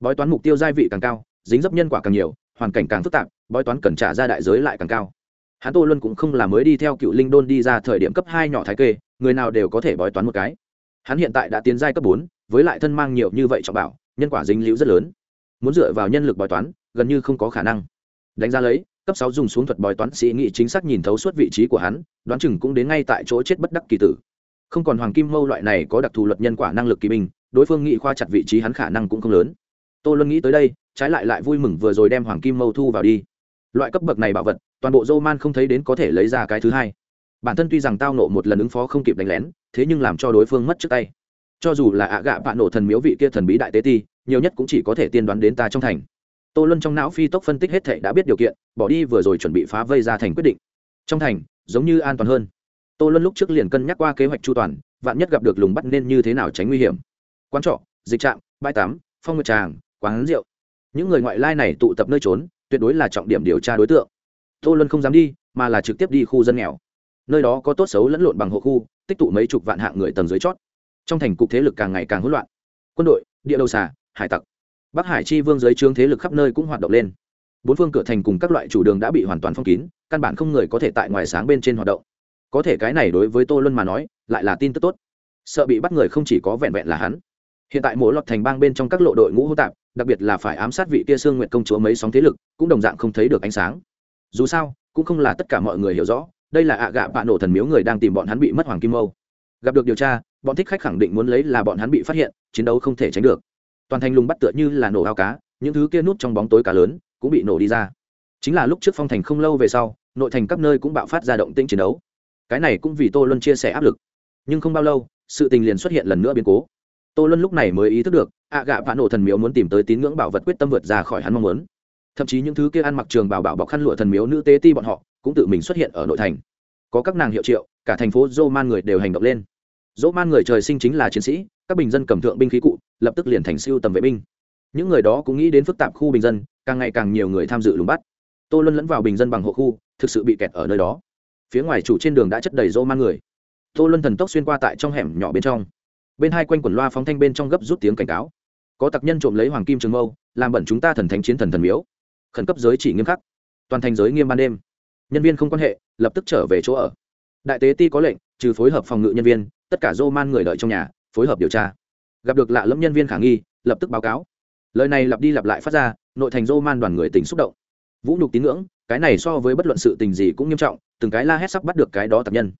Bói toán mục tiêu gia vị càng cao, dính dấp nhân quả càng nhiều, hoàn cảnh càng phức tạp, bói toán cần trả ra đại giới lại càng cao. Hắn tô luân cũng không là mới đi theo cựu linh đôn đi ra thời điểm cấp hai nhỏ thái kê, người nào đều có thể bói toán một cái. Hắn hiện tại đã tiến giai cấp bốn, với lại thân mang nhiều như vậy trọng bảo, nhân quả dính liễu rất lớn. Muốn dựa vào nhân lực bói toán, gần như không có khả năng. Đánh giá lấy, cấp sáu dùng xuống thuật bói toán sĩ nghị chính xác nhìn thấu suốt vị trí của hắn, đoán chừng cũng đến ngay tại chỗ chết bất đắc kỳ tử không còn hoàng kim mâu loại này có đặc thù luật nhân quả năng lực kỳ binh, đối phương nghị khoa chặt vị trí hắn khả năng cũng không lớn. Tô luân nghĩ tới đây, trái lại lại vui mừng vừa rồi đem hoàng kim mâu thu vào đi. Loại cấp bậc này bảo vật, toàn bộ dô man không thấy đến có thể lấy ra cái thứ hai. Bản thân tuy rằng tao nộ một lần ứng phó không kịp đánh lén, thế nhưng làm cho đối phương mất trước tay. Cho dù là ạ gạ bạn nổ thần miếu vị kia thần bí đại tế ti, nhiều nhất cũng chỉ có thể tiên đoán đến ta trong thành. Tô luân trong não phi tốc phân tích hết thệ đã biết điều kiện, bỏ đi vừa rồi chuẩn bị phá vây ra thành quyết định. Trong thành, giống như an toàn hơn tô luân lúc trước liền cân nhắc qua kế hoạch chu toàn, vạn nhất gặp được lùng bắt nên như thế nào tránh nguy hiểm. Quán trọ, dịch trạm, bãi tắm, phong nguyệt tràng, quán rượu. Những người ngoại lai này tụ tập nơi trốn, tuyệt đối là trọng điểm điều tra đối tượng. Tô luân không dám đi, mà là trực tiếp đi khu dân nghèo. Nơi đó có tốt xấu lẫn lộn bằng hộ khu, tích tụ mấy chục vạn hạng người tầng dưới chót. Trong thành cục thế lực càng ngày càng hỗn loạn. Quân đội, địa đầu xà, hải tặc. Bắc hải chi vương dưới trướng thế lực khắp nơi cũng hoạt động lên. Bốn phương cửa thành cùng các loại chủ đường đã bị hoàn toàn phong kín, căn bản không người có thể tại ngoài sáng bên trên hoạt động có thể cái này đối với tô luân mà nói, lại là tin tức tốt. Sợ bị bắt người không chỉ có vẹn vẹn là hắn. Hiện tại mỗi lọt thành bang bên trong các lộ đội ngũ hô tạp, đặc biệt là phải ám sát vị kia sương nguyện công chúa mấy sóng thế lực, cũng đồng dạng không thấy được ánh sáng. Dù sao, cũng không là tất cả mọi người hiểu rõ, đây là ạ gạ bạ nổ thần miếu người đang tìm bọn hắn bị mất hoàng kim mâu. Gặp được điều tra, bọn thích khách khẳng định muốn lấy là bọn hắn bị phát hiện, chiến đấu không thể tránh được. Toàn thành lùng bắt tựa như là nổ ao cá, những thứ kia nút trong bóng tối cá lớn cũng bị nổ đi ra. Chính là lúc trước phong thành không lâu về sau, nội thành các nơi cũng bạo phát ra động tĩnh chiến đấu cái này cũng vì tô luân chia sẻ áp lực. Nhưng không bao lâu, sự tình liền xuất hiện lần nữa biến cố. Tô luân lúc này mới ý thức được, ạ gạ vạn nổ thần miếu muốn tìm tới tín ngưỡng bảo vật quyết tâm vượt ra khỏi hắn mong muốn. Thậm chí những thứ kia ăn mặc trường bảo bảo bọc khăn lụa thần miếu nữ tế ti bọn họ, cũng tự mình xuất hiện ở nội thành. Có các nàng hiệu triệu, cả thành phố dô man người đều hành động lên. Dỗ man người trời sinh chính là chiến sĩ, các bình dân cầm thượng binh khí cụ, lập tức liền thành siêu tầm vệ binh. Những người đó cũng nghĩ đến phức tạp khu bình dân, càng ngày càng nhiều người tham dự lùng bắt. Tô luân lẫn vào bình dân bằng hộ khu, thực sự bị kẹt ở nơi đó phía ngoài chủ trên đường đã chất đầy rô man người. Tô luân thần tốc xuyên qua tại trong hẻm nhỏ bên trong. Bên hai quanh quần loa phóng thanh bên trong gấp rút tiếng cảnh cáo. Có tặc nhân trộm lấy hoàng kim trường mâu, làm bẩn chúng ta thần thánh chiến thần thần miếu. Khẩn cấp giới chỉ nghiêm khắc. Toàn thành giới nghiêm ban đêm. Nhân viên không quan hệ, lập tức trở về chỗ ở. Đại tế ti có lệnh, trừ phối hợp phòng ngự nhân viên, tất cả dô man người đợi trong nhà, phối hợp điều tra. Gặp được lạ lẫm nhân viên khả nghi, lập tức báo cáo. Lời này lặp đi lặp lại phát ra, nội thành dô man đoàn người tỉnh xúc động. Vũ nhục tín ngưỡng cái này so với bất luận sự tình gì cũng nghiêm trọng, từng cái la hét sắp bắt được cái đó tập nhân.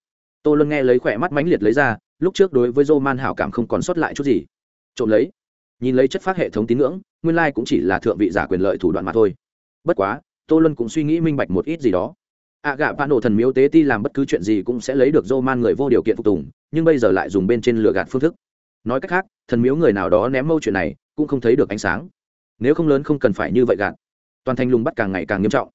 Tô luân nghe lấy khỏe mắt mãnh liệt lấy ra, lúc trước đối với dô man hảo cảm không còn sót lại chút gì. Trộm lấy, nhìn lấy chất phát hệ thống tín ngưỡng, nguyên lai cũng chỉ là thượng vị giả quyền lợi thủ đoạn mà thôi. Bất quá, tô luân cũng suy nghĩ minh bạch một ít gì đó. Ạ gạ bạn nổ thần miếu tế ti làm bất cứ chuyện gì cũng sẽ lấy được dô man người vô điều kiện phục tùng, nhưng bây giờ lại dùng bên trên lừa gạt phương thức. Nói cách khác, thần miếu người nào đó ném mâu chuyện này, cũng không thấy được ánh sáng. Nếu không lớn không cần phải như vậy gạt. Toàn thành lùng bắt càng ngày càng nghiêm trọng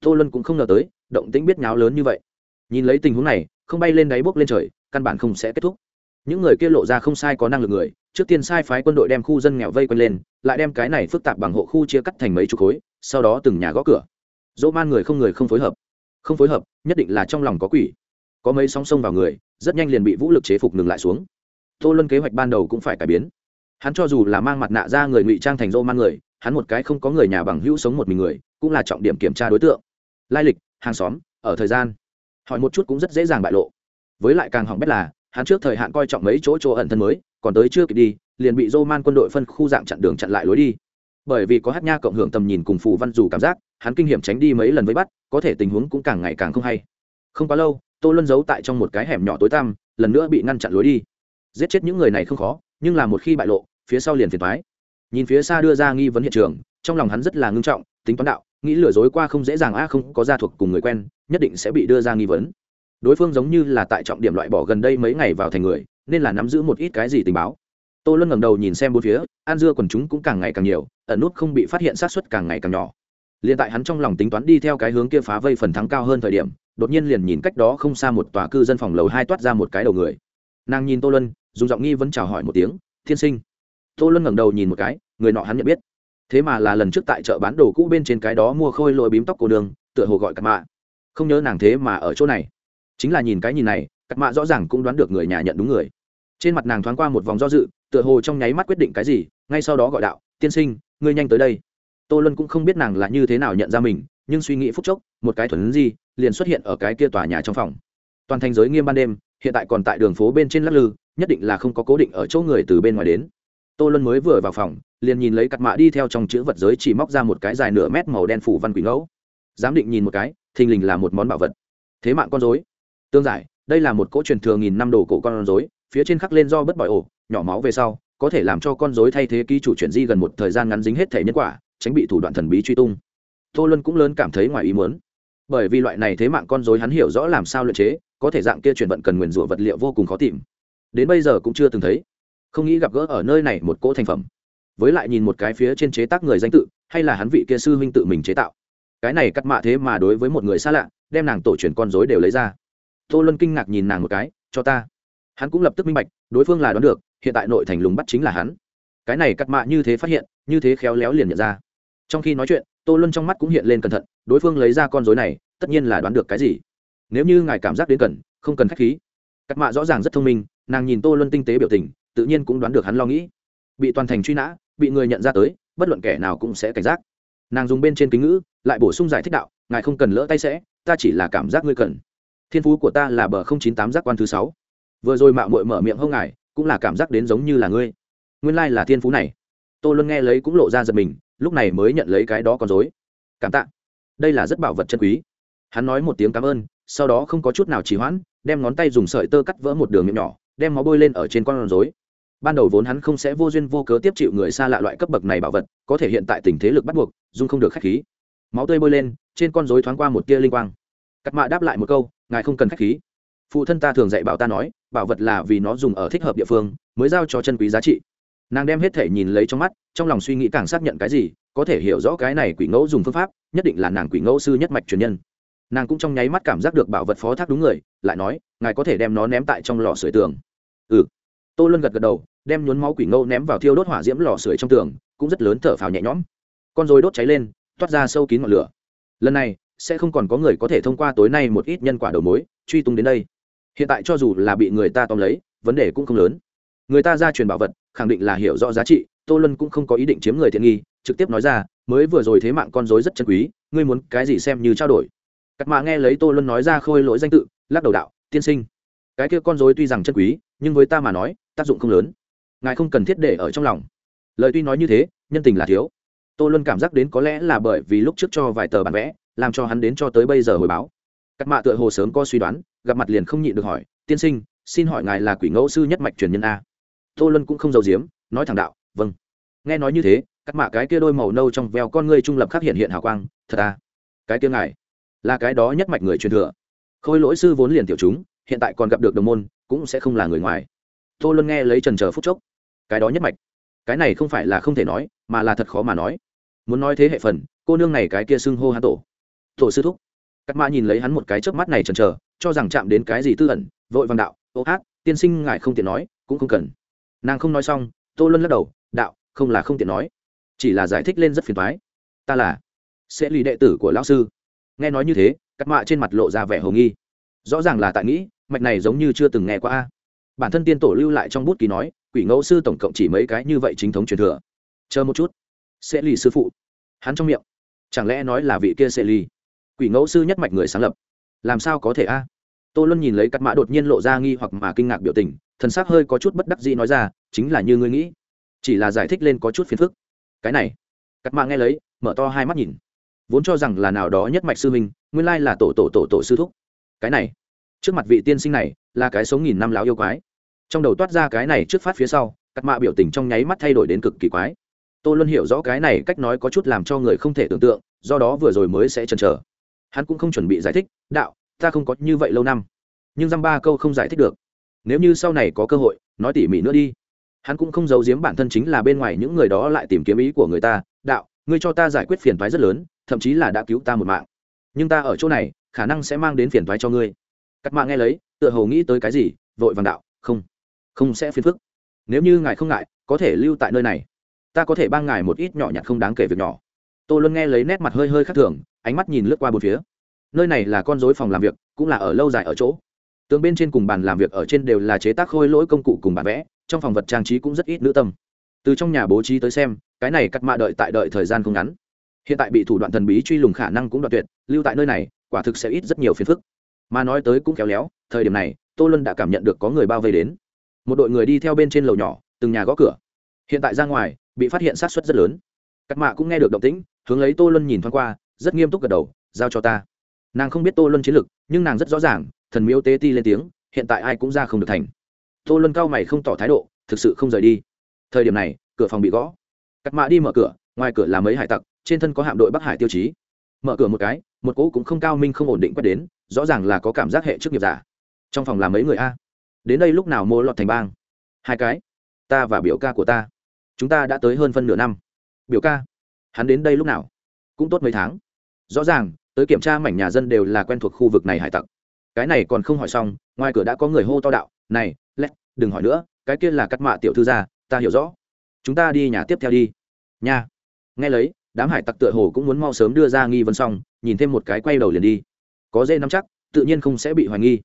tô luân cũng không ngờ tới, động tĩnh biết nháo lớn như vậy. Nhìn lấy tình huống này, không bay lên đáy bốc lên trời, căn bản không sẽ kết thúc. Những người kia lộ ra không sai có năng lực người, trước tiên sai phái quân đội đem khu dân nghèo vây quanh lên, lại đem cái này phức tạp bằng hộ khu chia cắt thành mấy chục khối, sau đó từng nhà gõ cửa. Dỗ man người không người không phối hợp. Không phối hợp, nhất định là trong lòng có quỷ. Có mấy sóng sông vào người, rất nhanh liền bị vũ lực chế phục ngừng lại xuống. Tô luân kế hoạch ban đầu cũng phải cải biến. Hắn cho dù là mang mặt nạ ra người ngụy trang thành dô man người, hắn một cái không có người nhà bằng hữu sống một mình người, cũng là trọng điểm kiểm tra đối tượng lai lịch, hàng xóm, ở thời gian. Hỏi một chút cũng rất dễ dàng bại lộ. Với lại càng hỏng bét là, hắn trước thời hạn coi trọng mấy chỗ chỗ ẩn thân mới, còn tới chưa kịp đi, liền bị dô man quân đội phân khu dạng chặn đường chặn lại lối đi. Bởi vì có hát nha cộng hưởng tầm nhìn cùng phù văn dù cảm giác, hắn kinh nghiệm tránh đi mấy lần với bắt, có thể tình huống cũng càng ngày càng không hay. Không quá lâu, tô luân giấu tại trong một cái hẻm nhỏ tối tăm, lần nữa bị ngăn chặn lối đi. Giết chết những người này không khó, nhưng là một khi bại lộ, phía sau liền phiền thoái nhìn phía xa đưa ra nghi vấn hiện trường, trong lòng hắn rất là ngưng trọng, tính toán đạo nghĩ lừa dối qua không dễ dàng, a, không có gia thuộc cùng người quen, nhất định sẽ bị đưa ra nghi vấn. Đối phương giống như là tại trọng điểm loại bỏ gần đây mấy ngày vào thành người, nên là nắm giữ một ít cái gì tình báo. Tô luân ngẩng đầu nhìn xem bốn phía, an dưa quần chúng cũng càng ngày càng nhiều, ẩn nút không bị phát hiện sát xuất càng ngày càng nhỏ. Liền tại hắn trong lòng tính toán đi theo cái hướng kia phá vây phần thắng cao hơn thời điểm, đột nhiên liền nhìn cách đó không xa một tòa cư dân phòng lầu hai toát ra một cái đầu người. Nàng nhìn tô luân, dùng giọng nghi vẫn chào hỏi một tiếng, thiên sinh. Tô luân ngẩng đầu nhìn một cái, người nọ hắn nhận biết thế mà là lần trước tại chợ bán đồ cũ bên trên cái đó mua khôi lội bím tóc cô đường tựa hồ gọi cặp mạ. Không nhớ nàng thế mà ở chỗ này. Chính là nhìn cái nhìn này cặp mạ rõ ràng cũng đoán được người nhà nhận đúng người. Trên mặt nàng thoáng qua một vòng do dự, tựa hồ trong nháy mắt quyết định cái gì, ngay sau đó gọi đạo, tiên sinh, ngươi nhanh tới đây. Tô luân cũng không biết nàng là như thế nào nhận ra mình, nhưng suy nghĩ phút chốc, một cái thuần gì liền xuất hiện ở cái kia tòa nhà trong phòng. Toàn thành giới nghiêm ban đêm, hiện tại còn tại đường phố bên trên lắc lư, nhất định là không có cố định ở chỗ người từ bên ngoài đến. Tô luân mới vừa vào phòng liền nhìn lấy cặp mạ đi theo trong chữ vật giới chỉ móc ra một cái dài nửa mét màu đen phủ văn quỷ ngẫu. Giám định nhìn một cái, thình lình là một món bảo vật. Thế mạng con dối tương giải, đây là một cỗ truyền thừa nghìn năm đồ cổ con dối phía trên khắc lên do bất bỏi ổ, nhỏ máu về sau, có thể làm cho con dối thay thế ký chủ chuyển di gần một thời gian ngắn dính hết thể nhân quả, tránh bị thủ đoạn thần bí truy tung. Tô luân cũng lớn cảm thấy ngoài ý muốn. Bởi vì loại này thế mạng con dối hắn hiểu rõ làm sao luyện chế, có thể dạng kia chuyển vận cần nguyền rủa vật liệu vô cùng khó tìm. Đến bây giờ cũng chưa từng thấy. Không nghĩ gặp gỡ ở nơi này một cỗ thành phẩm với lại nhìn một cái phía trên chế tác người danh tự, hay là hắn vị kia sư huynh tự mình chế tạo. Cái này cắt mạ thế mà đối với một người xa lạ, đem nàng tổ truyền con dối đều lấy ra. Tô luân kinh ngạc nhìn nàng một cái, cho ta. Hắn cũng lập tức minh bạch, đối phương là đoán được, hiện tại nội thành lùng bắt chính là hắn. Cái này cắt mạ như thế phát hiện, như thế khéo léo liền nhận ra. Trong khi nói chuyện, tô luân trong mắt cũng hiện lên cẩn thận, đối phương lấy ra con dối này, tất nhiên là đoán được cái gì. Nếu như ngài cảm giác đến cần, không cần k h á c h khí. Cắt mạ rõ ràng rất thông minh, nàng nhìn tô luân tinh tế biểu tình, tự nhiên cũng đoán được hắn lo nghĩ bị toàn thành truy nã, bị người nhận ra tới, bất luận kẻ nào cũng sẽ cảnh giác. Nàng dùng bên trên kính ngữ, lại bổ sung giải thích đạo, ngài không cần lỡ tay sẽ, ta chỉ là cảm giác ngươi cần. Thiên phú của ta là bờ không chín tám giác quan thứ sáu. Vừa rồi mạo mội mở miệng hông ngài, cũng là cảm giác đến giống như là ngươi. Nguyên lai là thiên phú này. Tôi luôn nghe lấy cũng lộ ra giật mình, lúc này mới nhận lấy cái đó còn dối cảm tạ. Đây là rất bảo vật chân quý. Hắn nói một tiếng cảm ơn, sau đó không có chút nào trì hoãn, đem ngón tay dùng sợi tơ cắt vỡ một đường miệng nhỏ, đem máu bôi lên ở trên con rối ban đầu vốn hắn không sẽ vô duyên vô cớ tiếp chịu người xa lạ loại cấp bậc này bảo vật, có thể hiện tại tình thế lực bắt buộc, dung không được khách khí. Máu tươi bôi lên, trên con rối thoáng qua một tia linh quang. Cắt mạ đáp lại một câu, ngài không cần khách khí. Phụ thân ta thường dạy bảo ta nói, bảo vật là vì nó dùng ở thích hợp địa phương, mới giao cho chân quý giá trị. Nàng đem hết thể nhìn lấy trong mắt, trong lòng suy nghĩ càng xác nhận cái gì, có thể hiểu rõ cái này quỷ ngẫu dùng phương pháp, nhất định là nàng quỷ ngẫu sư nhất mạch truyền nhân. Nàng cũng trong nháy mắt cảm giác được bảo vật phó thác đúng người, lại nói, ngài có thể đem nó ném tại trong lò sưởi tường. Ừ. Tô luân gật gật đầu đem nhuốm máu quỷ ngâu ném vào thiêu đốt hỏa diễm lò sưởi trong tường, cũng rất lớn thở phào nhẹ nhõm. Con rồi đốt cháy lên, toát ra sâu kín ngọn lửa. Lần này, sẽ không còn có người có thể thông qua tối nay một ít nhân quả đầu mối, truy tung đến đây. Hiện tại cho dù là bị người ta tóm lấy, vấn đề cũng không lớn. Người ta ra truyền bảo vật, khẳng định là hiểu rõ giá trị, tô lân cũng không có ý định chiếm người thiện nghi, trực tiếp nói ra, mới vừa rồi thế mạng con dối rất chân quý, ngươi muốn cái gì xem như trao đổi? Cắt mạ nghe lấy tô lân nói ra khôi lỗi danh tự, lắc đầu đạo, tiên sinh, cái kia con dối tuy rằng chân quý, nhưng với ta mà nói, tác dụng không lớn ngài không cần thiết để ở trong lòng. Lời tuy nói như thế, nhân tình là thiếu. Tô luân cảm giác đến có lẽ là bởi vì lúc trước cho vài tờ bản vẽ, làm cho hắn đến cho tới bây giờ hồi báo. Cắt mạ tựa hồ sớm có suy đoán, gặp mặt liền không nhịn được hỏi, tiên sinh, xin hỏi ngài là quỷ ngẫu sư nhất mạch truyền nhân a? Tô luân cũng không giàu diếm nói thẳng đạo vâng. Nghe nói như thế cắt mạ cái kia đôi màu nâu trong veo con ngươi trung lập khắc hiện hiện hào quang, thật à? Cái kia ngài, là cái đó nhất mạch người truyền thừa. Khôi lỗi sư vốn liền tiểu chúng, hiện tại còn gặp được đồng môn, cũng sẽ không là người ngoài. Tô luân nghe lấy trần chờ phút chốc cái đó nhất mạch. Cái này không phải là không thể nói, mà là thật khó mà nói. Muốn nói thế hệ phần, cô nương này cái kia xưng hô hắn tổ. Tổ sư thúc. Cắt mã nhìn lấy hắn một cái chớp mắt này chần chờ, cho rằng chạm đến cái gì tư ẩn, vội vàng đạo, ô hát, tiên sinh ngài không tiện nói, cũng không cần. Nàng không nói xong, tô luân lắc đầu, đạo, không là không tiện nói, chỉ là giải thích lên rất phiền thoái ta là sẽ lì đệ tử của lão sư. Nghe nói như thế cắt mạ trên mặt lộ ra vẻ hồ nghi. Rõ ràng là tại nghĩ, mạch này giống như chưa từng nghe qua a. Bản thân tiên tổ lưu lại trong bút ký nói quỷ ngẫu sư tổng cộng chỉ mấy cái như vậy chính thống truyền thừa. Chờ một chút. Sẽ lì sư phụ. Hắn trong miệng. Chẳng lẽ nói là vị kia sẽ lì? Quỷ ngẫu sư nhất mạch người sáng lập. Làm sao có thể a? Tô luân nhìn lấy cắt mã đột nhiên lộ ra nghi hoặc mà kinh ngạc biểu tình, thần xác hơi có chút bất đắc dĩ nói ra, chính là như ngươi nghĩ. Chỉ là giải thích lên có chút phiền phức. Cái này. Cắt mã nghe lấy, mở to hai mắt nhìn. Vốn cho rằng là nào đó nhất mạch sư minh nguyên lai là tổ tổ tổ tổ sư thúc. Cái này. Trước mặt vị tiên sinh này, là cái sống nghìn năm láo yêu quái trong đầu toát ra cái này trước phát phía sau, cắt mạ biểu tình trong nháy mắt thay đổi đến cực kỳ quái. Tôi luôn hiểu rõ cái này cách nói có chút làm cho người không thể tưởng tượng, do đó vừa rồi mới sẽ chần chờ. Hắn cũng không chuẩn bị giải thích, đạo, ta không có như vậy lâu năm, nhưng dăm ba câu không giải thích được. Nếu như sau này có cơ hội, nói tỉ mỉ nữa đi. Hắn cũng không giấu giếm bản thân chính là bên ngoài những người đó lại tìm kiếm ý của người ta, đạo, ngươi cho ta giải quyết phiền thoái rất lớn, thậm chí là đã cứu ta một mạng. Nhưng ta ở chỗ này, khả năng sẽ mang đến phiền thoái cho ngươi. Cắt mạng nghe lấy, tựa hồ nghĩ tới cái gì, vội vàng đạo, không không sẽ phiền phức. Nếu như ngài không ngại, có thể lưu tại nơi này. Ta có thể ban ngài một ít nhỏ nhặt không đáng kể việc nhỏ. Tô luân nghe lấy nét mặt hơi hơi khác thường, ánh mắt nhìn lướt qua bốn phía. Nơi này là con dối phòng làm việc, cũng là ở lâu dài ở chỗ. Tường bên trên cùng bàn làm việc ở trên đều là chế tác khôi lỗi công cụ cùng bản vẽ, trong phòng vật trang trí cũng rất ít nữ tâm. Từ trong nhà bố trí tới xem, cái này cắt mạ đợi tại đợi thời gian không ngắn. Hiện tại bị thủ đoạn thần bí truy lùng khả năng cũng đoạn tuyệt, lưu tại nơi này, quả thực sẽ ít rất nhiều phiền phức. Mà nói tới cũng khéo léo, thời điểm này, tô luân đã cảm nhận được có người bao vây đến một đội người đi theo bên trên lầu nhỏ, từng nhà gõ cửa. Hiện tại ra ngoài, bị phát hiện sát xuất rất lớn. Cắt mạ cũng nghe được động tĩnh, hướng lấy tô luân nhìn thoáng qua, rất nghiêm túc gật đầu, giao cho ta. Nàng không biết tô luân chiến lực, nhưng nàng rất rõ ràng, thần miếu tế ti lên tiếng, hiện tại ai cũng ra không được thành. Tô luân cao mày không tỏ thái độ, thực sự không rời đi. Thời điểm này, cửa phòng bị gõ. Cắt mạ đi mở cửa, ngoài cửa là mấy hải tặc, trên thân có hạm đội bắc hải tiêu chí. Mở cửa một cái, một cỗ cũng không cao minh không ổn định quét đến, rõ ràng là có cảm giác hệ trước nghiệp giả. Trong phòng là mấy người a? Đến đây lúc nào mua lọt thành bang? Hai cái, ta và biểu ca của ta. Chúng ta đã tới hơn phân nửa năm. Biểu ca, hắn đến đây lúc nào? Cũng tốt mấy tháng. Rõ ràng, tới kiểm tra mảnh nhà dân đều là quen thuộc khu vực này hải tặc. Cái này còn không hỏi xong, ngoài cửa đã có người hô to đạo, này lét đừng hỏi nữa, cái kia là cắt mạ tiểu thư gia, ta hiểu rõ. Chúng ta đi nhà tiếp theo đi. Nha. Nghe lấy, đám hải tặc tựa hồ cũng muốn mau sớm đưa ra nghi vấn xong, nhìn thêm một cái quay đầu liền đi. Có dễ nắm chắc, tự nhiên không sẽ bị hoài nghi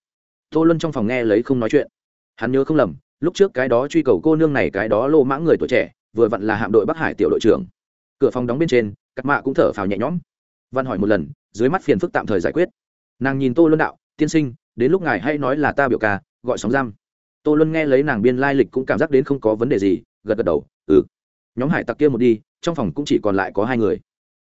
tô luân trong phòng nghe lấy không nói chuyện. Hắn nhớ không lầm, lúc trước cái đó truy cầu cô nương này cái đó lô mãng người tuổi trẻ, vừa vặn là hạm đội bắc hải tiểu đội trưởng. Cửa phòng đóng bên trên cắt mạ cũng thở phào nhẹ nhõm. Văn hỏi một lần, dưới mắt phiền phức tạm thời giải quyết. Nàng nhìn tô luân đạo, tiên sinh, đến lúc ngài hay nói là ta biểu ca, gọi sóng giam. Tô luân nghe lấy nàng biên lai lịch cũng cảm giác đến không có vấn đề gì, gật gật đầu ừ. Nhóm hải tặc kia một đi, trong phòng cũng chỉ còn lại có hai người.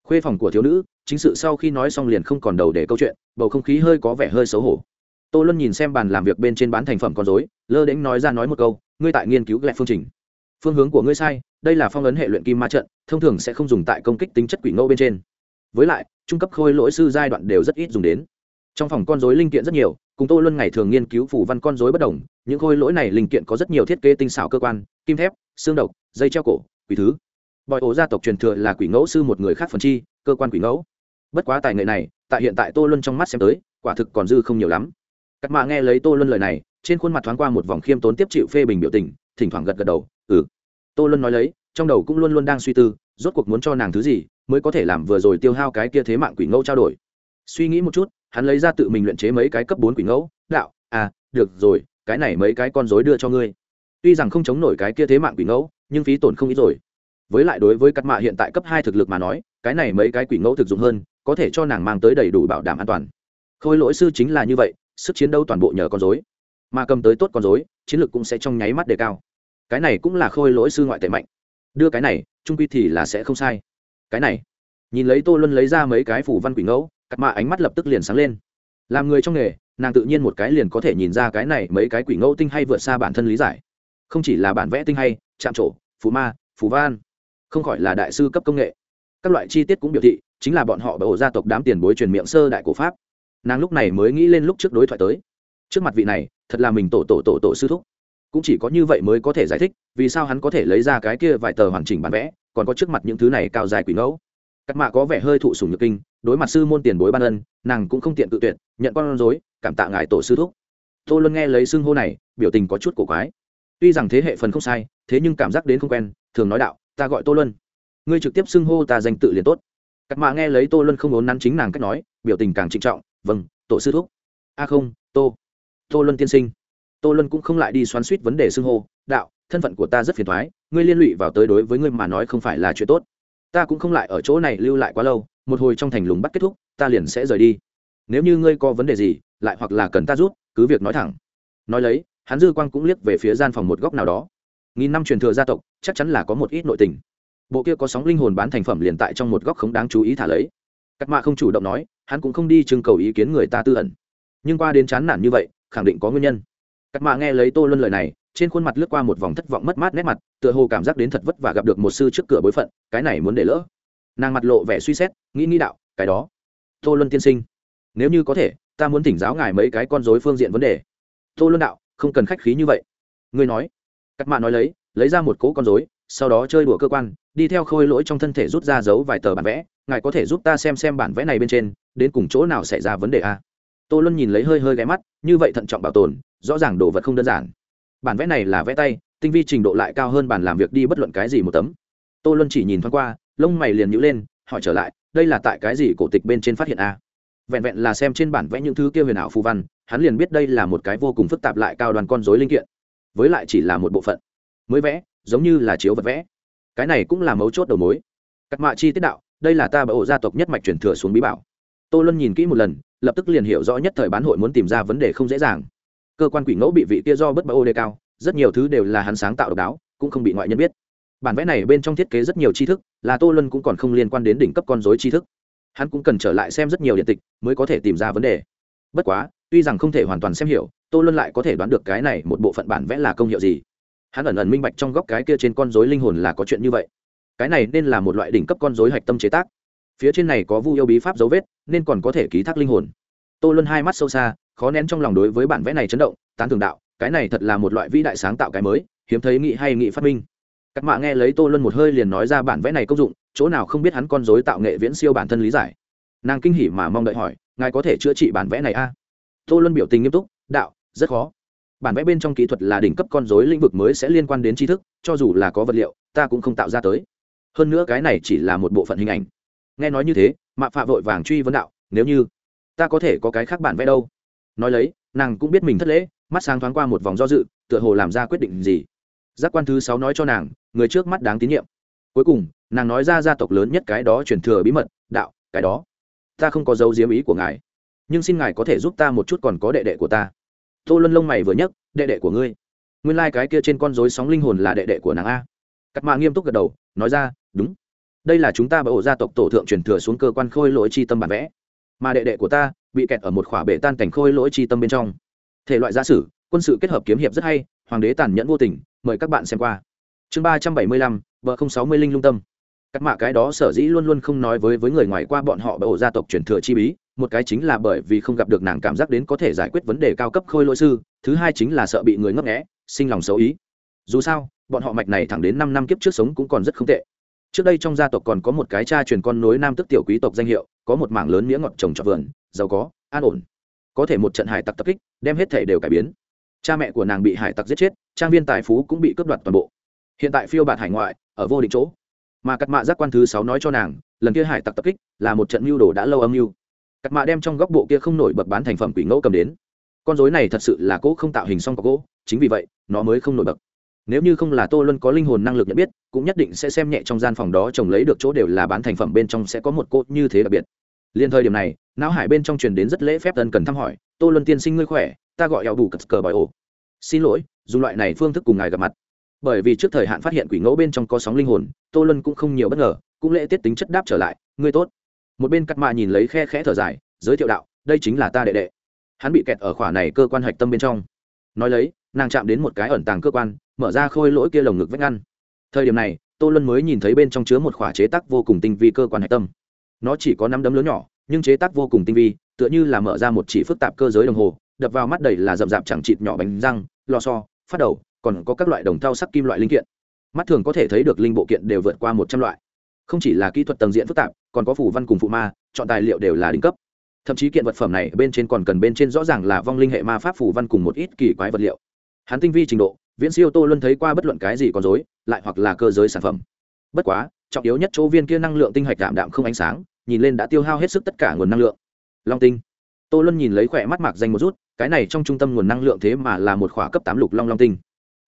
Khuê phòng của thiếu nữ, chính sự sau khi nói xong liền không còn đầu để câu chuyện, bầu không khí hơi có vẻ hơi xấu hổ tô luân nhìn xem bàn làm việc bên trên bán thành phẩm con dối lơ đễnh nói ra nói một câu, ngươi tại nghiên cứu lại phương trình. Phương hướng của ngươi sai, đây là phong ấn hệ luyện kim ma trận, thông thường sẽ không dùng tại công kích tính chất quỷ ngẫu bên trên. Với lại, trung cấp khôi lỗi sư giai đoạn đều rất ít dùng đến. Trong phòng con dối linh kiện rất nhiều, cùng tô luân ngày thường nghiên cứu phủ văn con dối bất đồng, những khôi lỗi này linh kiện có rất nhiều thiết kế tinh xảo cơ quan, kim thép, xương độc, dây treo cổ, quỷ thứ. Bòi ổ gia tộc truyền thừa là quỷ ngẫu sư một người khác phần chi, cơ quan quỷ ngẫu. Bất quá tài nghệ này, tại hiện tại tô luân trong mắt xem tới, quả thực còn dư không nhiều lắm cắt mạ nghe lấy tô luân lời này, trên khuôn mặt thoáng qua một vòng khiêm tốn tiếp chịu phê bình biểu tình, thỉnh thoảng gật gật đầu ừ. Tô luân nói lấy, trong đầu cũng luôn luôn đang suy tư, rốt cuộc muốn cho nàng thứ gì mới có thể làm vừa rồi tiêu hao cái kia thế mạng quỷ ngẫu trao đổi. Suy nghĩ một chút, hắn lấy ra tự mình luyện chế mấy cái cấp bốn quỷ ngẫu, đạo à được rồi, cái này mấy cái con dối đưa cho ngươi. Tuy rằng không chống nổi cái kia thế mạng quỷ ngẫu, nhưng phí tổn không ít rồi. Với lại đối với cắt mạ hiện tại cấp hai thực lực mà nói, cái này mấy cái quỷ ngẫu thực dụng hơn, có thể cho nàng mang tới đầy đủ bảo đảm an toàn. Khôi lỗi sư chính là như vậy sức chiến đấu toàn bộ nhờ con dối mà cầm tới tốt con dối chiến lược cũng sẽ trong nháy mắt đề cao. Cái này cũng là khôi lỗi sư ngoại tệ mạnh. Đưa cái này, trung quy thì là sẽ không sai. Cái này, nhìn lấy tô luân lấy ra mấy cái phủ văn quỷ ngẫu cắt mạ ánh mắt lập tức liền sáng lên. Làm người trong nghề, nàng tự nhiên một cái liền có thể nhìn ra cái này mấy cái quỷ ngẫu tinh hay vượt xa bản thân lý giải. Không chỉ là bản vẽ tinh hay, chạm trổ, phù ma, phù van không khỏi là đại sư cấp công nghệ. Các loại chi tiết cũng biểu thị, chính là bọn họ bởi ổ gia tộc đám tiền bối truyền miệng sơ đại cổ pháp nàng lúc này mới nghĩ lên lúc trước đối thoại tới. Trước mặt vị này, thật là mình tổ tổ tổ tổ sư thúc. Cũng chỉ có như vậy mới có thể giải thích, vì sao hắn có thể lấy ra cái kia vài tờ hoàn chỉnh bản vẽ, còn có trước mặt những thứ này cao dài quỷ ngẫu. Cắt mạ có vẻ hơi thụ sùng nhược kinh, đối mặt sư môn tiền bối ban ân, nàng cũng không tiện tự tuyệt, nhận con rối, cảm tạ ngài tổ sư thúc. Tô luân nghe lấy xưng hô này, biểu tình có chút cổ quái. Tuy rằng thế hệ phần không sai, thế nhưng cảm giác đến không quen, thường nói đạo, ta gọi tô luân. Ngươi trực tiếp xưng hô ta danh tự liền tốt. Cắt mạ nghe lấy tô luân không muốn nắn chính nàng cách nói, biểu tình càng trịnh trọng vâng tổ sư thúc. A không, tô. Tô luân tiên sinh. Tô luân cũng không lại đi xoắn suýt vấn đề xưng hô. Đạo, thân phận của ta rất phiền thoái, ngươi liên lụy vào tới đối với ngươi mà nói không phải là chuyện tốt. Ta cũng không lại ở chỗ này lưu lại quá lâu, một hồi trong thành lùng bắt kết thúc, ta liền sẽ rời đi. Nếu như ngươi có vấn đề gì, lại hoặc là cần ta rút cứ việc nói thẳng. Nói lấy, hắn dư quang cũng liếc về phía gian phòng một góc nào đó. Nghìn năm truyền thừa gia tộc, chắc chắn là có một ít nội tình. Bộ kia có sóng linh hồn bán thành phẩm liền tại trong một góc không đáng chú ý thả lấy cắt mạ không chủ động nói, hắn cũng không đi trưng cầu ý kiến người ta tư ẩn. Nhưng qua đến chán nản như vậy, khẳng định có nguyên nhân. Cắt mạ nghe lấy tô luân lời này, trên khuôn mặt lướt qua một vòng thất vọng mất mát nét mặt, tựa hồ cảm giác đến thật vất và gặp được một sư trước cửa bối phận, cái này muốn để lỡ. Nàng mặt lộ vẻ suy xét, nghĩ nghĩ đạo, cái đó, tô luân tiên sinh, nếu như có thể, ta muốn thỉnh giáo ngài mấy cái con dối phương diện vấn đề. Tô luân đạo, không cần khách khí như vậy. Ngươi nói. Cắt mạ nói lấy lấy ra một cỗ con dối sau đó chơi đùa cơ quan, đi theo khôi lỗi trong thân thể rút ra dấu vài tờ bản vẽ ngài có thể giúp ta xem xem bản vẽ này bên trên, đến cùng chỗ nào xảy ra vấn đề a? Tô luân nhìn lấy hơi hơi ghé mắt, như vậy thận trọng bảo tồn, rõ ràng đồ vật không đơn giản. Bản vẽ này là vẽ tay, tinh vi trình độ lại cao hơn bản làm việc đi bất luận cái gì một tấm. Tô luân chỉ nhìn thoáng qua, lông mày liền nhữ lên, hỏi trở lại, đây là tại cái gì cổ tịch bên trên phát hiện a? Vẹn vẹn là xem trên bản vẽ những thứ kia huyền ảo phù văn, hắn liền biết đây là một cái vô cùng phức tạp lại cao đoàn con dối linh kiện. Với lại chỉ là một bộ phận. Mới vẽ, giống như là chiếu vật vẽ. Cái này cũng là mấu chốt đầu mối. Cắt mạ chi tiết đạo đây là ta bởi ổ gia tộc nhất mạch truyền thừa xuống bí bảo. Tô luân nhìn kỹ một lần, lập tức liền hiểu rõ nhất thời bán hội muốn tìm ra vấn đề không dễ dàng. Cơ quan quỷ ngẫu bị vị kia do bất bại ô đề cao, rất nhiều thứ đều là hắn sáng tạo độc đáo, cũng không bị ngoại nhân biết. Bản vẽ này bên trong thiết kế rất nhiều tri thức, là tô luân cũng còn không liên quan đến đỉnh cấp con dối tri thức. Hắn cũng cần trở lại xem rất nhiều điện tịch mới có thể tìm ra vấn đề. Bất quá, tuy rằng không thể hoàn toàn xem hiểu, tô luân lại có thể đoán được cái này một bộ phận bản vẽ là công hiệu gì. Hắn ẩn ẩn minh bạch trong góc cái kia trên con dối linh hồn là có chuyện như vậy cái này nên là một loại đỉnh cấp con dối hạch tâm chế tác. Phía trên này có vu yêu bí pháp dấu vết, nên còn có thể ký thác linh hồn. Tô luân hai mắt sâu xa, khó nén trong lòng đối với bản vẽ này chấn động, tán thường đạo, cái này thật là một loại vĩ đại sáng tạo cái mới, hiếm thấy nghị hay nghị phát minh. Các mạ nghe lấy tô luân một hơi liền nói ra bản vẽ này công dụng, chỗ nào không biết hắn con dối tạo nghệ viễn siêu bản thân lý giải. Nàng kinh hỉ mà mong đợi hỏi, ngài có thể chữa trị bản vẽ này a? Tô luân biểu tình nghiêm túc, đạo, rất khó. Bản vẽ bên trong kỹ thuật là đỉnh cấp con dối lĩnh vực mới sẽ liên quan đến tri thức, cho dù là có vật liệu, ta cũng không tạo ra tới hơn nữa cái này chỉ là một bộ phận hình ảnh. Nghe nói như thế, mạ phạ vội vàng truy vấn đạo, nếu như ta có thể có cái khác bản vẽ đâu? Nói lấy, nàng cũng biết mình thất lễ, mắt sáng thoáng qua một vòng do dự, tựa hồ làm ra quyết định gì. Giác quan thứ sáu nói cho nàng, người trước mắt đáng tín nhiệm. Cuối cùng, nàng nói ra gia tộc lớn nhất cái đó truyền thừa bí mật, đạo, cái đó. Ta không có dấu diếm ý của ngài, nhưng xin ngài có thể giúp ta một chút còn có đệ đệ của ta. Tô luân lông mày vừa nhấc, đệ đệ của ngươi? Nguyên lai、like、cái kia trên con dối sóng linh hồn là đệ đệ của nàng a. Cắt mạ nghiêm túc gật đầu, nói ra đúng. Đây là chúng ta bởi ổ gia tộc tổ thượng truyền thừa xuống cơ quan khôi lỗi chi tâm bản vẽ. Mà đệ đệ của ta bị kẹt ở một khỏa bể tan cảnh khôi lỗi chi tâm bên trong. Thể loại gia sử, quân sự kết hợp kiếm hiệp rất hay, hoàng đế tàn nhẫn vô tình, mời các bạn xem qua. Chương ba trăm bảy mươi lăm, vợ không sáu mươi linh lung tâm. Các mạ cái đó sở dĩ luôn luôn không nói với với người ngoài qua bọn họ bởi ổ gia tộc truyền thừa chi bí, một cái chính là bởi vì không gặp được nàng cảm giác đến có thể giải quyết vấn đề cao cấp khôi lỗi sư, thứ hai chính là sợ bị người ngấp nghẽ sinh lòng xấu ý. Dù sao, bọn họ mạch này thẳng đến năm năm kiếp trước sống cũng còn rất không tệ trước đây trong gia tộc còn có một cái cha truyền con nối nam tức tiểu quý tộc danh hiệu, có một mảng lớn nghĩa ngọt trồng trọt vườn, giàu có, an ổn. Có thể một trận hải tặc tập kích, đem hết thể đều cải biến. Cha mẹ của nàng bị hải tặc giết chết, trang viên tài phú cũng bị cướp đoạt toàn bộ. Hiện tại phiêu bạt hải ngoại, ở vô định chỗ. Mà cắt mạ giác quan thứ sáu nói cho nàng, lần kia hải tặc tập kích là một trận mưu đồ đã lâu âm mưu. Cắt mạ đem trong góc bộ kia không nổi bậc bán thành phẩm quỷ ngẫu cầm đến. Con dối này thật sự là cỗ không tạo hình xong có gỗ chính vì vậy, nó mới không nổi bậc nếu như không là tô luân có linh hồn năng lực nhận biết, cũng nhất định sẽ xem nhẹ trong gian phòng đó trồng lấy được chỗ đều là bán thành phẩm bên trong sẽ có một cốt như thế đặc biệt. Liên thời điểm này, não hải bên trong truyền đến rất lễ phép tân cần thăm hỏi, tô luân tiên sinh ngươi khỏe, ta gọi eo bù cất cờ bòi ổ. Xin lỗi, dùng loại này phương thức cùng ngài gặp mặt. Bởi vì trước thời hạn phát hiện quỷ ngẫu bên trong có sóng linh hồn, tô luân cũng không nhiều bất ngờ, cũng lễ tiết tính chất đáp trở lại, ngươi tốt. Một bên cắt mạ nhìn lấy khe khẽ thở dài, giới thiệu đạo, đây chính là ta đệ đệ. Hắn bị kẹt ở khỏa này cơ quan hạch tâm bên trong. Nói lấy, nàng chạm đến một cái ẩn tàng cơ quan mở ra khôi lỗi kia lồng ngực vách ngăn. Thời điểm này, tô luân mới nhìn thấy bên trong chứa một khỏa chế tác vô cùng tinh vi cơ quan hạch tâm. Nó chỉ có năm đấm lớn nhỏ, nhưng chế tác vô cùng tinh vi, tựa như là mở ra một chỉ phức tạp cơ giới đồng hồ, đập vào mắt đầy là rậm rạp chẳng chịt nhỏ bánh răng, lò so phát đầu, còn có các loại đồng thau sắc kim loại linh kiện. Mắt thường có thể thấy được linh bộ kiện đều vượt qua một trăm loại. Không chỉ là kỹ thuật tầng diện phức tạp, còn có phủ văn cùng phụ ma, chọn tài liệu đều là đỉnh cấp. Thậm chí kiện vật phẩm này bên trên còn cần bên trên rõ ràng là vong linh hệ ma pháp phủ văn cùng một ít kỳ quái vật liệu. Hắn tinh vi trình độ viễn siêu tô luôn thấy qua bất luận cái gì còn dối lại hoặc là cơ giới sản phẩm. Bất quá, trọng yếu nhất chỗ viên kia năng lượng tinh hạch đạm đạm không ánh sáng, nhìn lên đã tiêu hao hết sức tất cả nguồn năng lượng. Long tinh. Tô luân nhìn lấy khỏe mắt mạc danh một rút, cái này trong trung tâm nguồn năng lượng thế mà là một khỏa cấp tám lục long long tinh.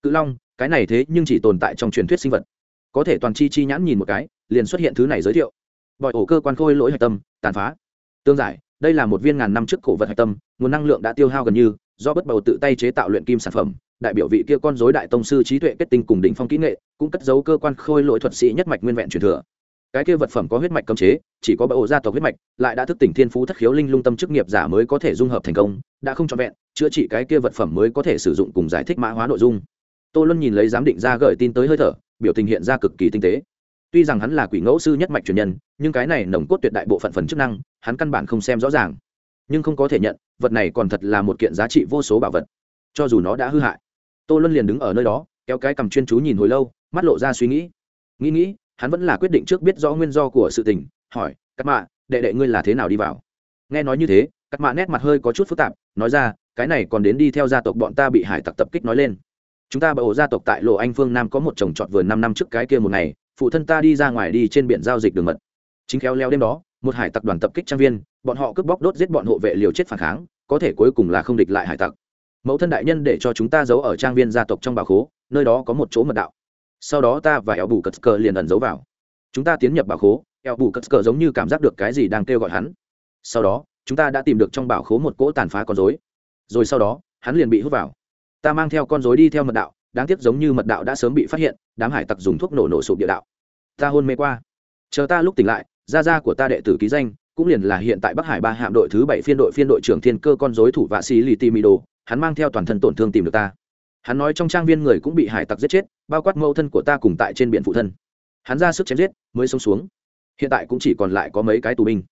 Cự long, cái này thế nhưng chỉ tồn tại trong truyền thuyết sinh vật. Có thể toàn chi chi nhãn nhìn một cái, liền xuất hiện thứ này giới thiệu. Bọi ổ cơ quan khôi lỗi hạch tâm, tàn phá. Tương giải, đây là một viên ngàn năm trước cổ vật hạch tâm, nguồn năng lượng đã tiêu hao gần như, do bất bầu tự tay chế tạo luyện kim sản phẩm đại biểu vị kia con dối đại tông sư trí tuệ kết tinh cùng đỉnh phong kỹ nghệ, cũng cất giấu cơ quan khôi lỗi thuật sĩ nhất mạch nguyên vẹn truyền thừa. Cái kia vật phẩm có huyết mạch cấm chế, chỉ có bầu gia tộc huyết mạch, lại đã thức tỉnh thiên phú thất khiếu linh lung tâm chức nghiệp giả mới có thể dung hợp thành công, đã không trọn vẹn, chữa trị cái kia vật phẩm mới có thể sử dụng cùng giải thích mã hóa nội dung. Tô luân nhìn lấy giám định ra gửi tin tới hơi thở, biểu tình hiện ra cực kỳ tinh tế. Tuy rằng hắn là quỷ ngẫu sư nhất mạch truyền nhân, nhưng cái này nồng cốt tuyệt đại bộ phận phần chức năng, hắn căn bản không xem rõ ràng. Nhưng không có thể nhận, vật này còn thật là một kiện giá trị vô số bảo vật. Cho dù nó đã hư hại tô luân liền đứng ở nơi đó, kéo cái cầm chuyên chú nhìn hồi lâu, mắt lộ ra suy nghĩ. Nghĩ nghĩ, hắn vẫn là quyết định trước biết rõ nguyên do của sự tình, hỏi cắt mạ, đệ đệ ngươi là thế nào đi vào? Nghe nói như thế cắt mạ nét mặt hơi có chút phức tạp, nói ra, cái này còn đến đi theo gia tộc bọn ta bị hải tặc tập kích nói lên. Chúng ta bởi ổ gia tộc tại lộ anh phương nam có một chồng trọt vườn năm năm trước cái kia một ngày, phụ thân ta đi ra ngoài đi trên biển giao dịch đường mật. Chính khéo leo đêm đó, một hải tặc đoàn tập kích trang viên, bọn họ cướp bóc đốt giết bọn hộ vệ liều chết phản kháng, có thể cuối cùng là không địch lại hải tặc mẫu thân đại nhân để cho chúng ta giấu ở trang viên gia tộc trong bà khố, nơi đó có một chỗ mật đạo. Sau đó ta và eo bù cất cờ liền ẩn giấu vào. Chúng ta tiến nhập bảo khố, eo bù cất cờ giống như cảm giác được cái gì đang kêu gọi hắn. Sau đó, chúng ta đã tìm được trong bảo khố một cỗ tàn phá con dối rồi sau đó, hắn liền bị hút vào. Ta mang theo con dối đi theo mật đạo, đáng tiếc giống như mật đạo đã sớm bị phát hiện, đám hải tặc dùng thuốc nổ nổ sụp địa đạo. Ta hôn mê qua. Chờ ta lúc tỉnh lại, gia gia của ta đệ tử ký danh, cũng liền là hiện tại bắc hải ba hạm đội thứ bảy phiên đội phiên đội trưởng thiên cơ con dối thủ vạ xí lì tì mì đồ hắn mang theo toàn thân tổn thương tìm được ta. Hắn nói trong trang viên người cũng bị hải tặc giết chết, bao quát mẫu thân của ta cùng tại trên biển phụ thân. Hắn ra sức chém giết, mới sống xuống. Hiện tại cũng chỉ còn lại có mấy cái tù binh.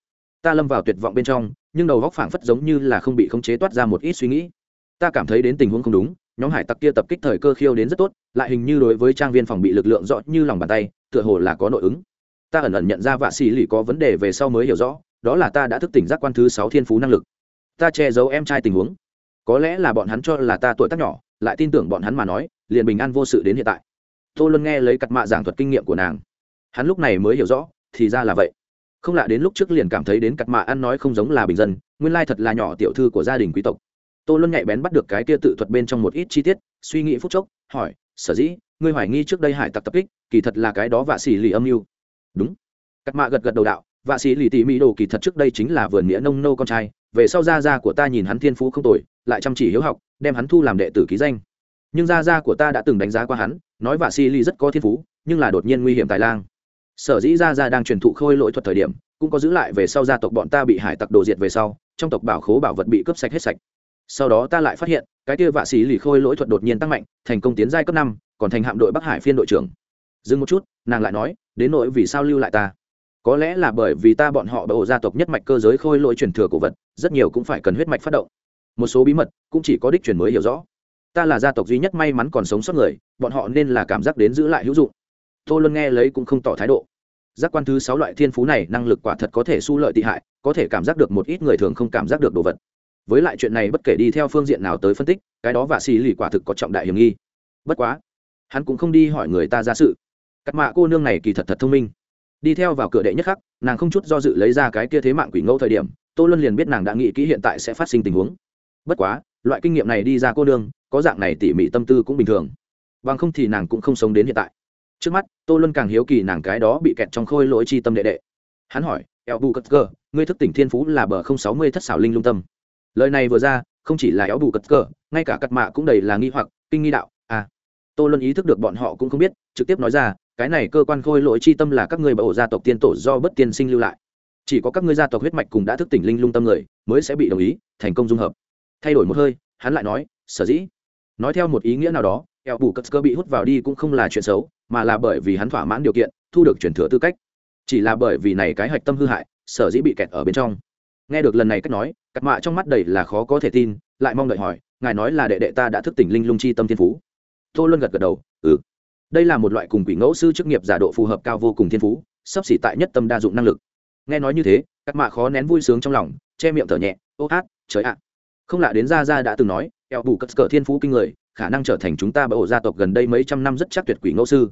Ta lâm vào tuyệt vọng bên trong, nhưng đầu góc phảng phất giống như là không bị khống chế toát ra một ít suy nghĩ. Ta cảm thấy đến tình huống không đúng, nhóm hải tặc kia tập kích thời cơ khiêu đến rất tốt, lại hình như đối với trang viên phòng bị lực lượng rõ như lòng bàn tay, tựa hồ là có nội ứng. Ta ẩn ẩn nhận ra vạ xì lì có vấn đề về sau mới hiểu rõ, đó là ta đã thức tỉnh giác quan thứ sáu thiên phú năng lực. Ta che giấu em trai tình huống có lẽ là bọn hắn cho là ta tuổi tác nhỏ, lại tin tưởng bọn hắn mà nói, liền bình an vô sự đến hiện tại. Tô luân nghe lấy cặt mạ giảng thuật kinh nghiệm của nàng. Hắn lúc này mới hiểu rõ, thì ra là vậy. Không lạ đến lúc trước liền cảm thấy đến cặt mạ ăn nói không giống là bình dân, nguyên lai thật là nhỏ tiểu thư của gia đình quý tộc. Tô luân nhạy bén bắt được cái kia tự thuật bên trong một ít chi tiết, suy nghĩ phút chốc, hỏi, sở dĩ, ngươi hoài nghi trước đây hải tặc tập kích, kỳ thật là cái đó vạ xỉ lì âm mưu? Đúng. Cặt mạ gật gật đầu đạo, vạ xỉ lì tỉ mỹ đồ kỳ thật trước đây chính là vườn nghĩa nông nô con trai, về sau gia gia của ta nhìn hắn thiên phú không tồi lại chăm chỉ hiếu học, đem hắn thu làm đệ tử ký danh. Nhưng gia gia của ta đã từng đánh giá qua hắn, nói vạ si lì rất có thiên phú, nhưng là đột nhiên nguy hiểm tài lang. Sở dĩ gia gia đang truyền thụ khôi lỗi thuật thời điểm, cũng có giữ lại về sau gia tộc bọn ta bị hải tặc đồ diệt về sau, trong tộc bảo khố bảo vật bị cướp sạch hết sạch. Sau đó ta lại phát hiện, cái kia vạ xì lì khôi lỗi thuật đột nhiên tăng mạnh, thành công tiến giai cấp năm, còn thành hạm đội bắc hải phiên đội trưởng. Dừng một chút, nàng lại nói, đến nỗi vì sao lưu lại ta? Có lẽ là bởi vì ta bọn họ bởi gia tộc nhất mạch cơ giới khôi lỗi truyền thừa cổ vật, rất nhiều cũng phải cần huyết mạch phát động một số bí mật cũng chỉ có đích truyền mới hiểu rõ. Ta là gia tộc duy nhất may mắn còn sống sót người, bọn họ nên là cảm giác đến giữ lại hữu dụng. Tô luân nghe lấy cũng không tỏ thái độ. Giác quan thứ sáu loại thiên phú này năng lực quả thật có thể su lợi tị hại, có thể cảm giác được một ít người thường không cảm giác được đồ vật. Với lại chuyện này bất kể đi theo phương diện nào tới phân tích, cái đó và xì lì quả thực có trọng đại hiểm nghi. Bất quá, hắn cũng không đi hỏi người ta ra sự. Cắt mạ cô nương này kỳ thật thật thông minh. Đi theo vào cửa đệ nhất khắc, nàng không chút do dự lấy ra cái kia thế mạng quỷ ngẫu thời điểm, tô luân liền biết nàng đã nghĩ kỹ hiện tại sẽ phát sinh tình huống bất quá, loại kinh nghiệm này đi ra cô đương có dạng này tỉ mỉ tâm tư cũng bình thường. Bằng không thì nàng cũng không sống đến hiện tại. Trước mắt, tô luân càng hiếu kỳ nàng cái đó bị kẹt trong khôi lỗi chi tâm đệ đệ. Hắn hỏi, eo bù cất cơ ngươi thức tỉnh thiên phú là bờ không sáu mươi thất xảo linh lung tâm. Lời này vừa ra, không chỉ là eo bù cất cơ ngay cả cắt mạ cũng đầy là nghi hoặc, kinh nghi đạo à. Tô luân ý thức được bọn họ cũng không biết, trực tiếp nói ra, cái này cơ quan khôi lỗi chi tâm là các ngươi ổ gia tộc tiên tổ do bất tiên sinh lưu lại. Chỉ có các ngươi gia tộc huyết mạch cùng đã thức tỉnh linh lung tâm người, mới sẽ bị đồng ý, thành công dung hợp thay đổi một hơi, hắn lại nói, sở dĩ? Nói theo một ý nghĩa nào đó, eo bù cất cơ bị hút vào đi cũng không là chuyện xấu, mà là bởi vì hắn thỏa mãn điều kiện, thu được chuyển thừa tư cách. Chỉ là bởi vì này cái hạch tâm hư hại, sở dĩ bị kẹt ở bên trong. Nghe được lần này cách nói cặp mạ trong mắt đầy là khó có thể tin, lại mong đợi hỏi, ngài nói là đệ đệ ta đã thức tỉnh linh lung chi tâm thiên phú? Tô luân gật gật đầu ừ. Đây là một loại cùng quỷ ngẫu sư chức nghiệp giả độ phù hợp cao vô cùng thiên phú, sắp xỉ tại nhất tâm đa dụng năng lực. Nghe nói như thế các mạ khó nén vui sướng trong lòng, che miệng thở nhẹ, ô hát, trời ạ không lạ đến ra ra đã từng nói, eo bù cất cờ thiên phú kinh người, khả năng trở thành chúng ta bởi ổ gia tộc gần đây mấy trăm năm rất chắc tuyệt quỷ ngẫu sư.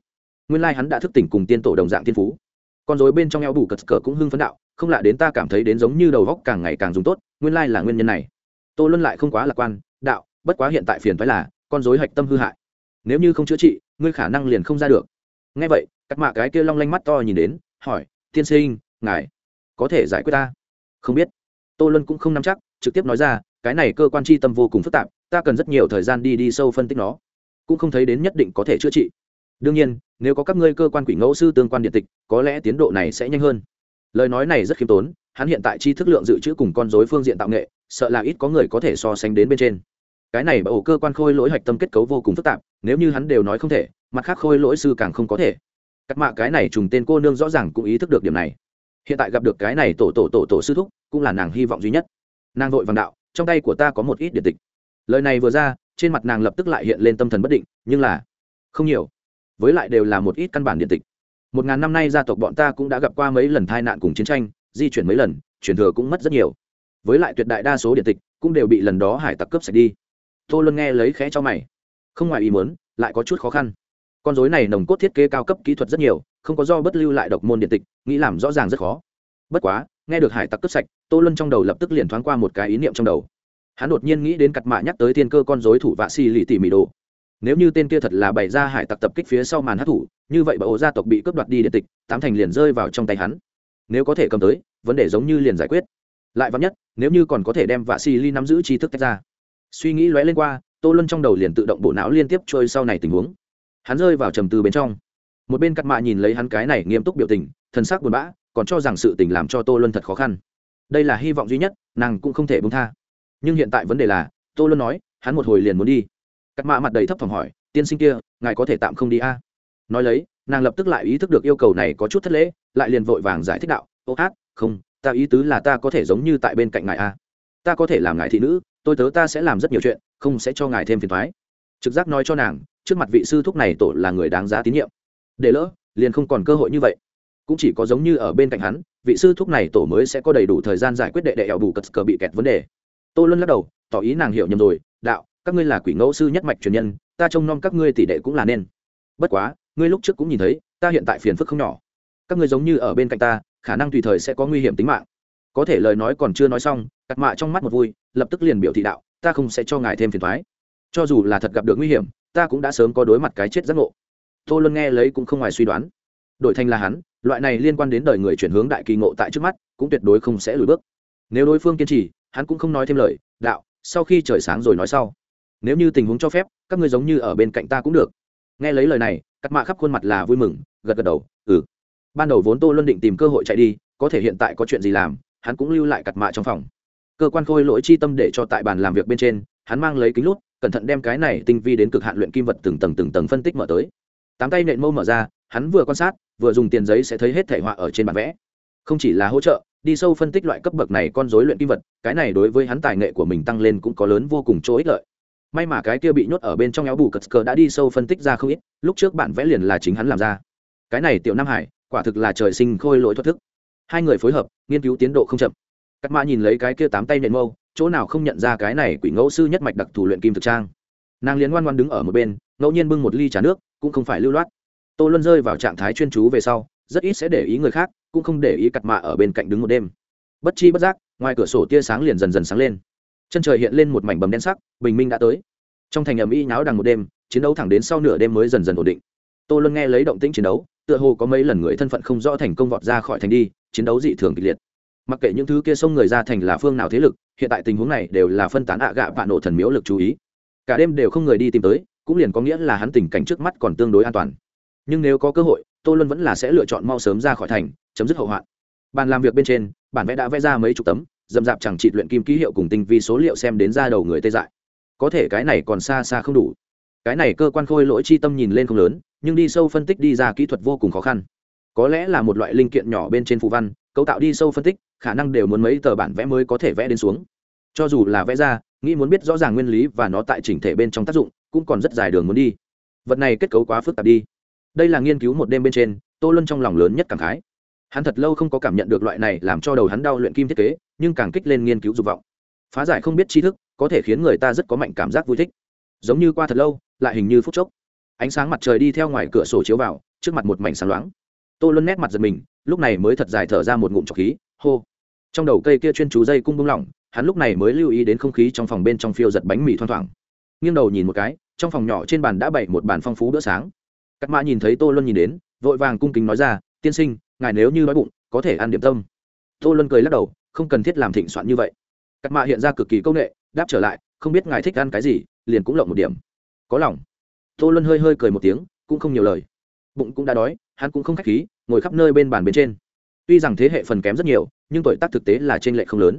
Nguyên lai hắn đã thức tỉnh cùng tiên tổ đồng dạng thiên phú. Con dối bên trong eo bù cất cờ cũng hưng phấn đạo, không lạ đến ta cảm thấy đến giống như đầu góc càng ngày càng dùng tốt, nguyên lai là nguyên nhân này. Tô luân lại không quá lạc quan, đạo, bất quá hiện tại phiền phái là, con dối hạch tâm hư hại. Nếu như không chữa trị, ngươi khả năng liền không ra được. Ngay vậy, các mạ cái kia long lanh mắt to nhìn đến, hỏi, tiên sinh, ngài có thể giải quyết ta? Không biết. Tô luân cũng không nắm chắc, trực tiếp nói ra cái này cơ quan chi tâm vô cùng phức tạp, ta cần rất nhiều thời gian đi đi sâu phân tích nó. Cũng không thấy đến nhất định có thể chữa trị. Đương nhiên, nếu có các ngươi cơ quan quỷ ngẫu sư tương quan điện tịch, có lẽ tiến độ này sẽ nhanh hơn. Lời nói này rất khiêm tốn, hắn hiện tại chi thức lượng dự trữ cùng con dối phương diện tạo nghệ, sợ là ít có người có thể so sánh đến bên trên. Cái này bởi ổ cơ quan khôi lỗi hạch tâm kết cấu vô cùng phức tạp, nếu như hắn đều nói không thể, mặt khác khôi lỗi sư càng không có thể. Cắt mạ cái này trùng tên cô nương rõ ràng cũng ý thức được điểm này. Hiện tại gặp được cái này tổ tổ tổ tổ sư thúc, cũng là nàng hy vọng duy nhất. Nàng vội vàng đạo trong tay của ta có một ít điện tịch. Lời này vừa ra, trên mặt nàng lập tức lại hiện lên tâm thần bất định, nhưng là không nhiều. Với lại đều là một ít căn bản điện tịch. Một ngàn năm nay gia tộc bọn ta cũng đã gặp qua mấy lần tai nạn cùng chiến tranh, di chuyển mấy lần chuyển thừa cũng mất rất nhiều. Với lại tuyệt đại đa số điện tịch cũng đều bị lần đó hải tặc cướp sạch đi. Tô luân nghe lấy khẽ cho mày. Không ngoài ý muốn, lại có chút khó khăn. Con dối này nồng cốt thiết kế cao cấp kỹ thuật rất nhiều, không có do bất lưu lại độc môn điện tịch, nghĩ làm rõ ràng rất khó. Bất quá nghe được hải tặc cướp sạch, tô luân trong đầu lập tức liền thoáng qua một cái ý niệm trong đầu. Hắn đột nhiên nghĩ đến cặt mạ nhắc tới tiên cơ con dối thủ vạ xì lì tỉ mỉ đồ. Nếu như tên kia thật là bày ra hải tặc tập kích phía sau màn hát thủ như vậy bà ổ gia tộc bị cướp đoạt đi điện tịch, tám thành liền rơi vào trong tay hắn. Nếu có thể cầm tới, vấn đề giống như liền giải quyết. Lại vắn nhất, nếu như còn có thể đem vạ xì ly nắm giữ tri thức tách ra. Suy nghĩ lóe lên qua, tô luân trong đầu liền tự động bộ não liên tiếp trôi sau này tình huống. Hắn rơi vào trầm tư bên trong. Một bên cắt mạ nhìn lấy hắn cái này nghiêm túc biểu tình thân xác buồn bã còn cho rằng sự tình làm cho tô luân thật khó khăn. Đây là hy vọng duy nhất, nàng cũng không thể bông tha. Nhưng hiện tại vấn đề là, tô luân nói, hắn một hồi liền muốn đi. Cắt mạ mặt đầy thấp thỏm hỏi, tiên sinh kia, ngài có thể tạm không đi a? À? nói lấy, nàng lập tức lại ý thức được yêu cầu này có chút thất lễ, lại liền vội vàng giải thích đạo, ô hát, không, ta ý tứ là ta có thể giống như tại bên cạnh ngài a. Ta có thể làm ngài thị nữ, tôi tớ ta sẽ làm rất nhiều chuyện, không sẽ cho ngài thêm phiền thoái trực giác nói cho nàng, trước mặt vị sư thúc này tổ là người đáng giá tín nhiệm. Để lỡ, liền không còn cơ hội như vậy cũng chỉ có giống như ở bên cạnh hắn, vị sư thúc này tổ mới sẽ có đầy đủ thời gian giải quyết đệ đệ ẻo bù cật cờ bị kẹt vấn đề. Tô luân lắc đầu, tỏ ý nàng hiểu nhầm rồi, đạo, các ngươi là quỷ ngẫu sư nhất mạch truyền nhân, ta trông nom các ngươi tỷ đệ cũng là nên. Bất quá, ngươi lúc trước cũng nhìn thấy, ta hiện tại phiền phức không nhỏ. Các ngươi giống như ở bên cạnh ta, khả năng tùy thời sẽ có nguy hiểm tính mạng. Có thể lời nói còn chưa nói xong cặt mạ trong mắt một vui, lập tức liền biểu thị đạo, ta không sẽ cho ngài thêm phiền thoái cho dù là thật gặp được nguy hiểm, ta cũng đã sớm có đối mặt cái chết giác ngộ. Tô luân nghe lấy cũng không ngoài suy đoán đổi thành là hắn, loại này liên quan đến đời người chuyển hướng đại kỳ ngộ tại trước mắt, cũng tuyệt đối không sẽ lùi bước. Nếu đối phương kiên trì, hắn cũng không nói thêm lời, đạo, sau khi trời sáng rồi nói sau. Nếu như tình huống cho phép, các ngươi giống như ở bên cạnh ta cũng được. Nghe lấy lời này, cắt mạ khắp khuôn mặt là vui mừng, gật gật đầu ừ. Ban đầu vốn tô luân định tìm cơ hội chạy đi, có thể hiện tại có chuyện gì làm, hắn cũng lưu lại cặt mạ trong phòng. Cơ quan khôi lỗi chi tâm để cho tại bàn làm việc bên trên, hắn mang lấy kính lút, cẩn thận đem cái này tinh vi đến cực hạn luyện kim vật từng tầng từng tầng phân tích mở tới. Tám tay nện mâu mở ra hắn vừa quan sát, vừa dùng tiền giấy sẽ thấy hết thể họa ở trên bản vẽ. Không chỉ là hỗ trợ, đi sâu phân tích loại cấp bậc này con dối luyện kim vật, cái này đối với hắn tài nghệ của mình tăng lên cũng có lớn vô cùng chỗ ích lợi. May mà cái kia bị nhốt ở bên trong éo bù cất cờ đã đi sâu phân tích ra không ít, lúc trước bản vẽ liền là chính hắn làm ra. Cái này tiểu nam hải, quả thực là trời sinh khôi lỗi thoát thức. Hai người phối hợp, nghiên cứu tiến độ không chậm. Cắt mã nhìn lấy cái kia tám tay nện mâu, chỗ nào không nhận ra cái này quỷ ngẫu sư nhất mạch đặc thù luyện kim thực trang. Nàng liền ngoan ngoan đứng ở một bên, ngẫu nhiên bưng một ly trà nước, cũng không phải lưu loát tô luân rơi vào trạng thái chuyên chú về sau, rất ít sẽ để ý người khác, cũng không để ý cặt mạ ở bên cạnh đứng một đêm. Bất chi bất giác, ngoài cửa sổ tia sáng liền dần dần sáng lên. Chân trời hiện lên một mảnh bầm đen sắc, bình minh đã tới. Trong thành ầm y nháo đằng một đêm, chiến đấu thẳng đến sau nửa đêm mới dần dần ổn định. Tô luân nghe lấy động tĩnh chiến đấu, tựa hồ có mấy lần người thân phận không rõ thành công vọt ra khỏi thành đi, chiến đấu dị thường kịch liệt. Mặc kệ những thứ kia xông người ra thành là phương nào thế lực, hiện tại tình huống này đều là phân tán ạ gạ vạn nổ thần miếu lực chú ý. Cả đêm đều không người đi tìm tới, cũng liền có nghĩa là hắn tình cảnh trước mắt còn tương đối an toàn nhưng nếu có cơ hội, tô luân vẫn là sẽ lựa chọn mau sớm ra khỏi thành, chấm dứt hậu hoạn. Bàn làm việc bên trên, bản vẽ đã vẽ ra mấy chục tấm dầm dạp chẳng trị luyện kim ký hiệu cùng tinh vi số liệu xem đến ra đầu người tê dại. Có thể cái này còn xa xa không đủ. Cái này cơ quan khôi lỗi chi tâm nhìn lên không lớn, nhưng đi sâu phân tích đi ra kỹ thuật vô cùng khó khăn. Có lẽ là một loại linh kiện nhỏ bên trên phù văn, cấu tạo đi sâu phân tích, khả năng đều muốn mấy tờ bản vẽ mới có thể vẽ đến xuống. Cho dù là vẽ ra, nghĩ muốn biết rõ ràng nguyên lý và nó tại chỉnh thể bên trong tác dụng, cũng còn rất dài đường muốn đi. Vật này kết cấu quá phức tạp đi đây là nghiên cứu một đêm bên trên, tô luân trong lòng lớn nhất cảm khái. Hắn thật lâu không có cảm nhận được loại này làm cho đầu hắn đau luyện kim thiết kế, nhưng càng kích lên nghiên cứu dục vọng. Phá giải không biết tri thức, có thể khiến người ta rất có mạnh cảm giác vui thích. Giống như qua thật lâu, lại hình như phút chốc. Ánh sáng mặt trời đi theo ngoài cửa sổ chiếu vào, trước mặt một mảnh sáng loáng. Tô luân nét mặt giật mình, lúc này mới thật dài thở ra một ngụm trọc khí, hô. Trong đầu cây kia chuyên chú dây cung bung lỏng, hắn lúc này mới lưu ý đến không khí trong phòng bên trong phiêu giật bánh mì thoang thoảng. Nghiêng đầu nhìn một cái, trong phòng nhỏ trên bàn đã bày một bàn phong phú bữa sáng cắt mã nhìn thấy tô luân nhìn đến, vội vàng cung kính nói ra, tiên sinh, ngài nếu như nói bụng, có thể ăn điểm tâm. Tô luân cười lắc đầu, không cần thiết làm thịnh soạn như vậy. Cắt mã hiện ra cực kỳ công nghệ đáp trở lại, không biết ngài thích ăn cái gì, liền cũng lộng một điểm. Có lòng. Tô luân hơi hơi cười một tiếng, cũng không nhiều lời. Bụng cũng đã đói, hắn cũng không k h á c h khí, ngồi khắp nơi bên bàn bên trên. Tuy rằng thế hệ phần kém rất nhiều, nhưng tuổi tác thực tế là t r ê n lệ không lớn.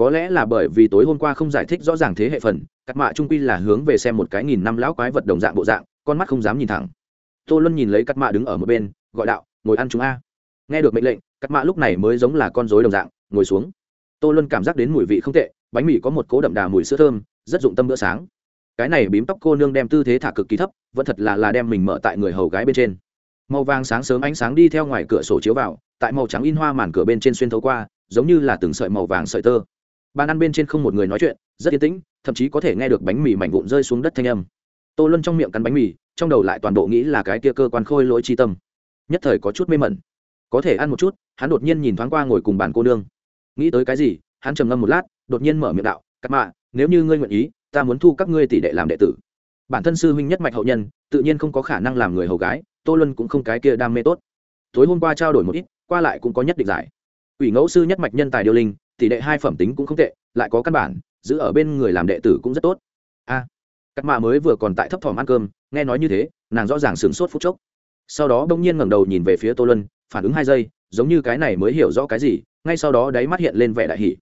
Có lẽ là bởi vì tối hôm qua không giải thích rõ ràng thế hệ phần cắt mạ trung quy là hướng về xem một cái nghìn năm lão quái vật đồng dạng bộ dạng, con mắt không dám nhìn thẳng tô luân nhìn lấy cắt mạ đứng ở một bên, gọi đạo, ngồi ăn chúng a. Nghe được mệnh lệnh cắt mạ lúc này mới giống là con dối đồng dạng, ngồi xuống. Tô luân cảm giác đến mùi vị không tệ, bánh mì có một cố đậm đà mùi sữa thơm, rất dụng tâm bữa sáng. Cái này bím tóc cô nương đem tư thế thả cực kỳ thấp, vẫn thật là là đem mình mở tại người hầu gái bên trên. Màu vàng sáng sớm ánh sáng đi theo ngoài cửa sổ chiếu vào, tại màu trắng in hoa màn cửa bên trên xuyên thấu qua, giống như là từng sợi màu vàng sợi tơ. Bàn ăn bên trên không một người nói chuyện, rất yên tĩnh, thậm chí có thể nghe được bánh mì mảnh vụn rơi xuống đất thanh âm. Tô luân trong miệng cắn bánh mì trong đầu lại toàn bộ nghĩ là cái kia cơ quan khôi lỗi chi tâm. Nhất thời có chút mê mẩn. Có thể ăn một chút hắn đột nhiên nhìn thoáng qua ngồi cùng bàn cô nương. Nghĩ tới cái gì hắn trầm ngâm một lát đột nhiên mở miệng đạo cắt mạ nếu như ngươi nguyện ý ta muốn thu các ngươi tỷ đệ làm đệ tử. Bản thân sư huynh nhất mạch hậu nhân tự nhiên không có khả năng làm người hầu gái tô luân cũng không cái kia đam mê tốt. Tối hôm qua trao đổi một ít qua lại cũng có nhất định giải. Ủy ngẫu sư nhất mạch nhân tài điêu linh tỷ đệ hai phẩm tính cũng không tệ lại có căn bản giữ ở bên người làm đệ tử cũng rất tốt. A à, cắt mạ mới vừa còn tại thấp thỏm ăn cơm, nghe nói như thế, nàng rõ ràng sửng sốt phút chốc. Sau đó bỗng nhiên ngẩng đầu nhìn về phía tô lân phản ứng hai giây, giống như cái này mới hiểu rõ cái gì, ngay sau đó đáy mắt hiện lên vẻ đại hỷ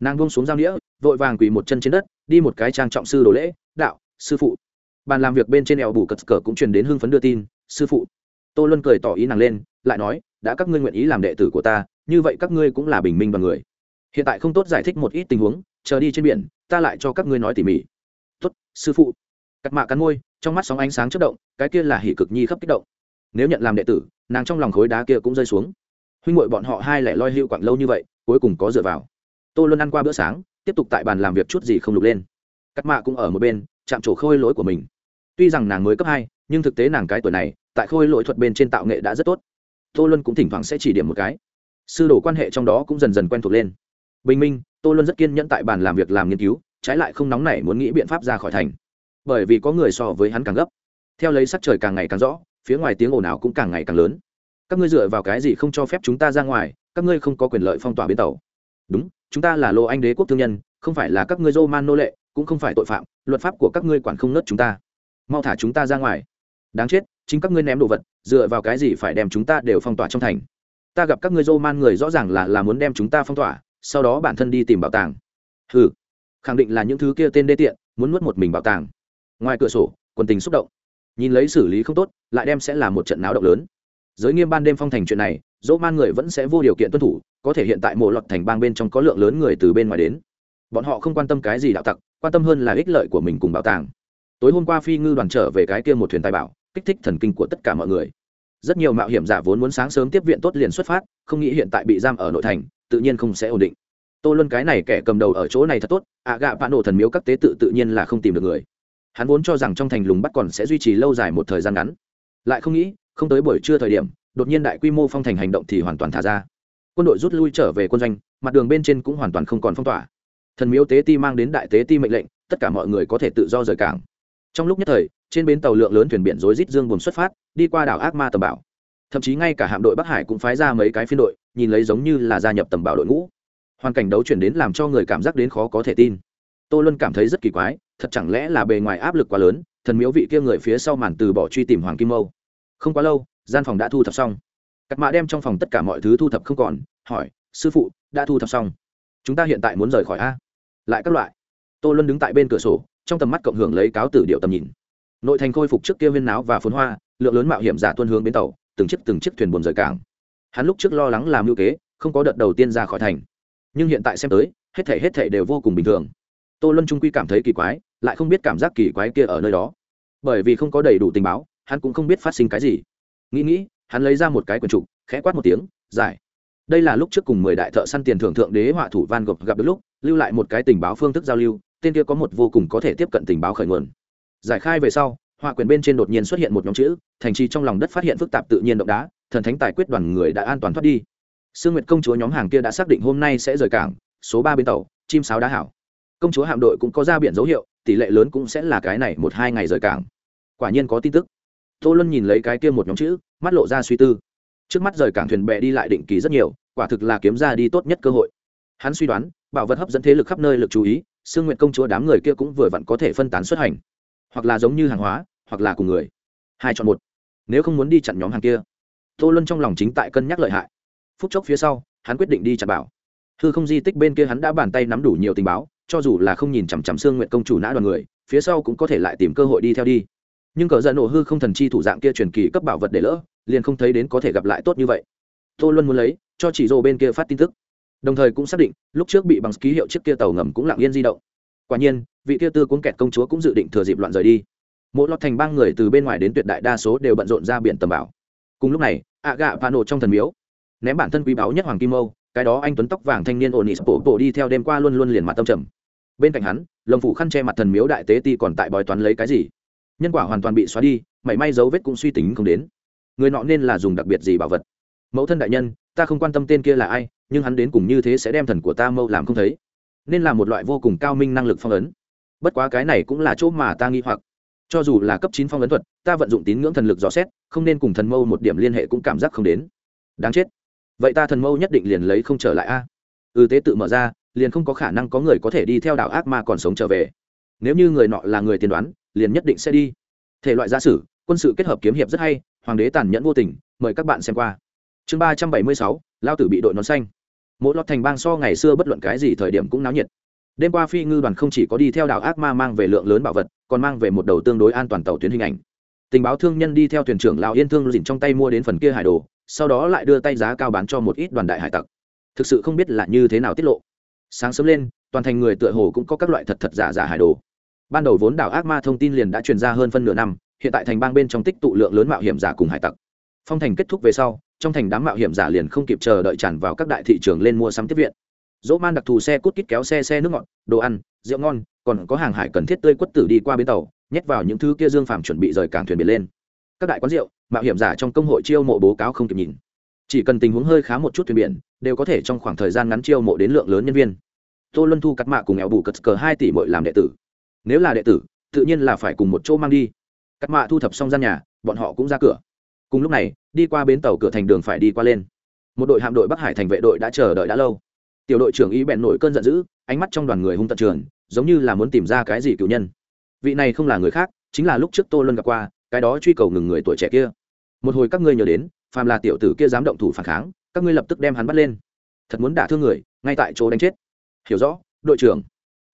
nàng buông xuống giao nghĩa vội vàng quỳ một chân trên đất, đi một cái trang trọng sư đồ lễ, đạo, sư phụ. Bàn làm việc bên trên eo bù cật cờ cũng truyền đến hưng phấn đưa tin, sư phụ. Tô luân cười tỏ ý nàng lên, lại nói, đã các ngươi nguyện ý làm đệ tử của ta, như vậy các ngươi cũng là bình minh và người. Hiện tại không tốt giải thích một ít tình huống, chờ đi trên biển, ta lại cho các ngươi nói tỉ mỉ tốt, sư phụ. Cắt mạ cắn môi, trong mắt sóng ánh sáng chất động, cái kia là hỉ cực nhi khắp kích động. Nếu nhận làm đệ tử, nàng trong lòng khối đá kia cũng rơi xuống. Huynh ngội bọn họ hai lẻ loi hiệu quặng lâu như vậy, cuối cùng có dựa vào. Tôi luôn ăn qua bữa sáng, tiếp tục tại bàn làm việc chút gì không lục lên. Cắt mạ cũng ở một bên, chạm trổ khôi lỗi của mình. Tuy rằng nàng mới cấp hai, nhưng thực tế nàng cái tuổi này, tại khôi lỗi thuật bên trên tạo nghệ đã rất tốt. Tô luân cũng thỉnh thoảng sẽ chỉ điểm một cái. Sư đồ quan hệ trong đó cũng dần dần quen thuộc lên. Bình minh, tô luân rất kiên nhẫn tại bàn làm việc làm nghiên cứu trái lại không nóng nảy muốn nghĩ biện pháp ra khỏi thành. Bởi vì có người so với hắn càng gấp. Theo lấy sắc trời càng ngày càng rõ, phía ngoài tiếng ồn ào cũng càng ngày càng lớn. Các ngươi dựa vào cái gì không cho phép chúng ta ra ngoài, các ngươi không có quyền lợi phong tỏa bến tàu. Đúng, chúng ta là lô anh đế quốc thương nhân, không phải là các ngươi dô man nô lệ, cũng không phải tội phạm, luật pháp của các ngươi quản không nớt chúng ta. Mau thả chúng ta ra ngoài. Đáng chết, chính các ngươi ném đồ vật, dựa vào cái gì phải đem chúng ta đều phong tỏa trong thành? Ta gặp các ngươi dô man người rõ ràng là là muốn đem chúng ta phong tỏa, sau đó bản thân đi tìm bảo tàng. Ừ khẳng định là những thứ kia tên đê tiện, muốn nuốt một mình bảo tàng. Ngoài cửa sổ, quần tình xúc động. Nhìn lấy xử lý không tốt, lại đem sẽ là một trận náo động lớn. Giới nghiêm ban đêm phong thành chuyện này, dỗ man người vẫn sẽ vô điều kiện tuân thủ, có thể hiện tại mộ lọt thành bang bên trong có lượng lớn người từ bên ngoài đến. Bọn họ không quan tâm cái gì đạo tặc, quan tâm hơn là ích lợi của mình cùng bảo tàng. Tối hôm qua phi ngư đoàn trở về cái kia một thuyền tài bảo, kích thích thần kinh của tất cả mọi người. Rất nhiều mạo hiểm giả vốn muốn sáng sớm tiếp viện tốt liền xuất phát, không nghĩ hiện tại bị giam ở nội thành, tự nhiên không sẽ ổn định tô luân cái này kẻ cầm đầu ở chỗ này thật tốt, ạ gạ vạn nổ thần miếu các tế tự tự nhiên là không tìm được người. Hắn vốn cho rằng trong thành lùng bắt còn sẽ duy trì lâu dài một thời gian ngắn. Lại không nghĩ, không tới buổi trưa thời điểm, đột nhiên đại quy mô phong thành hành động thì hoàn toàn thả ra. Quân đội rút lui trở về quân doanh, mặt đường bên trên cũng hoàn toàn không còn phong tỏa. Thần miếu tế ti mang đến đại tế ti mệnh lệnh, tất cả mọi người có thể tự do rời cảng. Trong lúc nhất thời, trên bến tàu lượng lớn thuyền biển rối rít dương buồn xuất phát, đi qua đảo ác ma tầm bảo thậm chí ngay cả hạm đội bắc hải cũng phái ra mấy cái phiên đội, nhìn lấy giống như là gia nhập tầm bảo đội ngũ hoàn cảnh đấu chuyển đến làm cho người cảm giác đến khó có thể tin. Tô luân cảm thấy rất kỳ quái, thật chẳng lẽ là bề ngoài áp lực quá lớn, thần miếu vị kia người phía sau màn từ bỏ truy tìm hoàng kim mâu. Không quá lâu, gian phòng đã thu thập xong. Cắt mạ đem trong phòng tất cả mọi thứ thu thập không còn, hỏi, sư phụ, đã thu thập xong? Chúng ta hiện tại muốn rời khỏi a? Lại các loại. Tô luân đứng tại bên cửa sổ, trong tầm mắt cộng hưởng lấy cáo tử điệu tầm nhìn. Nội thành khôi phục trước kia viên náo và phốn hoa, lượng lớn mạo hiểm giả tuân hướng bến tàu, từng chiếc từng chiếc thuyền buồn rời cảng. Hắn lúc trước lo lắng làm lưu kế, không có đợt đầu tiên ra khỏi thành nhưng hiện tại xem tới, hết thể hết thể đều vô cùng bình thường. Tô luân trung quy cảm thấy kỳ quái, lại không biết cảm giác kỳ quái kia ở nơi đó. Bởi vì không có đầy đủ tình báo, hắn cũng không biết phát sinh cái gì. Nghĩ nghĩ, hắn lấy ra một cái quần trục, khẽ quát một tiếng, giải. Đây là lúc trước cùng mười đại thợ săn tiền thưởng thượng đế họa thủ van gộp gặp được lúc, lưu lại một cái tình báo phương thức giao lưu, tên kia có một vô cùng có thể tiếp cận tình báo khởi nguồn. Giải khai về sau, họa quyền bên trên đột nhiên xuất hiện một nhóm chữ, thành trì trong lòng đất phát hiện phức tạp tự nhiên động đá, thần thánh tài quyết đoàn người đã an toàn thoát đi sương nguyệt công chúa nhóm hàng kia đã xác định hôm nay sẽ rời cảng, số ba bên tàu, chim sáo đá hảo. Công chúa hạm đội cũng có ra biển dấu hiệu, tỷ lệ lớn cũng sẽ là cái này một hai ngày rời cảng. Quả nhiên có tin tức. Tô luân nhìn lấy cái kia một nhóm chữ, mắt lộ ra suy tư. Trước mắt rời cảng thuyền bè đi lại định kỳ rất nhiều, quả thực là kiếm ra đi tốt nhất cơ hội. Hắn suy đoán, bảo vật hấp dẫn thế lực khắp nơi lực chú ý, sương nguyện công chúa đám người kia cũng vừa vặn có thể phân tán xuất hành. Hoặc là giống như hàng hóa, hoặc là cùng người. Hai chọn một. Nếu không muốn đi chặn nhóm hàng kia, tô luân trong lòng chính tại cân nhắc lợi hại phút chốc phía sau, hắn quyết định đi chặt bảo. Hư không di tích bên kia hắn đã bàn tay nắm đủ nhiều tình báo, cho dù là không nhìn chằm chằm xương nguyện công chủ nã đoàn người, phía sau cũng có thể lại tìm cơ hội đi theo đi. Nhưng cờ giận nổ hư không thần chi thủ dạng kia truyền kỳ cấp bảo vật để lỡ, liền không thấy đến có thể gặp lại tốt như vậy. Tô luân muốn lấy, cho chỉ rồ bên kia phát tin tức. Đồng thời cũng xác định, lúc trước bị bằng ký hiệu chiếc kia tàu ngầm cũng lặng yên di động. Quả nhiên, vị kia tư cuốn kẹt công chúa cũng dự định thừa dịp loạn rời đi. Mỗi lọt thành ba người từ bên ngoài đến tuyệt đại đa số đều bận rộn ra biển tầm bảo. Cùng lúc này ạ gạ và nổ trong thần miếu ném bản thân quý báu nhất hoàng kim âu, cái đó anh tuấn tóc vàng thanh niên ổn ỉ bộ bộ đi theo đêm qua luôn luôn liền mặt tâm trầm. Bên cạnh hắn, lồng phủ khăn che mặt thần miếu đại tế ti còn tại bói toán lấy cái gì? Nhân quả hoàn toàn bị xóa đi, mảy may dấu vết cũng suy tính không đến. Người nọ nên là dùng đặc biệt gì bảo vật? Mẫu thân đại nhân, ta không quan tâm tên kia là ai, nhưng hắn đến cùng như thế sẽ đem thần của ta mâu làm không thấy. Nên là một loại vô cùng cao minh năng lực phong ấn. Bất quá cái này cũng là chỗ mà ta nghi hoặc. Cho dù là cấp chín phong ấn thuật, ta vận dụng tín ngưỡng thần lực dò xét, không nên cùng thần mâu một điểm liên hệ cũng cảm giác không đến. Đáng chết vậy ta thần mâu nhất định liền lấy không trở lại a? À? ừ tế tự mở ra, liền không có khả năng có người có thể đi theo đảo ác ma còn sống trở về. Nếu như người nọ là người tiên đoán, liền nhất định sẽ đi. Thể loại gia sử, quân sự kết hợp kiếm hiệp rất hay, hoàng đế tàn nhẫn vô tình, mời các bạn xem qua. Chương ba trăm bảy mươi sáu, lao tử bị đội nón xanh. Mỗi lọt thành bang so ngày xưa bất luận cái gì thời điểm cũng náo nhiệt. Đêm qua phi ngư đoàn không chỉ có đi theo đảo ác ma mang về lượng lớn bảo vật, còn mang về một đầu tương đối an toàn tàu tuyến hình ảnh. Tình báo thương nhân đi theo thuyền trưởng lào yên thương dình trong tay mua đến phần kia hải đồ sau đó lại đưa tay giá cao bán cho một ít đoàn đại hải tặc. Thực sự không biết là như thế nào tiết lộ. Sáng sớm lên, toàn thành người tựa hồ cũng có các loại thật thật giả giả hải đồ. Ban đầu vốn đảo ác ma thông tin liền đã truyền ra hơn phân nửa năm, hiện tại thành bang bên trong tích tụ lượng lớn mạo hiểm giả cùng hải tặc. Phong thành kết thúc về sau, trong thành đám mạo hiểm giả liền không kịp chờ đợi tràn vào các đại thị trường lên mua sắm tiếp viện. Dỗ man đặc thù xe cút kít kéo xe xe nước ngọt, đồ ăn, rượu ngon, còn có hàng hải cần thiết tươi quất tử đi qua bến tàu, nhét vào những thứ kia dương phàm chuẩn bị rời cảng thuyền biển lên các đại quán rượu, mạo hiểm giả trong công hội chiêu mộ bố cáo không kịp nhìn. Chỉ cần tình huống hơi khá một chút thuyền biển, đều có thể trong khoảng thời gian ngắn chiêu mộ đến lượng lớn nhân viên. Tô luân thu cắt mạ cùng nghèo bù cất cờ hai tỷ mỗi làm đệ tử. Nếu là đệ tử, tự nhiên là phải cùng một chỗ mang đi. Cắt mạ thu thập xong gian nhà, bọn họ cũng ra cửa. Cùng lúc này, đi qua bến tàu cửa thành đường phải đi qua lên. Một đội hạm đội bắc hải thành vệ đội đã chờ đợi đã lâu. Tiểu đội trưởng ý bèn nổi cơn giận dữ, ánh mắt trong đoàn người hung tận trường giống như là muốn tìm ra cái gì cựu nhân. Vị này không là người khác, chính là lúc trước tô luân gặp qua cái đó truy cầu ngừng người tuổi trẻ kia. Một hồi các ngươi nhớ đến, phàm là tiểu tử kia dám động thủ phản kháng, các ngươi lập tức đem hắn bắt lên. Thật muốn đả thương người, ngay tại chỗ đánh chết. Hiểu rõ, đội trưởng.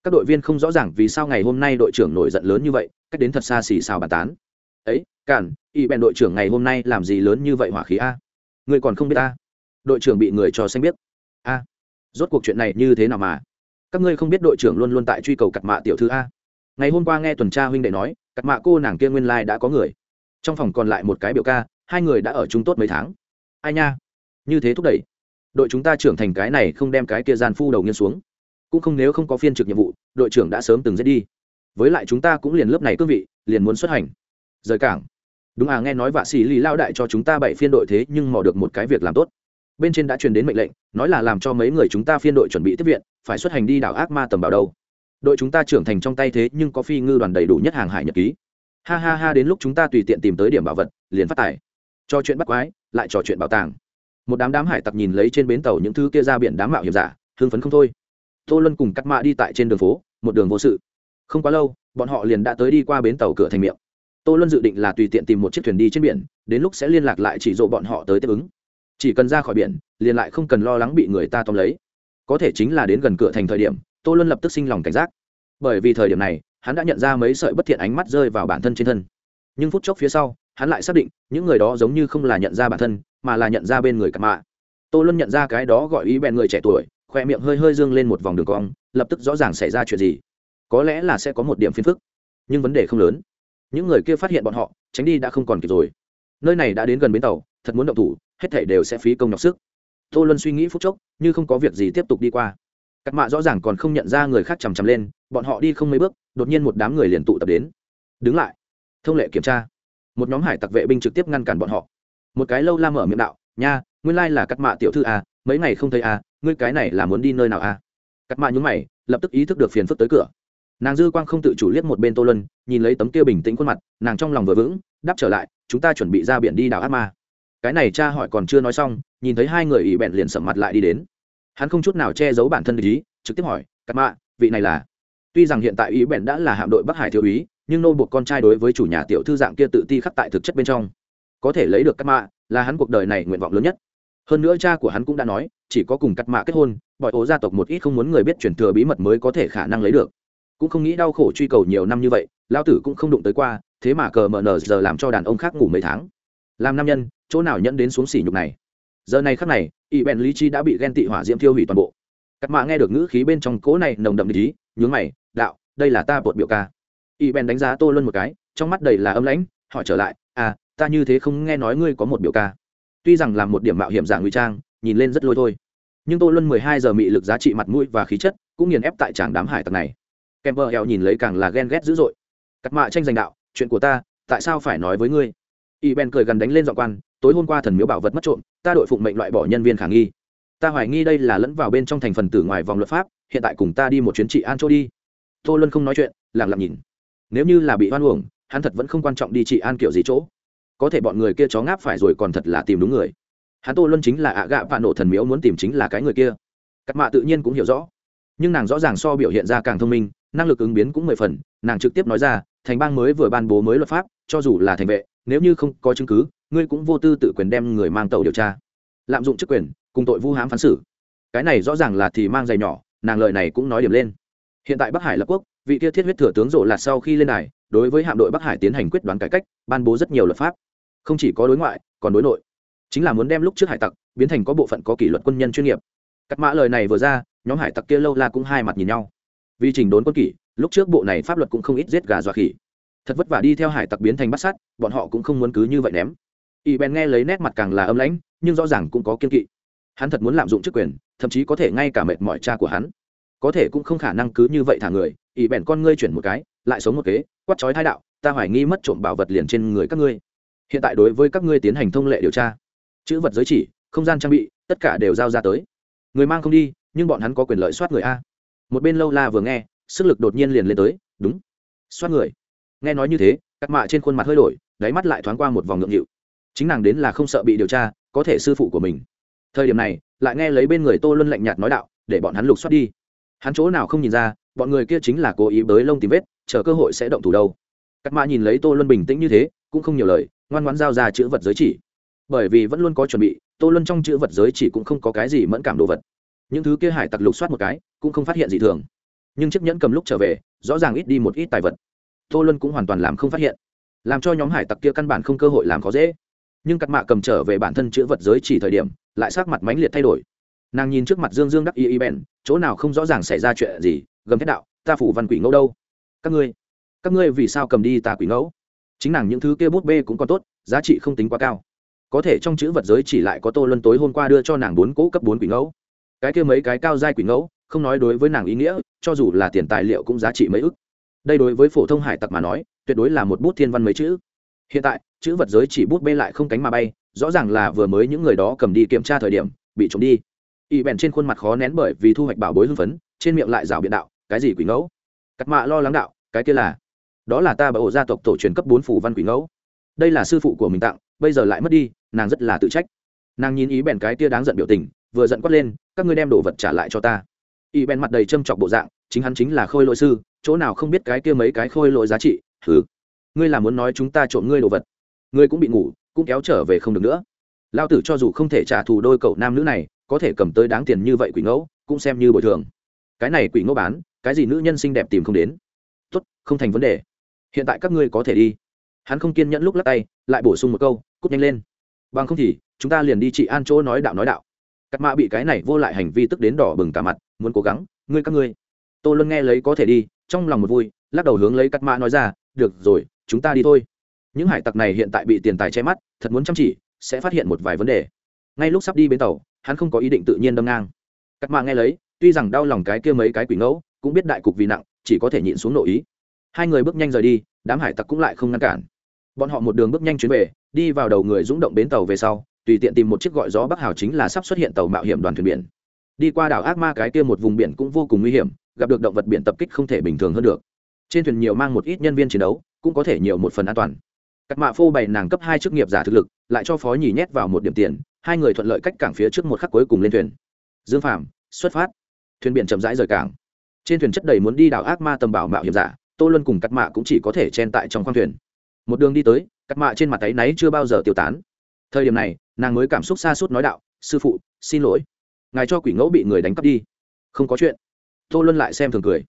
Các đội viên không rõ ràng vì sao ngày hôm nay đội trưởng nổi giận lớn như vậy, cách đến thật xa xì xào bàn tán. Ấy, cản, y bèn đội trưởng ngày hôm nay làm gì lớn như vậy hỏa khí a? Ngươi còn không biết a? đội trưởng bị người cho xanh biết. A, rốt cuộc chuyện này như thế nào mà? Các ngươi không biết đội trưởng luôn luôn tại truy cầu cặt mạ tiểu thư a? Ngày hôm qua nghe tuần tra huynh đệ nói cặt mạ cô nàng kia nguyên lai đã có người. Trong phòng còn lại một cái biểu ca, hai người đã ở chung tốt mấy tháng. Ai nha? Như thế thúc đẩy. Đội chúng ta trưởng thành cái này không đem cái kia gian phu đầu nghiêng xuống. Cũng không nếu không có phiên trực nhiệm vụ, đội trưởng đã sớm từng giết đi. Với lại chúng ta cũng liền lớp này cương vị, liền muốn xuất hành. Rời cảng. Đúng à nghe nói vạ sĩ lý lao đại cho chúng ta bảy phiên đội thế nhưng mò được một cái việc làm tốt. Bên trên đã truyền đến mệnh lệnh, nói là làm cho mấy người chúng ta phiên đội chuẩn bị tiếp viện, phải xuất hành đi đảo ác ma tầm bảo đâu đội chúng ta trưởng thành trong tay thế nhưng có phi ngư đoàn đầy đủ nhất hàng hải nhật ký. Ha ha ha, đến lúc chúng ta tùy tiện tìm tới điểm bảo vật, liền phát tài. Cho chuyện bắt quái, lại trò chuyện bảo tàng. Một đám đám hải tặc nhìn lấy trên bến tàu những thứ kia ra biển đám mạo hiểm giả, hưng phấn không thôi. Tô luân cùng cắt mạ đi tại trên đường phố, một đường vô sự. Không quá lâu, bọn họ liền đã tới đi qua bến tàu cửa thành miệng. Tô luân dự định là tùy tiện tìm một chiếc thuyền đi trên biển, đến lúc sẽ liên lạc lại chỉ dụ bọn họ tới tiếp ứng. Chỉ cần ra khỏi biển, liền lại không cần lo lắng bị người ta tóm lấy. Có thể chính là đến gần cửa thành thời điểm tô luân lập tức sinh lòng cảnh giác. Bởi vì thời điểm này, hắn đã nhận ra mấy sợi bất thiện ánh mắt rơi vào bản thân trên thân. Nhưng phút chốc phía sau, hắn lại xác định, những người đó giống như không là nhận ra bản thân, mà là nhận ra bên người cặp mạ. Tô luân nhận ra cái đó gọi ý bèn người trẻ tuổi, khoe miệng hơi hơi dương lên một vòng đường cong, lập tức rõ ràng xảy ra chuyện gì. Có lẽ là sẽ có một điểm phiền phức, nhưng vấn đề không lớn. Những người kia phát hiện bọn họ, tránh đi đã không còn kịp rồi. Nơi này đã đến gần bến tàu, thật muốn động thủ, hết thể đều sẽ phí công nhọc sức. Tô luân suy nghĩ phút chốc, như không có việc gì tiếp tục đi qua cắt mạ rõ ràng còn không nhận ra người khác chằm chằm lên bọn họ đi không mấy bước đột nhiên một đám người liền tụ tập đến. Đứng lại. Thông lệ kiểm tra. Một nhóm hải tặc vệ binh trực tiếp ngăn cản bọn họ. Một cái lâu la mở miệng đạo nha nguyên lai là cắt mạ tiểu thư à, mấy ngày không thấy à, ngươi cái này là muốn đi nơi nào à? cắt mạ nhúng mày lập tức ý thức được phiền phức tới cửa. Nàng dư quang không tự chủ liếc một bên tô lân nhìn lấy tấm kia bình tĩnh khuôn mặt nàng trong lòng vừa vững đáp trở lại chúng ta chuẩn bị ra biển đi đảo ác ma. Cái này cha hỏi còn chưa nói xong nhìn thấy hai người ỉ bẹn liền sầm mặt lại đi đến hắn không chút nào che giấu bản thân ý, trực tiếp hỏi cắt mạ, vị này là? Tuy rằng hiện tại ý bèn đã là hạm đội bắc hải thiếu úy, nhưng nô buộc con trai đối với chủ nhà tiểu thư dạng kia tự ti khắc tại thực chất bên trong. Có thể lấy được cắt mạ là hắn cuộc đời này nguyện vọng lớn nhất. Hơn nữa cha của hắn cũng đã nói, chỉ có cùng cắt mạ kết hôn bọn ố gia tộc một ít không muốn người biết truyền thừa bí mật mới có thể khả năng lấy được. Cũng không nghĩ đau khổ truy cầu nhiều năm như vậy lao tử cũng không đụng tới qua, thế mà cờ mờ nờ giờ làm cho đàn ông khác ngủ mấy tháng. Làm nam nhân, chỗ nào nhận đến xuống xỉ nhục này? Giờ này khắc này ỵ bèn lý chi đã bị ghen tị hỏa diễm thiêu hủy toàn bộ. Cắt mạ nghe được ngữ khí bên trong cỗ này nồng đậm lý nhướng mày, đạo, đây là ta bột biểu ca. Ỵ bèn đánh giá tô luân một cái, trong mắt đầy là âm lãnh, hỏi trở lại à ta như thế không nghe nói ngươi có một biểu ca. Tuy rằng là một điểm mạo hiểm dạng ngụy trang, nhìn lên rất lôi thôi. Nhưng tô luân mười hai giờ mị lực giá trị mặt mũi và khí chất cũng nghiền ép tại tràng đám hải tặc này. Kèm vợ hẹo nhìn lấy càng là ghen ghét dữ dội. Cắt mạ tranh giành đạo, chuyện của ta, tại sao phải nói với ngươi? Y ben cười gần đánh lên dọn quan tối hôm qua thần miếu bảo vật mất trộm, ta đội phụng mệnh loại bỏ nhân viên khả nghi. Ta hoài nghi đây là lẫn vào bên trong thành phần tử ngoài vòng luật pháp, hiện tại cùng ta đi một chuyến trị an chỗ đi. Tô luân không nói chuyện lẳng lặng nhìn. Nếu như là bị hoan uổng, hắn thật vẫn không quan trọng đi trị an kiểu gì chỗ. Có thể bọn người kia chó ngáp phải rồi còn thật là tìm đúng người. Hắn tô luân chính là ạ gạ vạn nổ thần miếu muốn tìm chính là cái người kia. Cắt mạ tự nhiên cũng hiểu rõ. Nhưng nàng rõ ràng so biểu hiện ra càng thông minh, năng lực ứng biến cũng mười phần, nàng trực tiếp nói ra, thành bang mới vừa ban bố mới luật pháp, cho dù là thành vệ, nếu như không có chứng cứ ngươi cũng vô tư tự quyền đem người mang tàu điều tra. Lạm dụng chức quyền, cùng tội vu hãm phán xử. Cái này rõ ràng là thì mang giày nhỏ, nàng lợi này cũng nói điểm lên. Hiện tại bắc hải lập quốc, vị kia thiết huyết thừa tướng rộ là sau khi lên đài, đối với hạm đội bắc hải tiến hành quyết đoán cải cách, ban bố rất nhiều luật pháp. Không chỉ có đối ngoại, còn đối nội. Chính là muốn đem lúc trước hải tặc, biến thành có bộ phận có kỷ luật quân nhân chuyên nghiệp. Cắt mã lời này vừa ra, nhóm hải tặc kia lâu la cũng hai mặt nhìn nhau. Vì trình đốn quân kỷ, lúc trước bộ này pháp luật cũng không ít giết gà dọa khỉ. Thật vất vả đi theo hải tặc biến thành bắt sát, bọn họ cũng không muốn cứ như vậy ném y bèn nghe lấy nét mặt càng là âm lãnh, nhưng rõ ràng cũng có kiên kỵ. Hắn thật muốn lạm dụng chức quyền, thậm chí có thể ngay cả mệt mỏi cha của hắn. Có thể cũng không khả năng cứ như vậy thả người, y bèn con ngươi chuyển một cái, lại sống một kế, quát chói thái đạo, ta hoài nghi mất trộm bảo vật liền trên người các ngươi. Hiện tại đối với các ngươi tiến hành thông lệ điều tra. Chữ vật giới chỉ, không gian trang bị, tất cả đều giao ra tới. Người mang không đi, nhưng bọn hắn có quyền lợi soát người a. Một bên lâu la vừa nghe, sức lực đột nhiên liền lên tới, đúng, soát người. Nghe nói như thế, các mạ trên khuôn mặt hơi đổi, đáy mắt lại thoáng qua một vòng ngượng nghịu chính nàng đến là không sợ bị điều tra, có thể sư phụ của mình. Thời điểm này, lại nghe lấy bên người tô luân lạnh nhạt nói đạo, để bọn hắn lục soát đi. Hắn chỗ nào không nhìn ra, bọn người kia chính là cố ý bới lông tìm vết, chờ cơ hội sẽ động thủ đâu. Cắt mã nhìn lấy tô luân bình tĩnh như thế, cũng không nhiều lời, ngoan ngoãn giao ra chữ vật giới chỉ. Bởi vì vẫn luôn có chuẩn bị, tô luân trong chữ vật giới chỉ cũng không có cái gì mẫn cảm đồ vật. Những thứ kia hải tặc lục soát một cái, cũng không phát hiện gì thường. Nhưng chiếc nhẫn cầm lúc trở về, rõ ràng ít đi một ít tài vật. Tô luân cũng hoàn toàn làm không phát hiện. Làm cho nhóm hải tặc kia căn bản không cơ hội làm khó dễ nhưng cắt mạ cầm trở về bản thân chữ vật giới chỉ thời điểm, lại sắc mặt mãnh liệt thay đổi. Nàng nhìn trước mặt dương dương đắc y y bèn, chỗ nào không rõ ràng xảy ra chuyện gì, gầm thét đạo, ta phủ văn quỷ ngẫu đâu? Các ngươi các ngươi vì sao cầm đi tà quỷ ngẫu? Chính nàng những thứ kia bút bê cũng còn tốt, giá trị không tính quá cao. Có thể trong chữ vật giới chỉ lại có tô luân tối hôm qua đưa cho nàng bốn cỗ cấp bốn quỷ ngẫu. Cái kia mấy cái cao giai quỷ ngẫu, không nói đối với nàng ý nghĩa, cho dù là tiền tài liệu cũng giá trị mấy ức. Đây đối với phổ thông hải tặc mà nói, tuyệt đối là một bút thiên văn mấy chữ. Hiện tại chữ vật giới chỉ bút bê lại không cánh mà bay, rõ ràng là vừa mới những người đó cầm đi kiểm tra thời điểm, bị trộm đi. Y bèn trên khuôn mặt khó nén bởi vì thu hoạch bảo bối hưng phấn, trên miệng lại rào biện đạo, cái gì quỷ ngẫu? Cắt mạ lo lắng đạo, cái kia là, đó là ta bảo gia tộc tổ truyền cấp bốn phủ văn quỷ ngẫu. Đây là sư phụ của mình tặng, bây giờ lại mất đi, nàng rất là tự trách. Nàng nhìn ý bèn cái kia đáng giận biểu tình, vừa giận quát lên, các ngươi đem đồ vật trả lại cho ta. Y bèn mặt đầy châm chọc bộ dạng, chính hắn chính là khôi lỗi sư, chỗ nào không biết cái kia mấy cái khôi lỗi giá trị thứ ngươi là muốn nói chúng ta trộm ngươi đồ vật ngươi cũng bị ngủ, cũng kéo trở về không được nữa. Lao tử cho dù không thể trả thù đôi cậu nam nữ này, có thể cầm tới đáng tiền như vậy quỷ ngẫu, cũng xem như bồi thường. Cái này quỷ ngẫu bán, cái gì nữ nhân xinh đẹp tìm không đến. Tốt, không thành vấn đề. Hiện tại các ngươi có thể đi. Hắn không kiên nhẫn lúc lắc tay, lại bổ sung một câu, cút nhanh lên. Bằng không thì, chúng ta liền đi chị an chỗ nói đạo nói đạo. Cắt mạ bị cái này vô lại hành vi tức đến đỏ bừng cả mặt, muốn cố gắng, ngươi các ngươi. Tô luân nghe lấy có thể đi, trong lòng một vui, lắc đầu hướng lấy cắt mạ nói ra, được rồi, chúng ta đi thôi những hải tặc này hiện tại bị tiền tài che mắt, thật muốn chăm chỉ, sẽ phát hiện một vài vấn đề. Ngay lúc sắp đi bến tàu, hắn không có ý định tự nhiên đâm ngang. Cắt mạng nghe lấy, tuy rằng đau lòng cái kia mấy cái quỷ ngẫu, cũng biết đại cục vì nặng, chỉ có thể nhịn xuống nội ý. Hai người bước nhanh rời đi, đám hải tặc cũng lại không ngăn cản. Bọn họ một đường bước nhanh chuyến về, đi vào đầu người rúng động bến tàu về sau, tùy tiện tìm một chiếc gọi gió bắc hào chính là sắp xuất hiện tàu mạo hiểm đoàn thuyền biển. Đi qua đảo ác ma cái kia một vùng biển cũng vô cùng nguy hiểm, gặp được động vật biển tập kích không thể bình thường hơn được. Trên thuyền nhiều mang một ít nhân viên chiến đấu, cũng có thể nhiều một phần an toàn cắt mạ phô bày nàng cấp hai chức nghiệp giả thực lực, lại cho phó nhì nhét vào một điểm tiền, hai người thuận lợi cách cảng phía trước một khắc cuối cùng lên thuyền. Dương phạm xuất phát. Thuyền biển chậm rãi rời cảng. Trên thuyền chất đầy muốn đi đảo ác ma tầm bảo mạo hiểm giả, tô luân cùng cắt mạ cũng chỉ có thể chen tại trong khoang thuyền. Một đường đi tới, cắt mạ trên mặt tay náy chưa bao giờ tiêu tán. Thời điểm này, nàng mới cảm xúc xa suốt nói đạo, sư phụ, xin lỗi. Ngài cho quỷ ngẫu bị người đánh cắp đi. Không có chuyện. Tô luân lại xem thường cười.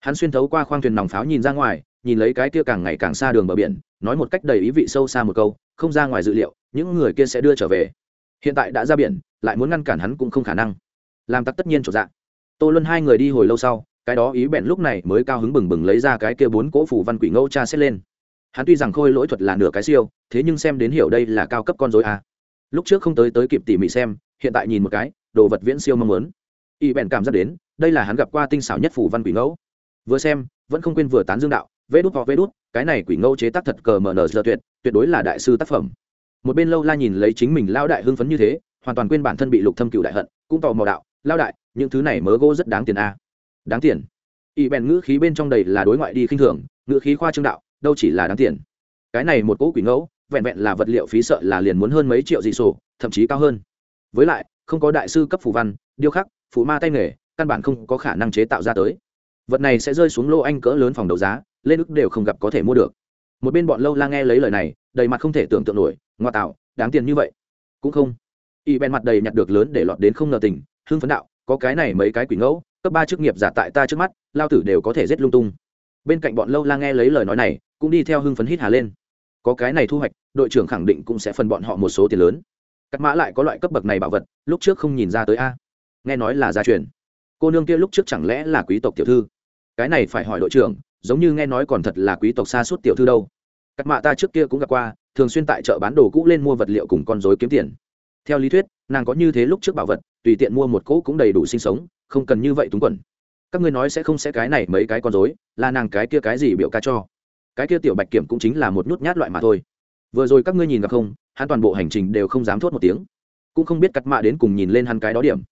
Hắn xuyên thấu qua khoang thuyền nòng pháo nhìn ra ngoài, nhìn lấy cái kia càng ngày càng xa đường bờ biển nói một cách đầy ý vị sâu xa một câu, không ra ngoài dự liệu, những người kia sẽ đưa trở về. Hiện tại đã ra biển, lại muốn ngăn cản hắn cũng không khả năng. Làm tắc tất nhiên trọn dạng. Tô luân hai người đi hồi lâu sau, cái đó ý bẹn lúc này mới cao hứng bừng bừng lấy ra cái kia bốn cỗ phủ văn quỷ ngẫu cha xét lên. Hắn tuy rằng khôi lỗi thuật là nửa cái siêu, thế nhưng xem đến hiểu đây là cao cấp con dối à. lúc trước không tới tới kịp tỉ mỉ xem, hiện tại nhìn một cái, đồ vật viễn siêu mong muốn. Ý bèn cảm giác đến, đây là hắn gặp qua tinh xảo nhất phủ văn quỷ ngẫu vừa xem, vẫn không quên vừa tán dương đạo vê đút hoặc vê đút, cái này quỷ ngâu chế tác thật cờ mở nở giờ tuyệt tuyệt đối là đại sư tác phẩm. Một bên lâu la nhìn lấy chính mình lao đại hưng phấn như thế, hoàn toàn quên bản thân bị lục thâm cựu đại hận, cũng tò mò đạo lao đại, những thứ này mớ gỗ rất đáng tiền a. Đáng tiền? Y bèn ngữ khí bên trong đầy là đối ngoại đi khinh thường, ngữ khí khoa trương đạo, đâu chỉ là đáng tiền. Cái này một cỗ quỷ ngẫu, vẹn vẹn là vật liệu phí sợ là liền muốn hơn mấy triệu dị sổ, thậm chí cao hơn. Với lại, không có đại sư cấp phù văn, điêu khắc, phù ma tay nghề, căn bản không có khả năng chế tạo ra tới vật này sẽ rơi xuống lô anh cỡ lớn phòng đấu giá, lên ức đều không gặp có thể mua được. Một bên bọn lâu la nghe lấy lời này, đầy mặt không thể tưởng tượng nổi, ngoa tạo, đáng tiền như vậy. Cũng không. Y bèn mặt đầy nhặt được lớn để lọt đến không ngờ tình, hưng phấn đạo, có cái này mấy cái quỷ ngẫu, cấp ba chức nghiệp giả tại ta trước mắt, lao tử đều có thể giết lung tung. Bên cạnh bọn lâu la nghe lấy lời nói này, cũng đi theo hưng phấn hít hà lên. Có cái này thu hoạch, đội trưởng khẳng định cũng sẽ phân bọn họ một số tiền lớn. Cắt mã lại có loại cấp bậc này bảo vật, lúc trước không nhìn ra tới a. Nghe nói là gia truyền. Cô nương kia lúc trước chẳng lẽ là quý tộc tiểu thư? Cái này phải hỏi đội trưởng, giống như nghe nói còn thật là quý tộc xa suốt tiểu thư đâu. Cắt mạ ta trước kia cũng gặp qua, thường xuyên tại chợ bán đồ cũ lên mua vật liệu cùng con dối kiếm tiền. Theo lý thuyết, nàng có như thế lúc trước bảo vật, tùy tiện mua một cỗ cũng đầy đủ sinh sống, không cần như vậy túng quẩn các ngươi nói sẽ không sẽ cái này mấy cái con dối là nàng cái kia cái gì biểu ca cho? Cái kia tiểu bạch kiểm cũng chính là một nhút nhát loại mà thôi. Vừa rồi các ngươi nhìn gặp không, hắn toàn bộ hành trình đều không dám thốt một tiếng. Cũng không biết cắt mạ đến cùng nhìn lên hắn cái đó điểm.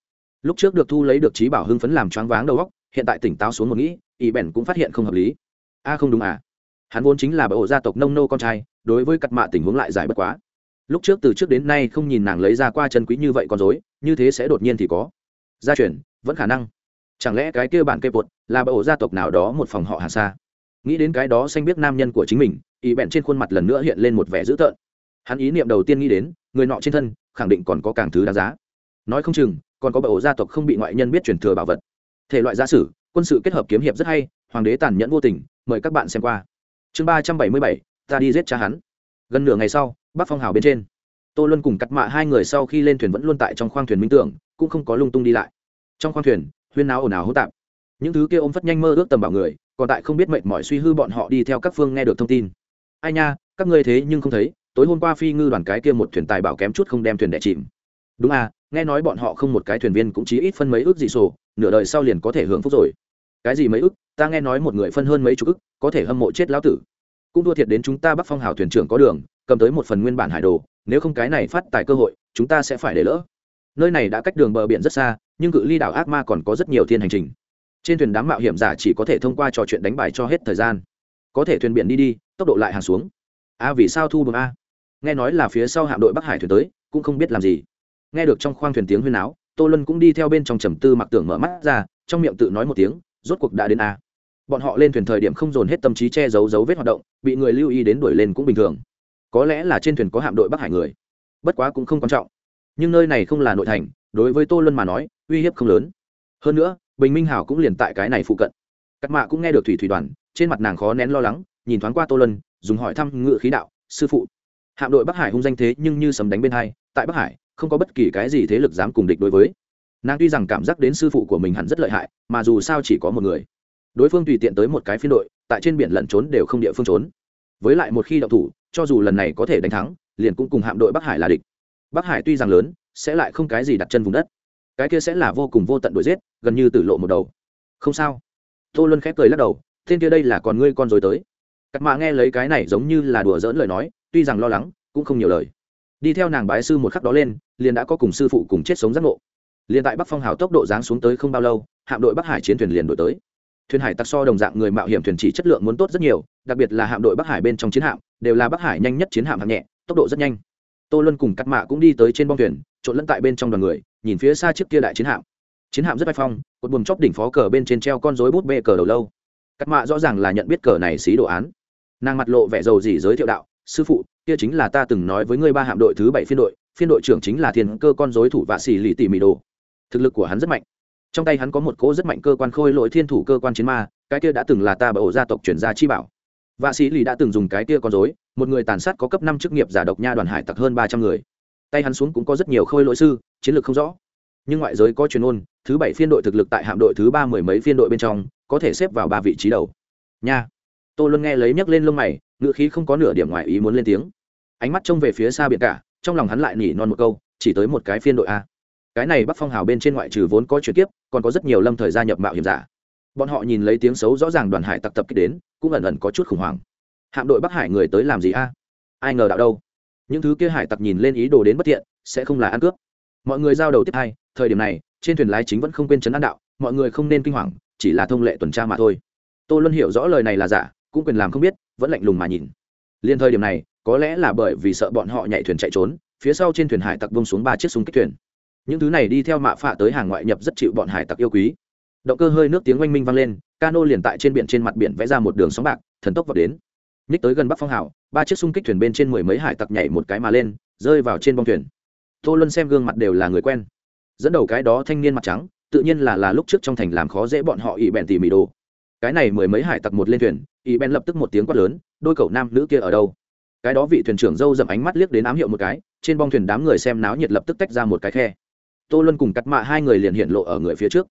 Lúc trước được thu lấy được trí bảo hưng phấn làm choáng váng đầu óc hiện tại tỉnh táo xuống một nghĩ ý bèn cũng phát hiện không hợp lý. A, không đúng à. Hắn vốn chính là bộ gia tộc nông nô con trai, đối với cắt mạ tình huống lại giải bất quá. Lúc trước từ trước đến nay không nhìn nàng lấy ra qua chân quý như vậy con dối như thế sẽ đột nhiên thì có. Gia truyền, vẫn khả năng. Chẳng lẽ cái kia bản cây bột là bộ gia tộc nào đó một phòng họ hàng xa nghĩ đến cái đó xanh biết nam nhân của chính mình ý bẹn trên khuôn mặt lần nữa hiện lên một vẻ dữ tợn. Hắn ý niệm đầu tiên nghĩ đến, người nọ trên thân, khẳng định còn có càng thứ đáng giá. Nói không chừng, còn có bộ gia tộc không bị ngoại nhân biết truyền thừa bảo vật thể loại gia sử, quân sự kết hợp kiếm hiệp rất hay, hoàng đế tàn nhẫn vô tình, mời các bạn xem qua. Chương ba trăm bảy mươi bảy, ta đi giết cha hắn. Gần nửa ngày sau, bắc phong hào bên trên. Tô luân cùng cắt mạ hai người sau khi lên thuyền vẫn luôn tại trong khoang thuyền minh tưởng, cũng không có lung tung đi lại. Trong khoang thuyền, huyên náo ồn ào hỗn tạp. Những thứ kia ôm phất nhanh mơ ước tầm bảo người, còn tại không biết mệt mỏi suy hư bọn họ đi theo các phương nghe được thông tin. Ai nha, các ngươi thế nhưng không thấy, tối hôm qua phi ngư đoàn cái kia một thuyền tài bảo kém chút không đem thuyền đẻ chìm. Đúng à nghe nói bọn họ không một cái thuyền viên cũng chí ít phân mấy ước gì sổ nửa đời sau liền có thể hưởng phúc rồi. Cái gì mấy ức? ta nghe nói một người phân hơn mấy chục ức, có thể hâm mộ chết lão tử. Cũng thua thiệt đến chúng ta bắc phong hào thuyền trưởng có đường, cầm tới một phần nguyên bản hải đồ, nếu không cái này phát tài cơ hội, chúng ta sẽ phải để lỡ. Nơi này đã cách đường bờ biển rất xa, nhưng cự ly đảo ác ma còn có rất nhiều thiên hành trình. Trên thuyền đám mạo hiểm giả chỉ có thể thông qua trò chuyện đánh bài cho hết thời gian. Có thể thuyền biển đi đi, tốc độ lại hàng xuống. A, vì sao thu bầm a? Nghe nói là phía sau hạm đội bắc hải thuyền tới, cũng không biết làm gì. Nghe được trong khoang thuyền tiếng huyên áo tô lân cũng đi theo bên trong trầm tư mặc tưởng mở mắt ra, trong miệng tự nói một tiếng, rốt cuộc đã đến a bọn họ lên thuyền thời điểm không dồn hết tâm trí che giấu dấu vết hoạt động, bị người lưu ý đến đuổi lên cũng bình thường. Có lẽ là trên thuyền có hạm đội bắc hải người. Bất quá cũng không quan trọng. Nhưng nơi này không là nội thành, đối với tô lân mà nói, uy hiếp không lớn. Hơn nữa, bình minh hảo cũng liền tại cái này phụ cận. Cắt mạ cũng nghe được thủy thủy đoàn, trên mặt nàng khó nén lo lắng, nhìn thoáng qua tô lân dùng hỏi thăm ngự khí đạo, sư phụ, hạm đội bắc hải hung danh thế nhưng như sấm đánh bên hai, tại bắc hải không có bất kỳ cái gì thế lực dám cùng địch đối với. Nàng tuy rằng cảm giác đến sư phụ của mình hẳn rất lợi hại, mà dù sao chỉ có một người. Đối phương tùy tiện tới một cái phiên đội, tại trên biển lẩn trốn đều không địa phương trốn. Với lại một khi đậu thủ, cho dù lần này có thể đánh thắng, liền cũng cùng hạm đội bắc hải là địch. Bắc hải tuy rằng lớn, sẽ lại không cái gì đặt chân vùng đất. Cái kia sẽ là vô cùng vô tận đuổi giết, gần như tử lộ một đầu. Không sao. Tô luân khép cười lắc đầu tên kia đây là còn ngươi con rồi tới. Cắt mạ nghe lấy cái này giống như là đùa dỡn lời nói, tuy rằng lo lắng, cũng không nhiều lời đi theo nàng bái sư một khắc đó lên, liền đã có cùng sư phụ cùng chết sống giác ngộ. Liền tại bắc phong hào tốc độ giáng xuống tới không bao lâu, hạm đội bắc hải chiến thuyền liền đổi tới. Thuyền hải tặc so đồng dạng người mạo hiểm thuyền chỉ chất lượng muốn tốt rất nhiều, đặc biệt là hạm đội bắc hải bên trong chiến hạm, đều là bắc hải nhanh nhất chiến hạm hạng nhẹ, tốc độ rất nhanh. Tô luân cùng cắt mạ cũng đi tới trên bong thuyền, trộn lẫn tại bên trong đoàn người, nhìn phía xa trước kia đại chiến hạm. Chiến hạm rất vai phong, cột buồm chóp đỉnh phó cờ bên trên treo con rối bút bê cờ đầu lâu. Cắt mạ rõ ràng là nhận biết cờ này xí đồ án. Nàng mặt lộ vẻ dầu gì giới thiệu đạo sư phụ, kia chính là ta từng nói với ngươi ba hạm đội thứ bảy phiên đội phiên đội trưởng chính là thiên cơ con dối thủ vạ xì lì tỉ mì đồ. Thực lực của hắn rất mạnh. Trong tay hắn có một cỗ rất mạnh cơ quan khôi lỗi thiên thủ cơ quan chiến ma, cái kia đã từng là ta bảo gia tộc chuyển gia chi bảo. Vạ sĩ lì đã từng dùng cái kia con dối một người tàn sát có cấp năm chức nghiệp giả độc nha đoàn hải tặc hơn ba trăm người. Tay hắn xuống cũng có rất nhiều khôi lỗi sư, chiến lược không rõ. Nhưng ngoại giới có truyền ôn, thứ bảy phiên đội thực lực tại hạm đội thứ ba mười mấy phiên đội bên trong, có thể xếp vào ba vị trí đầu. Nha tô luân nghe lấy nhấc lên lông mày ngựa khí không có nửa điểm ngoài ý muốn lên tiếng. Ánh mắt trông về phía xa biển cả, trong lòng hắn lại nỉ non một câu, chỉ tới một cái phiên đội a. Cái này bắc phong hào bên trên ngoại trừ vốn có chuyển tiếp còn có rất nhiều lâm thời gia nhập mạo hiểm giả. Bọn họ nhìn lấy tiếng xấu rõ ràng đoàn hải tặc tập kích đến, cũng ẩn ẩn có chút khủng hoảng. Hạm đội bắc hải người tới làm gì a? Ai ngờ đạo đâu? Những thứ kia hải tặc nhìn lên ý đồ đến bất tiện sẽ không là ăn cướp. Mọi người giao đầu tiếp hai, thời điểm này, trên thuyền lái chính vẫn không quên chấn an đạo, mọi người không nên kinh hoàng, chỉ là thông lệ tuần tra mà thôi. Tô luân hiểu rõ lời này là giả cũng quyền làm không biết, vẫn lạnh lùng mà nhìn. Liên thời điểm này, có lẽ là bởi vì sợ bọn họ nhảy thuyền chạy trốn, phía sau trên thuyền hải tặc bông xuống ba chiếc súng kích thuyền. Những thứ này đi theo mạ phạ tới hàng ngoại nhập rất chịu bọn hải tặc yêu quý. Động cơ hơi nước tiếng oanh minh vang lên, cano liền tại trên biển trên mặt biển vẽ ra một đường sóng bạc, thần tốc vào đến. Nhích tới gần bắc phong hảo, ba chiếc xung kích thuyền bên trên mười mấy hải tặc nhảy một cái mà lên, rơi vào trên bong thuyền. Tô luân xem gương mặt đều là người quen. Dẫn đầu cái đó thanh niên mặt trắng, tự nhiên là là lúc trước trong thành làm khó dễ bọn họ ỵ bẹn tỉ mỉ đồ. Cái này mười mấy hải tặc một lên thuyền Y Ben lập tức một tiếng quát lớn, đôi cậu nam nữ kia ở đâu? Cái đó vị thuyền trưởng dâu dầm ánh mắt liếc đến ám hiệu một cái, trên bong thuyền đám người xem náo nhiệt lập tức tách ra một cái khe. Tô luân cùng cắt mạ hai người liền hiện lộ ở người phía trước.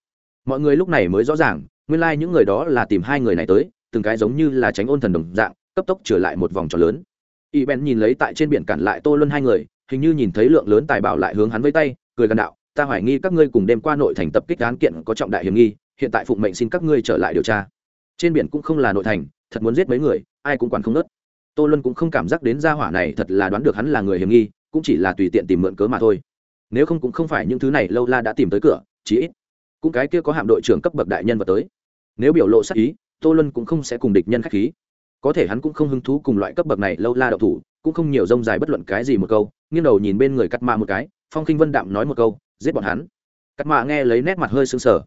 Mọi người lúc này mới rõ ràng, nguyên lai、like、những người đó là tìm hai người này tới, từng cái giống như là tránh ôn thần đồng dạng, cấp tốc trở lại một vòng tròn lớn. Y ben nhìn lấy tại trên biển cản lại tô luân hai người, hình như nhìn thấy lượng lớn tài bảo lại hướng hắn với tay, cười gần đạo, ta hoài nghi các ngươi cùng đêm qua nội thành tập kích án kiện có trọng đại hiểm nghi, hiện tại phụng mệnh xin các ngươi trở lại điều tra. Trên biển cũng không là nội thành thật muốn giết mấy người, ai cũng quản không nớt. Tô luân cũng không cảm giác đến gia hỏa này thật là đoán được hắn là người hiểm nghi, cũng chỉ là tùy tiện tìm mượn cớ mà thôi. Nếu không cũng không phải những thứ này lâu la đã tìm tới cửa, chí ít cũng cái kia có hạm đội trưởng cấp bậc đại nhân vật tới. Nếu biểu lộ sắc ý, tô luân cũng không sẽ cùng địch nhân k h á c h khí. Có thể hắn cũng không hứng thú cùng loại cấp bậc này lâu la đậu thủ, cũng không nhiều rông dài bất luận cái gì một câu, nghiêng đầu nhìn bên người cắt mạ một cái, phong khinh vân đạm nói một câu, giết bọn hắn. Cắt mạ nghe lấy nét mặt hơi sưng sờ.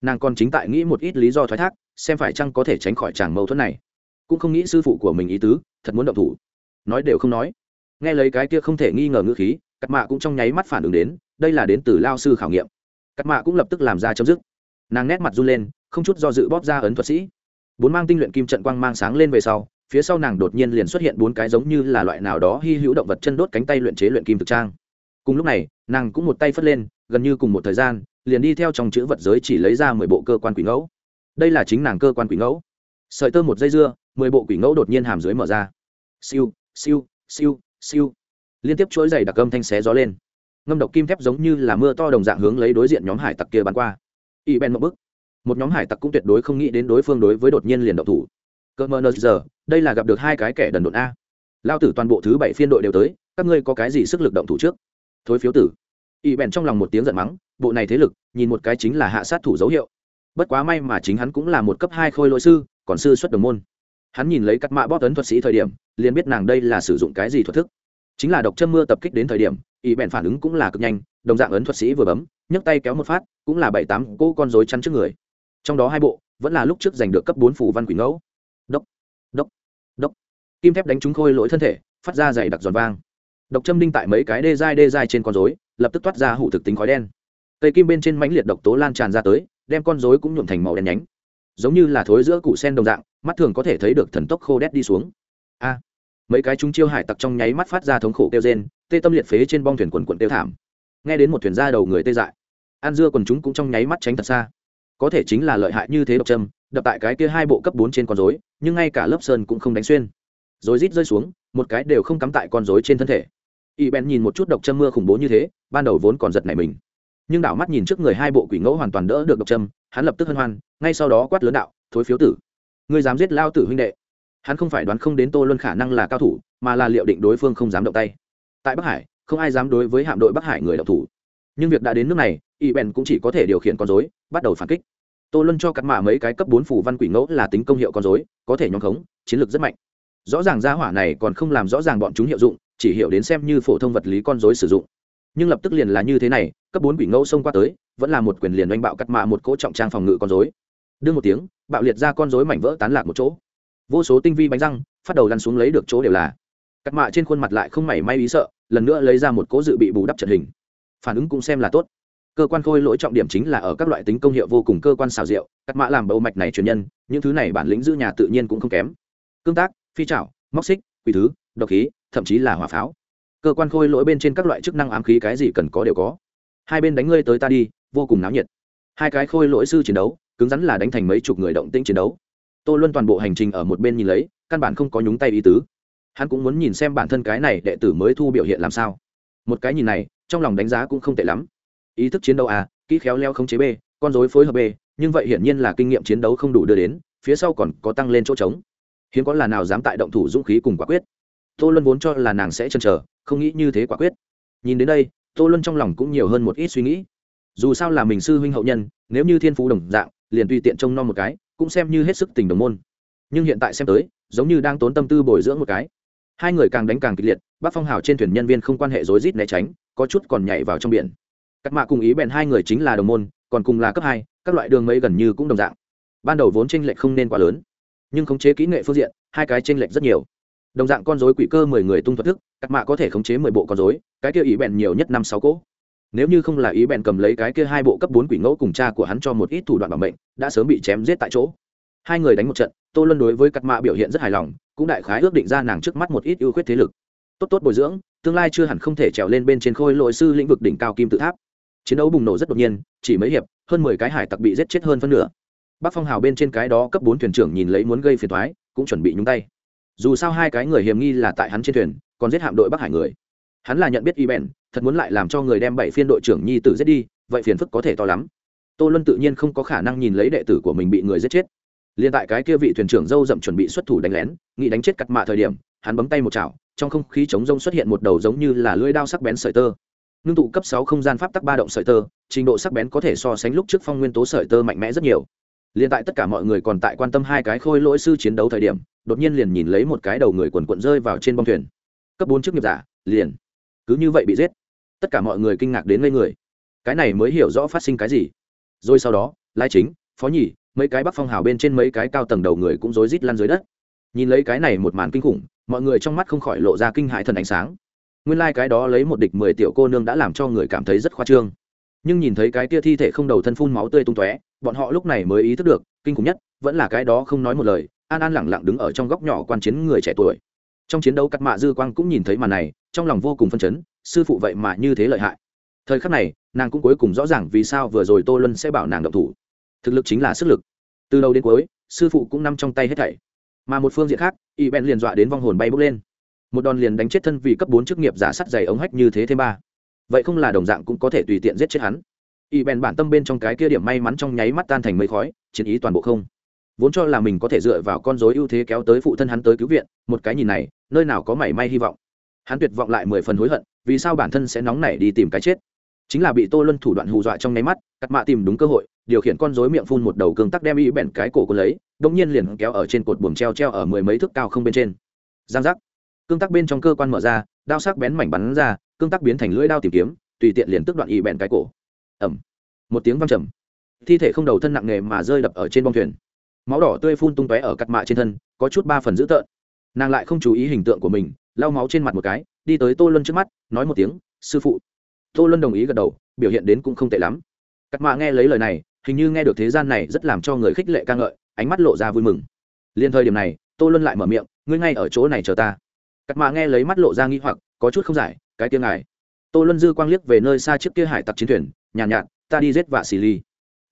Nàng còn chính tại nghĩ một ít lý do thoái thác xem phải chăng có thể tránh khỏi tràng mâu thuẫn này. Cũng không nghĩ sư phụ của mình ý tứ, thật muốn động thủ. Nói đều không nói. Nghe lấy cái kia không thể nghi ngờ ngữ khí cắt mạ cũng trong nháy mắt phản ứng đến, đây là đến từ lao sư khảo nghiệm. Cắt mạ cũng lập tức làm ra chấm dứt. Nàng nét mặt run lên, không chút do dự bóp ra ấn thuật sĩ. Bốn mang tinh luyện kim trận quang mang sáng lên về sau, phía sau nàng đột nhiên liền xuất hiện bốn cái giống như là loại nào đó hy hữu động vật chân đốt cánh tay luyện chế luyện kim thực trang. Cùng lúc này, nàng cũng một tay phất lên, gần như cùng một thời gian, liền đi theo trong chữ vật giới chỉ lấy ra mười bộ cơ quan quỷ ngẫu đây là chính nàng cơ quan quỷ ngẫu. Sợi tơ một dây dưa, mười bộ quỷ ngẫu đột nhiên hàm dưới mở ra. Siêu siêu siêu siêu. Liên tiếp chuỗi dày đặc âm thanh xé gió lên. Ngâm độc kim thép giống như là mưa to đồng dạng hướng lấy đối diện nhóm hải tặc kia bắn qua. Y ben một bức một nhóm hải tặc cũng tuyệt đối không nghĩ đến đối phương đối với đột nhiên liền độc thủ. Cơ mơ nơ giờ, đây là gặp được hai cái kẻ đần độn a. Lao tử toàn bộ thứ bảy phiên đội đều tới, các ngươi có cái gì sức lực động thủ trước? Thối phiếu tử. Y bèn trong lòng một tiếng giận mắng, bộ này thế lực, nhìn một cái chính là hạ sát thủ dấu hiệu bất quá may mà chính hắn cũng là một cấp hai khôi lỗi sư, còn sư xuất đồng môn. Hắn nhìn lấy cắt mạ bóp tấn thuật sĩ thời điểm, liền biết nàng đây là sử dụng cái gì thuật thức. Chính là độc châm mưa tập kích đến thời điểm ý bèn phản ứng cũng là cực nhanh, đồng dạng ấn thuật sĩ vừa bấm, nhấc tay kéo một phát, cũng là bảy tám cô con dối chắn trước người. Trong đó hai bộ, vẫn là lúc trước giành được cấp bốn phủ văn quỷ ngẫu. Đốc đốc đốc. Kim thép đánh trúng khôi lỗi thân thể, phát ra dày đặc giòn vang. Độc châm đinh tại mấy cái đê dai đê dai trên con rối, lập tức toát ra hủ thực tính khói đen. Cây kim bên trên mãnh liệt độc tố lan tràn ra tới đem con rối cũng nhuộm thành màu đen nhánh. Giống như là thối giữa củ sen đồng dạng, mắt thường có thể thấy được thần tốc khô đét đi xuống. A, mấy cái chúng chiêu hải tặc trong nháy mắt phát ra thống khổ kêu rên, tê tâm liệt phế trên bong thuyền quần quận tiêu thảm. Nghe đến một thuyền ra đầu người tê dại an dưa quần chúng cũng trong nháy mắt tránh thật xa. Có thể chính là lợi hại như thế độc châm, đập tại cái kia hai bộ cấp bốn trên con rối, nhưng ngay cả lớp sơn cũng không đánh xuyên. Rối rít rơi xuống, một cái đều không cắm tại con rối trên thân thể. Y bèn nhìn một chút độc châm mưa khủng bố như thế, ban đầu vốn còn giật nảy mình nhưng đảo mắt nhìn trước người hai bộ quỷ ngẫu hoàn toàn đỡ được độc châm, hắn lập tức hân hoan, ngay sau đó quát lớn đạo, thối phiếu tử, ngươi dám giết lao tử huynh đệ. Hắn không phải đoán không đến tô luân khả năng là cao thủ, mà là liệu định đối phương không dám động tay. Tại bắc hải, không ai dám đối với hạm đội bắc hải người độc thủ. Nhưng việc đã đến nước này, y bèn cũng chỉ có thể điều khiển con dối bắt đầu phản kích. Tô luân cho cắt mạ mấy cái cấp bốn phủ văn quỷ ngẫu là tính công hiệu con dối có thể nhóm khống, chiến lược rất mạnh. Rõ ràng gia hỏa này còn không làm rõ ràng bọn chúng hiệu dụng, chỉ hiểu đến xem như phổ thông vật lý con dối sử dụng nhưng lập tức liền là như thế này, cấp bốn quỷ ngẫu xông qua tới, vẫn là một quyền liền oanh bạo cắt mạ một cỗ trọng trang phòng ngự con dối đương một tiếng, bạo liệt ra con dối mảnh vỡ tán lạc một chỗ. Vô số tinh vi bánh răng, phát đầu lăn xuống lấy được chỗ đều là. Cắt mạ trên khuôn mặt lại không mảy may ý sợ, lần nữa lấy ra một cỗ dự bị bù đắp trận hình. Phản ứng cũng xem là tốt. Cơ quan khôi lỗi trọng điểm chính là ở các loại tính công hiệu vô cùng cơ quan xào rượu, cắt mạ làm bầu mạch này truyền nhân, những thứ này bản lĩnh giữ nhà tự nhiên cũng không kém. Cương tác, phi trảo móc xích, quỷ thứ, độc khí, thậm chí là hỏa pháo cơ quan khôi lỗi bên trên các loại chức năng ám khí cái gì cần có đều có. Hai bên đánh ngươi tới ta đi, vô cùng náo nhiệt. Hai cái khôi lỗi sư chiến đấu, cứng rắn là đánh thành mấy chục người động tĩnh chiến đấu. Tô luân toàn bộ hành trình ở một bên nhìn lấy, căn bản không có nhúng tay ý tứ. Hắn cũng muốn nhìn xem bản thân cái này đệ tử mới thu biểu hiện làm sao. Một cái nhìn này, trong lòng đánh giá cũng không tệ lắm. Ý thức chiến đấu a kỹ khéo leo không chế b con dối phối hợp b nhưng vậy hiển nhiên là kinh nghiệm chiến đấu không đủ đưa đến, phía sau còn có tăng lên chỗ trống. Hiếm có là nào dám tại động thủ dũng khí cùng quả quyết tô luân vốn cho là nàng sẽ chần chờ, không nghĩ như thế quả quyết. Nhìn đến đây, tô luân trong lòng cũng nhiều hơn một ít suy nghĩ. Dù sao là mình sư huynh hậu nhân, nếu như thiên phú đồng dạng, liền tùy tiện trông nom một cái, cũng xem như hết sức tình đồng môn. Nhưng hiện tại xem tới, giống như đang tốn tâm tư bồi dưỡng một cái. Hai người càng đánh càng kịch liệt bác phong hào trên thuyền nhân viên không quan hệ rối rít né tránh, có chút còn nhảy vào trong biển. Các mạ cùng ý bèn hai người chính là đồng môn, còn cùng là cấp hai, các loại đường mấy gần như cũng đồng dạng. Ban đầu vốn tranh lệch không nên quá lớn, nhưng khống chế kỹ nghệ phương diện, hai cái tranh lệch rất nhiều đồng dạng con dối quỷ cơ mười người tung thuật thức cắt mạ có thể khống chế mười bộ con dối cái kia ý bèn nhiều nhất năm sáu cỗ. Nếu như không là ý bèn cầm lấy cái kia hai bộ cấp bốn quỷ ngẫu cùng cha của hắn cho một ít thủ đoạn bảo mệnh, đã sớm bị chém giết tại chỗ. Hai người đánh một trận, tô luân đối với cắt mạ biểu hiện rất hài lòng, cũng đại khái ước định ra nàng trước mắt một ít ưu khuyết thế lực. Tốt tốt bồi dưỡng, tương lai chưa hẳn không thể trèo lên bên trên khôi lội sư lĩnh vực đỉnh cao kim tự tháp. Chiến đấu bùng nổ rất đột nhiên, chỉ mấy hiệp, hơn mười cái hải tặc bị giết chết hơn phân nửa. Bác phong hào bên trên cái đó cấp bốn thuyền trưởng nhìn lấy muốn gây phiền thoái cũng chuẩn bị nhúng tay dù sao hai cái người hiểm nghi là tại hắn trên thuyền, còn giết hạm đội bắc hải người. Hắn là nhận biết y bèn, thật muốn lại làm cho người đem bảy phiên đội trưởng nhi tử giết đi, vậy phiền phức có thể to lắm. Tô luân tự nhiên không có khả năng nhìn lấy đệ tử của mình bị người giết chết. Liền tại cái kia vị thuyền trưởng dâu dậm chuẩn bị xuất thủ đánh lén, nghĩ đánh chết cặt mạ thời điểm, hắn bấm tay một chảo, trong không khí chống rông xuất hiện một đầu giống như là lưỡi đao sắc bén sợi tơ. Ngưng tụ cấp sáu không gian pháp tắc ba động sợi tơ, trình độ sắc bén có thể so sánh lúc trước phong nguyên tố sợi tơ mạnh mẽ rất nhiều liền tại tất cả mọi người còn tại quan tâm hai cái khôi lỗi sư chiến đấu thời điểm, đột nhiên liền nhìn lấy một cái đầu người quần quận rơi vào trên bông thuyền. Cấp bốn chức nghiệp giả, liền. Cứ như vậy bị giết. Tất cả mọi người kinh ngạc đến ngây người. Cái này mới hiểu rõ phát sinh cái gì. Rồi sau đó, lai chính, phó nhì mấy cái bắc phong hào bên trên mấy cái cao tầng đầu người cũng rối rít lăn dưới đất. Nhìn lấy cái này một màn kinh khủng, mọi người trong mắt không khỏi lộ ra kinh hại thần ánh sáng. Nguyên lai、like、cái đó lấy một địch mười tiểu cô nương đã làm cho người cảm thấy rất khoa trương. Nhưng nhìn thấy cái tia thi thể không đầu thân phun máu tươi tung tóe bọn họ lúc này mới ý thức được, kinh khủng nhất, vẫn là cái đó không nói một lời, an an lẳng lặng đứng ở trong góc nhỏ quan chiến người trẻ tuổi. Trong chiến đấu cắt mạ dư quang cũng nhìn thấy màn này, trong lòng vô cùng phân chấn, sư phụ vậy mà như thế lợi hại. Thời khắc này, nàng cũng cuối cùng rõ ràng vì sao vừa rồi tô luân sẽ bảo nàng động thủ. Thực lực chính là sức lực. Từ đầu đến cuối, sư phụ cũng nằm trong tay hết thảy. Mà một phương diện khác, y bèn liền dọa đến vong hồn bay bốc lên. Một đòn liền đánh chết thân vì cấp bốn chức nghiệp giả sắt dày ống hách như thế thêm ba. Vậy không là đồng dạng cũng có thể tùy tiện giết chết hắn y bèn bản tâm bên trong cái kia điểm may mắn trong nháy mắt tan thành mây khói, chiến ý toàn bộ không. Vốn cho là mình có thể dựa vào con dối ưu thế kéo tới phụ thân hắn tới cứu viện, một cái nhìn này, nơi nào có mảy may hy vọng. Hắn tuyệt vọng lại mười phần hối hận, vì sao bản thân sẽ nóng nảy đi tìm cái chết? Chính là bị tô luân thủ đoạn hù dọa trong nháy mắt, cắt mạ tìm đúng cơ hội, điều khiển con dối miệng phun một đầu cương tắc đem y bẹn cái cổ cô lấy đông nhiên liền kéo ở trên cột buồng treo treo ở mười mấy thước cao không bên trên. Giang giác. Cương tắc bên trong cơ quan mở ra, đao sắc bén mảnh bắn ra, cương tắc biến thành lưỡi đao tìm kiếm, tùy tiện liền tức đoạn y bẹn cái cổ ẩm. Một tiếng văng trầm. Thi thể không đầu thân nặng nề mà rơi đập ở trên bông thuyền. Máu đỏ tươi phun tung tóe ở cặt mạ trên thân, có chút ba phần dữ tợn. Nàng lại không chú ý hình tượng của mình, lau máu trên mặt một cái, đi tới tô luân trước mắt, nói một tiếng, sư phụ. Tô luân đồng ý gật đầu, biểu hiện đến cũng không tệ lắm. Cắt mạ nghe lấy lời này, hình như nghe được thế gian này rất làm cho người khích lệ ca ngợi, ánh mắt lộ ra vui mừng. Liền thời điểm này, tô luân lại mở miệng, ngươi ngay ở chỗ này chờ ta. Cắt mạ nghe lấy mắt lộ ra nghi hoặc, có chút không giải, cái tiếng ngài. Tô luân dư quang liếc về nơi xa trước kia hải tặc chiến thuyền nhàn nhạt, nhạt ta đi giết vạ xì ly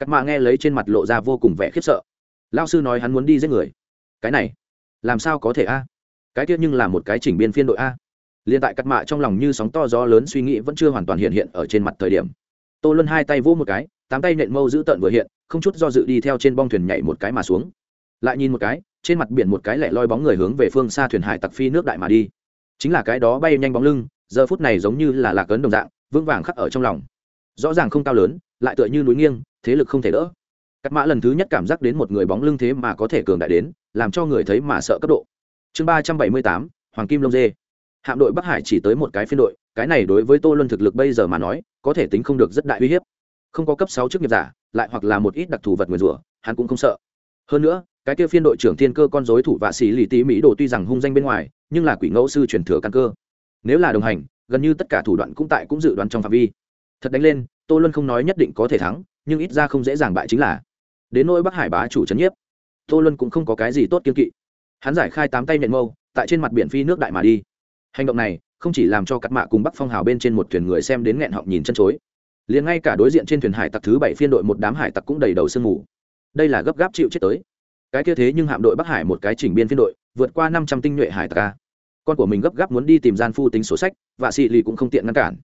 cắt mạ nghe lấy trên mặt lộ ra vô cùng vẻ khiếp sợ. Lao sư nói hắn muốn đi giết người. Cái này làm sao có thể a? Cái kia nhưng là một cái chỉnh biên phiên đội a. Liên tại cắt mạ trong lòng như sóng to gió lớn suy nghĩ vẫn chưa hoàn toàn hiện hiện ở trên mặt thời điểm. Tô luân hai tay vỗ một cái tám tay nện mâu giữ tợn vừa hiện không chút do dự đi theo trên bong thuyền nhảy một cái mà xuống. Lại nhìn một cái trên mặt biển một cái lẻ loi bóng người hướng về phương xa thuyền hải tặc phi nước đại mà đi. Chính là cái đó bay nhanh bóng lưng giờ phút này giống như là lạc ấn đồng dạng vững vàng khắc ở trong lòng rõ ràng không cao lớn, lại tựa như núi nghiêng, thế lực không thể đỡ. Cắt mã lần thứ nhất cảm giác đến một người bóng lưng thế mà có thể cường đại đến, làm cho người thấy mà sợ cấp độ. Chương ba trăm bảy mươi tám, hoàng kim lông dê. Hạm đội bắc hải chỉ tới một cái phiên đội, cái này đối với tô luân thực lực bây giờ mà nói, có thể tính không được rất đại uy hiếp. Không có cấp sáu chức nghiệp giả, lại hoặc là một ít đặc thù vật nguyền rủa, hắn cũng không sợ. Hơn nữa, cái kia phiên đội trưởng thiên cơ con dối thủ vạ sĩ lì tý mỹ đồ tuy rằng hung danh bên ngoài, nhưng là quỷ ngẫu sư truyền thừa căn cơ. Nếu là đồng hành, gần như tất cả thủ đoạn cũng tại cũng dự đoán trong phạm vi thật đánh lên, tô luân không nói nhất định có thể thắng, nhưng ít ra không dễ dàng bại chính là đến nỗi bắc hải bá chủ trấn nhiếp. Tô luân cũng không có cái gì tốt kiên kỵ. Hắn giải khai tám tay nện mâu, tại trên mặt biển phi nước đại mà đi. Hành động này không chỉ làm cho cắt mạ cùng bắc phong hào bên trên một thuyền người xem đến nghẹn họng nhìn chân chối, liền ngay cả đối diện trên thuyền hải tặc thứ bảy phiên đội một đám hải tặc cũng đầy đầu sương mù. Đây là gấp gáp chịu chết tới. Cái kia thế nhưng hạm đội bắc hải một cái chỉnh biên phiên đội, vượt qua năm trăm tinh nhuệ hải tặc ca con của mình gấp gáp muốn đi tìm gian phu tính sổ sách và xị lì cũng không tiện ngăn cản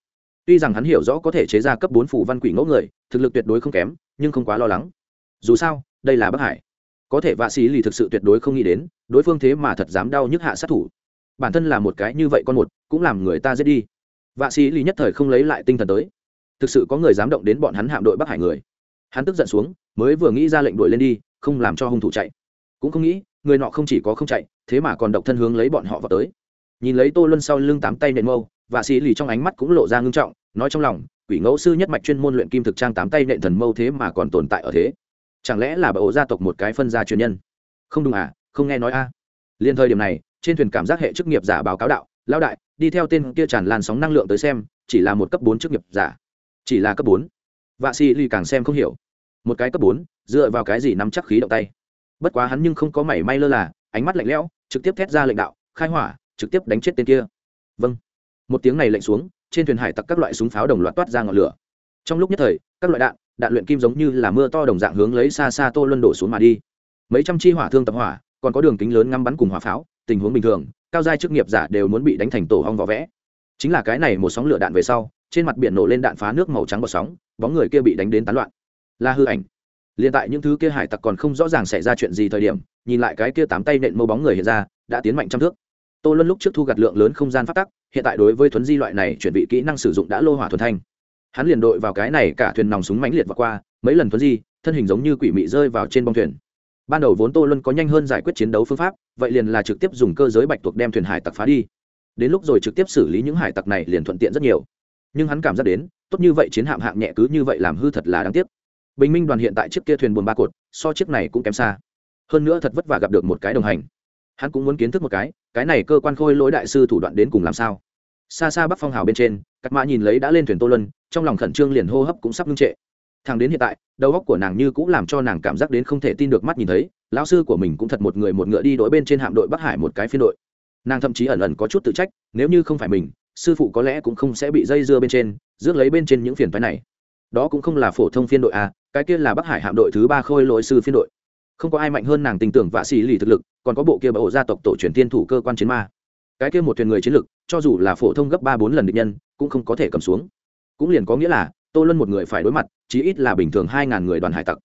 tuy rằng hắn hiểu rõ có thể chế ra cấp bốn phủ văn quỷ ngẫu người, thực lực tuyệt đối không kém, nhưng không quá lo lắng. Dù sao, đây là bắc hải. Có thể vạ sĩ lì thực sự tuyệt đối không nghĩ đến, đối phương thế mà thật dám đau nhức hạ sát thủ. Bản thân là một cái như vậy con một, cũng làm người ta giết đi. Vạ sĩ lì nhất thời không lấy lại tinh thần tới. Thực sự có người dám động đến bọn hắn hạm đội bắc hải người. Hắn tức giận xuống, mới vừa nghĩ ra lệnh đuổi lên đi, không làm cho hung thủ chạy. Cũng không nghĩ, người nọ không chỉ có không chạy, thế mà còn độc thân hướng lấy bọn họ vào tới. Nhìn lấy tô luân sau lưng tám tay nện mâu và sĩ lì trong ánh mắt cũng lộ ra ngưng trọng, nói trong lòng, quỷ ngẫu sư nhất mạch chuyên môn luyện kim thực trang tám tay nện thần mâu thế mà còn tồn tại ở thế. Chẳng lẽ là bà ổ gia tộc một cái phân gia truyền nhân? Không đúng à không nghe nói a à. liên thời điểm này, trên thuyền cảm giác hệ chức nghiệp giả báo cáo đạo, lão đại, đi theo tên kia tràn lan sóng năng lượng tới xem, chỉ là một cấp bốn chức nghiệp giả. Chỉ là cấp bốn? Vạ sĩ lì càng xem không hiểu. Một cái cấp bốn, dựa vào cái gì nắm chắc khí động tay? Bất quá hắn nhưng không có mảy may lơ là, ánh mắt lạnh lẽo, trực tiếp thét ra lệnh đạo, khai hỏa, trực tiếp đánh chết tên kia. Vâng một tiếng này lệnh xuống, trên thuyền hải tặc các loại súng pháo đồng loạt toát ra ngọn lửa. Trong lúc nhất thời, các loại đạn đạn luyện kim giống như là mưa to đồng dạng hướng lấy xa xa tô luân đổ xuống mà đi. Mấy trăm chi hỏa thương tập hỏa, còn có đường kính lớn ngắm bắn cùng hỏa pháo, tình huống bình thường, cao giai chức nghiệp giả đều muốn bị đánh thành tổ hong vỏ vẽ. Chính là cái này một sóng lửa đạn về sau, trên mặt biển nổ lên đạn phá nước màu trắng bọt sóng, bóng người kia bị đánh đến tán loạn. Là hư ảnh. Liền tại những thứ kia hải tặc còn không rõ ràng xảy ra chuyện gì thời điểm, nhìn lại cái kia tám tay nện mâu bóng người hiện ra, đã tiến mạnh trăm thước tô luân lúc trước thu gặt lượng lớn không gian phát tắc, hiện tại đối với thuấn di loại này chuẩn bị kỹ năng sử dụng đã lô hỏa thuần thanh. Hắn liền đội vào cái này cả thuyền nòng súng mãnh liệt và qua, mấy lần thuấn di, thân hình giống như quỷ mị rơi vào trên bông thuyền. Ban đầu vốn tô luân có nhanh hơn giải quyết chiến đấu phương pháp, vậy liền là trực tiếp dùng cơ giới bạch tuộc đem thuyền hải tặc phá đi. Đến lúc rồi trực tiếp xử lý những hải tặc này liền thuận tiện rất nhiều. Nhưng hắn cảm giác đến, tốt như vậy chiến hạm hạng nhẹ cứ như vậy làm hư thật là đáng tiếc. Bình minh đoàn hiện tại chiếc kia thuyền buồn ba cột, so chiếc này cũng kém xa. Hơn nữa thật vất vả gặp được một cái đồng hành hắn cũng muốn kiến thức một cái cái này cơ quan khôi lỗi đại sư thủ đoạn đến cùng làm sao? Xa xa bắc phong hào bên trên cắt mã nhìn lấy đã lên thuyền tô lân trong lòng khẩn trương liền hô hấp cũng sắp ngưng trệ. Thằng đến hiện tại, đầu óc của nàng như cũng làm cho nàng cảm giác đến không thể tin được mắt nhìn thấy, lão sư của mình cũng thật một người một ngựa đi đội bên trên hạm đội bắc hải một cái phiên đội. Nàng thậm chí ẩn ẩn có chút tự trách, nếu như không phải mình, sư phụ có lẽ cũng không sẽ bị dây dưa bên trên, rước lấy bên trên những phiền phái này. Đó cũng không là phổ thông phiên đội a cái kia là bắc hải hạm đội thứ ba khôi lỗi sư phiên đội không có ai mạnh hơn nàng tình tưởng vạ xì lì thực lực, còn có bộ kia bảo gia tộc tổ truyền tiên thủ cơ quan chiến ma. Cái kia một thuyền người chiến lực, cho dù là phổ thông gấp ba bốn lần địch nhân, cũng không có thể cầm xuống. Cũng liền có nghĩa là, tô luân một người phải đối mặt, chí ít là bình thường hai ngàn người đoàn hải tặc.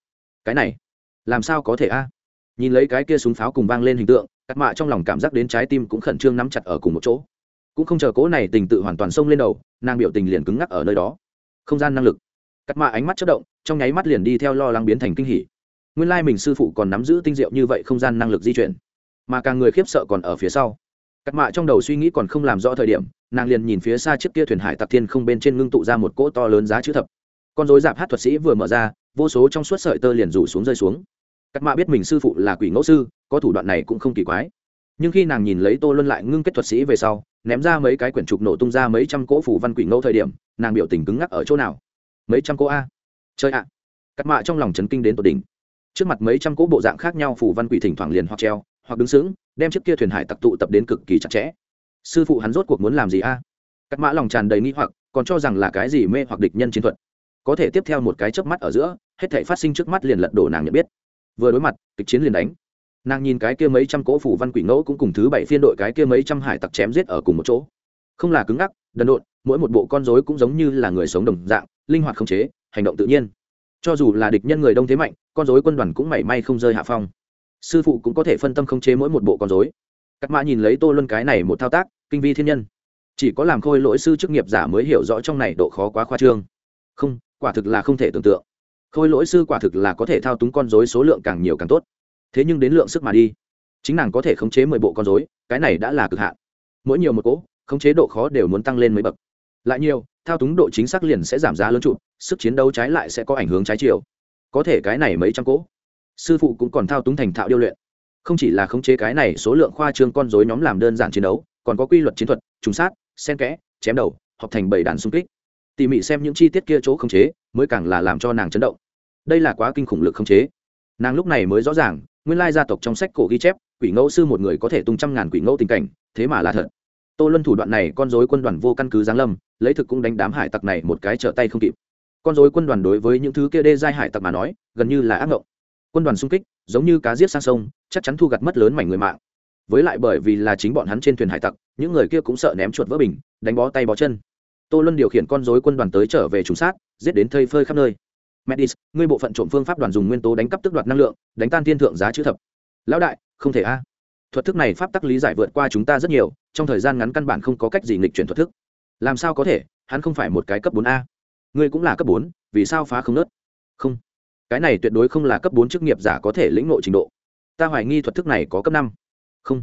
Cái này, làm sao có thể a? Nhìn lấy cái kia súng pháo cùng vang lên hình tượng cắt mạ trong lòng cảm giác đến trái tim cũng khẩn trương nắm chặt ở cùng một chỗ. Cũng không chờ cố này tình tự hoàn toàn xông lên đầu, nàng biểu tình liền cứng ngắc ở nơi đó. Không gian năng lực. Cắt mạ ánh mắt chất động, trong nháy mắt liền đi theo lo lắng biến thành kinh hỉ nguyên lai mình sư phụ còn nắm giữ tinh diệu như vậy không gian năng lực di chuyển, mà càng người khiếp sợ còn ở phía sau. Cắt mạ trong đầu suy nghĩ còn không làm rõ thời điểm, nàng liền nhìn phía xa chiếc kia thuyền hải tặc thiên không bên trên ngưng tụ ra một cỗ to lớn giá chữ thập. Con dối dạp hát thuật sĩ vừa mở ra, vô số trong suốt sợi tơ liền rủ xuống rơi xuống. Cắt mạ biết mình sư phụ là quỷ ngẫu sư, có thủ đoạn này cũng không kỳ quái. Nhưng khi nàng nhìn lấy tô luân lại ngưng kết thuật sĩ về sau, ném ra mấy cái quyển trục nổ tung ra mấy trăm cỗ phủ văn quỷ ngẫu thời điểm, nàng biểu tình cứng ngắc ở chỗ nào? Mấy trăm cỗ a? Chơi ạ. Cắt mạ trong lòng chấn kinh đến tột đỉnh trước mặt mấy trăm cỗ bộ dạng khác nhau phủ văn quỷ thỉnh thoảng liền hoặc treo, hoặc đứng sững, đem chiếc kia thuyền hải tặc tụ tập đến cực kỳ chặt chẽ. Sư phụ hắn rốt cuộc muốn làm gì a? Cắt mã lòng tràn đầy nghi hoặc, còn cho rằng là cái gì mê hoặc địch nhân chiến thuật. Có thể tiếp theo một cái chớp mắt ở giữa, hết thể phát sinh trước mắt liền lật đổ nàng nhận biết. Vừa đối mặt, kịch chiến liền đánh. Nàng nhìn cái kia mấy trăm cỗ phủ văn quỷ ngẫu cũng cùng thứ bảy phiên đội cái kia mấy trăm hải tặc chém giết ở cùng một chỗ. Không là cứng ngắc, đần độn, mỗi một bộ con rối cũng giống như là người sống đồng dạng, linh hoạt không chế, hành động tự nhiên cho dù là địch nhân người đông thế mạnh, con rối quân đoàn cũng mảy may không rơi hạ phong. Sư phụ cũng có thể phân tâm không chế mỗi một bộ con rối. Cắt mã nhìn lấy tô luân cái này một thao tác, kinh vi thiên nhân. Chỉ có làm khôi lỗi sư chức nghiệp giả mới hiểu rõ trong này độ khó quá khoa trương. Không, quả thực là không thể tưởng tượng. Khôi lỗi sư quả thực là có thể thao túng con dối số lượng càng nhiều càng tốt. Thế nhưng đến lượng sức mà đi. Chính nàng có thể khống chế mười bộ con dối cái này đã là cực hạn. Mỗi nhiều một cỗ, khống chế độ khó đều muốn tăng lên mấy bậc lại nhiều, thao túng độ chính xác liền sẽ giảm giá lớn trụ, sức chiến đấu trái lại sẽ có ảnh hướng trái chiều. Có thể cái này mấy trăm cỗ. Sư phụ cũng còn thao túng thành thạo điêu luyện. Không chỉ là khống chế cái này số lượng khoa trương con dối nhóm làm đơn giản chiến đấu, còn có quy luật chiến thuật, trùng sát sen kẽ, chém đầu học thành bảy đàn xung kích. Tỉ mỉ xem những chi tiết kia chỗ khống chế, mới càng là làm cho nàng chấn động. Đây là quá kinh khủng lực khống chế. Nàng lúc này mới rõ ràng, nguyên lai gia tộc trong sách cổ ghi chép, quỷ ngẫu sư một người có thể tung trăm ngàn quỷ ngẫu tình cảnh, thế mà là thật tô luân thủ đoạn này, con dối quân đoàn vô căn cứ giáng lâm, lấy thực cũng đánh đám hải tặc này một cái trở tay không kịp. Con dối quân đoàn đối với những thứ kia đê giai hải tặc mà nói, gần như là ác ngộng. Quân đoàn xung kích, giống như cá giết sang sông, chắc chắn thu gặt mất lớn mảnh người mạng. Với lại bởi vì là chính bọn hắn trên thuyền hải tặc, những người kia cũng sợ ném chuột vỡ bình, đánh bó tay bó chân. Tô luân điều khiển con dối quân đoàn tới trở về trùng sát, giết đến thây phơi khắp nơi. Medis ngươi bộ phận trộm phương pháp đoàn dùng nguyên tố đánh cắp tức đoạt năng lượng, đánh tan thiên thượng giá chữ thập. Lão đại, không thể a thuật thức này pháp tắc lý giải vượt qua chúng ta rất nhiều, trong thời gian ngắn căn bản không có cách gì nghịch chuyển thuật thức. Làm sao có thể? Hắn không phải một cái cấp bốn a. Ngươi cũng là cấp bốn, vì sao phá không nớt? Không. Cái này tuyệt đối không là cấp bốn chức nghiệp giả có thể lĩnh nội trình độ. Ta hoài nghi thuật thức này có cấp năm. Không.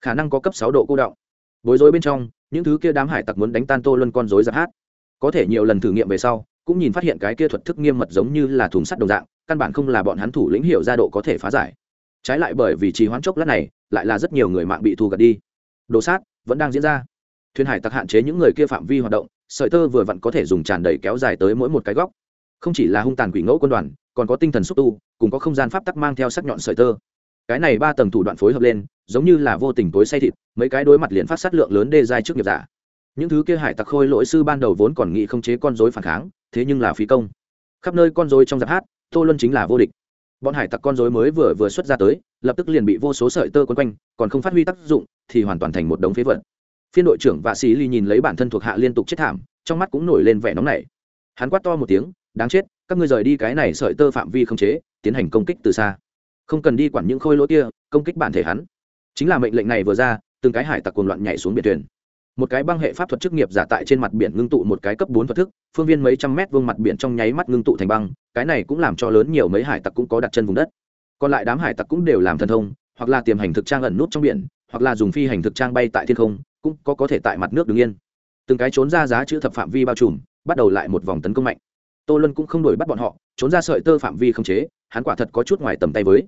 Khả năng có cấp sáu độ cô động. Bối rối bên trong, những thứ kia đám hải tặc muốn đánh tan tô luân con dối giặc hát. Có thể nhiều lần thử nghiệm về sau, cũng nhìn phát hiện cái kia thuật thức nghiêm mật giống như là thùng sắt đồng dạng, căn bản không là bọn hắn thủ lĩnh hiệu ra độ có thể phá giải. Trái lại bởi vì trì hoãn chốc lát này lại là rất nhiều người mạng bị thu gặt đi. Đồ sát vẫn đang diễn ra. Thuyền hải tặc hạn chế những người kia phạm vi hoạt động, sợi tơ vừa vặn có thể dùng tràn đầy kéo dài tới mỗi một cái góc. Không chỉ là hung tàn quỷ ngẫu quân đoàn, còn có tinh thần xúc tu, cùng có không gian pháp tắc mang theo sắc nhọn sợi tơ. Cái này ba tầng thủ đoạn phối hợp lên, giống như là vô tình tối say thịt, mấy cái đối mặt liền phát sát lượng lớn đê giai trước nghiệp giả. Những thứ kia hải tặc khôi lỗi sư ban đầu vốn còn nghĩ không chế con dối phản kháng, thế nhưng là phí công. Khắp nơi con dối trong giáp hát, tô luân chính là vô địch bọn hải tặc con dối mới vừa vừa xuất ra tới, lập tức liền bị vô số sợi tơ quấn quanh, còn không phát huy tác dụng thì hoàn toàn thành một đống phế vật. Phiên đội trưởng vạ sĩ ly nhìn lấy bản thân thuộc hạ liên tục chết thảm, trong mắt cũng nổi lên vẻ nóng nảy. Hắn quát to một tiếng, đáng chết, các ngươi rời đi cái này sợi tơ phạm vi không chế, tiến hành công kích từ xa. Không cần đi quản những khôi lỗ kia, công kích bản thể hắn. Chính là mệnh lệnh này vừa ra, từng cái hải tặc cuồng loạn nhảy xuống biệt thuyền một cái băng hệ pháp thuật chức nghiệp giả tại trên mặt biển ngưng tụ một cái cấp bốn thuật thức, phương viên mấy trăm mét vuông mặt biển trong nháy mắt ngưng tụ thành băng, cái này cũng làm cho lớn nhiều mấy hải tặc cũng có đặt chân vùng đất. Còn lại đám hải tặc cũng đều làm thần thông, hoặc là tiềm hành thực trang ẩn nút trong biển, hoặc là dùng phi hành thực trang bay tại thiên không, cũng có có thể tại mặt nước đứng yên. Từng cái trốn ra giá chữ thập phạm vi bao trùm, bắt đầu lại một vòng tấn công mạnh. Tô lân cũng không đổi bắt bọn họ, trốn ra sợi tơ phạm vi không chế, hắn quả thật có chút ngoài tầm tay với.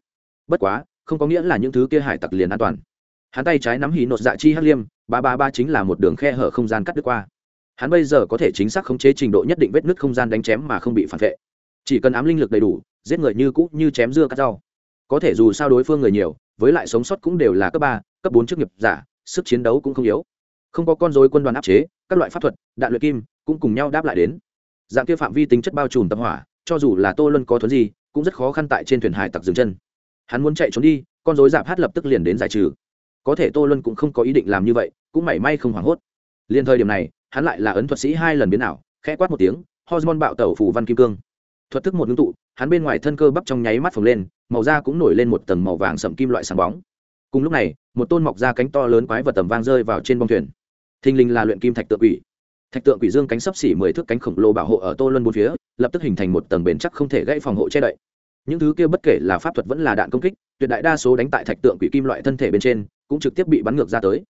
Bất quá, không có nghĩa là những thứ kia hải tặc liền an toàn hắn tay trái nắm hì nột dạ chi hắc liêm, ba ba ba chính là một đường khe hở không gian cắt đứt qua. Hắn bây giờ có thể chính xác khống chế trình độ nhất định vết nứt không gian đánh chém mà không bị phản vệ. Chỉ cần ám linh lực đầy đủ, giết người như cũ như chém dưa cắt rau. Có thể dù sao đối phương người nhiều, với lại sống sót cũng đều là cấp ba, cấp bốn chức nghiệp giả, sức chiến đấu cũng không yếu. Không có con dối quân đoàn áp chế, các loại pháp thuật, đạn luyện kim cũng cùng nhau đáp lại đến. Dạng kia phạm vi tính chất bao trùm tập hỏa, cho dù là tô luân có thuấn gì cũng rất khó khăn tại trên thuyền hải tặc dừng chân. Hắn muốn chạy trốn đi, con dối giảm hát lập tức liền đến giải trừ có thể tô luân cũng không có ý định làm như vậy, cũng mảy may không hoảng hốt. Liền thời điểm này, hắn lại là ấn thuật sĩ hai lần biến ảo, khẽ quát một tiếng, hormone bạo tẩu phủ văn kim cương. Thuật thức một ngưng tụ, hắn bên ngoài thân cơ bắp trong nháy mắt phồng lên, màu da cũng nổi lên một tầng màu vàng sậm kim loại sáng bóng. Cùng lúc này, một tôn mọc ra cánh to lớn quái vật tầm vang rơi vào trên bông thuyền. Thình lình là luyện kim thạch tượng quỷ. Thạch tượng quỷ dương cánh sấp xỉ mười thước cánh khổng lồ bảo hộ ở tô luân bốn phía, lập tức hình thành một tầng bền chắc không thể gãy phòng hộ che đậy. Những thứ kia bất kể là pháp thuật vẫn là đạn công kích, tuyệt đại đa số đánh tại thạch tượng quỷ kim loại thân thể bên trên cũng trực tiếp bị bắn ngược ra tới.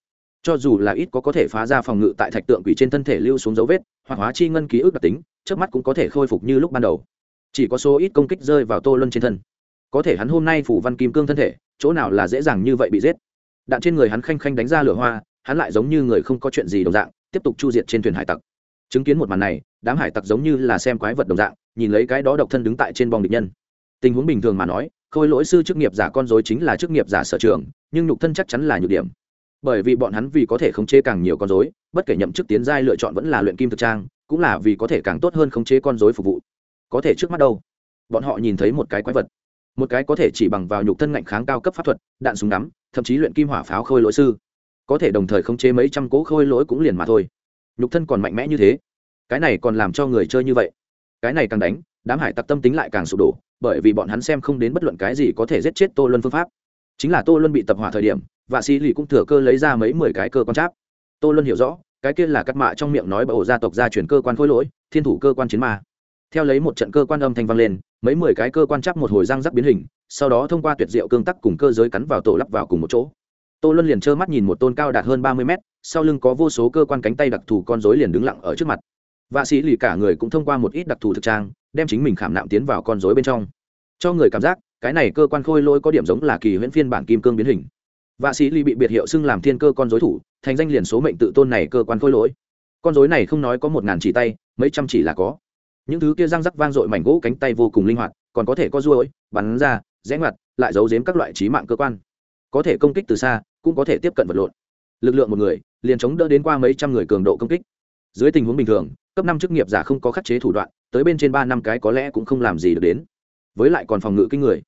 Cho dù là ít có có thể phá ra phòng ngự tại thạch tượng quỷ trên thân thể lưu xuống dấu vết, hoặc hóa chi ngân ký ức đặc tính trước mắt cũng có thể khôi phục như lúc ban đầu. Chỉ có số ít công kích rơi vào tô luân trên thân. Có thể hắn hôm nay phủ văn kim cương thân thể, chỗ nào là dễ dàng như vậy bị giết. Đạn trên người hắn khanh khanh đánh ra lửa hoa, hắn lại giống như người không có chuyện gì đồng dạng, tiếp tục chu diệt trên thuyền hải tặc. Chứng kiến một màn này, đám hải tặc giống như là xem quái vật đồng dạng, nhìn lấy cái đó độc thân đứng tại trên bong địch nhân. Tình huống bình thường mà nói khôi lỗi sư chức nghiệp giả con dối chính là chức nghiệp giả sở trường, nhưng nhục thân chắc chắn là nhược điểm. Bởi vì bọn hắn vì có thể khống chế càng nhiều con dối, bất kể nhậm chức tiến giai lựa chọn vẫn là luyện kim thực trang, cũng là vì có thể càng tốt hơn khống chế con dối phục vụ. Có thể trước mắt đâu? Bọn họ nhìn thấy một cái quái vật. Một cái có thể chỉ bằng vào nhục thân ngạnh kháng cao cấp pháp thuật, đạn súng ngắm, thậm chí luyện kim hỏa pháo khôi lỗi sư. Có thể đồng thời khống chế mấy trăm cỗ khôi lỗi cũng liền mà thôi. Nhục thân còn mạnh mẽ như thế. Cái này còn làm cho người chơi như vậy. Cái này càng đánh, đám hải tặc tâm tính lại càng sụp đổ bởi vì bọn hắn xem không đến bất luận cái gì có thể giết chết tô luân phương pháp. Chính là tô luân bị tập hỏa thời điểm, vạ sĩ lì cũng thừa cơ lấy ra mấy mười cái cơ quan cháp tô luân hiểu rõ, cái kia là cắt mạ trong miệng nói bởi gia tộc gia chuyển cơ quan khối lỗi, thiên thủ cơ quan chiến ma. Theo lấy một trận cơ quan âm thanh vang lên, mấy mười cái cơ quan chắp một hồi răng rắc biến hình, sau đó thông qua tuyệt diệu cương tắc cùng cơ giới cắn vào tổ lắp vào cùng một chỗ. Tô luân liền trơ mắt nhìn một tôn cao đạt hơn ba mươi mét, sau lưng có vô số cơ quan cánh tay đặc thù con dối liền đứng lặng ở trước mặt. Vạ sĩ lì cả người cũng thông qua một ít đặc thù thực trang đem chính mình khảm nạm tiến vào con rối bên trong. Cho người cảm giác, cái này cơ quan khôi lỗi có điểm giống là kỳ huyễn phiên bản kim cương biến hình. Vạ sĩ ly bị biệt hiệu xưng làm thiên cơ con dối thủ, thành danh liền số mệnh tự tôn này cơ quan khôi lỗi. Con dối này không nói có một ngàn chỉ tay, mấy trăm chỉ là có. Những thứ kia răng rắc vang dội mảnh gỗ cánh tay vô cùng linh hoạt, còn có thể có ruôi, bắn ra, rẽ ngoặt, lại giấu giếm các loại trí mạng cơ quan. Có thể công kích từ xa, cũng có thể tiếp cận vật lộn. Lực lượng một người, liền chống đỡ đến qua mấy trăm người cường độ công kích. Dưới tình huống bình thường, cấp năm chức nghiệp giả không có khắc chế thủ đoạn tới bên trên ba năm cái có lẽ cũng không làm gì được đến. Với lại còn phòng ngự kinh người.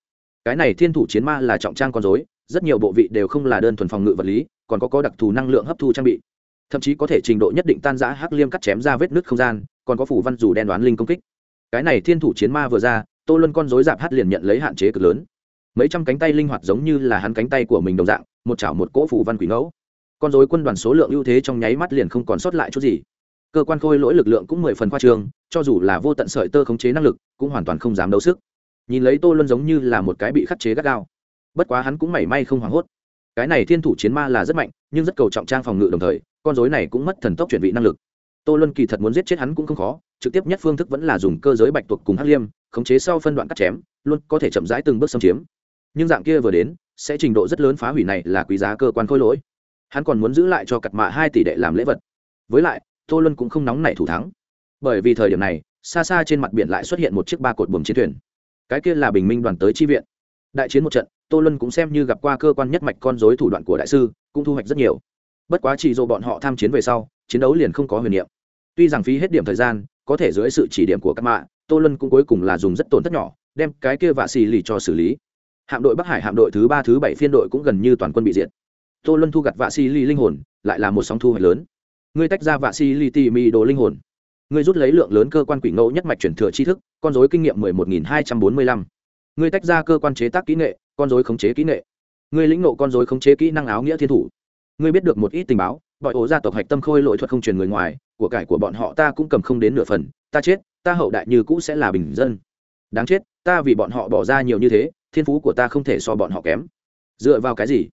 Cái này thiên thủ chiến ma là trọng trang con dối rất nhiều bộ vị đều không là đơn thuần phòng ngự vật lý, còn có có đặc thù năng lượng hấp thu trang bị. Thậm chí có thể trình độ nhất định tan giã hắc liêm cắt chém ra vết nứt không gian, còn có phủ văn dù đen đoán linh công kích. Cái này thiên thủ chiến ma vừa ra, tô luân con dối dạp hát liền nhận lấy hạn chế cực lớn. Mấy trăm cánh tay linh hoạt giống như là hắn cánh tay của mình đồng dạng, một chảo một cỗ phủ văn quỷ ngẫu. Con dối quân đoàn số lượng ưu thế trong nháy mắt liền không còn sót lại chút gì. Cơ quan khôi lỗi lực lượng cũng mười phần khoa trương cho dù là vô tận sợi tơ khống chế năng lực, cũng hoàn toàn không dám đấu sức. Nhìn lấy tô luân giống như là một cái bị khắc chế gắt gao. Bất quá hắn cũng mảy may không hoảng hốt. Cái này thiên thủ chiến ma là rất mạnh, nhưng rất cầu trọng trang phòng ngự đồng thời, con dối này cũng mất thần tốc chuyển vị năng lực. Tô luân kỳ thật muốn giết chết hắn cũng không khó, trực tiếp nhất phương thức vẫn là dùng cơ giới bạch tuộc cùng hắc liêm, khống chế sau phân đoạn cắt chém, luôn có thể chậm rãi từng bước xâm chiếm. Nhưng dạng kia vừa đến, sẽ trình độ rất lớn phá hủy này là quý giá cơ quan khôi lỗi. Hắn còn muốn giữ lại cho cặt mạ hai tỷ đệ làm lễ vật. Với lại, tô luân cũng không nóng nảy thủ thắng bởi vì thời điểm này, xa xa trên mặt biển lại xuất hiện một chiếc ba cột buồm chiến thuyền. Cái kia là bình minh đoàn tới chi viện. Đại chiến một trận, tô lân cũng xem như gặp qua cơ quan nhất mạch con dối thủ đoạn của đại sư, cũng thu hoạch rất nhiều. Bất quá chỉ dỗ bọn họ tham chiến về sau, chiến đấu liền không có huyền niệm. Tuy rằng phí hết điểm thời gian, có thể dưới sự chỉ điểm của các mạ, tô lân cũng cuối cùng là dùng rất tổn thất nhỏ, đem cái kia vạ xì lì cho xử lý. Hạm đội bắc hải, hạm đội thứ ba, thứ bảy phiên đội cũng gần như toàn quân bị diệt. Tô lân thu gặt vạ xì lì linh hồn, lại là một sóng thu hoạch lớn. Ngươi tách ra vạ xì lì tỉ mì đồ linh hồn ngươi rút lấy lượng lớn cơ quan quỷ ngẫu nhất mạch chuyển thừa tri thức, con dối kinh nghiệm mười một nghìn hai trăm bốn mươi lăm. Ngươi tách ra cơ quan chế tác kỹ nghệ, con dối khống chế kỹ nghệ. Ngươi lĩnh nộ con dối khống chế kỹ năng áo nghĩa thiên thủ. Ngươi biết được một ít tình báo bọn ổ gia tộc hạch tâm khôi lỗi thuật không truyền người ngoài, của cải của bọn họ ta cũng cầm không đến nửa phần, ta chết, ta hậu đại như cũ sẽ là bình dân. Đáng chết, ta vì bọn họ bỏ ra nhiều như thế, thiên phú của ta không thể so bọn họ kém. Dựa vào cái gì?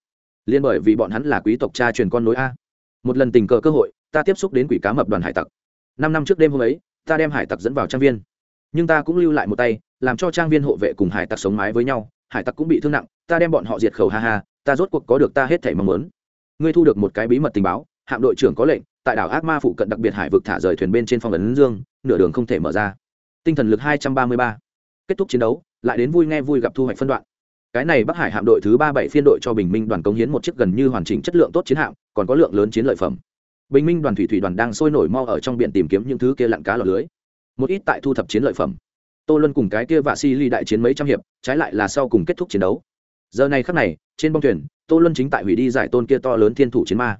Liên bởi vì bọn hắn là quý tộc cha truyền con nối a. Một lần tình cờ cơ hội, ta tiếp xúc đến quỷ cá mập đoàn hải tặc năm năm trước đêm hôm ấy, ta đem hải tặc dẫn vào trang viên. Nhưng ta cũng lưu lại một tay, làm cho trang viên hộ vệ cùng hải tặc sống mái với nhau, hải tặc cũng bị thương nặng, ta đem bọn họ diệt khẩu, ha ha, ta rốt cuộc có được ta hết thảy mong muốn. Ngươi thu được một cái bí mật tình báo, hạm đội trưởng có lệnh, tại đảo ác ma phụ cận đặc biệt hải vực thả rời thuyền bên trên phong ấn dương, nửa đường không thể mở ra. Tinh thần lực hai trăm ba mươi ba. Kết thúc chiến đấu, lại đến vui nghe vui gặp thu hoạch phân đoạn. Cái này bắc hải hạm đội thứ ba bảy phiên đội cho bình minh đoàn công hiến một chiếc gần như hoàn chỉnh chất lượng tốt chiến hạm, còn có lượng lớn chiến lợi phẩm bình minh đoàn thủy thủy đoàn đang sôi nổi mau ở trong biển tìm kiếm những thứ kia lặn cá lọt lưới. Một ít tại thu thập chiến lợi phẩm. Tô luân cùng cái kia vạ si ly đại chiến mấy trăm hiệp, trái lại là sau cùng kết thúc chiến đấu. Giờ này khắc này, trên bông thuyền, tô luân chính tại hủy đi giải tôn kia to lớn thiên thủ chiến ma.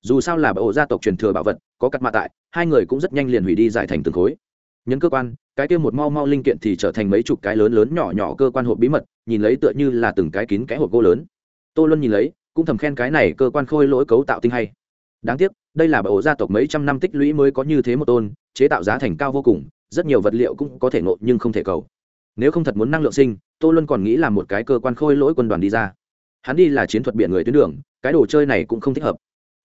Dù sao là bộ gia tộc truyền thừa bảo vật, có cắt mạ tại, hai người cũng rất nhanh liền hủy đi giải thành từng khối. Nhấn cơ quan, cái kia một mau mau linh kiện thì trở thành mấy chục cái lớn lớn nhỏ nhỏ cơ quan hộp bí mật, nhìn lấy tựa như là từng cái kín cái hộp gỗ lớn. Tô luân nhìn lấy, cũng thầm khen cái này cơ quan khôi lỗi cấu tạo tinh hay đáng tiếc, đây là bộ gia tộc mấy trăm năm tích lũy mới có như thế một tôn, chế tạo giá thành cao vô cùng, rất nhiều vật liệu cũng có thể nộp nhưng không thể cầu. Nếu không thật muốn năng lượng sinh, tô luân còn nghĩ là một cái cơ quan khôi lỗi quân đoàn đi ra. Hắn đi là chiến thuật biển người tuyến đường, cái đồ chơi này cũng không thích hợp.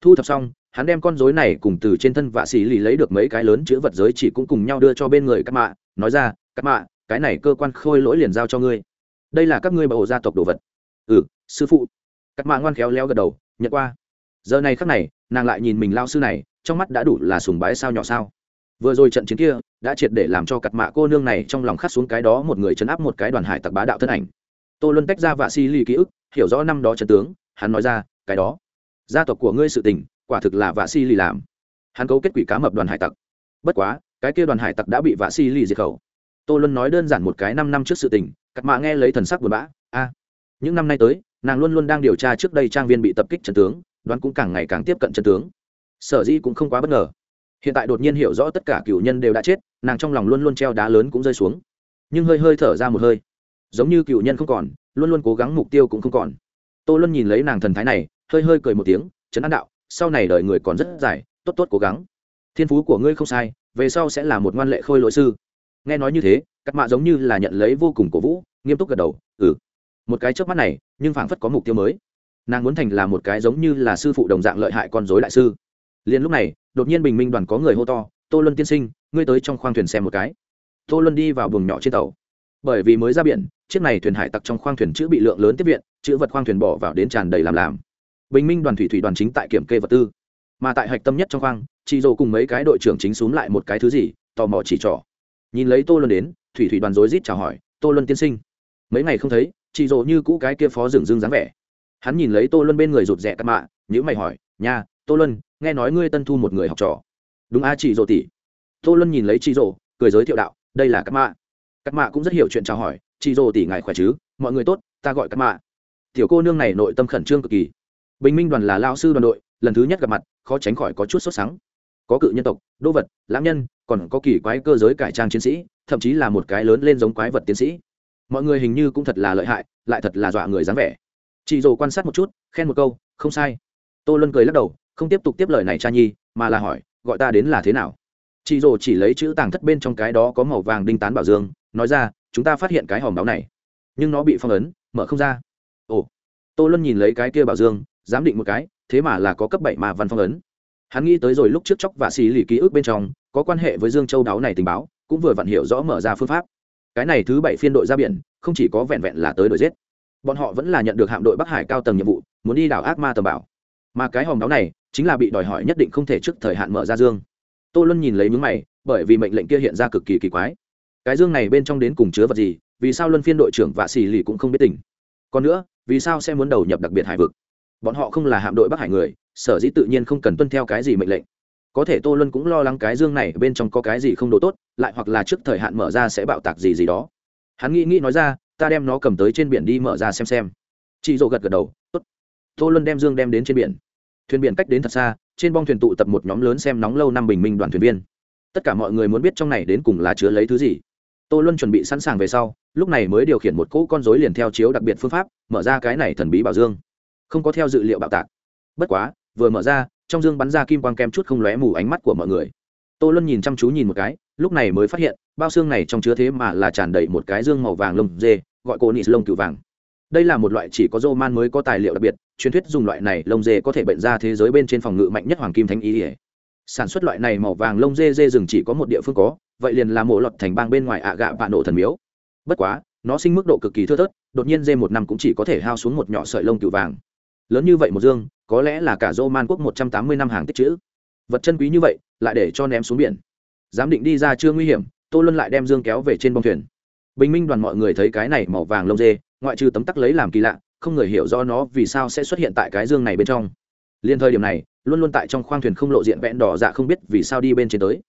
Thu thập xong, hắn đem con dối này cùng từ trên thân vạ xì lì lấy được mấy cái lớn chữ vật giới chỉ cũng cùng nhau đưa cho bên người các mạ, nói ra các mạ, cái này cơ quan khôi lỗi liền giao cho ngươi. Đây là các ngươi bảo hộ gia tộc đồ vật. Ừ sư phụ. Các mạ ngoan khéo léo gật đầu, nhận qua. Giờ này khắc này nàng lại nhìn mình lao sư này, trong mắt đã đủ là sùng bái sao nhỏ sao. Vừa rồi trận chiến kia, đã triệt để làm cho cặt mạ cô nương này trong lòng khắc xuống cái đó một người chấn áp một cái đoàn hải tặc bá đạo thân ảnh. Tô luân tách ra vạ si ly ký ức, hiểu rõ năm đó trận tướng, hắn nói ra, cái đó, gia tộc của ngươi sự tình, quả thực là vạ si ly làm. Hắn cấu kết quỷ cá mập đoàn hải tặc. Bất quá, cái kia đoàn hải tặc đã bị vạ si ly diệt khẩu. Tô luân nói đơn giản một cái năm năm trước sự tình, cặt mạ nghe lấy thần sắc buồn bã, a, những năm nay tới, nàng luôn luôn đang điều tra trước đây trang viên bị tập kích trận tướng đoán cũng càng ngày càng tiếp cận chân tướng. Sở dĩ cũng không quá bất ngờ. Hiện tại đột nhiên hiểu rõ tất cả cựu nhân đều đã chết, nàng trong lòng luôn luôn treo đá lớn cũng rơi xuống. Nhưng hơi hơi thở ra một hơi, giống như cựu nhân không còn, luôn luôn cố gắng mục tiêu cũng không còn. Tô luân nhìn lấy nàng thần thái này, hơi hơi cười một tiếng chấn an đạo, sau này đời người còn rất dài, tốt tốt cố gắng. Thiên phú của ngươi không sai, về sau sẽ là một ngoan lệ khôi lỗi sư. Nghe nói như thế cắt mạ giống như là nhận lấy vô cùng cổ vũ, nghiêm túc gật đầu ừ. Một cái trước mắt này, nhưng phảng phất có mục tiêu mới nàng muốn thành là một cái giống như là sư phụ đồng dạng lợi hại con dối đại sư. Liền lúc này, đột nhiên bình minh đoàn có người hô to, tô luân tiên sinh, ngươi tới trong khoang thuyền xem một cái. Tô luân đi vào buồng nhỏ trên tàu. Bởi vì mới ra biển, chiếc này thuyền hải tặc trong khoang thuyền chữ bị lượng lớn tiếp viện, chữ vật khoang thuyền bỏ vào đến tràn đầy làm làm. Bình minh đoàn thủy thủy đoàn chính tại kiểm kê vật tư. Mà tại hạch tâm nhất trong khoang, chị dồ cùng mấy cái đội trưởng chính xúm lại một cái thứ gì, tò mò chỉ trỏ. Nhìn lấy tô luân đến, thủy thủy đoàn rối rít chào hỏi, tô luân tiên sinh. Mấy ngày không thấy, chị dồ như cũ cái kia phó rừng rưng dáng vẻ hắn nhìn lấy tô luân bên người rụt rè cắt mạ nhữ mày hỏi nhà tô luân, nghe nói ngươi tân thu một người học trò. Đúng a, chị dỗ tỷ. Tô luân nhìn lấy chị dỗ, cười giới thiệu đạo, đây là cắt mạ. Cắt mạ cũng rất hiểu chuyện chào hỏi, chị dỗ tỷ ngài khỏe chứ? Mọi người tốt, ta gọi cắt mạ. Tiểu cô nương này nội tâm khẩn trương cực kỳ. Bình minh đoàn là lao sư đoàn đội, lần thứ nhất gặp mặt, khó tránh khỏi có chút sốt sắng. Có cự nhân tộc, đô vật, lãng nhân, còn có kỳ quái cơ giới cải trang chiến sĩ, thậm chí là một cái lớn lên giống quái vật tiến sĩ. Mọi người hình như cũng thật là lợi hại, lại thật là dọa người dáng vẻ chị dồ quan sát một chút, khen một câu, không sai. Tô luân cười lắc đầu, không tiếp tục tiếp lời này cha nhi, mà là hỏi, gọi ta đến là thế nào? Chị dồ chỉ lấy chữ tàng thất bên trong cái đó có màu vàng đinh tán bảo dương, nói ra, chúng ta phát hiện cái hòm báo này, nhưng nó bị phong ấn, mở không ra. Ồ. Tô luân nhìn lấy cái kia bảo dương, giám định một cái, thế mà là có cấp bảy mà văn phong ấn. Hắn nghĩ tới rồi lúc trước chóc và xì lì ký ức bên trong, có quan hệ với dương châu đáo này tình báo, cũng vừa vặn hiểu rõ mở ra phương pháp. Cái này thứ bảy phiên đội ra biển, không chỉ có vẹn vẹn là tới đội giết bọn họ vẫn là nhận được hạm đội bắc hải cao tầng nhiệm vụ, muốn đi đảo ác ma tầm bảo. Mà cái hòm đáo này chính là bị đòi hỏi nhất định không thể trước thời hạn mở ra dương. Tô luân nhìn lấy mướn mày, bởi vì mệnh lệnh kia hiện ra cực kỳ kỳ quái. Cái dương này bên trong đến cùng chứa vật gì, vì sao luân phiên đội trưởng vạ xì lì cũng không biết tình? Còn nữa, vì sao sẽ muốn đầu nhập đặc biệt hải vực? Bọn họ không là hạm đội bắc hải người, sở dĩ tự nhiên không cần tuân theo cái gì mệnh lệnh. Có thể tô luân cũng lo lắng cái dương này bên trong có cái gì không đồ tốt, lại hoặc là trước thời hạn mở ra sẽ bạo tạc gì gì đó. Hắn nghĩ nghĩ nói ra ta đem nó cầm tới trên biển đi mở ra xem xem. Chị dỗ gật gật đầu, tốt. Tô luân đem dương đem đến trên biển. Thuyền biển cách đến thật xa, trên bong thuyền tụ tập một nhóm lớn xem nóng lâu năm bình minh đoàn thuyền viên. Tất cả mọi người muốn biết trong này đến cùng là chứa lấy thứ gì. Tô luân chuẩn bị sẵn sàng về sau, lúc này mới điều khiển một cỗ con dối liền theo chiếu đặc biệt phương pháp, mở ra cái này thần bí bảo dương. Không có theo dự liệu bạo tạc. Bất quá, vừa mở ra, trong dương bắn ra kim quang kem chút không lóe mù ánh mắt của mọi người. Tô luân nhìn chăm chú nhìn một cái lúc này mới phát hiện, bao xương này trong chứa thế mà là tràn đầy một cái dương màu vàng lông dê, gọi cô nị lông cựu vàng. Đây là một loại chỉ có dô man mới có tài liệu đặc biệt, truyền thuyết dùng loại này lông dê có thể bệnh ra thế giới bên trên phòng ngự mạnh nhất hoàng kim thánh ý ỉa sản xuất loại này màu vàng lông dê dê rừng chỉ có một địa phương có, vậy liền là mổ lọt thành bang bên ngoài ạ gạ bạ nổ thần miếu. Bất quá, nó sinh mức độ cực kỳ thưa thớt, đột nhiên dê một năm cũng chỉ có thể hao xuống một nhỏ sợi lông cựu vàng. Lớn như vậy một dương, có lẽ là cả dô man quốc một trăm tám mươi năm hàng tích chữ. Vật chân quý như vậy, lại để cho ném xuống biển giám định đi ra chưa nguy hiểm, tô luân lại đem dương kéo về trên bông thuyền. Bình minh đoàn mọi người thấy cái này màu vàng lông dê, ngoại trừ tấm tắc lấy làm kỳ lạ, không người hiểu rõ nó vì sao sẽ xuất hiện tại cái dương này bên trong. Liên thời điểm này, luôn luôn tại trong khoang thuyền không lộ diện vẹn đỏ dạ không biết vì sao đi bên trên tới.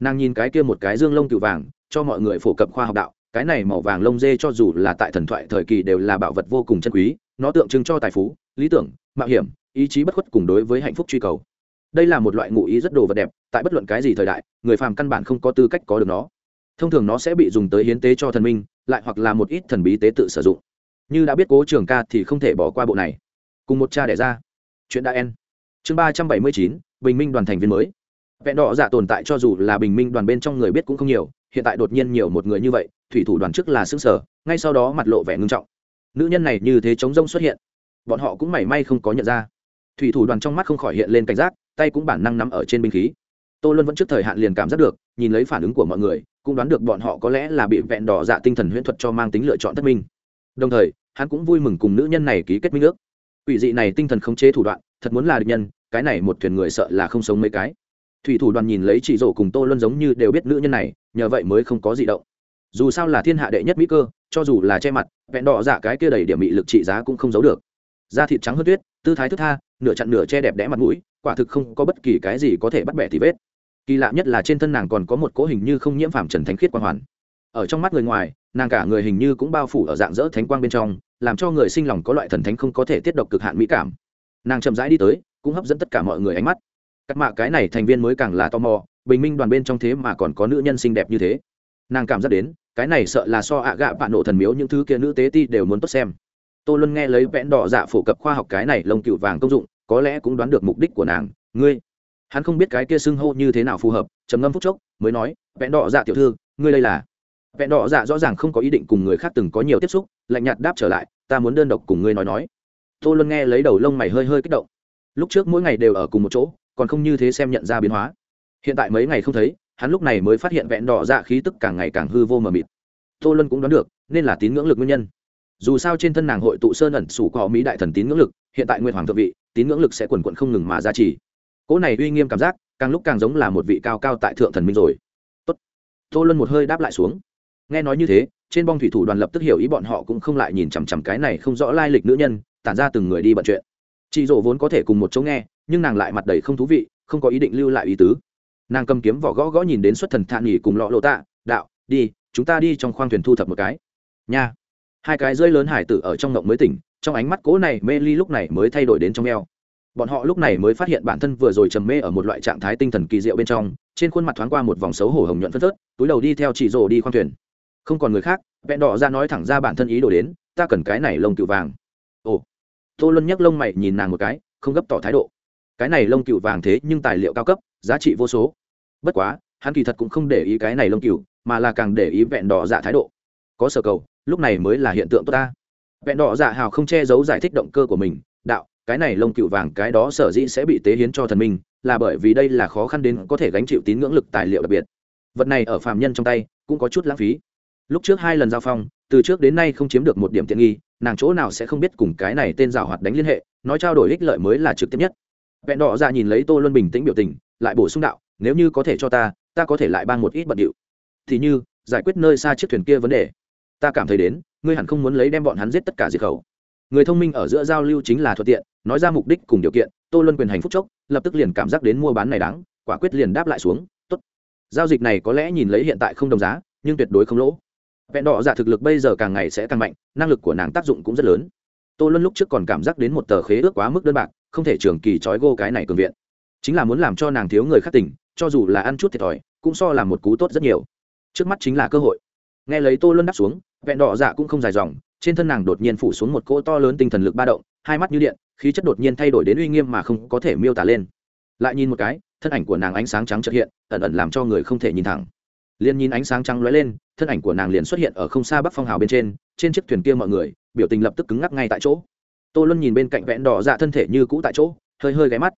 Nàng nhìn cái kia một cái dương lông cựu vàng, cho mọi người phổ cập khoa học đạo, cái này màu vàng lông dê cho dù là tại thần thoại thời kỳ đều là bảo vật vô cùng chân quý, nó tượng trưng cho tài phú, lý tưởng, mạo hiểm, ý chí bất khuất cùng đối với hạnh phúc truy cầu đây là một loại ngụ ý rất đồ vật đẹp, tại bất luận cái gì thời đại, người phàm căn bản không có tư cách có được nó. Thông thường nó sẽ bị dùng tới hiến tế cho thần minh, lại hoặc là một ít thần bí tế tự sử dụng. Như đã biết cố trường ca thì không thể bỏ qua bộ này. Cùng một cha đẻ ra. Chuyện đã en chương ba trăm bảy mươi chín, bình minh đoàn thành viên mới. Vẹn đỏ giả tồn tại cho dù là bình minh đoàn bên trong người biết cũng không nhiều, hiện tại đột nhiên nhiều một người như vậy, thủy thủ đoàn trước là xứng sở ngay sau đó mặt lộ vẻ ngưng trọng. Nữ nhân này như thế chống rông xuất hiện. Bọn họ cũng mảy may không có nhận ra. Thủy thủ đoàn trong mắt không khỏi hiện lên cảnh giác tay cũng bản năng nắm ở trên binh khí. Tô luân vẫn trước thời hạn liền cảm giác được, nhìn lấy phản ứng của mọi người, cũng đoán được bọn họ có lẽ là bị vẹn đỏ dạ tinh thần huyễn thuật cho mang tính lựa chọn thất minh. Đồng thời, hắn cũng vui mừng cùng nữ nhân này ký kết minh ước. Ủy dị này tinh thần khống chế thủ đoạn, thật muốn là địch nhân, cái này một thuyền người sợ là không sống mấy cái. Thủy thủ đoàn nhìn lấy chỉ rổ cùng tô luân giống như đều biết nữ nhân này, nhờ vậy mới không có gì động. Dù sao là thiên hạ đệ nhất mỹ cơ, cho dù là che mặt, vẹn đỏ dạ cái kia đầy điểm mị lực trị giá cũng không giấu được da thịt trắng hơn tuyết, tư thái thức tha, nửa chặn nửa che đẹp đẽ mặt mũi, quả thực không có bất kỳ cái gì có thể bắt bẻ thì vết. Kỳ lạ nhất là trên thân nàng còn có một cỗ hình như không nhiễm phạm trần thánh khiết quang hoàn. Ở trong mắt người ngoài, nàng cả người hình như cũng bao phủ ở dạng dỡ thánh quang bên trong, làm cho người sinh lòng có loại thần thánh không có thể tiết độc cực hạn mỹ cảm. Nàng chậm rãi đi tới, cũng hấp dẫn tất cả mọi người ánh mắt. Cắt mạ cái này thành viên mới càng là tò mò, bình minh đoàn bên trong thế mà còn có nữ nhân xinh đẹp như thế. Nàng cảm giác đến, cái này sợ là so ạ gạ bạn nộ thần miếu những thứ kia nữ tế ti đều muốn tốt xem tô luân nghe lấy vẽn đỏ dạ phổ cập khoa học cái này lông cựu vàng công dụng, có lẽ cũng đoán được mục đích của nàng. Ngươi? Hắn không biết cái kia xưng hô như thế nào phù hợp, trầm ngâm phút chốc, mới nói, vẽn đỏ dạ tiểu thư, ngươi đây là? Vẹn đỏ dạ rõ ràng không có ý định cùng người khác từng có nhiều tiếp xúc, lạnh nhạt đáp trở lại, ta muốn đơn độc cùng ngươi nói nói. Tô luân nghe lấy đầu lông mày hơi hơi kích động. Lúc trước mỗi ngày đều ở cùng một chỗ, còn không như thế xem nhận ra biến hóa. Hiện tại mấy ngày không thấy, hắn lúc này mới phát hiện vẹn đỏ dạ khí tức càng ngày càng hư vô mờ mịt. Tô luân cũng đoán được, nên là tín ngưỡng lực nguyên nhân dù sao trên thân nàng hội tụ sơn ẩn sủ có mỹ đại thần tín ngưỡng lực, hiện tại nguyên hoàng thượng vị, tín ngưỡng lực sẽ quần quận không ngừng mà ra trì. Cỗ này uy nghiêm cảm giác, càng lúc càng giống là một vị cao cao tại thượng thần minh rồi. Tốt. tô luân một hơi đáp lại xuống. Nghe nói như thế, trên bong thủy thủ đoàn lập tức hiểu ý bọn họ cũng không lại nhìn chằm chằm cái này không rõ lai lịch nữ nhân, tản ra từng người đi bận chuyện. Chị dỗ vốn có thể cùng một chỗ nghe, nhưng nàng lại mặt đầy không thú vị, không có ý định lưu lại ý tứ. Nàng cầm kiếm vỏ gõ gõ nhìn đến xuất thần thạ nghỉ cùng lọ lộ tạ, đạo, đi, chúng ta đi trong khoang thuyền thu thập một cái. Nha hai cái rơi lớn hải tử ở trong ngộng mới tỉnh, trong ánh mắt cố này mê ly lúc này mới thay đổi đến trong eo. Bọn họ lúc này mới phát hiện bản thân vừa rồi trầm mê ở một loại trạng thái tinh thần kỳ diệu bên trong, trên khuôn mặt thoáng qua một vòng xấu hổ hồng nhuận phất phớt, túi đầu đi theo chỉ rồ đi khoang thuyền. Không còn người khác, vẹn đỏ ra nói thẳng ra bản thân ý đồ đến, ta cần cái này lông cựu vàng. Ồ, tô luân nhấc lông mày nhìn nàng một cái, không gấp tỏ thái độ. Cái này lông cựu vàng thế nhưng tài liệu cao cấp, giá trị vô số. Bất quá, hắn kỳ thật cũng không để ý cái này lông cựu mà là càng để ý vẹn đỏ dạ thái độ. Có sở cầu lúc này mới là hiện tượng tốt ta. Vẹn đỏ dạ hào không che giấu giải thích động cơ của mình, đạo, cái này lông cựu vàng, cái đó sở dĩ sẽ bị tế hiến cho thần minh, là bởi vì đây là khó khăn đến có thể gánh chịu tín ngưỡng lực tài liệu đặc biệt. Vật này ở phàm nhân trong tay, cũng có chút lãng phí. Lúc trước hai lần giao phong, từ trước đến nay không chiếm được một điểm tiện nghi, nàng chỗ nào sẽ không biết cùng cái này tên rào hoạt đánh liên hệ, nói trao đổi ích lợi mới là trực tiếp nhất. Vẹn đỏ ra nhìn lấy tô luân bình tĩnh biểu tình, lại bổ sung đạo, nếu như có thể cho ta ta có thể lại ban một ít bận điệu. Thì như, giải quyết nơi xa chiếc thuyền kia vấn đề ta cảm thấy đến, ngươi hẳn không muốn lấy đem bọn hắn giết tất cả diệt khẩu. Người thông minh ở giữa giao lưu chính là thuận tiện, nói ra mục đích cùng điều kiện, tô luân quyền hành phúc chốc, lập tức liền cảm giác đến mua bán này đáng, quả quyết liền đáp lại xuống, tốt. Giao dịch này có lẽ nhìn lấy hiện tại không đồng giá, nhưng tuyệt đối không lỗ. Vẹn đỏ giả thực lực bây giờ càng ngày sẽ càng mạnh, năng lực của nàng tác dụng cũng rất lớn. Tô luân lúc trước còn cảm giác đến một tờ khế ước quá mức đơn bạc, không thể trường kỳ trói gô cái này cường viện. Chính là muốn làm cho nàng thiếu người khác tỉnh, cho dù là ăn chút thiệt thòi, cũng so là một cú tốt rất nhiều. Trước mắt chính là cơ hội nghe lấy tô luân đáp xuống, vẹn đỏ dạ cũng không dài dòng, trên thân nàng đột nhiên phủ xuống một cỗ to lớn tinh thần lực ba động, hai mắt như điện, khí chất đột nhiên thay đổi đến uy nghiêm mà không có thể miêu tả lên. Lại nhìn một cái, thân ảnh của nàng ánh sáng trắng trợt hiện, ẩn ẩn làm cho người không thể nhìn thẳng. Liền nhìn ánh sáng trắng lóe lên, thân ảnh của nàng liền xuất hiện ở không xa bắc phong hào bên trên trên chiếc thuyền kia mọi người, biểu tình lập tức cứng ngắc ngay tại chỗ. Tô luân nhìn bên cạnh vẹn đỏ dạ thân thể như cũ tại chỗ, hơi hơi ghé mắt.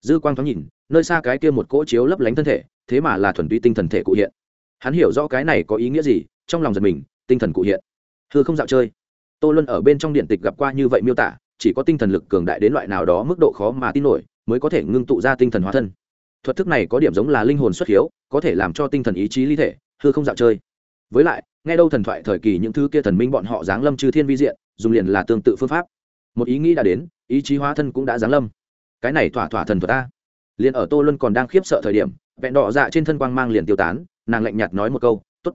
Dư quang thoáng nhìn, nơi xa cái kia một cỗ chiếu lấp lánh thân thể, thế mà là thuần túy tinh thần thể cụ hiện hắn hiểu rõ cái này có ý nghĩa gì, trong lòng giật mình, tinh thần cụ hiện. Hư không dạo chơi. Tô luân ở bên trong điện tịch gặp qua như vậy miêu tả, chỉ có tinh thần lực cường đại đến loại nào đó mức độ khó mà tin nổi, mới có thể ngưng tụ ra tinh thần hóa thân. Thuật thức này có điểm giống là linh hồn xuất hiếu, có thể làm cho tinh thần ý chí ly thể, hư không dạo chơi. Với lại, nghe đâu thần thoại thời kỳ những thứ kia thần minh bọn họ giáng lâm trừ thiên vi diện, dùng liền là tương tự phương pháp. Một ý nghĩ đã đến, ý chí hóa thân cũng đã giáng lâm. Cái này thỏa thỏa thần thuật ta. Liền ở tô luân còn đang khiếp sợ thời điểm, vẹn đỏ dạ trên thân quang mang liền tiêu tán nàng lạnh nhạt nói một câu t ố t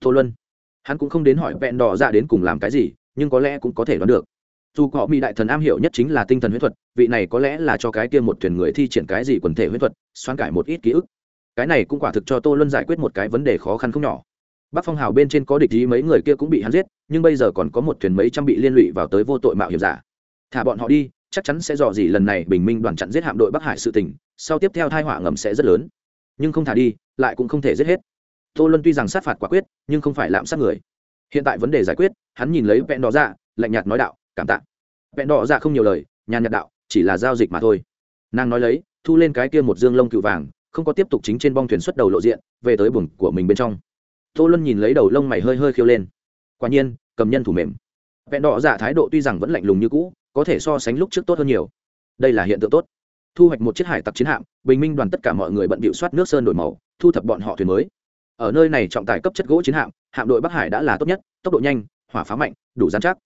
tô luân. Hắn cũng không đến hỏi vẹn đỏ dạ đến cùng làm cái gì, nhưng có lẽ cũng có thể đoán được. Dù họ mỹ đại thần am hiểu nhất chính là tinh thần huyết thuật, vị này có lẽ là cho cái kia một thuyền người thi triển cái gì quần thể huyết thuật xoan cải một ít ký ức. Cái này cũng quả thực cho tô luân giải quyết một cái vấn đề khó khăn không nhỏ. Bắc phong hào bên trên có địch ý mấy người kia cũng bị hắn giết, nhưng bây giờ còn có một thuyền mấy trăm bị liên lụy vào tới vô tội mạo hiểm giả. Thả bọn họ đi, chắc chắn sẽ dò dỉ lần này bình minh đoàn chặn giết hạm đội bắc hải sự tỉnh sau tiếp theo thai họa ngầm sẽ rất lớn. Nhưng không thả đi lại cũng không thể giết hết. Tô luân tuy rằng sát phạt quả quyết, nhưng không phải lạm sát người. Hiện tại vấn đề giải quyết, hắn nhìn lấy vẹn đỏ dạ lạnh nhạt nói đạo, cảm tạ. Vẹn đỏ dạ không nhiều lời, nhàn nhạt đạo, chỉ là giao dịch mà thôi. Nàng nói lấy, thu lên cái kia một dương lông cựu vàng, không có tiếp tục chính trên bong thuyền xuất đầu lộ diện, về tới buồng của mình bên trong. Tô luân nhìn lấy đầu lông mày hơi hơi khiêu lên. Quả nhiên, cầm nhân thủ mềm. Vẹn đỏ dạ thái độ tuy rằng vẫn lạnh lùng như cũ, có thể so sánh lúc trước tốt hơn nhiều. Đây là hiện tượng tốt. Thu hoạch một chiếc hải tặc chiến hạm, bình minh đoàn tất cả mọi người bận bịu soát nước sơn đổi màu thu thập bọn họ thuyền mới. Ở nơi này trọng tài cấp chất gỗ chiến hạm hạm đội bắc hải đã là tốt nhất, tốc độ nhanh, hỏa phá mạnh, đủ dán chắc.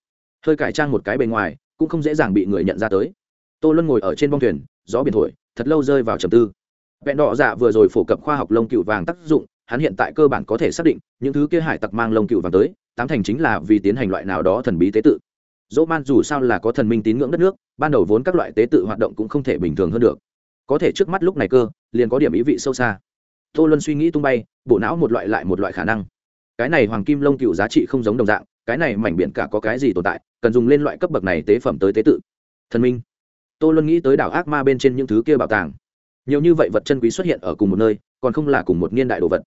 Hơi cải trang một cái bề ngoài, cũng không dễ dàng bị người nhận ra tới. Tô luân ngồi ở trên bong thuyền, gió biển thổi, thật lâu rơi vào trầm tư. Vẹn đỏ dạ vừa rồi phổ cập khoa học lông cựu vàng tác dụng, hắn hiện tại cơ bản có thể xác định, những thứ kia hải tặc mang lông cựu vàng tới, tám thành chính là vì tiến hành loại nào đó thần bí tế tự. Dỗ man dù sao là có thần minh tín ngưỡng đất nước, ban đầu vốn các loại tế tự hoạt động cũng không thể bình thường hơn được. Có thể trước mắt lúc này cơ, liền có điểm ý vị sâu xa tô luân suy nghĩ tung bay, bộ não một loại lại một loại khả năng. Cái này hoàng kim lông cựu giá trị không giống đồng dạng, cái này mảnh biển cả có cái gì tồn tại, cần dùng lên loại cấp bậc này tế phẩm tới tế tự. Thần minh. Tô luân nghĩ tới đảo ác ma bên trên những thứ kia bảo tàng. Nhiều như vậy vật chân quý xuất hiện ở cùng một nơi, còn không là cùng một niên đại đồ vật.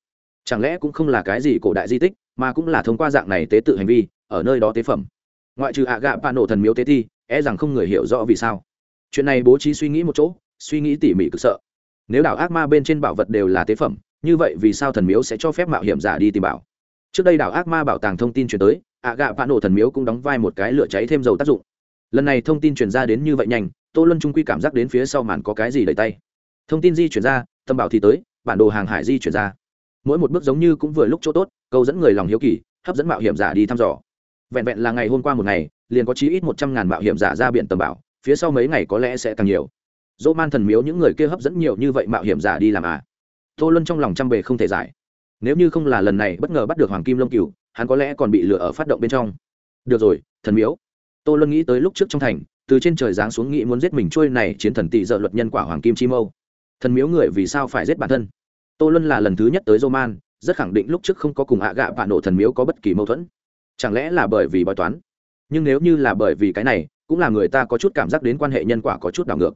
Chẳng lẽ cũng không là cái gì cổ đại di tích, mà cũng là thông qua dạng này tế tự hành vi, ở nơi đó tế phẩm. Ngoại trừ ạ gạ pa nổ thần miếu tế thi e rằng không người hiểu rõ vì sao. Chuyện này bố trí suy nghĩ một chỗ, suy nghĩ tỉ mỉ cực sợ nếu đảo ác ma bên trên bảo vật đều là tế phẩm, như vậy vì sao thần miếu sẽ cho phép mạo hiểm giả đi tìm bảo? Trước đây đảo ác ma bảo tàng thông tin chuyển tới ạ gạ vạn nổ thần miếu cũng đóng vai một cái lửa cháy thêm dầu tác dụng. Lần này thông tin chuyển ra đến như vậy nhanh, tô luân trung quy cảm giác đến phía sau màn có cái gì đầy tay. Thông tin di chuyển ra, tâm bảo thì tới, bản đồ hàng hải di chuyển ra. Mỗi một bước giống như cũng vừa lúc chỗ tốt, câu dẫn người lòng hiếu kỳ, hấp dẫn mạo hiểm giả đi thăm dò. Vẹn vẹn là ngày hôm qua một ngày, liền có chí ít một trăm ngàn mạo hiểm giả ra biển tầm bảo, phía sau mấy ngày có lẽ sẽ càng nhiều dỗ man thần miếu những người kia hấp dẫn nhiều như vậy mạo hiểm giả đi làm à? Tô luân trong lòng trăm bề không thể giải. Nếu như không là lần này bất ngờ bắt được hoàng kim lông cừu hắn có lẽ còn bị lửa ở phát động bên trong. Được rồi, thần miếu. Tô luân nghĩ tới lúc trước trong thành, từ trên trời giáng xuống nghĩ muốn giết mình trôi này chiến thần tỷ dợ luật nhân quả hoàng kim chi mâu. Thần miếu người vì sao phải giết bản thân? Tô luân là lần thứ nhất tới roman rất khẳng định lúc trước không có cùng ạ gạ bạn nổ thần miếu có bất kỳ mâu thuẫn. Chẳng lẽ là bởi vì bói toán? Nhưng nếu như là bởi vì cái này, cũng là người ta có chút cảm giác đến quan hệ nhân quả có chút đảo ngược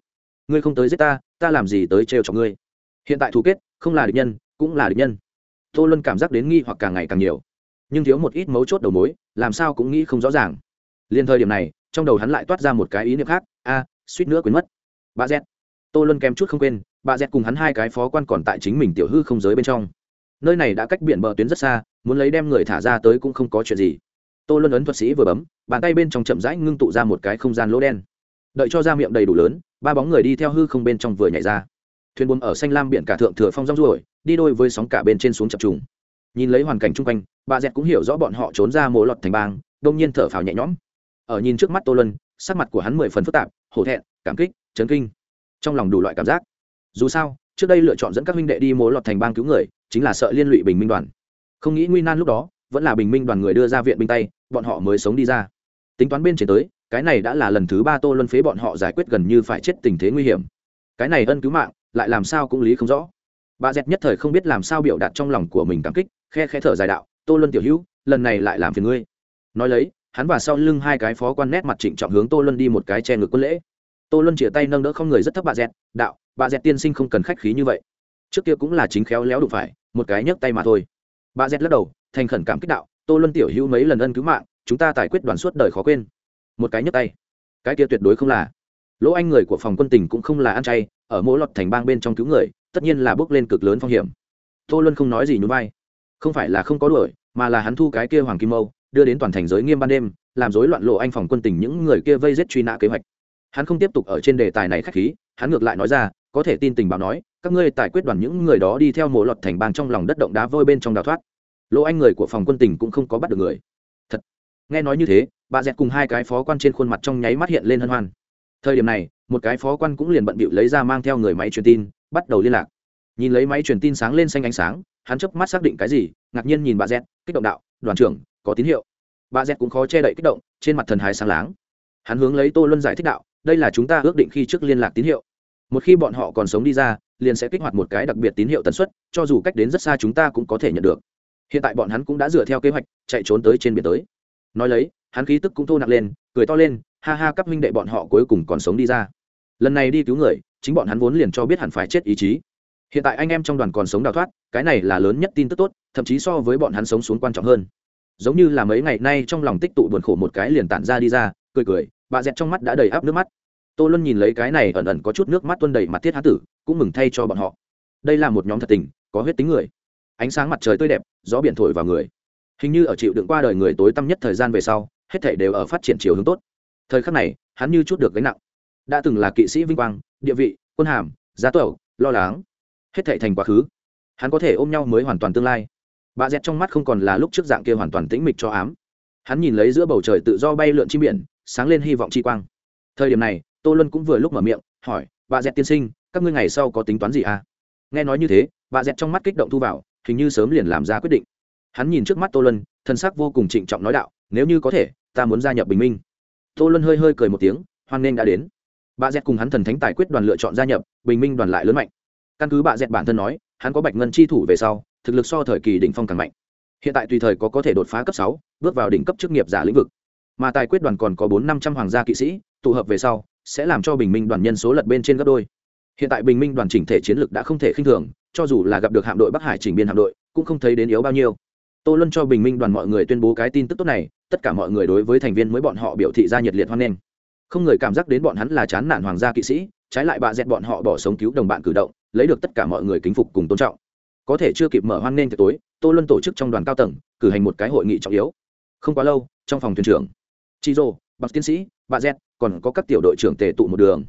ngươi không tới giết ta ta làm gì tới trêu cho ngươi? Hiện tại thú kết, không là địch nhân, cũng là địch nhân. Tô luân cảm giác đến nghi hoặc càng ngày càng nhiều. Nhưng thiếu một ít mấu chốt đầu mối, làm sao cũng nghĩ không rõ ràng. Liên thời điểm này, trong đầu hắn lại toát ra một cái ý niệm khác, a, suýt nữa quên mất. Bà z. Tô luân kém chút không quên, bà z cùng hắn hai cái phó quan còn tại chính mình tiểu hư không giới bên trong. Nơi này đã cách biển bờ tuyến rất xa, muốn lấy đem người thả ra tới cũng không có chuyện gì. Tô luân ấn thuật sĩ vừa bấm, bàn tay bên trong chậm rãi ngưng tụ ra một cái không gian lỗ đen đợi cho ra miệng đầy đủ lớn, ba bóng người đi theo hư không bên trong vừa nhảy ra. Thuyền buồm ở xanh lam biển cả thượng thừa phong rong ruổi, đi đôi với sóng cả bên trên xuống chập trùng. Nhìn lấy hoàn cảnh chung quanh, bà dẹt cũng hiểu rõ bọn họ trốn ra mố lọt thành bang, đông nhiên thở phào nhẹ nhõm. Ở nhìn trước mắt tô lân sắc mặt của hắn mười phần phức tạp, hổ thẹn, cảm kích, chấn kinh. Trong lòng đủ loại cảm giác. Dù sao, trước đây lựa chọn dẫn các huynh đệ đi mố lọt thành bang cứu người, chính là sợ liên lụy bình minh đoàn. Không nghĩ nguy nan lúc đó, vẫn là bình minh đoàn người đưa ra viện binh tay, bọn họ mới sống đi ra. Tính toán bên trên tới cái này đã là lần thứ ba tô luân phế bọn họ giải quyết gần như phải chết tình thế nguy hiểm. Cái này ân cứu mạng, lại làm sao cũng lý không rõ. Bà dẹt nhất thời không biết làm sao biểu đạt trong lòng của mình cảm kích, khe khe thở dài đạo, tô luân tiểu hữu, lần này lại làm phiền ngươi. Nói lấy, hắn và sau lưng hai cái phó quan nét mặt trịnh trọng hướng tô luân đi một cái che ngực quân lễ. Tô luân chĩa tay nâng đỡ không người rất thấp bà dẹt đạo, bà dẹt tiên sinh không cần khách khí như vậy. Trước kia cũng là chính khéo léo đụng phải, một cái nhấc tay mà thôi. Bà dẹt lắc đầu, thành khẩn cảm kích đạo, tô luân tiểu hữu mấy lần ân cứu mạng, chúng ta tài quyết đoàn suốt đời khó quên một cái nhấc tay. Cái kia tuyệt đối không là. Lỗ anh người của phòng quân tình cũng không là ăn chay, ở mỗi lọt thành bang bên trong cứu người, tất nhiên là bước lên cực lớn phong hiểm. Tô luân không nói gì nhún vai. Không phải là không có đuổi, mà là hắn thu cái kia hoàng kim mâu, đưa đến toàn thành giới nghiêm ban đêm, làm rối loạn lộ anh phòng quân tình những người kia vây giết truy nã kế hoạch. Hắn không tiếp tục ở trên đề tài này khách khí, hắn ngược lại nói ra, có thể tin tình báo nói, các ngươi tài quyết đoàn những người đó đi theo mộ lọt thành bang trong lòng đất động đá vôi bên trong đào thoát. Lỗ anh người của phòng quân tình cũng không có bắt được người nghe nói như thế bà dẹt cùng hai cái phó quan trên khuôn mặt trong nháy mắt hiện lên hân hoan. Thời điểm này một cái phó quan cũng liền bận bịu lấy ra mang theo người máy truyền tin bắt đầu liên lạc. Nhìn lấy máy truyền tin sáng lên xanh ánh sáng hắn chớp mắt xác định cái gì ngạc nhiên nhìn bà Dẹt, kích động đạo đoàn trưởng có tín hiệu. Bà Dẹt cũng khó che đậy kích động trên mặt thần hài sáng láng. Hắn hướng lấy tô luân giải thích đạo đây là chúng ta ước định khi trước liên lạc tín hiệu. Một khi bọn họ còn sống đi ra liền sẽ kích hoạt một cái đặc biệt tín hiệu tần suất cho dù cách đến rất xa chúng ta cũng có thể nhận được. Hiện tại bọn hắn cũng đã dựa theo kế hoạch chạy trốn tới trên biển tới nói lấy, hắn khí tức cũng thô nặng lên, cười to lên, ha ha, các minh đệ bọn họ cuối cùng còn sống đi ra. Lần này đi cứu người, chính bọn hắn vốn liền cho biết hẳn phải chết ý chí. Hiện tại anh em trong đoàn còn sống đào thoát, cái này là lớn nhất tin tức tốt, thậm chí so với bọn hắn sống xuống quan trọng hơn. Giống như là mấy ngày nay trong lòng tích tụ buồn khổ một cái liền tản ra đi ra, cười cười, bà dẹt trong mắt đã đầy áp nước mắt. Tô luân nhìn lấy cái này ẩn ẩn có chút nước mắt tuân đầy mặt thiết hán tử, cũng mừng thay cho bọn họ. Đây là một nhóm thật tình, có huyết tính người. Ánh sáng mặt trời tươi đẹp, gió biển thổi vào người hình như ở chịu đựng qua đời người tối tăm nhất thời gian về sau, hết thể đều ở phát triển chiều hướng tốt. Thời khắc này, hắn như chút được gánh nặng. Đã từng là kỵ sĩ vinh quang, địa vị, quân hàm giá tẩu lo lắng. Hết thể thành quá khứ. Hắn có thể ôm nhau mới hoàn toàn tương lai. Bà dẹt trong mắt không còn là lúc trước dạng kia hoàn toàn tĩnh mịch cho ám. Hắn nhìn lấy giữa bầu trời tự do bay lượn chim biển, sáng lên hy vọng chi quang. Thời điểm này, tô luân cũng vừa lúc mở miệng, hỏi bà dẹt tiên sinh, các ngươi ngày sau có tính toán gì à? Nghe nói như thế bà dẹt trong mắt kích động thu vào, hình như sớm liền làm ra quyết định hắn nhìn trước mắt tô luân, thân sắc vô cùng trịnh trọng nói đạo, nếu như có thể, ta muốn gia nhập bình minh. Tô luân hơi hơi cười một tiếng, hoan nghênh đã đến. Bà dẹt cùng hắn thần thánh tài quyết đoàn lựa chọn gia nhập, bình minh đoàn lại lớn mạnh. Căn cứ bà dẹt bản thân nói, hắn có bạch ngân chi thủ về sau, thực lực so thời kỳ đỉnh phong càng mạnh. Hiện tại tùy thời có có thể đột phá cấp sáu, bước vào đỉnh cấp chức nghiệp giả lĩnh vực. Mà tài quyết đoàn còn có bốn năm trăm hoàng gia kỵ sĩ, tụ hợp về sau, sẽ làm cho bình minh đoàn nhân số lật bên trên gấp đôi. Hiện tại bình minh đoàn chỉnh thể chiến lược đã không thể khinh thường, cho dù là gặp được hạm đội bắc hải chỉnh biên hạm đội, cũng không thấy đến yếu bao nhiêu tô luân cho bình minh đoàn mọi người tuyên bố cái tin tức tốt này, tất cả mọi người đối với thành viên mới bọn họ biểu thị ra nhiệt liệt hoan nghênh. Không người cảm giác đến bọn hắn là chán nản hoàng gia kỵ sĩ, trái lại bà dẹt bọn họ bỏ sống cứu đồng bạn cử động, lấy được tất cả mọi người kính phục cùng tôn trọng. Có thể chưa kịp mở hoan nghênh tối, tô luân tổ chức trong đoàn cao tầng, cử hành một cái hội nghị trọng yếu. Không quá lâu, trong phòng thuyền trưởng chi rô bậc tiến sĩ, bà dẹt, còn có các tiểu đội trưởng tề tụ một đường.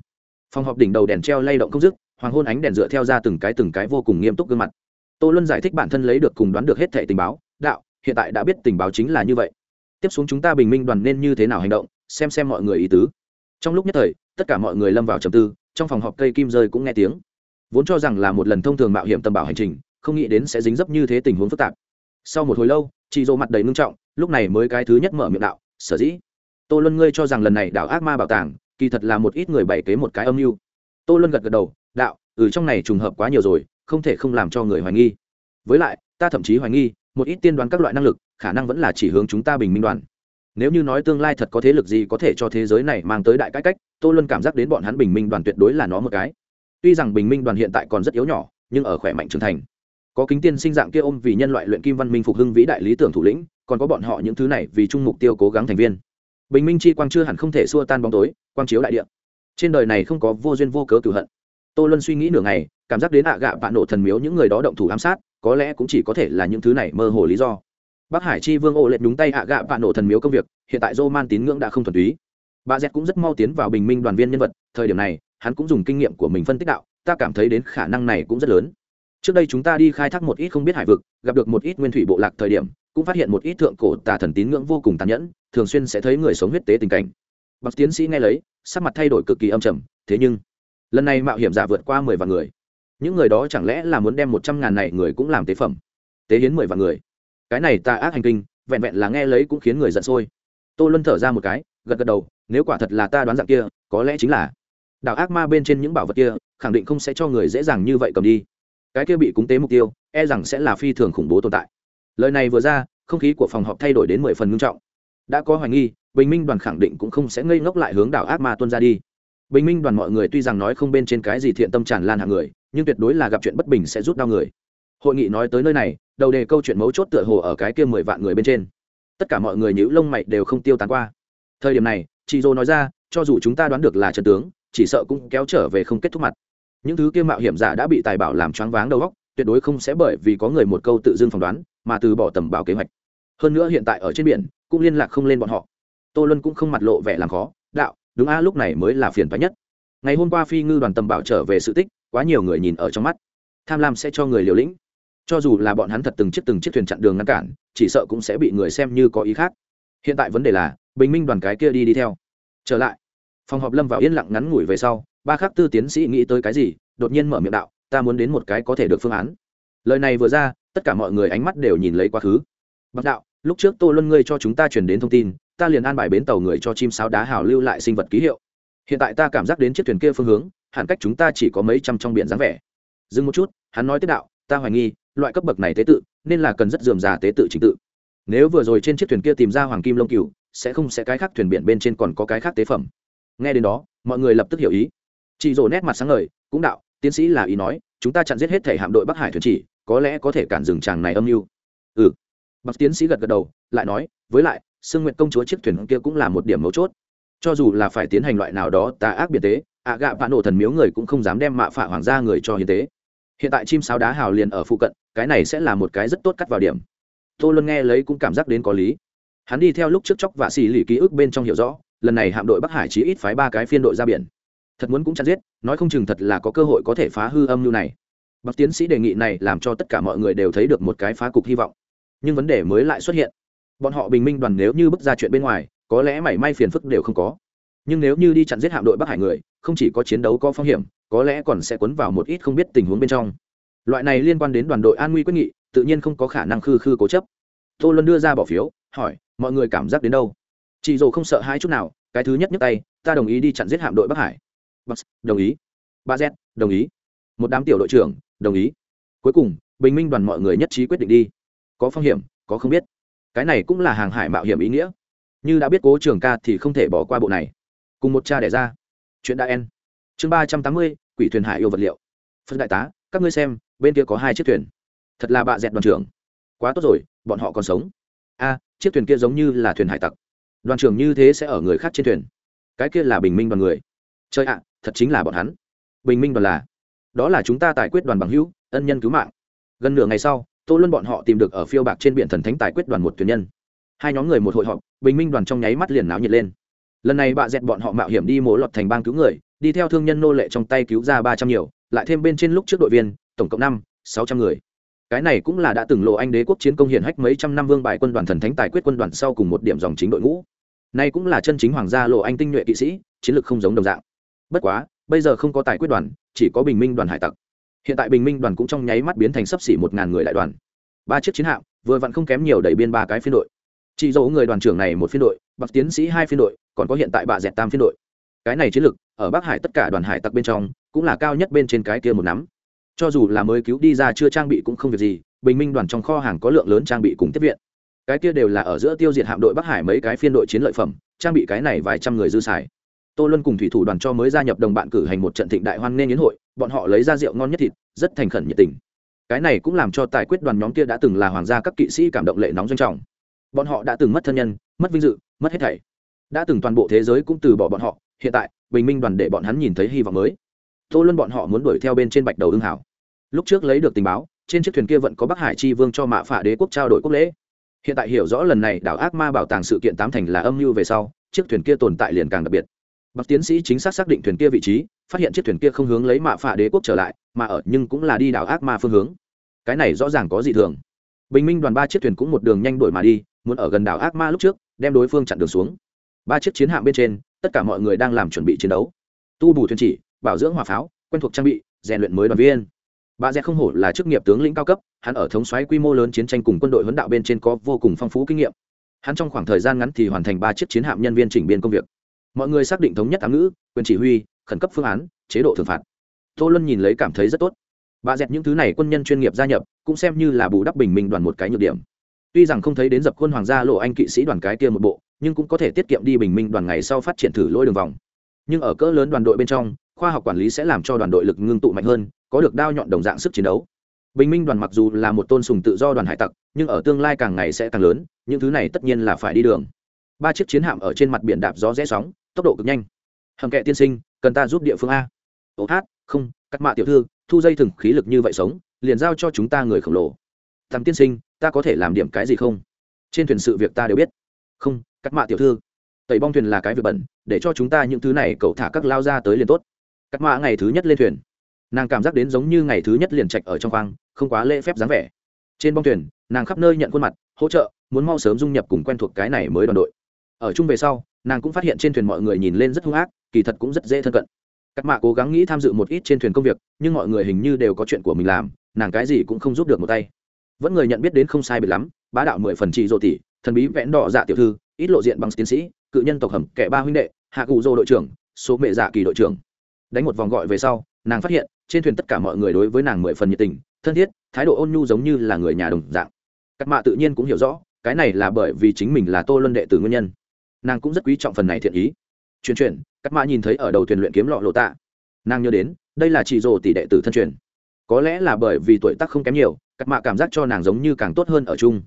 Phòng họp đỉnh đầu đèn treo lay động không dứt, hoàng hôn ánh đèn dựa theo ra từng cái từng cái vô cùng nghiêm túc gương mặt. Tô luân giải thích bản thân lấy được cùng đoán được hết thẻ tình báo đạo, hiện tại đã biết tình báo chính là như vậy. Tiếp xuống chúng ta bình minh đoàn nên như thế nào hành động, xem xem mọi người ý tứ. Trong lúc nhất thời, tất cả mọi người lâm vào trầm tư, trong phòng họp cây kim rơi cũng nghe tiếng. Vốn cho rằng là một lần thông thường mạo hiểm tầm bảo hành trình, không nghĩ đến sẽ dính dấp như thế tình huống phức tạp. Sau một hồi lâu, chị dỗ mặt đầy ngưng trọng, lúc này mới cái thứ nhất mở miệng đạo, sở dĩ? Tô luân ngươi cho rằng lần này đảo ác ma bảo tàng, kỳ thật là một ít người bày kế một cái âm mưu. Tô luân gật gật đầu, đạo ừ trong này trùng hợp quá nhiều rồi, không thể không làm cho người hoài nghi. Với lại, ta thậm chí hoài nghi một ít tiên đoán các loại năng lực, khả năng vẫn là chỉ hướng chúng ta bình minh đoàn. Nếu như nói tương lai thật có thế lực gì có thể cho thế giới này mang tới đại cải cách tôi luân cảm giác đến bọn hắn bình minh đoàn tuyệt đối là nó một cái. Tuy rằng bình minh đoàn hiện tại còn rất yếu nhỏ, nhưng ở khỏe mạnh trưởng thành. Có kính tiên sinh dạng kia ôm vì nhân loại luyện kim văn minh phục hưng vĩ đại lý tưởng thủ lĩnh, còn có bọn họ những thứ này vì chung mục tiêu cố gắng thành viên. Bình minh chi quang chưa hẳn không thể xua tan bóng tối, quang chiếu đại địa. Trên đời này không có vô duyên vô cớ cửu hận. Tô luân suy nghĩ nửa ngày, cảm giác đến ạ gạ bạn nổ thần miếu những người đó động thủ ám sát có lẽ cũng chỉ có thể là những thứ này mơ hồ lý do. Bắc hải chi vương ô lệch đúng tay ạ gạ và nổ thần miếu công việc, hiện tại dô man tín ngưỡng đã không thuần túy. Bà z cũng rất mau tiến vào bình minh đoàn viên nhân vật, thời điểm này, hắn cũng dùng kinh nghiệm của mình phân tích đạo, ta cảm thấy đến khả năng này cũng rất lớn. Trước đây chúng ta đi khai thác một ít không biết hải vực, gặp được một ít nguyên thủy bộ lạc thời điểm, cũng phát hiện một ít thượng cổ tà thần tín ngưỡng vô cùng tàn nhẫn, thường xuyên sẽ thấy người sống huyết tế tình cảnh. Bác tiến sĩ nghe lấy, sắc mặt thay đổi cực kỳ âm trầm, thế nhưng, lần này mạo hiểm giả vượt qua mười vạn người những người đó chẳng lẽ là muốn đem một trăm ngàn này người cũng làm tế phẩm? Tế hiến mười vạn người. Cái này tà ác hành kinh, vẹn vẹn là nghe lấy cũng khiến người giận sôi. Tô luân thở ra một cái, gật gật đầu, nếu quả thật là ta đoán dạng kia, có lẽ chính là đảo ác ma bên trên những bảo vật kia, khẳng định không sẽ cho người dễ dàng như vậy cầm đi. Cái kia bị cúng tế mục tiêu e rằng sẽ là phi thường khủng bố tồn tại. Lời này vừa ra, không khí của phòng họp thay đổi đến mười phần ngưng trọng. Đã có hoài nghi, bình minh đoàn khẳng định cũng không sẽ ngây ngốc lại hướng đảo ác ma tuân ra đi bình minh đoàn mọi người tuy rằng nói không bên trên cái gì thiện tâm tràn lan hạng người, nhưng tuyệt đối là gặp chuyện bất bình sẽ rút đau người. Hội nghị nói tới nơi này, đầu đề câu chuyện mấu chốt tựa hồ ở cái kia mười vạn người bên trên. Tất cả mọi người nhữ lông mày đều không tiêu tán qua. Thời điểm này, chị dô nói ra, cho dù chúng ta đoán được là trần tướng, chỉ sợ cũng kéo trở về không kết thúc mặt. Những thứ kia mạo hiểm giả đã bị tài bảo làm choáng váng đầu góc tuyệt đối không sẽ bởi vì có người một câu tự dưng phỏng đoán, mà từ bỏ tầm bảo kế hoạch. Hơn nữa hiện tại ở trên biển, cũng liên lạc không lên bọn họ. Tô luân cũng không mặt lộ vẻ làm khó, đạo đúng a, lúc này mới là phiền toái nhất. Ngày hôm qua phi ngư đoàn tầm bảo trở về sự tích, quá nhiều người nhìn ở trong mắt. Tham lam sẽ cho người liều lĩnh. Cho dù là bọn hắn thật từng chiếc từng chiếc thuyền chặn đường ngăn cản, chỉ sợ cũng sẽ bị người xem như có ý khác. Hiện tại vấn đề là, bình minh đoàn cái kia đi đi theo. Trở lại. Phòng họp lâm vào yên lặng ngắn ngủi về sau, ba khắc tư tiến sĩ nghĩ tới cái gì, đột nhiên mở miệng đạo, ta muốn đến một cái có thể được phương án. Lời này vừa ra, tất cả mọi người ánh mắt đều nhìn lấy quá khứ. Bác đạo, lúc trước tô luân ngươi cho chúng ta truyền đến thông tin ta liền an bài bến tàu người cho chim sáo đá hào lưu lại sinh vật ký hiệu. Hiện tại ta cảm giác đến chiếc thuyền kia phương hướng, hẳn cách chúng ta chỉ có mấy trăm trong biển dáng vẻ. Dừng một chút, hắn nói tiếp đạo, ta hoài nghi, loại cấp bậc này tế tự, nên là cần rất dườm già tế tự trình tự. Nếu vừa rồi trên chiếc thuyền kia tìm ra hoàng kim lông cừu, sẽ không sẽ cái khác thuyền biển bên trên còn có cái khác tế phẩm. Nghe đến đó, mọi người lập tức hiểu ý. Chị rồ nét mặt sáng ngời, cũng đạo, tiến sĩ là ý nói, chúng ta chặn giết hết thể hạm đội bắc hải thuyền chỉ, có lẽ có thể cản dừng chàng này âm mưu. Ừ. Bậc tiến sĩ gật gật đầu, lại nói, với lại sương nguyện công chúa chiếc thuyền kia cũng là một điểm mấu chốt. Cho dù là phải tiến hành loại nào đó tà ác biệt tế, ạ gạ vạn nổ thần miếu người cũng không dám đem mạ phạ hoàng gia người cho hiến tế. Hiện tại chim sáo đá hào liền ở phụ cận, cái này sẽ là một cái rất tốt cắt vào điểm. Tô luân nghe lấy cũng cảm giác đến có lý. Hắn đi theo lúc trước chóc và xì lì ký ức bên trong hiểu rõ, lần này hạm đội bắc hải chỉ ít phái ba cái phiên đội ra biển. Thật muốn cũng chặt giết, nói không chừng thật là có cơ hội có thể phá hư âm mưu này. Bậc tiến sĩ đề nghị này làm cho tất cả mọi người đều thấy được một cái phá cục hy vọng. Nhưng vấn đề mới lại xuất hiện bọn họ bình minh đoàn nếu như bước ra chuyện bên ngoài, có lẽ mảy may phiền phức đều không có. Nhưng nếu như đi chặn giết hạm đội bắc hải người, không chỉ có chiến đấu có phong hiểm, có lẽ còn sẽ cuốn vào một ít không biết tình huống bên trong. Loại này liên quan đến đoàn đội an nguy quyết nghị, tự nhiên không có khả năng khư khư cố chấp. Tô luân đưa ra bỏ phiếu, hỏi, mọi người cảm giác đến đâu? Chị dồ không sợ hai chút nào, cái thứ nhất nhấc tay, ta đồng ý đi chặn giết hạm đội bắc hải. Bắc đồng ý. Ba z, đồng ý. Một đám tiểu đội trưởng, đồng ý. Cuối cùng, bình minh đoàn mọi người nhất trí quyết định đi. Có phong hiểm, có không biết cái này cũng là hàng hải mạo hiểm ý nghĩa. Như đã biết cố trường ca thì không thể bỏ qua bộ này. Cùng một cha đẻ ra. Chuyện đã en chương ba trăm tám mươi, quỷ thuyền hải yêu vật liệu. Phân đại tá, các ngươi xem, bên kia có hai chiếc thuyền. Thật là bạ dẹt đoàn trưởng. Quá tốt rồi, bọn họ còn sống. A, chiếc thuyền kia giống như là thuyền hải tặc. Đoàn trưởng như thế sẽ ở người khác trên thuyền. Cái kia là bình minh đoàn người. Chơi ạ, thật chính là bọn hắn. Bình minh đoàn là. Đó là chúng ta tài quyết đoàn bằng hữu, ân nhân cứu mạng. Gần nửa ngày sau tô luân bọn họ tìm được ở phiêu bạc trên biển thần thánh tài quyết đoàn một thuyền nhân. Hai nhóm người một hội họp, bình minh đoàn trong nháy mắt liền náo nhiệt lên. Lần này bạ dẹt bọn họ mạo hiểm đi mổ lọt thành bang cứu người, đi theo thương nhân nô lệ trong tay cứu ra ba trăm nhiều, lại thêm bên trên lúc trước đội viên, tổng cộng năm, sáu trăm người. Cái này cũng là đã từng lộ anh đế quốc chiến công hiển hách mấy trăm năm vương bài quân đoàn thần thánh tài quyết quân đoàn sau cùng một điểm dòng chính đội ngũ. Nay cũng là chân chính hoàng gia lộ anh tinh nhuệ kỵ sĩ, chiến lược không giống đồng dạng. Bất quá, bây giờ không có tài quyết đoàn, chỉ có bình minh đoàn hải tặc hiện tại bình minh đoàn cũng trong nháy mắt biến thành sấp xỉ một ngàn người đại đoàn. Ba chiếc chiến hạm, vừa vặn không kém nhiều đẩy biên ba cái phiên đội. Chỉ dấu người đoàn trưởng này một phiên đội bậc tiến sĩ hai phiên đội, còn có hiện tại bạ dẹt tam phiên đội. Cái này chiến lược, ở bắc hải tất cả đoàn hải tặc bên trong, cũng là cao nhất bên trên cái kia một nắm. Cho dù là mới cứu đi ra chưa trang bị cũng không việc gì, bình minh đoàn trong kho hàng có lượng lớn trang bị cùng tiếp viện. Cái kia đều là ở giữa tiêu diệt hạm đội bắc hải mấy cái phiên đội chiến lợi phẩm, trang bị cái này vài trăm người dư xài tô luân cùng thủy thủ đoàn cho mới gia nhập đồng bạn cử hành một trận thịnh đại hoan nghênh yến hội, bọn họ lấy ra rượu ngon nhất thịt, rất thành khẩn nhiệt tình. Cái này cũng làm cho tài quyết đoàn nhóm kia đã từng là hoàng gia các kỵ sĩ cảm động lệ nóng doanh trọng. Bọn họ đã từng mất thân nhân, mất vinh dự, mất hết thảy. Đã từng toàn bộ thế giới cũng từ bỏ bọn họ, hiện tại, bình minh đoàn để bọn hắn nhìn thấy hy vọng mới. Tô luân bọn họ muốn đuổi theo bên trên bạch đầu ưng hảo. Lúc trước lấy được tình báo, trên chiếc thuyền kia vẫn có bắc hải chi vương cho mạ phả đế quốc trao đổi quốc lễ. Hiện tại hiểu rõ lần này đảo ác ma bảo tàng sự kiện tám thành là âm mưu về sau, chiếc thuyền kia tồn tại liền càng đặc biệt bác tiến sĩ chính xác xác định thuyền kia vị trí, phát hiện chiếc thuyền kia không hướng lấy mạ phả đế quốc trở lại, mà ở nhưng cũng là đi đảo ác ma phương hướng. Cái này rõ ràng có gì thường. Bình minh đoàn ba chiếc thuyền cũng một đường nhanh đổi mà đi, muốn ở gần đảo ác ma lúc trước, đem đối phương chặn đường xuống. Ba chiếc chiến hạm bên trên, tất cả mọi người đang làm chuẩn bị chiến đấu. Tu bù thuyền chỉ, bảo dưỡng hỏa pháo, quen thuộc trang bị, rèn luyện mới đoàn viên. Bà rẽ không hổ là chức nghiệp tướng lĩnh cao cấp, hắn ở thống xoáy quy mô lớn chiến tranh cùng quân đội huấn đạo bên trên có vô cùng phong phú kinh nghiệm. Hắn trong khoảng thời gian ngắn thì hoàn thành ba chiếc chiến hạm nhân viên chỉnh biên công việc mọi người xác định thống nhất ám ngữ, quyền chỉ huy, khẩn cấp phương án, chế độ thưởng phạt. Tô luân nhìn lấy cảm thấy rất tốt. Bà dẹt những thứ này quân nhân chuyên nghiệp gia nhập, cũng xem như là bù đắp bình minh đoàn một cái nhược điểm. Tuy rằng không thấy đến dập quân hoàng gia lộ anh kỵ sĩ đoàn cái kia một bộ, nhưng cũng có thể tiết kiệm đi bình minh đoàn ngày sau phát triển thử lôi đường vòng. Nhưng ở cỡ lớn đoàn đội bên trong, khoa học quản lý sẽ làm cho đoàn đội lực ngưng tụ mạnh hơn, có được đao nhọn đồng dạng sức chiến đấu. Bình minh đoàn mặc dù là một tôn sùng tự do đoàn hải tặc, nhưng ở tương lai càng ngày sẽ càng lớn, những thứ này tất nhiên là phải đi đường ba chiếc chiến hạm ở trên mặt biển đạp gió rẽ sóng, tốc độ cực nhanh. Hầm kệ tiên sinh, cần ta giúp địa phương a. Ố hát, không, cắt mạ tiểu thư, thu dây thừng khí lực như vậy sống, liền giao cho chúng ta người khổng lồ. Thằng tiên sinh, ta có thể làm điểm cái gì không? Trên thuyền sự việc ta đều biết. Không, cắt mạ tiểu thư. Tẩy bong thuyền là cái việc bẩn, để cho chúng ta những thứ này cậu thả các lao ra tới liền tốt. Cắt mạ ngày thứ nhất lên thuyền. Nàng cảm giác đến giống như ngày thứ nhất liền trạch ở trong khoang, không quá lễ phép dáng vẻ. Trên bong thuyền, nàng khắp nơi nhận khuôn mặt, hỗ trợ, muốn mau sớm dung nhập cùng quen thuộc cái này mới đoàn đội ở chung về sau, nàng cũng phát hiện trên thuyền mọi người nhìn lên rất hung ác, kỳ thật cũng rất dễ thân cận. Cắt mạ cố gắng nghĩ tham dự một ít trên thuyền công việc, nhưng mọi người hình như đều có chuyện của mình làm, nàng cái gì cũng không giúp được một tay. Vẫn người nhận biết đến không sai biệt lắm, bá đạo mười phần trị dỗ tỷ, thần bí vẽn đỏ dạ tiểu thư, ít lộ diện bằng tiến sĩ, cự nhân tộc hầm, kẻ ba huynh đệ, hạ cụ dô đội trưởng, số mẹ dạ kỳ đội trưởng. Đánh một vòng gọi về sau, nàng phát hiện, trên thuyền tất cả mọi người đối với nàng mười phần nhiệt tình, thân thiết, thái độ ôn nhu giống như là người nhà đồng dạng. Cắt mạ tự nhiên cũng hiểu rõ, cái này là bởi vì chính mình là tô luân đệ tử nguyên nhân nàng cũng rất quý trọng phần này thiện ý. Chuyển chuyển cắt mã nhìn thấy ở đầu thuyền luyện kiếm lọ lộ tạ. Nàng nhớ đến, đây là chị rồ tỷ đệ tử thân truyền. Có lẽ là bởi vì tuổi tác không kém nhiều cắt mạ cảm giác cho nàng giống như càng tốt hơn ở chung.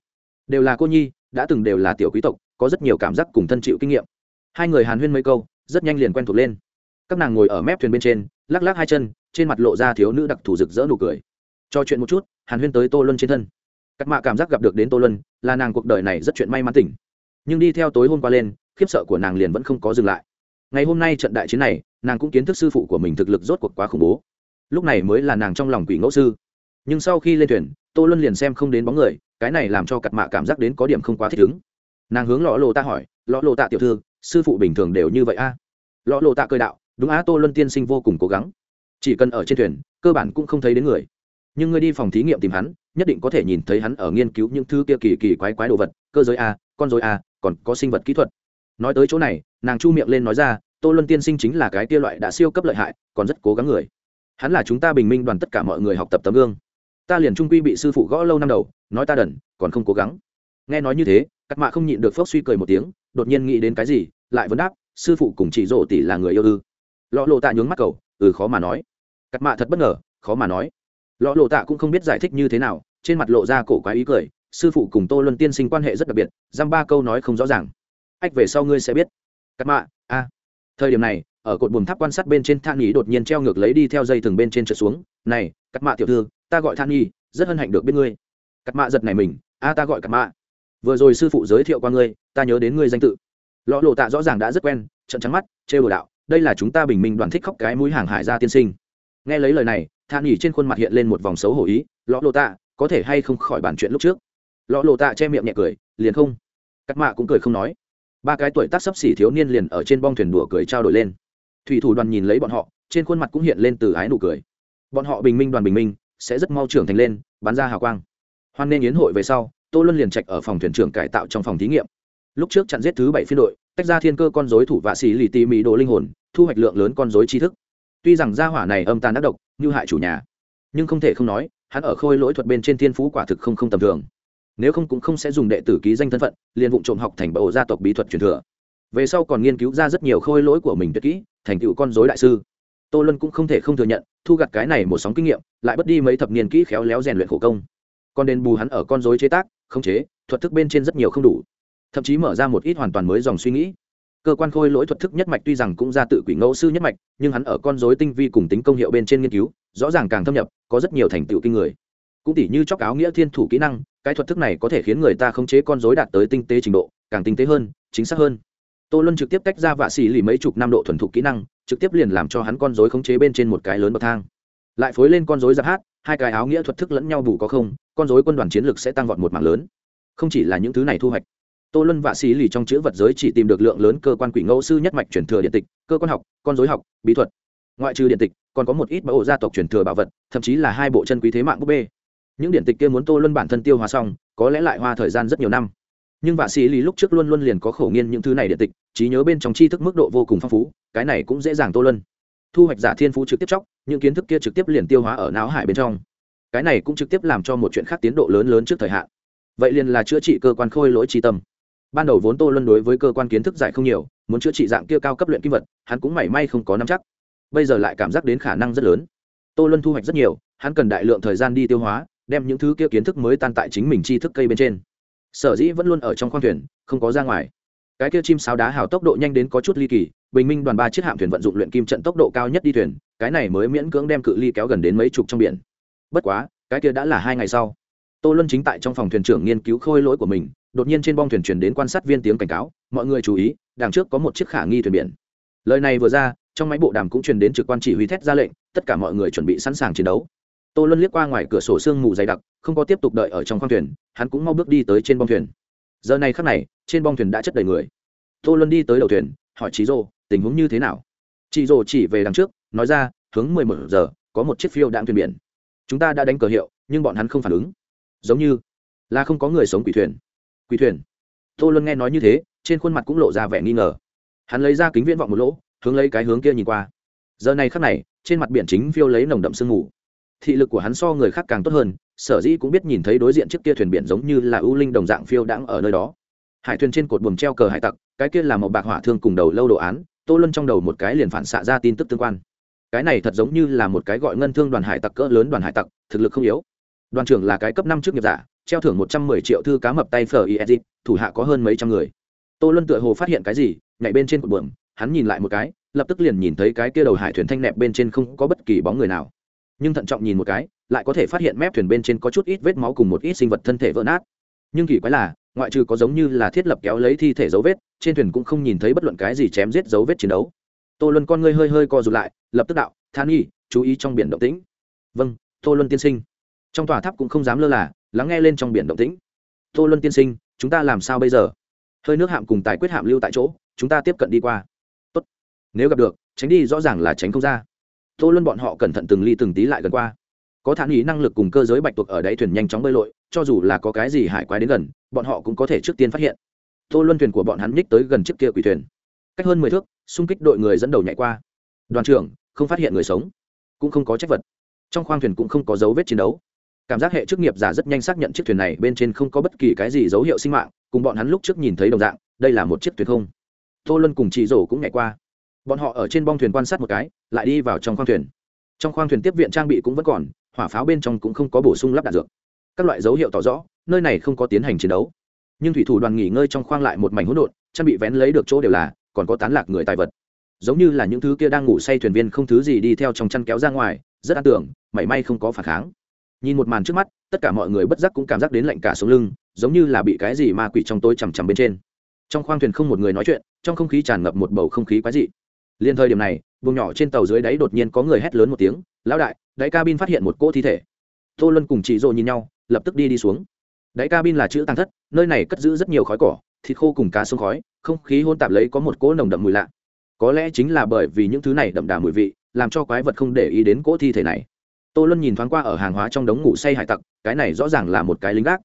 Đều là cô nhi, đã từng đều là tiểu quý tộc, có rất nhiều cảm giác cùng thân chịu kinh nghiệm. Hai người hàn huyên mấy câu, rất nhanh liền quen thuộc lên. Các nàng ngồi ở mép thuyền bên trên, lắc lắc hai chân, trên mặt lộ ra thiếu nữ đặc thù rực rỡ nụ cười. Cho chuyện một chút, hàn huyên tới tô luân trên thân. Cắt mạ cảm giác gặp được đến tô luân, là nàng cuộc đời này rất chuyện may mắn tỉnh. Nhưng đi theo tối hôm qua lên khiếp sợ của nàng liền vẫn không có dừng lại. Ngày hôm nay trận đại chiến này, nàng cũng kiến thức sư phụ của mình thực lực rốt cuộc quá khủng bố. Lúc này mới là nàng trong lòng quỷ ngẫu sư. Nhưng sau khi lên thuyền, tô luân liền xem không đến bóng người, cái này làm cho cặp mạ cảm giác đến có điểm không quá thích ứng. Nàng hướng lõ lộ ta hỏi lõ lộ tạ tiểu thư, sư phụ bình thường đều như vậy a? À? lõ lộ tạ cười đạo, đúng á, tô luân tiên sinh vô cùng cố gắng. Chỉ cần ở trên thuyền, cơ bản cũng không thấy đến người. Nhưng ngươi đi phòng thí nghiệm tìm hắn, nhất định có thể nhìn thấy hắn ở nghiên cứu những thứ kia kỳ kỳ quái quái đồ vật. Cơ giới a, con dối a, còn có sinh vật kỹ thuật nói tới chỗ này, nàng chu miệng lên nói ra, tô luân tiên sinh chính là cái tia loại đã siêu cấp lợi hại, còn rất cố gắng người. Hắn là chúng ta bình minh đoàn tất cả mọi người học tập tấm gương. Ta liền trung quy bị sư phụ gõ lâu năm đầu, nói ta đần, còn không cố gắng. Nghe nói như thế cắt mạ không nhịn được phốc suy cười một tiếng, đột nhiên nghĩ đến cái gì, lại vấn đáp, sư phụ cùng chị rộ tỷ là người yêu ư? Lọ lộ tạ nhướng mắt cầu ừ khó mà nói. Cắt mạ thật bất ngờ, khó mà nói. Lọ lộ tạ cũng không biết giải thích như thế nào, trên mặt lộ ra cổ quá ý cười, sư phụ cùng tô luân tiên sinh quan hệ rất đặc biệt dăm ba câu nói không rõ ràng ách, về sau ngươi sẽ biết. Cắt mạ, a. Thời điểm này, ở cột buồm tháp quan sát bên trên than nhì đột nhiên treo ngược lấy đi theo dây thừng bên trên trượt xuống. Này cắt mạ tiểu thư, ta gọi than nhì rất hân hạnh được biết ngươi. Cắt mạ giật này mình, a, ta gọi cắt mạ. Vừa rồi sư phụ giới thiệu qua ngươi, ta nhớ đến ngươi danh tự. Lọ lộ tạ rõ ràng đã rất quen trận trắng mắt, trêu đồ đạo, đây là chúng ta bình minh đoàn thích khóc cái mũi hàng hải gia tiên sinh. Nghe lấy lời này than nhì trên khuôn mặt hiện lên một vòng xấu hổ ý, lọ lộ tạ, có thể hay không khỏi bàn chuyện lúc trước? Lọ lộ tạ che miệng nhẹ cười, liền không. Cắt mạ cũng cười không nói ba cái tuổi tác sấp xỉ thiếu niên liền ở trên bong thuyền đùa cười trao đổi lên. Thủy thủ đoàn nhìn lấy bọn họ, trên khuôn mặt cũng hiện lên từ ái nụ cười. Bọn họ bình minh đoàn bình minh, sẽ rất mau trưởng thành lên bán ra hào quang. Hoan nên yến hội về sau, tô luân liền trạch ở phòng thuyền trưởng cải tạo trong phòng thí nghiệm. Lúc trước chặn giết thứ bảy phiên đội, tách ra thiên cơ con dối thủ vạ xì lì tì mì đồ linh hồn, thu hoạch lượng lớn con dối tri thức. Tuy rằng gia hỏa này âm tàn đắc độc, như hại chủ nhà, nhưng không thể không nói, hắn ở khôi lỗi thuật bên trên thiên phú quả thực không không tầm thường nếu không cũng không sẽ dùng đệ tử ký danh thân phận, liền vụ trộm học thành bộ gia tộc bí thuật truyền thừa. Về sau còn nghiên cứu ra rất nhiều khôi lỗi của mình tuyệt kỹ, thành tựu con dối đại sư. Tô lân cũng không thể không thừa nhận, thu gặt cái này một sóng kinh nghiệm, lại bất đi mấy thập niên kỹ khéo léo rèn luyện khổ công. Còn đền bù hắn ở con dối chế tác, khống chế, thuật thức bên trên rất nhiều không đủ. Thậm chí mở ra một ít hoàn toàn mới dòng suy nghĩ. Cơ quan khôi lỗi thuật thức nhất mạch tuy rằng cũng ra tự quỷ ngẫu sư nhất mạch, nhưng hắn ở con dối tinh vi cùng tính công hiệu bên trên nghiên cứu, rõ ràng càng thâm nhập, có rất nhiều thành tựu kinh người. Cũng tỷ như chóc áo nghĩa thiên thủ kỹ năng cái thuật thức này có thể khiến người ta khống chế con dối đạt tới tinh tế trình độ, càng tinh tế hơn, chính xác hơn. Tô luân trực tiếp tách ra vạ xỉ lì mấy chục năm độ thuần thục kỹ năng, trực tiếp liền làm cho hắn con dối khống chế bên trên một cái lớn bậc thang. Lại phối lên con dối giáp hát, hai cái áo nghĩa thuật thức lẫn nhau bù có không, con dối quân đoàn chiến lược sẽ tăng vọt một mạng lớn. Không chỉ là những thứ này thu hoạch, tô luân vạ xỉ lì trong chữ vật giới chỉ tìm được lượng lớn cơ quan quỷ ngẫu sư nhất mạch truyền thừa điện tịch, cơ quan học, con dối học, bí thuật. Ngoại trừ điện tịch, còn có một ít bảo hộ gia tộc truyền thừa bảo vật, thậm chí là hai bộ chân quý thế mạng búp bê những điện tịch kia muốn tô luân bản thân tiêu hóa xong, có lẽ lại hoa thời gian rất nhiều năm. Nhưng vạ sĩ lý lúc trước luôn luôn liền có khổ nghiên những thứ này điện tịch, trí nhớ bên trong tri thức mức độ vô cùng phong phú, cái này cũng dễ dàng tô luân. Thu hoạch giả thiên phú trực tiếp chóc, những kiến thức kia trực tiếp liền tiêu hóa ở não hải bên trong. Cái này cũng trực tiếp làm cho một chuyện khác tiến độ lớn lớn trước thời hạn. Vậy liền là chữa trị cơ quan khôi lỗi tri tâm. Ban đầu vốn tô luân đối với cơ quan kiến thức giải không nhiều, muốn chữa trị dạng kia cao cấp luyện kim vật, hắn cũng mảy may không có nắm chắc. Bây giờ lại cảm giác đến khả năng rất lớn. Tô luân thu hoạch rất nhiều, hắn cần đại lượng thời gian đi tiêu hóa đem những thứ kia kiến thức mới tan tại chính mình tri thức cây bên trên. Sở dĩ vẫn luôn ở trong khoang thuyền, không có ra ngoài. Cái kia chim sáo đá hào tốc độ nhanh đến có chút ly kỳ, bình minh đoàn ba chiếc hạm thuyền vận dụng luyện kim trận tốc độ cao nhất đi thuyền, cái này mới miễn cưỡng đem cự ly kéo gần đến mấy chục trong biển. Bất quá, cái kia đã là hai ngày sau. Tô luân chính tại trong phòng thuyền trưởng nghiên cứu khôi lỗi của mình, đột nhiên trên bong thuyền chuyển đến quan sát viên tiếng cảnh cáo, mọi người chú ý, đằng trước có một chiếc khả nghi thuyền biển. Lời này vừa ra, trong máy bộ đàm cũng truyền đến trực quan chỉ huy thét ra lệnh, tất cả mọi người chuẩn bị sẵn sàng chiến đấu tô luân liếc qua ngoài cửa sổ sương mù dày đặc, không có tiếp tục đợi ở trong khoang thuyền, hắn cũng mau bước đi tới trên bong thuyền. Giờ này khắc này, trên bong thuyền đã chất đầy người. Tô luân đi tới đầu thuyền, hỏi chị rô tình huống như thế nào? Chị rô chỉ về đằng trước, nói ra, hướng mười một giờ, có một chiếc phiêu đang thuyền biển. Chúng ta đã đánh cờ hiệu, nhưng bọn hắn không phản ứng. Giống như là không có người sống quỷ thuyền. Quỷ thuyền. Tô luân nghe nói như thế, trên khuôn mặt cũng lộ ra vẻ nghi ngờ. Hắn lấy ra kính viễn vọng một lỗ, hướng lấy cái hướng kia nhìn qua. Giờ này khắc này, trên mặt biển chính phiêu lấy nồng đậm sương mù thị lực của hắn so người khác càng tốt hơn, sở dĩ cũng biết nhìn thấy đối diện trước kia thuyền biển giống như là ưu linh đồng dạng phiêu đãng ở nơi đó. Hải thuyền trên cột buồm treo cờ hải tặc, cái kia là một bạc hỏa thương cùng đầu lâu đồ án, tô luân trong đầu một cái liền phản xạ ra tin tức tương quan. Cái này thật giống như là một cái gọi ngân thương đoàn hải tặc cỡ lớn đoàn hải tặc, thực lực không yếu. Đoàn trưởng là cái cấp năm trước nghiệp giả, treo thưởng một trăm mười triệu thư cá mập tay phờ ied thủ hạ có hơn mấy trăm người. Tô luân tựa hồ phát hiện cái gì, nhảy bên trên cột buồm, hắn nhìn lại một cái, lập tức liền nhìn thấy cái kia đầu hải thuyền thanh nẹp bên trên không có bất kỳ bóng người nào nhưng thận trọng nhìn một cái, lại có thể phát hiện mép thuyền bên trên có chút ít vết máu cùng một ít sinh vật thân thể vỡ nát. Nhưng kỳ quái là, ngoại trừ có giống như là thiết lập kéo lấy thi thể dấu vết, trên thuyền cũng không nhìn thấy bất luận cái gì chém giết dấu vết chiến đấu. Tô luân con ngươi hơi hơi co rụt lại, lập tức đạo, than nghi chú ý trong biển động tĩnh. Vâng tô luân tiên sinh. Trong tòa tháp cũng không dám lơ là, lắng nghe lên trong biển động tĩnh. Tô luân tiên sinh, chúng ta làm sao bây giờ? Hơi nước hạm cùng tài quyết hạm lưu tại chỗ, chúng ta tiếp cận đi qua. Tốt. nếu gặp được, tránh đi rõ ràng là tránh không ra tô luân bọn họ cẩn thận từng ly từng tí lại gần qua. Có thản ý năng lực cùng cơ giới bạch tuộc ở đáy thuyền nhanh chóng bơi lội, cho dù là có cái gì hải quái đến gần, bọn họ cũng có thể trước tiên phát hiện. Tô luân thuyền của bọn hắn nhích tới gần chiếc kia quỷ thuyền. Cách hơn mười thước, xung kích đội người dẫn đầu nhảy qua. Đoàn trưởng, không phát hiện người sống. Cũng không có trách vật. Trong khoang thuyền cũng không có dấu vết chiến đấu. Cảm giác hệ chức nghiệp giả rất nhanh xác nhận chiếc thuyền này bên trên không có bất kỳ cái gì dấu hiệu sinh mạng, cùng bọn hắn lúc trước nhìn thấy đồng dạng, đây là một chiếc thuyền không. Tô luân cùng chị rổ cũng nhảy qua bọn họ ở trên bong thuyền quan sát một cái, lại đi vào trong khoang thuyền. Trong khoang thuyền tiếp viện trang bị cũng vẫn còn, hỏa pháo bên trong cũng không có bổ sung lắp đạn dược. Các loại dấu hiệu tỏ rõ, nơi này không có tiến hành chiến đấu. Nhưng thủy thủ đoàn nghỉ ngơi trong khoang lại một mảnh hỗn độn, trang bị vén lấy được chỗ đều là, còn có tán lạc người tài vật. Giống như là những thứ kia đang ngủ say thuyền viên không thứ gì đi theo trong chăn kéo ra ngoài, rất an tưởng, mảy may không có phản kháng. Nhìn một màn trước mắt, tất cả mọi người bất giác cũng cảm giác đến lạnh cả sống lưng, giống như là bị cái gì ma quỷ trong tối chằm chằm bên trên. Trong khoang thuyền không một người nói chuyện, trong không khí tràn ngập một bầu không khí quái dị liên thời điểm này, vùng nhỏ trên tàu dưới đáy đột nhiên có người hét lớn một tiếng, lão đại, đáy cabin phát hiện một cỗ thi thể. Tô luân cùng chị dỗ nhìn nhau, lập tức đi đi xuống. Đáy cabin là chữ tăng thất, nơi này cất giữ rất nhiều khói cỏ, thịt khô cùng cá sông khói, không khí hôn tạp lấy có một cỗ nồng đậm mùi lạ. Có lẽ chính là bởi vì những thứ này đậm đà mùi vị, làm cho quái vật không để ý đến cỗ thi thể này. Tô luân nhìn thoáng qua ở hàng hóa trong đống ngủ say hải tặc, cái này rõ ràng là một cái lính gác.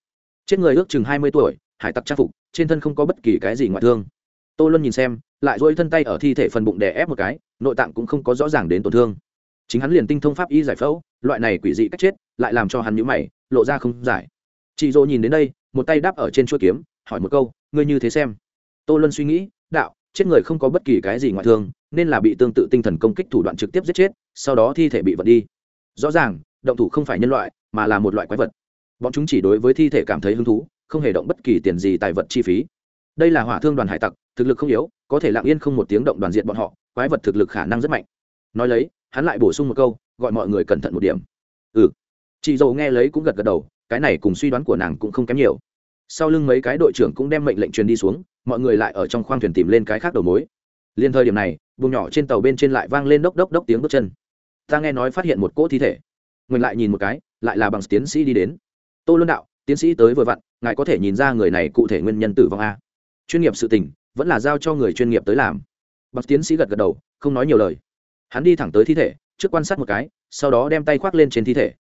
Chết người ước chừng hai mươi tuổi, hải tặc trang phục, trên thân không có bất kỳ cái gì ngoại thương tô luân nhìn xem, lại dỗi thân tay ở thi thể phần bụng đè ép một cái, nội tạng cũng không có rõ ràng đến tổn thương. Chính hắn liền tinh thông pháp y giải phẫu, loại này quỷ dị cách chết, lại làm cho hắn nhũ mày, lộ ra không giải. Chị dỗ nhìn đến đây, một tay đáp ở trên chuỗi kiếm, hỏi một câu, ngươi như thế xem? Tô luân suy nghĩ, đạo, chết người không có bất kỳ cái gì ngoại thương, nên là bị tương tự tinh thần công kích thủ đoạn trực tiếp giết chết, sau đó thi thể bị vật đi. Rõ ràng, động thủ không phải nhân loại, mà là một loại quái vật. Bọn chúng chỉ đối với thi thể cảm thấy hứng thú, không hề động bất kỳ tiền gì tài vật chi phí đây là hỏa thương đoàn hải tặc, thực lực không yếu, có thể lặng yên không một tiếng động đoàn diện bọn họ, quái vật thực lực khả năng rất mạnh. Nói lấy, hắn lại bổ sung một câu, gọi mọi người cẩn thận một điểm. Ừ. Chị dầu nghe lấy cũng gật gật đầu, cái này cùng suy đoán của nàng cũng không kém nhiều. Sau lưng mấy cái đội trưởng cũng đem mệnh lệnh truyền đi xuống, mọi người lại ở trong khoang thuyền tìm lên cái khác đầu mối. Liên thời điểm này, vùng nhỏ trên tàu bên trên lại vang lên đốc đốc đốc tiếng bước chân. Ta nghe nói phát hiện một cỗ thi thể. Ngừng lại nhìn một cái, lại là bằng tiến sĩ đi đến. Tô luân đạo, tiến sĩ tới vừa vặn, ngài có thể nhìn ra người này cụ thể nguyên nhân tử vong a? Chuyên nghiệp sự tình, vẫn là giao cho người chuyên nghiệp tới làm. Bác tiến sĩ gật gật đầu, không nói nhiều lời. Hắn đi thẳng tới thi thể, trước quan sát một cái, sau đó đem tay khoác lên trên thi thể.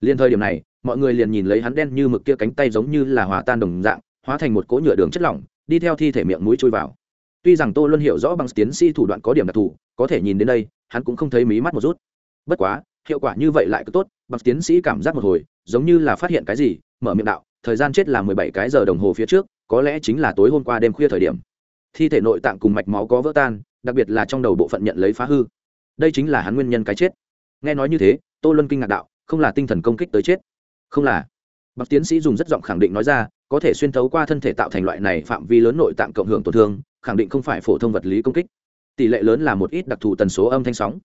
Liền thời điểm này, mọi người liền nhìn lấy hắn đen như mực kia cánh tay giống như là hòa tan đồng dạng, hóa thành một cỗ nhựa đường chất lỏng, đi theo thi thể miệng mũi trôi vào. Tuy rằng tô luôn hiểu rõ bằng tiến sĩ thủ đoạn có điểm đặc thù, có thể nhìn đến đây, hắn cũng không thấy mí mắt một rút bất quá, hiệu quả như vậy lại cứ tốt bằng tiến sĩ cảm giác một hồi, giống như là phát hiện cái gì, mở miệng đạo, thời gian chết là mười bảy cái giờ đồng hồ phía trước có lẽ chính là tối hôm qua đêm khuya thời điểm. Thi thể nội tạng cùng mạch máu có vỡ tan, đặc biệt là trong đầu bộ phận nhận lấy phá hư. Đây chính là hắn nguyên nhân cái chết. Nghe nói như thế, tô luân kinh ngạc đạo, không là tinh thần công kích tới chết. Không là. Bác tiến sĩ dùng rất giọng khẳng định nói ra, có thể xuyên thấu qua thân thể tạo thành loại này phạm vi lớn nội tạng cộng hưởng tổn thương, khẳng định không phải phổ thông vật lý công kích. Tỷ lệ lớn là một ít đặc thù tần số âm thanh sóng.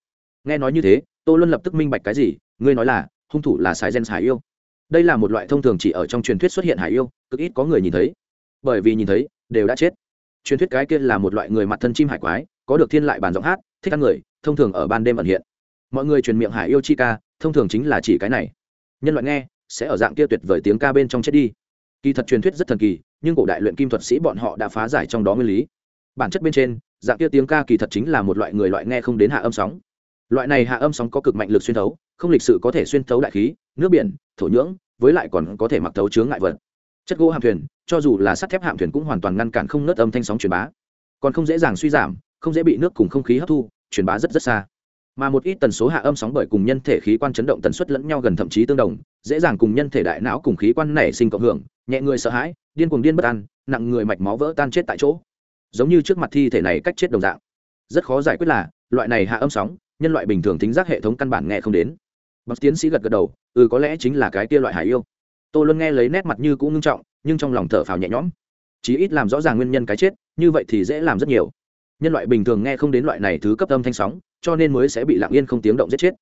Nghe nói như thế, tô luân lập tức minh bạch cái gì, ngươi nói là, hung thủ là sài gen hải yêu. Đây là một loại thông thường chỉ ở trong truyền thuyết xuất hiện hải yêu, cực ít có người nhìn thấy bởi vì nhìn thấy, đều đã chết. Truyền thuyết cái kia là một loại người mặt thân chim hải quái, có được thiên lại bàn giọng hát, thích ăn người, thông thường ở ban đêm ẩn hiện. Mọi người truyền miệng hải yêu chi ca, thông thường chính là chỉ cái này. Nhân loại nghe, sẽ ở dạng kia tuyệt vời tiếng ca bên trong chết đi. Kỳ thật truyền thuyết rất thần kỳ, nhưng cổ đại luyện kim thuật sĩ bọn họ đã phá giải trong đó nguyên lý. Bản chất bên trên, dạng kia tiếng ca kỳ thật chính là một loại người loại nghe không đến hạ âm sóng. Loại này hạ âm sóng có cực mạnh lực xuyên thấu, không lịch sự có thể xuyên thấu đại khí, nước biển, thổ nhưỡng, với lại còn có thể mặc thấu chướng ngại vật chất gỗ hạm thuyền, cho dù là sắt thép hạm thuyền cũng hoàn toàn ngăn cản không nớt âm thanh sóng truyền bá. Còn không dễ dàng suy giảm, không dễ bị nước cùng không khí hấp thu, truyền bá rất rất xa. Mà một ít tần số hạ âm sóng bởi cùng nhân thể khí quan chấn động tần suất lẫn nhau gần thậm chí tương đồng, dễ dàng cùng nhân thể đại não cùng khí quan nảy sinh cộng hưởng, nhẹ người sợ hãi, điên cuồng điên bất an, nặng người mạch máu vỡ tan chết tại chỗ. Giống như trước mặt thi thể này cách chết đồng dạng. Rất khó giải quyết là, loại này hạ âm sóng, nhân loại bình thường tính giác hệ thống căn bản nghe không đến. Bác tiến sĩ gật gật đầu ừ có lẽ chính là cái kia loại hải yêu tôi luôn nghe lấy nét mặt như cũng ngưng trọng, nhưng trong lòng thở phào nhẹ nhõm. Chí ít làm rõ ràng nguyên nhân cái chết, như vậy thì dễ làm rất nhiều. Nhân loại bình thường nghe không đến loại này thứ cấp âm thanh sóng, cho nên mới sẽ bị lặng yên không tiếng động giết chết.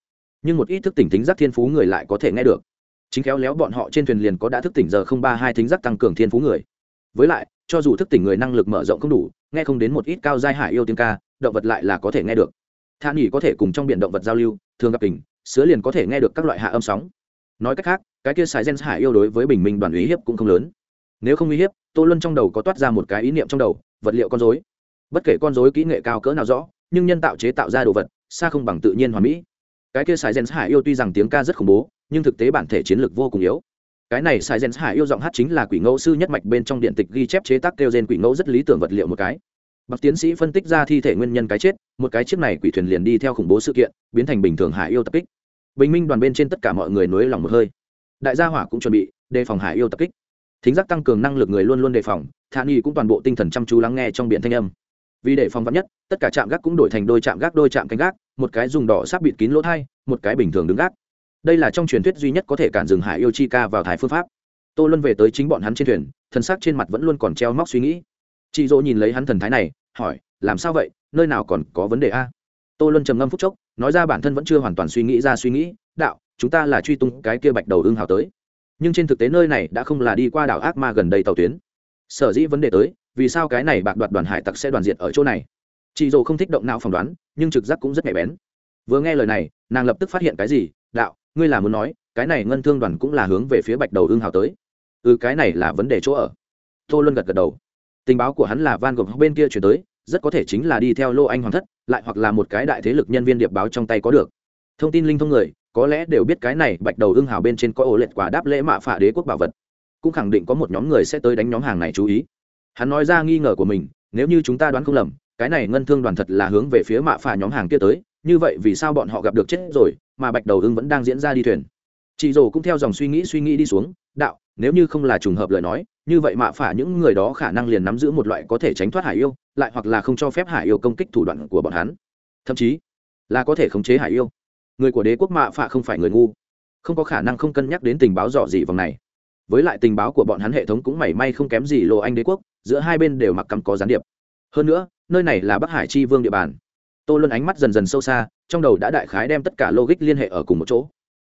Nhưng một ít thức tỉnh tính giác thiên phú người lại có thể nghe được. Chính khéo léo bọn họ trên thuyền liền có đã thức tỉnh giờ không ba hai thính giác tăng cường thiên phú người. Với lại, cho dù thức tỉnh người năng lực mở rộng không đủ, nghe không đến một ít cao giai hải yêu tiếng ca, động vật lại là có thể nghe được. Thản nghỉ có thể cùng trong biển động vật giao lưu, thường gặp tình, sứa liền có thể nghe được các loại hạ âm sóng nói cách khác, cái kia sài gen hải yêu đối với bình minh đoàn uy hiếp cũng không lớn. Nếu không uy hiếp, tô luân trong đầu có toát ra một cái ý niệm trong đầu, vật liệu con dối bất kể con dối kỹ nghệ cao cỡ nào rõ, nhưng nhân tạo chế tạo ra đồ vật, xa không bằng tự nhiên hoàn mỹ. Cái kia sài gen hải yêu tuy rằng tiếng ca rất khủng bố, nhưng thực tế bản thể chiến lược vô cùng yếu. Cái này sài gen hải yêu giọng hát chính là quỷ ngẫu sư nhất mạch bên trong điện tịch ghi chép chế tác kêu gen quỷ ngẫu rất lý tưởng vật liệu một cái. Bậc tiến sĩ phân tích ra thi thể nguyên nhân cái chết, một cái chiếc này quỷ thuyền liền đi theo khủng bố sự kiện, biến thành bình thường hải yêu tập kích bình minh đoàn bên trên tất cả mọi người nối lòng một hơi đại gia hỏa cũng chuẩn bị đề phòng hải yêu tập kích thính giác tăng cường năng lực người luôn luôn đề phòng thà nghi cũng toàn bộ tinh thần chăm chú lắng nghe trong biển thanh âm vì đề phòng vắn nhất tất cả trạm gác cũng đổi thành đôi trạm gác đôi trạm canh gác một cái dùng đỏ sáp bịt kín lỗ thai một cái bình thường đứng gác đây là trong truyền thuyết duy nhất có thể cản dừng hải yêu chi ca vào thái phương pháp tô luân về tới chính bọn hắn trên thuyền thân xác trên mặt vẫn luôn còn treo móc suy nghĩ chị dỗ nhìn lấy hắn thần thái này hỏi làm sao vậy nơi nào còn có vấn đề a? Tô luân trầm ngâm phúc chốc nói ra bản thân vẫn chưa hoàn toàn suy nghĩ ra suy nghĩ, đạo, chúng ta là truy tung cái kia bạch đầu ưng hào tới. Nhưng trên thực tế nơi này đã không là đi qua đảo ác ma gần đây tàu tuyến. Sở dĩ vấn đề tới, vì sao cái này bạc đoạt đoàn hải tặc sẽ đoàn diệt ở chỗ này? Chị dồ không thích động não phỏng đoán, nhưng trực giác cũng rất nhạy bén. Vừa nghe lời này, nàng lập tức phát hiện cái gì? Đạo, ngươi là muốn nói, cái này ngân thương đoàn cũng là hướng về phía bạch đầu ưng hào tới. Ừ cái này là vấn đề chỗ ở. Tô luân gật gật đầu. Tình báo của hắn là van gogh bên kia chuyển tới, rất có thể chính là đi theo lô anh hoàng thất lại hoặc là một cái đại thế lực nhân viên điệp báo trong tay có được. Thông tin linh thông người, có lẽ đều biết cái này bạch đầu ưng hào bên trên có ổ lệch quả đáp lễ mạ phả đế quốc bảo vật. Cũng khẳng định có một nhóm người sẽ tới đánh nhóm hàng này chú ý. Hắn nói ra nghi ngờ của mình, nếu như chúng ta đoán không lầm, cái này ngân thương đoàn thật là hướng về phía mạ phả nhóm hàng kia tới, như vậy vì sao bọn họ gặp được chết rồi, mà bạch đầu ưng vẫn đang diễn ra đi thuyền. Chị rồ cũng theo dòng suy nghĩ suy nghĩ đi xuống, đạo, nếu như không là trùng hợp lời nói như vậy mạ phả những người đó khả năng liền nắm giữ một loại có thể tránh thoát hải yêu, lại hoặc là không cho phép hải yêu công kích thủ đoạn của bọn hắn. Thậm chí, là có thể khống chế hải yêu. Người của đế quốc mạ phả không phải người ngu. Không có khả năng không cân nhắc đến tình báo dò dỉ vòng này. Với lại tình báo của bọn hắn hệ thống cũng mảy may không kém gì lộ anh đế quốc, giữa hai bên đều mặc cắm có gián điệp. Hơn nữa, nơi này là bắc hải chi vương địa bàn. Tô luân ánh mắt dần dần sâu xa, trong đầu đã đại khái đem tất cả logic liên hệ ở cùng một chỗ.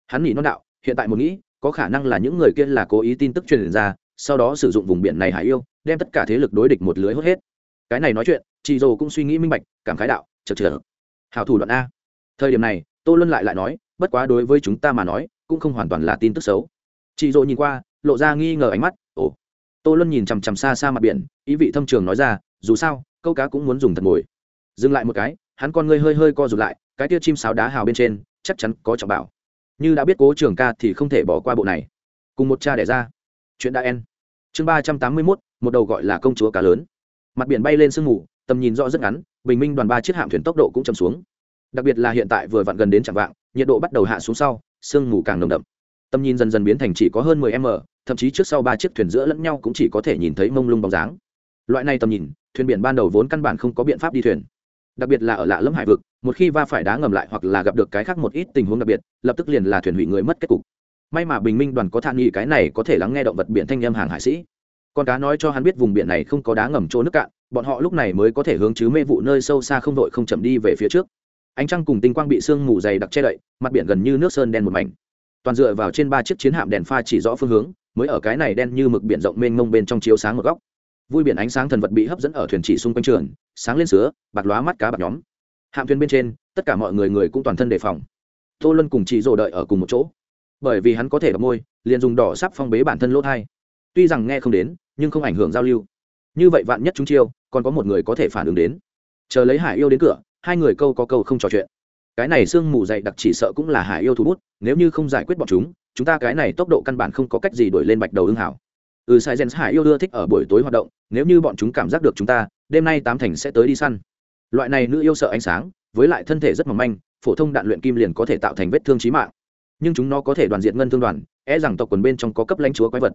Hắn nghĩ non đạo, hiện tại một nghĩ, có khả năng là những người kia là cố ý tin tức truyền ra sau đó sử dụng vùng biển này hải yêu, đem tất cả thế lực đối địch một lưới hốt hết. Cái này nói chuyện chị dồ cũng suy nghĩ minh bạch, cảm khái đạo chật chật hào thủ đoạn a. Thời điểm này, tô luân lại lại nói, bất quá đối với chúng ta mà nói, cũng không hoàn toàn là tin tức xấu. Chị dồ nhìn qua, lộ ra nghi ngờ ánh mắt, ồ. Tô luân nhìn chằm chằm xa xa mặt biển, ý vị thâm trường nói ra, dù sao, câu cá cũng muốn dùng thật mồi dừng lại một cái, hắn con ngươi hơi hơi co rụt lại, cái tia chim sáo đá hào bên trên, chắc chắn có trọng bảo. Như đã biết cố trường ca thì không thể bỏ qua bộ này. Cùng một cha đẻ ra chuyện đã en chương ba trăm tám mươi mốt, một đầu gọi là công chúa cá lớn. Mặt biển bay lên sương mù, tầm nhìn rõ rất ngắn, bình minh đoàn ba chiếc hạm thuyền tốc độ cũng chầm xuống. Đặc biệt là hiện tại vừa vặn gần đến chẳng vạng, nhiệt độ bắt đầu hạ xuống sau, sương mù càng nồng đậm. Tầm nhìn dần dần biến thành chỉ có hơn 10 m, thậm chí trước sau ba chiếc thuyền giữa lẫn nhau cũng chỉ có thể nhìn thấy mông lung bóng dáng. Loại này tầm nhìn, thuyền biển ban đầu vốn căn bản không có biện pháp đi thuyền. Đặc biệt là ở lạ lẫm hải vực, một khi va phải đá ngầm lại hoặc là gặp được cái khác một ít tình huống đặc biệt, lập tức liền là thuyền hủy người mất kết cục may mà bình minh đoàn có thản nghị cái này có thể lắng nghe động vật biển thanh âm hàng hải sĩ. Con cá nói cho hắn biết vùng biển này không có đá ngầm chỗ nước cạn, bọn họ lúc này mới có thể hướng chứ mê vụ nơi sâu xa không đội không chậm đi về phía trước. Ánh trăng cùng tinh quang bị sương mù dày đặc che đậy, mặt biển gần như nước sơn đen một mảnh. Toàn dựa vào trên ba chiếc chiến hạm đèn pha chỉ rõ phương hướng, mới ở cái này đen như mực biển rộng mênh mông bên trong chiếu sáng một góc. Vui biển ánh sáng thần vật bị hấp dẫn ở thuyền chỉ xung quanh trường, sáng lên sứa, bạc lóa mắt cá bạc nhóm. Hạm thuyền bên trên, tất cả mọi người người cũng toàn thân đề phòng. Tô luân cùng chị rồ đợi ở cùng một chỗ bởi vì hắn có thể đọc môi, liền dùng đỏ sắp phong bế bản thân lỗ thai. Tuy rằng nghe không đến, nhưng không ảnh hưởng giao lưu. Như vậy vạn nhất chúng chiêu, còn có một người có thể phản ứng đến. Chờ lấy hải yêu đến cửa, hai người câu có câu không trò chuyện. Cái này sương mù dày đặc chỉ sợ cũng là hải yêu thú bút, nếu như không giải quyết bọn chúng chúng ta cái này tốc độ căn bản không có cách gì đổi lên bạch đầu ưng hảo. Ừ sai gen hải yêu đưa thích ở buổi tối hoạt động, nếu như bọn chúng cảm giác được chúng ta, đêm nay tám thành sẽ tới đi săn. Loại này nữ yêu sợ ánh sáng, với lại thân thể rất mỏng manh, phổ thông đạn luyện kim liền có thể tạo thành vết thương trí mạng nhưng chúng nó có thể đoàn diện ngân thương đoàn e rằng tộc quần bên trong có cấp lãnh chúa quái vật.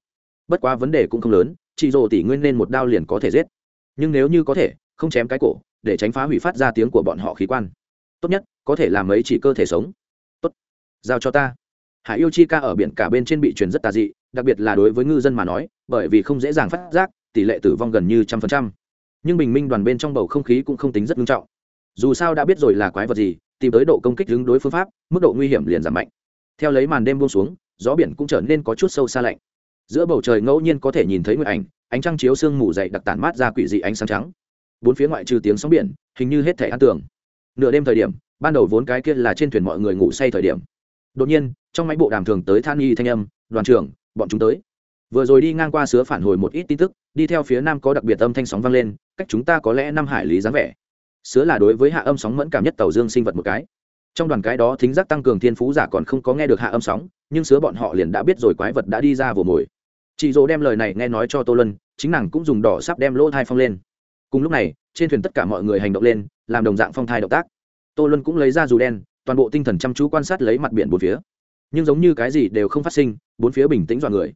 Bất quá vấn đề cũng không lớn, chị rồ tỷ nguyên nên một đao liền có thể giết. Nhưng nếu như có thể, không chém cái cổ, để tránh phá hủy phát ra tiếng của bọn họ khí quan. Tốt nhất, có thể làm ấy chỉ cơ thể sống. Tốt. Giao cho ta. Hải yêu chi ca ở biển cả bên trên bị truyền rất tà dị, đặc biệt là đối với ngư dân mà nói, bởi vì không dễ dàng phát giác, tỷ lệ tử vong gần như trăm phần trăm. Nhưng bình minh đoàn bên trong bầu không khí cũng không tính rất nghiêm trọng. Dù sao đã biết rồi là quái vật gì, tìm tới độ công kích đứng đối phương pháp, mức độ nguy hiểm liền giảm mạnh theo lấy màn đêm buông xuống, gió biển cũng trở nên có chút sâu xa lạnh. Giữa bầu trời ngẫu nhiên có thể nhìn thấy nguyện ảnh, ánh trăng chiếu sương mù dậy đặc tản mát ra quỷ dị ánh sáng trắng. Bốn phía ngoại trừ tiếng sóng biển, hình như hết thể an tường. Nửa đêm thời điểm, ban đầu vốn cái kia là trên thuyền mọi người ngủ say thời điểm. Đột nhiên, trong máy bộ đàm thường tới than nghi thanh âm, đoàn trưởng, bọn chúng tới. Vừa rồi đi ngang qua sứa phản hồi một ít tin tức, đi theo phía nam có đặc biệt âm thanh sóng vang lên, cách chúng ta có lẽ năm hải lý dáng vẻ. Sứa là đối với hạ âm sóng mẫn cảm nhất tàu dương sinh vật một cái trong đoàn cái đó thính giác tăng cường thiên phú giả còn không có nghe được hạ âm sóng, nhưng sứa bọn họ liền đã biết rồi quái vật đã đi ra vồ mồi. Chị dỗ đem lời này nghe nói cho tô lân chính nàng cũng dùng đỏ sắp đem lỗ thai phong lên. Cùng lúc này, trên thuyền tất cả mọi người hành động lên, làm đồng dạng phong thai động tác. Tô lân cũng lấy ra dù đen, toàn bộ tinh thần chăm chú quan sát lấy mặt biển bốn phía. Nhưng giống như cái gì đều không phát sinh, bốn phía bình tĩnh dọn người.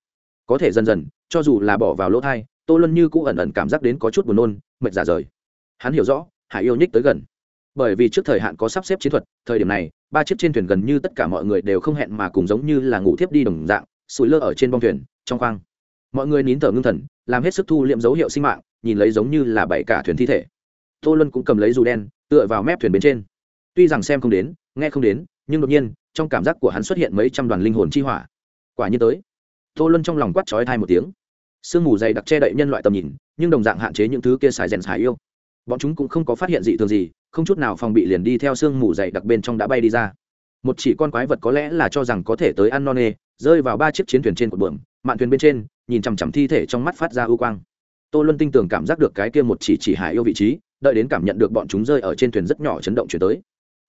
Có thể dần dần, cho dù là bỏ vào lỗ thai, tô lân như cũng ẩn ẩn cảm giác đến có chút buồn nôn, mệt giả rời. Hắn hiểu rõ, hải yêu nhích tới gần bởi vì trước thời hạn có sắp xếp chiến thuật, thời điểm này, ba chiếc trên thuyền gần như tất cả mọi người đều không hẹn mà cùng giống như là ngủ thiếp đi đồng dạng, sủi lơ ở trên bong thuyền, trong khoang. Mọi người nín thở ngưng thần, làm hết sức thu liệm dấu hiệu sinh mạng, nhìn lấy giống như là bảy cả thuyền thi thể. Tô luân cũng cầm lấy dù đen, tựa vào mép thuyền bên trên. Tuy rằng xem không đến, nghe không đến, nhưng đột nhiên, trong cảm giác của hắn xuất hiện mấy trăm đoàn linh hồn chi hỏa. Quả nhiên tới. Tô luân trong lòng quát trói thai một tiếng. Sương mù dày đặc che đậy nhân loại tầm nhìn, nhưng đồng dạng hạn chế những thứ kia xài rèn xài yêu. Bọn chúng cũng không có phát hiện dị thường gì không chút nào phòng bị liền đi theo sương mù dày đặc bên trong đã bay đi ra. Một chỉ con quái vật có lẽ là cho rằng có thể tới ăn non nê, rơi vào ba chiếc chiến thuyền trên cột buồng. mạn thuyền bên trên, nhìn chằm chằm thi thể trong mắt phát ra ưu quang. Tô luân tinh tường cảm giác được cái kia một chỉ chỉ hải yêu vị trí, đợi đến cảm nhận được bọn chúng rơi ở trên thuyền rất nhỏ chấn động chuyển tới.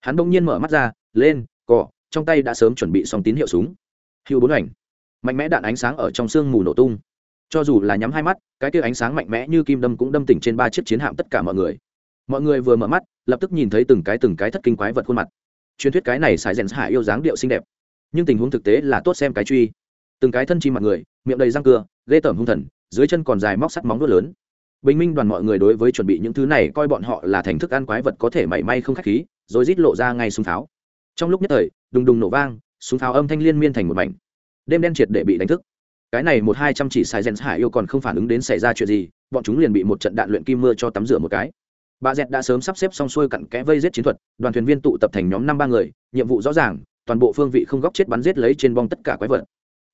Hắn bỗng nhiên mở mắt ra, lên cỏ trong tay đã sớm chuẩn bị xong tín hiệu súng. Hữu bốn ảnh. Mạnh mẽ đạn ánh sáng ở trong sương mù nổ tung. Cho dù là nhắm hai mắt, cái kia ánh sáng mạnh mẽ như kim đâm cũng đâm tỉnh trên ba chiếc chiến hạm tất cả mọi người. Mọi người vừa mở mắt lập tức nhìn thấy từng cái từng cái thất kinh quái vật khuôn mặt. Truyền thuyết cái này xài rèn hạ yêu dáng điệu xinh đẹp. Nhưng tình huống thực tế là tốt xem cái truy. Từng cái thân chi mặt người, miệng đầy răng cưa, ghê tởm hung thần, dưới chân còn dài móc sắt móng đốt lớn. Bình minh đoàn mọi người đối với chuẩn bị những thứ này coi bọn họ là thành thức ăn quái vật có thể mảy may không khách khí, rồi rít lộ ra ngay súng pháo. Trong lúc nhất thời, đùng đùng nổ vang, súng pháo âm thanh liên miên thành một mảnh. Đêm đen triệt để bị đánh thức. Cái này một hai trăm chỉ sai gen hải yêu còn không phản ứng đến xảy ra chuyện gì, bọn chúng liền bị một trận đạn luyện kim mưa cho tắm rửa một cái bà dẹt đã sớm sắp xếp xong xuôi cặn kẽ vây giết chiến thuật, đoàn thuyền viên tụ tập thành nhóm năm ba người, nhiệm vụ rõ ràng, toàn bộ phương vị không góc chết bắn giết lấy trên bong tất cả quái vật.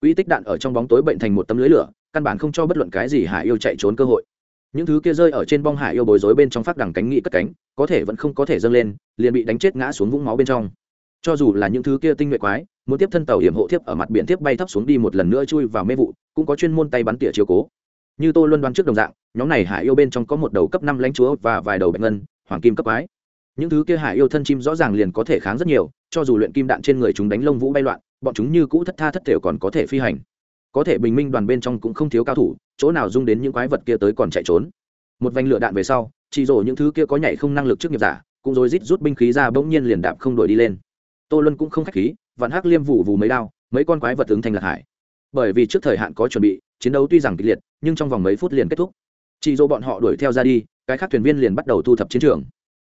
Uy tích đạn ở trong bóng tối bệnh thành một tấm lưới lửa, căn bản không cho bất luận cái gì hải yêu chạy trốn cơ hội. Những thứ kia rơi ở trên bong hải yêu bối rối bên trong phát đằng cánh nghị cất cánh, có thể vẫn không có thể dâng lên, liền bị đánh chết ngã xuống vũng máu bên trong. Cho dù là những thứ kia tinh nhuệ quái, muốn tiếp thân tàu hiểm hộ tiếp ở mặt biển tiếp bay thấp xuống đi một lần nữa chui vào mê vụ, cũng có chuyên môn tay bắn tỉa chiếu cố như tôi luôn đoán trước đồng dạng, nhóm này hải yêu bên trong có một đầu cấp năm lãnh chúa và vài đầu bạch ngân, hoàng kim cấp quái. Những thứ kia hải yêu thân chim rõ ràng liền có thể kháng rất nhiều, cho dù luyện kim đạn trên người chúng đánh lông vũ bay loạn, bọn chúng như cũ thất tha thất thểu còn có thể phi hành. Có thể bình minh đoàn bên trong cũng không thiếu cao thủ, chỗ nào dung đến những quái vật kia tới còn chạy trốn. Một vành lửa đạn về sau, chỉ rổ những thứ kia có nhảy không năng lực trước nghiệp giả, cũng rồi rít rút binh khí ra bỗng nhiên liền đạp không đổi đi lên. Tô luân cũng không khách khí, vạn hắc liêm vụ vù mấy đao, mấy con quái vật ứng thành lạc hải. Bởi vì trước thời hạn có chuẩn bị chiến đấu tuy rằng kịch liệt, nhưng trong vòng mấy phút liền kết thúc. Chị dỗ bọn họ đuổi theo ra đi, cái khác thuyền viên liền bắt đầu thu thập chiến trường.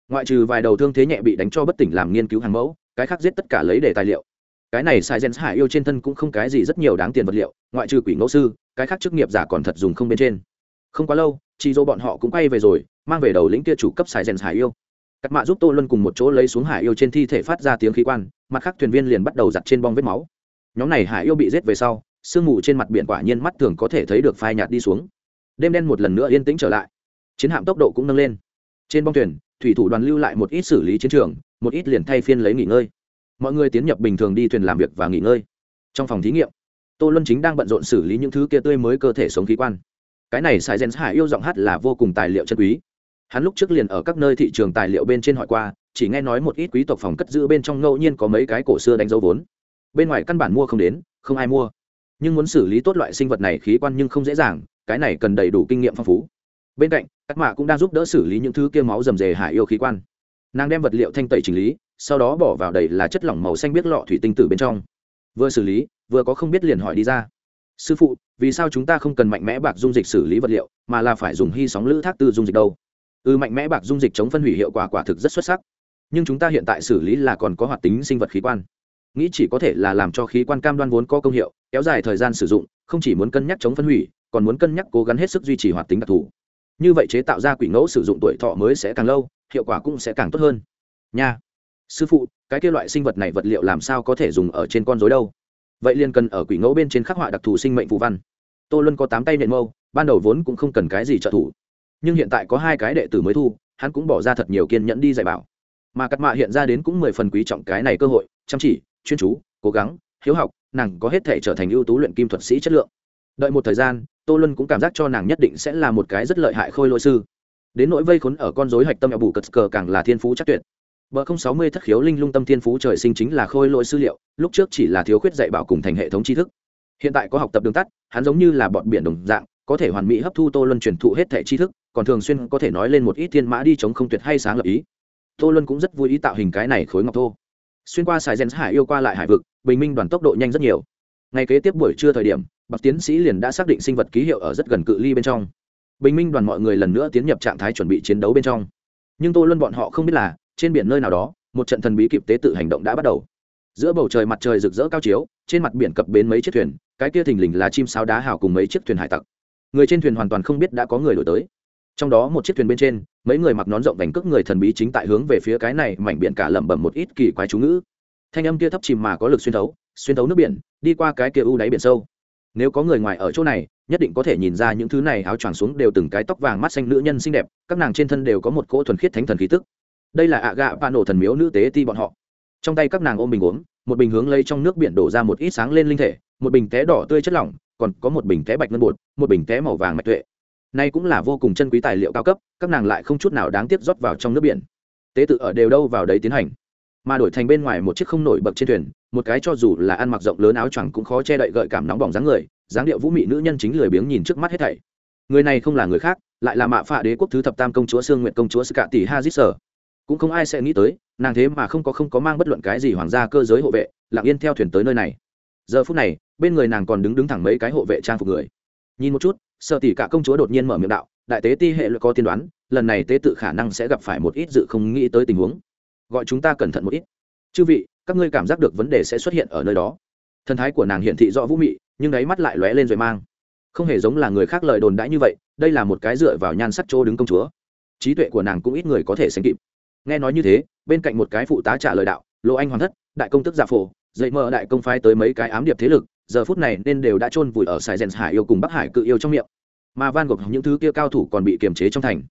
Ngoại trừ vài đầu thương thế nhẹ bị đánh cho bất tỉnh làm nghiên cứu hàng mẫu, cái khác giết tất cả lấy để tài liệu. Cái này sai gen hải yêu trên thân cũng không cái gì rất nhiều đáng tiền vật liệu, ngoại trừ quỷ ngẫu sư, cái khác chức nghiệp giả còn thật dùng không bên trên. Không quá lâu chị dỗ bọn họ cũng quay về rồi, mang về đầu lĩnh kia chủ cấp sai gen hải yêu. Cắt mạ giúp tô luân cùng một chỗ lấy xuống hải yêu trên thi thể phát ra tiếng khí quan, mặt khác thuyền viên liền bắt đầu giặt trên bong vết máu. Nhóm này hải yêu bị giết về sau sương mù trên mặt biển quả nhiên mắt thường có thể thấy được phai nhạt đi xuống. Đêm đen một lần nữa yên tĩnh trở lại. Chiến hạm tốc độ cũng nâng lên. Trên bong thuyền, thủy thủ đoàn lưu lại một ít xử lý chiến trường, một ít liền thay phiên lấy nghỉ ngơi. Mọi người tiến nhập bình thường đi thuyền làm việc và nghỉ ngơi. Trong phòng thí nghiệm, tô luân chính đang bận rộn xử lý những thứ kia tươi mới cơ thể sống khí quan. Cái này sai gen hải yêu giọng hát là vô cùng tài liệu chân quý. Hắn lúc trước liền ở các nơi thị trường tài liệu bên trên hỏi qua, chỉ nghe nói một ít quý tộc phòng cất giữ bên trong ngẫu nhiên có mấy cái cổ xưa đánh dấu vốn. Bên ngoài căn bản mua không đến, không ai mua nhưng muốn xử lý tốt loại sinh vật này khí quan nhưng không dễ dàng, cái này cần đầy đủ kinh nghiệm phong phú. Bên cạnh các mạ cũng đang giúp đỡ xử lý những thứ kia máu rầm rề hải yêu khí quan. Nàng đem vật liệu thanh tẩy chỉnh lý, sau đó bỏ vào đầy là chất lỏng màu xanh biết lọ thủy tinh tử bên trong. Vừa xử lý, vừa có không biết liền hỏi đi ra. Sư phụ, vì sao chúng ta không cần mạnh mẽ bạc dung dịch xử lý vật liệu, mà là phải dùng hy sóng lữ thác tư dung dịch đâu? Ừ mạnh mẽ bạc dung dịch chống phân hủy hiệu quả quả thực rất xuất sắc. Nhưng chúng ta hiện tại xử lý là còn có hoạt tính sinh vật khí quan. Nghĩ chỉ có thể là làm cho khí quan cam đoan vốn có công hiệu kéo dài thời gian sử dụng, không chỉ muốn cân nhắc chống phân hủy, còn muốn cân nhắc cố gắng hết sức duy trì hoạt tính đặc thù. Như vậy chế tạo ra quỷ ngẫu sử dụng tuổi thọ mới sẽ càng lâu, hiệu quả cũng sẽ càng tốt hơn. Nha. Sư phụ, cái kia loại sinh vật này vật liệu làm sao có thể dùng ở trên con dối đâu? Vậy liền cần ở quỷ ngẫu bên trên khắc họa đặc thù sinh mệnh phù văn. Tô luân có tám tay nện mâu, ban đầu vốn cũng không cần cái gì trợ thủ. Nhưng hiện tại có hai cái đệ tử mới thu, hắn cũng bỏ ra thật nhiều kiên nhẫn đi dạy bảo. Mà cắt mạ hiện ra đến cũng mười phần quý trọng cái này cơ hội, chăm chỉ, chuyên chú, cố gắng, hiếu học nàng có hết thể trở thành ưu tú luyện kim thuật sĩ chất lượng đợi một thời gian tô luân cũng cảm giác cho nàng nhất định sẽ là một cái rất lợi hại khôi lỗi sư đến nỗi vây khốn ở con dối hạch tâm eo bù cất cờ càng là thiên phú chắc tuyệt Bờ không sáu mươi thất khiếu linh lung tâm thiên phú trời sinh chính là khôi lỗi sư liệu, lúc trước chỉ là thiếu khuyết dạy bảo cùng thành hệ thống tri thức. Hiện tại có học tập đường tắt, hắn giống như là bọn biển đồng dạng, có thể hoàn mỹ hấp thu Tô Luân truyền thụ hết thể tri thức, còn thường xuyên có thể nói lên một ít thiên mã đi chống không tuyệt hay sáng lập ý. Tô Luân cũng rất vui ý tạo hình cái này khối ngọc thô. Xuyên qua sài Gen Hải yêu qua lại hải vực, bình minh đoàn tốc độ nhanh rất nhiều. Ngày kế tiếp buổi trưa thời điểm, bậc tiến sĩ liền đã xác định sinh vật ký hiệu ở rất gần cự ly bên trong. Bình minh đoàn mọi người lần nữa tiến nhập trạng thái chuẩn bị chiến đấu bên trong. Nhưng Tô Luân bọn họ không biết là, trên biển nơi nào đó một trận thần bí kịp tế tự hành động đã bắt đầu giữa bầu trời mặt trời rực rỡ cao chiếu trên mặt biển cập bến mấy chiếc thuyền cái kia thình lình là chim sao đá hào cùng mấy chiếc thuyền hải tặc người trên thuyền hoàn toàn không biết đã có người đổi tới trong đó một chiếc thuyền bên trên, mấy người mặc nón rộng vành cước người thần bí chính tại hướng về phía cái này mảnh biển cả lẩm bẩm một ít kỳ quái chú ngữ. Thanh âm kia thấp chìm mà có lực xuyên thấu xuyên thấu nước biển, đi qua cái kia u đáy biển sâu. Nếu có người ngoài ở chỗ này, nhất định có thể nhìn ra những thứ này áo choàng xuống đều từng cái tóc vàng mắt xanh nữ nhân xinh đẹp, các nàng trên thân đều có một cỗ thuần khiết thánh thần khí tức. Đây là ạ gạ pa nổ thần miếu nữ tế ti bọn họ. Trong tay các nàng ôm bình uống, một bình hướng lấy trong nước biển đổ ra một ít sáng lên linh thể, một bình té đỏ tươi chất lỏng, còn có một bình té bạch ngân bột, một bình té màu vàng mạch tuệ nay cũng là vô cùng chân quý tài liệu cao cấp, các nàng lại không chút nào đáng tiếc rót vào trong nước biển. Tế tự ở đều đâu vào đấy tiến hành. Mà đổi thành bên ngoài một chiếc không nổi bậc trên thuyền, một cái cho dù là ăn mặc rộng lớn áo choàng cũng khó che đậy gợi cảm nóng bỏng dáng người, dáng điệu vũ mị nữ nhân chính lười biếng nhìn trước mắt hết thảy. Người này không là người khác, lại là mạ phạ đế quốc thứ thập tam công chúa sương nguyện công chúa ska tỷ hazit sở. Cũng không ai sẽ nghĩ tới, nàng thế mà không có không có mang bất luận cái gì hoàng gia cơ giới hộ vệ, lặng yên theo thuyền tới nơi này. Giờ phút này, bên người nàng còn đứng đứng thẳng mấy cái hộ vệ trang phục người. Nhìn một chút sợ tỷ cả công chúa đột nhiên mở miệng đạo, đại tế ti hệ luật có tiên đoán, lần này tế tự khả năng sẽ gặp phải một ít dự không nghĩ tới tình huống. Gọi chúng ta cẩn thận một ít. Chư vị, các ngươi cảm giác được vấn đề sẽ xuất hiện ở nơi đó. Thân thái của nàng hiển thị rõ vũ mị, nhưng đáy mắt lại lóe lên rồi mang. Không hề giống là người khác lời đồn đãi như vậy, đây là một cái dựa vào nhan sắc chỗ đứng công chúa. Trí tuệ của nàng cũng ít người có thể sánh kịp. Nghe nói như thế, bên cạnh một cái phụ tá trả lời đạo lỗ anh hoàng thất, đại công tức giả phổ, dậy mơ đại công phái tới mấy cái ám điệp thế lực giờ phút này nên đều đã chôn vùi ở sài rèn hải yêu cùng bắc hải cự yêu trong miệng. Mà van gộp những thứ kia cao thủ còn bị kiềm chế trong thành.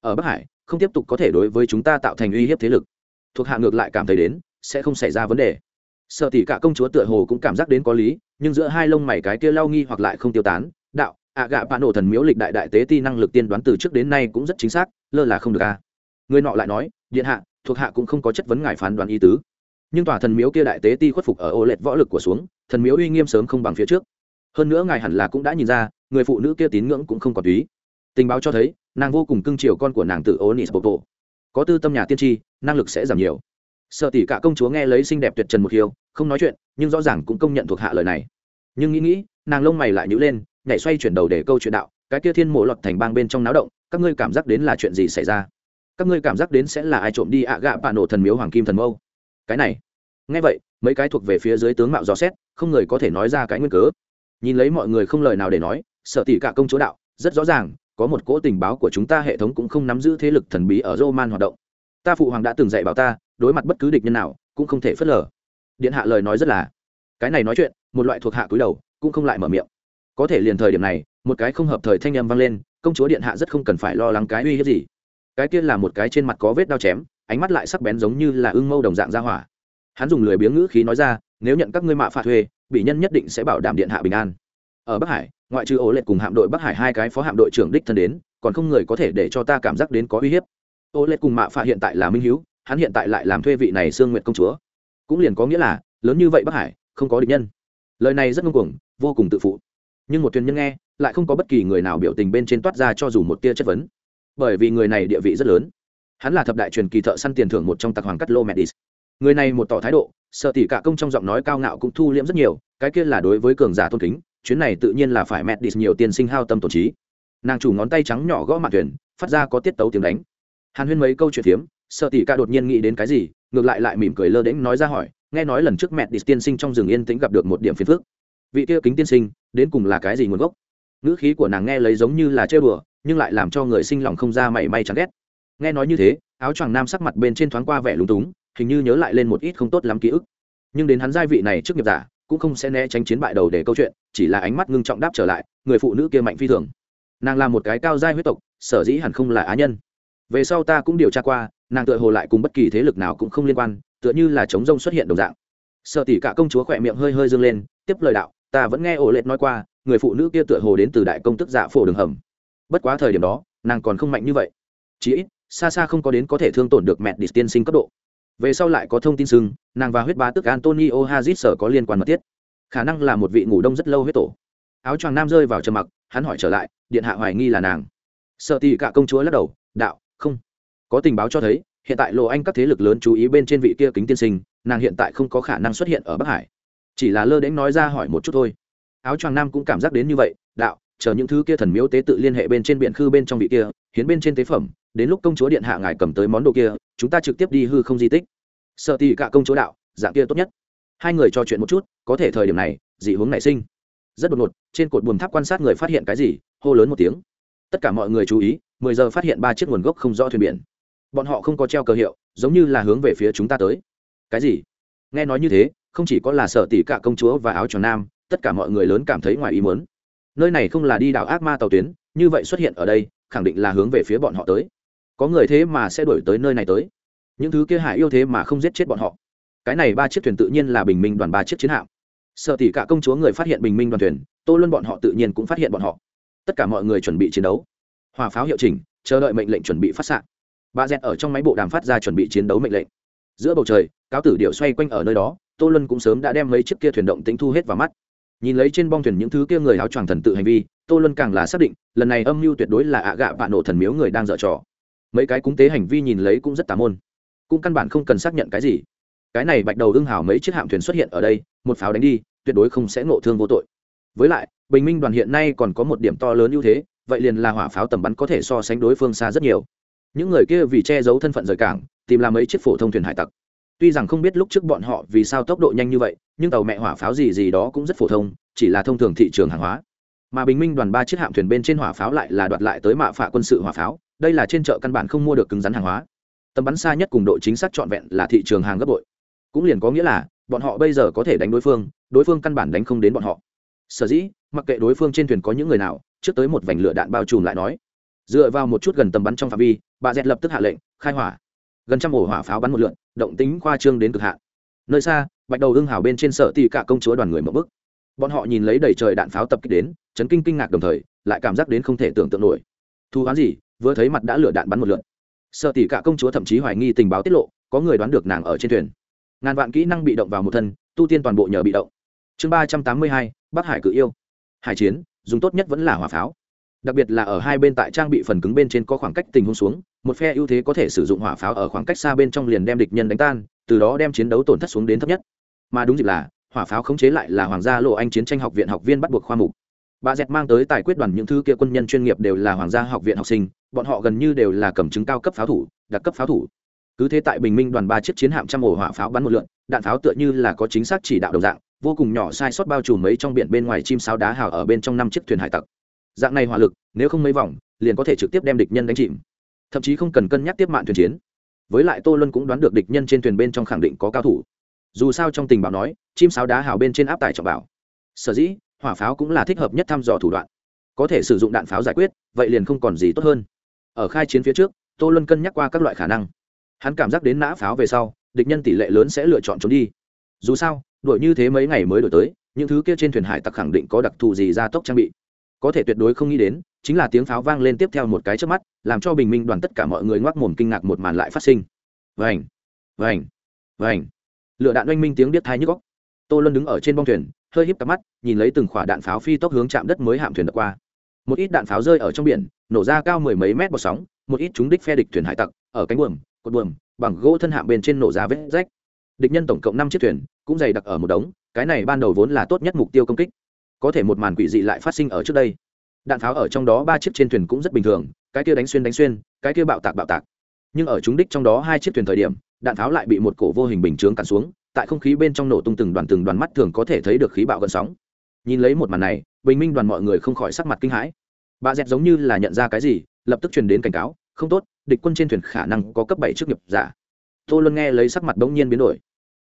Ở bắc hải, không tiếp tục có thể đối với chúng ta tạo thành uy hiếp thế lực. Thuộc hạ ngược lại cảm thấy đến, sẽ không xảy ra vấn đề. Sợ tỷ cả công chúa tựa hồ cũng cảm giác đến có lý, nhưng giữa hai lông mày cái kia lao nghi hoặc lại không tiêu tán. Đạo, ạ gạ bạn nổ thần miếu lịch đại đại tế ti năng lực tiên đoán từ trước đến nay cũng rất chính xác, lơ là không được a. Người nọ lại nói, điện hạ, thuộc hạ cũng không có chất vấn ngài phán đoán ý tứ. Nhưng tòa thần miếu kia đại tế ti khuất phục ở ô lệch võ lực của xuống thần miếu uy nghiêm sớm không bằng phía trước. Hơn nữa ngài hẳn là cũng đã nhìn ra, người phụ nữ kia tín ngưỡng cũng không còn túy. Tình báo cho thấy, nàng vô cùng cưng chiều con của nàng tự onis bộ bộ có tư tâm nhà tiên tri, năng lực sẽ giảm nhiều. Sợ tỷ cả công chúa nghe lấy xinh đẹp tuyệt trần một hiếu không nói chuyện, nhưng rõ ràng cũng công nhận thuộc hạ lời này. Nhưng nghĩ nghĩ, nàng lông mày lại nhữ lên, nhảy xoay chuyển đầu để câu chuyện đạo, cái kia thiên mộ lọt thành bang bên trong náo động, các ngươi cảm giác đến là chuyện gì xảy ra? Các ngươi cảm giác đến sẽ là ai trộm đi ạ gạ bạ nổ thần miếu hoàng kim thần mâu? Cái này. Ngay vậy, mấy cái thuộc về phía dưới tướng mạo dò xét không người có thể nói ra cái nguyên cớ. Nhìn lấy mọi người không lời nào để nói sợ tỷ cả công chúa đạo, rất rõ ràng, có một cỗ tình báo của chúng ta hệ thống cũng không nắm giữ thế lực thần bí ở roman hoạt động. Ta phụ hoàng đã từng dạy bảo ta, đối mặt bất cứ địch nhân nào, cũng không thể phớt lờ. Điện hạ lời nói rất là. Cái này nói chuyện, một loại thuộc hạ cúi đầu, cũng không lại mở miệng. Có thể liền thời điểm này, một cái không hợp thời thanh âm vang lên, công chúa điện hạ rất không cần phải lo lắng cái uy hiếp gì. Cái kia là một cái trên mặt có vết đao chém, ánh mắt lại sắc bén giống như là ưng mâu đồng dạng ra hỏa. Hắn dùng lười biếng ngữ khí nói ra nếu nhận các ngươi mạ phạt thuê bị nhân nhất định sẽ bảo đảm điện hạ bình an. Ở bắc hải, ngoại trừ ổ lệ cùng hạm đội bắc hải hai cái phó hạm đội trưởng đích thân đến, còn không người có thể để cho ta cảm giác đến có uy hiếp. Ô lệ cùng mạ phạt hiện tại là minh hiếu, hắn hiện tại lại làm thuê vị này sương nguyệt công chúa. Cũng liền có nghĩa là, lớn như vậy bắc hải, không có địch nhân. Lời này rất ngông cuồng, vô cùng tự phụ. Nhưng một thuyền nhân nghe, lại không có bất kỳ người nào biểu tình bên trên toát ra cho dù một tia chất vấn. Bởi vì người này địa vị rất lớn. Hắn là thập đại truyền kỳ thợ săn tiền thưởng một trong tạc hoàng cắt lô medis người này một tỏ thái độ, sợ tỷ cả công trong giọng nói cao ngạo cũng thu liễm rất nhiều, cái kia là đối với cường giả tôn kính, chuyến này tự nhiên là phải medis nhiều tiền sinh hao tâm tổn trí. Nàng chủ ngón tay trắng nhỏ gõ mặt thuyền, phát ra có tiết tấu tiếng đánh. Hàn huyên mấy câu chuyện phiếm sợ tỷ cả đột nhiên nghĩ đến cái gì, ngược lại lại mỉm cười lơ đễnh nói ra hỏi, nghe nói lần trước mẹ đi tiên sinh trong rừng yên tĩnh gặp được một điểm phiền phức. Vị kia kính tiên sinh, đến cùng là cái gì nguồn gốc? Ngữ khí của nàng nghe lấy giống như là chơi bừa nhưng lại làm cho người sinh lòng không ra mảy may chán ghét. Nghe nói như thế, áo choàng nam sắc mặt bên trên thoáng qua vẻ lúng túng hình như nhớ lại lên một ít không tốt lắm ký ức. Nhưng đến hắn giai vị này trước nghiệp giả, cũng không sẽ né tránh chiến bại đầu để câu chuyện, chỉ là ánh mắt ngưng trọng đáp trở lại, người phụ nữ kia mạnh phi thường. Nàng là một cái cao giai huyết tộc, sở dĩ hẳn không là á nhân. Về sau ta cũng điều tra qua, nàng tựa hồ lại cùng bất kỳ thế lực nào cũng không liên quan, tựa như là chống rông xuất hiện đồng dạng. Sợ tỷ cả công chúa khỏe miệng hơi hơi dâng lên, tiếp lời đạo, ta vẫn nghe ổ lệch nói qua, người phụ nữ kia tựa hồ đến từ đại công tức dạ phổ đường hầm. Bất quá thời điểm đó, nàng còn không mạnh như vậy. Chí ít, xa xa không có đến có thể thương tổn được mẹ đi tiên sinh cấp độ về sau lại có thông tin sưng nàng và huyết bá tức antonio hazit sở có liên quan mật thiết. Khả năng là một vị ngủ đông rất lâu huyết tổ. Áo choàng nam rơi vào trầm mặc, hắn hỏi trở lại, điện hạ hoài nghi là nàng. Sợ tỷ cả công chúa lắc đầu, đạo, không. Có tình báo cho thấy, hiện tại lộ anh các thế lực lớn chú ý bên trên vị kia kính tiên sinh, nàng hiện tại không có khả năng xuất hiện ở bắc hải. Chỉ là lơ đễnh nói ra hỏi một chút thôi. Áo choàng nam cũng cảm giác đến như vậy, đạo, chờ những thứ kia thần miếu tế tự liên hệ bên trên biển khư bên trong vị kia, hiến bên trên tế phẩm, đến lúc công chúa điện hạ ngài cầm tới món đồ kia chúng ta trực tiếp đi hư không di tích. Sợ tỷ cả công chúa đạo, dạng kia tốt nhất. Hai người trò chuyện một chút, có thể thời điểm này, dị hướng nảy sinh. Rất đột ngột, trên cột buồm tháp quan sát người phát hiện cái gì, hô lớn một tiếng. Tất cả mọi người chú ý, mười giờ phát hiện ba chiếc nguồn gốc không rõ thuyền biển. Bọn họ không có treo cờ hiệu, giống như là hướng về phía chúng ta tới. Cái gì? Nghe nói như thế, không chỉ có là sở tỷ cả công chúa và áo tròn nam, tất cả mọi người lớn cảm thấy ngoài ý muốn. Nơi này không là đi đảo ác ma tàu tuyến, như vậy xuất hiện ở đây, khẳng định là hướng về phía bọn họ tới có người thế mà sẽ đổi tới nơi này tới. Những thứ kia hải yêu thế mà không giết chết bọn họ. Cái này ba chiếc thuyền tự nhiên là bình minh đoàn ba chiếc chiến hạm. Sợ tỷ cả công chúa người phát hiện bình minh đoàn thuyền, tô luân bọn họ tự nhiên cũng phát hiện bọn họ. Tất cả mọi người chuẩn bị chiến đấu. Hòa pháo hiệu chỉnh, chờ đợi mệnh lệnh chuẩn bị phát s bà dẹt ở trong máy bộ đàm phát ra chuẩn bị chiến đấu mệnh lệnh. Giữa bầu trời, cáo tử điệu xoay quanh ở nơi đó, tô luân cũng sớm đã đem mấy chiếc kia thuyền động tính thu hết vào mắt. Nhìn lấy trên bong thuyền những thứ kia người áo choàng thần tự hành vi, tô luân càng là xác định, lần này âm mưu tuyệt đối là ạ gạ bạn nổ thần miếu người đang dở trò mấy cái cúng tế hành vi nhìn lấy cũng rất tà môn. Cũng căn bản không cần xác nhận cái gì. Cái này bạch đầu ưng hào mấy chiếc hạm thuyền xuất hiện ở đây, một pháo đánh đi, tuyệt đối không sẽ ngộ thương vô tội. Với lại, bình minh đoàn hiện nay còn có một điểm to lớn ưu thế, vậy liền là hỏa pháo tầm bắn có thể so sánh đối phương xa rất nhiều. Những người kia vì che giấu thân phận rời cảng, tìm làm mấy chiếc phổ thông thuyền hải tặc. Tuy rằng không biết lúc trước bọn họ vì sao tốc độ nhanh như vậy, nhưng tàu mẹ hỏa pháo gì gì đó cũng rất phổ thông, chỉ là thông thường thị trường hàng hóa. Mà bình minh đoàn ba chiếc hạm thuyền bên trên hỏa pháo lại là đoạt lại tới mạ phạ quân sự hỏa pháo đây là trên chợ căn bản không mua được cứng rắn hàng hóa. Tầm bắn xa nhất cùng độ chính xác trọn vẹn là thị trường hàng gấp bội. Cũng liền có nghĩa là, bọn họ bây giờ có thể đánh đối phương đối phương căn bản đánh không đến bọn họ. Sở dĩ, mặc kệ đối phương trên thuyền có những người nào, trước tới một vành lửa đạn bao trùm lại nói. Dựa vào một chút gần tầm bắn trong phạm vi, bà dẹt lập tức hạ lệnh, khai hỏa. Gần trăm ổ hỏa pháo bắn một lượn, động tính khoa trương đến cực hạn. Nơi xa, bạch đầu hưng hào bên trên sở tì cả công chúa đoàn người một bức bọn họ nhìn lấy đầy trời đạn pháo tập kích đến, chấn kinh kinh ngạc đồng thời, lại cảm giác đến không thể tưởng tượng nổi. Thu hoán gì? Vừa thấy mặt đã lửa đạn bắn một lượt. Sợ tỷ cả công chúa thậm chí hoài nghi tình báo tiết lộ, có người đoán được nàng ở trên thuyền. Ngàn vạn kỹ năng bị động vào một thân, tu tiên toàn bộ nhờ bị động. Chương ba trăm tám mươi hai, bắc hải cự yêu. Hải chiến, dùng tốt nhất vẫn là hỏa pháo. Đặc biệt là ở hai bên tại trang bị phần cứng bên trên có khoảng cách tình huống xuống, một phe ưu thế có thể sử dụng hỏa pháo ở khoảng cách xa bên trong liền đem địch nhân đánh tan, từ đó đem chiến đấu tổn thất xuống đến thấp nhất. Mà đúng dịp là, hỏa pháo khống chế lại là hoàng gia lộ anh chiến tranh học viện học viên bắt buộc khoa mục bà dẹt mang tới tài quyết đoàn những thứ kia quân nhân chuyên nghiệp đều là hoàng gia học viện học sinh, bọn họ gần như đều là cầm chứng cao cấp pháo thủ, đặc cấp pháo thủ. Cứ thế tại bình minh đoàn ba chiếc chiến hạm trăm ổ hỏa pháo bắn một lượn, đạn pháo tựa như là có chính xác chỉ đạo đồng dạng, vô cùng nhỏ sai sót bao trùm mấy trong biển bên ngoài chim sáo đá hào ở bên trong năm chiếc thuyền hải tặc. Dạng này hỏa lực, nếu không mấy vòng, liền có thể trực tiếp đem địch nhân đánh chìm. Thậm chí không cần cân nhắc tiếp mạng thuyền chiến. Với lại tô luân cũng đoán được địch nhân trên thuyền bên trong khẳng định có cao thủ. Dù sao trong tình báo nói, chim sáo đá hào bên trên áp tải trọng bảo. Sở dĩ hỏa pháo cũng là thích hợp nhất thăm dò thủ đoạn. Có thể sử dụng đạn pháo giải quyết, vậy liền không còn gì tốt hơn. Ở khai chiến phía trước, tô luân cân nhắc qua các loại khả năng. Hắn cảm giác đến nã pháo về sau, địch nhân tỷ lệ lớn sẽ lựa chọn trốn đi. Dù sao, đuổi như thế mấy ngày mới đổi tới, những thứ kia trên thuyền hải tặc khẳng định có đặc thù gì ra tốc trang bị. Có thể tuyệt đối không nghĩ đến, chính là tiếng pháo vang lên tiếp theo một cái trước mắt, làm cho bình minh đoàn tất cả mọi người ngoác mồm kinh ngạc một màn lại phát sinh. Vành vành vành. Lựa đạn oanh minh tiếng biết thai nhức góc tô luân đứng ở trên bong thuyền hơi híp cặp mắt, nhìn lấy từng khỏa đạn pháo phi tốc hướng chạm đất mới hạm thuyền đập qua. Một ít đạn pháo rơi ở trong biển, nổ ra cao mười mấy mét bọt sóng, một ít chúng đích phe địch thuyền hải tặc, ở cánh buồm, cột buồm, bằng gỗ thân hạm bên trên nổ ra vết rách. Địch nhân tổng cộng năm chiếc thuyền, cũng dày đặc ở một đống, cái này ban đầu vốn là tốt nhất mục tiêu công kích. Có thể một màn quỷ dị lại phát sinh ở trước đây. Đạn pháo ở trong đó ba chiếc trên thuyền cũng rất bình thường, cái kia đánh xuyên đánh xuyên, cái kia bạo tạc bạo tạc. Nhưng ở chúng đích trong đó hai chiếc thuyền thời điểm, đạn pháo lại bị một cổ vô hình bình chướng cản xuống tại không khí bên trong nổ tung từng đoàn từng đoàn mắt thường có thể thấy được khí bạo gần sóng. Nhìn lấy một màn này, bình minh đoàn mọi người không khỏi sắc mặt kinh hãi. Bà dẹt giống như là nhận ra cái gì, lập tức truyền đến cảnh cáo, không tốt, địch quân trên thuyền khả năng có cấp bảy chức nghiệp giả. Tô luân nghe lấy sắc mặt bỗng nhiên biến đổi.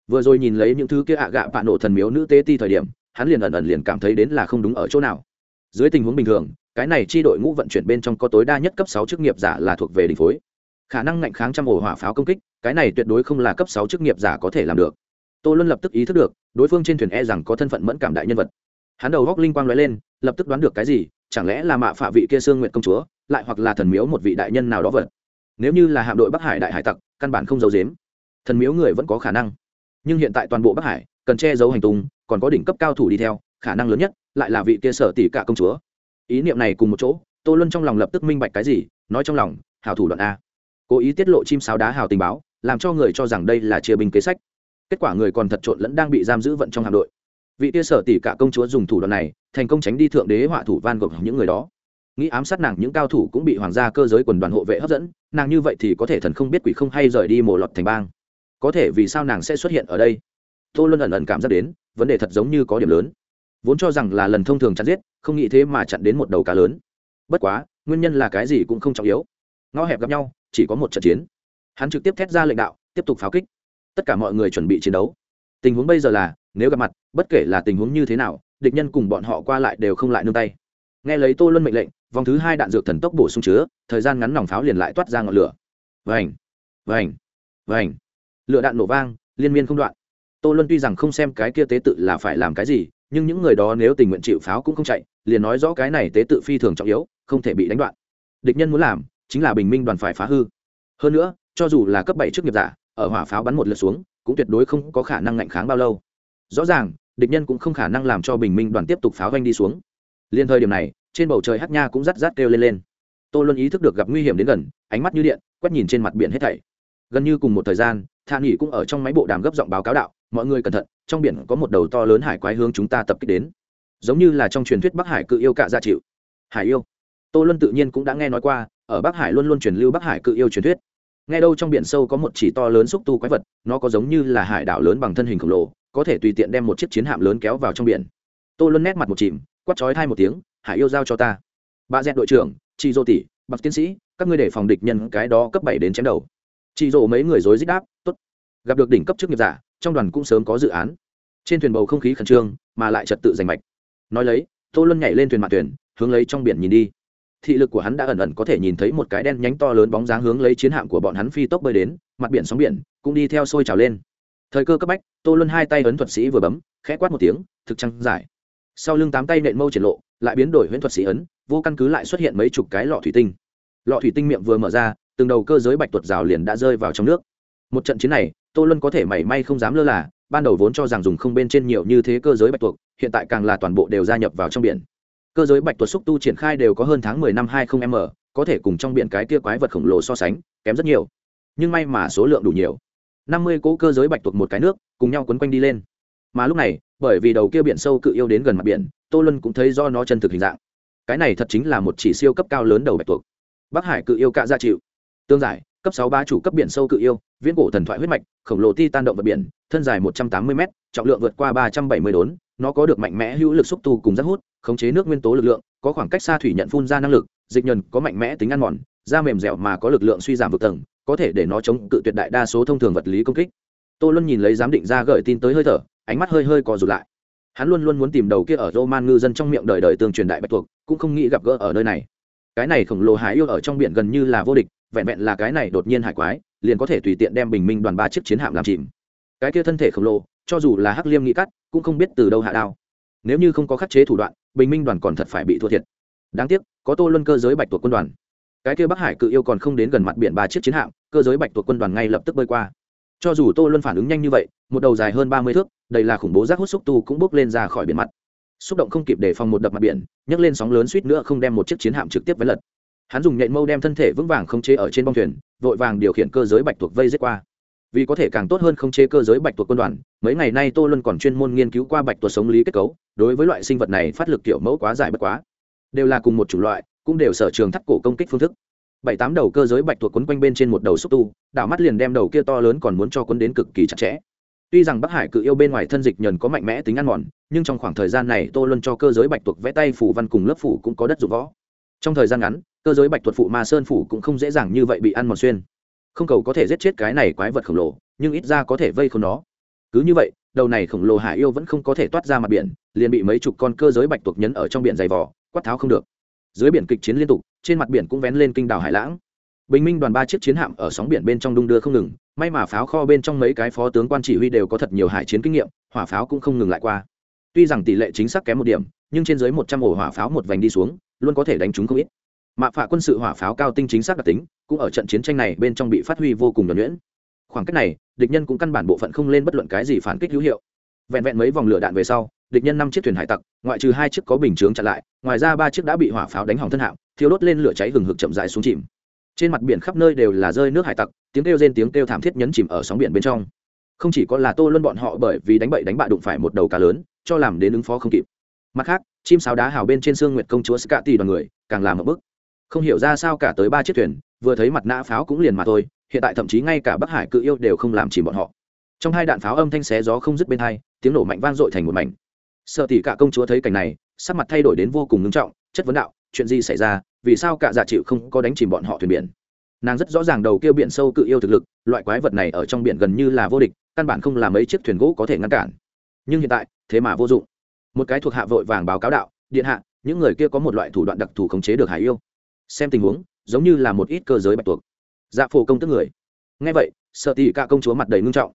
Vừa rồi nhìn lấy những thứ kia ạ gạ bạ nổ thần miếu nữ tế ti thời điểm, hắn liền ẩn ẩn liền cảm thấy đến là không đúng ở chỗ nào. Dưới tình huống bình thường, cái này chi đội ngũ vận chuyển bên trong có tối đa nhất cấp sáu chức nghiệp giả là thuộc về đình phối. Khả năng ngạnh kháng trăm ổ hỏa pháo công kích, cái này tuyệt đối không là cấp sáu chức nghiệp giả có thể làm được tô luân lập tức ý thức được, đối phương trên thuyền e rằng có thân phận mẫn cảm đại nhân vật. Hắn đầu góc linh quang nói lên, lập tức đoán được cái gì, chẳng lẽ là mạ phạ vị kia sương nguyện công chúa, lại hoặc là thần miếu một vị đại nhân nào đó vật. Nếu như là hạm đội bắc hải đại hải tặc, căn bản không giấu dếm thần miếu người vẫn có khả năng. Nhưng hiện tại toàn bộ bắc hải, cần che giấu hành tung, còn có đỉnh cấp cao thủ đi theo, khả năng lớn nhất lại là vị kia sở tỷ cả công chúa. Ý niệm này cùng một chỗ, tô luân trong lòng lập tức minh bạch cái gì, nói trong lòng hào thủ đoạn a. Cố ý tiết lộ chim sáo đá hào tình báo, làm cho người cho rằng đây là chia binh kế sách kết quả người còn thật trộn lẫn đang bị giam giữ vận trong hạm đội. Vị tia sở tỷ cả công chúa dùng thủ đoạn này, thành công tránh đi thượng đế họa thủ van gộp những người đó. Nghĩ ám sát nàng, những cao thủ cũng bị hoàng gia cơ giới quần đoàn hộ vệ hấp dẫn, nàng như vậy thì có thể thần không biết quỷ không hay rời đi mổ lọt thành bang. Có thể vì sao nàng sẽ xuất hiện ở đây? Tô luân ẩn ẩn cảm giác đến, vấn đề thật giống như có điểm lớn. Vốn cho rằng là lần thông thường chặn giết, không nghĩ thế mà chặn đến một đầu cá lớn. Bất quá, nguyên nhân là cái gì cũng không trọng yếu. Ngõ hẹp gặp nhau, chỉ có một trận chiến. Hắn trực tiếp thét ra lệnh đạo, tiếp tục pháo kích tất cả mọi người chuẩn bị chiến đấu. Tình huống bây giờ là, nếu gặp mặt, bất kể là tình huống như thế nào, địch nhân cùng bọn họ qua lại đều không lại nương tay. Nghe lấy tô luân mệnh lệnh, vòng thứ hai đạn dược thần tốc bổ sung chứa, thời gian ngắn nòng pháo liền lại toát ra ngọn lửa. Vành vành vành. Lửa đạn nổ vang, liên miên không đoạn. Tô luân tuy rằng không xem cái kia tế tự là phải làm cái gì, nhưng những người đó nếu tình nguyện chịu pháo cũng không chạy, liền nói rõ cái này tế tự phi thường trọng yếu, không thể bị đánh đoạn. Địch nhân muốn làm, chính là bình minh đoàn phải phá hư. Hơn nữa, cho dù là cấp bảy trước nghiệp giả ở hỏa pháo bắn một lượt xuống, cũng tuyệt đối không có khả năng ngạnh kháng bao lâu. Rõ ràng, địch nhân cũng không khả năng làm cho bình minh đoàn tiếp tục pháo vanh đi xuống. Liên thời điểm này, trên bầu trời hát nha cũng rát rát kêu lên lên. Tô luân ý thức được gặp nguy hiểm đến gần, ánh mắt như điện, quét nhìn trên mặt biển hết thảy. Gần như cùng một thời gian, thạ nghỉ cũng ở trong máy bộ đàm gấp giọng báo cáo đạo, mọi người cẩn thận, trong biển có một đầu to lớn hải quái hướng chúng ta tập kích đến. Giống như là trong truyền thuyết bắc hải cự yêu cạ gia chịu. Hải yêu? Tô luân tự nhiên cũng đã nghe nói qua, ở bắc hải luôn luôn truyền lưu bắc hải cự yêu truyền thuyết nghe đâu trong biển sâu có một chỉ to lớn xúc tu quái vật, nó có giống như là hải đảo lớn bằng thân hình khổng lồ, có thể tùy tiện đem một chiếc chiến hạm lớn kéo vào trong biển. Tô luân nét mặt một chìm quắt chói thai một tiếng, hải yêu giao cho ta. Bà dẹt đội trưởng chị dô tỷ bậc tiến sĩ, các ngươi để phòng địch nhân cái đó cấp bảy đến chém đầu. Chị dỗ mấy người dối dích đáp t ố t gặp được đỉnh cấp chức nghiệp giả, trong đoàn cũng sớm có dự án. Trên thuyền bầu không khí khẩn trương, mà lại trật tự giành mạch. Nói lấy, tô luân nhảy lên thuyền mặt thuyền, hướng lấy trong biển nhìn đi thị lực của hắn đã ẩn ẩn có thể nhìn thấy một cái đen nhánh to lớn bóng dáng hướng lấy chiến hạm của bọn hắn phi tốc bơi đến, mặt biển sóng biển cũng đi theo sôi trào lên. Thời cơ cấp bách, tô luân hai tay ấn thuật sĩ vừa bấm, khẽ quát một tiếng, thực trăng giải. Sau lưng tám tay nện mâu triển lộ, lại biến đổi huyễn thuật sĩ ấn, vô căn cứ lại xuất hiện mấy chục cái lọ thủy tinh. Lọ thủy tinh miệng vừa mở ra, từng đầu cơ giới bạch tuột rào liền đã rơi vào trong nước. Một trận chiến này, tô luân có thể mảy may không dám lơ là, ban đầu vốn cho rằng dùng không bên trên nhiều như thế cơ giới bạch tuộc, hiện tại càng là toàn bộ đều gia nhập vào trong biển cơ giới bạch tuộc xúc tu triển khai đều có hơn tháng mười năm hai không m có thể cùng trong biển cái kia quái vật khổng lồ so sánh, kém rất nhiều. Nhưng may mà số lượng đủ nhiều. Năm mươi cỗ cơ giới bạch tuộc một cái nước, cùng nhau quấn quanh đi lên. Mà lúc này, bởi vì đầu kia biển sâu cự yêu đến gần mặt biển, tô luân cũng thấy do nó chân thực hình dạng. Cái này thật chính là một chỉ siêu cấp cao lớn đầu bạch tuộc bắc hải cự yêu cạ gia chịu. Tương giải, cấp sáu ba chủ cấp biển sâu cự yêu, viễn cổ thần thoại huyết mạch, khổng lồ ti tan động vật biển, thân dài một trăm tám mươi m trọng lượng vượt qua ba trăm bảy mươi đốn nó có được mạnh mẽ hữu lực xúc tu cùng rất hút, khống chế nước nguyên tố lực lượng, có khoảng cách xa thủy nhận phun ra năng lực, dịch nhờn có mạnh mẽ tính ăn mòn, da mềm dẻo mà có lực lượng suy giảm vực tầng, có thể để nó chống cự tuyệt đại đa số thông thường vật lý công kích. Tô luân nhìn lấy giám định ra gửi tin tới hơi thở, ánh mắt hơi hơi co rụt lại. Hắn luôn luôn muốn tìm đầu kia ở roman ngư dân trong miệng đời đời tương truyền đại bạch tuộc, cũng không nghĩ gặp gỡ ở nơi này. Cái này khổng lồ hải yêu ở trong biển gần như là vô địch, vẹn vẹn là cái này đột nhiên hải quái, liền có thể tùy tiện đem bình minh đoàn ba chiếc chiến hạm làm chìm cái kia thân thể khổng lồ, cho dù là hắc liêm nghĩ cắt, cũng không biết từ đâu hạ đao. Nếu như không có khắc chế thủ đoạn, bình minh đoàn còn thật phải bị thua thiệt. Đáng tiếc, có tô luân cơ giới bạch tuộc quân đoàn. Cái kia bắc hải cự yêu còn không đến gần mặt biển ba chiếc chiến hạm, cơ giới bạch tuộc quân đoàn ngay lập tức bơi qua. Cho dù tô luân phản ứng nhanh như vậy, một đầu dài hơn ba mươi thước đây là khủng bố rác hút xúc tu cũng bốc lên ra khỏi biển mặt. Xúc động không kịp để phòng một đập mặt biển, nhấc lên sóng lớn suýt nữa không đem một chiếc chiến hạm trực tiếp với lật. Hắn dùng nhện mâu đem thân thể vững vàng không chế ở trên bong thuyền, vội vàng điều khiển cơ giới bạch tuộc vây giết qua vì có thể càng tốt hơn không chế cơ giới bạch tuộc quân đoàn, mấy ngày nay tô luân còn chuyên môn nghiên cứu qua bạch tuộc sống lý kết cấu, đối với loại sinh vật này phát lực kiểu mẫu quá dài bất quá. Đều là cùng một chủng loại, cũng đều sở trường thắt cổ công kích phương thức. Bảy tám đầu cơ giới bạch tuộc quấn quanh bên trên một đầu xúc tu, đảo mắt liền đem đầu kia to lớn còn muốn cho quấn đến cực kỳ chặt chẽ. Tuy rằng bắc hải cự yêu bên ngoài thân dịch nhờn có mạnh mẽ tính ăn mòn, nhưng trong khoảng thời gian này tô luân cho cơ giới bạch tuộc vẽ tay phủ văn cùng lớp phủ cũng có đất dụng võ. Trong thời gian ngắn, cơ giới bạch tuộc phụ ma sơn phủ cũng không dễ dàng như vậy bị ăn mòn xuyên không cầu có thể giết chết cái này quái vật khổng lồ, nhưng ít ra có thể vây không nó. Cứ như vậy, đầu này khổng lồ hải yêu vẫn không có thể toát ra mặt biển, liền bị mấy chục con cơ giới bạch tuộc nhấn ở trong biển dày vỏ quát tháo không được. Dưới biển kịch chiến liên tục, trên mặt biển cũng vén lên kinh đảo hải lãng. Bình minh đoàn ba chiếc chiến hạm ở sóng biển bên trong đung đưa không ngừng, may mà pháo kho bên trong mấy cái phó tướng quan chỉ huy đều có thật nhiều hải chiến kinh nghiệm, hỏa pháo cũng không ngừng lại qua. Tuy rằng tỷ lệ chính xác kém một điểm, nhưng trên dưới một trăm ổ hỏa pháo một vành đi xuống, luôn có thể đánh trúng không ít mạ phạ quân sự hỏa pháo cao tinh chính xác đặc tính, cũng ở trận chiến tranh này bên trong bị phát huy vô cùng nhuẩn nhuyễn. Khoảng cách này, địch nhân cũng căn bản bộ phận không lên bất luận cái gì phản kích hữu hiệu. Vẹn vẹn mấy vòng lửa đạn về sau, địch nhân năm chiếc thuyền hải tặc, ngoại trừ hai chiếc có bình chướng chặn lại, ngoài ra ba chiếc đã bị hỏa pháo đánh hỏng thân hạng thiếu đốt lên lửa cháy hừng hực chậm dài xuống chìm. Trên mặt biển khắp nơi đều là rơi nước hải tặc, tiếng kêu rên tiếng kêu thảm thiết nhấn chìm ở sóng biển bên trong. Không chỉ có là tô luân bọn họ bởi vì đánh bậy đánh bạ đụng phải một đầu cá lớn, cho làm đến ứng phó không kịp. Mặt khác, chim sáo đá hào bên trên xương nguyệt công chúa scati đoàn người, càng làm một bức không hiểu ra sao cả tới ba chiếc thuyền, vừa thấy mặt nã pháo cũng liền mà thôi, hiện tại thậm chí ngay cả bắc hải cự yêu đều không làm chỉ bọn họ. Trong hai đạn pháo âm thanh xé gió không dứt bên hai, tiếng nổ mạnh vang dội thành một mảnh. Sợ tỷ cả công chúa thấy cảnh này, sắc mặt thay đổi đến vô cùng ngưng trọng, chất vấn đạo, chuyện gì xảy ra? Vì sao cả dạ chịu không có đánh chìm bọn họ thuyền biển? Nàng rất rõ ràng đầu kêu biển sâu cự yêu thực lực, loại quái vật này ở trong biển gần như là vô địch, căn bản không làm mấy chiếc thuyền gỗ có thể ngăn cản. Nhưng hiện tại, thế mà vô dụng. Một cái thuộc hạ vội vàng báo cáo đạo, điện hạ, những người kia có một loại thủ đoạn đặc thù khống chế được hải yêu xem tình huống, giống như là một ít cơ giới bạch tuộc. Dạ phổ công tức người. Ngay vậy, sợ tỷ cả công chúa mặt đầy ngưng trọng.